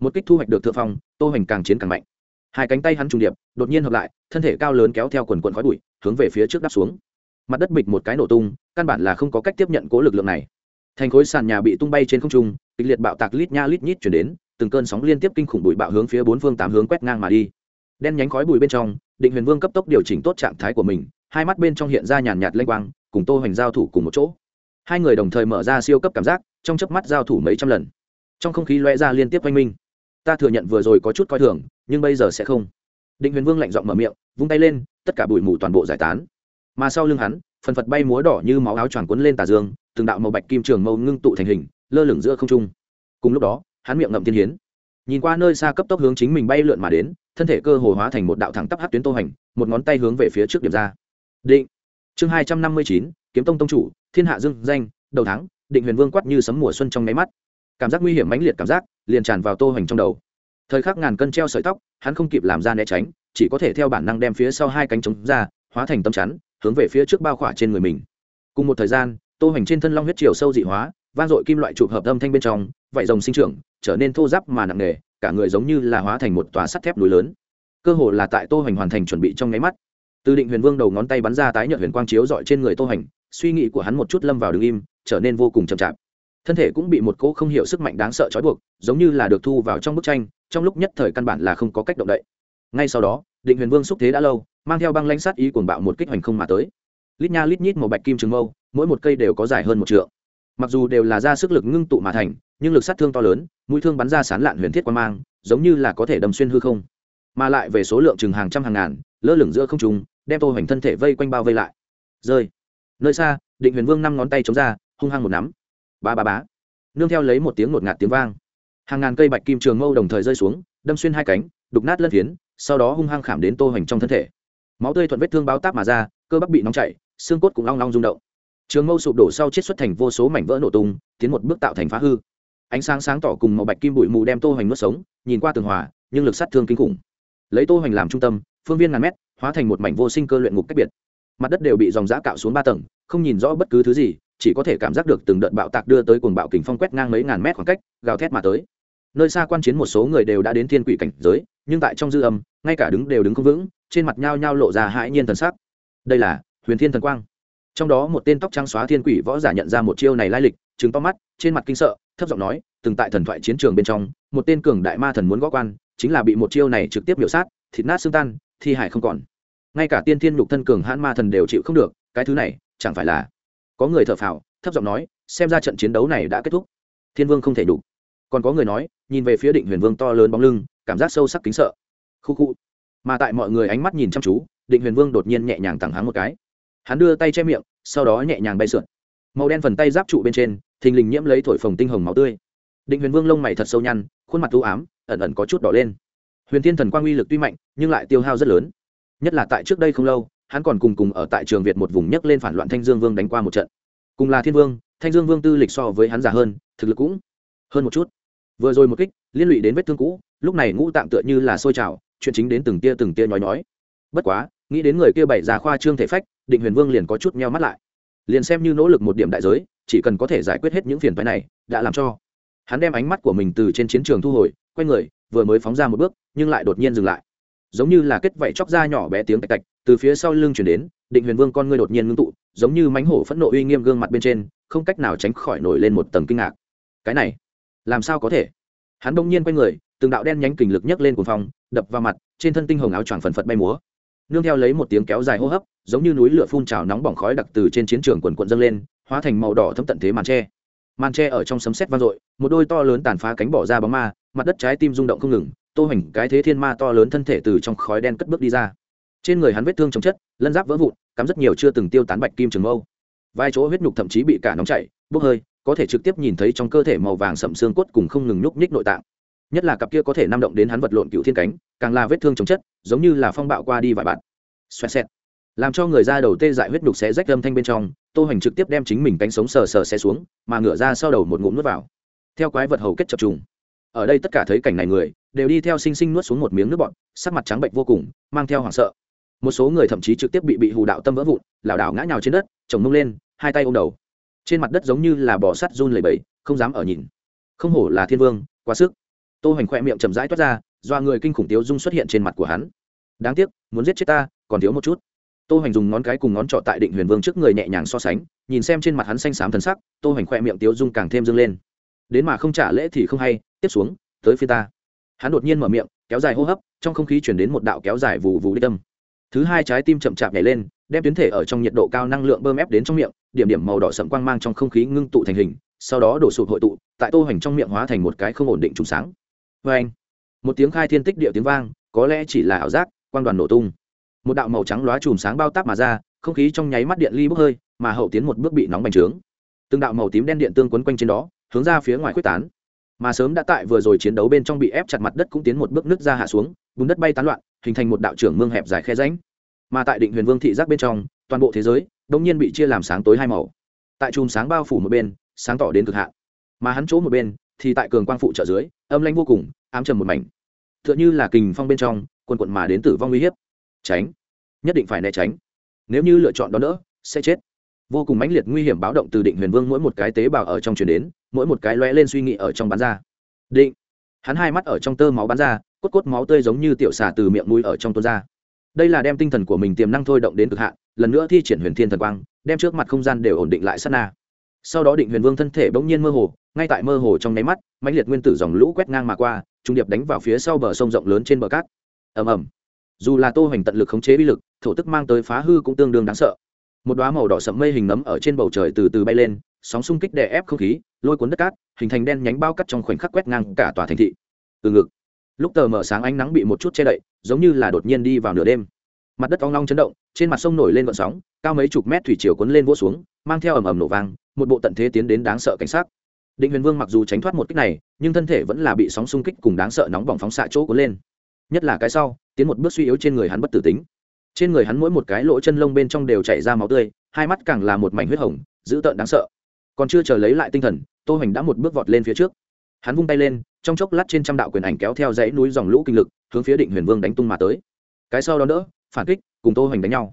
một kích thu hoạch được thượng phong, tô hoành càng chiến càng mạnh. Hai cánh tay hắn trùng điệp, đột nhiên hợp lại, thân thể cao lớn kéo theo quần quận khói bụi, hướng về phía trước đắp xuống. Mặt đất bịch một cái nổ tung, căn bản là không có cách tiếp nhận cố lực lượng này. Thành khối sàn nhà bị tung bay trên không trung, kịch liệt bạo tạc lít nha lít nhít chuyển đến, từng cơn sóng liên tiếp kinh khủng bụi bạo hướng phía bốn phương tám hướng quét ngang mà đi đen nhánh khói bụi bên trong, định huyền vương cấp tốc điều chỉnh tốt trạng thái của mình, hai mắt bên trong hiện ra nhàn nhạt lênh quang, cùng tô hoành giao thủ cùng một chỗ. Hai người đồng thời mở ra siêu cấp cảm giác, trong chớp mắt giao thủ mấy trăm lần. Trong không khí loe ra liên tiếp oanh minh. Ta thừa nhận vừa rồi có chút coi thường, nhưng bây giờ sẽ không. Định huyền vương lạnh giọng mở miệng, vung tay lên, tất cả bụi mù toàn bộ giải tán. Mà sau lưng hắn, phần phật bay múa đỏ như máu áo choàng quấn lên tà dương, từng đạo màu bạch kim trường mâu ngưng tụ thành hình, lơ lửng giữa không trung. Cùng lúc đó, hắn miệng ngậm thiên hiến. Nhìn qua nơi xa cấp tốc hướng chính mình bay lượn mà đến thân thể cơ hồ hóa thành một đạo thẳng tắp hát tuyến tô hành, một ngón tay hướng về phía trước điểm ra. Định. Chương hai trăm năm mươi chín, kiếm tông tông chủ, thiên hạ dương danh, đầu tháng, định huyền vương quát như sấm mùa xuân trong nháy mắt. Cảm giác nguy hiểm mãnh liệt cảm giác, liền tràn vào tô hành trong đầu. Thời khắc ngàn cân treo sợi tóc, hắn không kịp làm ra né tránh, chỉ có thể theo bản năng đem phía sau hai cánh trống ra, hóa thành tâm chắn, hướng về phía trước bao khỏa trên người mình. Cùng một thời gian, tô hành trên thân long huyết chiều sâu dị hóa, vang dội kim loại chụp hợp âm thanh bên trong, vảy rồng sinh trưởng, trở nên thô ráp mà nặng nề cả người giống như là hóa thành một tòa sắt thép núi lớn. Cơ hồ là tại tô hoành hoàn thành chuẩn bị trong nháy mắt. Từ định huyền vương đầu ngón tay bắn ra tái nhợt huyền quang chiếu dọi trên người tô hoành, suy nghĩ của hắn một chút lâm vào đường im, trở nên vô cùng chậm chạp. Thân thể cũng bị một cỗ không hiểu sức mạnh đáng sợ trói buộc, giống như là được thu vào trong bức tranh, trong lúc nhất thời căn bản là không có cách động đậy. Ngay sau đó, định huyền vương xúc thế đã lâu, mang theo băng lãnh sát ý cuồng bạo một kích hoành không mà tới. Lít nha lít nhít màu bạch kim trường mâu, mỗi một cây đều có dài hơn một trượng. Mặc dù đều là ra sức lực ngưng tụ mà thành nhưng lực sát thương to lớn, mũi thương bắn ra sán lạn huyền thiết quan mang, giống như là có thể đâm xuyên hư không. Mà lại về số lượng chừng hàng trăm hàng ngàn, lơ lửng giữa không trùng đem tô hoành thân thể vây quanh bao vây lại. Rơi. Nơi xa, định huyền vương năm ngón tay chống ra, hung hăng một nắm. Ba ba bá nương theo lấy một tiếng ngột ngạt tiếng vang. Hàng ngàn cây bạch kim trường mâu đồng thời rơi xuống, đâm xuyên hai cánh, đục nát lân phiến, sau đó hung hăng khảm đến tô hoành trong thân thể. Máu tươi thuận vết thương báo táp mà ra, cơ bắp bị nóng chảy, xương cốt cũng long long rung động. Trường mâu sụp đổ sau chết xuất thành vô số mảnh vỡ nổ tung, tiến một bước tạo thành phá hư ánh sáng sáng tỏ cùng màu bạch kim bụi mù đem tô hoành nuốt sống, nhìn qua tường hòa, nhưng lực sát thương kinh khủng. Lấy tô hoành làm trung tâm, phương viên ngàn mét, hóa thành một mảnh vô sinh cơ luyện ngục cách biệt. Mặt đất đều bị dòng giã cạo xuống ba tầng, không nhìn rõ bất cứ thứ gì, chỉ có thể cảm giác được từng đợt bạo tạc đưa tới cuồng bạo kình phong quét ngang mấy ngàn mét khoảng cách, gào thét mà tới. Nơi xa quan chiến một số người đều đã đến thiên quỷ cảnh giới, nhưng tại trong dư âm, ngay cả đứng đều đứng không vững, trên mặt nhao nhao lộ ra hãi nhiên thần sắc. Đây là huyền thiên thần quang. Trong đó một tên tóc trắng xóa thiên quỷ võ giả nhận ra một chiêu này lai lịch chứng to mắt, trên mặt kinh sợ thấp giọng nói, từng tại thần thoại chiến trường bên trong, một tên cường đại ma thần muốn gõ quan, chính là bị một chiêu này trực tiếp biểu sát, thịt nát xương tan, thi hải không còn. Ngay cả tiên thiên nhục thân cường hãn ma thần đều chịu không được, cái thứ này, chẳng phải là có người thở phào, thấp giọng nói, xem ra trận chiến đấu này đã kết thúc. Thiên vương không thể đủ còn có người nói, nhìn về phía định huyền vương to lớn bóng lưng, cảm giác sâu sắc kính sợ. Khu khu. Mà tại mọi người ánh mắt nhìn chăm chú, định huyền vương đột nhiên nhẹ nhàng tẳng háng một cái. Hắn đưa tay che miệng, sau đó nhẹ nhàng bay sượn. Màu đen phần tay giáp trụ bên trên thình lình nhiễm lấy thổi phồng tinh hồng máu tươi. Định huyền vương lông mày thật sâu nhăn, khuôn mặt u ám, ẩn ẩn có chút đỏ lên. Huyền thiên thần quang uy lực tuy mạnh, nhưng lại tiêu hao rất lớn. Nhất là tại trước đây không lâu, hắn còn cùng cùng ở tại trường việt một vùng nhấc lên phản loạn thanh dương vương đánh qua một trận. Cùng là thiên vương, thanh dương vương tư lịch so với hắn già hơn, thực lực cũng hơn một chút. Vừa rồi một kích, liên lụy đến vết thương cũ, lúc này ngũ tạm tựa như là sôi trào, chuyện chính đến từng tia từng tia nhói nhói. Bất quá, nghĩ đến người kia bảy già khoa trương thể phách, định huyền vương liền có chút meo mắt lại. Liền xem như nỗ lực một điểm đại giới chỉ cần có thể giải quyết hết những phiền phái này, đã làm cho hắn đem ánh mắt của mình từ trên chiến trường thu hồi, quay người, vừa mới phóng ra một bước, nhưng lại đột nhiên dừng lại. Giống như là kết vảy chóc da nhỏ bé tiếng tạch tạch, từ phía sau lưng truyền đến, định huyền vương con ngươi đột nhiên ngưng tụ, giống như mánh hổ phẫn nộ uy nghiêm gương mặt bên trên, không cách nào tránh khỏi nổi lên một tầng kinh ngạc. Cái này, làm sao có thể? Hắn đông nhiên quay người, từng đạo đen nhánh kình lực nhấc lên cuồng phong, đập vào mặt, trên thân tinh hồng áo choàng phần phật bay múa. Nương theo lấy một tiếng kéo dài hô hấp, giống như núi lửa phun trào nóng bỏng khói đặc từ trên chiến trường quần quận dâng lên hóa thành màu đỏ thấm tận thế màn tre. Màn tre ở trong sấm sét vang dội, một đôi to lớn tàn phá cánh bỏ ra bóng ma, mặt đất trái tim rung động không ngừng, tô hình cái thế thiên ma to lớn thân thể từ trong khói đen cất bước đi ra. Trên người hắn vết thương chống chất, lân giáp vỡ vụn, cắm rất nhiều chưa từng tiêu tán bạch kim trường mâu. Vai chỗ huyết nhục thậm chí bị cả nóng chảy, bốc hơi, có thể trực tiếp nhìn thấy trong cơ thể màu vàng sậm xương cốt cùng không ngừng nhúc nhích nội tạng. Nhất là cặp kia có thể nam động đến hắn vật lộn cựu thiên cánh, càng là vết thương chống chất, giống như là phong bạo qua đi vài bạn. Xoẹt xẹt. Làm cho người da đầu tê dại huyết nhục sẽ rách âm thanh bên trong tô hoành trực tiếp đem chính mình cánh sống sờ sờ xe xuống, mà ngửa ra sau đầu một ngụm nuốt vào. Theo quái vật hầu kết chập trùng. Ở đây tất cả thấy cảnh này người, đều đi theo sinh sinh nuốt xuống một miếng nước bọt, sắc mặt trắng bệnh vô cùng, mang theo hoảng sợ. Một số người thậm chí trực tiếp bị bị hù đạo tâm vỡ vụn, lảo đảo ngã nhào trên đất, chồng mông lên, hai tay ôm đầu. Trên mặt đất giống như là bò sắt run lẩy bẩy, không dám ở nhìn. Không hổ là thiên vương, quá sức. Tô hoành khoe miệng chầm rãi toát ra, doa người kinh khủng tiếu dung xuất hiện trên mặt của hắn. Đáng tiếc, muốn giết chết ta, còn thiếu một chút tô hoành dùng ngón cái cùng ngón trỏ tại định huyền vương trước người nhẹ nhàng so sánh, nhìn xem trên mặt hắn xanh xám thần sắc, tô hoành khoe miệng tiếu dung càng thêm dâng lên. Đến mà không trả lễ thì không hay, tiếp xuống, tới phía ta. Hắn đột nhiên mở miệng, kéo dài hô hấp, trong không khí chuyển đến một đạo kéo dài vù vù đi tâm thứ hai trái tim chậm chạp nhảy lên, đem tuyến thể ở trong nhiệt độ cao năng lượng bơm ép đến trong miệng, điểm điểm màu đỏ sậm quang mang trong không khí ngưng tụ thành hình, sau đó đổ sụt hội tụ, tại tô hoành trong miệng hóa thành một cái không ổn định trùng sáng. Vê anh một tiếng khai thiên tích địa tiếng vang, có lẽ chỉ là ảo giác, quang đoàn nổ tung một đạo màu trắng lóa chùm sáng bao táp mà ra, không khí trong nháy mắt điện ly bốc hơi, mà hậu tiến một bước bị nóng bành trướng. Từng đạo màu tím đen điện tương quấn quanh trên đó, hướng ra phía ngoài quyết tán. Mà sớm đã tại vừa rồi chiến đấu bên trong bị ép chặt mặt đất cũng tiến một bước nước ra hạ xuống, bùn đất bay tán loạn, hình thành một đạo trưởng mương hẹp dài khe ránh mà tại định huyền vương thị giác bên trong, toàn bộ thế giới đông nhiên bị chia làm sáng tối hai màu. Tại chùm sáng bao phủ một bên, sáng tỏ đến cực hạn. Mà hắn chỗ một bên, thì tại cường quang phụ trợ dưới, âm lanh vô cùng, ám trầm một mảnh. Tựa như là kình phong bên trong, quần quận mà đến tử vong uy hiếp tránh. Nhất định phải né tránh. Nếu như lựa chọn đó nữa, sẽ chết. Vô cùng mãnh liệt nguy hiểm báo động từ định huyền vương mỗi một cái tế bào ở trong truyền đến, mỗi một cái lóe lên suy nghĩ ở trong bán ra. Định. Hắn hai mắt ở trong tơ máu bán ra, cốt cốt máu tươi giống như tiểu xà từ miệng mũi ở trong tuôn ra. Đây là đem tinh thần của mình tiềm năng thôi động đến cực hạn, lần nữa thi triển huyền thiên thần quang, đem trước mặt không gian đều ổn định lại sát na. Sau đó định huyền vương thân thể bỗng nhiên mơ hồ, ngay tại mơ hồ trong nháy mắt, mãnh liệt nguyên tử dòng lũ quét ngang mà qua, trung điệp đánh vào phía sau bờ sông rộng lớn trên bờ cát. Ầm ầm dù là tô hoành tận lực khống chế bi lực, thổ tức mang tới phá hư cũng tương đương đáng sợ. Một đoá màu đỏ sậm mây hình nấm ở trên bầu trời từ từ bay lên, sóng xung kích đè ép không khí, lôi cuốn đất cát, hình thành đen nhánh bao cắt trong khoảnh khắc quét ngang cả tòa thành thị. Từ ngực, lúc tờ mở sáng ánh nắng bị một chút che đậy, giống như là đột nhiên đi vào nửa đêm. Mặt đất ong long chấn động, trên mặt sông nổi lên vận sóng, cao mấy chục mét thủy chiều cuốn lên vỗ xuống, mang theo ầm ầm nổ vang, một bộ tận thế tiến đến đáng sợ cảnh sát. Định huyền vương mặc dù tránh thoát một kích này, nhưng thân thể vẫn là bị sóng xung kích cùng đáng sợ nóng bỏng phóng xạ chỗ cuốn lên. Nhất là cái sau tiến một bước suy yếu trên người hắn bất tử tính. Trên người hắn mỗi một cái lỗ chân lông bên trong đều chảy ra máu tươi, hai mắt càng là một mảnh huyết hồng, dữ tợn đáng sợ. Còn chưa chờ lấy lại tinh thần, tô hoành đã một bước vọt lên phía trước. Hắn vung tay lên, trong chốc lát trên trăm đạo quyền ảnh kéo theo dãy núi dòng lũ kinh lực, hướng phía định huyền vương đánh tung mà tới. Cái sau đó đỡ, phản kích, cùng tô hoành đánh nhau.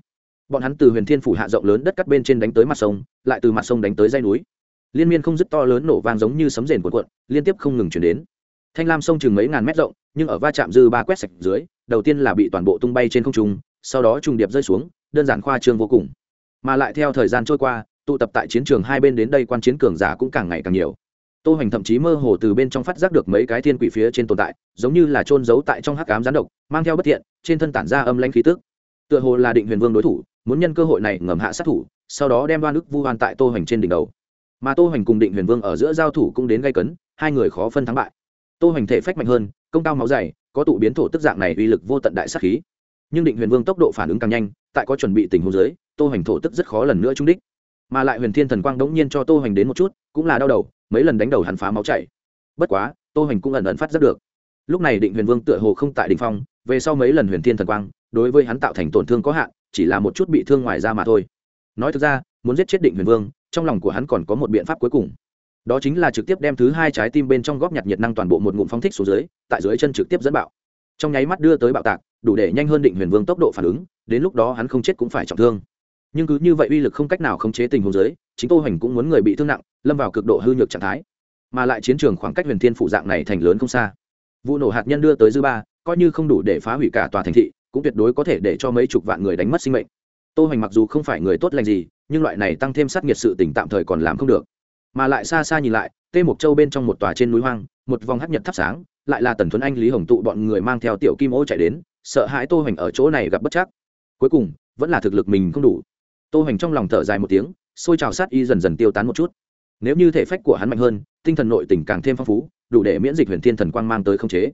Bọn hắn từ huyền thiên phủ hạ rộng lớn đất cắt bên trên đánh tới mặt sông, lại từ mặt sông đánh tới dãy núi. Liên miên không dứt to lớn nổ vang giống như sấm rền cuộn cuộn, liên tiếp không ngừng chuyển đến. Thanh lam sông chừng mấy ngàn mét rộng, nhưng ở va chạm dư ba quét sạch dưới đầu tiên là bị toàn bộ tung bay trên không trung, sau đó trùng điệp rơi xuống, đơn giản khoa trương vô cùng. Mà lại theo thời gian trôi qua, tụ tập tại chiến trường hai bên đến đây quan chiến cường giả cũng càng ngày càng nhiều. Tô hoành thậm chí mơ hồ từ bên trong phát giác được mấy cái thiên quỷ phía trên tồn tại, giống như là trôn giấu tại trong hắc ám gián độc, mang theo bất thiện, trên thân tản ra âm lãnh khí tức. Tựa hồ là định huyền vương đối thủ, muốn nhân cơ hội này ngầm hạ sát thủ, sau đó đem đoan ức vu hoan tại tô hoành trên đỉnh đầu. Mà tô hoành cùng định huyền vương ở giữa giao thủ cũng đến gay cấn, hai người khó phân thắng bại. Tô hoành thể phách mạnh hơn, công cao máu dày có tụ biến thổ tức dạng này uy lực vô tận đại sát khí. Nhưng định huyền vương tốc độ phản ứng càng nhanh, tại có chuẩn bị tình huống dưới, tô hành thổ tức rất khó lần nữa trung đích. Mà lại huyền thiên thần quang đống nhiên cho tô hành đến một chút, cũng là đau đầu, mấy lần đánh đầu hắn phá máu chảy. Bất quá, tô hành cũng ẩn ẩn phát rất được. Lúc này định huyền vương tựa hồ không tại đỉnh phong, về sau mấy lần huyền thiên thần quang, đối với hắn tạo thành tổn thương có hạn, chỉ là một chút bị thương ngoài ra mà thôi. Nói thực ra, muốn giết chết định huyền vương, trong lòng của hắn còn có một biện pháp cuối cùng đó chính là trực tiếp đem thứ hai trái tim bên trong góp nhặt nhiệt năng toàn bộ một ngụm phóng thích xuống dưới tại dưới chân trực tiếp dẫn bạo. Trong nháy mắt đưa tới bạo tạc đủ để nhanh hơn định huyền vương tốc độ phản ứng đến lúc đó hắn không chết cũng phải trọng thương. Nhưng cứ như vậy uy lực không cách nào khống chế tình huống dưới, chính tô hành cũng muốn người bị thương nặng lâm vào cực độ hư nhược trạng thái. Mà lại chiến trường khoảng cách huyền thiên phủ dạng này thành lớn không xa. Vụ nổ hạt nhân đưa tới dư ba coi như không đủ để phá hủy cả tòa thành thị cũng tuyệt đối có thể để cho mấy chục vạn người đánh mất sinh mệnh. Tô hành mặc dù không phải người tốt lành gì nhưng loại này tăng thêm sát nhiệt sự tình tạm thời còn làm không được mà lại xa xa nhìn lại, tê mộc châu bên trong một tòa trên núi hoang, một vòng hắc nhật thắp sáng, lại là tần thuấn anh, lý hồng tụ bọn người mang theo tiểu kim ô chạy đến, sợ hãi tô hoành ở chỗ này gặp bất chắc. Cuối cùng, vẫn là thực lực mình không đủ. Tô hoành trong lòng thở dài một tiếng, xôi trào sát y dần dần tiêu tán một chút. Nếu như thể phách của hắn mạnh hơn, tinh thần nội tình càng thêm phong phú, đủ để miễn dịch huyền thiên thần quang mang tới không chế.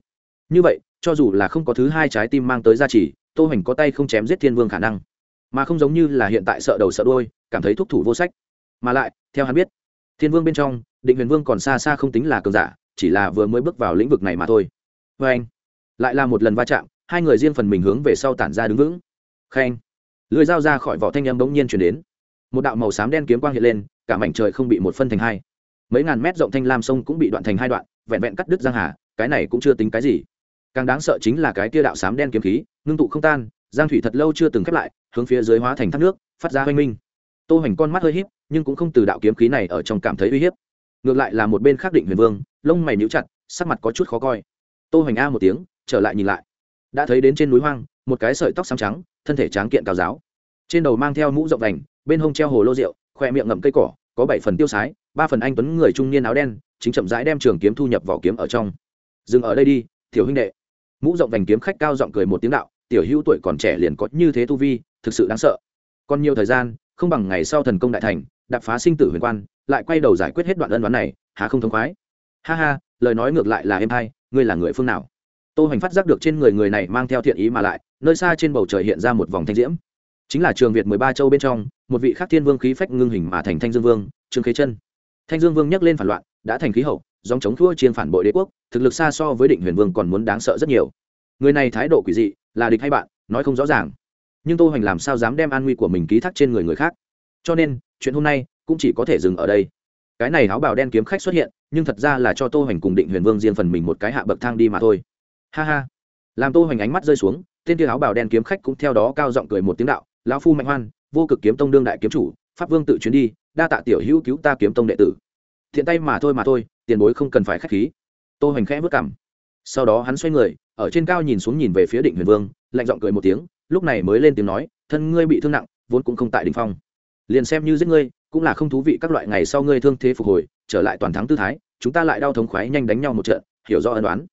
Như vậy, cho dù là không có thứ hai trái tim mang tới gia trì, tô hoành có tay không chém giết thiên vương khả năng. Mà không giống như là hiện tại sợ đầu sợ đuôi, cảm thấy thúc thủ vô sách. Mà lại, theo hắn biết thiên vương bên trong, định huyền vương còn xa xa không tính là cường giả, chỉ là vừa mới bước vào lĩnh vực này mà thôi. Vê anh, lại là một lần va chạm, hai người riêng phần mình hướng về sau tản ra đứng vững. Khen. Lưới dao ra khỏi vỏ thanh âm bỗng nhiên chuyển đến. Một đạo màu xám đen kiếm quang hiện lên, cả mảnh trời không bị một phân thành hai. Mấy ngàn mét rộng thanh lam sông cũng bị đoạn thành hai đoạn, vẹn vẹn cắt đứt giang hà, cái này cũng chưa tính cái gì. Càng đáng sợ chính là cái kia đạo xám đen kiếm khí, ngưng tụ không tan, giang thủy thật lâu chưa từng khép lại, hướng phía dưới hóa thành thác nước, phát ra hoanh minh. Tô hoành con mắt hơi híp nhưng cũng không từ đạo kiếm khí này ở trong cảm thấy uy hiếp. Ngược lại là một bên khác định huyền vương, lông mày níu chặt, sắc mặt có chút khó coi. Tô hoành a một tiếng, trở lại nhìn lại. Đã thấy đến trên núi hoang, một cái sợi tóc xám trắng, thân thể tráng kiện cao giáo. Trên đầu mang theo mũ rộng vành, bên hông treo hồ lô rượu, khoe miệng ngậm cây cỏ, có bảy phần tiêu sái, ba phần anh tuấn người trung niên áo đen, chính chậm rãi đem trường kiếm thu nhập vỏ kiếm ở trong. Dừng ở đây đi, tiểu huynh đệ. Mũ rộng vành kiếm khách cao giọng cười một tiếng đạo, tiểu hữu tuổi còn trẻ liền có như thế tu vi, thực sự đáng sợ. Còn nhiều thời gian, không bằng ngày sau thần công đại thành đạp phá sinh tử huyền quan, lại quay đầu giải quyết hết đoạn ân đoán này, há không thông khoái. Ha ha, lời nói ngược lại là em hay, ngươi là người phương nào? Tô hoành phát giác được trên người người này mang theo thiện ý mà lại, nơi xa trên bầu trời hiện ra một vòng thanh diễm. Chính là trường việt mười ba châu bên trong, một vị khác thiên vương khí phách ngưng hình mà thành thanh dương vương, trương khế chân. Thanh dương vương nhắc lên phản loạn, đã thành khí hậu dòng chống thua chiên phản bội đế quốc, thực lực xa so với định huyền vương còn muốn đáng sợ rất nhiều. Người này thái độ quỷ dị, là địch hay bạn, nói không rõ ràng. Nhưng tô hoành làm sao dám đem an nguy của mình ký thác trên người người khác? cho nên, chuyện hôm nay cũng chỉ có thể dừng ở đây. Cái này áo bào đen kiếm khách xuất hiện, nhưng thật ra là cho tô hoành cùng định huyền vương riêng phần mình một cái hạ bậc thang đi mà thôi. Ha ha. Làm tô hoành ánh mắt rơi xuống, tên kia áo bào đen kiếm khách cũng theo đó cao giọng cười một tiếng đạo, lão phu mạnh hoan, vô cực kiếm tông đương đại kiếm chủ, pháp vương tự chuyến đi, đa tạ tiểu hữu cứu ta kiếm tông đệ tử. Thiện tay mà thôi mà thôi, tiền bối không cần phải khách khí. Tô hoành khẽ vứt cảm sau đó hắn xoay người, ở trên cao nhìn xuống nhìn về phía định huyền vương, lạnh giọng cười một tiếng, lúc này mới lên tiếng nói, thân ngươi bị thương nặng, vốn cũng không tại đỉnh phong liền xem như giết ngươi, cũng là không thú vị các loại ngày sau ngươi thương thế phục hồi, trở lại toàn thắng tư thái, chúng ta lại đau thống khoái nhanh đánh nhau một trận, hiểu rõ ân đoán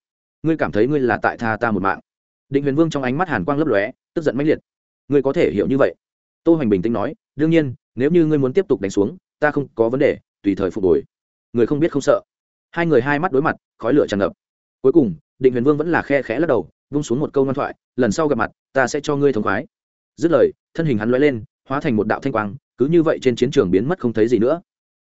ngươi cảm thấy ngươi là tại tha ta một mạng. Định huyền vương trong ánh mắt hàn quang lấp lóe, tức giận mãnh liệt. Ngươi có thể hiểu như vậy. Tô hoành bình tĩnh nói, đương nhiên, nếu như ngươi muốn tiếp tục đánh xuống, ta không có vấn đề, tùy thời phục hồi. Người không biết không sợ. Hai người hai mắt đối mặt, khói lửa tràn ngập. Cuối cùng, định huyền vương vẫn là khe khẽ lắc đầu, vung xuống một câu ngoan thoại, lần sau gặp mặt, ta sẽ cho ngươi thống khoái. Dứt lời, thân hình hắn lóe lên, hóa thành một đạo thanh quang cứ như vậy trên chiến trường biến mất không thấy gì nữa.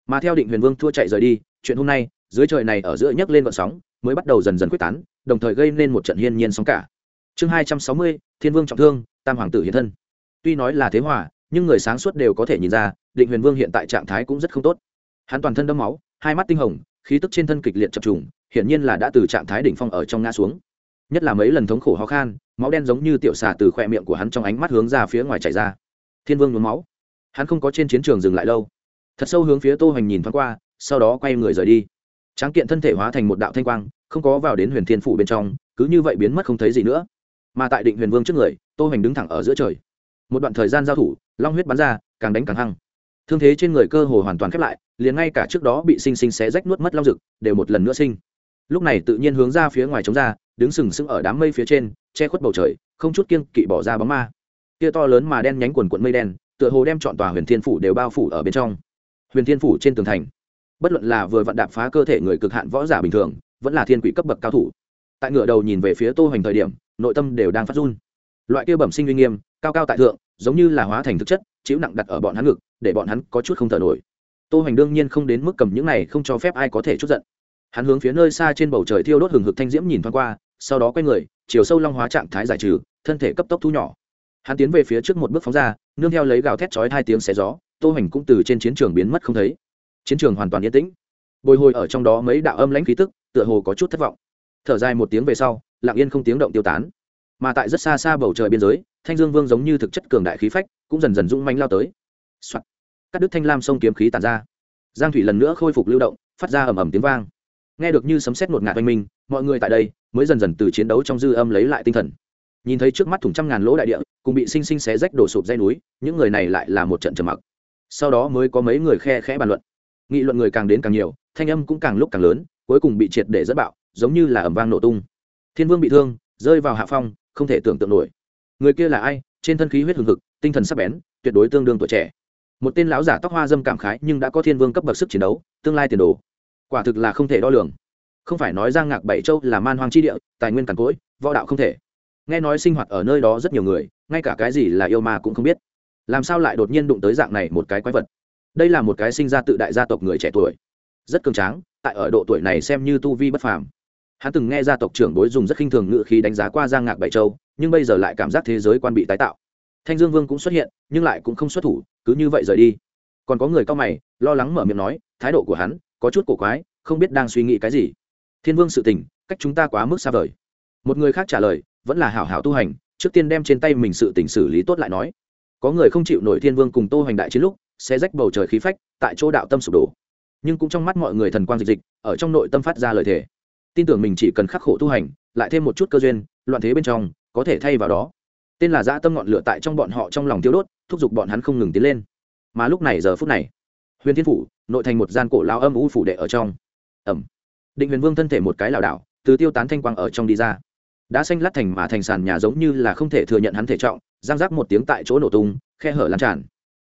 Mà theo định huyền vương thua chạy rời đi chuyện hôm nay dưới trời này ở giữa nhấc lên vận sóng mới bắt đầu dần dần quyết tán đồng thời gây nên một trận hiên nhiên sóng cả. Chương hai trăm sáu mươi thiên vương trọng thương tam hoàng tử hiện thân. Tuy nói là thế hòa nhưng người sáng suốt đều có thể nhìn ra định huyền vương hiện tại trạng thái cũng rất không tốt. Hắn toàn thân đâm máu hai mắt tinh hồng khí tức trên thân kịch liệt chập trùng hiển nhiên là đã từ trạng thái đỉnh phong ở trong ngã xuống. Nhất là mấy lần thống khổ khó khăn, máu đen giống như tiểu xà từ khoe miệng của hắn trong ánh mắt hướng ra phía ngoài chảy ra. Thiên vương nhuốm máu hắn không có trên chiến trường dừng lại lâu. Thật sâu hướng phía tô hoành nhìn thoáng qua, sau đó quay người rời đi. Tráng kiện thân thể hóa thành một đạo thanh quang, không có vào đến huyền thiên phủ bên trong, cứ như vậy biến mất không thấy gì nữa. Mà tại định huyền vương trước người, tô hoành đứng thẳng ở giữa trời. Một đoạn thời gian giao thủ, long huyết bắn ra, càng đánh càng hăng. Thương thế trên người cơ hồ hoàn toàn khép lại, liền ngay cả trước đó bị sinh sinh xé rách nuốt mất long rực đều một lần nữa sinh. Lúc này tự nhiên hướng ra phía ngoài chống ra, đứng sừng sững ở đám mây phía trên, che khuất bầu trời, không chút kiêng kỵ bỏ ra bóng ma. Kia to lớn mà đen nhánh quần quận mây đen tựa hồ đem chọn tòa huyền thiên phủ đều bao phủ ở bên trong. Huyền thiên phủ trên tường thành, bất luận là vừa vặn đạp phá cơ thể người cực hạn võ giả bình thường, vẫn là thiên quỷ cấp bậc cao thủ. Tại ngựa đầu nhìn về phía tô hoành thời điểm, nội tâm đều đang phát run. Loại kia bẩm sinh uy nghiêm, cao cao tại thượng, giống như là hóa thành thực chất, chịu nặng đặt ở bọn hắn ngực, để bọn hắn có chút không thở nổi. Tô hoành đương nhiên không đến mức cầm những này không cho phép ai có thể chút giận. Hắn hướng phía nơi xa trên bầu trời thiêu đốt hừng hực thanh diễm nhìn thoáng qua, sau đó quay người, chiều sâu long hóa trạng thái giải trừ, thân thể cấp tốc thu nhỏ hắn tiến về phía trước một bước phóng ra, nương theo lấy gào thét chói hai tiếng xé gió, tô hành cũng từ trên chiến trường biến mất không thấy. Chiến trường hoàn toàn yên tĩnh. Bồi hồi ở trong đó mấy đạo âm lãnh khí tức, tựa hồ có chút thất vọng. Thở dài một tiếng về sau, lặng yên không tiếng động tiêu tán. Mà tại rất xa xa bầu trời biên giới, thanh dương vương giống như thực chất cường đại khí phách, cũng dần dần rung manh lao tới、Soạn. các đứt thanh lam sông kiếm khí tàn ra. Giang thủy lần nữa khôi phục lưu động, phát ra ầm ầm tiếng vang. Nghe được như sấm sét ngột ngạt oanh minh, mọi người tại đây mới dần dần từ chiến đấu trong dư âm lấy lại tinh thần nhìn thấy trước mắt thùng trăm ngàn lỗ đại địa, cùng bị sinh sinh xé rách đổ sụp dây núi, những người này lại là một trận trầm mặc. Sau đó mới có mấy người khe khẽ bàn luận. Nghị luận người càng đến càng nhiều, thanh âm cũng càng lúc càng lớn, cuối cùng bị triệt để dẫn bạo, giống như là ẩm vang nổ tung. Thiên vương bị thương, rơi vào hạ phong, không thể tưởng tượng nổi. Người kia là ai? Trên thân khí huyết hừng hực, tinh thần sắc bén, tuyệt đối tương đương tuổi trẻ. Một tên lão giả tóc hoa dâm cảm khái, nhưng đã có thiên vương cấp bậc sức chiến đấu, tương lai tiền đồ. Quả thực là không thể đo lường. Không phải nói giang ngạc bảy châu là man hoang chi địa, tài nguyên càn cỗi, võ đạo không thể nghe nói sinh hoạt ở nơi đó rất nhiều người, ngay cả cái gì là yêu ma cũng không biết. Làm sao lại đột nhiên đụng tới dạng này một cái quái vật? Đây là một cái sinh ra tự đại gia tộc người trẻ tuổi. Rất cường tráng, tại ở độ tuổi này xem như tu vi bất phàm. Hắn từng nghe gia tộc trưởng đối dùng rất khinh thường ngự khí đánh giá qua giang ngạc bảy châu, nhưng bây giờ lại cảm giác thế giới quan bị tái tạo. Thanh dương vương cũng xuất hiện, nhưng lại cũng không xuất thủ, cứ như vậy rời đi. Còn có người cao mày, lo lắng mở miệng nói, thái độ của hắn có chút cổ quái, không biết đang suy nghĩ cái gì. Thiên vương sự tình, cách chúng ta quá mức xa vời. Một người khác trả lời vẫn là hảo hảo tu hành, trước tiên đem trên tay mình sự tỉnh xử lý tốt lại nói. Có người không chịu nổi thiên vương cùng tô hoành đại chiến lúc, sẽ rách bầu trời khí phách, tại chỗ đạo tâm sụp đổ. Nhưng cũng trong mắt mọi người thần quang dịch dịch, ở trong nội tâm phát ra lời thề. Tin tưởng mình chỉ cần khắc khổ tu hành, lại thêm một chút cơ duyên, loạn thế bên trong, có thể thay vào đó. Tên là dã tâm ngọn lửa tại trong bọn họ trong lòng tiêu đốt, thúc giục bọn hắn không ngừng tiến lên. Mà lúc này giờ phút này, huyền thiên phủ, nội thành một gian cổ lao âm u phủ đệ ở trong. Ẩm. Định huyền vương thân thể một cái lảo đảo, từ tiêu tán thanh quang ở trong đi ra đã xanh lát thành mà thành sàn nhà giống như là không thể thừa nhận hắn thể trọng, giang rác một tiếng tại chỗ nổ tung, khe hở lan tràn.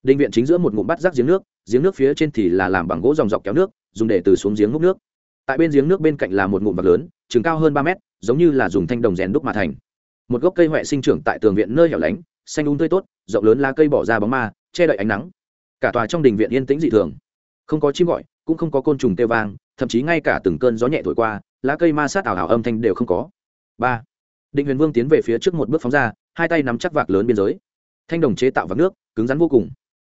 Định viện chính giữa một ngụm bắt rác giếng nước giếng nước phía trên thì là làm bằng gỗ dòng dọc kéo nước, dùng để từ xuống giếng múc nước. Tại bên giếng nước bên cạnh là một ngụm bạc lớn, chừng cao hơn ba mét, giống như là dùng thanh đồng rèn đúc mà thành. Một gốc cây huệ sinh trưởng tại tường viện nơi hẻo lánh, xanh đúng tươi tốt, rộng lớn lá cây bỏ ra bóng ma, che đậy ánh nắng. Cả tòa trong đình viện yên tĩnh dị thường. Không có chim gọi, cũng không có côn trùng kêu vang, thậm chí ngay cả từng cơn gió nhẹ thổi qua, lá cây ma sát ảo ảo âm thanh đều không có ba. Định huyền vương tiến về phía trước một bước phóng ra, hai tay nắm chắc vạc lớn biên giới. Thanh đồng chế tạo vạc nước, cứng rắn vô cùng.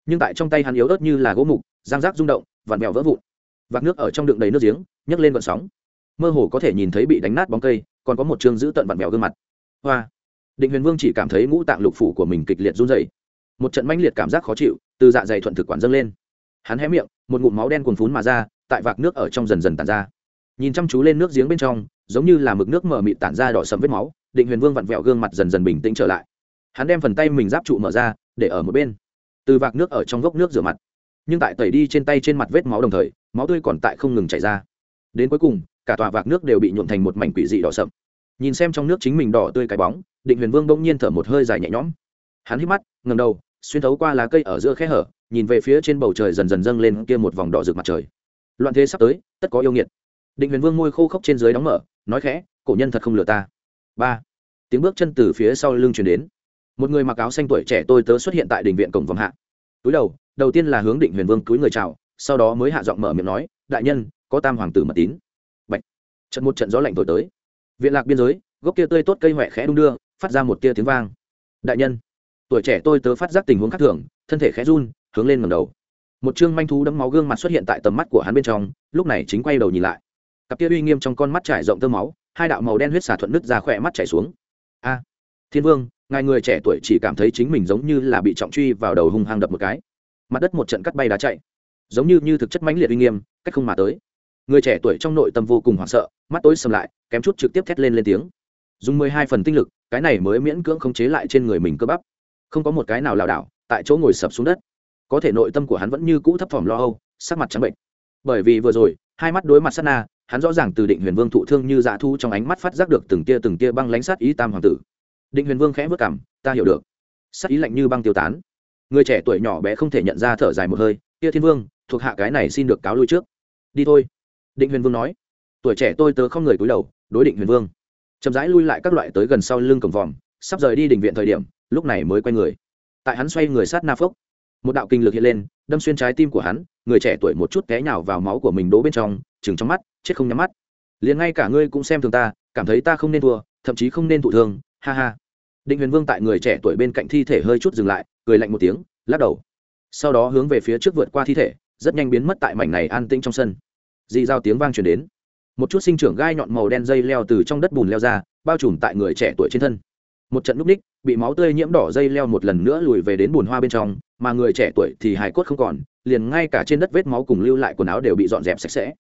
Nhưng tại trong tay hắn yếu ớt như là gỗ mục giang rác rung động, vặn vẹo vỡ vụn. Vạc nước ở trong đựng đầy nước giếng, nhấc lên vận sóng. Mơ hồ có thể nhìn thấy bị đánh nát bóng cây, còn có một chương giữ tận vặn vẹo gương mặt. Hoa. Định huyền vương chỉ cảm thấy ngũ tạng lục phủ của mình kịch liệt run dày một trận manh liệt cảm giác khó chịu, từ dạ dày thuận thực quản dâng lên. Hắn hé miệng, một ngụm máu đen cuồn phún mà ra, tại vạc nước ở trong dần dần tàn ra. Nhìn chăm chú lên nước giếng bên trong giống như là mực nước mở mịt tản ra đỏ sầm vết máu, định huyền vương vặn vẹo gương mặt dần dần bình tĩnh trở lại. Hắn đem phần tay mình giáp trụ mở ra, để ở một bên. Từ vạc nước ở trong gốc nước rửa mặt, nhưng tại tẩy đi trên tay trên mặt vết máu đồng thời, máu tươi còn tại không ngừng chảy ra. Đến cuối cùng, cả tòa vạc nước đều bị nhuộm thành một mảnh quỷ dị đỏ sậm. Nhìn xem trong nước chính mình đỏ tươi cái bóng, định huyền vương bỗng nhiên thở một hơi dài nhẹ nhõm. Hắn hít mắt, ngẩng đầu, xuyên thấu qua lá cây ở giữa khe hở, nhìn về phía trên bầu trời dần dần dâng lên kia một vòng đỏ rực mặt trời. Loạn thế sắp tới, tất có yêu nghiệt. Định huyền vương môi khô khốc trên dưới đóng mở nói khẽ, cổ nhân thật không lừa ta. Ba, tiếng bước chân từ phía sau lưng chuyển đến. Một người mặc áo xanh tuổi trẻ tôi tớ xuất hiện tại đình viện cổng vòng hạ. Túi đầu đầu tiên là hướng định huyền vương túi người chào, sau đó mới hạ giọng mở miệng nói, đại nhân, có tam hoàng tử mật tín. Bạch. Trận một trận gió lạnh thổi tới. Viện lạc biên giới, gốc kia tươi tốt cây huệ khẽ đung đưa, phát ra một tia tiếng vang. Đại nhân. Tuổi trẻ tôi tớ phát giác tình huống khắc thường, thân thể khẽ run, hướng lên ngầm đầu. Một chương manh thú đấm máu gương mặt xuất hiện tại tầm mắt của hắn bên trong, lúc này chính quay đầu nhìn lại cặp kia uy nghiêm trong con mắt trải rộng tơ máu, hai đạo màu đen huyết xả thuận nứt ra khỏe mắt chảy xuống. A, thiên vương, ngài người trẻ tuổi chỉ cảm thấy chính mình giống như là bị trọng truy vào đầu hung hăng đập một cái. Mặt đất một trận cắt bay đá chạy. Giống như như thực chất mãnh liệt uy nghiêm, cách không mà tới. Người trẻ tuổi trong nội tâm vô cùng hoảng sợ, mắt tối sầm lại, kém chút trực tiếp thét lên lên tiếng. Dùng mười hai phần tinh lực, cái này mới miễn cưỡng không chế lại trên người mình cơ bắp. Không có một cái nào lảo đảo, tại chỗ ngồi sập xuống đất. Có thể nội tâm của hắn vẫn như cũ thấp thỏm lo âu, sắc mặt trắng bệnh. Bởi vì vừa rồi, hai mắt đối mặt sát na hắn rõ ràng từ định huyền vương thụ thương như dạ thu trong ánh mắt phát giác được từng tia từng tia băng lánh sát ý tam hoàng tử. Định huyền vương khẽ vất cảm ta hiểu được. Sát ý lạnh như băng tiêu tán. Người trẻ tuổi nhỏ bé không thể nhận ra thở dài một hơi tia thiên vương, thuộc hạ cái này xin được cáo lui trước. Đi thôi. Định huyền vương nói. Tuổi trẻ tôi tớ không người cúi đầu, đối định huyền vương. Chậm rãi lui lại các loại tới gần sau lưng cổng vòm, sắp rời đi định viện thời điểm, lúc này mới quay người. Tại hắn xoay người sát na phốc, một đạo kinh lực hiện lên, đâm xuyên trái tim của hắn, người trẻ tuổi một chút té nhào vào máu của mình đố bên trong chừng trong mắt chết không nhắm mắt. Liền ngay cả ngươi cũng xem thường ta, cảm thấy ta không nên thua, thậm chí không nên thụ thương, ha ha. Định huyền vương tại người trẻ tuổi bên cạnh thi thể hơi chút dừng lại, cười lạnh một tiếng, lắc đầu. Sau đó hướng về phía trước vượt qua thi thể, rất nhanh biến mất tại mảnh này an tĩnh trong sân. Dị dao tiếng vang truyền đến. Một chút sinh trưởng gai nhọn màu đen dây leo từ trong đất bùn leo ra, bao trùm tại người trẻ tuổi trên thân. Một trận núp ních, bị máu tươi nhiễm đỏ dây leo một lần nữa lùi về đến bùn hoa bên trong, mà người trẻ tuổi thì hài cốt không còn, liền ngay cả trên đất vết máu cùng lưu lại quần áo đều bị dọn dẹp sạch sẽ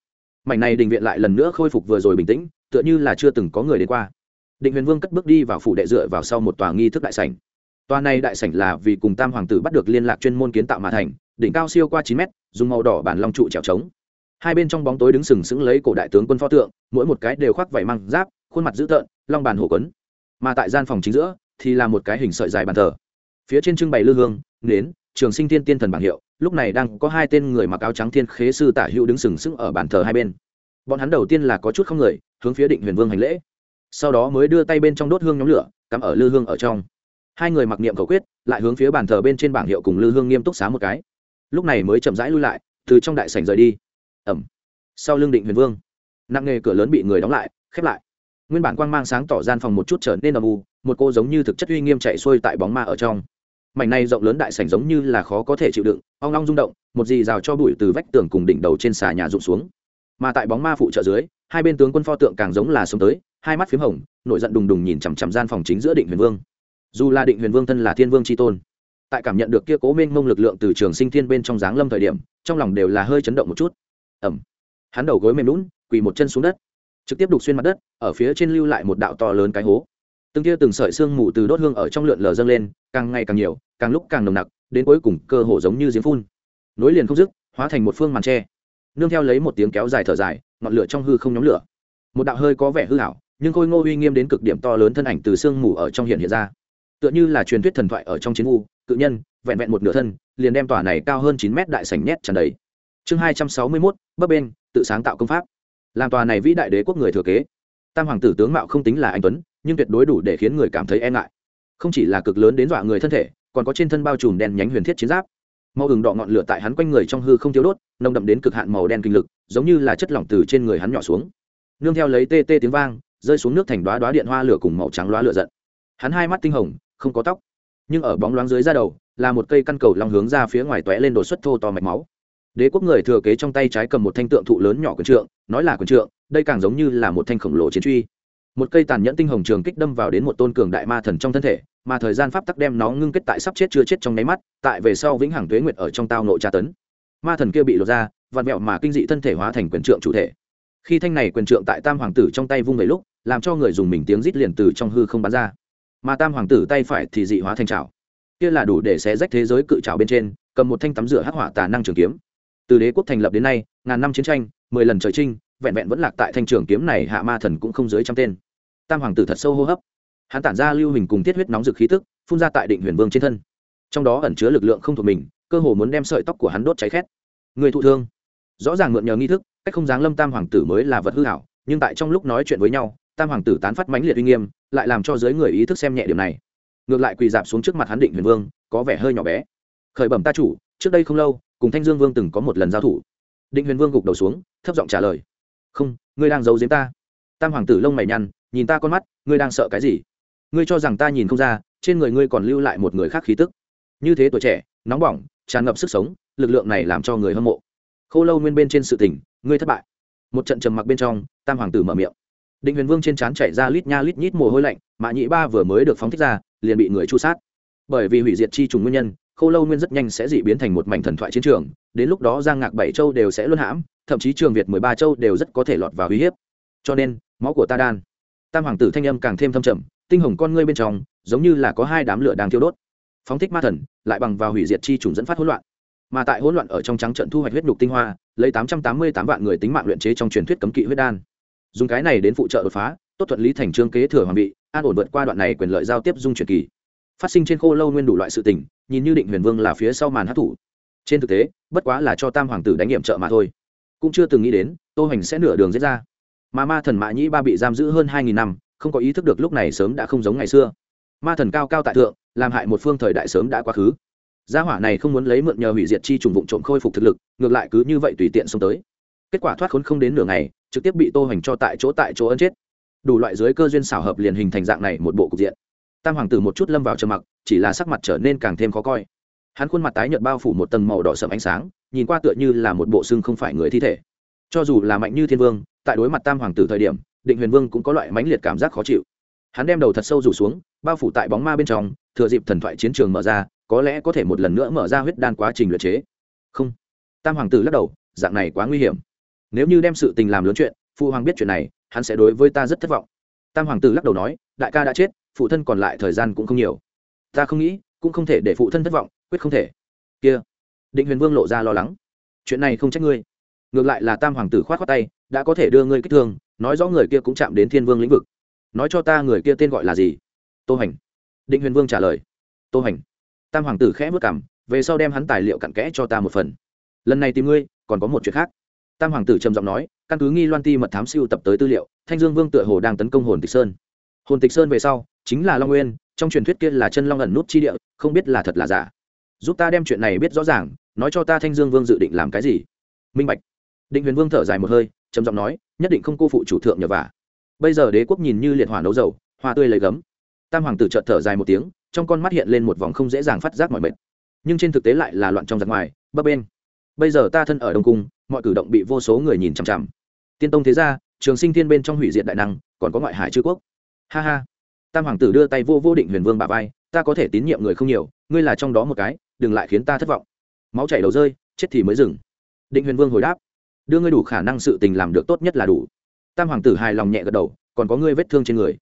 mảnh này đình viện lại lần nữa khôi phục vừa rồi bình tĩnh, tựa như là chưa từng có người đến qua. Định huyền vương cất bước đi vào phủ đệ dựa vào sau một tòa nghi thức đại sảnh. Tòa này đại sảnh là vì cùng tam hoàng tử bắt được liên lạc chuyên môn kiến tạo mà thành, đỉnh cao siêu qua chín mét, dùng màu đỏ bản long trụ trèo trống. Hai bên trong bóng tối đứng sừng sững lấy cổ đại tướng quân pho tượng, mỗi một cái đều khoác vảy măng giáp, khuôn mặt dữ tợn, long bàn hổ quấn. Mà tại gian phòng chính giữa thì là một cái hình sợi dài bàn thờ. Phía trên trưng bày lư hương, nến trường sinh thiên tiên thần bảng hiệu, lúc này đang có hai tên người mặc áo trắng thiên khế sư tả hữu đứng sừng sững ở bàn thờ hai bên. Bọn hắn đầu tiên là có chút không người, hướng phía định huyền vương hành lễ. Sau đó mới đưa tay bên trong đốt hương nhóm lửa, cắm ở lư hương ở trong. Hai người mặc niệm cầu quyết, lại hướng phía bàn thờ bên trên bảng hiệu cùng lư hương nghiêm túc xá một cái. Lúc này mới chậm rãi lui lại, từ trong đại sảnh rời đi. Ẩm. Sau lưng định huyền vương, nặng nghề cửa lớn bị người đóng lại, khép lại. Nguyên bản quang mang sáng tỏ gian phòng một chút trở nên âm u, một cô giống như thực chất uy nghiêm chạy xuôi tại bóng ma ở trong mảnh này rộng lớn đại sảnh giống như là khó có thể chịu đựng ong long rung động một dì rào cho bụi từ vách tường cùng đỉnh đầu trên xà nhà rụng xuống. Mà tại bóng ma phụ trợ dưới hai bên tướng quân pho tượng càng giống là sống tới hai mắt p hồng nội giận đùng đùng nhìn chằm chằm gian phòng chính giữa định huyền vương. Dù là định huyền vương thân là thiên vương chi tôn tại cảm nhận được kia cố minh mông lực lượng từ trường sinh thiên bên trong giáng lâm thời điểm trong lòng đều là hơi chấn động một chút. Ầm, hắn đầu gối mềm lún quỳ một chân xuống đất trực tiếp đục xuyên mặt đất ở phía trên lưu lại một đạo to lớn cái hố. Từng tia từng sợi xương mù từ đốt hương ở trong lượn lờ dâng lên càng ngày càng nhiều, càng lúc càng nồng nặc, đến cuối cùng cơ hồ giống như giếng phun. Nối liền không dứt, hóa thành một phương màn tre. Nương theo lấy một tiếng kéo dài thở dài, ngọn lửa trong hư không nhóm lửa. Một đạo hơi có vẻ hư hảo nhưng khôi ngô uy nghiêm đến cực điểm to lớn thân ảnh từ sương mù ở trong hiện hiện ra. Tựa như là truyền thuyết thần thoại ở trong chiến u, cự nhân, vẹn vẹn một nửa thân, liền đem tòa này cao hơn chín mét đại sảnh nhét tràn đầy. Chương hai trăm sáu mươi mốt, bấp bên tự sáng tạo công pháp. Làm tòa này vĩ đại đế quốc người thừa kế. Tam hoàng tử tướng mạo không tính là anh tuấn, nhưng tuyệt đối đủ để khiến người cảm thấy e ngại không chỉ là cực lớn đến dọa người thân thể, còn có trên thân bao trùm đen nhánh huyền thiết chiến giáp. Màu hừng đỏ ngọn lửa tại hắn quanh người trong hư không thiếu đốt, nồng đậm đến cực hạn màu đen kinh lực, giống như là chất lỏng từ trên người hắn nhỏ xuống. Nương theo lấy tê tê tiếng vang, rơi xuống nước thành đoá đoá điện hoa lửa cùng màu trắng đoá lửa giận. Hắn hai mắt tinh hồng, không có tóc, nhưng ở bóng loáng dưới da đầu, là một cây căn cầu long hướng ra phía ngoài tóe lên đột xuất thô to mạch máu. Đế quốc người thừa kế trong tay trái cầm một thanh tượng thụ lớn nhỏ quần trượng, nói là quần trượng, đây càng giống như là một thanh khổng lồ chiến truy một cây tàn nhẫn tinh hồng trường kích đâm vào đến một tôn cường đại ma thần trong thân thể, mà thời gian pháp tắc đem nó ngưng kết tại sắp chết chưa chết trong nháy mắt, tại về sau vĩnh hằng tuế nguyệt ở trong tao nội tra tấn. Ma thần kia bị lột ra, vặn vẹo mà kinh dị thân thể hóa thành quyền trượng chủ thể. Khi thanh này quyền trượng tại tam hoàng tử trong tay vung về lúc, làm cho người dùng mình tiếng rít liền từ trong hư không bắn ra. Mà tam hoàng tử tay phải thì dị hóa thành trào kia là đủ để xé rách thế giới cự trào bên trên, cầm một thanh tắm rửa hắc hỏa tà năng trường kiếm. Từ đế quốc thành lập đến nay, ngàn năm chiến tranh, mười lần trời trinh, vẹn vẹn vẫn lạc tại thanh trường kiếm này, hạ ma thần cũng không dưới trăm tên tam hoàng tử thật sâu hô hấp. Hắn tản ra lưu hình cùng tiết huyết nóng rực khí tức, phun ra tại định huyền vương trên thân. Trong đó ẩn chứa lực lượng không thuộc mình, cơ hồ muốn đem sợi tóc của hắn đốt cháy khét. Người thụ thương. Rõ ràng ngượng nhờ nghi thức, cách không d lâm tam hoàng tử mới là vật hư hảo, nhưng tại trong lúc nói chuyện với nhau, tam hoàng tử tán phát mãnh liệt uy nghiêm, lại làm cho giới người ý thức xem nhẹ điểm này. Ngược lại quỳ dạp xuống trước mặt hắn định huyền vương, có vẻ hơi nhỏ bé. Khởi bẩm ta chủ, trước đây không lâu, cùng thanh dương vương từng có một lần giao thủ. Định huyền vương gục đầu xuống, thấp giọng trả lời. Không, ngươi đang giấu giếm ta. Tam hoàng tử lông mày nhăn nhìn ta con mắt, ngươi đang sợ cái gì? Ngươi cho rằng ta nhìn không ra, trên người ngươi còn lưu lại một người khác khí tức. Như thế tuổi trẻ, nóng bỏng, tràn ngập sức sống, lực lượng này làm cho người hâm mộ. Khô lâu nguyên bên trên sự tình, ngươi thất bại. Một trận trầm mặc bên trong, tam hoàng tử mở miệng. Định huyền vương trên trán chảy ra lít nha lít nhít mồ hôi lạnh mạ nhị ba vừa mới được phóng thích ra, liền bị người chu sát. Bởi vì hủy diệt chi trùng nguyên nhân, khô lâu nguyên rất nhanh sẽ dị biến thành một mảnh thần thoại chiến trường, đến lúc đó giang ngạc bảy châu đều sẽ luân hãm, thậm chí trường việt mười ba châu đều rất có thể lọt vào uy hiếp. Cho nên, máu của ta đan tam hoàng tử thanh âm càng thêm thâm trầm, tinh hồng con ngươi bên trong, giống như là có hai đám lửa đang thiêu đốt. Phóng thích ma thần, lại bằng vào hủy diệt chi trùng dẫn phát hỗn loạn. Mà tại hỗn loạn ở trong trắng trận thu hoạch huyết nhục tinh hoa, lấy tám trăm tám mươi tám vạn người tính mạng luyện chế trong truyền thuyết cấm kỵ huyết đan. Dùng cái này đến phụ trợ đột phá, tốt thuận lý thành trương kế thừa hoàng bị an ổn vượt qua đoạn này quyền lợi giao tiếp dung truyền kỳ. Phát sinh trên khô lâu nguyên đủ loại sự tình, nhìn như định huyền vương là phía sau màn hát thủ trên thực tế, bất quá là cho tam hoàng tử đánh nghiệm trợ mà thôi. Cũng chưa từng nghĩ đến, tô hành sẽ nửa đường dễ ra mà ma thần mã nhĩ ba bị giam giữ hơn hai nghìn năm, không có ý thức được lúc này sớm đã không giống ngày xưa. Ma thần cao cao tại thượng, làm hại một phương thời đại sớm đã quá khứ. Gia hỏa này không muốn lấy mượn nhờ hủy diệt chi trùng vụng trộm khôi phục thực lực, ngược lại cứ như vậy tùy tiện xông tới. Kết quả thoát khốn không đến nửa ngày, trực tiếp bị tô hành cho tại chỗ tại chỗ ấn chết. Đủ loại dưới cơ duyên xảo hợp liền hình thành dạng này một bộ cục diện. Tam hoàng tử một chút lâm vào trầm mặc, chỉ là sắc mặt trở nên càng thêm khó coi. Hắn khuôn mặt tái nhợt bao phủ một tầng màu đỏ sẫm ánh sáng, nhìn qua tựa như là một bộ xương không phải người thi thể. Cho dù là mạnh như thiên vương tại đối mặt tam hoàng tử thời điểm, định huyền vương cũng có loại mãnh liệt cảm giác khó chịu. Hắn đem đầu thật sâu rủ xuống, bao phủ tại bóng ma bên trong, thừa dịp thần thoại chiến trường mở ra, có lẽ có thể một lần nữa mở ra huyết đan quá trình luyện chế. Không. Tam hoàng tử lắc đầu, dạng này quá nguy hiểm. Nếu như đem sự tình làm lớn chuyện phụ hoàng biết chuyện này, hắn sẽ đối với ta rất thất vọng. Tam hoàng tử lắc đầu nói, đại ca đã chết, phụ thân còn lại thời gian cũng không nhiều. Ta không nghĩ, cũng không thể để phụ thân thất vọng, quyết không thể. Kia. Định huyền vương lộ ra lo lắng. Chuyện này không trách ngươi ngược lại là tam hoàng tử khoát khoát tay, đã có thể đưa ngươi kích thương, nói rõ người kia cũng chạm đến thiên vương lĩnh vực. Nói cho ta người kia tên gọi là gì? Tô hành. Định huyền vương trả lời. Tô hành. Tam hoàng tử khẽ vất cảm về sau đem hắn tài liệu cặn kẽ cho ta một phần. Lần này tìm ngươi, còn có một chuyện khác. Tam hoàng tử trầm giọng nói, căn cứ nghi loan ti mật thám siêu tập tới tư liệu, thanh dương vương tựa hồ đang tấn công hồn tịch sơn. Hồn tịch sơn về sau, chính là long nguyên, trong truyền thuyết kia là chân long ẩn nút chi địa, không biết là thật là giả. Giúp ta đem chuyện này biết rõ ràng, nói cho ta thanh dương vương dự định làm cái gì. Minh bạch định huyền vương thở dài một hơi, trầm giọng nói, nhất định không cô phụ chủ thượng nhờ vả. Bây giờ đế quốc nhìn như liệt hỏa nấu dầu, hoa tươi lấy gấm. Tam hoàng tử chợt thở dài một tiếng, trong con mắt hiện lên một vòng không dễ dàng phát giác mọi mệt. Nhưng trên thực tế lại là loạn trong giặc ngoài, bấp bên bây giờ ta thân ở đông cung, mọi cử động bị vô số người nhìn chằm chằm. Tiên tông thế gia, trường sinh thiên bên trong hủy diệt đại năng, còn có ngoại hải chư quốc. Ha ha. Tam hoàng tử đưa tay vô vô định huyền vương bà vai, ta có thể tín nhiệm người không nhiều, ngươi là trong đó một cái, đừng lại khiến ta thất vọng. Máu chảy đầu rơi, chết thì mới dừng. Định huyền vương hồi đáp đưa ngươi đủ khả năng sự tình làm được tốt nhất là đủ. Tam hoàng tử hài lòng nhẹ gật đầu, còn có ngươi vết thương trên người.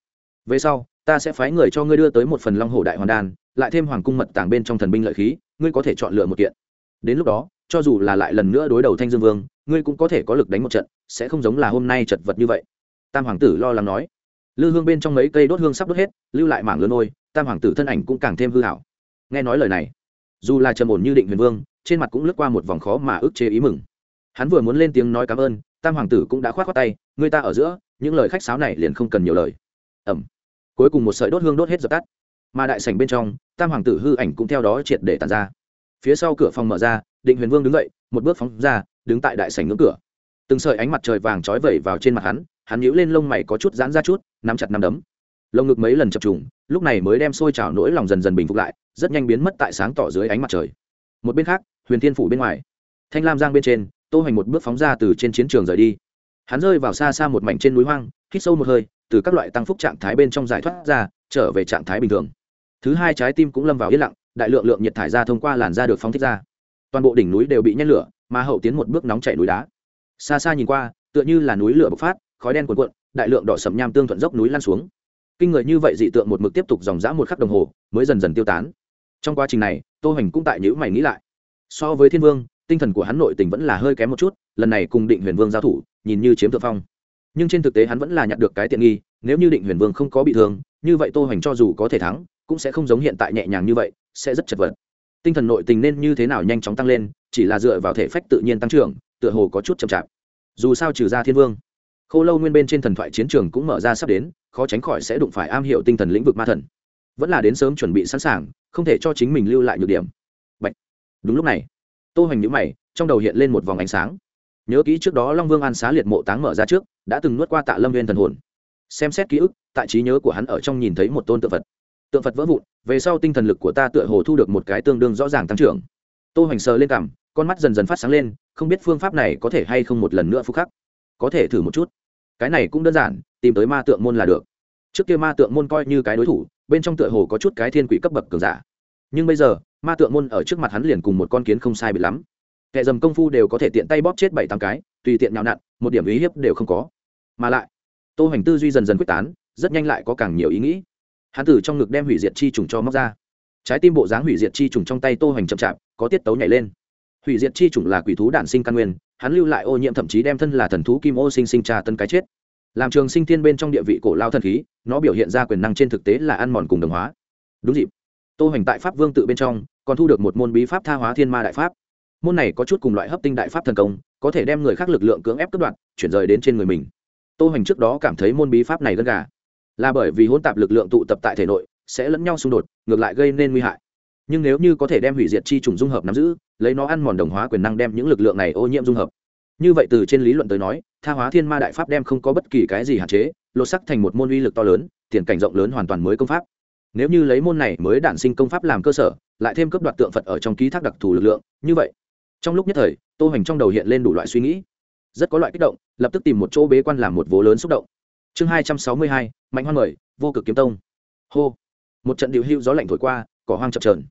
Về sau, ta sẽ phái người cho ngươi đưa tới một phần long hồ đại hoàn đan, lại thêm hoàng cung mật tàng bên trong thần binh lợi khí, ngươi có thể chọn lựa một kiện. Đến lúc đó, cho dù là lại lần nữa đối đầu thanh dương vương, ngươi cũng có thể có lực đánh một trận, sẽ không giống là hôm nay chật vật như vậy. Tam hoàng tử lo lắng nói. Lư hương bên trong mấy cây đốt hương sắp đốt hết, lưu lại mảng lớn ôi tam hoàng tử thân ảnh cũng càng thêm hư hảo. Nghe nói lời này, dù là trầm ổn như định huyền vương, trên mặt cũng lướt qua một vòng khó mà ức chế ý mừng hắn vừa muốn lên tiếng nói cảm ơn, tam hoàng tử cũng đã k h o á t khoác tay, người ta ở giữa, những lời khách sáo này liền không cần nhiều lời. Ẩm cuối cùng một sợi đốt hương đốt hết dập tắt. Mà đại sảnh bên trong, tam hoàng tử hư ảnh cũng theo đó triệt để tàn ra. Phía sau cửa phòng mở ra, định huyền vương đứng dậy, một bước phóng ra, đứng tại đại sảnh ngưỡng cửa. Từng sợi ánh mặt trời vàng trói vẩy vào trên mặt hắn hắn nhíu lên lông mày có chút giãn ra chút, nắm chặt nắm đấm. Lông ngực mấy lần chập trùng, lúc này mới đem sôi trào nỗi lòng dần dần bình phục lại, rất nhanh biến mất tại sáng tỏ dưới ánh mặt trời. Một bên khác, huyền thiên phủ bên ngoài. Thanh lam giang bên trên tô hoành một bước phóng ra từ trên chiến trường rời đi. Hắn rơi vào xa xa một mảnh trên núi hoang, hít sâu một hơi, từ các loại tăng phúc trạng thái bên trong giải thoát ra, trở về trạng thái bình thường. Thứ hai trái tim cũng lâm vào yên lặng, đại lượng lượng nhiệt thải ra thông qua làn da được phóng thích ra. Toàn bộ đỉnh núi đều bị nhét lửa, mà hậu tiến một bước nóng chảy núi đá. Xa xa nhìn qua, tựa như là núi lửa bộc phát, khói đen cuồn cuộn, đại lượng đỏ sầm nham tương thuận dốc núi lan xuống. Kinh người như vậy dị tượng một mực tiếp tục dòng dã một khắc đồng hồ, mới dần dần tiêu tán. Trong quá trình này, tô hoành cũng tại nhữ mày nghĩ lại. So với thiên vương tinh thần của hắn nội tình vẫn là hơi kém một chút, lần này cùng định huyền vương giao thủ, nhìn như chiếm thượng phong. Nhưng trên thực tế hắn vẫn là nhặt được cái tiện nghi, nếu như định huyền vương không có bị thương, như vậy tô hoành cho dù có thể thắng, cũng sẽ không giống hiện tại nhẹ nhàng như vậy, sẽ rất chật vật. Tinh thần nội tình nên như thế nào nhanh chóng tăng lên, chỉ là dựa vào thể phách tự nhiên tăng trưởng, tựa hồ có chút chậm chạp. Dù sao trừ ra thiên vương, khô lâu nguyên bên trên thần thoại chiến trường cũng mở ra sắp đến, khó tránh khỏi sẽ đụng phải am hiểu tinh thần lĩnh vực ma thần. Vẫn là đến sớm chuẩn bị sẵn sàng, không thể cho chính mình lưu lại nhược điểm. Bạch. đúng lúc này tô hoành nhữ mày, trong đầu hiện lên một vòng ánh sáng. Nhớ kỹ trước đó long vương an xá liệt mộ táng mở ra trước, đã từng nuốt qua tạ lâm viên thần hồn. Xem xét ký ức, tại trí nhớ của hắn ở trong nhìn thấy một tôn tượng phật. Tượng phật vỡ vụn, về sau tinh thần lực của ta tựa hồ thu được một cái tương đương rõ ràng tăng trưởng. Tô hoành sờ lên cảm con mắt dần dần phát sáng lên, không biết phương pháp này có thể hay không một lần nữa phúc khắc. Có thể thử một chút. Cái này cũng đơn giản, tìm tới ma tượng môn là được. Trước kia ma tượng môn coi như cái đối thủ, bên trong tựa hồ có chút cái thiên quỷ cấp bậc cường giả. Nhưng bây giờ ma tượng môn ở trước mặt hắn liền cùng một con kiến không sai bị lắm. Kẻ dầm công phu đều có thể tiện tay bóp chết bảy tám cái, tùy tiện nhào nặn, một điểm ý hiếp đều không có. Mà lại, tô hoành tư duy dần dần quyết tán, rất nhanh lại có càng nhiều ý nghĩ. Hắn từ trong ngực đem hủy diệt chi trùng cho móc ra. Trái tim bộ dáng hủy diệt chi trùng trong tay tô hoành chậm chạp, có tiết tấu nhảy lên. Hủy diệt chi trùng là quỷ thú đản sinh căn nguyên, hắn lưu lại ô nhiễm thậm chí đem thân là thần thú kim ô sinh sinh trà tân cái chết. Làm trường sinh thiên bên trong địa vị cổ lao thần khí, nó biểu hiện ra quyền năng trên thực tế là ăn mòn cùng đồng hóa. Đúng dịp, tô hoành tại pháp vương tự bên trong còn thu được một môn bí pháp tha hóa thiên ma đại pháp. Môn này có chút cùng loại hấp tinh đại pháp thần công, có thể đem người khác lực lượng cưỡng ép cướp đoạt, chuyển rời đến trên người mình. Tô hoành trước đó cảm thấy môn bí pháp này gần gà. Là bởi vì hỗn tạp lực lượng tụ tập tại thể nội, sẽ lẫn nhau xung đột, ngược lại gây nên nguy hại. Nhưng nếu như có thể đem hủy diệt chi trùng dung hợp nắm giữ, lấy nó ăn mòn đồng hóa quyền năng đem những lực lượng này ô nhiễm dung hợp. Như vậy từ trên lý luận tới nói, tha hóa thiên ma đại pháp đem không có bất kỳ cái gì hạn chế, lột sắc thành một môn uy lực to lớn, tiền cảnh rộng lớn hoàn toàn mới công pháp. Nếu như lấy môn này mới đản sinh công pháp làm cơ sở lại thêm cấp đoạt tượng phật ở trong ký thác đặc thù lực lượng, như vậy, trong lúc nhất thời, tô hoành trong đầu hiện lên đủ loại suy nghĩ. Rất có loại kích động, lập tức tìm một chỗ bế quan làm một vố lớn xúc động. Chương hai trăm sáu mươi hai, mạnh hoan mời, vô cực kiếm tông. Hô. Một trận điệu hưu gió lạnh thổi qua, cỏ hoang chập trờn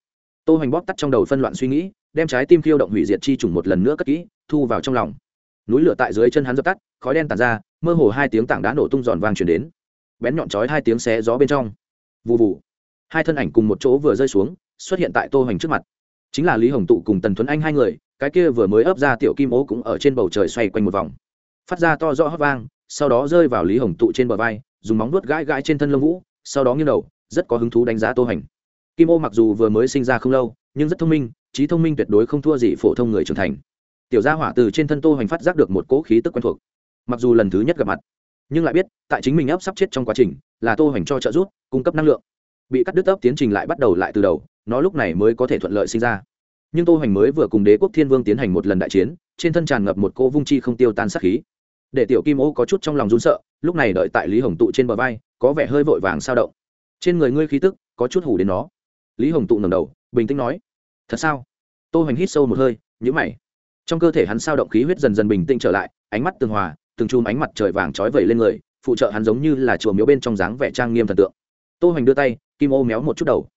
tô hoành bóp tắt trong đầu phân loạn suy nghĩ, đem trái tim khiêu động hủy diệt chi trùng một lần nữa cất kỹ, thu vào trong lòng. Núi lửa tại dưới chân hắn dập tắt, khói đen tàn ra, mơ hồ hai tiếng tảng đá nổ tung giòn vang truyền đến. Bén nhọn chói hai tiếng xé gió bên trong. Vụ vụ hai thân ảnh cùng một chỗ vừa rơi xuống xuất hiện tại tô hoành trước mặt. Chính là lý hồng tụ cùng tần thuấn anh hai người, cái kia vừa mới ấp ra tiểu kim ố cũng ở trên bầu trời xoay quanh một vòng. Phát ra to rõ hót vang, sau đó rơi vào lý hồng tụ trên bờ vai, dùng móng vuốt gãi gãi trên thân lông vũ, sau đó nghiêng đầu, rất có hứng thú đánh giá tô hoành. Kim ô mặc dù vừa mới sinh ra không lâu, nhưng rất thông minh, trí thông minh tuyệt đối không thua gì phổ thông người trưởng thành. Tiểu gia hỏa từ trên thân tô hoành phát giác được một cỗ khí tức quen thuộc. Mặc dù lần thứ nhất gặp mặt, nhưng lại biết, tại chính mình ấp sắp chết trong quá trình, là tô hoành cho trợ giúp, cung cấp năng lượng. Bị cắt đứt ấp tiến trình lại bắt đầu lại từ đầu nó lúc này mới có thể thuận lợi sinh ra. Nhưng tô hoành mới vừa cùng đế quốc thiên vương tiến hành một lần đại chiến, trên thân tràn ngập một cô vung chi không tiêu tan sát khí. Để tiểu kim ô có chút trong lòng run sợ, lúc này đợi tại lý hồng tụ trên bờ vai, có vẻ hơi vội vàng sao động. Trên người ngươi khí tức, có chút hủ đến nó. Lý hồng tụ ngẩng đầu, bình tĩnh nói, thật sao? Tô hoành hít sâu một hơi nhữ mày. Trong cơ thể hắn sao động khí huyết dần dần bình tĩnh trở lại, ánh mắt tường hòa, từng chùm ánh mặt trời vàng trói vẩy lên người, phụ trợ hắn giống như là chùa miếu bên trong dáng vẻ trang nghiêm thần tượng. Tô hoành đưa tay, kim ô méo một chút đầu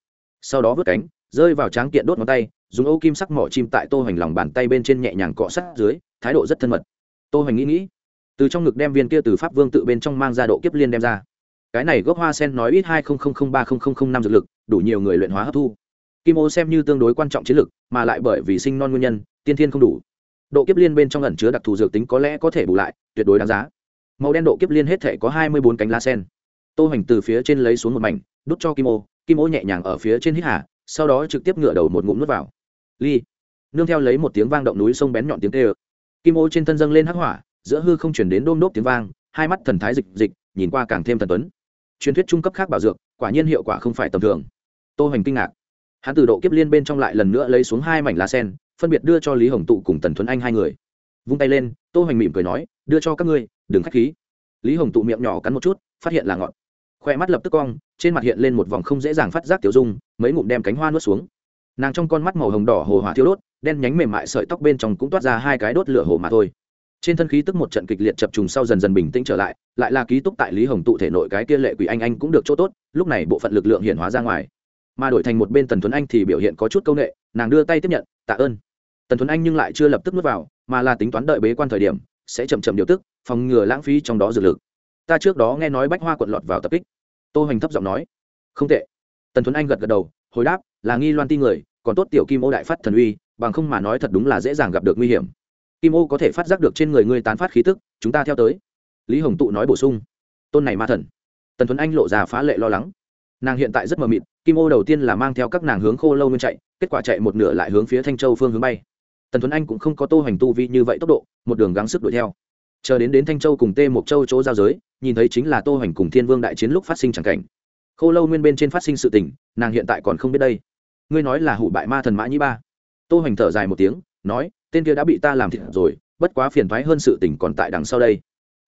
sau đó vớt cánh, rơi vào tráng kiện đốt ngón tay, dùng ô kim sắc mỏ chim tại tô hoành lòng bàn tay bên trên nhẹ nhàng cọ sắt dưới, thái độ rất thân mật. Tô hoành nghĩ nghĩ, từ trong ngực đem viên kia từ pháp vương tự bên trong mang ra độ kiếp liên đem ra. Cái này gốc hoa sen nói ít hai ba năm dược lực, đủ nhiều người luyện hóa hấp thu. Kim ô xem như tương đối quan trọng chiến lực, mà lại bởi vì sinh non nguyên nhân, tiên thiên không đủ. Độ kiếp liên bên trong ẩn chứa đặc thù dược tính có lẽ có thể bù lại, tuyệt đối đáng giá. Màu đen độ kiếp liên hết thể có hai mươi bốn cánh lá sen. Tô hoành từ phía trên lấy xuống một mảnh, đút cho kim ô kim ô nhẹ nhàng ở phía trên hít hà, sau đó trực tiếp ngựa đầu một ngụm nuốt vào. Ly, nương theo lấy một tiếng vang động núi sông bén nhọn tiếng tê ơ kim ô trên thân dâng lên hắc hỏa, giữa hư không chuyển đến đôm đốp tiếng vang, hai mắt thần thái dịch dịch, nhìn qua càng thêm thần tuấn. Truyền thuyết trung cấp khác bảo dược, quả nhiên hiệu quả không phải tầm thường. Tô hoành kinh ngạc. Hắn từ độ kiếp liên bên trong lại lần nữa lấy xuống hai mảnh lá sen, phân biệt đưa cho lý hồng tụ cùng tần thuấn anh hai người. Vung tay lên, tô hoành mỉm cười nói, đưa cho các ngươi, đừng k h á c h khí. Lý hồng tụ miệng nhỏ cắn một chút, phát hiện là ngọn khoe mắt lập tức cong, trên mặt hiện lên một vòng không dễ dàng phát giác tiểu dung, mấy ngụm đem cánh hoa nuốt xuống. Nàng trong con mắt màu hồng đỏ hồ hỏa thiêu đốt, đen nhánh mềm mại sợi tóc bên trong cũng toát ra hai cái đốt lửa hồ mà thôi. Trên thân khí tức một trận kịch liệt chập trùng sau dần dần bình tĩnh trở lại lại là ký túc tại lý hồng tụ thể nội cái kia lệ quỷ anh anh cũng được chỗ tốt, lúc này bộ phận lực lượng hiện hóa ra ngoài. Mà đổi thành một bên tần Thuấn anh thì biểu hiện có chút c â nàng đưa tay tiếp nhận, tạ ơn. Tần Thuấn anh nhưng lại chưa lập tức nuốt vào, mà là tính toán đợi bế quan thời điểm, sẽ chậm chậm điều tức, phòng ngừa lãng phí trong đó dược lực. Ta trước đó nghe nói bách hoa quận lọt vào tập kích tô hoành thấp giọng nói, không tệ. Tần Thuấn anh gật gật đầu, hồi đáp, là nghi loan ti người, còn tốt tiểu kim ô đại phát thần uy, bằng không mà nói thật đúng là dễ dàng gặp được nguy hiểm. Kim ô có thể phát giác được trên người ngươi tán phát khí tức, chúng ta theo tới. Lý hồng tụ nói bổ sung, tôn này ma thần. Tần Thuấn anh lộ ra phá lệ lo lắng. Nàng hiện tại rất mờ mịt, kim ô đầu tiên là mang theo các nàng hướng khô lâu Nguyên chạy, kết quả chạy một nửa lại hướng phía thanh châu phương hướng bay. Tần Thuấn anh cũng không có tô hoành tu vi như vậy tốc độ, một đường gắng sức đuổi theo chờ đến đến thanh châu cùng tê mộc châu chỗ giao giới, nhìn thấy chính là tô hoành cùng thiên vương đại chiến lúc phát sinh chẳng cảnh. Khô lâu nguyên bên trên phát sinh sự tình, nàng hiện tại còn không biết đây. Ngươi nói là hủ bại ma thần mã nhĩ ba. Tô hoành thở dài một tiếng, nói, tên kia đã bị ta làm thịt rồi, bất quá phiền thoái hơn sự tình còn tại đằng sau đây.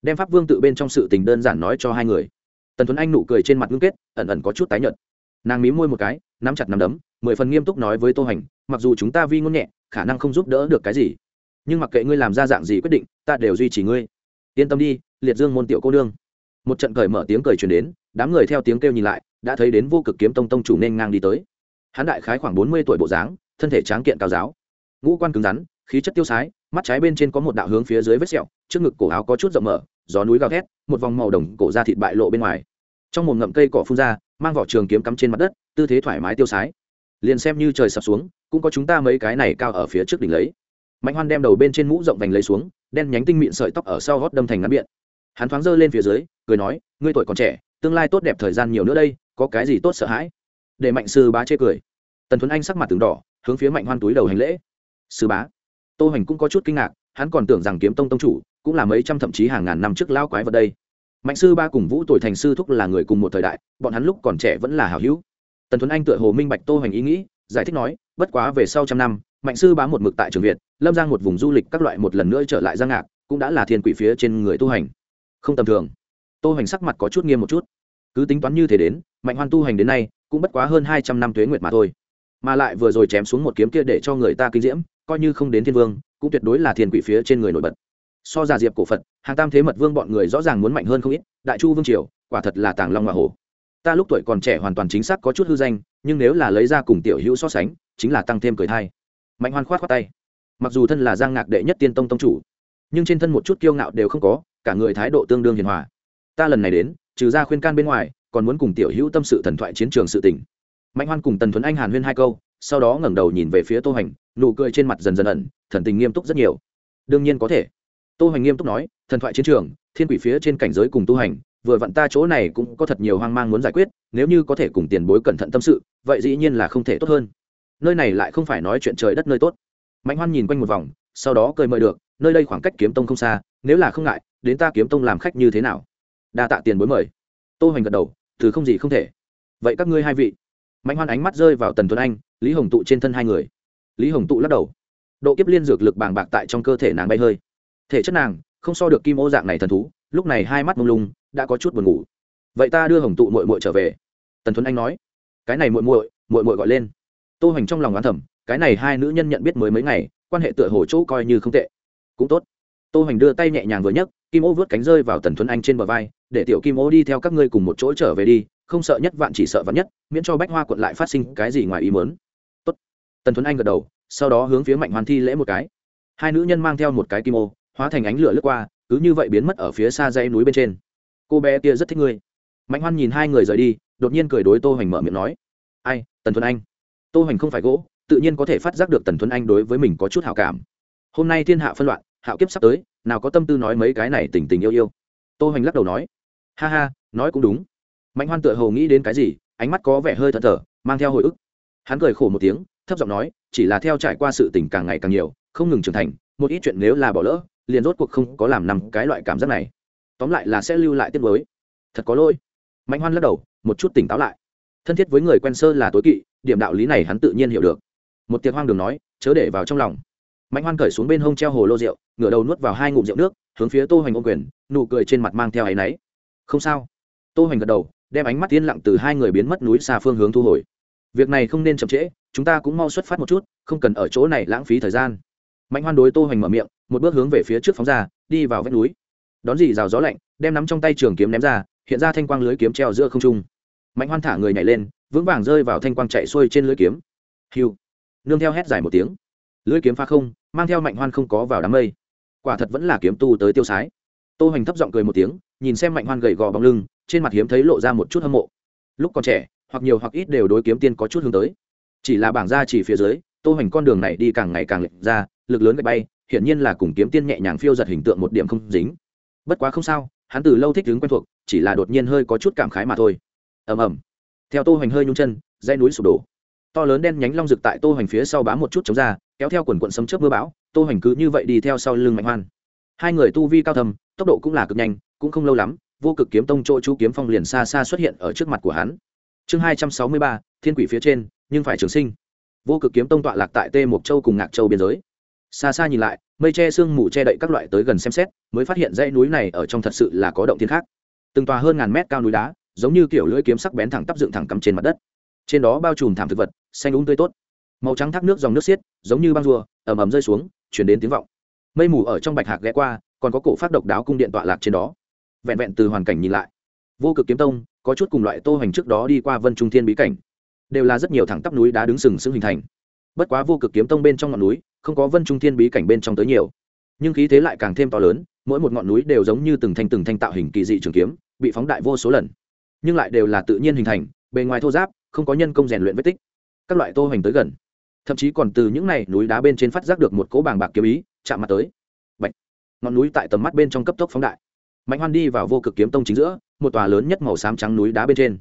Đem pháp vương tự bên trong sự tình đơn giản nói cho hai người. Tần tuấn anh nụ cười trên mặt ngưng kết, ẩn ẩn có chút tái nhợt. Nàng mí môi một cái, nắm chặt nắm đấm, mười phần nghiêm túc nói với tô hoành, mặc dù chúng ta vi ngôn nhẹ, khả năng không giúp đỡ được cái gì nhưng mặc kệ ngươi làm ra dạng gì quyết định, ta đều duy trì ngươi. Yên tâm đi, liệt dương môn tiểu cô đương một trận cởi mở tiếng cười truyền đến, đám người theo tiếng kêu nhìn lại, đã thấy đến vô cực kiếm tông tông chủ nên ngang đi tới. Hắn đại khái khoảng bốn mươi tuổi bộ dáng, thân thể tráng kiện cao giáo. Ngũ quan cứng rắn, khí chất tiêu sái, mắt trái bên trên có một đạo hướng phía dưới vết sẹo, trước ngực cổ áo có chút rộng mở, gió núi gào thét, một vòng màu đồng cổ ra thịt bại lộ bên ngoài. Trong một ngậm cây cỏ phun ra, mang vỏ trường kiếm cắm trên mặt đất, tư thế thoải mái tiêu sái. Liền xem như trời sập xuống, cũng có chúng ta mấy cái này cao ở phía trước đỉnh lấy mạnh hoan đem đầu bên trên mũ rộng vành lấy xuống, đen nhánh tinh mịn sợi tóc ở sau gót đâm thành ngắn biện. Hắn thoáng dơ lên phía dưới, cười nói, ngươi tuổi còn trẻ, tương lai tốt đẹp thời gian nhiều nữa đây, có cái gì tốt sợ hãi? Để mạnh sư bá chê cười. Tần Thuấn anh sắc mặt từng đỏ, hướng phía mạnh hoan túi đầu hành lễ. Sư bá. Tô Hành cũng có chút kinh ngạc, hắn còn tưởng rằng kiếm tông tông chủ cũng là mấy trăm thậm chí hàng ngàn năm trước lao quái vào đây. Mạnh sư ba cùng vũ tuổi thành sư thúc là người cùng một thời đại, bọn hắn lúc còn trẻ vẫn là hào hữu. Tần Thuấn anh tựa hồ minh bạch tô Hành ý nghĩ, giải thích nói, bất quá về sau trăm năm mạnh sư bám một mực tại trường việt, lâm giang một vùng du lịch các loại một lần nữa trở lại giang ngạc, cũng đã là thiên quỷ phía trên người tu hành. Không tầm thường. Tô hành sắc mặt có chút nghiêm một chút. Cứ tính toán như thế đến, mạnh hoan tu hành đến nay, cũng bất quá hơn hai trăm năm tuế nguyệt mà thôi. Mà lại vừa rồi chém xuống một kiếm kia để cho người ta kinh diễm, coi như không đến thiên vương, cũng tuyệt đối là thiên quỷ phía trên người nổi bật. So giả diệp cổ phật, hàng tam thế mật vương bọn người rõ ràng muốn mạnh hơn không ít, đại chu vương triều, quả thật là tàng long hoa hồ. ta lúc tuổi còn trẻ hoàn toàn chính xác có chút hư danh, nhưng nếu là lấy ra cùng tiểu hữu so sánh, chính là tăng thêm cười thai mạnh hoan khoát khoát tay. Mặc dù thân là giang ngạc đệ nhất tiên tông tông chủ, nhưng trên thân một chút kiêu ngạo đều không có, cả người thái độ tương đương hiền hòa. Ta lần này đến, trừ ra khuyên can bên ngoài, còn muốn cùng tiểu hữu tâm sự thần thoại chiến trường sự tỉnh mạnh hoan cùng tần thuấn anh hàn huyên hai câu, sau đó ngẩng đầu nhìn về phía tô hành nụ cười trên mặt dần dần ẩn, thần tình nghiêm túc rất nhiều. Đương nhiên có thể. Tô hành nghiêm túc nói, thần thoại chiến trường, thiên quỷ phía trên cảnh giới cùng tu hành, vừa vặn ta chỗ này cũng có thật nhiều hoang mang muốn giải quyết, nếu như có thể cùng tiền bối cẩn thận tâm sự, vậy dĩ nhiên là không thể tốt hơn nơi này lại không phải nói chuyện trời đất nơi tốt. Mạnh hoan nhìn quanh một vòng, sau đó cười mời được, nơi đây khoảng cách kiếm tông không xa, nếu là không ngại, đến ta kiếm tông làm khách như thế nào? Đa tạ tiền bối mời. Tô hoành gật đầu thứ không gì không thể. Vậy các ngươi hai vị. Mạnh hoan ánh mắt rơi vào tần tuấn anh, lý hồng tụ trên thân hai người. Lý hồng tụ lắc đầu. Độ kiếp liên dược lực bàng bạc tại trong cơ thể nàng bay hơi. Thể chất nàng, không so được kim ô dạng này thần thú, lúc này hai mắt mông lung, đã có chút buồn ngủ. Vậy ta đưa hồng tụ mội mội trở về. Tần tuấn anh nói. Cái này mội mội mội mội gọi lên tô hoành trong lòng oán thầm, cái này hai nữ nhân nhận biết mới mấy ngày, quan hệ tựa hồ chỗ coi như không tệ. Cũng tốt. Tô hoành đưa tay nhẹ nhàng vừa nhấc, kim ô vớt cánh rơi vào tần thuấn anh trên bờ vai, để tiểu kim ô đi theo các ngươi cùng một chỗ trở về đi, không sợ nhất vạn chỉ sợ vạn nhất, miễn cho bách hoa quận lại phát sinh cái gì ngoài ý mớn tốt. Tần thuấn anh gật đầu, sau đó hướng phía mạnh hoàn thi lễ một cái. Hai nữ nhân mang theo một cái kim ô, hóa thành ánh lửa lướt qua, cứ như vậy biến mất ở phía xa dãy núi bên trên. Cô bé kia rất thích ngươi. Mạnh hoan nhìn hai người rời đi, đột nhiên cười đối tô hoành mở miệng nói, ai, tần thuấn anh? tô hoành không phải gỗ, tự nhiên có thể phát giác được tần thuấn anh đối với mình có chút hảo cảm. Hôm nay thiên hạ phân loạn, hạo kiếp sắp tới, nào có tâm tư nói mấy cái này tình tình yêu yêu. Tô hoành lắc đầu nói, ha ha, nói cũng đúng. Mạnh hoan tựa hồ nghĩ đến cái gì, ánh mắt có vẻ hơi thẫn thờ, mang theo hồi ức. Hắn cười khổ một tiếng, thấp giọng nói, chỉ là theo trải qua sự tình càng ngày càng nhiều, không ngừng trưởng thành, một ít chuyện nếu là bỏ lỡ, liền rốt cuộc không có làm nằm cái loại cảm giác này. Tóm lại là sẽ lưu lại tiết mới thật có lỗi. Mạnh hoan lắc đầu, một chút tỉnh táo lại. Thân thiết với người quen sơ là tối kỵ điểm đạo lý này hắn tự nhiên hiểu được. Một tiệc hoang đường nói, chớ để vào trong lòng. Mạnh hoan cởi xuống bên hông treo hồ lô rượu, ngửa đầu nuốt vào hai ngụm rượu nước, hướng phía tô hoành ô quyền, nụ cười trên mặt mang theo áy náy. Không sao. Tô hoành gật đầu, đem ánh mắt yên lặng từ hai người biến mất núi xa phương hướng thu hồi. Việc này không nên chậm trễ, chúng ta cũng mau xuất phát một chút, không cần ở chỗ này lãng phí thời gian. Mạnh hoan đối tô hoành mở miệng, một bước hướng về phía trước phóng ra, đi vào vách núi. Đón dì rào gió lạnh, đem nắm trong tay trường kiếm ném ra, hiện ra thanh quang lưới kiếm treo giữa không trung. Mạnh hoan thả người nhảy lên vững vàng rơi vào thanh quang chạy xuôi trên lưỡi kiếm. Hiu. Nương theo hét dài một tiếng. Lưỡi kiếm pha không, mang theo mạnh hoan không có vào đám mây. Quả thật vẫn là kiếm tu tới tiêu sái. Tô hoành thấp giọng cười một tiếng, nhìn xem mạnh hoan gầy gò bóng lưng, trên mặt hiếm thấy lộ ra một chút hâm mộ. Lúc còn trẻ, hoặc nhiều hoặc ít đều đối kiếm tiên có chút hướng tới. Chỉ là bảng ra chỉ phía dưới, tô hoành con đường này đi càng ngày càng lệch ra, lực lớn gạch bay, hiển nhiên là cùng kiếm tiên nhẹ nhàng phiêu giật hình tượng một điểm không dính. Bất quá không sao, hắn từ lâu thích đứng quen thuộc, chỉ là đột nhiên hơi có chút cảm khái mà thôi. Ầm ầm theo tô hoành hơi nhung chân dây núi sụp đổ. To lớn đen nhánh long rực tại tô hoành phía sau bám một chút chống ra, kéo theo quần quận sấm chớp mưa bão, tô hoành cứ như vậy đi theo sau lưng mạnh hoan. Hai người tu vi cao thầm, tốc độ cũng là cực nhanh, cũng không lâu lắm, vô cực kiếm tông chỗ chú kiếm phong liền xa xa xuất hiện ở trước mặt của hắn. Chương hai trăm sáu mươi ba, thiên quỷ phía trên, nhưng phải trường sinh. Vô cực kiếm tông tọa lạc tại tê mộc châu cùng ngạc châu biên giới. Xa xa nhìn lại, mây che sương mù che đậy các loại tới gần xem xét, mới phát hiện dãy núi này ở trong thật sự là có động thiên khác. Từng tòa hơn ngàn mét cao núi đá giống như kiểu lưỡi kiếm sắc bén thẳng tắp dựng thẳng cắm trên mặt đất. Trên đó bao trùm thảm thực vật, xanh úng tươi tốt. Màu trắng thác nước dòng nước xiết, giống như băng rùa ẩm ẩm rơi xuống, chuyển đến tiếng vọng. Mây mù ở trong bạch hạc ghé qua, còn có cổ phát độc đáo cung điện tọa lạc trên đó. Vẹn vẹn từ hoàn cảnh nhìn lại, vô cực kiếm tông, có chút cùng loại tô hành trước đó đi qua vân trung thiên bí cảnh, đều là rất nhiều thẳng tắp núi đá đứng sừng sững hình thành. Bất quá vô cực kiếm tông bên trong ngọn núi, không có vân trung thiên bí cảnh bên trong tới nhiều. Nhưng khí thế lại càng thêm to lớn, mỗi một ngọn núi đều giống như từng thanh từng thanh tạo hình kỳ dị trường kiếm, bị phóng đại vô số lần nhưng lại đều là tự nhiên hình thành, bề ngoài thô giáp, không có nhân công rèn luyện vết tích. Các loại tô hoành tới gần, thậm chí còn từ những này núi đá bên trên phát giác được một cỗ bàng bạc kiếm ý, chạm mặt tới. Bạch. ngọn núi tại tầm mắt bên trong cấp tốc phóng đại. Mạnh hoan đi vào vô cực kiếm tông chính giữa, một tòa lớn nhất màu xám trắng núi đá bên trên.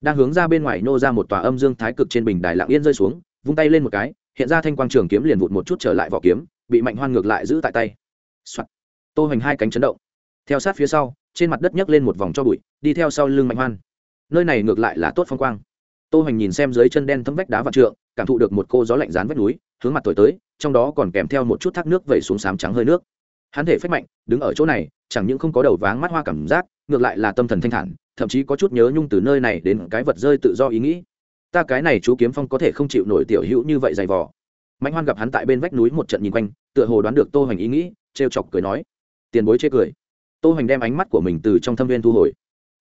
Đang hướng ra bên ngoài nô ra một tòa âm dương thái cực trên bình đài lạng yên rơi xuống, vung tay lên một cái, hiện ra thanh quang trường kiếm liền vụt một chút trở lại vỏ kiếm, bị mạnh hoan ngược lại giữ tại tay. Soạn. tô hoành hai cánh chấn động. Theo sát phía sau trên mặt đất nhấc lên một vòng cho bụi, đi theo sau lưng mạnh hoan. Nơi này ngược lại là tốt phong quang. Tô hoành nhìn xem dưới chân đen thấm vách đá vạn trượng, cảm thụ được một cô gió lạnh dán vách núi, hướng mặt thổi tới, trong đó còn kèm theo một chút thác nước vẩy xuống sám trắng hơi nước. Hắn thể phách mạnh, đứng ở chỗ này, chẳng những không có đầu váng mắt hoa cảm giác, ngược lại là tâm thần thanh thản, thậm chí có chút nhớ nhung từ nơi này đến cái vật rơi tự do ý nghĩ. Ta cái này chú kiếm phong có thể không chịu nổi tiểu hữu như vậy dày vò. Mạnh hoan gặp hắn tại bên vách núi một trận nhìn quanh, tựa hồ đoán được tô hoành ý nghĩ, trêu chọc cười nói. Tiền bối chê cười tô hoành đem ánh mắt của mình từ trong thâm viên thu hồi.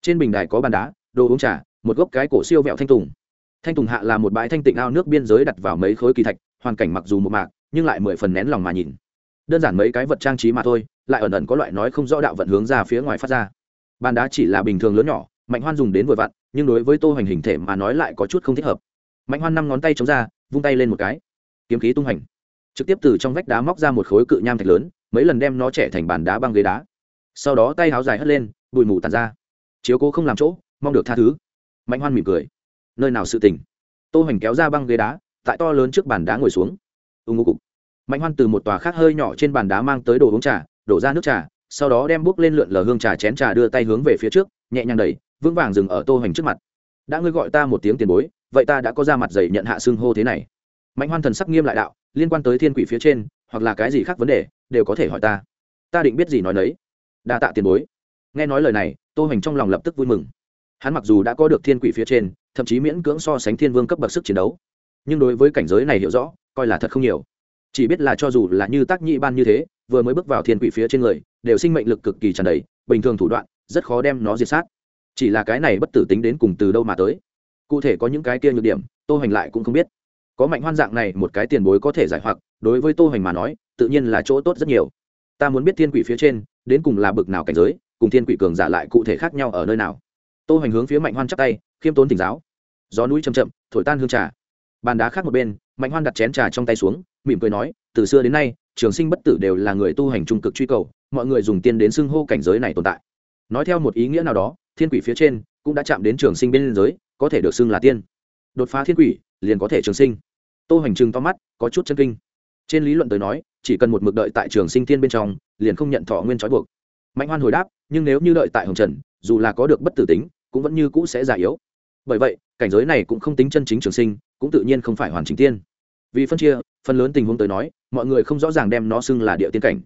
Trên bình đài có bàn đá, đồ uống trà, một gốc cái cổ siêu vẹo thanh tùng. Thanh tùng hạ là một bãi thanh tịnh ao nước biên giới đặt vào mấy khối kỳ thạch, hoàn cảnh mặc dù một mạc, nhưng lại mười phần nén lòng mà nhìn. Đơn giản mấy cái vật trang trí mà thôi, lại ẩn ẩn có loại nói không rõ đạo vận hướng ra phía ngoài phát ra. Bàn đá chỉ là bình thường lớn nhỏ, mạnh hoan dùng đến vội vặn, nhưng đối với tô hoành hình thể mà nói lại có chút không thích hợp. Mạnh hoan năm ngón tay chống ra, vung tay lên một cái. Kiếm khí tung hành trực tiếp từ trong vách đá móc ra một khối cự nham thạch lớn, mấy lần đem nó trẻ thành bàn đá băng ghế đá sau đó tay háo dài hất lên, bụi mù tàn ra. Chiếu cố không làm chỗ, mong được tha thứ. Mạnh hoan mỉm cười. Nơi nào sự tình? Tô hoành kéo ra băng ghế đá, tại to lớn trước bàn đá ngồi xuống. Ưng ngô cục. Mạnh hoan từ một tòa khác hơi nhỏ trên bàn đá mang tới đồ uống trà, đổ ra nước trà, sau đó đem bước lên lượn lờ hương trà chén trà đưa tay hướng về phía trước, nhẹ nhàng đẩy, vững vàng dừng ở tô hoành trước mặt. Đã ngươi gọi ta một tiếng tiền bối, vậy ta đã có ra mặt dày nhận hạ xương hô thế này. Mạnh hoan thần sắc nghiêm lại đạo, liên quan tới thiên quỷ phía trên, hoặc là cái gì khác vấn đề, đều có thể hỏi ta. Ta định biết gì nói nấy đa tạ tiền bối. Nghe nói lời này, tô hành trong lòng lập tức vui mừng. Hắn mặc dù đã có được thiên quỷ phía trên, thậm chí miễn cưỡng so sánh thiên vương cấp bậc sức chiến đấu, nhưng đối với cảnh giới này hiểu rõ, coi là thật không nhiều. Chỉ biết là cho dù là như tác nhị ban như thế, vừa mới bước vào thiên quỷ phía trên người, đều sinh mệnh lực cực kỳ tràn đầy, bình thường thủ đoạn, rất khó đem nó diệt sát. Chỉ là cái này bất tử tính đến cùng từ đâu mà tới. Cụ thể có những cái kia nhược điểm, tô hành lại cũng không biết. Có mạnh hoan dạng này một cái tiền bối có thể giải hoặc, đối với tô hành mà nói, tự nhiên là chỗ tốt rất nhiều ta muốn biết thiên quỷ phía trên, đến cùng là bực nào cảnh giới, cùng thiên quỷ cường giả lại cụ thể khác nhau ở nơi nào? Tô hoành hướng phía mạnh hoan chắp tay, khiêm tốn tỉnh giáo. Gió núi chầm chậm, thổi tan hương trà. Bàn đá khác một bên, mạnh hoan đặt chén trà trong tay xuống, mỉm cười nói, từ xưa đến nay, trường sinh bất tử đều là người tu hành trung cực truy cầu, mọi người dùng tiên đến xưng hô cảnh giới này tồn tại. Nói theo một ý nghĩa nào đó, thiên quỷ phía trên cũng đã chạm đến trường sinh bên giới, có thể được xưng là tiên. Đột phá thiên quỷ, liền có thể trường sinh. Tô hoành trừng to mắt, có chút chân kinh trên lý luận tới nói, chỉ cần một mực đợi tại trường sinh thiên bên trong, liền không nhận thọ nguyên trói buộc. Mạnh hoan hồi đáp, nhưng nếu như đợi tại hồng trần, dù là có được bất tử tính, cũng vẫn như cũ sẽ già yếu. Bởi vậy, cảnh giới này cũng không tính chân chính trường sinh, cũng tự nhiên không phải hoàn chính tiên. Vì phân chia, phần lớn tình huống tới nói, mọi người không rõ ràng đem nó xưng là địa tiên cảnh.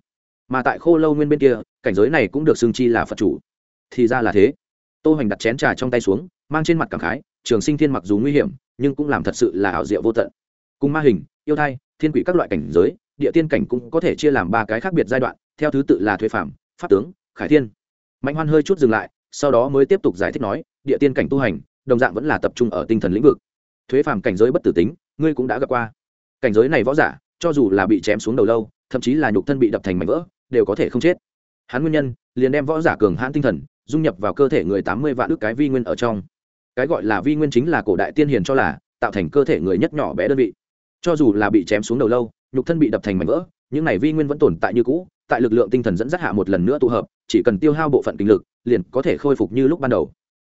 Mà tại khô lâu nguyên bên kia, cảnh giới này cũng được xưng chi là phật chủ. Thì ra là thế. Tô hoành đặt chén trà trong tay xuống, mang trên mặt cảm khái, trường sinh thiên mặc dù nguy hiểm, nhưng cũng làm thật sự là ảo diệu vô tận. Cùng ma hình, yêu thai thiên quỷ các loại cảnh giới, địa tiên cảnh cũng có thể chia làm ba cái khác biệt giai đoạn, theo thứ tự là thuế phạm, pháp tướng, khải thiên. Mạnh hoan hơi chút dừng lại, sau đó mới tiếp tục giải thích nói, địa tiên cảnh tu hành, đồng dạng vẫn là tập trung ở tinh thần lĩnh vực. Thuế phàm cảnh giới bất tử tính, ngươi cũng đã gặp qua. Cảnh giới này võ giả, cho dù là bị chém xuống đầu lâu, thậm chí là nhục thân bị đập thành mảnh vỡ, đều có thể không chết. Hắn nguyên nhân, liền đem võ giả cường hãn tinh thần, dung nhập vào cơ thể người tám mươi vạn ước cái vi nguyên ở trong. Cái gọi là vi nguyên chính là cổ đại tiên hiền cho là, tạo thành cơ thể người nhất nhỏ bé đơn vị cho dù là bị chém xuống đầu lâu, nhục thân bị đập thành mảnh vỡ, những này vi nguyên vẫn tồn tại như cũ, tại lực lượng tinh thần dẫn dắt hạ một lần nữa tụ hợp, chỉ cần tiêu hao bộ phận kinh lực, liền có thể khôi phục như lúc ban đầu.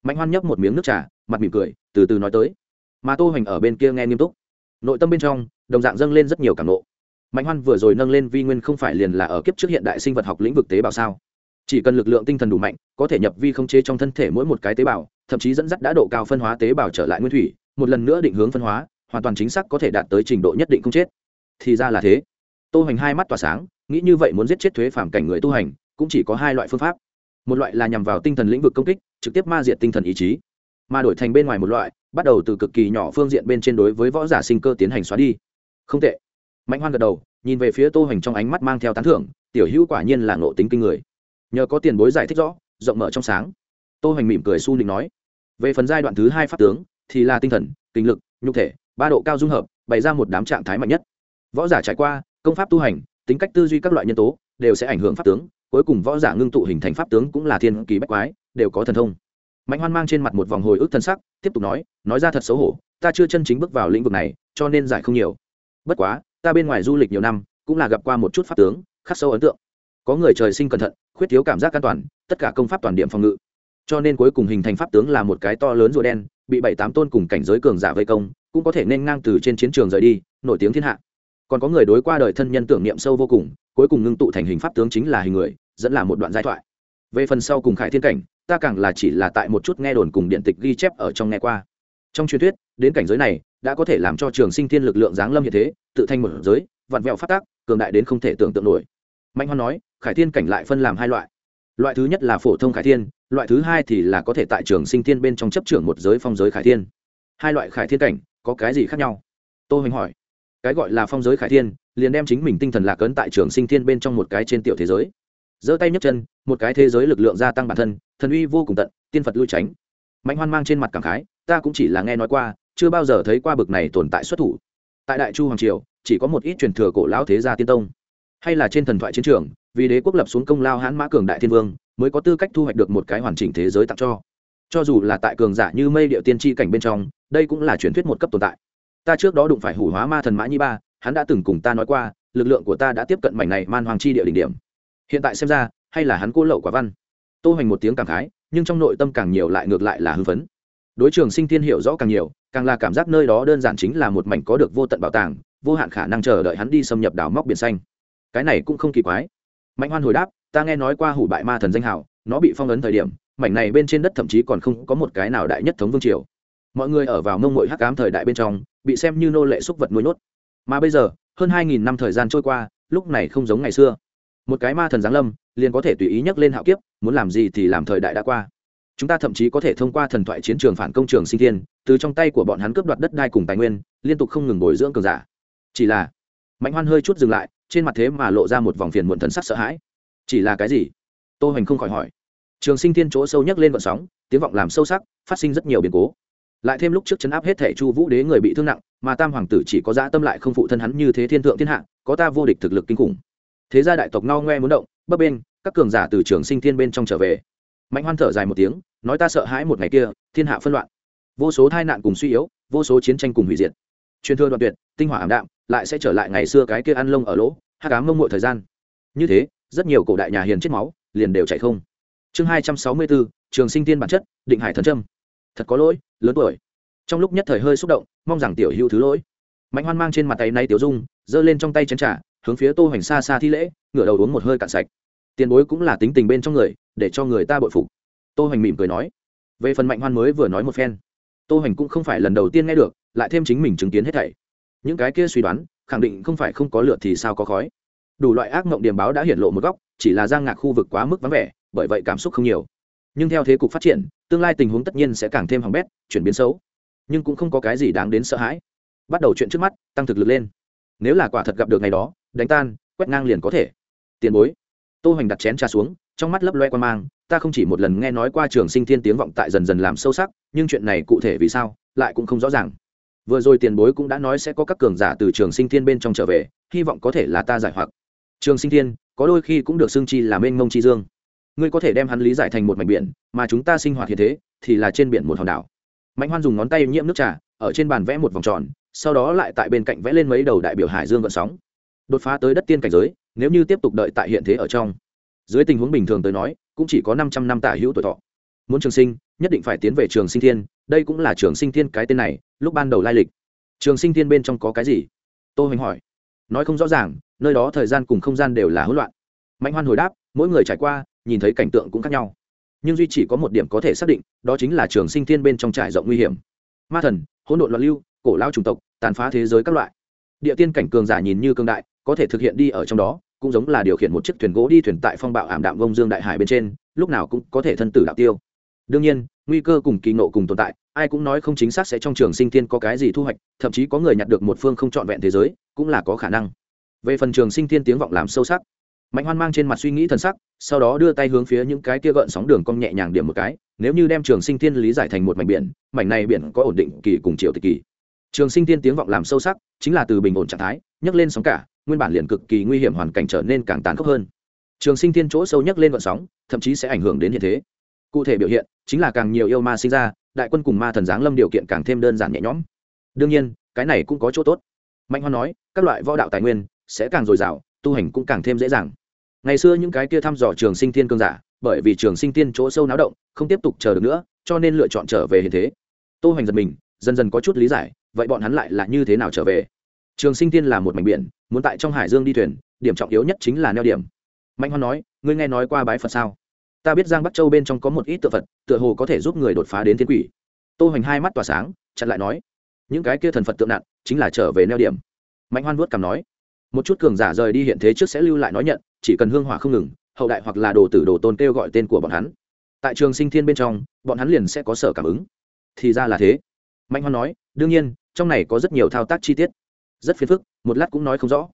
Mạnh hoan nhấp một miếng nước trà, mặt mỉm cười, từ từ nói tới. Mà tô hoành ở bên kia nghe nghiêm túc. Nội tâm bên trong, đồng dạng dâng lên rất nhiều cảm nộ. Mạnh hoan vừa rồi nâng lên vi nguyên không phải liền là ở kiếp trước hiện đại sinh vật học lĩnh vực tế bào sao? Chỉ cần lực lượng tinh thần đủ mạnh, có thể nhập vi không chế trong thân thể mỗi một cái tế bào, thậm chí dẫn dắt đã độ cao phân hóa tế bào trở lại nguyên thủy, một lần nữa định hướng phân hóa hoàn toàn chính xác có thể đạt tới trình độ nhất định không chết. Thì ra là thế. Tô hoành hai mắt tỏa sáng, nghĩ như vậy muốn giết chết thuế phàm cảnh người tu hành, cũng chỉ có hai loại phương pháp. Một loại là nhằm vào tinh thần lĩnh vực công kích, trực tiếp ma diệt tinh thần ý chí. Mà đổi thành bên ngoài một loại, bắt đầu từ cực kỳ nhỏ phương diện bên trên đối với võ giả sinh cơ tiến hành xóa đi. Không tệ. Mạnh hoan gật đầu, nhìn về phía tô hoành trong ánh mắt mang theo tán thưởng, tiểu hữu quả nhiên là ngộ tính kinh người. Nhờ có tiền bối giải thích rõ, rộng mở trong sáng. Tô hoành mỉm cười su nịnh nói, về phần giai đoạn thứ hai pháp tướng, thì là tinh thần, kinh lực, nhục thể ba độ cao dung hợp, bày ra một đám trạng thái mạnh nhất. Võ giả trải qua, công pháp tu hành, tính cách tư duy các loại nhân tố, đều sẽ ảnh hưởng pháp tướng, cuối cùng võ giả ngưng tụ hình thành pháp tướng cũng là thiên kỳ bách quái, đều có thần thông. Mạnh hoan mang trên mặt một vòng hồi ức thân sắc, tiếp tục nói nói ra thật xấu hổ, ta chưa chân chính bước vào lĩnh vực này, cho nên giải không nhiều. Bất quá, ta bên ngoài du lịch nhiều năm, cũng là gặp qua một chút pháp tướng, khắc sâu ấn tượng. Có người trời sinh cẩn thận, khuyết thiếu cảm giác an toàn, tất cả công pháp toàn điểm phòng ngự. Cho nên cuối cùng hình thành pháp tướng là một cái to lớn rùa đen bị bảy tám tôn cùng cảnh giới cường giả vây công, cũng có thể nên ngang từ trên chiến trường rời đi, nổi tiếng thiên hạ. Còn có người đối qua đời thân nhân tưởng niệm sâu vô cùng, cuối cùng ngưng tụ thành hình pháp tướng chính là hình người, dẫn là một đoạn giai thoại. Về phần sau cùng khải thiên cảnh, ta càng là chỉ là tại một chút nghe đồn cùng điện tịch ghi chép ở trong nghe qua. Trong truyền thuyết, đến cảnh giới này, đã có thể làm cho trường sinh thiên lực lượng giáng lâm như thế, tự thanh một giới, vặn vẹo phát tác, cường đại đến không thể tưởng tượng nổi. Mạnh hoan nói, khải thiên cảnh lại phân làm hai loại loại thứ nhất là phổ thông khải thiên, loại thứ hai thì là có thể tại trường sinh thiên bên trong chấp trưởng một giới phong giới khải thiên. Hai loại khải thiên cảnh, có cái gì khác nhau? Tô hoành hỏi. Cái gọi là phong giới khải thiên, liền đem chính mình tinh thần lạc ấn tại trường sinh thiên bên trong một cái trên tiểu thế giới. Giơ tay nhấc chân, một cái thế giới lực lượng gia tăng bản thân, thần uy vô cùng tận, tiên phật lui tránh. Mạnh hoan mang trên mặt cảm khái, ta cũng chỉ là nghe nói qua, chưa bao giờ thấy qua bực này tồn tại xuất thủ. Tại đại chu hoàng triều, chỉ có một ít truyền thừa cổ lão thế gia tiên tông. Hay là trên thần thoại chiến trường vì đế quốc lập xuống công lao hãn mã cường đại thiên vương, mới có tư cách thu hoạch được một cái hoàn chỉnh thế giới tặng cho. Cho dù là tại cường giả như mây điệu tiên tri cảnh bên trong, đây cũng là truyền thuyết một cấp tồn tại. Ta trước đó đụng phải hủ hóa ma thần mã nhi ba, hắn đã từng cùng ta nói qua, lực lượng của ta đã tiếp cận mảnh này man hoàng chi địa đỉnh điểm. Hiện tại xem ra, hay là hắn cô lậu quả văn. Tô hoành một tiếng càng khái, nhưng trong nội tâm càng nhiều lại ngược lại là hư vấn. đối trường sinh thiên hiểu rõ càng nhiều, càng là cảm giác nơi đó đơn giản chính là một mảnh có được vô tận bảo tàng, vô hạn khả năng chờ đợi hắn đi xâm nhập đảo móc biển xanh. Cái này cũng không kỳ quái mạnh hoan hồi đáp, ta nghe nói qua hủ bại ma thần danh hào, nó bị phong ấn thời điểm, mảnh này bên trên đất thậm chí còn không có một cái nào đại nhất thống vương triều. Mọi người ở vào mông mội hắc cám thời đại bên trong, bị xem như nô lệ xúc vật nuôi nhốt. Mà bây giờ, hơn hai nghìn năm thời gian trôi qua, lúc này không giống ngày xưa. Một cái ma thần giáng lâm, liền có thể tùy ý nhắc lên hạo kiếp, muốn làm gì thì làm thời đại đã qua. Chúng ta thậm chí có thể thông qua thần thoại chiến trường phản công trường sinh thiên, từ trong tay của bọn hắn cướp đoạt đất đai cùng tài nguyên, liên tục không ngừng bồi dưỡng cường giả. Chỉ là, mạnh hoan hơi chút dừng lại trên mặt thế mà lộ ra một vòng phiền muộn thần sắc sợ hãi. Chỉ là cái gì? Tô hoành không khỏi hỏi. Trường sinh thiên chỗ sâu nhất lên vận sóng, tiếng vọng làm sâu sắc, phát sinh rất nhiều biến cố. Lại thêm lúc trước chấn áp hết thể chu vũ đế người bị thương nặng, mà tam hoàng tử chỉ có dã tâm lại không phụ thân hắn như thế thiên thượng thiên hạ, có ta vô địch thực lực kinh khủng. Thế gia đại tộc ngao ngoe muốn động, bấp bên các cường giả từ trường sinh thiên bên trong trở về. Mạnh hoan thở dài một tiếng, nói ta sợ hãi một ngày kia, thiên hạ phân loạn. Vô số tai nạn cùng suy yếu, vô số chiến tranh cùng hủy diệt truyền thừa đoạn tuyệt tinh hỏa ảm đạm lại sẽ trở lại ngày xưa cái kia ăn lông ở lỗ hát cá mông muội thời gian. Như thế rất nhiều cổ đại nhà hiền chết máu liền đều chạy không. Chương hai trăm sáu mươi bốn trường sinh tiên bản chất định hải thần trâm thật có lỗi lớn tuổi. Trong lúc nhất thời hơi xúc động mong rằng tiểu hưu thứ lỗi. Mạnh hoan mang trên mặt tay nay tiểu dung giơ lên trong tay chén trà, hướng phía tô hoành xa xa thi lễ ngửa đầu uống một hơi cạn sạch. Tiền bối cũng là tính tình bên trong người để cho người ta bội phục. Tô hoành mỉm cười nói. Về phần mạnh hoan mới vừa nói một phen tô hoành cũng không phải lần đầu tiên nghe được, lại thêm chính mình chứng kiến hết thảy. Những cái kia suy đoán, khẳng định không phải không có lượt thì sao có khói. Đủ loại ác mộng điểm báo đã hiện lộ một góc, chỉ là giang ngạc khu vực quá mức vắng vẻ, bởi vậy cảm xúc không nhiều. Nhưng theo thế cục phát triển, tương lai tình huống tất nhiên sẽ càng thêm hỏng bét, chuyển biến xấu. Nhưng cũng không có cái gì đáng đến sợ hãi. Bắt đầu chuyện trước mắt, tăng thực lực lên. Nếu là quả thật gặp được ngày đó, đánh tan, quét ngang liền có thể. Tiền bối. Tô hoành đặt chén trà xuống, trong mắt lấp loe qua mang ta không chỉ một lần nghe nói qua trường sinh thiên tiếng vọng tại dần dần làm sâu sắc, nhưng chuyện này cụ thể vì sao, lại cũng không rõ ràng. Vừa rồi tiền bối cũng đã nói sẽ có các cường giả từ trường sinh thiên bên trong trở về, hy vọng có thể là ta giải hoặc. Trường sinh thiên, có đôi khi cũng được xưng chi là mênh mông chi dương. Ngươi có thể đem hắn lý giải thành một mảnh biển, mà chúng ta sinh hoạt hiện thế, thì là trên biển một hòn đảo. Mạnh hoan dùng ngón tay nhiễm nước trà, ở trên bàn vẽ một vòng tròn, sau đó lại tại bên cạnh vẽ lên mấy đầu đại biểu hải dương gợn sóng. Đột phá tới đất tiên cảnh giới, nếu như tiếp tục đợi tại hiện thế ở trong dưới tình huống bình thường tới nói, cũng chỉ có 500 năm tả hữu tuổi thọ. Muốn trường sinh, nhất định phải tiến về trường sinh thiên, đây cũng là trường sinh thiên cái tên này, lúc ban đầu lai lịch. Trường sinh thiên bên trong có cái gì? Tô hoành hỏi. Nói không rõ ràng, nơi đó thời gian cùng không gian đều là hỗn loạn. Mạnh hoan hồi đáp, mỗi người trải qua, nhìn thấy cảnh tượng cũng khác nhau. Nhưng duy chỉ có một điểm có thể xác định, đó chính là trường sinh thiên bên trong trải rộng nguy hiểm. Ma thần, hỗn độn loạn lưu, cổ lao chủng tộc, tàn phá thế giới các loại. Địa tiên cảnh cường giả nhìn như cương đại, có thể thực hiện đi ở trong đó cũng giống là điều khiển một chiếc thuyền gỗ đi thuyền tại phong bạo ảm đạm vông dương đại hải bên trên, lúc nào cũng có thể thân tử đạo tiêu. Đương nhiên, nguy cơ cùng kỳ nộ cùng tồn tại, ai cũng nói không chính xác sẽ trong trường sinh thiên có cái gì thu hoạch, thậm chí có người nhặt được một phương không trọn vẹn thế giới, cũng là có khả năng. Về phần trường sinh thiên tiếng vọng làm sâu sắc, mạnh hoan mang trên mặt suy nghĩ t h ầ n sắc, sau đó đưa tay hướng phía những cái kia gợn sóng đường cong nhẹ nhàng điểm một cái, nếu như đem trường sinh thiên lý giải thành một mảnh biển, mảnh này biển có ổn định kỳ cùng triệu tịch kỳ. Trường sinh thiên tiếng vọng làm sâu sắc, chính là từ bình ổn trạng thái, nhấc lên sóng cả nguyên bản liền cực kỳ nguy hiểm hoàn cảnh trở nên càng tàn khốc hơn. Trường sinh thiên chỗ sâu nhất lên vận sóng, thậm chí sẽ ảnh hưởng đến hiện thế. Cụ thể biểu hiện, chính là càng nhiều yêu ma sinh ra, đại quân cùng ma thần giáng lâm điều kiện càng thêm đơn giản nhẹ nhõm. Đương nhiên, cái này cũng có chỗ tốt. Mạnh hoan nói, các loại võ đạo tài nguyên sẽ càng dồi dào, tu hành cũng càng thêm dễ dàng. Ngày xưa những cái kia thăm dò trường sinh thiên cương giả, bởi vì trường sinh thiên chỗ sâu náo động, không tiếp tục chờ được nữa, cho nên lựa chọn trở về hiện thế. Tu hành giật mình, dần dần có chút lý giải, vậy bọn hắn lại là như thế nào trở về? trường sinh tiên là một mảnh biển, muốn tại trong hải dương đi thuyền, điểm trọng yếu nhất chính là neo điểm. Mạnh hoan nói, ngươi nghe nói qua bái phật sao? Ta biết giang bắc châu bên trong có một ít tự phật, tựa hồ có thể giúp người đột phá đến thiên quỷ. Tô hoành hai mắt tỏa sáng, chặn lại nói, những cái kia thần phật tượng nặng, chính là trở về neo điểm. Mạnh hoan vuốt cằm nói, một chút cường giả rời đi hiện thế trước sẽ lưu lại nói nhận, chỉ cần hương hỏa không ngừng, hậu đại hoặc là đồ tử đồ tôn kêu gọi tên của bọn hắn. Tại trường sinh thiên bên trong, bọn hắn liền sẽ có sở cảm ứng. Thì ra là thế. Mạnh hoan nói, đương nhiên, trong này có rất nhiều thao tác chi tiết rất phiền phức, một lát cũng nói không rõ.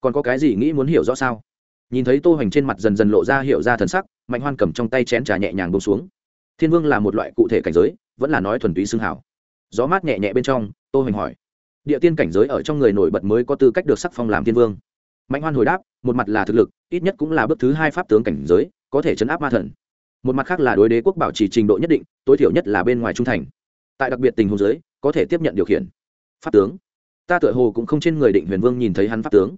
Còn có cái gì nghĩ muốn hiểu rõ sao? Nhìn thấy tô hoành trên mặt dần dần lộ ra hiểu ra thần sắc, mạnh hoan cầm trong tay chén trà nhẹ nhàng bông xuống. Thiên vương là một loại cụ thể cảnh giới, vẫn là nói thuần túy xương hảo gió mát nhẹ nhẹ bên trong, tô hoành hỏi. Địa tiên cảnh giới ở trong người nổi bật mới có tư cách được sắc phong làm thiên vương. Mạnh hoan hồi đáp, một mặt là thực lực, ít nhất cũng là bước thứ hai pháp tướng cảnh giới, có thể chấn áp ma thần. Một mặt khác là đối đế quốc bảo trì trình độ nhất định, tối thiểu nhất là bên ngoài trung thành. Tại đặc biệt tình huống giới có thể tiếp nhận điều khiển. Pháp tướng ta tựa hồ cũng không trên người định huyền vương nhìn thấy hắn pháp tướng.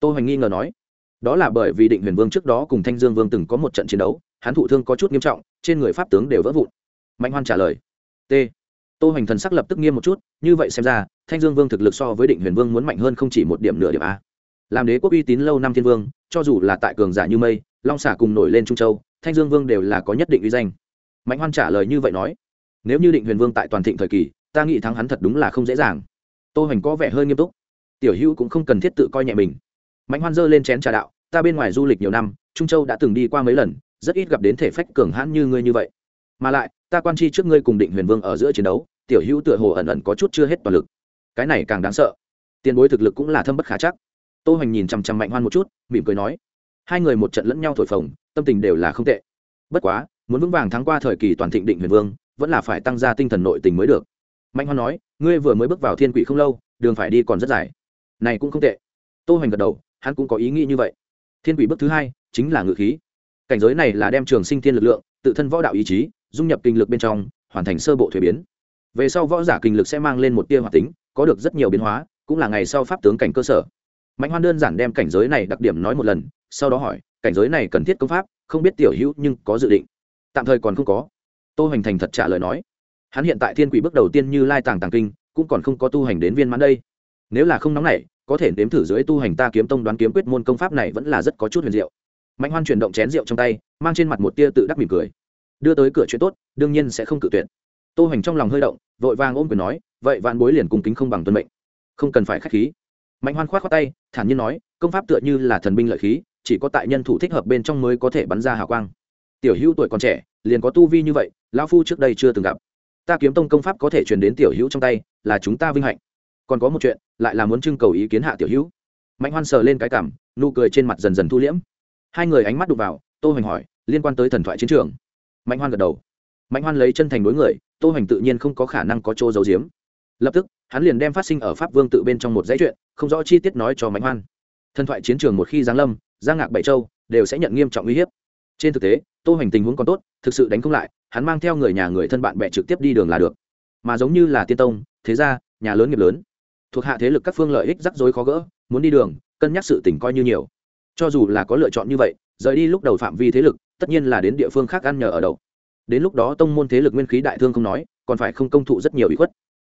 Tô hoành nghi ngờ nói, đó là bởi vì định huyền vương trước đó cùng thanh dương vương từng có một trận chiến đấu, hắn thụ thương có chút nghiêm trọng, trên người pháp tướng đều vỡ vụn. Mạnh hoan trả lời, t. Tô hoành thần sắc lập tức nghiêm một chút, như vậy xem ra, thanh dương vương thực lực so với định huyền vương muốn mạnh hơn không chỉ một điểm nửa điểm a. Làm đế quốc uy tín lâu năm thiên vương, cho dù là tại cường giả như mây, long xả cùng nổi lên trung châu, thanh dương vương đều là có nhất định uy danh. Mạnh hoan trả lời như vậy nói, nếu như định huyền vương tại toàn thịnh thời kỳ, ta nghĩ thắng hắn thật đúng là không dễ dàng tô hoành có vẻ hơi nghiêm túc. Tiểu hữu cũng không cần thiết tự coi nhẹ mình. Mạnh hoan dơ lên chén trà đạo, ta bên ngoài du lịch nhiều năm, trung châu đã từng đi qua mấy lần, rất ít gặp đến thể phách cường hãn như ngươi như vậy. Mà lại, ta quan chi trước ngươi cùng định huyền vương ở giữa chiến đấu, tiểu hữu tựa hồ ẩn ẩn có chút chưa hết toàn lực. Cái này càng đáng sợ. Tiền bối thực lực cũng là thâm bất khả chắc. Tô hoành nhìn chằm chằm mạnh hoan một chút, mỉm cười nói, hai người một trận lẫn nhau thổi phồng, tâm tình đều là không tệ. Bất quá, muốn vững vàng thắng qua thời kỳ toàn thịnh định huyền vương, vẫn là phải tăng ra tinh thần nội tình mới được mạnh hoan nói, ngươi vừa mới bước vào thiên quỷ không lâu, đường phải đi còn rất dài. Này cũng không tệ. Tô hoành gật đầu, hắn cũng có ý nghĩ như vậy. Thiên quỷ bước thứ hai chính là ngự khí. Cảnh giới này là đem trường sinh thiên lực lượng, tự thân võ đạo ý chí, dung nhập kinh lực bên trong, hoàn thành sơ bộ thuế biến. Về sau võ giả kinh lực sẽ mang lên một tia hoạt tính, có được rất nhiều biến hóa, cũng là ngày sau pháp tướng cảnh cơ sở. Mạnh hoan đơn giản đem cảnh giới này đặc điểm nói một lần, sau đó hỏi, cảnh giới này cần thiết công pháp, không biết tiểu hữu nhưng có dự định? Tạm thời còn không có. Tô hoành thành thật trả lời nói hắn hiện tại thiên quỷ bước đầu tiên như lai tàng tàng kinh, cũng còn không có tu hành đến viên mãn đây. Nếu là không nóng này có thể nếm thử dưới tu hành ta kiếm tông đoán kiếm quyết môn công pháp này vẫn là rất có chút huyền diệu. Mạnh hoan chuyển động chén rượu trong tay, mang trên mặt một tia tự đắc mỉm cười. Đưa tới cửa chuyện tốt, đương nhiên sẽ không cự tuyệt. Tô hành trong lòng hơi động, vội vàng ôm quyền nói, vậy vạn bối liền cùng kính không bằng tuân mệnh. Không cần phải k h á c h khí. Mạnh hoan k h o á t khoác tay, thản nhiên nói, công pháp tựa như là thần binh lợi khí, chỉ có tại nhân thủ thích hợp bên trong mới có thể bắn ra hào quang. Tiểu hữu tuổi còn trẻ, liền có tu vi như vậy, lão phu trước đây chưa từng gặp ta kiếm tông công pháp có thể truyền đến tiểu hữu trong tay, là chúng ta vinh hạnh. Còn có một chuyện, lại là muốn trưng cầu ý kiến hạ tiểu hữu. Mạnh hoan sờ lên cái cảm, nụ cười trên mặt dần dần thu liễm. Hai người ánh mắt đụng vào, tô hoành hỏi, liên quan tới thần thoại chiến trường. Mạnh hoan gật đầu. Mạnh hoan lấy chân thành đối người, tô hoành tự nhiên không có khả năng có chỗ giấu giếm. Lập tức, hắn liền đem phát sinh ở pháp vương tự bên trong một dãy chuyện, không rõ chi tiết nói cho mạnh hoan. Thần thoại chiến trường một khi giáng lâm, giang ngạc bảy châu đều sẽ nhận nghiêm trọng uy hiếp trên thực tế tô hành tình huống còn tốt thực sự đánh không lại hắn mang theo người nhà người thân bạn bè trực tiếp đi đường là được. Mà giống như là tiên tông thế gia nhà lớn nghiệp lớn. Thuộc hạ thế lực các phương lợi ích rắc rối khó gỡ muốn đi đường cân nhắc sự tỉnh coi như nhiều. Cho dù là có lựa chọn như vậy rời đi lúc đầu phạm vi thế lực tất nhiên là đến địa phương khác ăn nhờ ở đậu. Đến lúc đó tông môn thế lực nguyên khí đại thương không nói còn phải không công thụ rất nhiều ý khuất.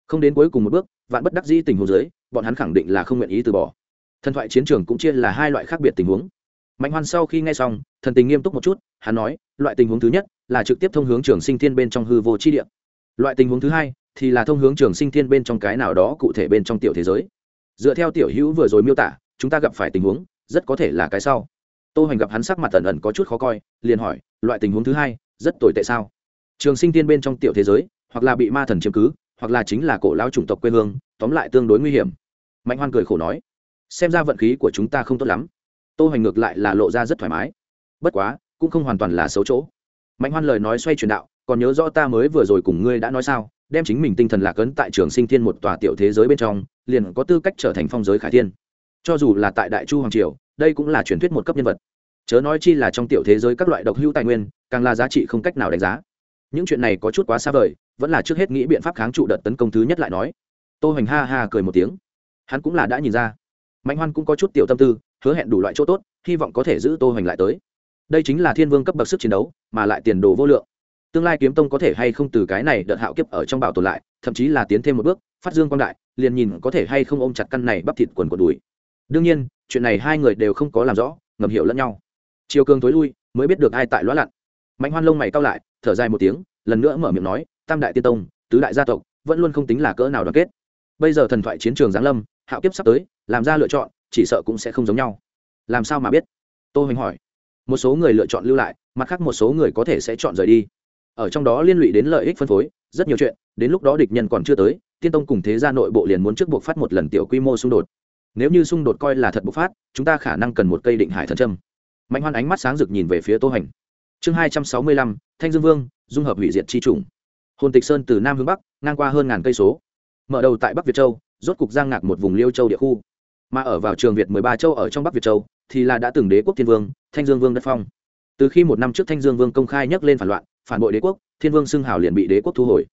Không đến cuối cùng một bước vạn bất đắc di tình huống giới, bọn hắn khẳng định là không nguyện ý từ bỏ. Thần thoại chiến trường cũng chia là hai loại khác biệt tình huống mạnh hoan sau khi nghe xong, thần tình nghiêm túc một chút, hắn nói, loại tình huống thứ nhất là trực tiếp thông hướng trường sinh thiên bên trong hư vô chi địa. Loại tình huống thứ hai thì là thông hướng trường sinh thiên bên trong cái nào đó cụ thể bên trong tiểu thế giới. Dựa theo tiểu hữu vừa rồi miêu tả, chúng ta gặp phải tình huống, rất có thể là cái sau. Tô hoành gặp hắn sắc mặt ẩn ẩn có chút khó coi, liền hỏi, loại tình huống thứ hai, rất tồi tệ sao? Trường sinh thiên bên trong tiểu thế giới, hoặc là bị ma thần chiếm cứ, hoặc là chính là cổ lao chủng tộc quê hương, tóm lại tương đối nguy hiểm. Mạnh hoan cười khổ nói, xem ra vận khí của chúng ta không tốt lắm tô hoành ngược lại là lộ ra rất thoải mái. Bất quá, cũng không hoàn toàn là xấu chỗ. Mạnh hoan lời nói xoay truyền đạo, còn nhớ rõ ta mới vừa rồi cùng ngươi đã nói sao? Đem chính mình tinh thần lạc ấn tại trường sinh thiên một tòa tiểu thế giới bên trong, liền có tư cách trở thành phong giới khải thiên. Cho dù là tại đại chu hoàng triều, đây cũng là truyền thuyết một cấp nhân vật. Chớ nói chi là trong tiểu thế giới các loại độc hữu tài nguyên, càng là giá trị không cách nào đánh giá. Những chuyện này có chút quá xa vời, vẫn là trước hết nghĩ biện pháp kháng trụ đợt tấn công thứ nhất lại nói. Tô hoành ha ha cười một tiếng. Hắn cũng là đã nhìn ra. Mạnh hoan cũng có chút tiểu tâm tư hứa hẹn đủ loại chỗ tốt, hy vọng có thể giữ tô hoành lại tới. Đây chính là thiên vương cấp bậc sức chiến đấu, mà lại tiền đồ vô lượng. Tương lai kiếm tông có thể hay không từ cái này đợt hạo kiếp ở trong bảo tồn lại, thậm chí là tiến thêm một bước, phát dương quang đại, liền nhìn có thể hay không ôm chặt căn này bắp thịt quần của đùi. Đương nhiên, chuyện này hai người đều không có làm rõ, ngầm hiểu lẫn nhau. Chiều cường tối lui, mới biết được ai tại lõa lặn. Mạnh hoan lông mày cao lại, thở dài một tiếng, lần nữa mở miệng nói, tam đại tiên tông, tứ đại gia tộc, vẫn luôn không tính là cỡ nào đoàn kết. Bây giờ thần thoại chiến trường giáng lâm, hạo kiếp sắp tới, làm ra lựa chọn chỉ sợ cũng sẽ không giống nhau. Làm sao mà biết? Tô hoành hỏi. Một số người lựa chọn lưu lại, mặt khác một số người có thể sẽ chọn rời đi. Ở trong đó liên lụy đến lợi ích phân phối, rất nhiều chuyện, đến lúc đó địch nhân còn chưa tới, tiên tông cùng thế gia nội bộ liền muốn trước buộc phát một lần tiểu quy mô xung đột. Nếu như xung đột coi là thật bộc phát, chúng ta khả năng cần một cây định hải thần trâm mạnh hoan ánh mắt sáng rực nhìn về phía tô hành chương hai trăm sáu mươi lăm, thanh dương vương, dung hợp hủy diệt chi trùng hồn tịch sơn từ nam hướng bắc, ngang qua hơn ngàn cây số. Mở đầu tại bắc việt châu, rốt cục giang ngạc một vùng liêu châu địa khu mà ở vào trường việt 13 châu ở trong bắc việt châu, thì là đã từng đế quốc thiên vương, thanh dương vương đất phong. Từ khi một năm trước thanh dương vương công khai nhắc lên phản loạn, phản bội đế quốc, thiên vương xưng hào liền bị đế quốc thu hồi.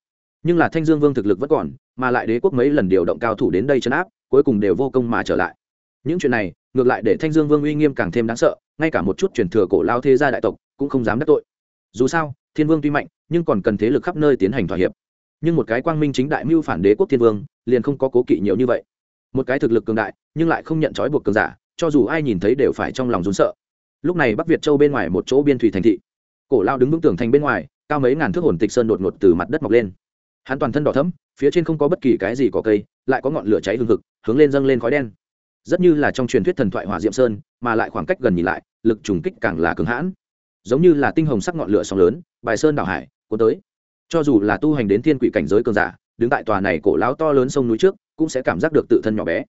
Nhưng là thanh dương vương thực lực vẫn còn, mà lại đế quốc mấy lần điều động cao thủ đến đây chấn áp, cuối cùng đều vô công mà trở lại. Những chuyện này, ngược lại để thanh dương vương uy nghiêm càng thêm đáng sợ, ngay cả một chút truyền thừa cổ lao thế gia đại tộc cũng không dám đắc tội. Dù sao, thiên vương tuy mạnh, nhưng còn cần thế lực khắp nơi tiến hành thỏa hiệp. Nhưng một cái quang minh chính đại mưu phản đế quốc thiên vương, liền không có cố kỵ nhiều như vậy một cái thực lực cường đại, nhưng lại không nhận trói buộc cường giả, cho dù ai nhìn thấy đều phải trong lòng rốn sợ. Lúc này bắc việt châu bên ngoài một chỗ biên thủy thành thị. Cổ lao đứng vững tường thành bên ngoài, cao mấy ngàn thước hồn tịch sơn đột ngột từ mặt đất mọc lên. Hắn toàn thân đỏ thấm phía trên không có bất kỳ cái gì có cây, lại có ngọn lửa cháy hừng hực, hướng lên dâng lên khói đen. Rất như là trong truyền thuyết thần thoại hỏa diệm sơn, mà lại khoảng cách gần nhìn lại, lực trùng kích càng là cứng hãn. Giống như là tinh hồng sắc ngọn lửa sóng lớn, bài sơn đảo hải, cuốn tới. Cho dù là tu hành đến thiên quỷ cảnh giới cường giả, đứng tại tòa này cổ lao to lớn sông núi trước cũng sẽ cảm giác được tự thân nhỏ bé.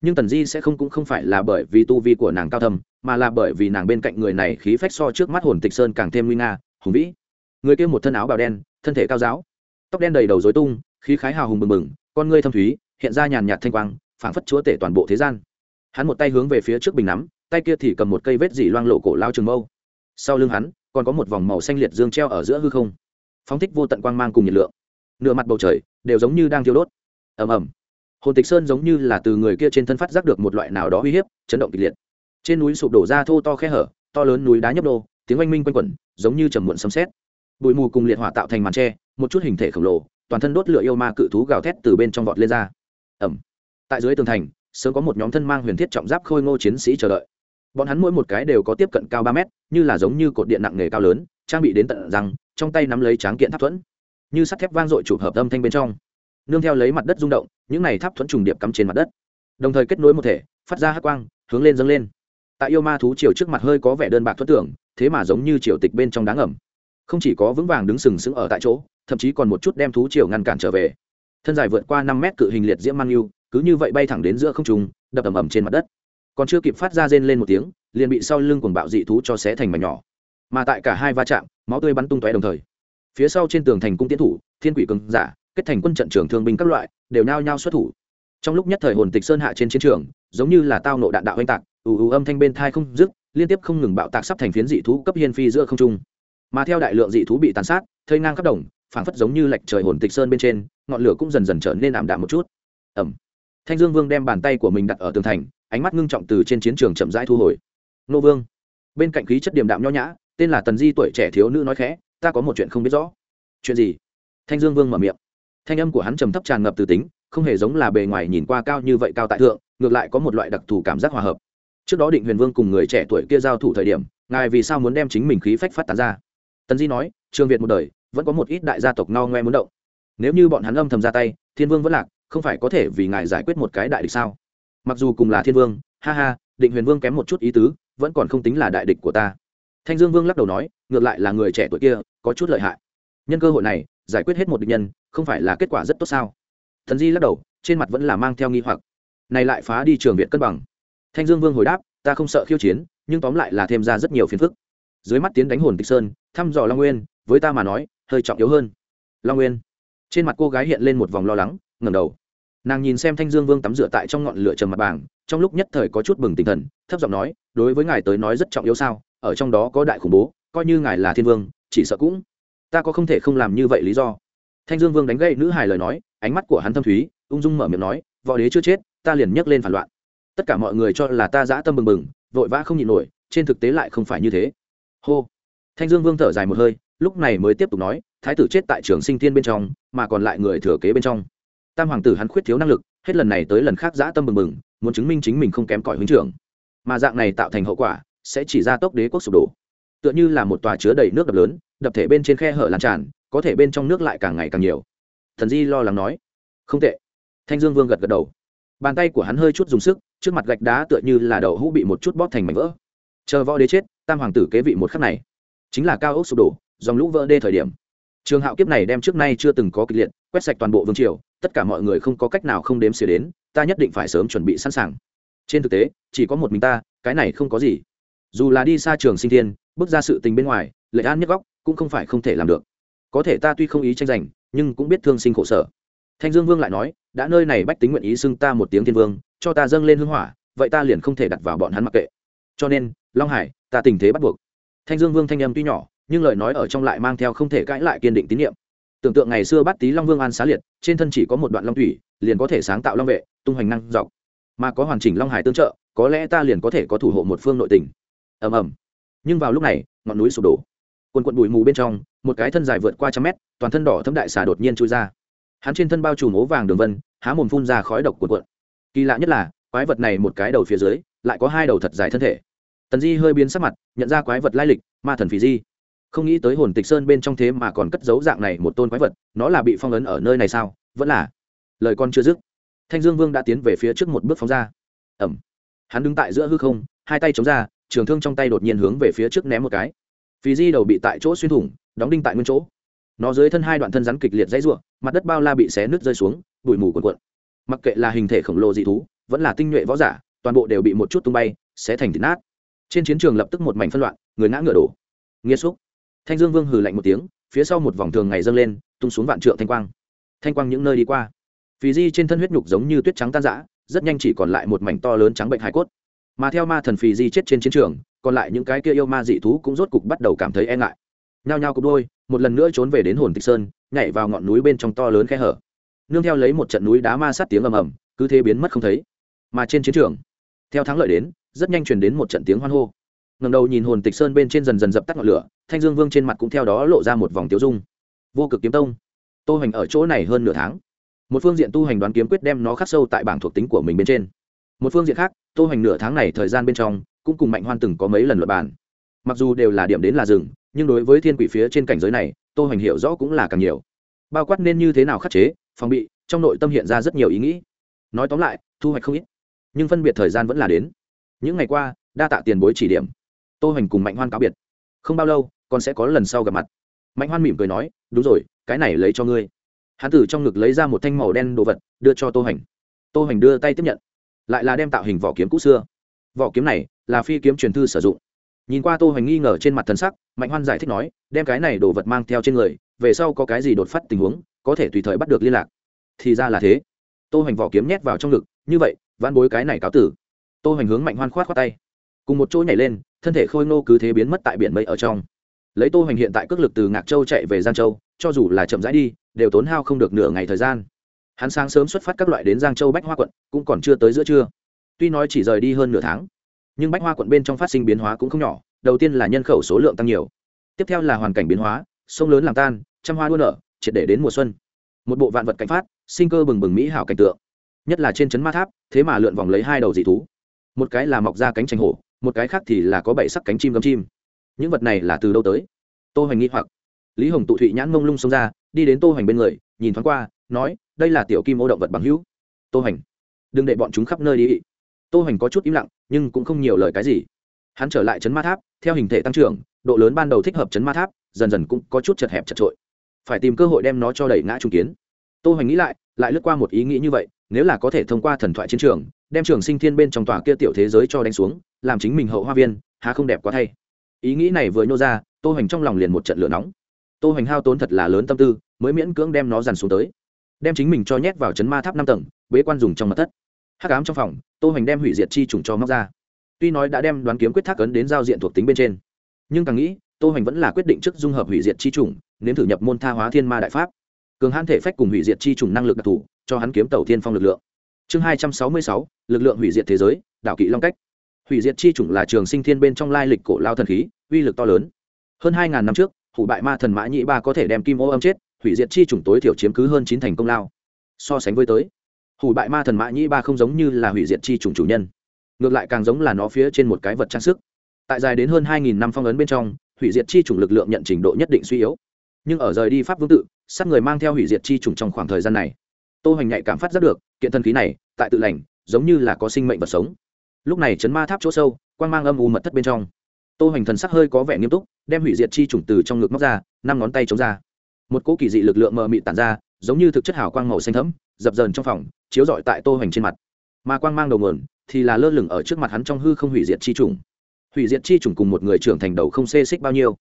Nhưng tần di sẽ không cũng không phải là bởi vì tu vi của nàng cao thầm mà là bởi vì nàng bên cạnh người này khí phách so trước mắt hồn tịch sơn càng thêm nguy nga, hùng vĩ. Người kia một thân áo bào đen, thân thể cao giáo, tóc đen đầy đầu dối tung, khí khái hào hùng bừng bừng, con ngươi thâm thúy, hiện ra nhàn nhạt thanh quang, phảng phất chúa tể toàn bộ thế gian. Hắn một tay hướng về phía trước bình nắm, tay kia thì cầm một cây vết dỉ loang lộ cổ lao trường mâu. Sau lưng hắn, còn có một vòng màu xanh liệt dương treo ở giữa hư không. Phóng thích vô tận quang mang cùng nhiệt lượng. Nửa mặt bầu trời, đều giống như đang thiêu đốt. Ầm ầm hồn tịch sơn giống như là từ người kia trên thân phát giác được một loại nào đó uy hiếp, chấn động kịch liệt. Trên núi sụp đổ ra thô to khe hở, to lớn núi đá nhấp đô tiếng oanh minh quanh quẩn, giống như trầm muộn sấm sét. Bụi mù cùng liệt hỏa tạo thành màn tre, một chút hình thể khổng lồ, toàn thân đốt lửa yêu ma cự thú gào thét từ bên trong vọt lên ra. Ẩm tại dưới tường thành, sớm có một nhóm thân mang huyền thiết trọng giáp khôi ngô chiến sĩ chờ đợi. Bọn hắn mỗi một cái đều có tiếp cận cao ba mét, như là giống như cột điện nặng nghề cao lớn, trang bị đến tận răng, trong tay nắm lấy tráng kiện tháp thuẫn. Như sắt thép vang dội chụp hợp âm thanh bên trong nương theo lấy mặt đất rung động những này tháp thuẫn trùng điệp cắm trên mặt đất. Đồng thời kết nối một thể phát ra hắc quang hướng lên dâng lên. Tại yêu ma thú triều trước mặt hơi có vẻ đơn bạc thuẫn tưởng thế mà giống như triều tịch bên trong đáng ngầm không chỉ có vững vàng đứng sừng sững ở tại chỗ thậm chí còn một chút đem thú triều ngăn cản trở về. Thân dài vượt qua năm mét cự hình liệt diễm mang yêu cứ như vậy bay thẳng đến giữa không trung, đập ầm ầm trên mặt đất. Còn chưa kịp phát ra rên lên một tiếng liền bị sau lưng cuồng bạo dị thú cho xé thành mảnh nhỏ. Mà tại cả hai va chạm máu tươi bắn tung tóe đồng thời. Phía sau trên tường thành cung tiến thủ thiên quỷ cường giả kết thành quân trận trường thương binh các loại, đều nhao nhao xuất thủ. Trong lúc nhất thời hồn tịch sơn hạ trên chiến trường, giống như là tao nộ đạn đạo oanh tạc, ù ù âm thanh bên thai không dứt, liên tiếp không ngừng bạo tạc sắp thành phiến dị thú cấp hiên phi giữa không trung. Mà theo đại lượng dị thú bị tàn sát thơi ngang khắp đồng, phảng phất giống như lệch trời hồn tịch sơn bên trên, ngọn lửa cũng dần dần trở nên ảm đạm một chút. Ẩm thanh dương vương đem bàn tay của mình đặt ở tường thành, ánh mắt ngưng trọng từ trên chiến trường chậm rãi thu hồi. Nô vương. Bên cạnh khí chất điềm đạm nho nhã, tên là tần di tuổi trẻ thiếu nữ nói khẽ, ta có một chuyện không biết rõ. Chuyện gì? Thanh dương vương mở miệng thanh âm của hắn trầm thấp tràn ngập từ tính, không hề giống là bề ngoài nhìn qua cao như vậy cao tại thượng, ngược lại có một loại đặc thù cảm giác hòa hợp. Trước đó định huyền vương cùng người trẻ tuổi kia giao thủ thời điểm, ngài vì sao muốn đem chính mình khí phách phát tán ra? Tần di nói, trường việt một đời, vẫn có một ít đại gia tộc no ngoe muốn động. Nếu như bọn hắn âm thầm ra tay, thiên vương vẫn lạc, không phải có thể vì ngài giải quyết một cái đại địch sao? Mặc dù cùng là thiên vương, ha ha, định huyền vương kém một chút ý tứ, vẫn còn không tính là đại địch của ta. Thanh dương vương lắc đầu nói, ngược lại là người trẻ tuổi kia, có chút lợi hại. Nhân cơ hội này, giải quyết hết một địch nhân không phải là kết quả rất tốt sao? Thần di lắc đầu, trên mặt vẫn là mang theo nghi hoặc. Này lại phá đi trường viện cân bằng. Thanh dương vương hồi đáp, ta không sợ khiêu chiến, nhưng tóm lại là thêm ra rất nhiều phiền phức. Dưới mắt tiến đánh hồn tịch sơn, thăm dò long nguyên, với ta mà nói, hơi trọng yếu hơn. Long nguyên. Trên mặt cô gái hiện lên một vòng lo lắng, ngẩng đầu. Nàng nhìn xem thanh dương vương tắm rửa tại trong ngọn lửa trầm mặt bảng, trong lúc nhất thời có chút bừng tinh thần, thấp giọng nói, đối với ngài tới nói rất trọng yếu sao, ở trong đó có đại khủng bố, coi như ngài là thiên vương, chỉ sợ cũng, ta có không thể không làm như vậy lý do thanh dương vương đánh gậy nữ hài lời nói, ánh mắt của hắn thâm thúy, ung dung mở miệng nói, võ đế chưa chết, ta liền nhấc lên phản loạn. Tất cả mọi người cho là ta dã tâm bừng bừng, vội vã không nhịn nổi, trên thực tế lại không phải như thế. Hô. Thanh dương vương thở dài một hơi, lúc này mới tiếp tục nói, thái tử chết tại trường sinh tiên bên trong, mà còn lại người thừa kế bên trong. Tam hoàng tử hắn khuyết thiếu năng lực, hết lần này tới lần khác dã tâm bừng bừng, muốn chứng minh chính mình không kém cỏi huynh trưởng. Mà dạng này tạo thành hậu quả, sẽ chỉ ra tốc đế quốc sụp đổ. Tựa như là một tòa chứa đầy nước đập lớn, đập thể bên trên khe hở lan tràn có thể bên trong nước lại càng ngày càng nhiều. Thần di lo lắng nói. Không tệ. Thanh dương vương gật gật đầu. Bàn tay của hắn hơi chút dùng sức, trước mặt gạch đá tựa như là đậu hũ bị một chút bóp thành mảnh vỡ. Chờ võ đế chết, tam hoàng tử kế vị một khắc này. Chính là cao ốc sụp đổ, dòng lũ vỡ đê thời điểm. Trường hạo kiếp này đem trước nay chưa từng có kịch liệt, quét sạch toàn bộ vương triều, tất cả mọi người không có cách nào không đếm xỉa đến, ta nhất định phải sớm chuẩn bị sẵn sàng. Trên thực tế, chỉ có một mình ta, cái này không có gì. Dù là đi xa trường sinh thiên, bước ra sự tình bên ngoài, lệ an nhất góc, cũng không phải không thể làm được có thể ta tuy không ý tranh giành, nhưng cũng biết thương sinh khổ sở. Thanh dương vương lại nói, đã nơi này bách tính nguyện ý xưng ta một tiếng thiên vương, cho ta dâng lên hưng hỏa, vậy ta liền không thể đặt vào bọn hắn mặc kệ. Cho nên, long hải, ta tình thế bắt buộc. Thanh dương vương thanh âm tuy nhỏ, nhưng lời nói ở trong lại mang theo không thể cãi lại kiên định tín nhiệm tưởng tượng ngày xưa bắt tý long vương an xá liệt, trên thân chỉ có một đoạn long thủy, liền có thể sáng tạo long vệ, tung hoành năng dọc. Mà có hoàn chỉnh long hải tương trợ, có lẽ ta liền có thể có thủ hộ một phương nội tình. Ầm ầm. Nhưng vào lúc này, ngọn núi sụp đổ quần quận bụi mù bên trong, một cái thân dài vượt qua trăm mét, toàn thân đỏ thấm đại xà đột nhiên trôi ra. Hắn trên thân bao trùm ố vàng đường vân, há mồm phun ra khói độc quần quận. Kỳ lạ nhất là, quái vật này một cái đầu phía dưới, lại có hai đầu thật dài thân thể. Tần di hơi biến sắc mặt, nhận ra quái vật lai lịch, ma thần phì di. Không nghĩ tới hồn tịch sơn bên trong thế mà còn cất dấu dạng này một tôn quái vật, nó là bị phong ấn ở nơi này sao? Vẫn là lời con chưa dứt. Thanh dương vương đã tiến về phía trước một bước phóng ra. Ẩm. Hắn đứng tại giữa hư không, hai tay chống ra, trường thương trong tay đột nhiên hướng về phía trước ném một cái phí di đầu bị tại chỗ xuyên thủng, đóng đinh tại nguyên chỗ. Nó dưới thân hai đoạn thân rắn kịch liệt dãy ruộng, mặt đất bao la bị xé nứt rơi xuống, bụi mù cuộn cuộn. Mặc kệ là hình thể khổng lồ dị thú, vẫn là tinh nhuệ võ giả, toàn bộ đều bị một chút tung bay, xé thành thịt nát. Trên chiến trường lập tức một mảnh phân loạn, người ngã ngựa đổ. Nghiêm xúc thanh dương vương hừ lạnh một tiếng, phía sau một vòng thường ngày dâng lên, tung xuống vạn trượng thanh quang. Thanh quang những nơi đi qua. Phí di trên thân huyết nhục giống như tuyết trắng tan rã, rất nhanh chỉ còn lại một mảnh to lớn trắng bệnh hải cốt mà theo ma thần phì di chết trên chiến trường, còn lại những cái kia yêu ma dị thú cũng rốt cục bắt đầu cảm thấy e ngại. Nhao nhao cục đôi, một lần nữa trốn về đến hồn tịch sơn, nhảy vào ngọn núi bên trong to lớn khe hở. Nương theo lấy một trận núi đá ma sát tiếng ầm ầm, cứ thế biến mất không thấy. Mà trên chiến trường, theo thắng lợi đến, rất nhanh chuyển đến một trận tiếng hoan hô. Ngầm đầu nhìn hồn tịch sơn bên trên dần dần dập tắt ngọn lửa, thanh dương vương trên mặt cũng theo đó lộ ra một vòng tiêu dung. Vô cực kiếm tông. Tô hành ở chỗ này hơn nửa tháng. Một phương diện tu hành đoán kiếm quyết đem nó khắc sâu tại bảng thuộc tính của mình bên trên một phương diện khác, tô hoành nửa tháng này thời gian bên trong, cũng cùng mạnh hoan từng có mấy lần luật bàn. Mặc dù đều là điểm đến là rừng nhưng đối với thiên quỷ phía trên cảnh giới này, tô hoành hiểu rõ cũng là càng nhiều. Bao quát nên như thế nào khắc chế, phòng bị, trong nội tâm hiện ra rất nhiều ý nghĩ. Nói tóm lại, thu hoạch không ít, nhưng phân biệt thời gian vẫn là đến. Những ngày qua, đa tạ tiền bối chỉ điểm. Tô hoành cùng mạnh hoan cáo biệt. Không bao lâu, còn sẽ có lần sau gặp mặt. Mạnh hoan mỉm cười nói, đúng rồi, cái này lấy cho ngươi. Hắn từ trong ngực lấy ra một thanh màu đen đồ vật, đưa cho tô hoành. Tô hoành đưa tay tiếp nhận lại là đem tạo hình vỏ kiếm cũ xưa. Vỏ kiếm này là phi kiếm truyền thư sử dụng. Nhìn qua tô hoành nghi ngờ trên mặt thần sắc, mạnh hoan giải thích nói, đem cái này đồ vật mang theo trên người, về sau có cái gì đột phát tình huống, có thể tùy thời bắt được liên lạc. Thì ra là thế. Tô hoành vỏ kiếm nhét vào trong ngực, như vậy van bối cái này cáo tử. Tô hoành hướng mạnh hoan khoát khoát tay. Cùng một chỗ nhảy lên, thân thể khôi ngô cứ thế biến mất tại biển mây ở trong. Lấy tô hoành hiện tại cước lực từ ngạc châu chạy về giang châu, cho dù là chậm rãi đi, đều tốn hao không được nửa ngày thời gian hắn sáng sớm xuất phát các loại đến giang châu bách hoa quận, cũng còn chưa tới giữa trưa. Tuy nói chỉ rời đi hơn nửa tháng, nhưng bách hoa quận bên trong phát sinh biến hóa cũng không nhỏ, đầu tiên là nhân khẩu số lượng tăng nhiều, tiếp theo là hoàn cảnh biến hóa, sông lớn làm tan, trăm hoa đua nở, triệt để đến mùa xuân. Một bộ vạn vật cảnh phát, sinh cơ bừng bừng mỹ hảo cảnh tượng. Nhất là trên trấn ma tháp, thế mà lượn vòng lấy hai đầu dị thú. Một cái là mọc ra cánh tranh hổ, một cái khác thì là có bảy sắc cánh chim gấm chim. Những vật này là từ đâu tới? Tô hoành nghi hoặc. Lý hồng tụ thụy nhãn mông lung xông ra, đi đến tô hoành bên người, nhìn thoáng qua, nói đây là tiểu kim ô động vật bằng hữu. Tô hành đừng để bọn chúng khắp nơi đi. Ị tô hành có chút im lặng, nhưng cũng không nhiều lời cái gì. Hắn trở lại chấn ma tháp, theo hình thể tăng trưởng, độ lớn ban đầu thích hợp chấn ma tháp, dần dần cũng có chút chật hẹp chật trội. Phải tìm cơ hội đem nó cho đẩy ngã trung kiến. Tô hành nghĩ lại lại lướt qua một ý nghĩ như vậy, nếu là có thể thông qua thần thoại chiến trường, đem trường sinh thiên bên trong tòa kia tiểu thế giới cho đánh xuống, làm chính mình hậu hoa viên, há không đẹp quá thay. Ý nghĩ này vừa nhô ra, tô hành trong lòng liền một trận lửa nóng. Tô hành hao tốn thật là lớn tâm tư, mới miễn cưỡng đem nó dàn xuống tới đem chính mình cho nhét vào chấn ma tháp năm tầng, bế quan dùng trong mặt thất. Hắc ám trong phòng, tô hoành đem hủy diệt chi trùng cho móc ra. Tuy nói đã đem đoán kiếm quyết thác ấn đến giao diện thuộc tính bên trên, nhưng càng nghĩ, tô hoành vẫn là quyết định trước dung hợp hủy diệt chi trùng, nếm thử nhập môn tha hóa thiên ma đại pháp. Cường hãn thể phách cùng hủy diệt chi trùng năng lực đặc thù, cho hắn kiếm tàu thiên phong lực lượng. Chương hai trăm sáu mươi sáu, lực lượng hủy diệt thế giới đạo kỵ long cách. Hủy diệt chi trùng là trường sinh thiên bên trong lai lịch cổ lao thần khí, uy lực to lớn. Hơn hai năm trước, hủ bại ma thần mã nhĩ ba có thể đem kim ô âm chết hủy diệt chi chủng tối thiểu chiếm cứ hơn chín thành công lao. So sánh với tới, hủ bại ma thần mã nhĩ ba không giống như là hủy diệt chi chủng chủ nhân. Ngược lại càng giống là nó phía trên một cái vật trang sức. Tại dài đến hơn hai nghìn năm phong ấn bên trong, hủy diệt chi chủng lực lượng nhận trình độ nhất định suy yếu. Nhưng ở rời đi pháp vương tự, sát người mang theo hủy diệt chi chủng trong khoảng thời gian này, tô hoành nhạy cảm phát giác được, kiện thần khí này, tại tự lành, giống như là có sinh mệnh vật sống. Lúc này chấn ma tháp chỗ sâu, quang mang âm u mật thất bên trong. Tô hoành thần sắc hơi có vẻ nghiêm túc, đem hủy diệt chi chủng từ trong ngực móc ra, năm ngón tay chống ra một cỗ kỳ dị lực lượng mờ mịt tản ra, giống như thực chất hào quang màu xanh thẫm, dập dờn trong phòng, chiếu rọi tại tô hoành trên mặt. Mà quang mang đầu nguồn, thì là lơ lửng ở trước mặt hắn trong hư không hủy diệt chi trùng. Hủy diệt chi trùng cùng một người trưởng thành đầu không xê xích bao nhiêu?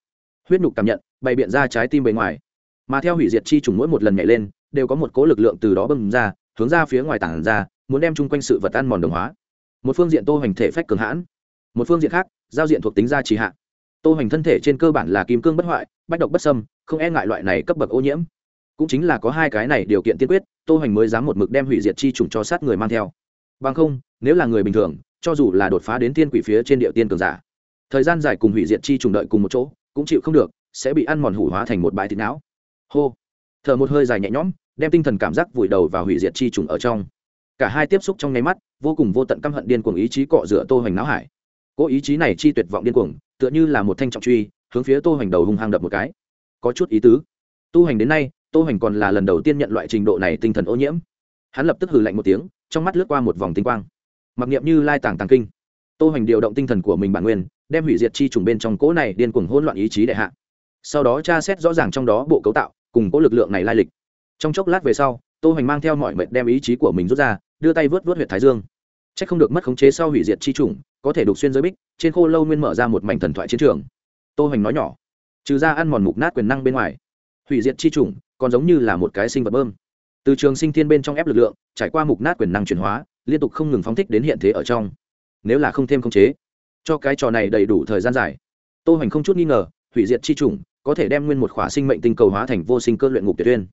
Huyết nhục cảm nhận, bày biện ra trái tim bề ngoài. Mà theo hủy diệt chi trùng mỗi một lần nhảy lên, đều có một cỗ lực lượng từ đó bơm ra, hướng ra phía ngoài tảng ra, muốn đem chung quanh sự vật ăn mòn đồng hóa. Một phương diện tô hoành thể phách cường hãn, một phương diện khác, giao diện thuộc tính gia trì hạ tô hoành thân thể trên cơ bản là kim cương bất hoại, bách độc bất sâm không e ngại loại này cấp bậc ô nhiễm. Cũng chính là có hai cái này điều kiện tiên quyết, tô hoành mới dám một mực đem hủy diệt chi trùng cho sát người mang theo. Bằng không, nếu là người bình thường, cho dù là đột phá đến thiên quỷ phía trên địa tiên cường giả, thời gian dài cùng hủy diệt chi trùng đợi cùng một chỗ, cũng chịu không được, sẽ bị ăn mòn hủ hóa thành một bãi thịt não. Hô. Thở một hơi dài nhẹ nhõm, đem tinh thần cảm giác vùi đầu vào hủy diệt chi trùng ở trong. Cả hai tiếp xúc trong nháy mắt, vô cùng vô tận căm hận điên cuồng ý chí cọ rửa tô hoành não hải. Cô ý chí này chi tuyệt vọng điên cuồng tựa như là một thanh trọng truy, hướng phía tô hoành đầu hung hăng đập một cái. Có chút ý tứ. Tu hành đến nay, tô hoành còn là lần đầu tiên nhận loại trình độ này tinh thần ô nhiễm. Hắn lập tức hừ lạnh một tiếng, trong mắt lướt qua một vòng tinh quang. Mặc niệm như lai tàng tàng kinh. Tô hoành điều động tinh thần của mình bản nguyên, đem hủy diệt chi trùng bên trong cỗ này điên cuồng hỗn loạn ý chí đại hạ. Sau đó tra xét rõ ràng trong đó bộ cấu tạo, cùng cỗ lực lượng này lai lịch. Trong chốc lát về sau, tô hoành mang theo mọi mệnh đem ý chí của mình rút ra, đưa tay vớt vớt huyệt thái dương. Chắc không được mất khống chế sau hủy diệt chi trùng có thể đục xuyên giới bích, trên khô lâu nguyên mở ra một mảnh thần thoại chiến trường. Tô hoành nói nhỏ, trừ ra ăn mòn mục nát quyền năng bên ngoài, hủy diệt chi trùng còn giống như là một cái sinh vật bơm. Từ trường sinh thiên bên trong ép lực lượng, trải qua mục nát quyền năng chuyển hóa, liên tục không ngừng phóng thích đến hiện thế ở trong. Nếu là không thêm khống chế, cho cái trò này đầy đủ thời gian dài. Tô hoành không chút nghi ngờ, hủy diệt chi trùng có thể đem nguyên một khỏa sinh mệnh tinh cầu hóa thành vô sinh cơ luyện ngục tuyệt tuyên.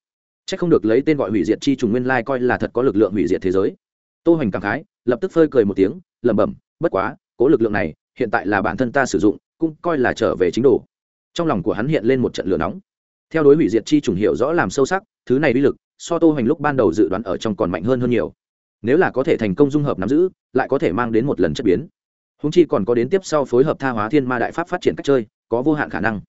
Chắc không được lấy tên gọi hủy diệt chi trùng nguyên lai coi là thật có lực lượng hủy diệt thế giới. Tô hoành cảm khái lập tức phơi cười một tiếng, lẩm bẩm, bất quá, cố lực lượng này, hiện tại là bản thân ta sử dụng, cũng coi là trở về chính đồ. Trong lòng của hắn hiện lên một trận lửa nóng. Theo đối hủy diệt chi trùng hiệu rõ làm sâu sắc, thứ này uy lực, so tô hoành lúc ban đầu dự đoán ở trong còn mạnh hơn hơn nhiều. Nếu là có thể thành công dung hợp nắm giữ, lại có thể mang đến một lần chất biến. Húng chi còn có đến tiếp sau phối hợp tha hóa thiên ma đại pháp phát triển cách chơi, có vô hạn khả năng.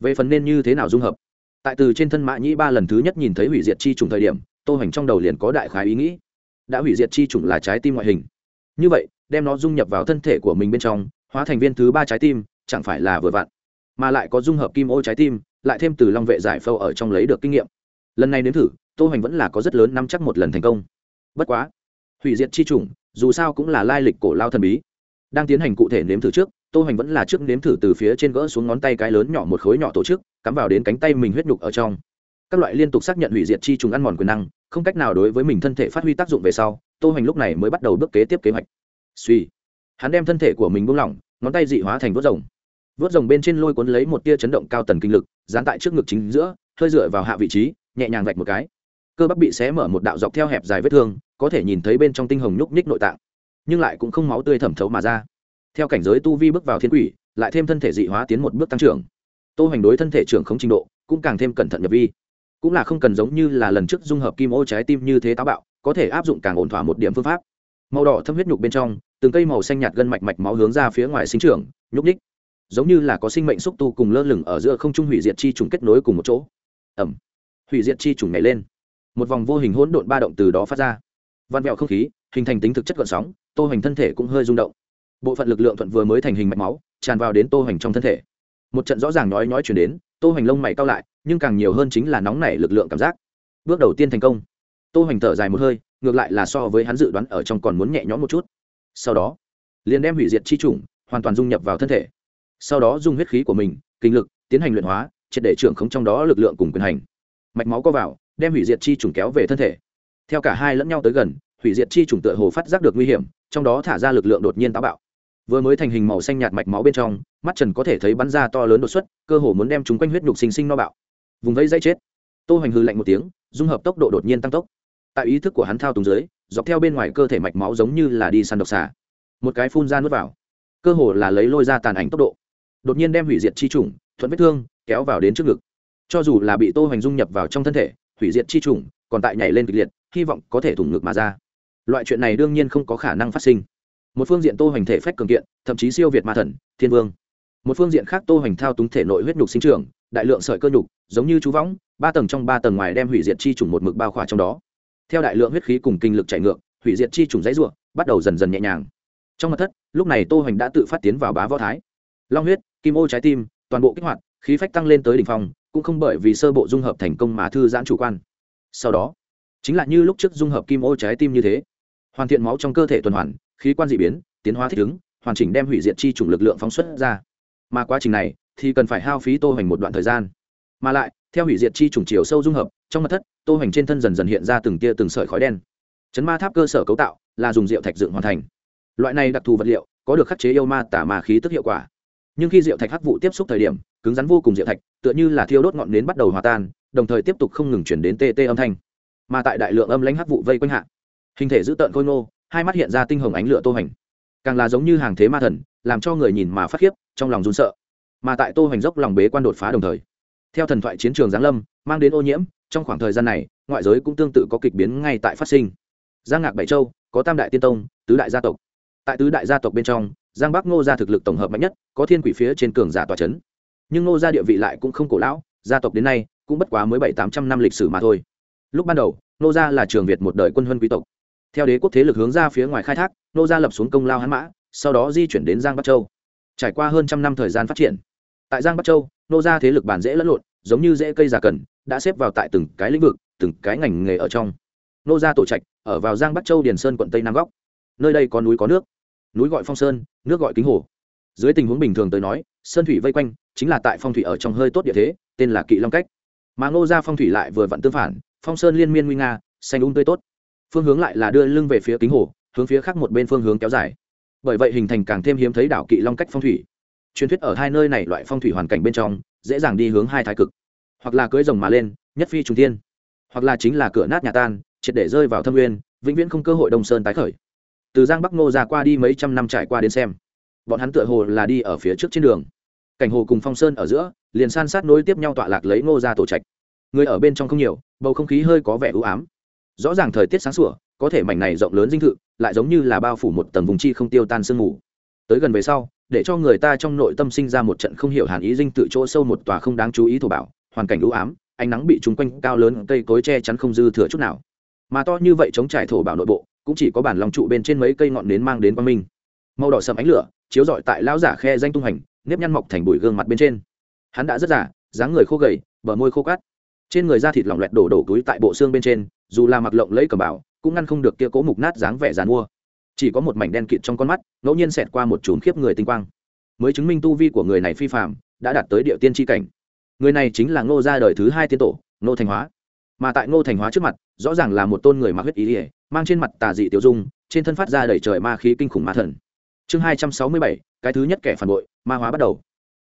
Về phần nên như thế nào dung hợp? Tại từ trên thân mã nhĩ ba lần thứ nhất nhìn thấy hủy diệt chi trùng thời điểm, tô hoành trong đầu liền có đại khái ý nghĩ đã hủy diệt chi chủng là trái tim ngoại hình. Như vậy, đem nó dung nhập vào thân thể của mình bên trong, hóa thành viên thứ ba trái tim, chẳng phải là vừa vặn, mà lại có dung hợp kim ô trái tim, lại thêm từ long vệ giải phâu ở trong lấy được kinh nghiệm. Lần này đến thử, tô hoành vẫn là có rất lớn nắm chắc một lần thành công. Bất quá, hủy diệt chi chủng, dù sao cũng là lai lịch cổ lao thần bí. Đang tiến hành cụ thể nếm thử trước, tô hoành vẫn là trước nếm thử từ phía trên gỡ xuống ngón tay cái lớn nhỏ một khối nhỏ tổ chức, cắm vào đến cánh tay mình huyết nhục ở trong. Các loại liên tục xác nhận hủy diệt chi trùng ăn mòn quyền năng không cách nào đối với mình thân thể phát huy tác dụng về sau, tô hoành lúc này mới bắt đầu bước kế tiếp kế hoạch. Suy, hắn đem thân thể của mình buông lỏng, ngón tay dị hóa thành vớt rồng. Vớt rồng bên trên lôi cuốn lấy một tia chấn động cao tần kinh lực, dán tại trước ngực chính giữa, hơi dựa vào hạ vị trí, nhẹ nhàng vạch một cái. Cơ bắp bị xé mở một đạo dọc theo hẹp dài vết thương, có thể nhìn thấy bên trong tinh hồng nhúc nhích nội tạng, nhưng lại cũng không máu tươi thẩm thấu mà ra. Theo cảnh giới tu vi bước vào thiên quỷ, lại thêm thân thể dị hóa tiến một bước tăng trưởng. Tô hoành đối thân thể trưởng không trình độ cũng càng thêm cẩn thận nhập vi cũng là không cần giống như là lần trước dung hợp kim ô trái tim như thế táo bạo, có thể áp dụng càng ổn thỏa một điểm phương pháp. Màu đỏ thâm huyết nhục bên trong, từng cây màu xanh nhạt gân mạch mạch máu hướng ra phía ngoài sinh trưởng, nhúc ních giống như là có sinh mệnh xúc tu cùng lơ lửng ở giữa không trung hủy diệt chi trùng kết nối cùng một chỗ. Ẩm. Hủy diệt chi trùng nhảy lên. Một vòng vô hình hỗn độn ba động từ đó phát ra. Văn vẹo không khí, hình thành tính thực chất gọn sóng, tô hoành thân thể cũng hơi rung động. Bộ phận lực lượng thuận vừa mới thành hình mạch máu, tràn vào đến tô hoành trong thân thể. Một trận rõ ràng nói nói chuyển đến, tô hoành lông mày cao lại nhưng càng nhiều hơn chính là nóng nảy lực lượng cảm giác. Bước đầu tiên thành công. Tô hoành thở dài một hơi, ngược lại là so với hắn dự đoán ở trong còn muốn nhẹ nhõm một chút. Sau đó, liền đem hủy diệt chi chủng hoàn toàn dung nhập vào thân thể. Sau đó dùng huyết khí của mình, kinh lực, tiến hành luyện hóa, triệt để trưởng khống trong đó lực lượng cùng quyền hành. Mạch máu co vào, đem hủy diệt chi trùng kéo về thân thể. Theo cả hai lẫn nhau tới gần, hủy diệt chi trùng tựa hồ phát giác được nguy hiểm, trong đó thả ra lực lượng đột nhiên táo bạo. Vừa mới thành hình màu xanh nhạt mạch máu bên trong, mắt trần có thể thấy bắn ra to lớn đột xuất, cơ hồ muốn đem chúng quanh huyết nhục sinh sinh no bạo vùng vẫy dãy chết. Tô hoành hư lạnh một tiếng, dung hợp tốc độ đột nhiên tăng tốc. Tại ý thức của hắn thao túng dưới, dọc theo bên ngoài cơ thể mạch máu giống như là đi săn độc xả một cái phun ra nuốt vào. Cơ hồ là lấy lôi ra tàn ảnh tốc độ. Đột nhiên đem hủy diệt chi trùng, thuận vết thương, kéo vào đến trước ngực. Cho dù là bị tô hoành dung nhập vào trong thân thể, hủy diệt chi trùng còn tại nhảy lên kịch liệt, hy vọng có thể thủng ngực mà ra. Loại chuyện này đương nhiên không có khả năng phát sinh. Một phương diện tô hoành thể phách cường kiện, thậm chí siêu việt ma thần, thiên vương một phương diện khác tô hoành thao túng thể nội huyết nhục sinh trưởng, đại lượng sợi cơ nhục, giống như chú võng, ba tầng trong ba tầng ngoài đem hủy diệt chi trùng một mực bao khỏa trong đó. Theo đại lượng huyết khí cùng kinh lực chảy ngược, hủy diệt chi trùng dãy ruộng bắt đầu dần dần nhẹ nhàng. Trong mặt thất, lúc này tô hoành đã tự phát tiến vào bá võ thái. Long huyết, kim ô trái tim, toàn bộ kích hoạt, khí phách tăng lên tới đỉnh phong, cũng không bởi vì sơ bộ dung hợp thành công mà thư giãn chủ quan. Sau đó, chính là như lúc trước dung hợp kim ô trái tim như thế. Hoàn thiện máu trong cơ thể tuần hoàn, khí quan dị biến, tiến hóa thích ứng, hoàn chỉnh đem hủy diệt chi trùng lực lượng phóng xuất ra mà quá trình này thì cần phải hao phí tô hoành một đoạn thời gian. Mà lại, theo hủy diệt chi trùng chiều sâu dung hợp, trong mặt thất, tô hoành trên thân dần dần hiện ra từng tia từng sợi khói đen. Chấn ma tháp cơ sở cấu tạo là dùng rượu thạch dựng hoàn thành. Loại này đặc thù vật liệu có được khắc chế yêu ma tả ma khí tức hiệu quả. Nhưng khi rượu thạch hắc vụ tiếp xúc thời điểm, cứng rắn vô cùng rượu thạch, tựa như là thiêu đốt ngọn nến bắt đầu hòa tan, đồng thời tiếp tục không ngừng chuyển đến tê tê âm thanh. Mà tại đại lượng âm lãnh hắc vụ vây quanh hạ, hình thể dữ tợn khôi ngô, hai mắt hiện ra tinh hồng ánh lửa tô hành càng là giống như hàng thế ma thần làm cho người nhìn mà phát khiếp, trong lòng run sợ. Mà tại tô hoành dốc lòng bế quan đột phá đồng thời, theo thần thoại chiến trường giáng lâm, mang đến ô nhiễm, trong khoảng thời gian này, ngoại giới cũng tương tự có kịch biến ngay tại phát sinh. Giang ngạc bảy châu, có tam đại tiên tông, tứ đại gia tộc. Tại tứ đại gia tộc bên trong, giang bắc ngô gia thực lực tổng hợp mạnh nhất, có thiên quỷ phía trên cường giả tòa c nhưng ngô gia địa vị lại cũng không cổ lão, gia tộc đến nay cũng bất quá mới bảy tám trăm năm lịch sử mà thôi. Lúc ban đầu, ngô gia là trường việt một đời quân huân quý tộc. Theo đế quốc thế lực hướng ra phía ngoài khai thác, ngô gia lập xuống công lao hãn mã sau đó di chuyển đến giang bắc châu. Trải qua hơn trăm năm thời gian phát triển, tại giang bắc châu, nô gia thế lực bản dễ lẫn lộn, giống như rễ cây già cần, đã xếp vào tại từng cái lĩnh vực, từng cái ngành nghề ở trong. Nô gia tổ trạch ở vào giang bắc châu điền sơn quận tây nam góc. Nơi đây có núi có nước, núi gọi phong sơn, nước gọi kính hồ. Dưới tình huống bình thường tới nói, sơn thủy vây quanh chính là tại phong thủy ở trong hơi tốt địa thế, tên là kỵ long cách. Mà ngô gia phong thủy lại vừa vặn tương phản, phong sơn liên miên nguy nga, xanh ung tươi tốt. Phương hướng lại là đưa lưng về phía kính hồ, hướng phía khác một bên phương hướng kéo dài bởi vậy hình thành càng thêm hiếm thấy đảo kỵ long cách phong thủy. Truyền thuyết ở hai nơi này loại phong thủy hoàn cảnh bên trong, dễ dàng đi hướng hai thái cực. Hoặc là cưới rồng mà lên, nhất phi trung tiên hoặc là chính là cửa nát nhà tan, triệt để rơi vào thâm nguyên, vĩnh viễn không cơ hội đông sơn tái khởi. Từ giang bắc ngô ra qua đi mấy trăm năm trải qua đến xem, bọn hắn tựa hồ là đi ở phía trước trên đường. Cảnh hồ cùng phong sơn ở giữa, liền san sát nối tiếp nhau tọa lạc lấy ngô ra tổ trạch. Người ở bên trong không nhiều, bầu không khí hơi có vẻ ưu ám. Rõ ràng thời tiết sáng sủa có thể mảnh này rộng lớn dinh thự lại giống như là bao phủ một tầng vùng chi không tiêu tan sương mù. Tới gần về sau, để cho người ta trong nội tâm sinh ra một trận không hiểu hàn ý dinh tự chỗ sâu một tòa không đáng chú ý thổ bảo, hoàn cảnh ưu ám, ánh nắng bị trúng quanh cao lớn cây cối che chắn không dư thừa chút nào. Mà to như vậy chống trải thổ bảo nội bộ, cũng chỉ có bản lòng trụ bên trên mấy cây ngọn nến mang đến quang minh. Màu đỏ sầm ánh lửa, chiếu rọi tại lão giả khe danh tung hành, nếp nhăn mọc thành bụi gương mặt bên trên. Hắn đã rất giả dáng người khô gầy, bờ môi khô cát. Trên người da thịt lỏng lẹt đổ đổ túi tại bộ xương bên trên, dù là mặc lộng lấy cầm bảo cũng ngăn không được kia cố mục nát dáng vẻ dàn mua. Chỉ có một mảnh đen kịt trong con mắt, ngẫu nhiên xẹt qua một chùm khiếp người tinh quang. Mới chứng minh tu vi của người này phi phạm đã đạt tới địa tiên tri cảnh. Người này chính là ngô ra đời thứ hai tiên tổ, ngô thành hóa. Mà tại ngô thành hóa trước mặt, rõ ràng là một tôn người mặc huyết ý ỉa mang trên mặt tà dị tiểu dung, trên thân phát ra đầy trời ma khí kinh khủng ma thần. Chương hai trăm sáu mươi bảy, cái thứ nhất kẻ phản bội, ma hóa bắt đầu.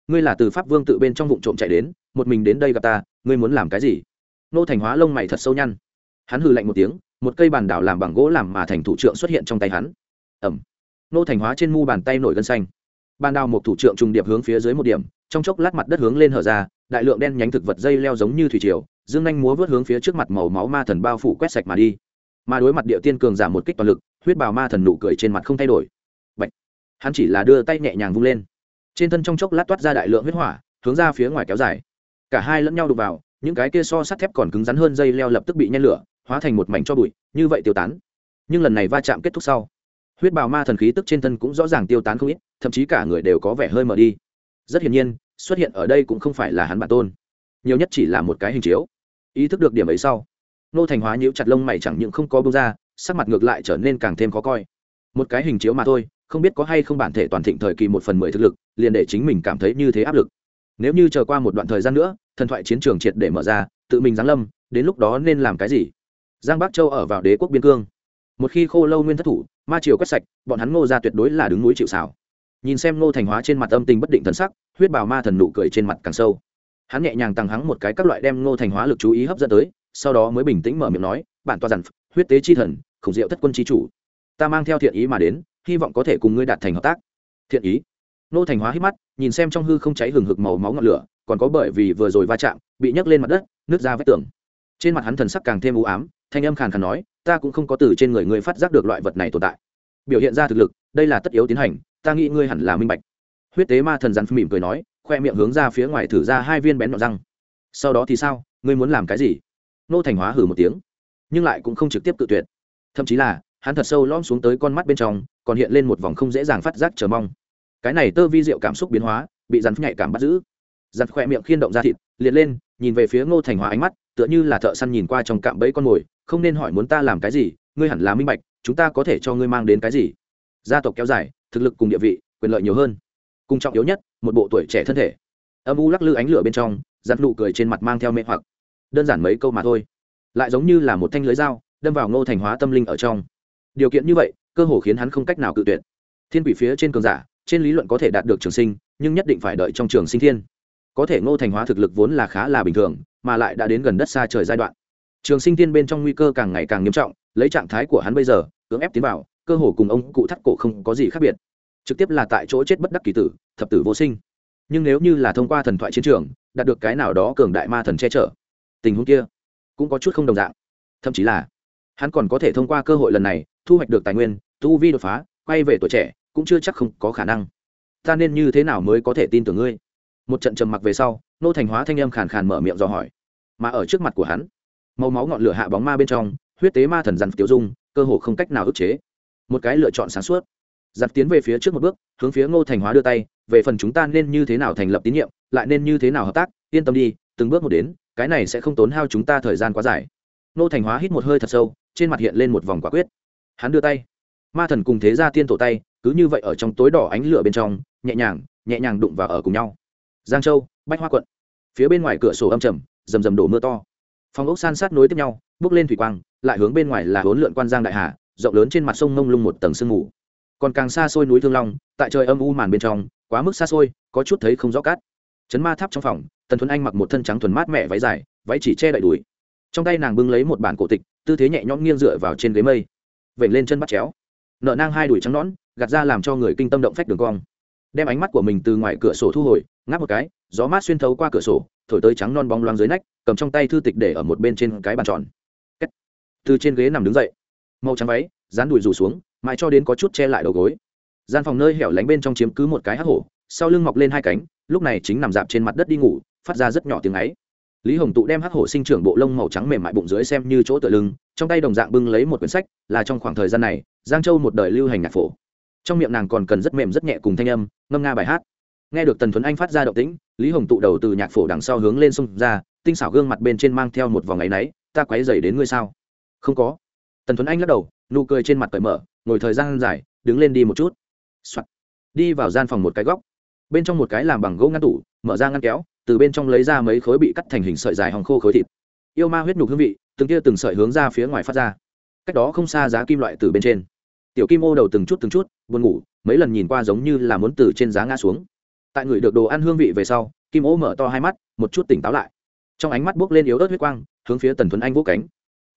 Ngươi là từ pháp vương tự bên trong vụ trộm chạy đến, một mình đến đây gặp ta, ngươi muốn làm cái gì? Ngô thành hóa lông mày thật sâu nhăn. Hắn hừ lạnh một tiếng một cây bàn đảo làm bằng gỗ làm mà thành thủ trưởng xuất hiện trong tay hắn. Ầm, nô thành hóa trên mu bàn tay nổi gân xanh. Bàn đào một thủ trưởng trùng điệp hướng phía dưới một điểm trong chốc lát mặt đất hướng lên hở ra đại lượng đen nhánh thực vật dây leo giống như thủy triều dương nhanh múa vớt hướng phía trước mặt màu máu ma thần bao phủ quét sạch mà đi. Mà đối mặt địa tiên cường giảm một kích toàn lực huyết bào ma thần nụ cười trên mặt không thay đổi. Bạch. hắn chỉ là đưa tay nhẹ nhàng vung lên. Trên thân trong chốc lát toát ra đại lượng huyết hỏa hướng ra phía ngoài kéo dài. Cả hai lẫn nhau đụng vào những cái kia so sắt thép còn cứng rắn hơn dây leo lập tức bị nhen lửa hóa thành một mảnh cho bụi, như vậy tiêu tán. Nhưng lần này va chạm kết thúc sau, huyết bào ma thần khí tức trên thân cũng rõ ràng tiêu tán không ít, thậm chí cả người đều có vẻ hơi mờ đi. Rất hiển nhiên, xuất hiện ở đây cũng không phải là hắn bản tôn, nhiều nhất chỉ là một cái hình chiếu. Ý thức được điểm ấy sau, nô thành hóa nhíu chặt lông mày chẳng những không có bông ra, sắc mặt ngược lại trở nên càng thêm khó coi. Một cái hình chiếu mà thôi, không biết có hay không bản thể toàn thịnh thời kỳ một phần mười thực lực, liền để chính mình cảm thấy như thế áp lực. Nếu như chờ qua một đoạn thời gian nữa, thần thoại chiến trường triệt để mở ra, tự mình giáng lâm, đến lúc đó nên làm cái gì? giang bắc châu ở vào đế quốc biên cương. Một khi khô lâu nguyên thất thủ, ma triều quét sạch, bọn hắn ngô ra tuyệt đối là đứng núi chịu xảo nhìn xem ngô thành hóa trên mặt âm tình bất định thần sắc, huyết bào ma thần nụ cười trên mặt càng sâu. Hắn nhẹ nhàng tăng hắng một cái các loại đem ngô thành hóa lực chú ý hấp dẫn tới, sau đó mới bình tĩnh mở miệng nói, bản toa giản huyết tế chi thần, khổng diệu thất quân chi chủ. Ta mang theo thiện ý mà đến, hy vọng có thể cùng ngươi đạt thành hợp tác. Thiện ý. Ngô thành hóa hít mắt, nhìn xem trong hư không cháy hừng hực màu máu ngọn lửa, còn có bởi vì vừa rồi va chạm, bị nhấc lên mặt đất, nước ra vách tường. Trên mặt hắn thần sắc càng thêm u ám thanh âm khàn khàn nói, ta cũng không có từ trên người ngươi phát giác được loại vật này tồn tại. Biểu hiện ra thực lực, đây là tất yếu tiến hành, ta nghĩ ngươi hẳn là minh bạch. Huyết tế ma thần rắn mỉm cười nói, khoe miệng hướng ra phía ngoài thử ra hai viên bén nhọn răng. Sau đó thì sao? Ngươi muốn làm cái gì? Nô thành hóa hừ một tiếng, nhưng lại cũng không trực tiếp tự tuyệt. Thậm chí là, hắn thật sâu lõm xuống tới con mắt bên trong, còn hiện lên một vòng không dễ dàng phát giác chờ mong. Cái này tơ vi diệu cảm xúc biến hóa, bị rắn nhạy cảm bắt giữ. Rắn khoe miệng khiên động ra thịt, liệt lên nhìn về phía ngô thành hóa ánh mắt, tựa như là thợ săn nhìn qua trong cạm bẫy con mồi, không nên hỏi muốn ta làm cái gì, ngươi hẳn là minh bạch, chúng ta có thể cho ngươi mang đến cái gì. Gia tộc kéo dài, thực lực cùng địa vị, quyền lợi nhiều hơn. Cùng trọng yếu nhất, một bộ tuổi trẻ thân thể. Âm u lắc lư ánh lửa bên trong, giặt nụ cười trên mặt mang theo mê hoặc. Đơn giản mấy câu mà thôi. Lại giống như là một thanh lưới dao, đâm vào ngô thành hóa tâm linh ở trong. Điều kiện như vậy, cơ hồ khiến hắn không cách nào cự tuyệt. Thiên quỷ phía trên cường giả, trên lý luận có thể đạt được trường sinh, nhưng nhất định phải đợi trong trường sinh thiên có thể ngô thành hóa thực lực vốn là khá là bình thường, mà lại đã đến gần đất xa trời giai đoạn. Trường sinh tiên bên trong nguy cơ càng ngày càng nghiêm trọng, lấy trạng thái của hắn bây giờ, cưỡng ép tiến vào, cơ hồ cùng ông cụ thắt cổ không có gì khác biệt. Trực tiếp là tại chỗ chết bất đắc kỳ tử, thập tử vô sinh. Nhưng nếu như là thông qua thần thoại chiến trường, đạt được cái nào đó cường đại ma thần che chở, tình huống kia cũng có chút không đồng dạng. Thậm chí là, hắn còn có thể thông qua cơ hội lần này, thu hoạch được tài nguyên thu vi đột phá, quay về tuổi trẻ, cũng chưa chắc không có khả năng. Ta nên như thế nào mới có thể tin tưởng ngươi? một trận trầm mặc về sau, nô thành hóa thanh âm khàn khàn mở miệng dò hỏi. Mà ở trước mặt của hắn, màu máu ngọn lửa hạ bóng ma bên trong, huyết tế ma thần dằn tiêu dung, cơ hồ không cách nào ức chế. Một cái lựa chọn sáng suốt. Giặt tiến về phía trước một bước, hướng phía ngô thành hóa đưa tay, về phần chúng ta nên như thế nào thành lập tín nhiệm, lại nên như thế nào hợp tác, yên tâm đi, từng bước một đến, cái này sẽ không tốn hao chúng ta thời gian quá dài. Ngô thành hóa hít một hơi thật sâu, trên mặt hiện lên một vòng quả quyết. Hắn đưa tay. Ma thần cùng thế ra tiên tổ tay, cứ như vậy ở trong tối đỏ ánh lửa bên trong, nhẹ nhàng nhẹ nhàng đụng vào ở cùng nhau giang châu, bách hoa quận. Phía bên ngoài cửa sổ âm trầm, rầm rầm đổ mưa to. Phòng ốc san sát nối tiếp nhau, bước lên thủy quang, lại hướng bên ngoài là hốn lượn quan giang đại hà, rộng lớn trên mặt sông mông lung một tầng sương mù. Còn càng xa xôi núi thương long, tại trời âm u màn bên trong, quá mức xa xôi, có chút thấy không rõ cát. Chấn ma tháp trong phòng, tần thuấn anh mặc một thân trắng thuần mát mẹ váy dài, váy chỉ che đậy đùi. Trong tay nàng bưng lấy một bản cổ tịch, tư thế nhẹ nhõm nghiêng dựa vào trên ghế mây. Vểnh lên chân bắt chéo. Nợ nang hai đùi trắng nõn, gạt ra làm cho người kinh tâm động phách đường cong đem ánh mắt của mình từ ngoài cửa sổ thu hồi, ngáp một cái, gió mát xuyên thấu qua cửa sổ, thổi tới trắng non bóng loáng dưới nách, cầm trong tay thư tịch để ở một bên trên cái bàn tròn. Từ trên ghế nằm đứng dậy. Màu trắng váy, dán đùi rủ xuống, mãi cho đến có chút che lại đầu gối. Gian phòng nơi hẻo lánh bên trong chiếm cứ một cái hắc hổ, sau lưng mọc lên hai cánh, lúc này chính nằm dạp trên mặt đất đi ngủ, phát ra rất nhỏ tiếng ấy. Lý hồng tụ đem hắc hổ sinh trưởng bộ lông màu trắng mềm mại bụng dưới xem như chỗ tựa lưng, trong tay đồng dạng bưng lấy một quyển sách, là trong khoảng thời gian này, giang châu một đời lưu hành nhạc phổ trong miệng nàng còn cần rất mềm rất nhẹ cùng thanh âm, ngâm nga bài hát. Nghe được tần thuấn anh phát ra động tĩnh, lý hồng tụ đầu từ nhạc phổ đằng sau hướng lên sông ra, tinh xảo gương mặt bên trên mang theo một vòng áy náy, ta quáy dày đến ngươi sao? Không có. Tần thuấn anh lắc đầu, nụ cười trên mặt cởi mở, ngồi thời gian dài, đứng lên đi một chút、Soạn. đi vào gian phòng một cái góc. Bên trong một cái làm bằng gỗ ngăn tủ, mở ra ngăn kéo, từ bên trong lấy ra mấy khối bị cắt thành hình sợi dài hòng khô khối thịt. Yêu ma huyết nhục hương vị, từng tia từng sợi hướng ra phía ngoài phát ra. Cách đó không xa giá kim loại từ bên trên tiểu kim ô đầu từng chút từng chút, buồn ngủ, mấy lần nhìn qua giống như là muốn từ trên giá ngã xuống. Tại người được đồ ăn hương vị về sau, kim ô mở to hai mắt, một chút tỉnh táo lại. Trong ánh mắt buốc lên yếu ớt huyết quang, hướng phía tần thuấn anh vũ cánh.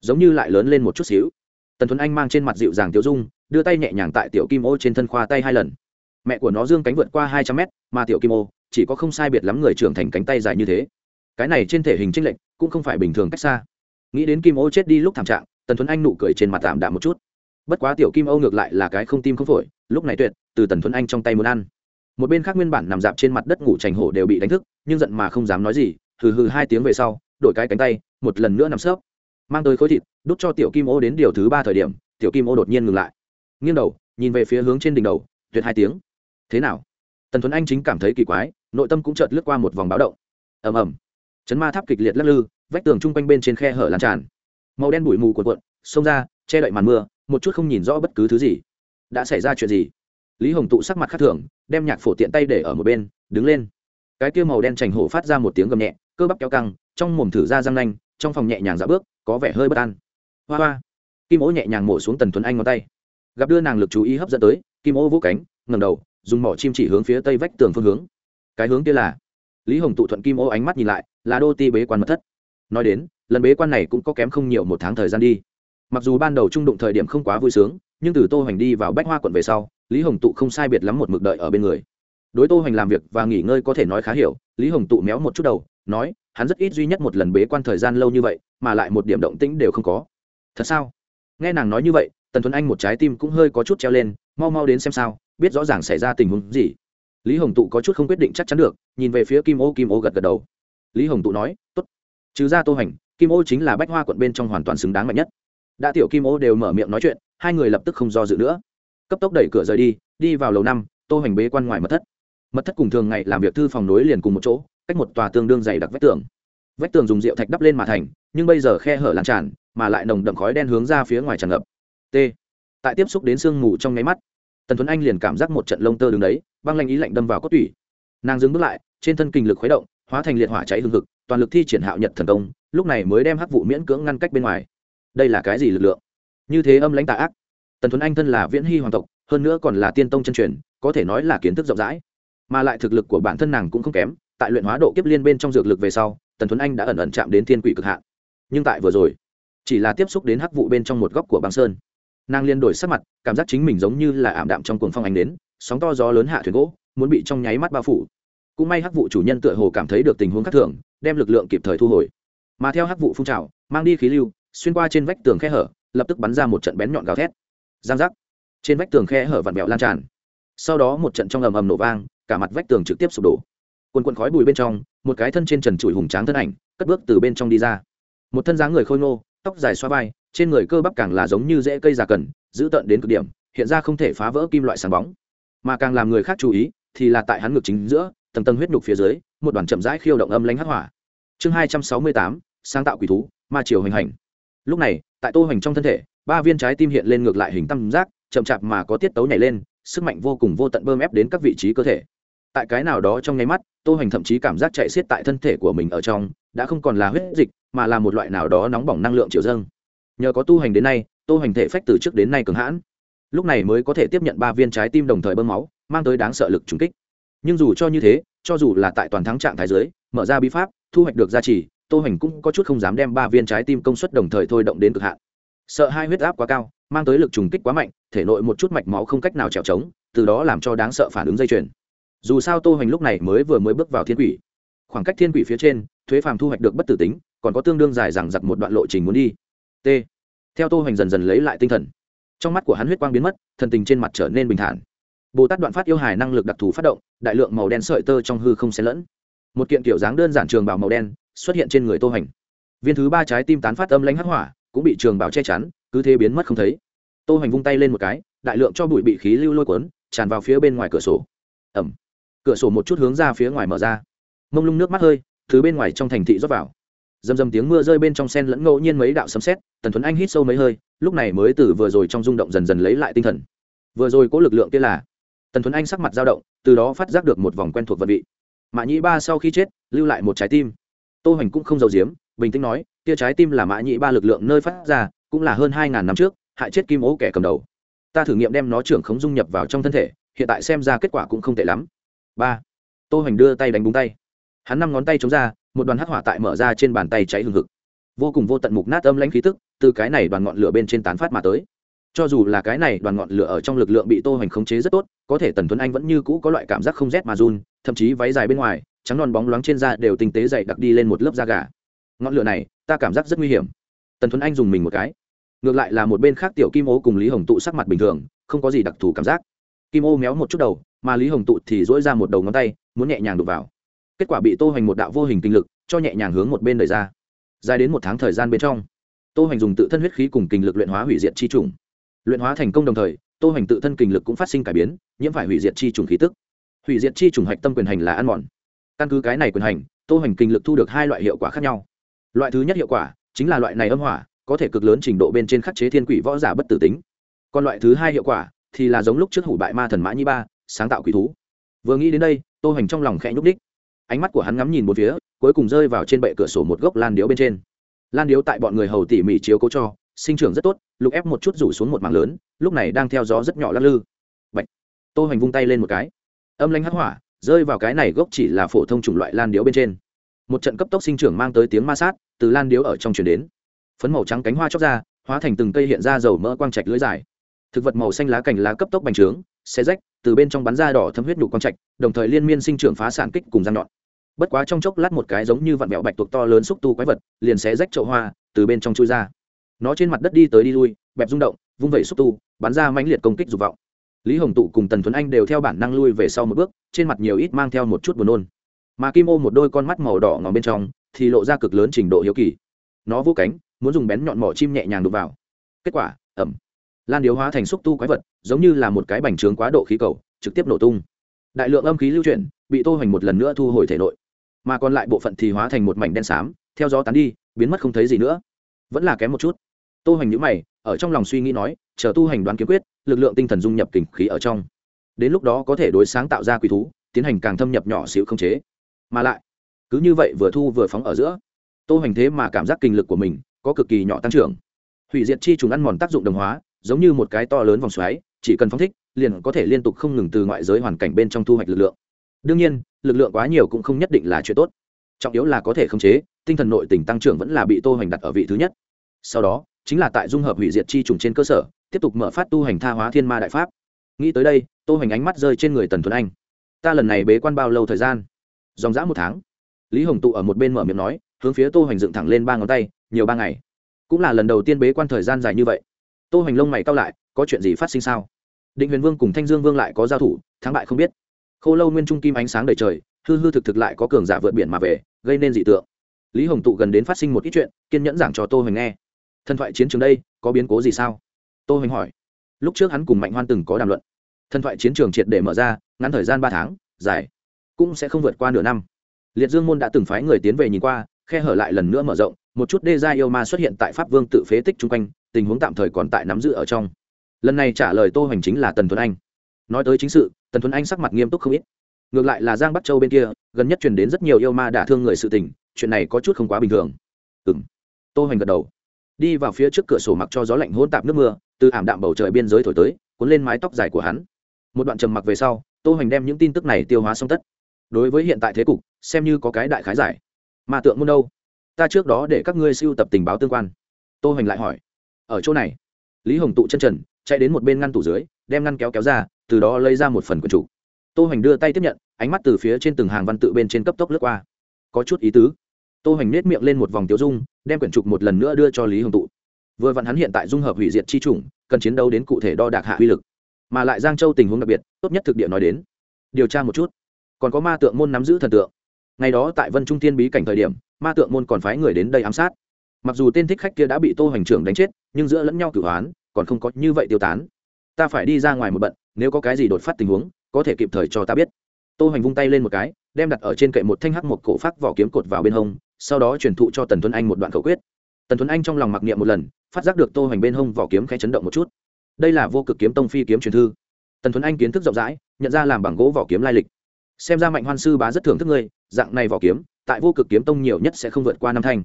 Giống như lại lớn lên một chút xíu. Tần thuấn anh mang trên mặt dịu dàng tiểu dung, đưa tay nhẹ nhàng tại tiểu kim ô trên thân khoa tay hai lần. Mẹ của nó dương cánh vượt qua hai trăm mét, mà tiểu kim ô, chỉ có không sai biệt lắm người trưởng thành cánh tay dài như thế. Cái này trên thể hình tranh lệch cũng không phải bình thường cách xa. Nghĩ đến kim ô chết đi lúc thảm trạng, tần thuấn anh nụ cười trên mặt tạm đạm một chút bất quá tiểu kim âu ngược lại là cái không tim không phổi, lúc này tuyệt, từ tần thuấn anh trong tay muốn ăn. Một bên khác nguyên bản nằm dạp trên mặt đất ngủ trành hổ đều bị đánh thức, nhưng giận mà không dám nói gì, hừ hừ hai tiếng về sau, đổi cái cánh tay, một lần nữa nằm sớp mang tới khối thịt, đút cho tiểu kim ô đến điều thứ ba thời điểm, tiểu kim ô đột nhiên ngừng lại. Nghiêng đầu, nhìn về phía hướng trên đỉnh đầu, tuyệt hai tiếng. Thế nào? Tần thuấn anh chính cảm thấy kỳ quái, nội tâm cũng chợt lướt qua một vòng báo động. Ầm ầm. Chấn ma tháp kịch liệt lắc lư, vách tường chung quanh bên trên khe hở lan tràn. Màu đen bụi mù cuộn cuộn, xông ra, che đậy màn mưa một chút không nhìn rõ bất cứ thứ gì. Đã xảy ra chuyện gì? Lý hồng tụ sắc mặt khắc thường, đem nhạc phổ tiện tay để ở một bên, đứng lên. Cái kia màu đen chành hổ phát ra một tiếng gầm nhẹ, cơ bắp kéo căng, trong mồm thử ra răng nanh, trong phòng nhẹ nhàng dạ bước, có vẻ hơi bất an. Hoa hoa. Kim ô nhẹ nhàng mổ xuống tần tuấn anh ngón tay. Gặp đưa nàng lực chú ý hấp dẫn tới, kim ô vũ cánh ngầm đầu, dùng mỏ chim chỉ hướng phía tây vách tường phương hướng. Cái hướng kia là? Lý hồng tụ thuận kim ô ánh mắt nhìn lại, là đô ti bế quan mật thất. Nói đến, lần bế quan này cũng có kém không nhiều một tháng thời gian đi mặc dù ban đầu trung đụng thời điểm không quá vui sướng, nhưng từ tô hoành đi vào bách hoa quận về sau, lý hồng tụ không sai biệt lắm một mực đợi ở bên người. Đối tô hoành làm việc và nghỉ ngơi có thể nói khá hiểu, lý hồng tụ méo một chút đầu, nói, hắn rất ít duy nhất một lần bế quan thời gian lâu như vậy, mà lại một điểm động tĩnh đều không có. Thật sao? Nghe nàng nói như vậy, tần thuấn anh một trái tim cũng hơi có chút treo lên, mau mau đến xem sao, biết rõ ràng xảy ra tình huống gì. Lý hồng tụ có chút không quyết định chắc chắn được, nhìn về phía kim ô kim ô gật gật đầu. Lý hồng tụ nói t ố t trừ ra tô hoành, kim ô chính là bách hoa quận bên trong hoàn toàn xứng đáng mạnh nhất đã tiểu kim ô đều mở miệng nói chuyện, hai người lập tức không do dự nữa. Cấp tốc đẩy cửa rời đi đi vào lầu năm, tô hoành bế quan ngoài mật thất. Mật thất cùng thường ngày làm việc thư phòng nối liền cùng một chỗ, cách một tòa tương đương dày đặc vách tường. Vách tường dùng rượu thạch đắp lên mà thành, nhưng bây giờ khe hở lan tràn, mà lại nồng đậm khói đen hướng ra phía ngoài tràn ngập. T. Tại tiếp xúc đến sương mù trong nháy mắt, tần tuấn anh liền cảm giác một trận lông tơ đứng đấy, băng lanh ý lạnh đâm vào cốt tủy. Nàng dừng bước lại, trên thân kinh lực khuấy động, hóa thành liệt hỏa cháy hương thực toàn lực thi triển hạo nhật thần công, lúc này mới đem hắc vụ miễn cưỡng ngăn cách bên ngoài đây là cái gì lực lượng? Như thế âm lãnh tà ác. Tần thuấn anh thân là viễn hy hoàng tộc, hơn nữa còn là tiên tông chân truyền, có thể nói là kiến thức rộng rãi. Mà lại thực lực của bản thân nàng cũng không kém, tại luyện hóa độ kiếp liên bên trong dược lực về sau, tần thuấn anh đã ẩn ẩn chạm đến thiên quỷ cực hạn. Nhưng tại vừa rồi, chỉ là tiếp xúc đến hắc vụ bên trong một góc của băng sơn. Nàng liên đổi sắc mặt, cảm giác chính mình giống như là ảm đạm trong cuồng phong ánh đến, sóng to gió lớn hạ thuyền gỗ, muốn bị trong nháy mắt bao phủ. Cũng may hắc vụ chủ nhân tựa hồ cảm thấy được tình huống khác thường, đem lực lượng kịp thời thu hồi. Mà theo hắc vụ phun trào, mang đi khí lưu xuyên qua trên vách tường khe hở, lập tức bắn ra một trận bén nhọn gào thét. Giang giác. Trên vách tường khe hở vặn vẹo lan tràn. Sau đó một trận trong ầm ầm nổ vang, cả mặt vách tường trực tiếp sụp đổ. Quần quần khói bụi bên trong, một cái thân trên trần trụi hùng tráng thân ảnh, cất bước từ bên trong đi ra. Một thân dáng người khôi ngô, tóc dài xoa vai, trên người cơ bắp càng là giống như rễ cây già cần giữ tận đến cực điểm, hiện ra không thể phá vỡ kim loại sáng bóng. Mà càng làm người khác chú ý, thì là tại hắn ngực chính giữa, tầng tầng huyết nhục phía dưới, một đoàn chậm rãi khiêu động âm lánh hắc hỏa. Chương hai trăm sáu mươi tám, sáng tạo quỷ thú, ma triều hình hành lúc này, tại tô hoành trong thân thể, ba viên trái tim hiện lên ngược lại hình tam giác, chậm chạp mà có tiết tấu nhảy lên, sức mạnh vô cùng vô tận bơm ép đến các vị trí cơ thể. Tại cái nào đó trong nháy mắt, tô hoành thậm chí cảm giác chạy xiết tại thân thể của mình ở trong, đã không còn là huyết dịch, mà là một loại nào đó nóng bỏng năng lượng triệu dâng. Nhờ có tu hành đến nay, tô hoành thể phách từ trước đến nay cường hãn. Lúc này mới có thể tiếp nhận ba viên trái tim đồng thời bơm máu, mang tới đáng sợ lực trùng kích. Nhưng dù cho như thế, cho dù là tại toàn thắng trạng thái dưới, mở ra bí pháp, thu hoạch được gia trì tô Hành cũng có chút không dám đem ba viên trái tim công suất đồng thời thôi động đến cực hạn. Sợ hai huyết áp quá cao, mang tới lực trùng kích quá mạnh, thể nội một chút mạch máu không cách nào trèo trống, từ đó làm cho đáng sợ phản ứng dây chuyền. Dù sao tô Hành lúc này mới vừa mới bước vào thiên quỷ. Khoảng cách thiên quỷ phía trên, thuế phàm thu hoạch được bất tử tính, còn có tương đương dài rằng giặc một đoạn lộ trình muốn đi. T. Theo tô Hành dần dần lấy lại tinh thần. Trong mắt của hắn huyết quang biến mất, thần tình trên mặt trở nên bình thản. Bồ tát đoạn phát yêu hài năng lực đặc thù phát động, đại lượng màu đen sợi tơ trong hư không xen lẫn. Một kiện kiểu dáng đơn giản trường bảo màu đen xuất hiện trên người tô hành. Viên thứ ba trái tim tán phát âm lãnh hắc hỏa, cũng bị trường bảo che chắn, cứ thế biến mất không thấy. Tô hành vung tay lên một cái, đại lượng cho bụi bị khí lưu lôi cuốn, tràn vào phía bên ngoài cửa sổ. Ẩm cửa sổ một chút hướng ra phía ngoài mở ra. Mông lung nước mắt hơi thứ bên ngoài trong thành thị rót vào. Dầm dầm tiếng mưa rơi bên trong sen lẫn ngẫu nhiên mấy đạo sấm sét, tần thuấn anh hít sâu mấy hơi, lúc này mới từ vừa rồi trong rung động dần dần lấy lại tinh thần. Vừa rồi có lực lượng kia là? Tần thuấn anh sắc mặt dao động, từ đó phát giác được một vòng quen thuộc vật vị. Mạ nhĩ ba sau khi chết, lưu lại một trái tim tô hoành cũng không giàu giếm, bình tĩnh nói tia trái tim là mã nhị ba lực lượng nơi phát ra, cũng là hơn hai ngàn năm trước, hại chết kim ố kẻ cầm đầu. Ta thử nghiệm đem nó trưởng khống dung nhập vào trong thân thể, hiện tại xem ra kết quả cũng không tệ lắm. Ba. Tô hoành đưa tay đánh búng tay. Hắn năm ngón tay chống ra, một đoàn hắc hỏa tại mở ra trên bàn tay cháy hừng hực. Vô cùng vô tận mục nát âm lãnh khí tức, từ cái này đoàn ngọn lửa bên trên tán phát mà tới. Cho dù là cái này đoàn ngọn lửa ở trong lực lượng bị tô hoành khống chế rất tốt, có thể tần tuấn anh vẫn như cũ có loại cảm giác không rét mà run, thậm chí váy dài bên ngoài trắng non bóng loáng trên da đều tinh tế dày đặc đi lên một lớp da gà. Ngọn lửa này, ta cảm giác rất nguy hiểm. Tần thuấn anh dùng mình một cái. Ngược lại là một bên khác tiểu kim ô cùng lý hồng tụ sắc mặt bình thường, không có gì đặc thù cảm giác. Kim ô méo một chút đầu, mà lý hồng tụ thì dỗi ra một đầu ngón tay, muốn nhẹ nhàng đục vào. Kết quả bị tô hoành một đạo vô hình kinh lực, cho nhẹ nhàng hướng một bên đời ra. Dài đến một tháng thời gian bên trong, tô hoành dùng tự thân huyết khí cùng kinh lực luyện hóa hủy diệt chi trùng. Luyện hóa thành công đồng thời, tô hoành tự thân kinh lực cũng phát sinh cải biến, nhiễm phải hủy diệt chi trùng khí tức. Hủy diệt chi trùng hạch tâm quyền hành là ăn mòn căn cứ cái này quyền hành, tô hành kinh lực thu được hai loại hiệu quả khác nhau. Loại thứ nhất hiệu quả chính là loại này âm hỏa, có thể cực lớn trình độ bên trên khắc chế thiên quỷ võ giả bất tử tính. Còn loại thứ hai hiệu quả thì là giống lúc trước hủ bại ma thần mã nhi ba, sáng tạo quỷ thú. Vừa nghĩ đến đây, tô hành trong lòng khẽ nhúc ních ánh mắt của hắn ngắm nhìn một phía, cuối cùng rơi vào trên bệ cửa sổ một gốc lan điếu bên trên. Lan điếu tại bọn người hầu tỉ mỉ chiếu cố cho, sinh trưởng rất tốt, lục ép một chút rủ xuống một mảng lớn, lúc này đang theo gió rất nhỏ lắc lư. Bạch. tô hành vung tay lên một cái. Âm lanh hắc hỏa rơi vào cái này gốc chỉ là phổ thông chủng loại lan điếu bên trên. Một trận cấp tốc sinh trưởng mang tới tiếng ma sát, từ lan điếu ở trong chuyển đến. Phấn màu trắng cánh hoa chóc ra, hóa thành từng cây hiện ra dầu mỡ quang trạch lưới dài. Thực vật màu xanh lá cành lá cấp tốc bành trướng xe rách, từ bên trong bắn ra đỏ thâm huyết nhục quang trạch, đồng thời liên miên sinh trưởng phá sản kích cùng gian đoạn. bất quá trong chốc lát một cái giống như vạn mẹo bạch tuộc to lớn xúc tu quái vật, liền xé rách chậu hoa, từ bên trong chui ra. Nó trên mặt đất đi tới đi lui, bẹp rung động, vung vẩy xúc tu, bắn ra mãnh liệt công kích dục vọng lý hồng tụ cùng tần Thuấn anh đều theo bản năng lui về sau một bước, trên mặt nhiều ít mang theo một chút buồn nôn. Mà kim ô một đôi con mắt màu đỏ ngòm bên trong, thì lộ ra cực lớn trình độ hiếu kỳ. Nó vô cánh, muốn dùng bén nhọn mỏ chim nhẹ nhàng đục vào. Kết quả, ẩm. Lan điếu hóa thành xúc tu quái vật, giống như là một cái bành trướng quá độ khí cầu, trực tiếp nổ tung. Đại lượng âm khí lưu chuyển, bị tô hoành một lần nữa thu hồi thể nội. Mà còn lại bộ phận thì hóa thành một mảnh đen xám, theo gió tán đi, biến mất không thấy gì nữa. Vẫn là kém một chút tô Hành nhữ mày, ở trong lòng suy nghĩ nói, chờ tu hành đoán kiếm quyết, lực lượng tinh thần dung nhập kình khí ở trong. Đến lúc đó có thể đối sáng tạo ra quỷ thú, tiến hành càng thâm nhập nhỏ xịu không chế. Mà lại, cứ như vậy vừa thu vừa phóng ở giữa. Tô Hành thế mà cảm giác kinh lực của mình có cực kỳ nhỏ tăng trưởng. Hủy diệt chi trùng ăn mòn tác dụng đồng hóa, giống như một cái to lớn vòng xoáy, chỉ cần phóng thích, liền có thể liên tục không ngừng từ ngoại giới hoàn cảnh bên trong thu hoạch lực lượng. Đương nhiên, lực lượng quá nhiều cũng không nhất định là chuyện tốt. Trọng yếu là có thể khống chế, tinh thần nội tình tăng trưởng vẫn là bị tô Hành đặt ở vị thứ nhất. Sau đó chính là tại dung hợp hủy diệt chi trùng trên cơ sở, tiếp tục mở phát tu hành tha hóa thiên ma đại pháp. Nghĩ tới đây, tô hành ánh mắt rơi trên người tần thuần anh. Ta lần này bế quan bao lâu thời gian? Dòng dã một tháng. Lý hồng tụ ở một bên mở miệng nói, hướng phía tô hoành dựng thẳng lên ba ngón tay, nhiều ba ngày. Cũng là lần đầu tiên bế quan thời gian dài như vậy. Tô hoành lông mày cao lại, có chuyện gì phát sinh sao? Định huyền vương cùng thanh dương vương lại có giao thủ, thắng bại không biết. K h ô lâu nguyên trung kim ánh sáng đầy trời, hư hư thực thực lại có cường giả vượt biển mà về, gây nên dị tượng. Lý hồng tụ gần đến phát sinh một ít chuyện, kiên nhẫn giảng cho tô hoành nghe thần thoại chiến trường đây, có biến cố gì sao? Tô hoành hỏi. Lúc trước hắn cùng mạnh hoan từng có đàm luận. Thần thoại chiến trường triệt để mở ra, ngắn thời gian ba tháng, dài, cũng sẽ không vượt qua nửa năm. Liệt dương môn đã từng phái người tiến về nhìn qua, khe hở lại lần nữa mở rộng, một chút đê gia yêu ma xuất hiện tại pháp vương tự phế tích chung quanh, tình huống tạm thời còn tại nắm giữ ở trong. Lần này trả lời tô hoành chính là tần tuấn anh. Nói tới chính sự, tần tuấn anh sắc mặt nghiêm túc không ít. Ngược lại là giang bắc châu bên kia, gần nhất truyền đến rất nhiều yêu ma đả thương người sự tình, chuyện này có chút không quá bình thường. Ừ m tô hoành gật đầu đi vào phía trước cửa sổ mặc cho gió lạnh hỗn tạp nước mưa, từ ảm đạm bầu trời biên giới thổi tới, cuốn lên mái tóc dài của hắn. Một đoạn trầm mặc về sau, tô hoành đem những tin tức này tiêu hóa xong tất. Đối với hiện tại thế cục, xem như có cái đại khái giải. Mà tượng môn đâu? Ta trước đó để các ngươi sưu tập tình báo tương quan. Tô hoành lại hỏi. Ở chỗ này. Lý hồng tụ chân trần, chạy đến một bên ngăn tủ dưới, đem ngăn kéo kéo ra, từ đó lấy ra một phần quần chủ tô hoành đưa tay tiếp nhận, ánh mắt từ phía trên từng hàng văn tự bên trên cấp tốc lướt qua. Có chút ý tứ tô hoành nết miệng lên một vòng tiêu dung, đem quyển trục một lần nữa đưa cho lý hồng tụ. Vừa vặn hắn hiện tại dung hợp hủy diệt chi chủng, cần chiến đấu đến cụ thể đo đạc hạ uy lực. Mà lại giang châu tình huống đặc biệt, tốt nhất thực địa nói đến. Điều tra một chút. Còn có ma tượng môn nắm giữ thần tượng. Ngày đó tại vân trung Thiên bí cảnh thời điểm, ma tượng môn còn phái người đến đây ám sát. Mặc dù tên thích khách kia đã bị tô hoành trưởng đánh chết, nhưng giữa lẫn nhau cửu hoán, còn không có như vậy tiêu tán. Ta phải đi ra ngoài một bận, nếu có cái gì đột phát tình huống, có thể kịp thời cho ta biết. Tô hoành vung tay lên một cái đem đặt ở trên kệ một thanh hắc một cổ phát vỏ kiếm cột vào bên hông, sau đó truyền thụ cho tần tuấn anh một đoạn khẩu quyết. Tần tuấn anh trong lòng mặc niệm một lần, phát giác được tô hoành bên hông vỏ kiếm khẽ chấn động một chút. Đây là vô cực kiếm tông phi kiếm truyền thư. Tần tuấn anh kiến thức rộng rãi, nhận ra làm bằng gỗ vỏ kiếm lai lịch. Xem ra mạnh hoan sư bá rất thưởng thức ngươi, dạng này vỏ kiếm, tại vô cực kiếm tông nhiều nhất sẽ không vượt qua năm thanh.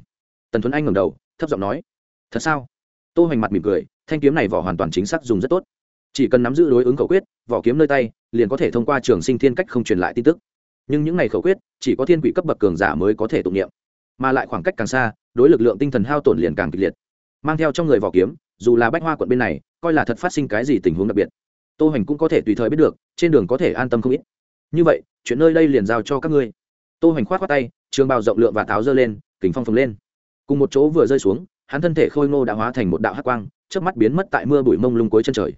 Tần tuấn anh ngẩng đầu, thấp giọng nói, thật sao? Tô hoành mặt mỉm cười, thanh kiếm này vỏ hoàn toàn chính xác dùng rất tốt. Chỉ cần nắm giữ đối ứng khẩu quyết, vỏ kiếm nơi tay, liền có thể thông qua trường sinh thiên cách không truyền lại tin tức nhưng những ngày khẩu quyết, chỉ có thiên quỷ cấp bậc cường giả mới có thể tụng niệm. Mà lại khoảng cách càng xa, đối lực lượng tinh thần hao tổn liền càng kịch liệt. Mang theo trong người vỏ kiếm, dù là bách hoa quận bên này, coi là thật phát sinh cái gì tình huống đặc biệt, tô hoành cũng có thể tùy thời biết được, trên đường có thể an tâm không ít. Như vậy, chuyện nơi đây liền giao cho các ngươi. Tô hoành khoát khoát tay, trường bào rộng lượng và tháo dơ lên, kính phong phồng lên. Cùng một chỗ vừa rơi xuống, hắn thân thể khôi ngô đã hóa thành một đạo hắc quang, chớp mắt biến mất tại mưa bụi mông lung cuối chân trời.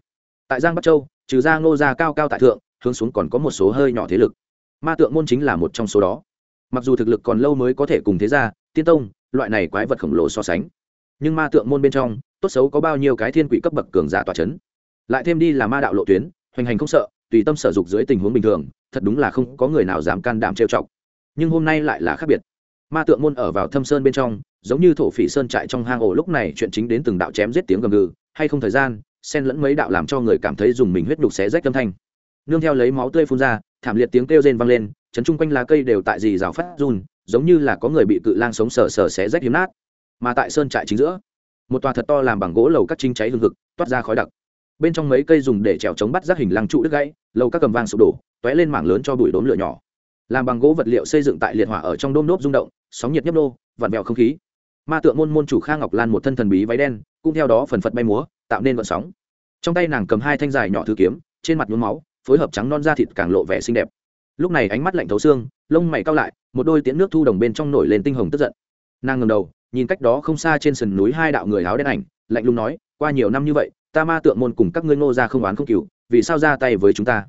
Tại giang bắc châu, trừ ra ngô gia cao cao tại thượng, hướng xuống còn có một số hơi nhỏ thế lực ma tượng môn chính là một trong số đó. Mặc dù thực lực còn lâu mới có thể cùng thế gia, tiên tông, loại này quái vật khổng lồ so sánh, nhưng ma tượng môn bên trong, tốt xấu có bao nhiêu cái thiên quỷ cấp bậc cường giả tòa c h ấ n lại thêm đi là ma đạo lộ tuyến, hoành hành không sợ, tùy tâm sở dục dưới tình huống bình thường, thật đúng là không có người nào dám can đảm trêu chọc. Nhưng hôm nay lại là khác biệt. Ma tượng môn ở vào thâm sơn bên trong, giống như thổ phỉ sơn trại trong hang ổ lúc này chuyện chính đến từng đạo chém giết tiếng gầm gừ, hay không thời gian, xen lẫn mấy đạo làm cho người cảm thấy dùng mình huyết đục xé rách âm thanh nương theo lấy máu tươi phun ra, thảm liệt tiếng kêu rên vang lên, chấn chung quanh lá cây đều tại dì rào phát run, giống như là có người bị cự lang sống sờ sờ xé rách hiếm nát. Mà tại sơn trại chính giữa, một tòa thật to làm bằng gỗ lầu các chính cháy hương thực toát ra khói đặc. Bên trong mấy cây dùng để trèo chống bắt rác hình lăng trụ đứt gãy, lầu các cầm vang sụp đổ t ó é lên mảng lớn cho bụi đốm lửa nhỏ. Làm bằng gỗ vật liệu xây dựng tại liệt hỏa ở trong đôm nốt rung động, sóng nhiệt nhấp nô, vặn vẹo không khí. Ma tượng môn môn chủ kha ngọc lan một thân thần bí váy đen, cũng theo đó phần phật bay múa, tạo nên vận sóng. Trong tay nàng cầm hai thanh dài nhỏ thứ kiếm, trên mặt nhuốm máu phối hợp trắng non da thịt càng lộ vẻ xinh đẹp. Lúc này ánh mắt lạnh thấu xương, lông mày cao lại, một đôi tiếng nước thu đồng bên trong nổi lên tinh hồng tức giận. Nàng ngầm đầu, nhìn cách đó không xa trên sườn núi hai đạo người áo đen ảnh, lạnh lùng nói, qua nhiều năm như vậy, ta ma tượng môn cùng các ngươi ngô ra không oán không cừu, vì sao ra tay với chúng ta?